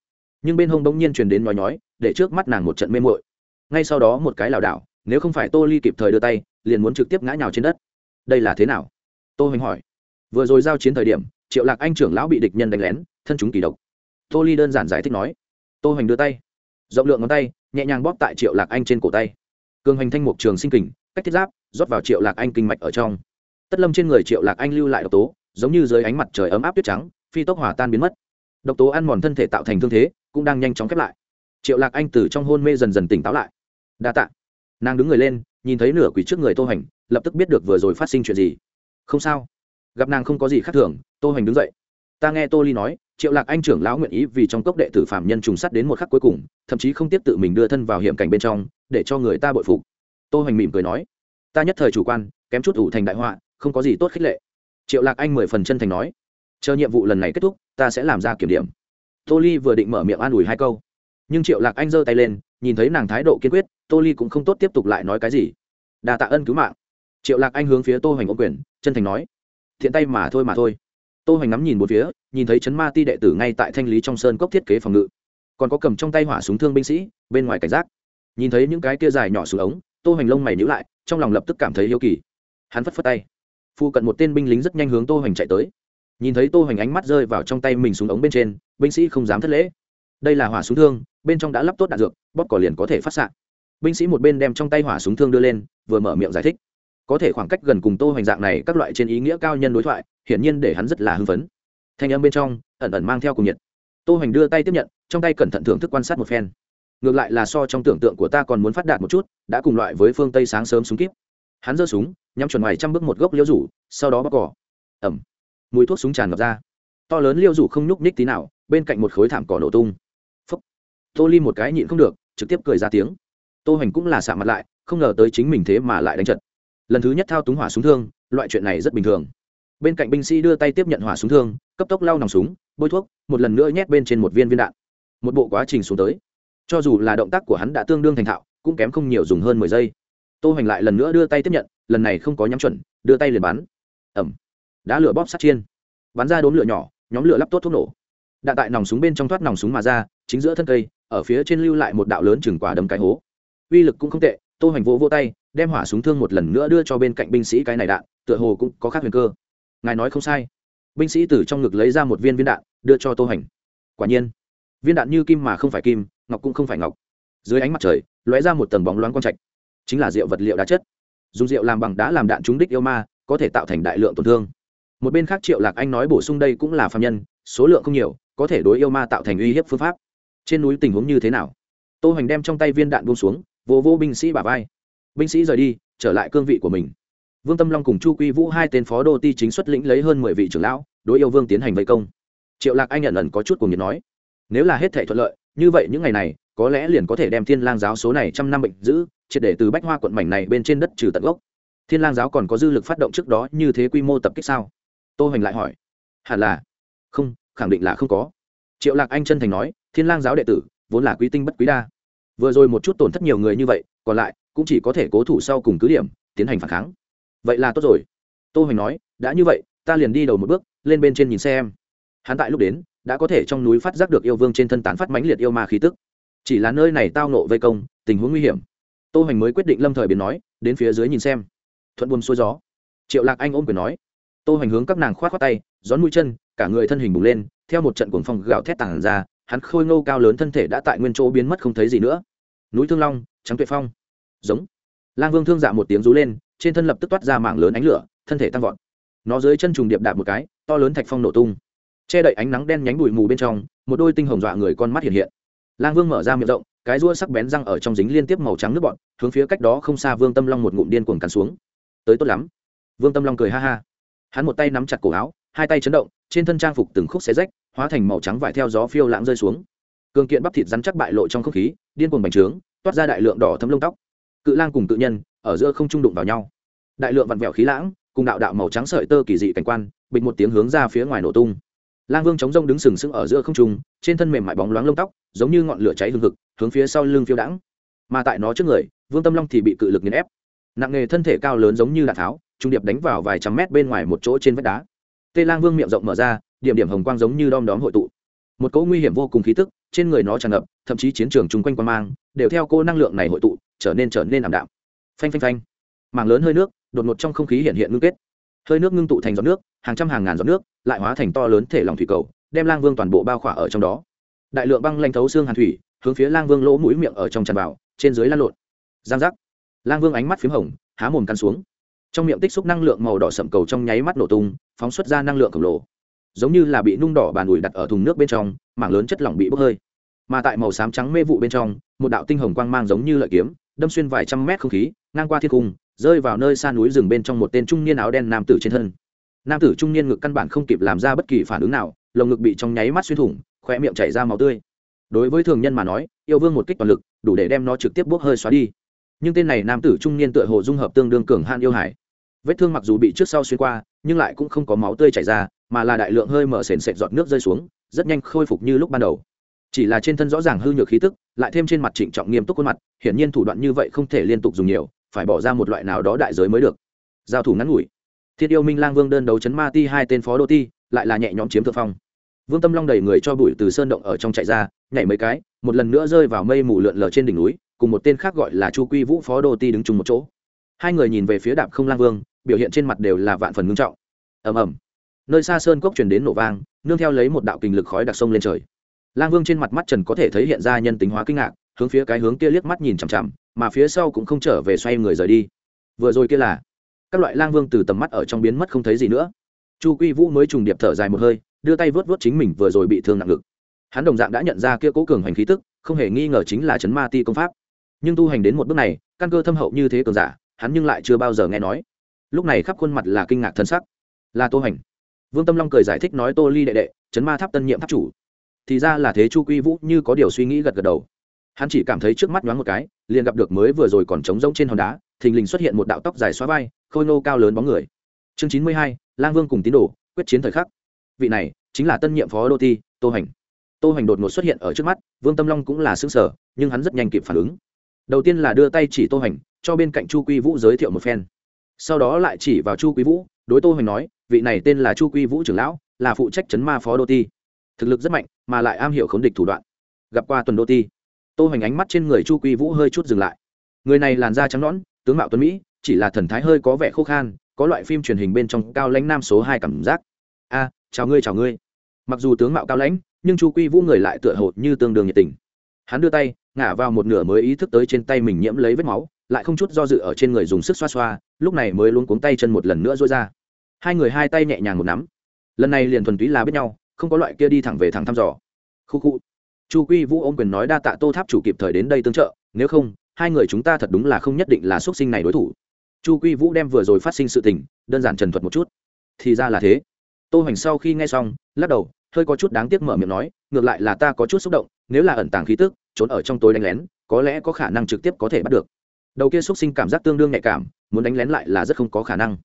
nhưng bên hông bỗng nhiên truyền đến nói nói, để trước mắt nàng một trận mê mội ngay sau đó một cái lảo đảo nếu không phải tô ly kịp thời đưa tay liền muốn trực tiếp ngã nhào trên đất. Đây là thế nào? Tô hoành hỏi. Vừa rồi giao chiến thời điểm triệu lạc anh trưởng lão bị địch nhân đánh lén thân chúng kỳ độc. Tô ly đơn giản giải thích nói. Tô hoành đưa tay rộng lượng ngón tay nhẹ nhàng bóp tại triệu lạc anh trên cổ tay. Cường hoành thanh mục trường sinh kình cách thiết giáp rót vào triệu lạc anh kinh mạch ở trong. Tất lâm trên người triệu lạc anh lưu lại độc tố giống như dưới ánh mặt trời ấm áp tuyết trắng, phi tốc hòa tan biến mất. Độc tố ăn mòn thân thể tạo thành thương thế, cũng đang nhanh chóng khép lại. Triệu lạc anh từ trong hôn mê dần dần tỉnh táo lại. Đa t ạ n à n g đứng người lên, nhìn thấy nửa quỷ trước người tô hành lập tức biết được vừa rồi phát sinh chuyện gì. Không sao. Gặp nàng không có gì khác thường, tô hành đứng dậy. Ta nghe tô ly nói, triệu lạc anh trưởng lão nguyện ý vì trong cốc đệ tử phạm nhân trùng sắt đến một khắc cuối cùng, thậm chí không tiếp tự mình đưa thân vào hiểm cảnh bên trong, để cho người ta bội phục. Tô hành mỉm cười nói. Ta nhất thời chủ quan, kém chút ủ thành đại họa, không có gì tốt khích lệ triệu lạc anh mười phần chân thành nói, chờ nhiệm vụ lần này kết thúc, ta sẽ làm ra kiểm điểm. Tô ly vừa định mở miệng an ủi hai câu, nhưng triệu lạc anh giơ tay lên, nhìn thấy nàng thái độ kiên quyết, tô ly cũng không tốt tiếp tục lại nói cái gì. Đà tạ ân cứu mạng. Triệu lạc anh hướng phía tô hoành ô quyền, chân thành nói, thiện tay mà thôi mà thôi. Tô hoành ngắm nhìn một phía, nhìn thấy chấn ma ti đệ tử ngay tại thanh lý trong sơn cốc thiết kế phòng ngự. Còn có cầm trong tay hỏa súng thương binh sĩ, bên ngoài cảnh giác. Nhìn thấy những cái kia dài nhỏ xuống ống, tô hoành lông mày nhữ lại, trong lòng lập tức cảm thấy hiếu kỳ. Hắn phất phất tay phụ cận một tên binh lính rất nhanh hướng tô hoành chạy tới. Nhìn thấy tô hoành ánh mắt rơi vào trong tay mình xuống ống bên trên, binh sĩ không dám thất lễ. Đây là hỏa súng thương, bên trong đã lắp tốt đạn dược, bóp cỏ liền có thể phát s binh sĩ một bên đem trong tay hỏa súng thương đưa lên, vừa mở miệng giải thích. Có thể khoảng cách gần cùng tô hoành dạng này, các loại trên ý nghĩa cao nhân đối thoại, hiển nhiên để hắn rất là hưng phấn. Thanh âm bên trong, ẩn ẩn mang theo cùng nhiệt. Tô hoành đưa tay tiếp nhận, trong tay cẩn thận thưởng thức quan sát một phen. Ngược lại là so trong tưởng tượng của ta còn muốn phát đạt một chút, đã cùng loại với phương tây sáng sớm súng kíp hắn giơ súng, nhắm chuẩn ngoài trăm bước một gốc liêu rủ, sau đó bóc cỏ. Ẩm. Mùi thuốc súng tràn ngập ra. To lớn liêu rủ không nhúc nhích tí nào, bên cạnh một khối thảm cỏ nổ tung. Phấp tô li một cái nhịn không được, trực tiếp cười ra tiếng. Tô hoành cũng là xạ mặt lại, không ngờ tới chính mình thế mà lại đánh trận. Lần thứ nhất thao túng hỏa súng thương, loại chuyện này rất bình thường. Bên cạnh binh sĩ đưa tay tiếp nhận hỏa súng thương, cấp tốc lau nòng súng, bôi thuốc, một lần nữa nhét bên trên một viên viên đạn. Một bộ quá trình xuống tới. Cho dù là động tác của hắn đã tương đương thành thạo, cũng kém không nhiều dùng hơn mười giây tô hoành lại lần nữa đưa tay tiếp nhận, lần này không có nhắm chuẩn, đưa tay liền bắn. Ẩm đã lửa bóp sát chiên. Bắn ra đốm lửa nhỏ, nhóm lửa lắp tốt thuốc nổ. Đạn tại nòng súng bên trong thoát nòng súng mà ra, chính giữa thân cây, ở phía trên lưu lại một đạo lớn chừng quả đấm cái hố. Uy lực cũng không tệ, tô hoành vỗ vỗ tay, đem hỏa súng thương một lần nữa đưa cho bên cạnh binh sĩ cái này đạn, tựa hồ cũng có khác huyền cơ. Ngài nói không sai. Binh sĩ từ trong ngực lấy ra một viên viên đạn, đưa cho tô hoành. Quả nhiên, viên đạn như kim mà không phải kim, ngọc cũng không phải ngọc. Dưới ánh mặt trời, lóe ra một tầng bóng loáng quang trạch chính là rượu vật liệu đá chất. Dùng rượu làm bằng đá làm đạn trúng đích yêu ma, có thể tạo thành đại lượng tổn thương. Một bên khác triệu lạc anh nói bổ sung đây cũng là phạm nhân, số lượng không nhiều, có thể đối yêu ma tạo thành uy hiếp phương pháp. Trên núi tình huống như thế nào? Tô hoành đem trong tay viên đạn buông xuống vô vô binh sĩ bà vai. Binh sĩ rời đi, trở lại cương vị của mình. Vương tâm long cùng chu quy vũ hai tên phó đô ti chính xuất lĩnh lấy hơn mười vị trưởng lão, đối yêu vương tiến hành vây công. Triệu lạc anh nhận ẩn có chút cùng nhiệt nói, nếu là hết thể thuận lợi, như vậy những ngày này có lẽ liền có thể đem thiên lang giáo số này trăm năm bệnh giữ, triệt để từ bách hoa quận mảnh này bên trên đất trừ tận gốc. Thiên lang giáo còn có dư lực phát động trước đó như thế quy mô tập kích sao? Tô hoành lại hỏi. Hẳn là. Không, khẳng định là không có. Triệu lạc anh chân thành nói, thiên lang giáo đệ tử, vốn là quý tinh bất quý đa. Vừa rồi một chút tổn thất nhiều người như vậy, còn lại, cũng chỉ có thể cố thủ sau cùng cứ điểm, tiến hành phản kháng. Vậy là tốt rồi. Tô hoành nói, đã như vậy, ta liền đi đầu một bước, lên bên trên nhìn xem. Hắn tại lúc đến, đã có thể trong núi phát giác được yêu vương trên thân tán phát mãnh liệt yêu ma khí tức chỉ là nơi này tao nộ vây công, tình huống nguy hiểm. Tô hoành mới quyết định lâm thời biến nói, đến phía dưới nhìn xem. Thuận buồm xuôi gió. Triệu lạc anh ôm quyền nói. Tô hoành hướng các nàng khoát khoát tay, gión mũi chân, cả người thân hình bùng lên, theo một trận cuồng phong gạo thét tảng ra, hắn khôi ngô cao lớn thân thể đã tại nguyên chỗ biến mất không thấy gì nữa. Núi thương long, trắng tuệ phong. Giống. Lang vương thương dạ một tiếng rú lên, trên thân lập tức toát ra mảng lớn ánh lửa, thân thể tăng vọt. Nó dưới chân trùng điệp đạp một cái, to lớn thạch phong nổ tung. Che đậy ánh nắng đen nhánh bụi mù bên trong, một đôi tinh hồng dọa người con mắt hiện hiện lang vương mở ra miệng rộng, cái rua sắc bén răng ở trong dính liên tiếp màu trắng nước bọn hướng phía cách đó không xa vương tâm long một ngụm điên cuồng cắn xuống. Tới tốt lắm. Vương tâm long cười ha ha. Hắn một tay nắm chặt cổ áo, hai tay chấn động, trên thân trang phục từng khúc xé rách, hóa thành màu trắng vải theo gió phiêu lãng rơi xuống. Cương kiện bắp thịt rắn chắc bại lộ trong không khí, điên cuồng bành trướng, toát ra đại lượng đỏ thấm lông tóc. Cự lang cùng tự nhân, ở giữa không trung đụng vào nhau. Đại lượng vặn vẹo khí lãng, cùng đạo đạo màu trắng sợi tơ kỳ dị cảnh quan bịch một tiếng hướng ra phía ngoài nổ tung lang vương chống rông đứng sừng sững ở giữa không trung, trên thân mềm mại bóng loáng lông tóc, giống như ngọn lửa cháy hừng hực, hướng phía sau lưng phiêu đãng. Mà tại nó trước người, vương tâm long thì bị cự lực nghiền ép. Nặng nghề thân thể cao lớn giống như đạn tháo, trung điệp đánh vào vài trăm mét bên ngoài một chỗ trên vách đá. Tê lang vương miệng rộng mở ra, điểm điểm hồng quang giống như đom đóm hội tụ. Một cỗ nguy hiểm vô cùng khí tức trên người nó tràn ngập, thậm chí chiến trường chung quanh quan mang đều theo cô năng lượng này hội tụ, trở nên trở nên ảm đạm. Phanh phanh phanh. Màng lớn hơi nước, đột ngột trong không khí hiện hiện ngưng kết. Hơi nước ngưng tụ thành giọt nước hàng trăm hàng ngàn giọt nước lại hóa thành to lớn thể lòng thủy cầu, đem lang vương toàn bộ bao khỏa ở trong đó. Đại lượng băng lanh thấu xương hàn thủy hướng phía lang vương lỗ mũi miệng ở trong tràn vào, trên dưới lan lộn. Giang giác. Lang vương ánh mắt p h í m hồng, há mồm căn xuống. Trong miệng tích xúc năng lượng màu đỏ sậm cầu trong nháy mắt nổ tung, phóng xuất ra năng lượng khổng lồ. Giống như là bị nung đỏ bàn ủi đặt ở thùng nước bên trong, mảng lớn chất lỏng bị bốc hơi. Mà tại màu xám trắng mê vụ bên trong, một đạo tinh hồng quang mang giống như lợi kiếm, đâm xuyên vài trăm mét không khí, ngang qua thiên cung, rơi vào nơi xa núi rừng bên trong một tên trung niên áo đen nam tử trên thân nam tử trung niên ngực căn bản không kịp làm ra bất kỳ phản ứng nào, lồng ngực bị trong nháy mắt xuyên thủng khoe miệng chảy ra máu tươi. Đối với thường nhân mà nói, yêu vương một kích toàn lực, đủ để đem nó trực tiếp bốc hơi xóa đi. Nhưng tên này nam tử trung niên tựa hồ dung hợp tương đương cường han yêu hải. Vết thương mặc dù bị trước sau xuyên qua, nhưng lại cũng không có máu tươi chảy ra, mà là đại lượng hơi mở sền sệt giọt nước rơi xuống, rất nhanh khôi phục như lúc ban đầu. Chỉ là trên thân rõ ràng hư nhược khí tức, lại thêm trên mặt trịnh trọng nghiêm túc khuôn mặt, hiển nhiên thủ đoạn như vậy không thể liên tục dùng nhiều, phải bỏ ra một loại nào đó đại giới mới được. Giao thủ ngắn ngủi thiết yêu minh lang vương đơn đấu chấn ma ti hai tên phó đô ti, lại là nhẹ nhõm chiếm thượng phong. Vương tâm long đẩy người cho bụi từ sơn động ở trong chạy ra, nhảy mấy cái, một lần nữa rơi vào mây mù lượn lờ trên đỉnh núi, cùng một tên khác gọi là chu quy vũ phó đô ti đứng chung một chỗ. Hai người nhìn về phía đạp không lang vương, biểu hiện trên mặt đều là vạn phần ngưng trọng. Ầm ầm. Nơi xa sơn cốc truyền đến nổ vang, nương theo lấy một đạo kình lực khói đặc sông lên trời. Lang vương trên mặt mắt trần có thể thấy hiện ra nhân tính hóa kinh ngạc, hướng phía cái hướng kia liếc mắt nhìn chằm chằm, mà phía sau cũng không trở về xoay người rời đi. Vừa rồi kia là các loại lang vương từ tầm mắt ở trong biến mất không thấy gì nữa. Chu quy vũ mới trùng điệp thở dài một hơi, đưa tay vớt vớt chính mình vừa rồi bị thương nặng ngực. Hắn đồng dạng đã nhận ra kia cố cường hành khí tức, không hề nghi ngờ chính là chấn ma ti công pháp. Nhưng tu hành đến một bước này, căn cơ thâm hậu như thế cường giả, hắn nhưng lại chưa bao giờ nghe nói. Lúc này khắp khuôn mặt là kinh ngạc thân sắc. Là tô hành. Vương tâm long cười giải thích nói tô ly đệ đệ, chấn ma tháp tân nhiệm tháp chủ. Thì ra là thế chu quy vũ như có điều suy nghĩ gật gật đầu. Hắn chỉ cảm thấy trước mắt nhoáng một cái, liền gặp được mới vừa rồi còn trống rỗng trên hòn đá thình lình xuất hiện một đạo tóc dài xóa vai, khôi nô cao lớn bóng người. Chương chín mươi hai, lang vương cùng tín đồ, quyết chiến thời khắc. Vị này chính là tân nhiệm phó đô ti tô hành. Tô hành đột ngột xuất hiện ở trước mắt, vương tâm long cũng là xương sở nhưng hắn rất nhanh kịp phản ứng. Đầu tiên là đưa tay chỉ tô hành, cho bên cạnh chu quy vũ giới thiệu một phen. Sau đó lại chỉ vào chu quy vũ, đối tô hành nói, vị này tên là chu quy vũ trưởng lão, là phụ trách chấn ma phó đô ti thực lực rất mạnh, mà lại am hiểu khống địch thủ đoạn. Gặp qua tuần đô ti tô hành ánh mắt trên người chu quy vũ hơi chút dừng lại. Người này làn da trắng nõn tướng mạo tuấn mỹ, chỉ là thần thái hơi có vẻ khô khan, có loại phim truyền hình bên trong cao lãnh nam số hai cảm giác. A, chào ngươi chào ngươi. Mặc dù tướng mạo cao lãnh, nhưng chu quy vũ người lại tựa hồ như tương đương nhiệt tình. Hắn đưa tay, ngả vào một nửa mới ý thức tới trên tay mình nhiễm lấy vết máu, lại không chút do dự ở trên người dùng sức xoa xoa, lúc này mới luôn cuống tay chân một lần nữa rối ra. Hai người hai tay nhẹ nhàng một nắm. Lần này liền thuần túy là biết nhau, không có loại kia đi thẳng về thẳng thăm dò. Khu khu. Chu quy vũ ôm quyền nói đa tạ tô tháp chủ kịp thời đến đây tương trợ, nếu không hai người chúng ta thật đúng là không nhất định là xuất sinh này đối thủ. Chu quy vũ đem vừa rồi phát sinh sự tình, đơn giản trần thuật một chút. Thì ra là thế. Tô hoành sau khi nghe xong, lắc đầu, hơi có chút đáng tiếc mở miệng nói, ngược lại là ta có chút xúc động, nếu là ẩn tàng khí tức, trốn ở trong tối đánh lén, có lẽ có khả năng trực tiếp có thể bắt được. Đầu kia x sinh cảm giác tương đương nhạy cảm, muốn đánh lén lại là rất không có khả năng.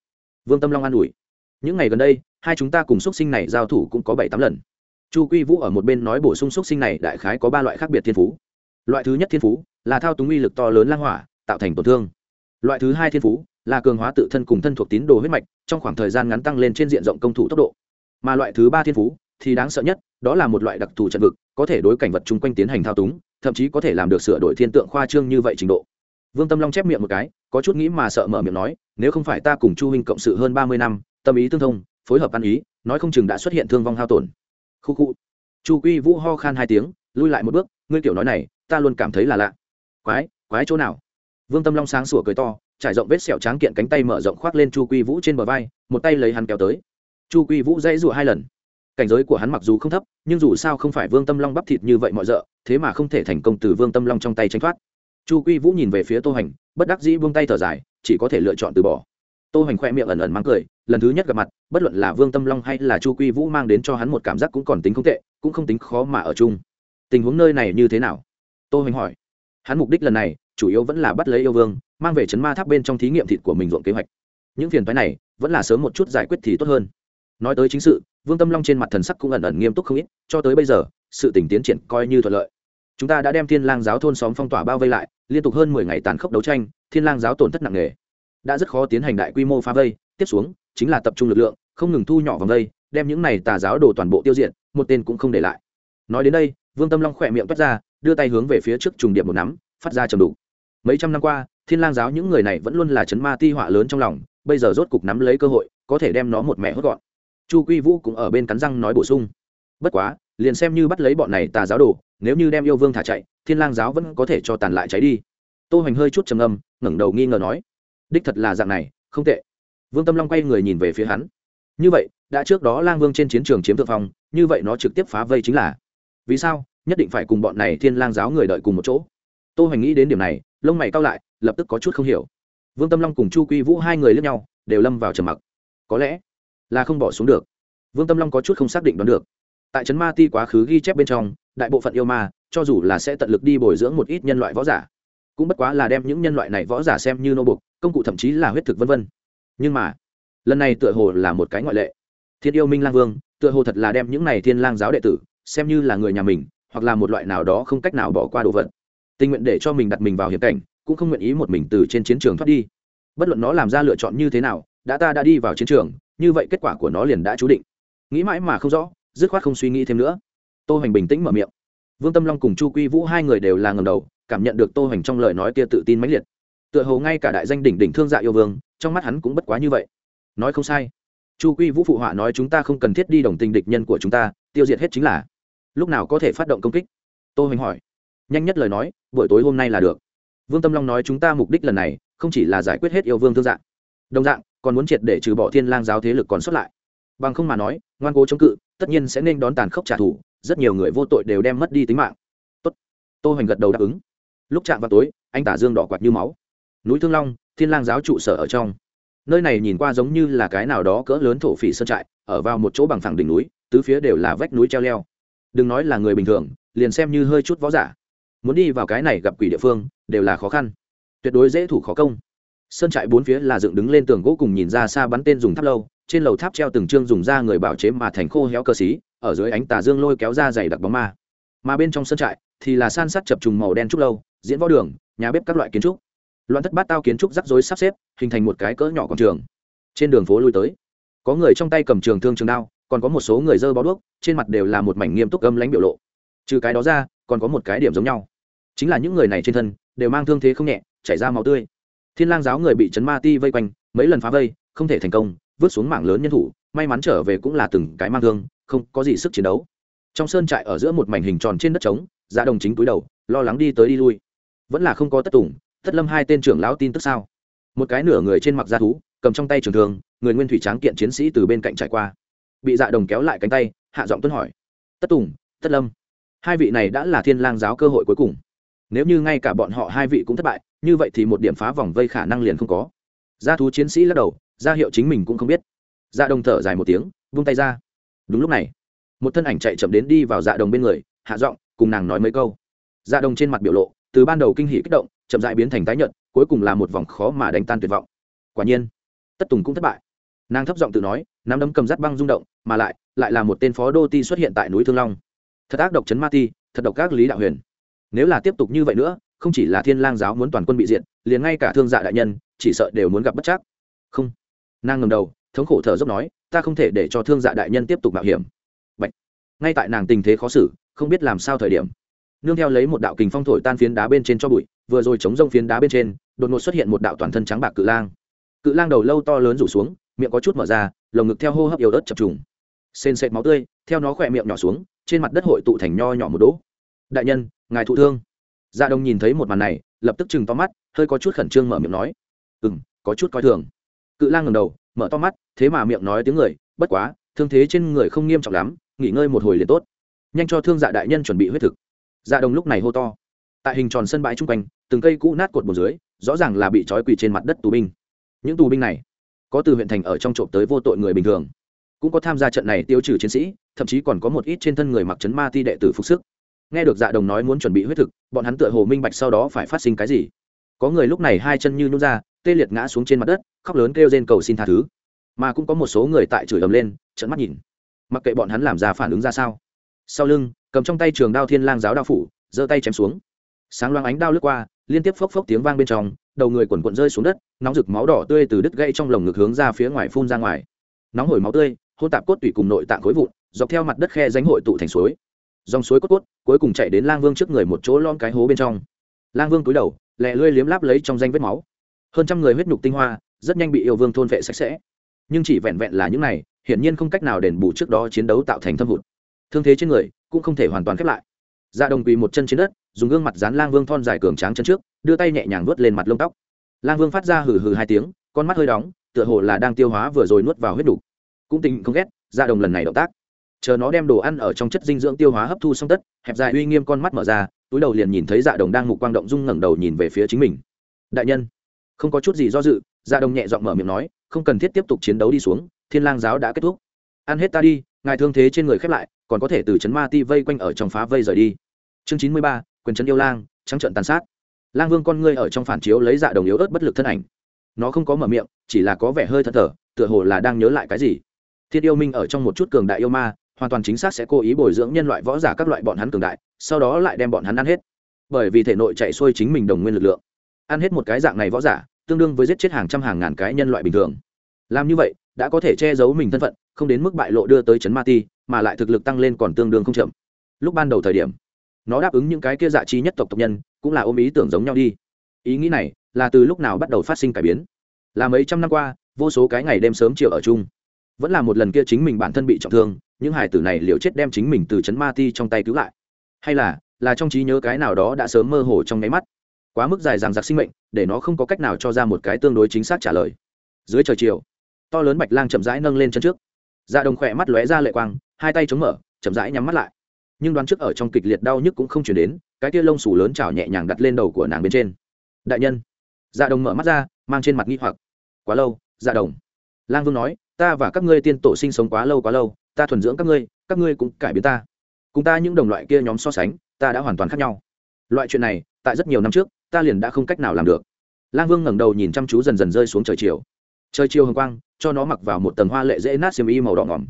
Vương tâm long an ủi, những ngày gần đây, hai chúng ta cùng x sinh này giao thủ cũng có bảy tám lần. Chu quy vũ ở một bên nói bổ sung x sinh này đại khái có ba loại khác biệt thiên phú. Loại thứ nhất thiên phú là thao túng uy lực to lớn lang hỏa, tạo thành tổn thương. Loại thứ hai thiên phú là cường hóa tự thân cùng thân thuộc tín đồ huyết mạch, trong khoảng thời gian ngắn tăng lên trên diện rộng công thủ tốc độ. Mà loại thứ ba thiên phú thì đáng sợ nhất, đó là một loại đặc thù trận vực, có thể đối cảnh vật chung quanh tiến hành thao túng, thậm chí có thể làm được sửa đổi thiên tượng khoa trương như vậy trình độ. Vương tâm long chép miệng một cái, có chút nghĩ mà sợ mở miệng nói, nếu không phải ta cùng chu huynh cộng sự hơn ba mươi năm, tâm ý tương thông, phối hợp ăn ý, nói không chừng đã xuất hiện thương vong hao tổn. Khu khu. Chu quy vũ ho khan hai tiếng, lui lại một bước, ngươi kiểu nói này, ta luôn cảm thấy là lạ quái quái chỗ nào? Vương tâm long sáng sủa cười to, trải rộng vết sẹo tráng kiện cánh tay mở rộng khoác lên chu quy vũ trên bờ vai, một tay lấy hắn kéo tới. Chu quy vũ dãy rụa hai lần. Cảnh giới của hắn mặc dù không thấp, nhưng dù sao không phải vương tâm long bắp thịt như vậy mọi d thế mà không thể thành công từ vương tâm long trong tay tranh thoát. Chu quy vũ nhìn về phía tô hành bất đắc dĩ buông tay thở dài, chỉ có thể lựa chọn từ bỏ. Tô hành khoe miệng ẩn ẩn mắng cười, lần thứ nhất gặp mặt, bất luận là vương tâm long hay là chu quy vũ mang đến cho hắn một cảm giác cũng còn tính không tệ, cũng không tính khó mà ở chung. Tình huống nơi này như thế nào? Tô hành hỏi hắn mục đích lần này chủ yếu vẫn là bắt lấy yêu vương, mang về chấn ma tháp bên trong thí nghiệm thịt của mình ruộng kế hoạch. Những phiền phái này vẫn là sớm một chút giải quyết thì tốt hơn. Nói tới chính sự, vương tâm long trên mặt thần sắc cũng ẩn ẩn nghiêm túc không ít, cho tới bây giờ, sự tỉnh tiến triển coi như thuận lợi. Chúng ta đã đem thiên lang giáo thôn xóm phong tỏa bao vây lại, liên tục hơn mười ngày tàn khốc đấu tranh, thiên lang giáo tổn thất nặng nề. Đã rất khó tiến hành đại quy mô phá vây, tiếp xuống, chính là tập trung lực lượng, không ngừng thu nhỏ vòng vây, đem những này tà giáo đồ toàn bộ tiêu diệt, một tên cũng không để lại. Nói đến đây, vương tâm long khỏe miệng toát ra đưa tay hướng về phía trước trùng điệp một nắm, phát ra trầm đủ mấy trăm năm qua, thiên lang giáo những người này vẫn luôn là chấn ma ti họa lớn trong lòng, bây giờ rốt cục nắm lấy cơ hội, có thể đem nó một mẹ hốt gọn. Chu quy vũ cũng ở bên cắn răng nói bổ sung. Bất quá, liền xem như bắt lấy bọn này tà giáo đồ, nếu như đem yêu vương thả chạy, thiên lang giáo vẫn có thể cho tàn lại cháy đi. Tô hoành hơi chút trầm âm ngẩng đầu nghi ngờ nói, đích thật là dạng này, không tệ. Vương tâm long quay người nhìn về phía hắn. Như vậy, đã trước đó lang vương trên chiến trường chiếm thượng phong, như vậy nó trực tiếp phá vây chính là. Vì sao? nhất định phải cùng bọn này thiên lang giáo người đợi cùng một chỗ. Tô hoành nghĩ đến điểm này, lông mày cau lại, lập tức có chút không hiểu. Vương tâm long cùng chu quy vũ hai người lướt nhau, đều lâm vào trầm mặc. Có lẽ là không bỏ xuống được. Vương tâm long có chút không xác định đoán được. Tại trấn ma ti quá khứ ghi chép bên trong, đại bộ phận yêu ma, cho dù là sẽ tận lực đi bồi dưỡng một ít nhân loại võ giả, cũng bất quá là đem những nhân loại này võ giả xem như nô bục, công cụ thậm chí là huyết thực vân vân. Nhưng mà, lần này tựa hồ là một cái ngoại lệ. Thiên yêu minh lang vương, tựa hồ thật là đem những này thiên lang giáo đệ tử, xem như là người nhà mình hoặc là một loại nào đó không cách nào bỏ qua đồ vật. Tình nguyện để cho mình đặt mình vào hiểm cảnh, cũng không nguyện ý một mình từ trên chiến trường thoát đi. Bất luận nó làm ra lựa chọn như thế nào, đã ta đã đi vào chiến trường, như vậy kết quả của nó liền đã chú định. Nghĩ mãi mà không rõ, dứt khoát không suy nghĩ thêm nữa. Tô hành bình tĩnh mở miệng. Vương tâm long cùng chu quy vũ hai người đều là ngầm đầu, cảm nhận được tô hành trong lời nói kia tự tin mãnh liệt. Tựa hồ ngay cả đại danh đỉnh đỉnh thương dạ yêu vương, trong mắt hắn cũng bất quá như vậy. Nói không sai. Chu quy vũ phụ họa nói chúng ta không cần thiết đi đồng tình địch nhân của chúng ta, tiêu diệt hết chính là lúc nào có thể phát động công kích? Tô hoành hỏi. Nhanh nhất lời nói, buổi tối hôm nay là được. Vương tâm long nói chúng ta mục đích lần này, không chỉ là giải quyết hết yêu vương thương dạng. Đồng dạng, còn muốn triệt để trừ bỏ thiên lang giáo thế lực còn sót lại. Bằng không mà nói, ngoan cố chống cự, tất nhiên sẽ nên đón tàn khốc trả thù, rất nhiều người vô tội đều đem mất đi tính mạng. Tốt. Tô hoành gật đầu đáp ứng. Lúc chạm vào tối, anh tả dương đỏ quạt như máu. Núi thương long, thiên lang giáo trụ sở ở trong. Nơi này nhìn qua giống như là cái nào đó cỡ lớn thổ phỉ sơn trại, ở vào một chỗ bằng phẳng đỉnh núi, tứ phía đều là vách núi treo leo đừng nói là người bình thường, liền xem như hơi chút võ giả. Muốn đi vào cái này gặp quỷ địa phương, đều là khó khăn. Tuyệt đối dễ thủ khó công. Sơn trại bốn phía là dựng đứng lên tường gỗ cùng nhìn ra xa bắn tên dùng tháp lâu, trên lầu tháp treo từng chương dùng da người bảo chế mà thành khô héo cơ xí, ở dưới ánh tà dương lôi kéo ra dày đặc bóng ma. Mà bên trong sơn trại thì là san sát chập trùng màu đen trúc lâu, diễn võ đường, nhà bếp các loại kiến trúc. Loạn thất bát tao kiến trúc rắc rối sắp xếp, hình thành một cái cỡ nhỏ còn trường. Trên đường phố lui tới, có người trong tay cầm trường thương trường đao còn có một số người dơ bó đuốc trên mặt đều là một mảnh nghiêm túc âm lãnh biểu lộ. Trừ cái đó ra còn có một cái điểm giống nhau. Chính là những người này trên thân đều mang thương thế không nhẹ chảy ra máu tươi. Thiên lang giáo người bị chấn ma ti vây quanh mấy lần phá vây không thể thành công vứt xuống mảng lớn nhân thủ may mắn trở về cũng là từng cái mang thương không có gì sức chiến đấu. Trong sơn trại ở giữa một mảnh hình tròn trên đất trống dạ đồng chính cúi đầu lo lắng đi tới đi lui. Vẫn là không có tất tùng tất lâm hai tên trưởng lão tin tức sao? Một cái nửa người trên mặt da thú cầm trong tay trường thương, người nguyên thủy tráng kiện chiến sĩ từ bên cạnh trải qua bị dạ đồng kéo lại cánh tay, hạ giọng tuân hỏi. Tất tùng, tất lâm, hai vị này đã là thiên lang giáo cơ hội cuối cùng. Nếu như ngay cả bọn họ hai vị cũng thất bại, như vậy thì một điểm phá vòng vây khả năng liền không có. Gia thú chiến sĩ lắc đầu gia hiệu chính mình cũng không biết. Dạ đồng thở dài một tiếng, vung tay ra. Đúng lúc này, một thân ảnh chạy chậm đến đi vào dạ đồng bên người, hạ giọng cùng nàng nói mấy câu. Dạ đồng trên mặt biểu lộ, từ ban đầu kinh hỉ kích động, chậm dại biến thành tái nhợt, cuối cùng là một vòng khó mà đánh tan tuyệt vọng. Quả nhiên, tất tùng cũng thất bại. Nàng thấp giọng tự nói, nắm đấm cầm rắt băng rung động mà lại lại là một tên phó đô ti xuất hiện tại núi thương long. Thật ác độc chấn ma ti, thật độc các lý đạo huyền. Nếu là tiếp tục như vậy nữa, không chỉ là thiên lang giáo muốn toàn quân bị diệt, liền ngay cả thương dạ đại nhân, chỉ sợ đều muốn gặp bất chắc. Không. Nàng ngầm đầu, thống khổ thở dốc nói, ta không thể để cho thương dạ đại nhân tiếp tục mạo hiểm. Bạch. ngay tại nàng tình thế khó xử, không biết làm sao thời điểm, nương theo lấy một đạo kình phong thổi tan phiến đá bên trên cho bụi, vừa rồi chống rông phiến đá bên trên, đột ngột xuất hiện một đạo toàn thân trắng bạc cự lang. Cự lang đầu lâu to lớn rủ xuống, miệng có chút mở ra, lồng ngực theo hô hấp yếu ớt chập trùng sền sệt máu tươi, theo nó khỏe miệng nhỏ xuống, trên mặt đất hội tụ thành nho nhỏ một đỗ. Đại nhân, ngài thụ thương. Dạ đông nhìn thấy một màn này, lập tức chừng to mắt, hơi có chút khẩn trương mở miệng nói. Ừ m có chút coi thường. Cự lang ngầm đầu, mở to mắt, thế mà miệng nói tiếng người, bất quá, thương thế trên người không nghiêm trọng lắm, nghỉ ngơi một hồi liền tốt. Nhanh cho thương dạ đại nhân chuẩn bị huyết thực. Dạ đông lúc này hô to. Tại hình tròn sân bãi chung quanh, từng cây cũ nát cột một dưới, rõ ràng là bị trói quỳ trên mặt đất tù binh. Những tù binh này, có từ huyện thành ở trong trộm tới vô tội người bình thường cũng có tham gia trận này tiêu trừ chiến sĩ, thậm chí còn có một ít trên thân người mặc trấn ma ti đệ tử phục sức. Nghe được dạ đồng nói muốn chuẩn bị huyết thực, bọn hắn tựa hồ minh bạch sau đó phải phát sinh cái gì. Có người lúc này hai chân như nhún ra, tê liệt ngã xuống trên mặt đất, khóc lớn kêu rên cầu xin tha thứ. Mà cũng có một số người tại chửi ầm lên trận mắt nhìn. Mặc kệ bọn hắn làm ra phản ứng ra sao. Sau lưng, cầm trong tay trường đao thiên lang giáo đao phủ, giơ tay chém xuống. Sáng loáng ánh đao lướt qua, liên tiếp phốc phốc tiếng vang bên trong, đầu người quần quần rơi xuống đất, nóng rực máu đỏ tươi từ đứt gãy trong lồng ngực hướng ra phía ngoài phun ra ngoài. Nóng hổi máu tươi hôn tạp cốt tủy cùng nội tạng khối vụn, dọc theo mặt đất khe danh hội tụ thành suối. Dòng suối cốt cốt, cuối cùng chạy đến lang vương trước người một chỗ lon cái hố bên trong. Lang vương cúi đầu, lẹ lươi liếm láp lấy trong danh vết máu. Hơn trăm người huyết nhục tinh hoa, rất nhanh bị yêu vương thôn vệ sạch sẽ. Nhưng chỉ vẹn vẹn là những này, hiển nhiên không cách nào đền bù trước đó chiến đấu tạo thành thâm hụt. Thương thế trên người cũng không thể hoàn toàn khép lại. Ra đồng quỳ một chân trên đất, dùng gương mặt dán lang vương thon dài cường tráng chân trước, đưa tay nhẹ nhàng vớt lên mặt lông tóc. Lang vương phát ra hừ hừ hai tiếng, con mắt hơi đóng, tựa hồ là đang tiêu hóa vừa rồi nuốt vào huyết đủ cũng tình không ghét ra đồng lần này động tác. Chờ nó đem đồ ăn ở trong chất dinh dưỡng tiêu hóa hấp thu xong tất, hẹp dài uy nghiêm con mắt mở ra, túi đầu liền nhìn thấy dạ đồng đang mục quang động dung ngẩng đầu nhìn về phía chính mình. Đại nhân. Không có chút gì do dự dạ đồng nhẹ giọng mở miệng nói, không cần thiết tiếp tục chiến đấu đi xuống, thiên lang giáo đã kết thúc. Ăn hết ta đi, ngài thương thế trên người khép lại, còn có thể từ chấn ma ti vây quanh ở trong phá vây rời đi. Chương chín mươi ba, quyền chấn yêu lang, trắng trận tàn sát. Lang vương con ngươi ở trong phản chiếu lấy dạ đồng yếu ớt bất lực thân ảnh. Nó không có mở miệng, chỉ là có vẻ hơi thật thở tựa hồ là đang nhớ lại cái gì thiên yêu minh ở trong một chút cường đại yêu ma, hoàn toàn chính xác sẽ cố ý bồi dưỡng nhân loại võ giả các loại bọn hắn cường đại, sau đó lại đem bọn hắn ăn hết. Bởi vì thể nội chạy xuôi chính mình đồng nguyên lực lượng. Ăn hết một cái dạng này võ giả, tương đương với giết chết hàng trăm hàng ngàn cái nhân loại bình thường. Làm như vậy, đã có thể che giấu mình thân phận, không đến mức bại lộ đưa tới chấn ma ti, mà lại thực lực tăng lên còn tương đương không chậm. Lúc ban đầu thời điểm, nó đáp ứng những cái kia dạ chi nhất tộc tộc nhân, cũng là ôm ý tưởng giống nhau đi. Ý nghĩ này là từ lúc nào bắt đầu phát sinh cải biến? Là mấy trăm năm qua, vô số cái ngày đêm sớm chiều ở chung vẫn là một lần kia chính mình bản thân bị trọng thương, những hải tử này liều chết đem chính mình từ chấn ma ti trong tay cứu lại. Hay là là trong trí nhớ cái nào đó đã sớm mơ hồ trong nháy mắt. Quá mức dài dằng dặc sinh mệnh, để nó không có cách nào cho ra một cái tương đối chính xác trả lời. Dưới trời chiều, to lớn bạch lang chậm rãi nâng lên chân trước. Da đồng khỏe mắt lóe ra lệ quang, hai tay chống mở, chậm rãi nhắm mắt lại. Nhưng đoán trước ở trong kịch liệt đau nhức cũng không chuyển đến, cái tia lông xù lớn chảo nhẹ nhàng đặt lên đầu của nàng bên trên. Đại nhân. Dạ đồng mở mắt ra, mang trên mặt nghi hoặc. Quá lâu dạ đồng. Lang vương nói ta và các ngươi tiên tổ sinh sống quá lâu quá lâu, ta thuần dưỡng các ngươi các ngươi cũng cải biến ta. Cùng ta những đồng loại kia nhóm so sánh, ta đã hoàn toàn khác nhau. Loại chuyện này, tại rất nhiều năm trước, ta liền đã không cách nào làm được. Lang vương ngẩng đầu nhìn chăm chú dần dần rơi xuống trời chiều. Trời chiều hồng quang, cho nó mặc vào một tầng hoa lệ dễ nát xiêm y màu đỏ ngỏm.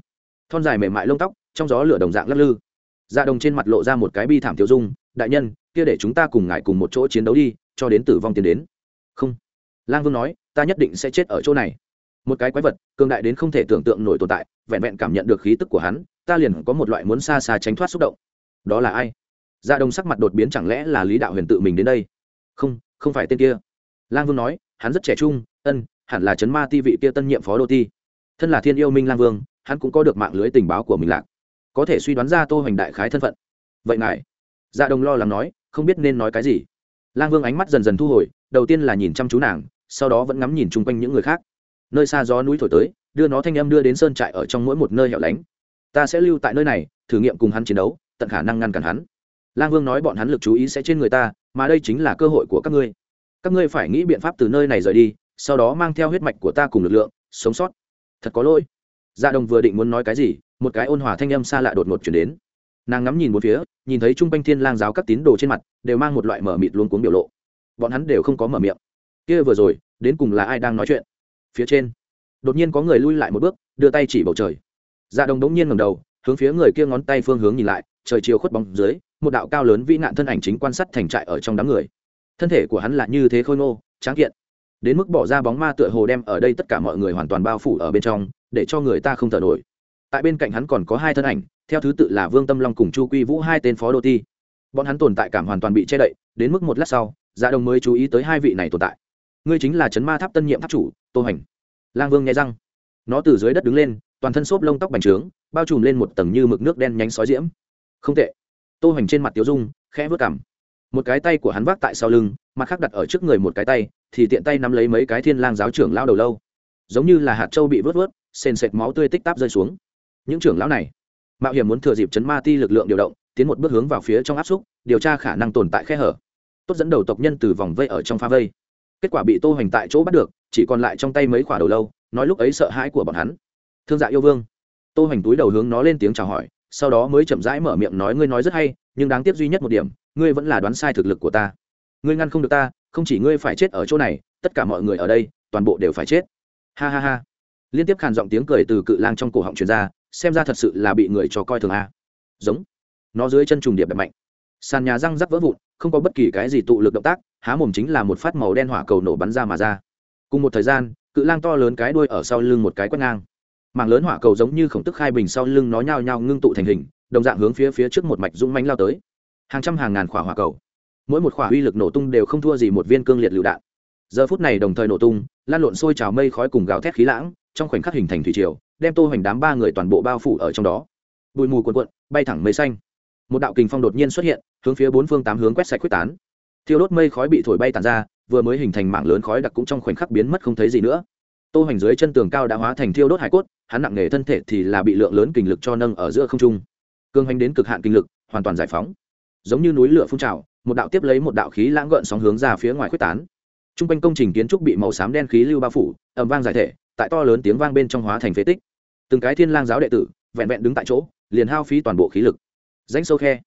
Thon dài mềm mại lông tóc, trong gió lửa đồng dạng lắc lư. Da đồng trên mặt lộ ra một cái bi thảm tiêu dung, đại nhân, kia để chúng ta cùng ngài cùng một chỗ chiến đấu đi, cho đến tử vong tiến đến. Không. Lang vương nói, ta nhất định sẽ chết ở chỗ này một cái quái vật, cường đại đến không thể tưởng tượng nổi tồn tại, vẹn vẹn cảm nhận được khí tức của hắn, ta liền có một loại muốn xa xa tránh thoát xúc động. Đó là ai? Dạ đồng sắc mặt đột biến chẳng lẽ là lý đạo huyền tự mình đến đây? Không không phải tên kia. Lang vương nói, hắn rất trẻ trung, ân, hẳn là chấn ma ti vị kia tân nhiệm phó đô ti. Thân là thiên yêu minh lang vương, hắn cũng có được mạng lưới tình báo của mình lạc. Có thể suy đoán ra tô hoành đại khái thân phận. Vậy ngài? Dạ đồng lo lắng nói, không biết nên nói cái gì. Lang vương ánh mắt dần dần thu hồi, đầu tiên là nhìn chăm chú nàng, sau đó vẫn ngắm nhìn chung quanh những người khác nơi xa gió núi thổi tới, đưa nó thanh âm đưa đến sơn trại ở trong mỗi một nơi hẻo lánh. Ta sẽ lưu tại nơi này, thử nghiệm cùng hắn chiến đấu, tận khả năng ngăn cản hắn. Lang vương nói bọn hắn lực chú ý sẽ trên người ta, mà đây chính là cơ hội của các ngươi. Các ngươi phải nghĩ biện pháp từ nơi này rời đi, sau đó mang theo huyết mạch của ta cùng lực lượng, sống sót. Thật có lỗi. Gia đồng vừa định muốn nói cái gì, một cái ôn hòa thanh âm xa lạ đột ngột chuyển đến. Nàng ngắm nhìn một phía, nhìn thấy chung quanh thiên lang giáo các tín đồ trên mặt, đều mang một loại mở mịt luống cuống biểu lộ. Bọn hắn đều không có mở miệng. Kia vừa rồi, đến cùng là ai đang nói chuyện? phía trên. Đột nhiên có người lui lại một bước, đưa tay chỉ bầu trời. Dạ đồng đống nhiên ngầm đầu, hướng phía người kia ngón tay phương hướng nhìn lại, trời chiều khuất bóng dưới, một đạo cao lớn vĩ nạn thân ảnh chính quan sát thành trại ở trong đám người. Thân thể của hắn là như thế khôi ngô, tráng kiện. Đến mức bỏ ra bóng ma tựa hồ đem ở đây tất cả mọi người hoàn toàn bao phủ ở bên trong, để cho người ta không thở nổi. Tại bên cạnh hắn còn có hai thân ảnh, theo thứ tự là vương tâm long cùng chu quy vũ, hai tên phó đô ti bọn hắn tồn tại cảm hoàn toàn bị che đậy, đến mức một lát sau dạ đồng mới chú ý tới hai vị này tồn tại ngươi chính là chấn ma tháp tân nhiệm tháp chủ, tô hành lang vương nghe răng. Nó từ dưới đất đứng lên, toàn thân xốp lông tóc bành trướng, bao trùm lên một tầng như mực nước đen nhánh sói diễm. Không tệ. Tô hành trên mặt tiếu dung, khẽ vớt cảm một cái tay của hắn vác tại sau lưng, mặt khác đặt ở trước người một cái tay, thì tiện tay nắm lấy mấy cái thiên lang giáo trưởng lao đầu lâu. Giống như là hạt trâu bị vớt vớt, sền sệt máu tươi tích táp rơi xuống. Những trưởng lão này, mạo hiểm muốn thừa dịp chấn ma ti lực lượng điều động, tiến một bước hướng vào phía trong áp xúc, điều tra khả năng tồn tại khe hở. Tốt dẫn đầu tộc nhân từ vòng vây ở trong pha vây kết quả bị tô hoành tại chỗ bắt được, chỉ còn lại trong tay mấy quả đầu lâu, nói lúc ấy sợ hãi của bọn hắn. Thương dạ yêu vương. Tô hoành túi đầu hướng nó lên tiếng chào hỏi, sau đó mới chậm rãi mở miệng nói, ngươi nói rất hay, nhưng đáng tiếc duy nhất một điểm, ngươi vẫn là đoán sai thực lực của ta. Ngươi ngăn không được ta, không chỉ ngươi phải chết ở chỗ này, tất cả mọi người ở đây, toàn bộ đều phải chết. Ha ha ha. Liên tiếp khàn giọng tiếng cười từ cự lang trong cổ họng truyền ra, xem ra thật sự là bị người cho coi thường a. Giống. Nó dưới chân trùng điệp đẹp mạnh. Sàn nhà răng rắc vỡ vụn không có bất kỳ cái gì tụ lực động tác, há mồm chính là một phát màu đen hỏa cầu nổ bắn ra mà ra. Cùng một thời gian, cự lang to lớn cái đuôi ở sau lưng một cái quét ngang. Mảng lớn hỏa cầu giống như khổng tức khai bình sau lưng nó nhao nhao ngưng tụ thành hình, đồng dạng hướng phía phía trước một mạch dũng mánh lao tới. Hàng trăm hàng ngàn khỏa hỏa cầu. Mỗi một khỏa uy lực nổ tung đều không thua gì một viên cương liệt lựu đạn. Giờ phút này đồng thời nổ tung, lan lộn sôi trào mây khói cùng gào thét khí lãng, trong khoảnh khắc hình thành thủy triều, đem tô hoành đám ba người toàn bộ bao phủ ở trong đó. Bụi mù cuộn cuộn, bay thẳng mây xanh một đạo kình phong đột nhiên xuất hiện, hướng phía bốn phương tám hướng quét sạch quyết tán. Thiêu đốt mây khói bị thổi bay tàn ra, vừa mới hình thành mảng lớn khói đặc cũng trong khoảnh khắc biến mất không thấy gì nữa. Tô hoành dưới chân tường cao đã hóa thành thiêu đốt hải cốt, hắn nặng nề thân thể thì là bị lượng lớn kinh lực cho nâng ở giữa không trung. Cương hoành đến cực hạn kinh lực, hoàn toàn giải phóng. Giống như núi lửa phun trào, một đạo tiếp lấy một đạo khí lãng gợn sóng hướng ra phía ngoài quyết tán. T r u n g quanh công trình kiến trúc bị màu xám đen khí lưu bao phủ ẩm vang giải thể, tại to lớn tiếng vang bên trong hóa thành phế tích. Từng cái thiên lang giáo đệ tử, vẹn vẹn đứng tại chỗ, liền hao phí toàn bộ khí lực rãnh sâu khe.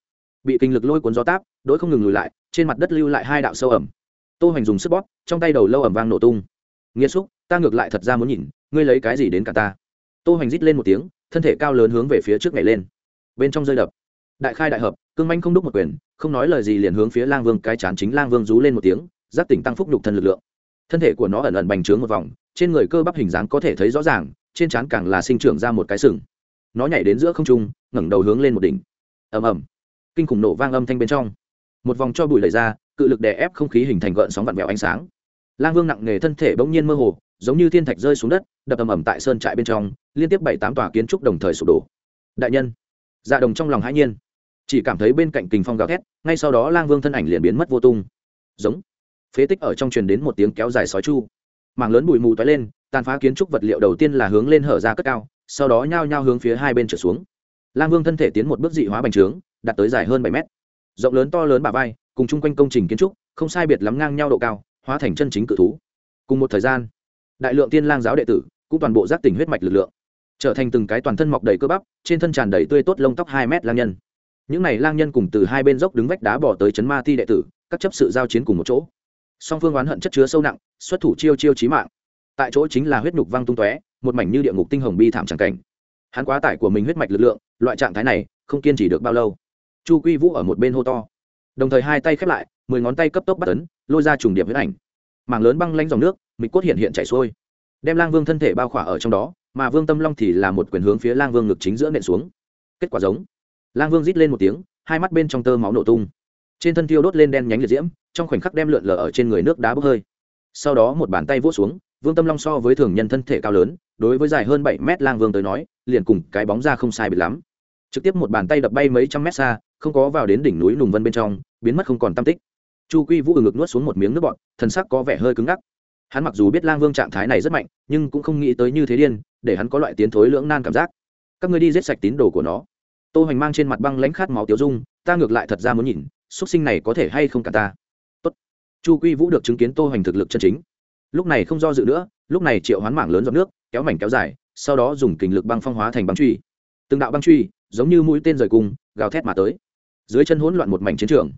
Bị kinh lực lôi cuốn gió táp đỗi không ngừng lùi lại, trên mặt đất lưu lại hai đạo sâu ẩm. Tô hoành dùng sức bóp, trong tay đầu lâu ẩm vang nổ tung. Nghĩa xúc, ta ngược lại thật ra muốn nhìn, ngươi lấy cái gì đến cả ta? Tô hoành rít lên một tiếng, thân thể cao lớn hướng về phía trước nhảy lên. Bên trong rơi đập. Đại khai đại hợp, cương manh không đúc một quyền, không nói lời gì liền hướng phía lang vương cái chán chính lang vương rú lên một tiếng, giáp tỉnh tăng phúc nhục thân lực lượng. Thân thể của nó ẩn ẩn bành trướng một vòng, trên người cơ bắp hình dáng có thể thấy rõ ràng, trên trán càng là sinh trưởng ra một cái sừng. Nó nhảy đến giữa không trung, ngẩng đầu hướng lên một đỉnh ầm ầm. Kinh khủng nổ vang âm thanh bên trong. Một vòng cho bụi lầy ra, cự lực đè ép không khí hình thành gợn sóng vặn vẹo ánh sáng. Lang vương nặng nề thân thể bỗng nhiên mơ hồ, giống như thiên thạch rơi xuống đất, đập ầm ầm tại sơn trại bên trong, liên tiếp bảy tám tòa kiến trúc đồng thời sụp đổ. Đại nhân dạ đồng trong lòng hãi nhiên. Chỉ cảm thấy bên cạnh kình phong gào thét, ngay sau đó lang vương thân ảnh liền biến mất vô tung. Giống. Phế tích ở trong truyền đến một tiếng kéo dài sói chu. Mảng lớn bụi mù toái lên, tàn phá kiến trúc vật liệu đầu tiên là hướng lên hở ra cất cao, sau đó nhao nhao hướng phía hai bên trở xuống lang vương thân thể tiến một bước dị hóa bành trướng, đạt tới dài hơn bảy mét. Rộng lớn to lớn bà vai, cùng chung quanh công trình kiến trúc, không sai biệt lắm ngang nhau độ cao, hóa thành chân chính cự thú. Cùng một thời gian, đại lượng tiên lang giáo đệ tử, cũng toàn bộ giác tỉnh huyết mạch lực lượng. Trở thành từng cái toàn thân mọc đầy cơ bắp, trên thân tràn đầy tươi tốt lông tóc hai mét lang nhân. Những này lang nhân cùng từ hai bên dốc đứng vách đá bỏ tới chấn ma ti đệ tử, các chấp sự giao chiến cùng một chỗ. Song phương oán hận chất chứa sâu nặng, xuất thủ chiêu chiêu chí mạng. Tại chỗ chính là huyết nhục vang tung tóe, một mảnh như địa ngục tinh hồng bi thảm chẳng cảnh hắn quá tải của mình huyết mạch lực lượng, loại trạng thái này, không kiên trì được bao lâu. Chu quy vũ ở một bên hô to. Đồng thời hai tay khép lại, mười ngón tay cấp tốc bắt tấn lôi ra trùng điểm huyết ảnh. Mảng lớn băng lanh dòng nước, mịch cốt hiện hiện chảy xuôi. Đem lang vương thân thể bao khỏa ở trong đó, mà vương tâm long thì là một quyền hướng phía lang vương ngực chính giữa nện xuống. Kết quả giống. Lang vương rít lên một tiếng, hai mắt bên trong tơ máu nổ tung. Trên thân thiêu đốt lên đen nhánh liệt diễm, trong khoảnh khắc đem lượn lờ ở trên người nước đá bốc hơi. Sau đó một bàn tay vỗ xuống, vương tâm long so với thường nhân thân thể cao lớn đối với dài hơn bảy mét lang vương tới nói, liền cùng cái bóng ra không sai biệt lắm. Trực tiếp một bàn tay đập bay mấy trăm mét xa, không có vào đến đỉnh núi nùng vân bên trong, biến mất không còn tam tích. Chu quy vũ ngực nuốt xuống một miếng nước bọt, thần sắc có vẻ hơi cứng ngắc. Hắn mặc dù biết lang vương trạng thái này rất mạnh, nhưng cũng không nghĩ tới như thế điên, để hắn có loại tiến thối lưỡng nan cảm giác. Các ngươi đi giết sạch tín đồ của nó. Tô hoành mang trên mặt băng lãnh khát máu tiêu dung, ta ngược lại thật ra muốn nhìn xuất sinh này có thể hay không cả ta. Tốt. chu quy vũ được chứng kiến tô hoành thực lực chân chính. Lúc này không do dự nữa, lúc này triệu hoán mảng lớn giọt nước kéo mảnh kéo dài, sau đó dùng kình lực băng phong hóa thành băng truy. Từng đạo băng truy, giống như mũi tên rời cung gào thét mà tới. Dưới chân hỗn loạn một mảnh chiến trường.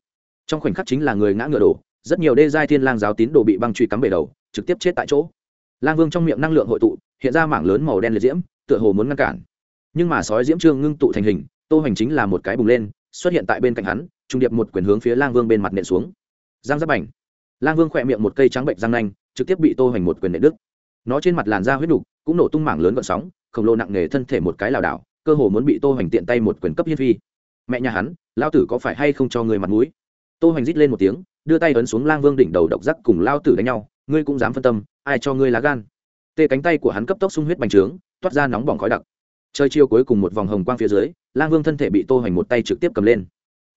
Trong khoảnh khắc chính là người ngã ngựa đổ, rất nhiều đê giai thiên lang giáo tín đồ bị băng truy cắm bể đầu, trực tiếp chết tại chỗ. Lang vương trong miệng năng lượng hội tụ, hiện ra mảng lớn màu đen liệt diễm, tựa hồ muốn ngăn cản. Nhưng mà sói diễm trương ngưng tụ thành hình, tô hoành chính là một cái bùng lên, xuất hiện tại bên cạnh hắn, trung điệp một quyền hướng phía lang vương bên mặt nện xuống. Giang giáp bảnh lang vương khỏe miệng một cây trắng bệnh răng nanh, trực tiếp bị tô hoành một quyền nện đứt nó trên mặt làn da huyết đục cũng nổ tung mảng lớn gọn sóng, khổng lồ nặng nề thân thể một cái lảo đảo, cơ hồ muốn bị tô hoành tiện tay một quyền cấp hiên phi. Mẹ nhà hắn lao tử có phải hay không cho người mặt mũi? Tô hoành rít lên một tiếng, đưa tay ấn xuống lang vương đỉnh đầu độc giác cùng lao tử đánh nhau, ngươi cũng dám phân tâm, ai cho ngươi lá gan? Tê cánh tay của hắn cấp tốc sung huyết bành trướng, toát ra nóng bỏng khói đặc. Chơi chiêu cuối cùng một vòng hồng quang phía dưới, lang vương thân thể bị tô hoành một tay trực tiếp cầm lên.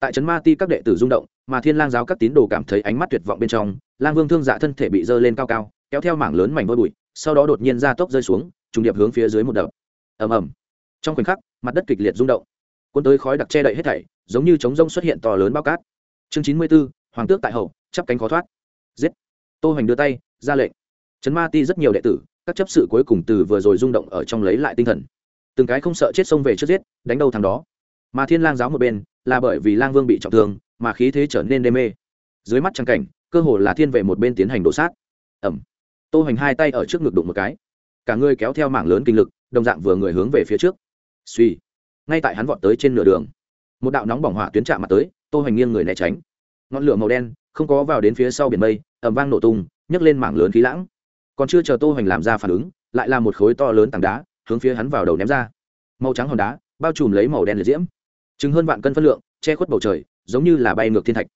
Tại trấn ma ti các đệ tử rung động, mà thiên lang giáo các tín đồ cảm thấy ánh mắt tuyệt vọng bên trong, lang vương thương dạ thân thể bị dơ lên cao cao, kéo theo mảng lớn mảnh vôi bụi sau đó đột nhiên ra tốc rơi xuống, trùng điệp hướng phía dưới một đập. Ầm ầm. Trong khoảnh khắc, mặt đất kịch liệt rung động. Cuốn tới khói đặc che đậy hết thảy, giống như trống rông xuất hiện to lớn bao cát. Chương chín mươi b ố hoàng tước tại hậu, chắp cánh khó thoát. Giết. Tô hoành đưa tay, ra lệnh. Trấn ma ti rất nhiều đệ tử, các chấp sự cuối cùng từ vừa rồi rung động ở trong lấy lại tinh thần. Từng cái không sợ chết xông về trước giết, đánh đầu thằng đó. Mà thiên lang giáo một bên, là bởi vì lang vương bị trọng thương, mà khí thế trở nên đê mê. Dưới mắt trang cảnh, cơ hồ là thiên vệ một bên tiến hành đổ sát. Ẩm tô hoành hai tay ở trước ngực đụng một cái. Cả người kéo theo mảng lớn kinh lực, đồng dạng vừa người hướng về phía trước. Suy ngay tại hắn vọt tới trên nửa đường, một đạo nóng bỏng hỏa tuyến chạm mặt tới, tô hoành nghiêng người né tránh. Ngọn lửa màu đen, không có vào đến phía sau biển mây ẩm vang nổ tung, nhấc lên mảng lớn khí lãng. Còn chưa chờ tô hoành làm ra phản ứng, lại là một khối to lớn tảng đá, hướng phía hắn vào đầu ném ra. Màu trắng hòn đá, bao trùm lấy màu đen liệt diễm. Chứng hơn vạn cân phân lượng, che khuất bầu trời, giống như là bay ngược thiên thạch.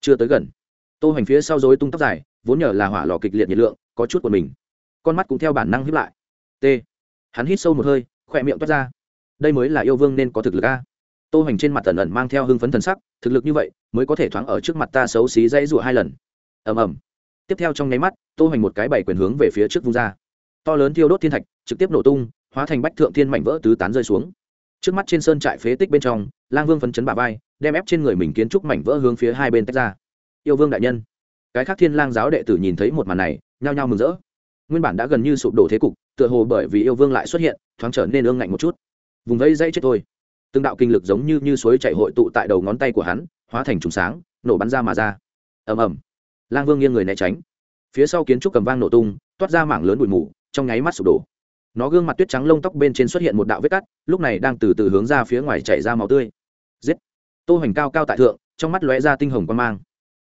Chưa tới gần, tô hoành phía sau rối tung tóc dài, vốn nhờ là hỏa lò kịch liệt nhiệt lượng có chút của mình. Con mắt cũng theo bản năng hiếp lại. T. Hắn hít sâu một hơi, khỏe miệng toát ra. Đây mới là yêu vương nên có thực lực a. Tô hoành trên mặt tần ẩn mang theo hưng phấn thần sắc, thực lực như vậy mới có thể thoáng ở trước mặt ta xấu xí dãy rụa hai lần. Ầm ầm. Tiếp theo trong nháy mắt, tô hoành một cái bảy quyền hướng về phía trước vung ra. To lớn thiêu đốt thiên thạch, trực tiếp nổ tung, hóa thành bách thượng thiên mảnh vỡ tứ tán rơi xuống. Trước mắt trên sơn trại phế tích bên trong, lang vương phấn chấn bà vai, đem ép trên người mình kiến trúc mảnh vỡ hướng phía hai bên tách ra. Yêu vương đại nhân cái khác thiên lang giáo đệ tử nhìn thấy một màn này, nhao nhao mừng rỡ. Nguyên bản đã gần như sụp đổ thế cục, tựa hồ bởi vì yêu vương lại xuất hiện, thoáng trở nên ương ngạnh một chút. Vùng vây dãy chết thôi. Từng đạo kinh lực giống như như suối chảy hội tụ tại đầu ngón tay của hắn, hóa thành trùng sáng, nổ bắn ra mà ra. Ầm ầm. Lang vương nghiêng người né tránh. Phía sau kiến trúc cầm vang nổ tung, toát ra mảng lớn bụi mù, trong nháy mắt sụp đổ. Nó gương mặt tuyết trắng lông tóc bên trên xuất hiện một đạo vết cắt, lúc này đang từ từ hướng ra phía ngoài chảy ra máu tươi. Giết. Tô hoành cao cao tại thượng, trong mắt lóe ra tinh hồng quan mang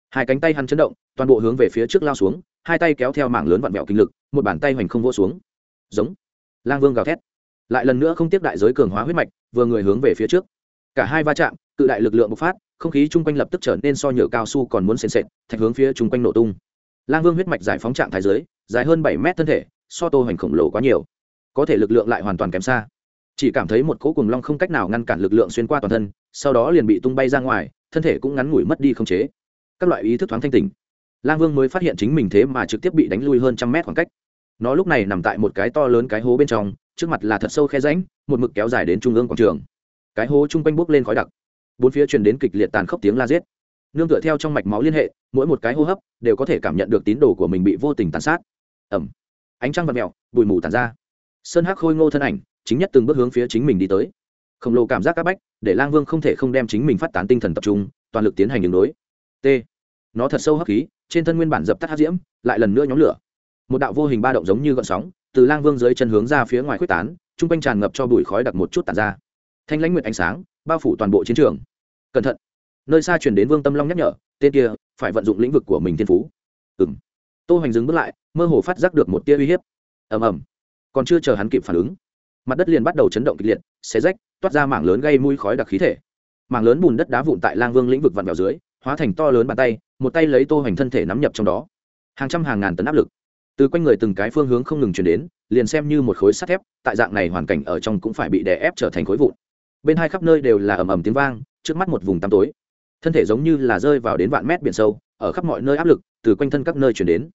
hai cánh tay hắn chấn động, toàn bộ hướng về phía trước lao xuống, hai tay kéo theo mảng lớn vặn vẹo kinh lực, một bàn tay hoành không vỗ xuống. Giống. Lang vương gào thét. Lại lần nữa không tiếp đại giới cường hóa huyết mạch, vừa người hướng về phía trước. Cả hai va chạm, cự đại lực lượng bộc phát, không khí chung quanh lập tức trở nên so nhựa cao su còn muốn sền sệt, thạch hướng phía chung quanh nổ tung. Lang vương huyết mạch giải phóng trạng thái giới dài hơn bảy mét thân thể, so tô hoành khổng lồ quá nhiều. Có thể lực lượng lại hoàn toàn kém xa. Chỉ cảm thấy một cỗ cùng long không cách nào ngăn cản lực lượng xuyên qua toàn thân, sau đó liền bị tung bay ra ngoài, thân thể cũng ngắn ngủi mất đi không chế các loại ý thức thoáng thanh tỉnh. Lang vương mới phát hiện chính mình thế mà trực tiếp bị đánh lui hơn trăm mét khoảng cách. Nó lúc này nằm tại một cái to lớn cái hố bên trong trước mặt là thật sâu khe ránh một mực kéo dài đến trung ương quảng trường. Cái hố chung quanh bốc lên khói đặc. Bốn phía truyền đến kịch liệt tàn khốc tiếng la giết. Nương tựa theo trong mạch máu liên hệ mỗi một cái hô hấp đều có thể cảm nhận được tín đồ của mình bị vô tình tàn sát. Ẩm ánh trăng vật mèo, bụi mù tàn ra. Sơn hắc khôi ngô thân ảnh chính nhất từng bước hướng phía chính mình đi tới. Khổng lồ cảm giác c áp bách để lang vương không thể không đem chính mình phát tán tinh thần tập trung toàn lực tiến hành đường đối t. Nó thật sâu hấp khí, trên thân nguyên bản dập tắt hắc diễm, lại lần nữa nhóm lửa. Một đạo vô hình ba động giống như gợn sóng, từ lang vương dưới chân hướng ra phía ngoài quyết tán chung quanh tràn ngập cho bụi khói đặc một chút tàn ra. Thanh lãnh nguyệt ánh sáng, bao phủ toàn bộ chiến trường. Cẩn thận. Nơi xa chuyển đến vương tâm long nhắc nhở, tên kia, phải vận dụng lĩnh vực của mình thiên phú. Ừng tô hoành dừng bước lại, mơ hồ phát giác được một tia uy hiếp. Ầm ầm. Còn chưa chờ hắn kịp phản ứng, mặt đất liền bắt đầu chấn động kịch liệt, xé rách, toát ra mảng lớn gây mũi khói đặc khí thể. Mảng lớn bùn đất đá vụn tại lang vương lĩnh vực vặn vẹo dưới hóa thành to lớn bàn tay, một tay lấy tô hoành thân thể nắm nhập trong đó. Hàng trăm hàng ngàn tấn áp lực. Từ quanh người từng cái phương hướng không ngừng chuyển đến, liền xem như một khối sắt thép, tại dạng này hoàn cảnh ở trong cũng phải bị đè ép trở thành khối vụn. Bên hai khắp nơi đều là ầm ầm tiếng vang, trước mắt một vùng tăm tối. Thân thể giống như là rơi vào đến vạn mét biển sâu, ở khắp mọi nơi áp lực từ quanh thân các nơi chuyển đến.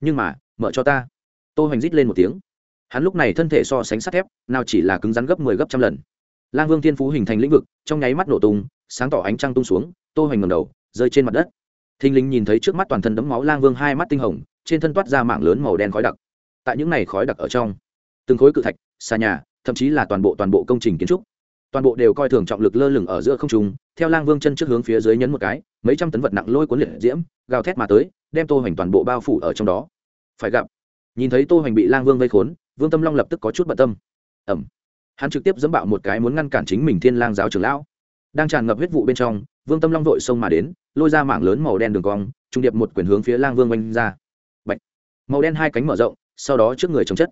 Nhưng mà, mở cho ta. Tô hoành rít lên một tiếng. Hắn lúc này thân thể so sánh sắt thép, nào chỉ là cứng rắn gấp mười 10 gấp trăm lần. Lang vương thiên phú hình thành lĩnh vực, trong nháy mắt nổ tung, sáng tỏ ánh trăng tung xuống, tô hoành ngầm đầu rơi trên mặt đất. Thinh Linh nhìn thấy trước mắt toàn thân đấm máu lang vương hai mắt tinh hồng, trên thân toát ra mạng lớn màu đen khói đặc. Tại những này khói đặc ở trong, từng khối cự thạch xa nhà, thậm chí là toàn bộ toàn bộ công trình kiến trúc, toàn bộ đều coi thường trọng lực lơ lửng ở giữa không trung, theo lang vương chân trước hướng phía dưới nhấn một cái, mấy trăm tấn vật nặng lôi cuốn liệt diễm, gào thét mà tới, đem tô hoành toàn bộ bao phủ ở trong đó. Phải gặp, nhìn thấy tô hoành bị lang vương vây khốn, vương tâm long lập tức có chút bận tâm. Ẩm hắn trực tiếp dẫm bạo một cái muốn ngăn cản chính mình thiên lang giáo trưởng lão, đang tràn ngập huyết vụ bên trong vương tâm long vội xông mà đến, lôi ra mảng lớn màu đen đường cong, trung điệp một quyển hướng phía lang vương oanh ra. Bạch. màu đen hai cánh mở rộng, sau đó trước người chống chất.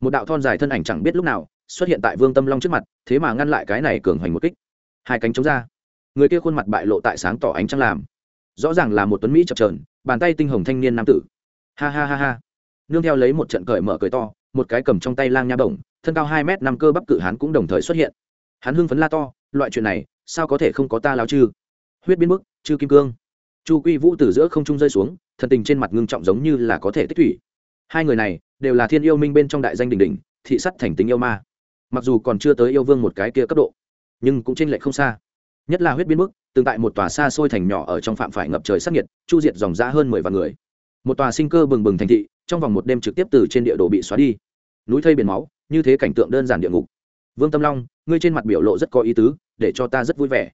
Một đạo thon dài thân ảnh chẳng biết lúc nào xuất hiện tại vương tâm long trước mặt, thế mà ngăn lại cái này cường hoành một kích. Hai cánh chống ra. Người kia khuôn mặt bại lộ tại sáng tỏ ánh trăng làm. Rõ ràng là một tuấn mỹ chập trờn bàn tay tinh hồng thanh niên nam tử. Ha ha ha ha. Nương theo lấy một trận cởi mở cởi to, một cái cầm trong tay lang nha bổng, thân cao hai m năm cơ bắp cự hán cũng đồng thời xuất hiện. Hắn hưng phấn la to, loại chuyện này, sao có thể không có ta lao chư huyết biến Mức, chư kim cương. Chu quy vũ từ giữa không trung rơi xuống thần tình trên mặt ngưng trọng giống như là có thể tích thủy. Hai người này đều là thiên yêu minh bên trong đại danh đình đình thị sắt thành tính yêu ma. Mặc dù còn chưa tới yêu vương một cái kia cấp độ nhưng cũng trên lệch không xa. Nhất là huyết biến Mức, tương tại một tòa xa xôi thành nhỏ ở trong phạm phải ngập trời sắc nhiệt chu diệt dòng ra hơn mười vạn người. Một tòa sinh cơ bừng bừng thành thị trong vòng một đêm trực tiếp từ trên địa đồ bị xóa đi. Núi thây biển máu như thế cảnh tượng đơn giản địa ngục. Vương tâm long ngươi trên mặt biểu lộ rất có ý tứ để cho ta rất vui vẻ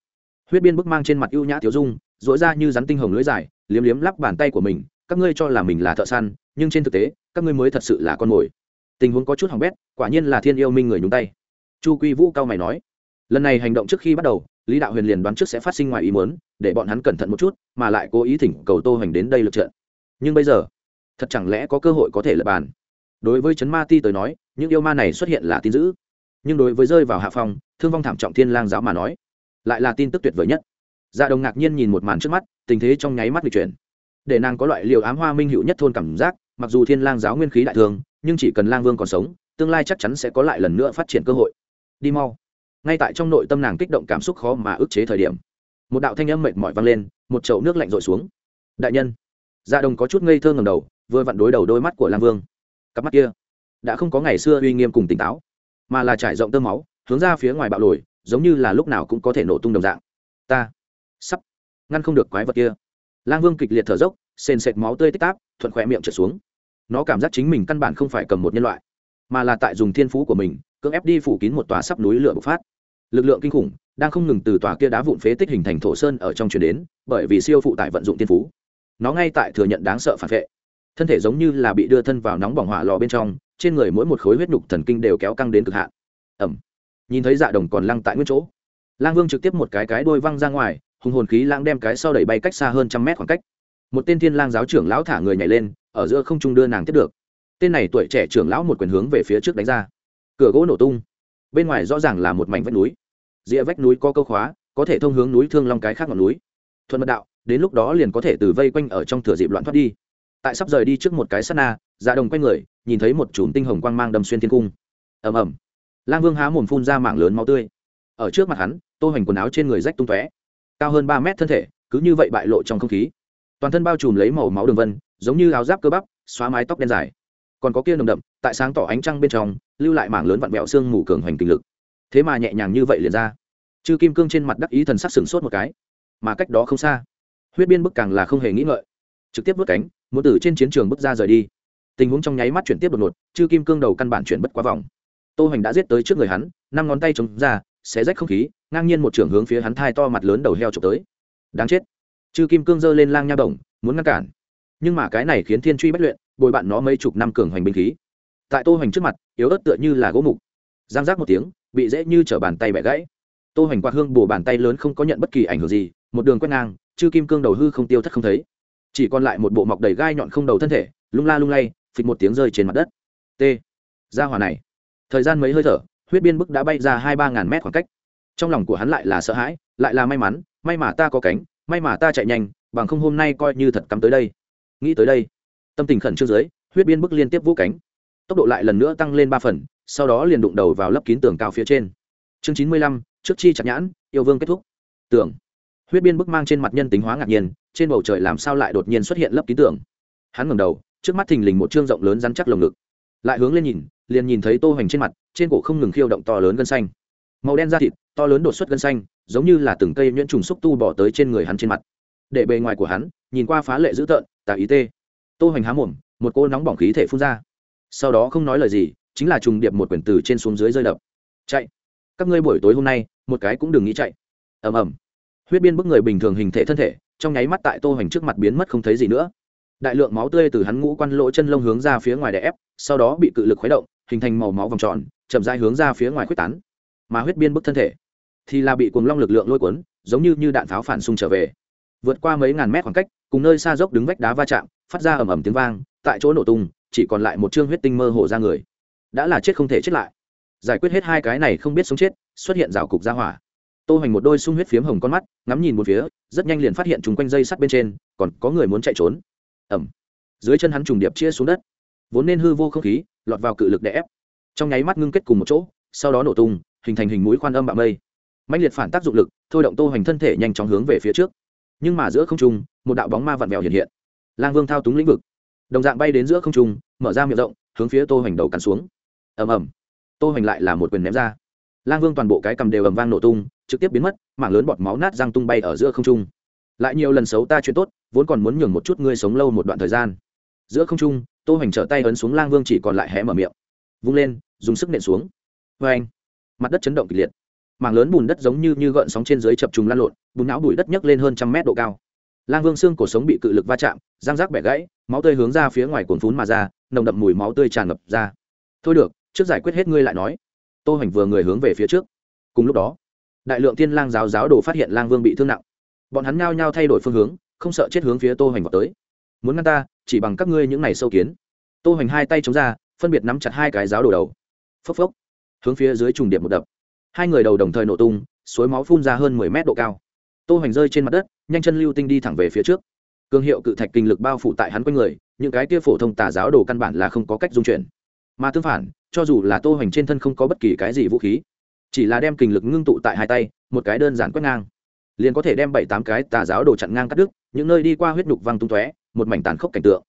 huyết biên bức mang trên mặt ưu nhã thiếu dung dỗi ra như rắn tinh hồng lưới dài, liếm liếm lắp bàn tay của mình, các ngươi cho là mình là thợ săn, nhưng trên thực tế, các ngươi mới thật sự là con mồi. Tình huống có chút hỏng bét, quả nhiên là thiên yêu minh người nhúng tay. Chu quy vũ cao mày nói, lần này hành động trước khi bắt đầu, lý đạo huyền liền đoán trước sẽ phát sinh ngoài ý muốn, để bọn hắn cẩn thận một chút, mà lại cố ý thỉnh cầu tô hành đến đây lượt trận. Nhưng bây giờ, thật chẳng lẽ có cơ hội có thể lật bàn? Đối với trấn ma ti tới nói, những yêu ma này xuất hiện là tin dữ. Nhưng đối với rơi vào hạ phong, thương vong thảm trọng thiên lang giáo mà nói lại là tin tức tuyệt vời nhất. Gia đồng ngạc nhiên nhìn một màn trước mắt tình thế trong nháy mắt bị chuyển. Để nàng có loại liều ám hoa minh hữu nhất thôn cảm giác mặc dù thiên lang giáo nguyên khí đại thường, nhưng chỉ cần lang vương còn sống tương lai chắc chắn sẽ có lại lần nữa phát triển cơ hội. Đi mau. Ngay tại trong nội tâm nàng kích động cảm xúc khó mà ức chế thời điểm một đạo thanh âm mệt mỏi vang lên một chậu nước lạnh rội xuống. Đại nhân. Gia đồng có chút ngây thơ ngầm đầu vừa vặn đối đầu đôi mắt của lang vương. Cặp mắt kia đã không có ngày xưa uy nghiêm cùng tỉnh táo mà là trải rộng tơ máu hướng ra phía ngoài bạo lồi giống như là lúc nào cũng có thể nổ tung đồng dạng. Ta, sắp, ngăn không được quái vật kia. Lang vương kịch liệt thở dốc, sền sệt máu tươi tích táp, thuận khỏe miệng trượt xuống. Nó cảm giác chính mình căn bản không phải cầm một nhân loại, mà là tại dùng thiên phú của mình, cưỡng ép đi phủ kín một tòa sắp núi lửa bộc phát. Lực lượng kinh khủng đang không ngừng từ tòa kia đá vụn phế tích hình thành thổ sơn ở trong chuyển đến, bởi vì siêu phụ tải vận dụng thiên phú. Nó ngay tại thừa nhận đáng sợ phản vệ. Thân thể giống như là bị đưa thân vào nóng bỏng hỏa lò bên trong, trên người mỗi một khối huyết nhục thần kinh đều kéo căng đến cực hạn. Ẩm nhìn thấy dạ đồng còn lăng tại nguyên chỗ. Lang vương trực tiếp một cái cái đôi văng ra ngoài, hùng hồn khí lãng đem cái sau đẩy bay cách xa hơn trăm mét khoảng cách. Một tên thiên lang giáo trưởng lão thả người nhảy lên, ở giữa không trung đưa nàng tiếp được. Tên này tuổi trẻ trưởng lão một quyền hướng về phía trước đánh ra. Cửa gỗ nổ tung. Bên ngoài rõ ràng là một mảnh vách núi. Rìa vách núi có câu khóa, có thể thông hướng núi thương long cái khác ngọn núi. Thuận mật đạo, đến lúc đó liền có thể từ vây quanh ở trong thửa dịp loạn thoát đi. Tại sắp rời đi trước một cái sắt na dạ đồng quay người, nhìn thấy một chùm tinh hồng quang mang đâm xuyên thiên cung. Ầm ầm lang vương há mồm phun ra mạng lớn máu tươi. Ở trước mặt hắn, tô hoành quần áo trên người rách tung tóe. Cao hơn ba mét thân thể, cứ như vậy bại lộ trong không khí. Toàn thân bao trùm lấy màu máu đường vân, giống như áo giáp cơ bắp, xóa mái tóc đen dài. Còn có kia nồng đậm, tại sáng tỏ ánh trăng bên trong, lưu lại mảng lớn vặn vẹo xương mù cường hoành kinh lực. Thế mà nhẹ nhàng như vậy liền ra. Chư kim cương trên mặt đắc ý thần sắc sửng sốt một cái. Mà cách đó không xa, huyết biên bức càng là không hề nghĩ ngợi. Trực tiếp bước cánh, muốn từ trên chiến trường bước ra rời đi. Tình huống trong nháy mắt chuyển tiếp đột ngột, chư kim cương đầu căn bản chuyển bất quá vòng tô hoành đã giết tới trước người hắn, năm ngón tay chống ra, xé rách không khí, ngang nhiên một trưởng hướng phía hắn thai to mặt lớn đầu heo trộm tới. Đáng chết. Chư kim cương giơ lên lang nha bổng, muốn ngăn cản. Nhưng mà cái này khiến thiên truy bất luyện bồi bạn nó mấy chục năm cường hoành binh khí. Tại tô hoành trước mặt, yếu ớt tựa như là gỗ mục. Giang giác một tiếng, bị dễ như trở bàn tay bẻ gãy. Tô hoành quạt hương bổ bàn tay lớn không có nhận bất kỳ ảnh hưởng gì, một đường quét ngang, chư kim cương đầu hư không tiêu thất không thấy. Chỉ còn lại một bộ mọc đầy gai nhọn không đầu thân thể, lung la lung lay, phịch một tiếng rơi trên mặt đất. T. Ra hòa này thời gian mấy hơi thở, huyết biên bức đã bay ra hai ba ngàn mét khoảng cách. Trong lòng của hắn lại là sợ hãi, lại là may mắn, may mà ta có cánh, may mà ta chạy nhanh, bằng không hôm nay coi như thật cắm tới đây. Nghĩ tới đây, tâm tình khẩn trương dưới, huyết biên bức liên tiếp vũ cánh. Tốc độ lại lần nữa tăng lên ba phần, sau đó liền đụng đầu vào lớp kín tường cao phía trên. Chương chín mươi lăm, trước chi chặt nhãn, yêu vương kết thúc. Tưởng huyết biên bức mang trên mặt nhân tính hóa ngạc nhiên, trên bầu trời làm sao lại đột nhiên xuất hiện lớp kín tưởng hắn ngẩng đầu, trước mắt thình lình một chương rộng lớn rắn chắc lồng ngực. Lại hướng lên nhìn liền nhìn thấy tô hoành trên mặt, trên cổ không ngừng khiêu động to lớn gân xanh. Màu đen da thịt, to lớn đột xuất gân xanh, giống như là từng cây nhuyễn trùng xúc tu bỏ tới trên người hắn trên mặt. Để bề ngoài của hắn, nhìn qua phá lệ dữ tợn, tà ý tê. Tô hoành há mồm, một cô nóng bỏng khí thể phun ra. Sau đó không nói lời gì, chính là trùng điệp một quyển từ trên xuống dưới rơi đập. Chạy. Các ngươi buổi tối hôm nay, một cái cũng đừng nghĩ chạy. Ầm ầm. Huyết biên bức người bình thường hình thể thân thể, trong nháy mắt tại tô hoành trước mặt biến mất không thấy gì nữa đại lượng máu tươi từ hắn ngũ quan lỗ chân lông hướng ra phía ngoài đè ép, sau đó bị cự lực khuấy động, hình thành màu máu vòng tròn, chậm rãi hướng ra phía ngoài khuếch tán. Mà huyết biên bức thân thể thì là bị cuồng long lực lượng lôi cuốn, giống như như đạn pháo phản xung trở về. Vượt qua mấy ngàn mét khoảng cách, cùng nơi xa dốc đứng vách đá va chạm, phát ra ầm ầm tiếng vang, tại chỗ nổ tung, chỉ còn lại một chương huyết tinh mơ hồ ra người. Đã là chết không thể chết lại. Giải quyết hết hai cái này không biết sống chết, xuất hiện rào cục ra hỏa. Tô hoành một đôi sung huyết phiếm hồng con mắt, ngắm nhìn một phía, rất nhanh liền phát hiện chúng quanh dây sắt bên trên, còn có người muốn chạy trốn ẩm. Dưới chân hắn trùng điệp chia xuống đất. Vốn nên hư vô không khí, lọt vào cự lực đè ép. Trong nháy mắt ngưng kết cùng một chỗ, sau đó nổ tung, hình thành hình mũi khoan âm bạo mây. Mạnh liệt phản tác dụng lực, thôi động tô hoành thân thể nhanh chóng hướng về phía trước. Nhưng mà giữa không trung, một đạo bóng ma vặn vẹo hiện hiện. Lang vương thao túng lĩnh vực. Đồng dạng bay đến giữa không trung, mở ra miệng rộng, hướng phía tô hoành đầu cắn xuống. Ầm ầm. Tô hoành lại là một quyền ném ra. Lang vương toàn bộ cái cầm đều ầm vang nổ tung, trực tiếp biến mất, mảng lớn bọt máu nát răng tung bay ở giữa không trung lại nhiều lần xấu ta chuyện tốt, vốn còn muốn nhường một chút ngươi sống lâu một đoạn thời gian. Giữa không trung, tô hoành trở tay ấn xuống lang vương chỉ còn lại hé mở miệng. Vung lên, dùng sức nện xuống. Vê anh, mặt đất chấn động kịch liệt. Mảng lớn bùn đất giống như như gợn sóng trên dưới chập trùng lan lộn, bùn não bụi đất nhấc lên hơn trăm mét độ cao. Lang vương xương cổ sống bị cự lực va chạm giang rác bẻ gãy, máu tươi hướng ra phía ngoài cồn phún mà ra, nồng đậm mùi máu tươi tràn ngập ra. Thôi được, trước giải quyết hết ngươi lại nói. Tô hoành vừa người hướng về phía trước. Cùng lúc đó, đại lượng thiên lang giáo giáo đồ phát hiện lang vương bị thương nặng bọn hắn nhao nhao thay đổi phương hướng, không sợ chết hướng phía tô hoành vào tới. Muốn ngăn ta, chỉ bằng các ngươi những này sâu kiến. Tô hoành hai tay chống ra, phân biệt nắm chặt hai cái giáo đổ đầu. Phốc phốc. Hướng phía dưới trùng điệp một đập. Hai người đầu đồng thời nổ tung, suối máu phun ra hơn mười mét độ cao. Tô hoành rơi trên mặt đất, nhanh chân lưu tinh đi thẳng về phía trước. Cương hiệu cự thạch kinh lực bao phủ tại hắn quanh người, những cái kia phổ thông tả giáo đồ căn bản là không có cách dung chuyển. Mà tương phản, cho dù là tô hoành trên thân không có bất kỳ cái gì vũ khí, chỉ là đem kinh lực ngưng tụ tại hai tay, một cái đơn giản quét ngang liền có thể đem bảy tám cái tà giáo đồ chặn ngang cắt đứt, những nơi đi qua huyết nhục văng tung tóe, một mảnh tàn khốc cảnh tượng.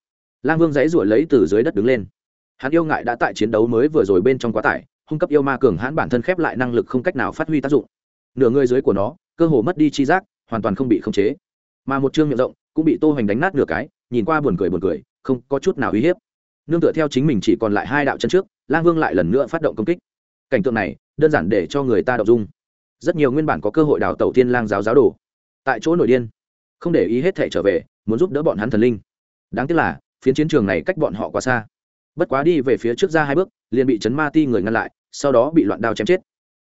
Lang vương dãy ruổi lấy từ dưới đất đứng lên. Hắn yêu ngại đã tại chiến đấu mới vừa rồi bên trong quá tải, hung cấp yêu ma cường hãn bản thân khép lại năng lực không cách nào phát huy tác dụng. Nửa người dưới của nó, cơ hồ mất đi chi giác, hoàn toàn không bị khống chế. Mà một chương miệng rộng, cũng bị tô hoành đánh nát nửa cái, nhìn qua buồn cười buồn cười, không có chút nào uy hiếp. Nương tựa theo chính mình chỉ còn lại hai đạo chân trước, lang vương lại lần nữa phát động công kích. Cảnh tượng này, đơn giản để cho người ta đọc dung rất nhiều nguyên bản có cơ hội đào tẩu thiên lang giáo giáo đồ. Tại chỗ nổi điên, không để ý hết thể trở về, muốn giúp đỡ bọn hắn thần linh. Đáng tiếc là, phiến chiến trường này cách bọn họ quá xa. Bất quá đi về phía trước ra hai bước, liền bị chấn ma ti người ngăn lại, sau đó bị loạn đao chém chết.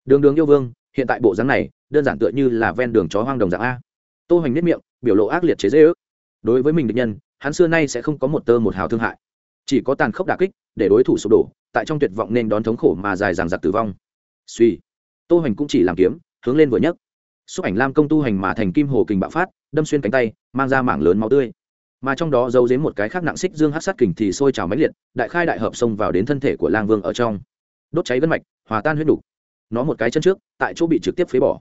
Đường đường yêu vương, hiện tại bộ dáng này, đơn giản tựa như là ven đường chó hoang đồng dạng a. Tô hoành nếp miệng, biểu lộ ác liệt chế dễ ước đối với mình địch nhân, hắn xưa nay sẽ không có một tơ một hào thương hại. Chỉ có tàn khốc đả kích, để đối thủ sụp đổ, tại trong tuyệt vọng nên đón thống khổ mà dài dằng dặc tử vong. Suy. Tô hoành cũng chỉ làm kiếm hướng lên vừa nhấc. Xúc ảnh lam công tu hành mà thành kim hồ kình bạo phát, đâm xuyên cánh tay, mang ra mảng lớn máu tươi. Mà trong đó giấu dếm một cái khác nặng xích dương hát sát kình thì sôi trào máy liệt, đại khai đại hợp xông vào đến thân thể của lang vương ở trong. Đốt cháy gân mạch, hòa tan huyết đục nó một cái chân trước, tại chỗ bị trực tiếp phế bỏ.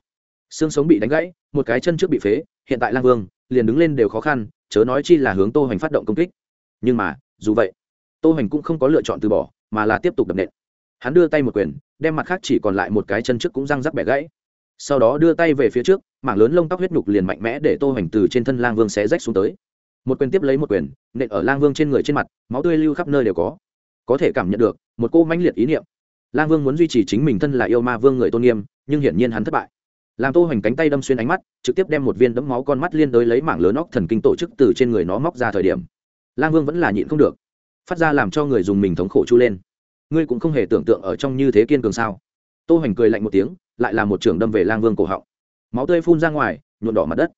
Xương sống bị đánh gãy, một cái chân trước bị phế, hiện tại lang vương liền đứng lên đều khó khăn, chớ nói chi là hướng tô hành phát động công kích. Nhưng mà, dù vậy, tô hành cũng không có lựa chọn từ bỏ, mà là tiếp tục đập nện. Hắn đưa tay một quyền, đem mặt khác chỉ còn lại một cái chân trước cũng răng rắc bẻ gãy sau đó đưa tay về phía trước, mảng lớn lông tóc huyết nhục liền mạnh mẽ để tô hoành từ trên thân lang vương xé rách xuống tới. Một quyền tiếp lấy một quyền, nện ở lang vương trên người trên mặt, máu tươi lưu khắp nơi đều có. Có thể cảm nhận được, một cô mãnh liệt ý niệm. Lang vương muốn duy trì chính mình thân là yêu ma vương người tôn nghiêm, nhưng hiển nhiên hắn thất bại. Làm tô hoành cánh tay đâm xuyên ánh mắt, trực tiếp đem một viên đấm máu con mắt liên đới lấy mảng lớn óc thần kinh tổ chức từ trên người nó móc ra thời điểm. Lang vương vẫn là nhịn không được. Phát ra làm cho người dùng mình thống khổ chu lên. Ngươi cũng không hề tưởng tượng ở trong như thế kiên cường sao? Tô hoành cười lạnh một tiếng lại là một trưởng đâm về lang vương cổ họng. Máu tươi phun ra ngoài nhuộn đỏ mặt đất.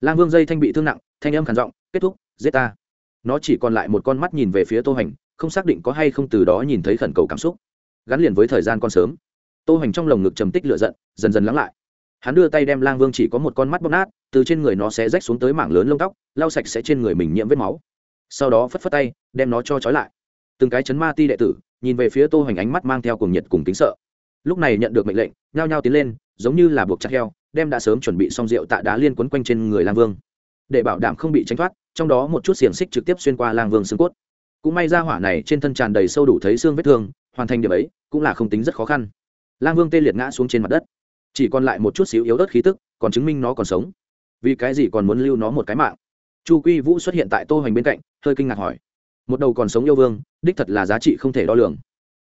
Lang vương dây thanh bị thương nặng, thanh âm khản giọng, kết thúc, giết ta. Nó chỉ còn lại một con mắt nhìn về phía tô hành không xác định có hay không từ đó nhìn thấy khẩn cầu cảm xúc. Gắn liền với thời gian còn sớm. Tô hành trong lồng ngực trầm tích lửa giận, dần dần lắng lại. Hắn đưa tay đem lang vương chỉ có một con mắt bóp nát, từ trên người nó sẽ rách xuống tới mảng lớn lông tóc, lau sạch sẽ trên người mình nhiễm vết máu. Sau đó phất phất tay, đem nó cho trói lại. Từng cái chấn ma ti đệ tử, nhìn về phía tô Hành ánh mắt mang theo cùng nhiệt cùng kính sợ lúc này nhận được mệnh lệnh, nhao nhao tiến lên, giống như là buộc chặt heo, đem đã sớm chuẩn bị xong rượu tạ đá liên quấn quanh trên người lang vương. Để bảo đảm không bị tránh thoát, trong đó một chút xiềng xích trực tiếp xuyên qua lang vương xương cốt. Cũng may ra hỏa này trên thân tràn đầy sâu đủ thấy xương vết thương, hoàn thành điểm ấy, cũng là không tính rất khó khăn. Lang vương tê liệt ngã xuống trên mặt đất. Chỉ còn lại một chút xíu yếu ớt khí tức, còn chứng minh nó còn sống. Vì cái gì còn muốn lưu nó một cái mạng? Chu quy vũ xuất hiện tại tô hoành bên cạnh, hơi kinh ngạc hỏi. Một đầu còn sống yêu vương, đích thật là giá trị không thể đo lường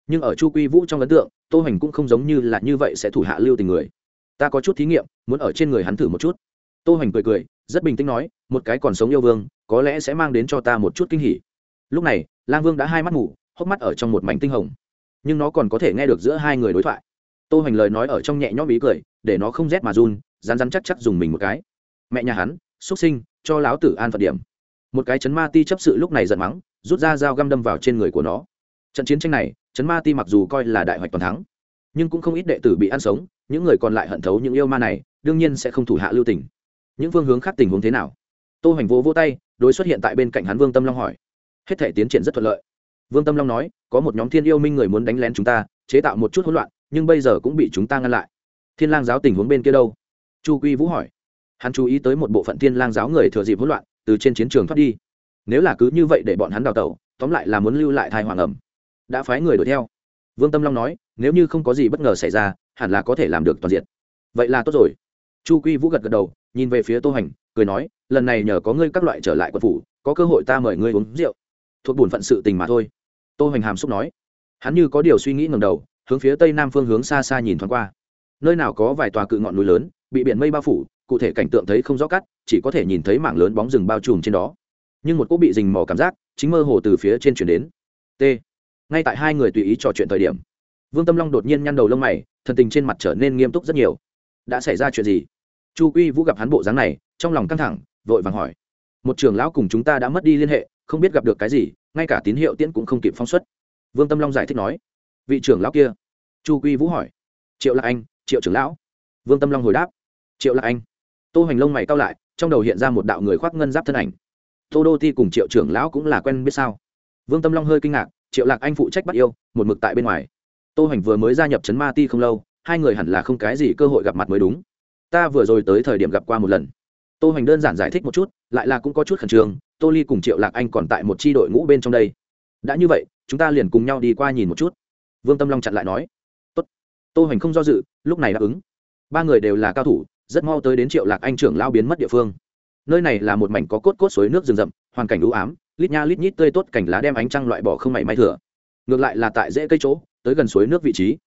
nhưng ở chu quy vũ trong ấn tượng, tô hoành cũng không giống như là như vậy sẽ thủ hạ lưu tình người. Ta có chút thí nghiệm, muốn ở trên người hắn thử một chút. Tô hoành cười cười, rất bình tĩnh nói, một cái còn sống yêu vương, có lẽ sẽ mang đến cho ta một chút kinh hỉ. Lúc này, lang vương đã hai mắt ngủ, hốc mắt ở trong một mảnh tinh hồng. Nhưng nó còn có thể nghe được giữa hai người đối thoại. Tô hoành lời nói ở trong nhẹ nhõm ý cười, để nó không rét mà run rán rán chắc chắc dùng mình một cái. Mẹ nhà hắn, xuất sinh, cho láo tử an phận điểm. Một cái chấn ma ti chấp sự lúc này giận mắng, rút ra dao găm đâm vào trên người của nó. Trận chiến tranh này Chấn ma ti mặc dù coi là đại hoạch toàn thắng, nhưng cũng không ít đệ tử bị ăn sống, những người còn lại hận thấu những yêu ma này, đương nhiên sẽ không thủ hạ lưu tình. Những phương hướng khác tình huống thế nào? Tô hoành vỗ vỗ tay, đối xuất hiện tại bên cạnh hắn vương tâm long hỏi. Hết thể tiến triển rất thuận lợi. Vương tâm long nói, có một nhóm thiên yêu minh người muốn đánh lén chúng ta, chế tạo một chút hỗn loạn, nhưng bây giờ cũng bị chúng ta ngăn lại. Thiên lang giáo tình huống bên kia đâu? Chu quy vũ hỏi. Hắn chú ý tới một bộ phận thiên lang giáo người thừa dịp hỗn loạn, từ trên chiến trường thoát đi. Nếu là cứ như vậy để bọn hắn đào tẩu, tóm lại là muốn lưu lại thai hoàng ẩm đã phái người đuổi theo. Vương tâm long nói, nếu như không có gì bất ngờ xảy ra, hẳn là có thể làm được toàn diện. Vậy là tốt rồi. Chu quy vũ gật gật đầu, nhìn về phía tô hành, cười nói, lần này nhờ có ngươi các loại trở lại quân phủ, có cơ hội ta mời ngươi uống rượu. Thuộc bổn phận sự tình mà thôi. Tô hành hàm xúc nói. Hắn như có điều suy nghĩ ngầm đầu, hướng phía tây nam phương hướng xa xa nhìn thoáng qua. Nơi nào có vài tòa cự ngọn núi lớn, bị biển mây bao phủ, cụ thể cảnh tượng thấy không rõ cắt, chỉ có thể nhìn thấy mảng lớn bóng rừng bao trùm trên đó. Nhưng một cỗ bị rình mò cảm giác, chính mơ hồ từ phía trên chuyển đến. T ngay tại hai người tùy ý trò chuyện thời điểm, vương tâm long đột nhiên nhăn đầu lông mày, thần tình trên mặt trở nên nghiêm túc rất nhiều. Đã xảy ra chuyện gì? Chu quy vũ gặp hắn bộ dáng này, trong lòng căng thẳng, vội vàng hỏi. Một trưởng lão cùng chúng ta đã mất đi liên hệ, không biết gặp được cái gì, ngay cả tín hiệu tiễn cũng không kịp phóng xuất. Vương tâm long giải thích nói. Vị trưởng lão kia? Chu quy vũ hỏi. Triệu lạc anh, triệu trưởng lão. Vương tâm long hồi đáp. Triệu lạc anh. Tô hoành lông mày cao lại, trong đầu hiện ra một đạo người khoác ngân giáp thân ảnh. Tô đô Thi cùng triệu trưởng lão cũng là quen biết sao? Vương tâm long hơi kinh ngạc triệu lạc anh phụ trách bắt yêu, một mực tại bên ngoài. Tô hoành vừa mới gia nhập trấn ma ti không lâu, hai người hẳn là không cái gì cơ hội gặp mặt mới đúng. Ta vừa rồi tới thời điểm gặp qua một lần. Tô hoành đơn giản giải thích một chút, lại là cũng có chút khẩn trương, tô ly cùng triệu lạc anh còn tại một c h i đội ngũ bên trong đây. Đã như vậy, chúng ta liền cùng nhau đi qua nhìn một chút. Vương tâm long chặn lại nói. Tốt. tô hoành không do dự, lúc này đáp ứng. Ba người đều là cao thủ, rất mau tới đến triệu lạc anh trưởng lao biến mất địa phương. Nơi này là một mảnh có cốt cốt suối nước rừng rậm, hoàn cảnh ưu ám lít nha lít nhít tươi tốt cảnh lá đem ánh trăng loại bỏ không mảy may thừa. Ngược lại là tại dễ cây chỗ, tới gần suối nước vị trí.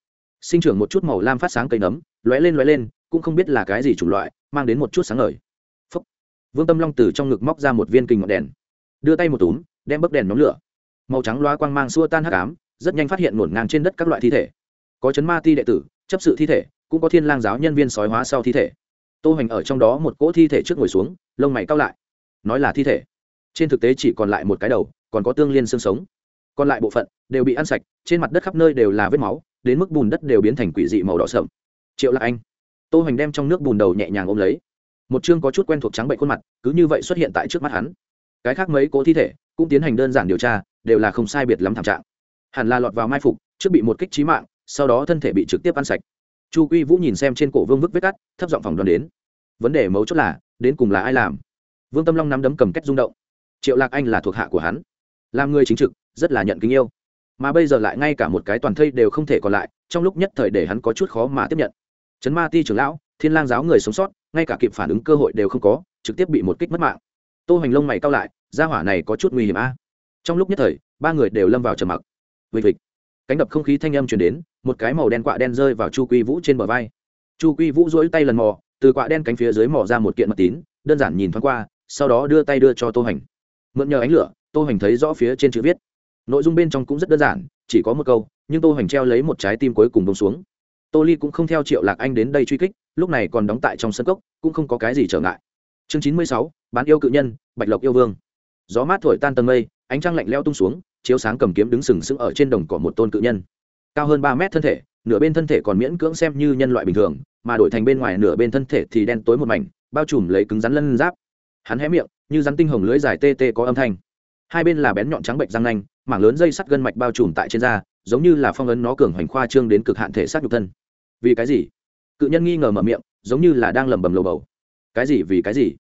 Sinh trưởng một chút màu lam phát sáng cây nấm, lóe lên lóe lên, cũng không biết là cái gì chủng loại, mang đến một chút sáng ngời. Phúc. vương tâm long từ trong ngực móc ra một viên kinh ngọn đèn. Đưa tay một túm, đem bấc đèn nhóm lửa. Màu trắng loa quang mang xua tan hắc ám, rất nhanh phát hiện ngổn ngang trên đất các loại thi thể. Có chấn ma ti đệ tử, chấp sự thi thể, cũng có thiên lang giáo nhân viên sói hóa sau thi thể. Tô hoành ở trong đó một cỗ thi thể trước ngồi xuống, lông mày cao lại. Nói là thi thể trên thực tế chỉ còn lại một cái đầu, còn có tương liên xương sống. Còn lại bộ phận đều bị ăn sạch, trên mặt đất khắp nơi đều là vết máu, đến mức bùn đất đều biến thành quỷ dị màu đỏ sậm. Triệu lạc anh, tô hoành đem trong nước bùn đầu nhẹ nhàng ôm lấy. Một chương có chút quen thuộc trắng bệnh khuôn mặt, cứ như vậy xuất hiện tại trước mắt hắn. Cái khác mấy cố thi thể cũng tiến hành đơn giản điều tra, đều là không sai biệt lắm thảm trạng. Hẳn là lọt vào mai phục, trước bị một kích trí mạng, sau đó thân thể bị trực tiếp ăn sạch. Chu quy vũ nhìn xem trên cổ vương vức vết cắt, thấp giọng phòng đoàn đến. Vấn đề mấu chốt là, đến cùng là ai làm? Vương tâm long nắm đấm cầm cách rung động triệu lạc anh là thuộc hạ của hắn. Làm người chính trực, rất là nhận kính yêu. Mà bây giờ lại ngay cả một cái toàn thây đều không thể còn lại, trong lúc nhất thời để hắn có chút khó mà tiếp nhận. Trấn ma ti trưởng lão, thiên lang giáo người sống sót, ngay cả kịp phản ứng cơ hội đều không có, trực tiếp bị một kích mất mạng. Tô hoành lông mày cao lại, gia hỏa này có chút nguy hiểm a. À? trong lúc nhất thời, ba người đều lâm vào trầm mặc. Vịt vịt cánh đập không khí thanh âm truyền đến, một cái màu đen quạ đen rơi vào chu quy vũ trên bờ vai. Chu quy vũ dỗi tay lần mò, từ quạ đen cánh phía dưới mò ra một kiện mặt tín, đơn giản nhìn thoáng qua, sau đó đưa tay đưa cho tô hành mượn nhờ ánh lửa, tô hoành thấy rõ phía trên chữ viết. Nội dung bên trong cũng rất đơn giản, chỉ có một câu, nhưng tô hoành treo lấy một trái tim cuối cùng bông xuống. Tô ly cũng không theo triệu lạc anh đến đây truy kích, lúc này còn đóng tại trong sân cốc, cũng không có cái gì trở ngại. Chương chín mươi sáu, bán yêu cự nhân, bạch lộc yêu vương. Gió mát thổi tan tầng mây, ánh trăng lạnh leo tung xuống, chiếu sáng cầm kiếm đứng sừng sững ở trên đồng cỏ một tôn cự nhân. Cao hơn ba mét thân thể, nửa bên thân thể còn miễn cưỡng xem như nhân loại bình thường, mà đổi thành bên ngoài nửa bên thân thể thì đen tối một mảnh, bao trùm lấy cứng rắn lân giáp. Hắn hé miệng như rắn tinh hồng lưới dài tê tê có âm thanh. Hai bên là bén nhọn trắng bệnh răng nanh, mảng lớn dây sắt gân mạch bao trùm tại trên da, giống như là phong ấn nó cường hoành khoa trương đến cực hạn thể xác nhục thân. Vì cái gì? Cự nhân nghi ngờ mở miệng, giống như là đang lẩm bẩm lầu bầu. Cái gì vì cái gì?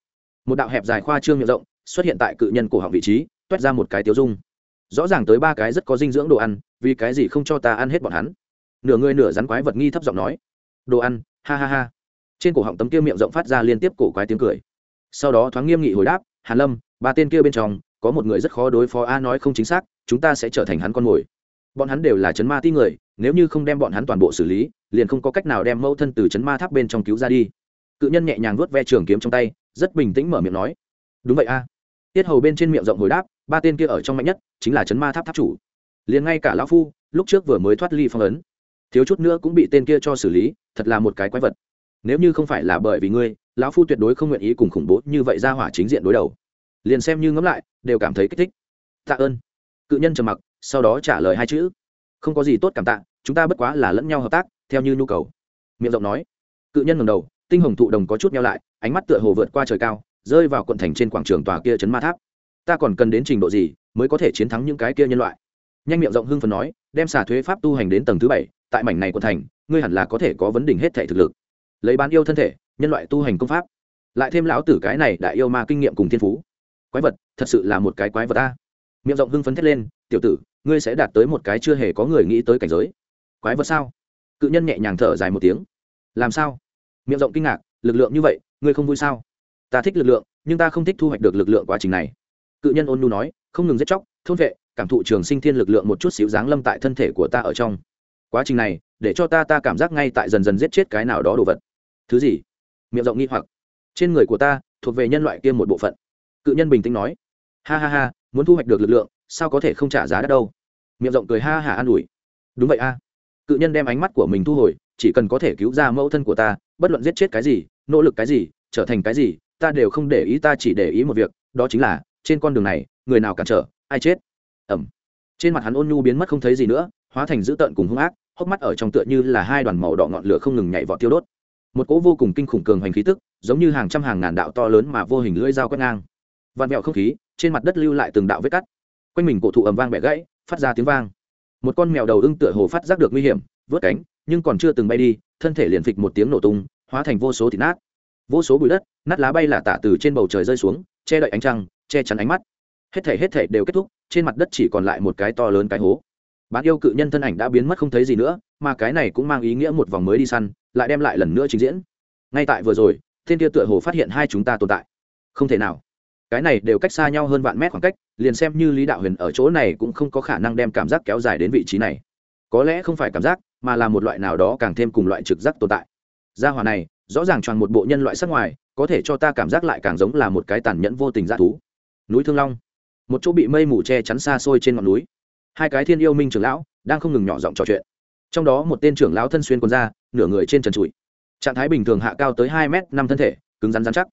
Một đạo hẹp dài khoa trương miệng rộng xuất hiện tại cự nhân cổ họng vị trí, toét ra một cái tiếu dung. Rõ ràng tới ba cái rất có dinh dưỡng đồ ăn, vì cái gì không cho ta ăn hết bọn hắn? Nửa người nửa rắn quái vật nghi thấp giọng nói. Đồ ăn, ha ha ha. Trên cổ họng tấm kia miệng rộng phát ra liên tiếp cổ quái tiếng cười. Sau đó thoáng nghiêm nghị hồi đáp hàn lâm, ba tên kia bên trong, có một người rất khó đối phó. A, nói không chính xác, chúng ta sẽ trở thành hắn con mồi. Bọn hắn đều là chấn ma ti người, nếu như không đem bọn hắn toàn bộ xử lý, liền không có cách nào đem mẫu thân từ chấn ma tháp bên trong cứu ra đi. Cự nhân nhẹ nhàng vuốt ve trường kiếm trong tay, rất bình tĩnh mở miệng nói, đúng vậy, a. Tiết hầu bên trên miệng rộng hồi đáp, ba tên kia ở trong mạnh nhất, chính là chấn ma tháp tháp chủ. Liền ngay cả lão phu, lúc trước vừa mới thoát ly phong ấn, thiếu chút nữa cũng bị tên kia cho xử lý, thật là một cái quái vật. Nếu như không phải là bởi vì ngươi lão phu tuyệt đối không nguyện ý cùng khủng bố như vậy ra hỏa chính diện đối đầu. Liền xem như ngẫm lại, đều cảm thấy kích thích. Tạ ơn. Cự nhân trầm mặc, sau đó trả lời hai chữ. Không có gì tốt cảm tạ, chúng ta bất quá là lẫn nhau hợp tác, theo như nhu cầu. Miệng rộng nói. Cự nhân ngầm đầu, tinh hồng thụ đồng có chút nhau lại, ánh mắt tựa hồ vượt qua trời cao, rơi vào quận thành trên quảng trường tòa kia chấn ma tháp. Ta còn cần đến trình độ gì mới có thể chiến thắng những cái kia nhân loại? Nhanh miệng rộng hưng phần nói, đem xả thuế pháp tu hành đến tầng thứ bảy, tại mảnh này quận thành, ngươi hẳn là có thể có vấn đỉnh hết thể thực lực. Lấy bán yêu thân thể nhân loại tu hành công pháp. Lại thêm lão tử cái này đã yêu ma kinh nghiệm cùng thiên phú. Quái vật, thật sự là một cái quái vật ta miệng rộng hưng phấn thét lên, tiểu tử, ngươi sẽ đạt tới một cái chưa hề có người nghĩ tới cảnh giới. Quái vật sao? Cự nhân nhẹ nhàng thở dài một tiếng. Làm sao? Miệng rộng kinh ngạc, lực lượng như vậy, ngươi không vui sao? Ta thích lực lượng, nhưng ta không thích thu hoạch được lực lượng quá trình này. Cự nhân ôn nu nói, không ngừng giết chóc, thôn vệ, cảm thụ trường sinh thiên lực lượng một chút xíu dáng lâm tại thân thể của ta ở trong. Quá trình này, để cho ta ta cảm giác ngay tại dần dần giết chết cái nào đó đồ vật. Thứ gì? miệng rộng nghi hoặc. Trên người của ta, thuộc về nhân loại kia một bộ phận. Cự nhân bình tĩnh nói. Ha ha ha, muốn thu hoạch được lực lượng, sao có thể không trả giá đắt đâu? Miệng rộng cười ha hả an ủi. Đúng vậy a. Cự nhân đem ánh mắt của mình thu hồi, chỉ cần có thể cứu ra mẫu thân của ta, bất luận giết chết cái gì, nỗ lực cái gì, trở thành cái gì, ta đều không để ý, ta chỉ để ý một việc, đó chính là, trên con đường này, người nào cản trở, ai chết. Ẩm. Trên mặt hắn ôn nhu biến mất không thấy gì nữa, hóa thành dữ tợn cùng hung ác, hốc mắt ở trong tựa như là hai đoàn màu đỏ ngọn lửa không ngừng nhảy vọt tiêu đốt một cỗ vô cùng kinh khủng cường hoành khí tức, giống như hàng trăm hàng ngàn đạo to lớn mà vô hình lưỡi dao quét ngang. Vạn mẹo không khí, trên mặt đất lưu lại từng đạo vết cắt. Quanh mình cổ thụ ầm vang bẻ gãy, phát ra tiếng vang. Một con mèo đầu ưng tựa hồ phát giác được nguy hiểm, vớt cánh, nhưng còn chưa từng bay đi, thân thể liền phịch một tiếng nổ tung, hóa thành vô số thịt nát. Vô số bụi đất, nát lá bay là tả từ trên bầu trời rơi xuống, che đậy ánh trăng, che chắn ánh mắt. Hết thể hết thể đều kết thúc, trên mặt đất chỉ còn lại một cái to lớn cái hố. Bán yêu cự nhân thân ảnh đã biến mất không thấy gì nữa mà cái này cũng mang ý nghĩa một vòng mới đi săn, lại đem lại lần nữa trình diễn. Ngay tại vừa rồi, thiên kia tựa hồ phát hiện hai chúng ta tồn tại. Không thể nào. Cái này đều cách xa nhau hơn vạn mét khoảng cách, liền xem như lý đạo huyền ở chỗ này cũng không có khả năng đem cảm giác kéo dài đến vị trí này. Có lẽ không phải cảm giác, mà là một loại nào đó càng thêm cùng loại trực giác tồn tại. Gia hòa này, rõ ràng tròn một bộ nhân loại sắc ngoài, có thể cho ta cảm giác lại càng giống là một cái tàn nhẫn vô tình g thú. Núi thương long. Một chỗ bị mây mù che chắn xa xôi trên ngọn núi. Hai cái thiên yêu minh trưởng lão đang không ngừng nhỏ giọng trò chuyện trong đó một tên trưởng lão thân xuyên quần ra nửa người trên trần trụi. Trạng thái bình thường hạ cao tới hai m năm thân thể, cứng rắn rắn chắc.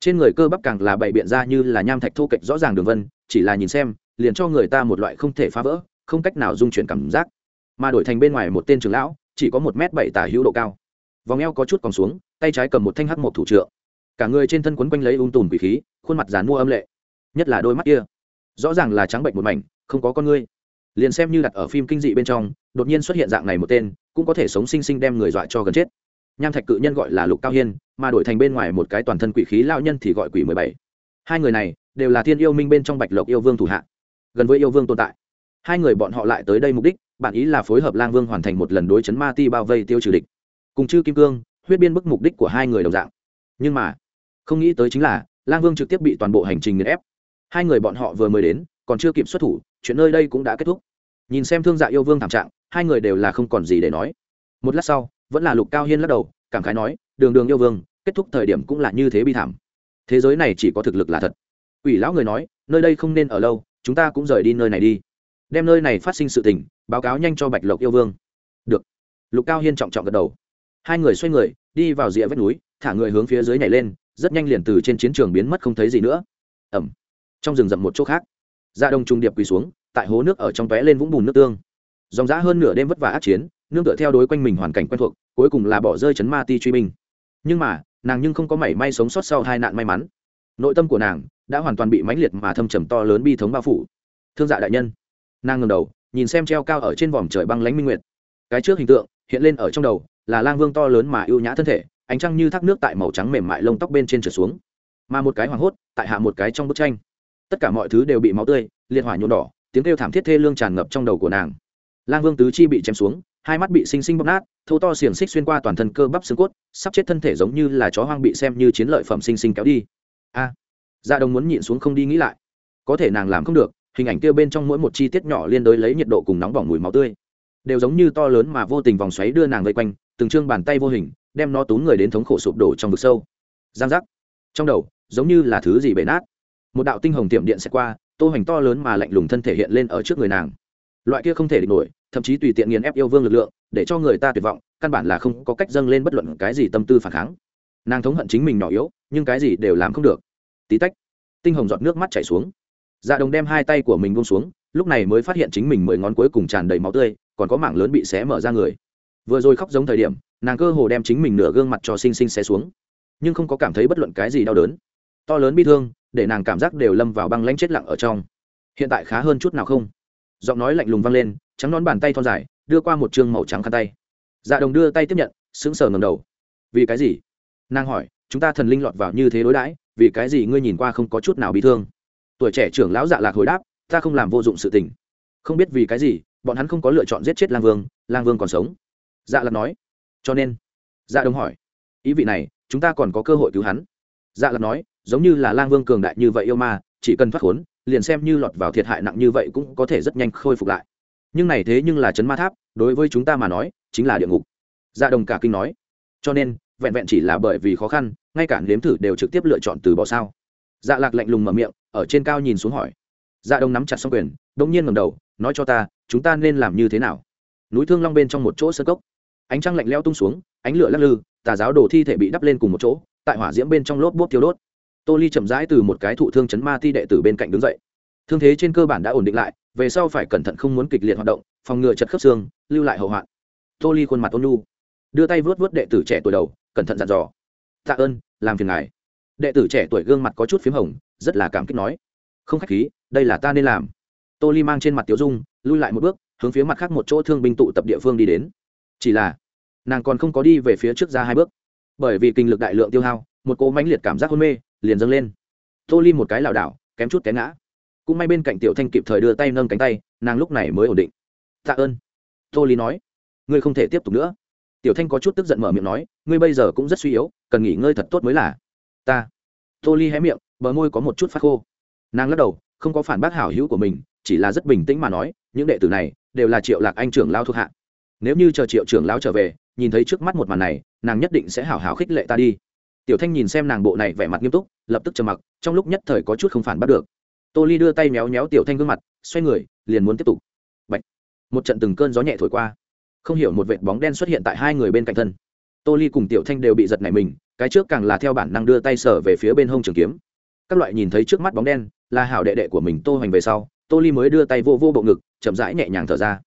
Trên người cơ bắp càng là bày biện ra như là nham thạch thô kệch rõ ràng đường vân, chỉ là nhìn xem, liền cho người ta một loại không thể phá vỡ, không cách nào dung chuyển cảm giác. Mà đổi thành bên ngoài một tên trưởng lão, chỉ có một m bảy tả hữu độ cao. Vòng eo có chút còn xuống, tay trái cầm một thanh hắc một thủ trượng. Cả người trên thân quấn quanh lấy ung tùm quỷ khí, khuôn mặt dán mua âm lệ. Nhất là đôi mắt kia. Rõ ràng là trắng bệnh một mảnh, không có con ngươi. Liền xem như đặt ở phim kinh dị bên trong đột nhiên xuất hiện dạng này một tên, cũng có thể sống sinh sinh đem người dọa cho gần chết. Nham thạch cự nhân gọi là lục cao hiên, mà đổi thành bên ngoài một cái toàn thân quỷ khí lao nhân thì gọi quỷ mười bảy. Hai người này đều là thiên yêu minh bên trong bạch lộc yêu vương thủ hạ, gần với yêu vương tồn tại. Hai người bọn họ lại tới đây mục đích bản ý là phối hợp lang vương hoàn thành một lần đối chấn ma ti bao vây tiêu trừ địch. Cùng chư kim cương, huyết biên bức mục đích của hai người đồng dạng. Nhưng mà, không nghĩ tới chính là, lang vương trực tiếp bị toàn bộ hành trình nghiền ép. Hai người bọn họ vừa mới đến, còn chưa kịp xuất thủ, chuyện nơi đây cũng đã kết thúc nhìn xem thương dạ yêu vương thảm trạng, hai người đều là không còn gì để nói. Một lát sau, vẫn là lục cao hiên lắc đầu, cảm khái nói, đường đường yêu vương, kết thúc thời điểm cũng là như thế bi thảm. Thế giới này chỉ có thực lực là thật. Ủy lão người nói, nơi đây không nên ở lâu, chúng ta cũng rời đi nơi này đi. Đem nơi này phát sinh sự tình, báo cáo nhanh cho bạch lộc yêu vương. Được. Lục cao hiên trọng trọng gật đầu. Hai người xoay người, đi vào rìa vách núi, thả người hướng phía dưới nhảy lên, rất nhanh liền từ trên chiến trường biến mất không thấy gì nữa. Ẩm. Trong rừng rậm một chỗ khác. Dạ đông trung điệp quỳ xuống tại hố nước ở trong tóe lên vũng bùn nước tương. Dòng dã hơn nửa đêm vất vả át chiến, nương tựa theo đối quanh mình hoàn cảnh quen thuộc, cuối cùng là bỏ rơi chấn ma ti truy mình. nhưng mà, nàng nhưng không có mảy may sống sót sau hai nạn may mắn. Nội tâm của nàng đã hoàn toàn bị mãnh liệt mà thâm trầm to lớn bi thống bao phủ. Thương dạ đại nhân. Nàng ngẩng đầu, nhìn xem treo cao ở trên vòm trời băng lánh minh nguyệt. Cái trước hình tượng hiện lên ở trong đầu là lang vương to lớn mà ưu nhã thân thể, ánh trăng như thác nước tại màu trắng mềm mại lông tóc bên trên trượt xuống. Mà một cái hoàng hốt tại hạ một cái trong bức tranh. Tất cả mọi thứ đều bị máu tươi, liệt hỏa nhuộm đỏ tiếng kêu thảm thiết thê lương tràn ngập trong đầu của nàng. Lang vương tứ chi bị chém xuống hai mắt bị sinh sinh bóc nát thâu to xiềng xích xuyên qua toàn thân cơ bắp xương cốt sắp chết thân thể giống như là chó hoang bị xem như chiến lợi phẩm sinh sinh kéo đi. A! À, dạ đồng muốn nhịn xuống không đi nghĩ lại. Có thể nàng làm không được hình ảnh kia bên trong mỗi một chi tiết nhỏ liên đối lấy nhiệt độ cùng nóng bỏng mùi máu tươi. Đều giống như to lớn mà vô tình vòng xoáy đưa nàng vây quanh từng chương bàn tay vô hình đem nó túm người đến thống khổ sụp đổ trong vực sâu. Giang giác. Trong đầu giống như là thứ gì bể nát. Một đạo tinh hồng tiệm điện sẽ qua tô hoành to lớn mà lạnh lùng thân thể hiện lên ở trước người nàng. Loại kia không thể địch nổi, thậm chí tùy tiện nghiền ép yêu vương lực lượng, để cho người ta tuyệt vọng, căn bản là không có cách dâng lên bất luận cái gì tâm tư phản kháng. Nàng thống hận chính mình nhỏ yếu, nhưng cái gì đều làm không được. Tí tách, tinh hồng giọt nước mắt chảy xuống. Dạ đồng đem hai tay của mình buông xuống, lúc này mới phát hiện chính mình mười ngón cuối cùng tràn đầy máu tươi, còn có mảng lớn bị xé mở ra người. Vừa rồi khóc giống thời điểm, nàng cơ hồ đem chính mình nửa gương mặt cho xinh xinh xé xuống, nhưng không có cảm thấy bất luận cái gì đau đớn. To lớn bi thương để nàng cảm giác đều lâm vào băng lãnh chết lặng ở trong. Hiện tại khá hơn chút nào không? Giọng nói lạnh lùng vang lên, trắng nón bàn tay thon dài, đưa qua một chương màu trắng khăn tay. Dạ đồng đưa tay tiếp nhận, sững sờ ngầm đầu. Vì cái gì? Nàng hỏi, chúng ta thần linh lọt vào như thế đối đãi, vì cái gì ngươi nhìn qua không có chút nào bị thương? Tuổi trẻ trưởng lão dạ lạc hồi đáp, ta không làm vô dụng sự tình. Không biết vì cái gì, bọn hắn không có lựa chọn giết chết lang vương lang vương còn sống. Dạ lạc nói. Cho nên dạ đồng hỏi, ý vị này, chúng ta còn có cơ hội cứu hắn? dạ lặt nói, giống như là lang vương cường đại như vậy yêu ma, chỉ cần thoát khốn, liền xem như lọt vào thiệt hại nặng như vậy cũng có thể rất nhanh khôi phục lại. Nhưng này thế nhưng là chấn ma tháp, đối với chúng ta mà nói, chính là địa ngục. Dạ đồng cả kinh nói. Cho nên, vẹn vẹn chỉ là bởi vì khó khăn, ngay cả nếm thử đều trực tiếp lựa chọn từ bỏ sao. Dạ lạc lạnh lùng mở miệng, ở trên cao nhìn xuống hỏi. Dạ đồng nắm chặt xong quyền, đông nhiên ngầm đầu, nói cho ta, chúng ta nên làm như thế nào? Núi thương long bên trong một chỗ sơ cốc. Ánh trăng lạnh leo tung xuống, ánh lửa lắc lư, tà giáo đồ thi thể bị đắp lên cùng một chỗ tại hỏa diễm bên trong lốp bốt thiếu đốt. Tô ly chậm rãi từ một cái thụ thương chấn ma ti đệ tử bên cạnh đứng dậy. Thương thế trên cơ bản đã ổn định lại, về sau phải cẩn thận không muốn kịch liệt hoạt động, phòng ngừa chật khớp xương, lưu lại hậu hoạn. Tô ly khuôn mặt ôn lu đưa tay vớt vớt đệ tử trẻ tuổi đầu, cẩn thận dặn dò. Tạ ơn, làm phiền ngài. Đệ tử trẻ tuổi gương mặt có chút p h í m hồng, rất là cảm kích nói. Không k h á c h khí, đây là ta nên làm. Tô ly mang trên mặt tiểu dung, lui lại một bước, hướng phía mặt khác một chỗ thương binh tụ tập địa phương đi đến. Chỉ là, nàng còn không có đi về phía trước ra hai bước bởi vì kinh lực đại lượng tiêu hao, một cỗ mãnh liệt cảm giác hôn mê liền dâng lên. Tô ly một cái lảo đảo, kém chút té ngã. Cũng may bên cạnh tiểu thanh kịp thời đưa tay nâng cánh tay, nàng lúc này mới ổn định. Tạ ơn. Tô ly nói. Ngươi không thể tiếp tục nữa. Tiểu thanh có chút tức giận mở miệng nói, ngươi bây giờ cũng rất suy yếu, cần nghỉ ngơi thật tốt mới là. Ta. Tô ly hé miệng, bờ môi có một chút phát khô. Nàng lắc đầu, không có phản bác hảo hữu của mình, chỉ là rất bình tĩnh mà nói, những đệ tử này đều là triệu lạc anh trưởng lao thuộc hạ. Nếu như chờ triệu trưởng lao trở về nhìn thấy trước mắt một màn này, nàng nhất định sẽ hào hào khích lệ ta đi. Tiểu thanh nhìn xem nàng bộ này vẻ mặt nghiêm túc, lập tức trầm mặc, trong lúc nhất thời có chút không phản bắt được. Tô ly đưa tay méo méo tiểu thanh gương mặt, xoay người, liền muốn tiếp tục. Bạch. một trận từng cơn gió nhẹ thổi qua. Không hiểu một vệt bóng đen xuất hiện tại hai người bên cạnh thân. Tô ly cùng tiểu thanh đều bị giật nảy mình, cái trước càng là theo bản năng đưa tay sở về phía bên hông trường kiếm. Các loại nhìn thấy trước mắt bóng đen, là hảo đệ đệ của mình tô hoành về sau, tô ly mới đưa tay vô vô bộ ngực, chậm rãi nhẹ nhàng thở ra.